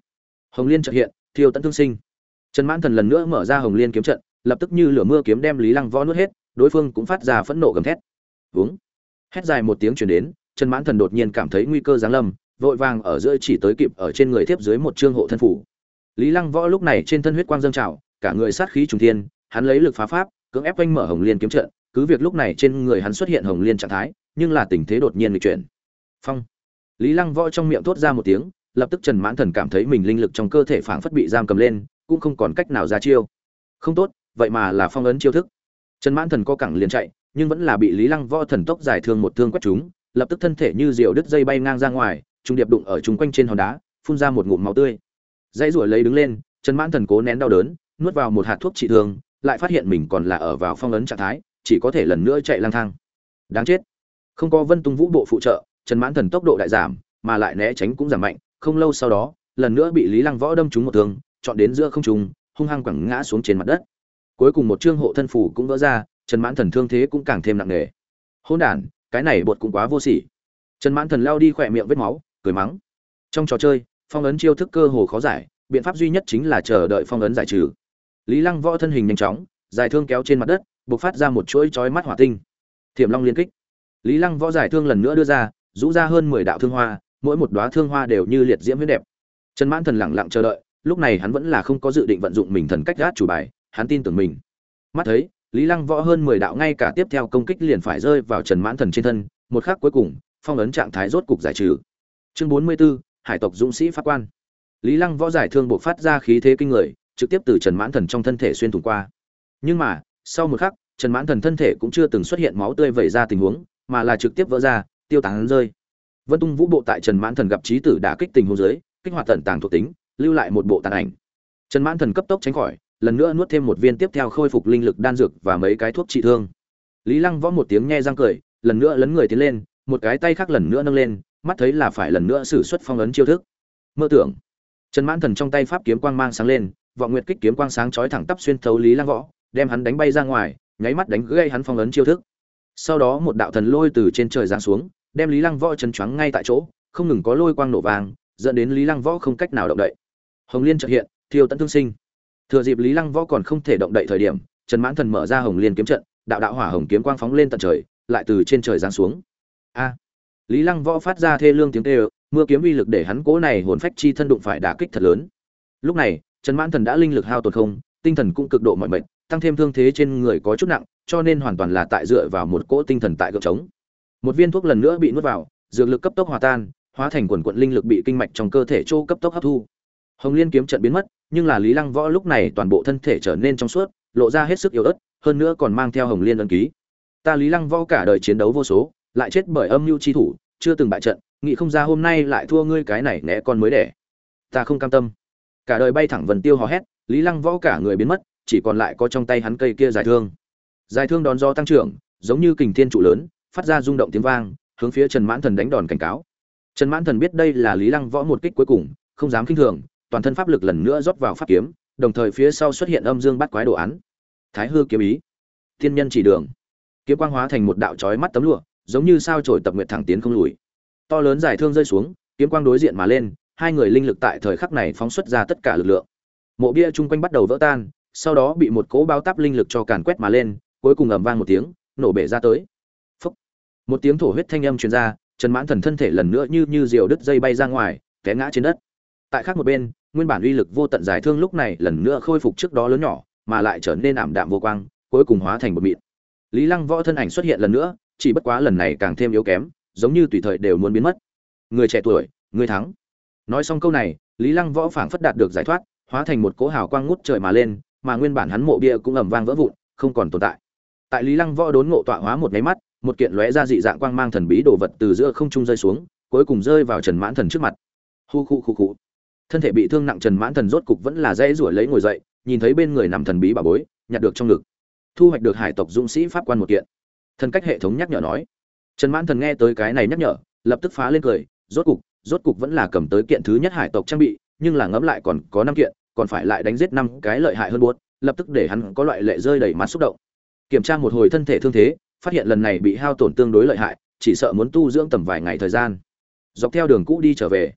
Hồng liên chợt hiện, thiêu tận thương sinh. Trần mãn thần lần nữa mở ra hồng liên kiếm trận, lập tức như lửa mưa kiếm đem lý lăng võ nuốt hết, đối phương cũng phát ra phẫn nộ gầm thét uống. Hét dài một tiếng chuyển đến, trần mãn thần đột nhiên cảm thấy nguy cơ giáng lâm, vội vàng ở giữa chỉ tới kịp ở trên người thiếp dưới một trương hộ thân phủ. Lý lăng võ lúc này trên thân huyết quang dâng trào, cả người sát khí trùng thiên, hắn lấy lực phá pháp, cưỡng ép quanh mở hồng liên kiếm trận, cứ việc lúc này trên người hắn xuất hiện hồng liên trạng thái, nhưng là tình thế đột nhiên bị chuyển. Phong. Lý lăng võ trong miệng thốt ra một tiếng, lập tức trần mãn thần cảm thấy mình linh lực trong cơ thể phảng phất bị giam cầm lên, cũng không còn cách nào ra chiêu. Không tốt, vậy mà là phong ấn chiêu thức. Trần mãn thần co cẳng liền chạy nhưng vẫn là bị lý lăng võ thần tốc giải thương một thương quét chúng, lập tức thân thể như diều đứt dây bay ngang ra ngoài trung điệp đụng ở trung quanh trên hòn đá, phun ra một ngụm máu tươi. Dãy ruổi lấy đứng lên, trần mãn thần cố nén đau đớn, nuốt vào một hạt thuốc trị thương, lại phát hiện mình còn là ở vào phong ấn trạng thái, chỉ có thể lần nữa chạy lang thang. Đáng chết. Không có vân tung vũ bộ phụ trợ, trần mãn thần tốc độ đại giảm, mà lại né tránh cũng giảm mạnh, không lâu sau đó, lần nữa bị lý lăng võ đâm trúng một thương, chọn đến giữa không trung, hung hăng quẳng ngã xuống trên mặt đất. Cuối cùng một chương hộ thân phủ cũng vỡ ra trần mãn thần thương thế cũng càng thêm nặng nề. Hôn đản, cái này bột cũng quá vô sỉ. Trần mãn thần lao đi khỏe miệng vết máu, cười mắng. Trong trò chơi, phong ấn chiêu thức cơ hồ khó giải, biện pháp duy nhất chính là chờ đợi phong ấn giải trừ. Lý lăng võ thân hình nhanh chóng, giải thương kéo trên mặt đất buộc phát ra một chuỗi chói mắt hỏa tinh. Thiểm long liên kích. Lý lăng võ giải thương lần nữa đưa ra, rũ ra hơn mười đạo thương hoa, mỗi một đóa thương hoa đều như liệt diễm huyết đẹp. Trần mãn thần lặng lặng chờ đợi, lúc này hắn vẫn là không có dự định vận dụng mình thần cách gác chủ bài, hắn tin tưởng mình. Mắt thấy lý lăng võ hơn mười đạo ngay cả tiếp theo công kích liền phải rơi vào trần mãn thần trên thân một khắc cuối cùng phong ấn trạng thái rốt cục giải trừ. Chương bốn mươi 44, hải tộc dũng sĩ pháp quan. Lý lăng võ giải thương buộc phát ra khí thế kinh người trực tiếp từ trần mãn thần trong thân thể xuyên thủng qua. Nhưng mà sau một khắc trần mãn thần thân thể cũng chưa từng xuất hiện máu tươi vẩy ra tình huống mà là trực tiếp vỡ ra tiêu tán rơi. Vân tung vũ bộ tại trần mãn thần gặp chí tử đã kích tình huống dưới kích hoạt tận tàng thuộc tính lưu lại một bộ tàn ảnh. Trần mãn thần cấp tốc tránh khỏi lần nữa nuốt thêm một viên tiếp theo khôi phục linh lực đan dược và mấy cái thuốc trị thương. Lý lăng võ một tiếng nhe răng cười, lần nữa lấn người tiến lên, một cái tay khác lần nữa nâng lên, mắt thấy là phải lần nữa sử xuất phong ấn chiêu thức. Mơ tưởng. Trần mãn thần trong tay pháp kiếm quang mang sáng lên, vọng nguyệt kích kiếm quang sáng chói thẳng tắp xuyên thấu lý lăng võ, đem hắn đánh bay ra ngoài, nháy mắt đánh gây hắn phong ấn chiêu thức. Sau đó một đạo thần lôi từ trên trời giáng xuống, đem lý lăng võ chân choáng ngay tại chỗ, không ngừng có lôi quang nổ vàng, dẫn đến lý lăng võ không cách nào động đậy. Hồng liên trợ hiện, thiêu tận thương sinh thừa dịp lý lăng võ còn không thể động đậy thời điểm, trần mãn thần mở ra hồng liên kiếm trận, đạo đạo hỏa hồng kiếm quang phóng lên tận trời, lại từ trên trời giáng xuống. A! Lý lăng võ phát ra thê lương tiếng tê mưa kiếm uy lực để hắn cố này hồn phách chi thân đụng phải đả kích thật lớn. Lúc này, trần mãn thần đã linh lực hao tột không, tinh thần cũng cực độ mọi mệt, tăng thêm thương thế trên người có chút nặng, cho nên hoàn toàn là tại dựa vào một cỗ tinh thần tại gợp trống. Một viên thuốc lần nữa bị nuốt vào, dược lực cấp tốc hòa tan, hóa thành quần quận linh lực bị kinh mạch trong cơ thể chỗ cấp tốc hấp thu. Hồng liên kiếm trận biến mất nhưng là lý lăng võ lúc này toàn bộ thân thể trở nên trong suốt, lộ ra hết sức yếu ớt, hơn nữa còn mang theo hồng liên ân ký. Ta lý lăng võ cả đời chiến đấu vô số, lại chết bởi âm mưu chi thủ, chưa từng bại trận, nghĩ không ra hôm nay lại thua ngươi cái này né con mới đẻ. Ta không cam tâm. Cả đời bay thẳng vần tiêu hò hét, lý lăng võ cả người biến mất, chỉ còn lại có trong tay hắn cây kia dài thương. Dài thương đón gió tăng trưởng, giống như kình thiên trụ lớn, phát ra rung động tiếng vang, hướng phía trần mãn thần đánh đòn cảnh cáo. Trần mãn thần biết đây là lý lăng võ một kích cuối cùng, không dám kinh thường toàn thân pháp lực lần nữa rót vào pháp kiếm, đồng thời phía sau xuất hiện âm dương bắt quái đồ án. Thái hư kiếm ý. Thiên nhân chỉ đường. Kiếm quang hóa thành một đạo chói mắt tấm lụa, giống như sao trời tập nguyện thẳng tiến không lùi. To lớn giải thương rơi xuống, kiếm quang đối diện mà lên, hai người linh lực tại thời khắc này phóng xuất ra tất cả lực lượng. Mộ bia chung quanh bắt đầu vỡ tan, sau đó bị một cỗ bao táp linh lực cho càn quét mà lên, cuối cùng ầm vang một tiếng, nổ bể ra tới. Phúc. một tiếng thổ huyết thanh âm truyền ra, trần mãn thần thân thể lần nữa như như diều đứt dây bay ra ngoài, té ngã trên đất. Tại khác một bên nguyên bản uy lực vô tận giải thương lúc này lần nữa khôi phục trước đó lớn nhỏ, mà lại trở nên ảm đạm vô quang, cuối cùng hóa thành một mịn. Lý lăng võ thân ảnh xuất hiện lần nữa, chỉ bất quá lần này càng thêm yếu kém, giống như tùy thời đều muốn biến mất. Người trẻ tuổi, người thắng. Nói xong câu này, lý lăng võ phảng phất đạt được giải thoát, hóa thành một cỗ hào quang ngút trời mà lên, mà nguyên bản hắn mộ bia cũng ầm vang vỡ vụn, không còn tồn tại. Tại lý lăng võ đốn ngộ tọa hóa một cái mắt, một kiện lóe ra dị dạng quang mang thần bí đồ vật từ giữa không trung rơi xuống, cuối cùng rơi vào trần mãn thần trước mặt. Hu khu khu khu thân thể bị thương nặng trần mãn thần rốt cục vẫn là dễ ruổi lấy ngồi dậy, nhìn thấy bên người nằm thần bí bà bối, nhặt được trong ngực. Thu hoạch được hải tộc dũng sĩ pháp quan một kiện. Thần cách hệ thống nhắc nhở nói. Trần mãn thần nghe tới cái này nhắc nhở, lập tức phá lên cười, rốt cục rốt cục vẫn là cầm tới kiện thứ nhất hải tộc trang bị, nhưng là ngẫm lại còn có năm kiện, còn phải lại đánh giết năm cái lợi hại hơn buốt, lập tức để hắn có loại lệ rơi đầy mặt xúc động. Kiểm tra một hồi thân thể thương thế, phát hiện lần này bị hao tổn tương đối lợi hại, chỉ sợ muốn tu dưỡng tầm vài ngày thời gian. Dọc theo đường cũ đi trở về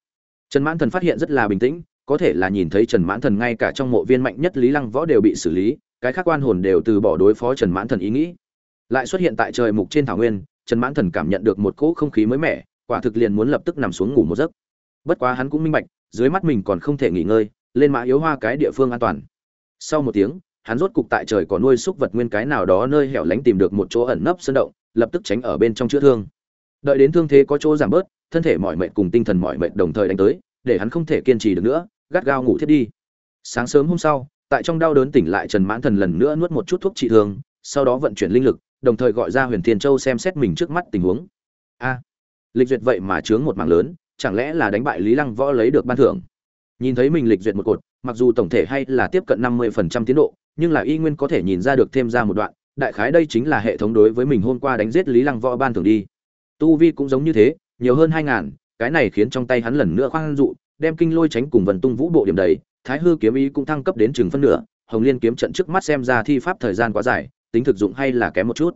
trần mãn thần phát hiện rất là bình tĩnh, có thể là nhìn thấy trần mãn thần ngay cả trong mộ viên mạnh nhất lý lăng võ đều bị xử lý, cái khác quan hồn đều từ bỏ đối phó trần mãn thần ý nghĩ. Lại xuất hiện tại trời mục trên thảo nguyên, trần mãn thần cảm nhận được một cỗ không khí mới mẻ, quả thực liền muốn lập tức nằm xuống ngủ một giấc. Bất quá hắn cũng minh bạch, dưới mắt mình còn không thể nghỉ ngơi, lên mã yếu hoa cái địa phương an toàn. Sau một tiếng, hắn rốt cục tại trời có nuôi xúc vật nguyên cái nào đó nơi hẻo lánh tìm được một chỗ ẩn nấp sơn động, lập tức tránh ở bên trong chữa thương. Đợi đến thương thế có chỗ giảm bớt thân thể mỏi mệt cùng tinh thần mỏi mệt đồng thời đánh tới, để hắn không thể kiên trì được nữa, gắt gao ngủ thiết đi. Sáng sớm hôm sau, tại trong đau đớn tỉnh lại trần mãn thần lần nữa nuốt một chút thuốc trị thương, sau đó vận chuyển linh lực, đồng thời gọi ra huyền thiên châu xem xét mình trước mắt tình huống. A, lịch duyệt vậy mà chướng một mảng lớn, chẳng lẽ là đánh bại lý lăng võ lấy được ban thưởng? Nhìn thấy mình lịch duyệt một cột, mặc dù tổng thể hay là tiếp cận năm mươi phần trăm tiến độ, nhưng là y nguyên có thể nhìn ra được thêm ra một đoạn, đại khái đây chính là hệ thống đối với mình hôm qua đánh giết lý lăng võ ban thưởng đi. Tu vi cũng giống như thế nhiều hơn hai ngàn, cái này khiến trong tay hắn lần nữa khoan dụ, đem kinh lôi tránh cùng vần tung vũ bộ điểm đầy, thái hư kiếm ý cũng thăng cấp đến chừng phân nửa, hồng liên kiếm trận trước mắt xem ra thi pháp thời gian quá dài, tính thực dụng hay là kém một chút.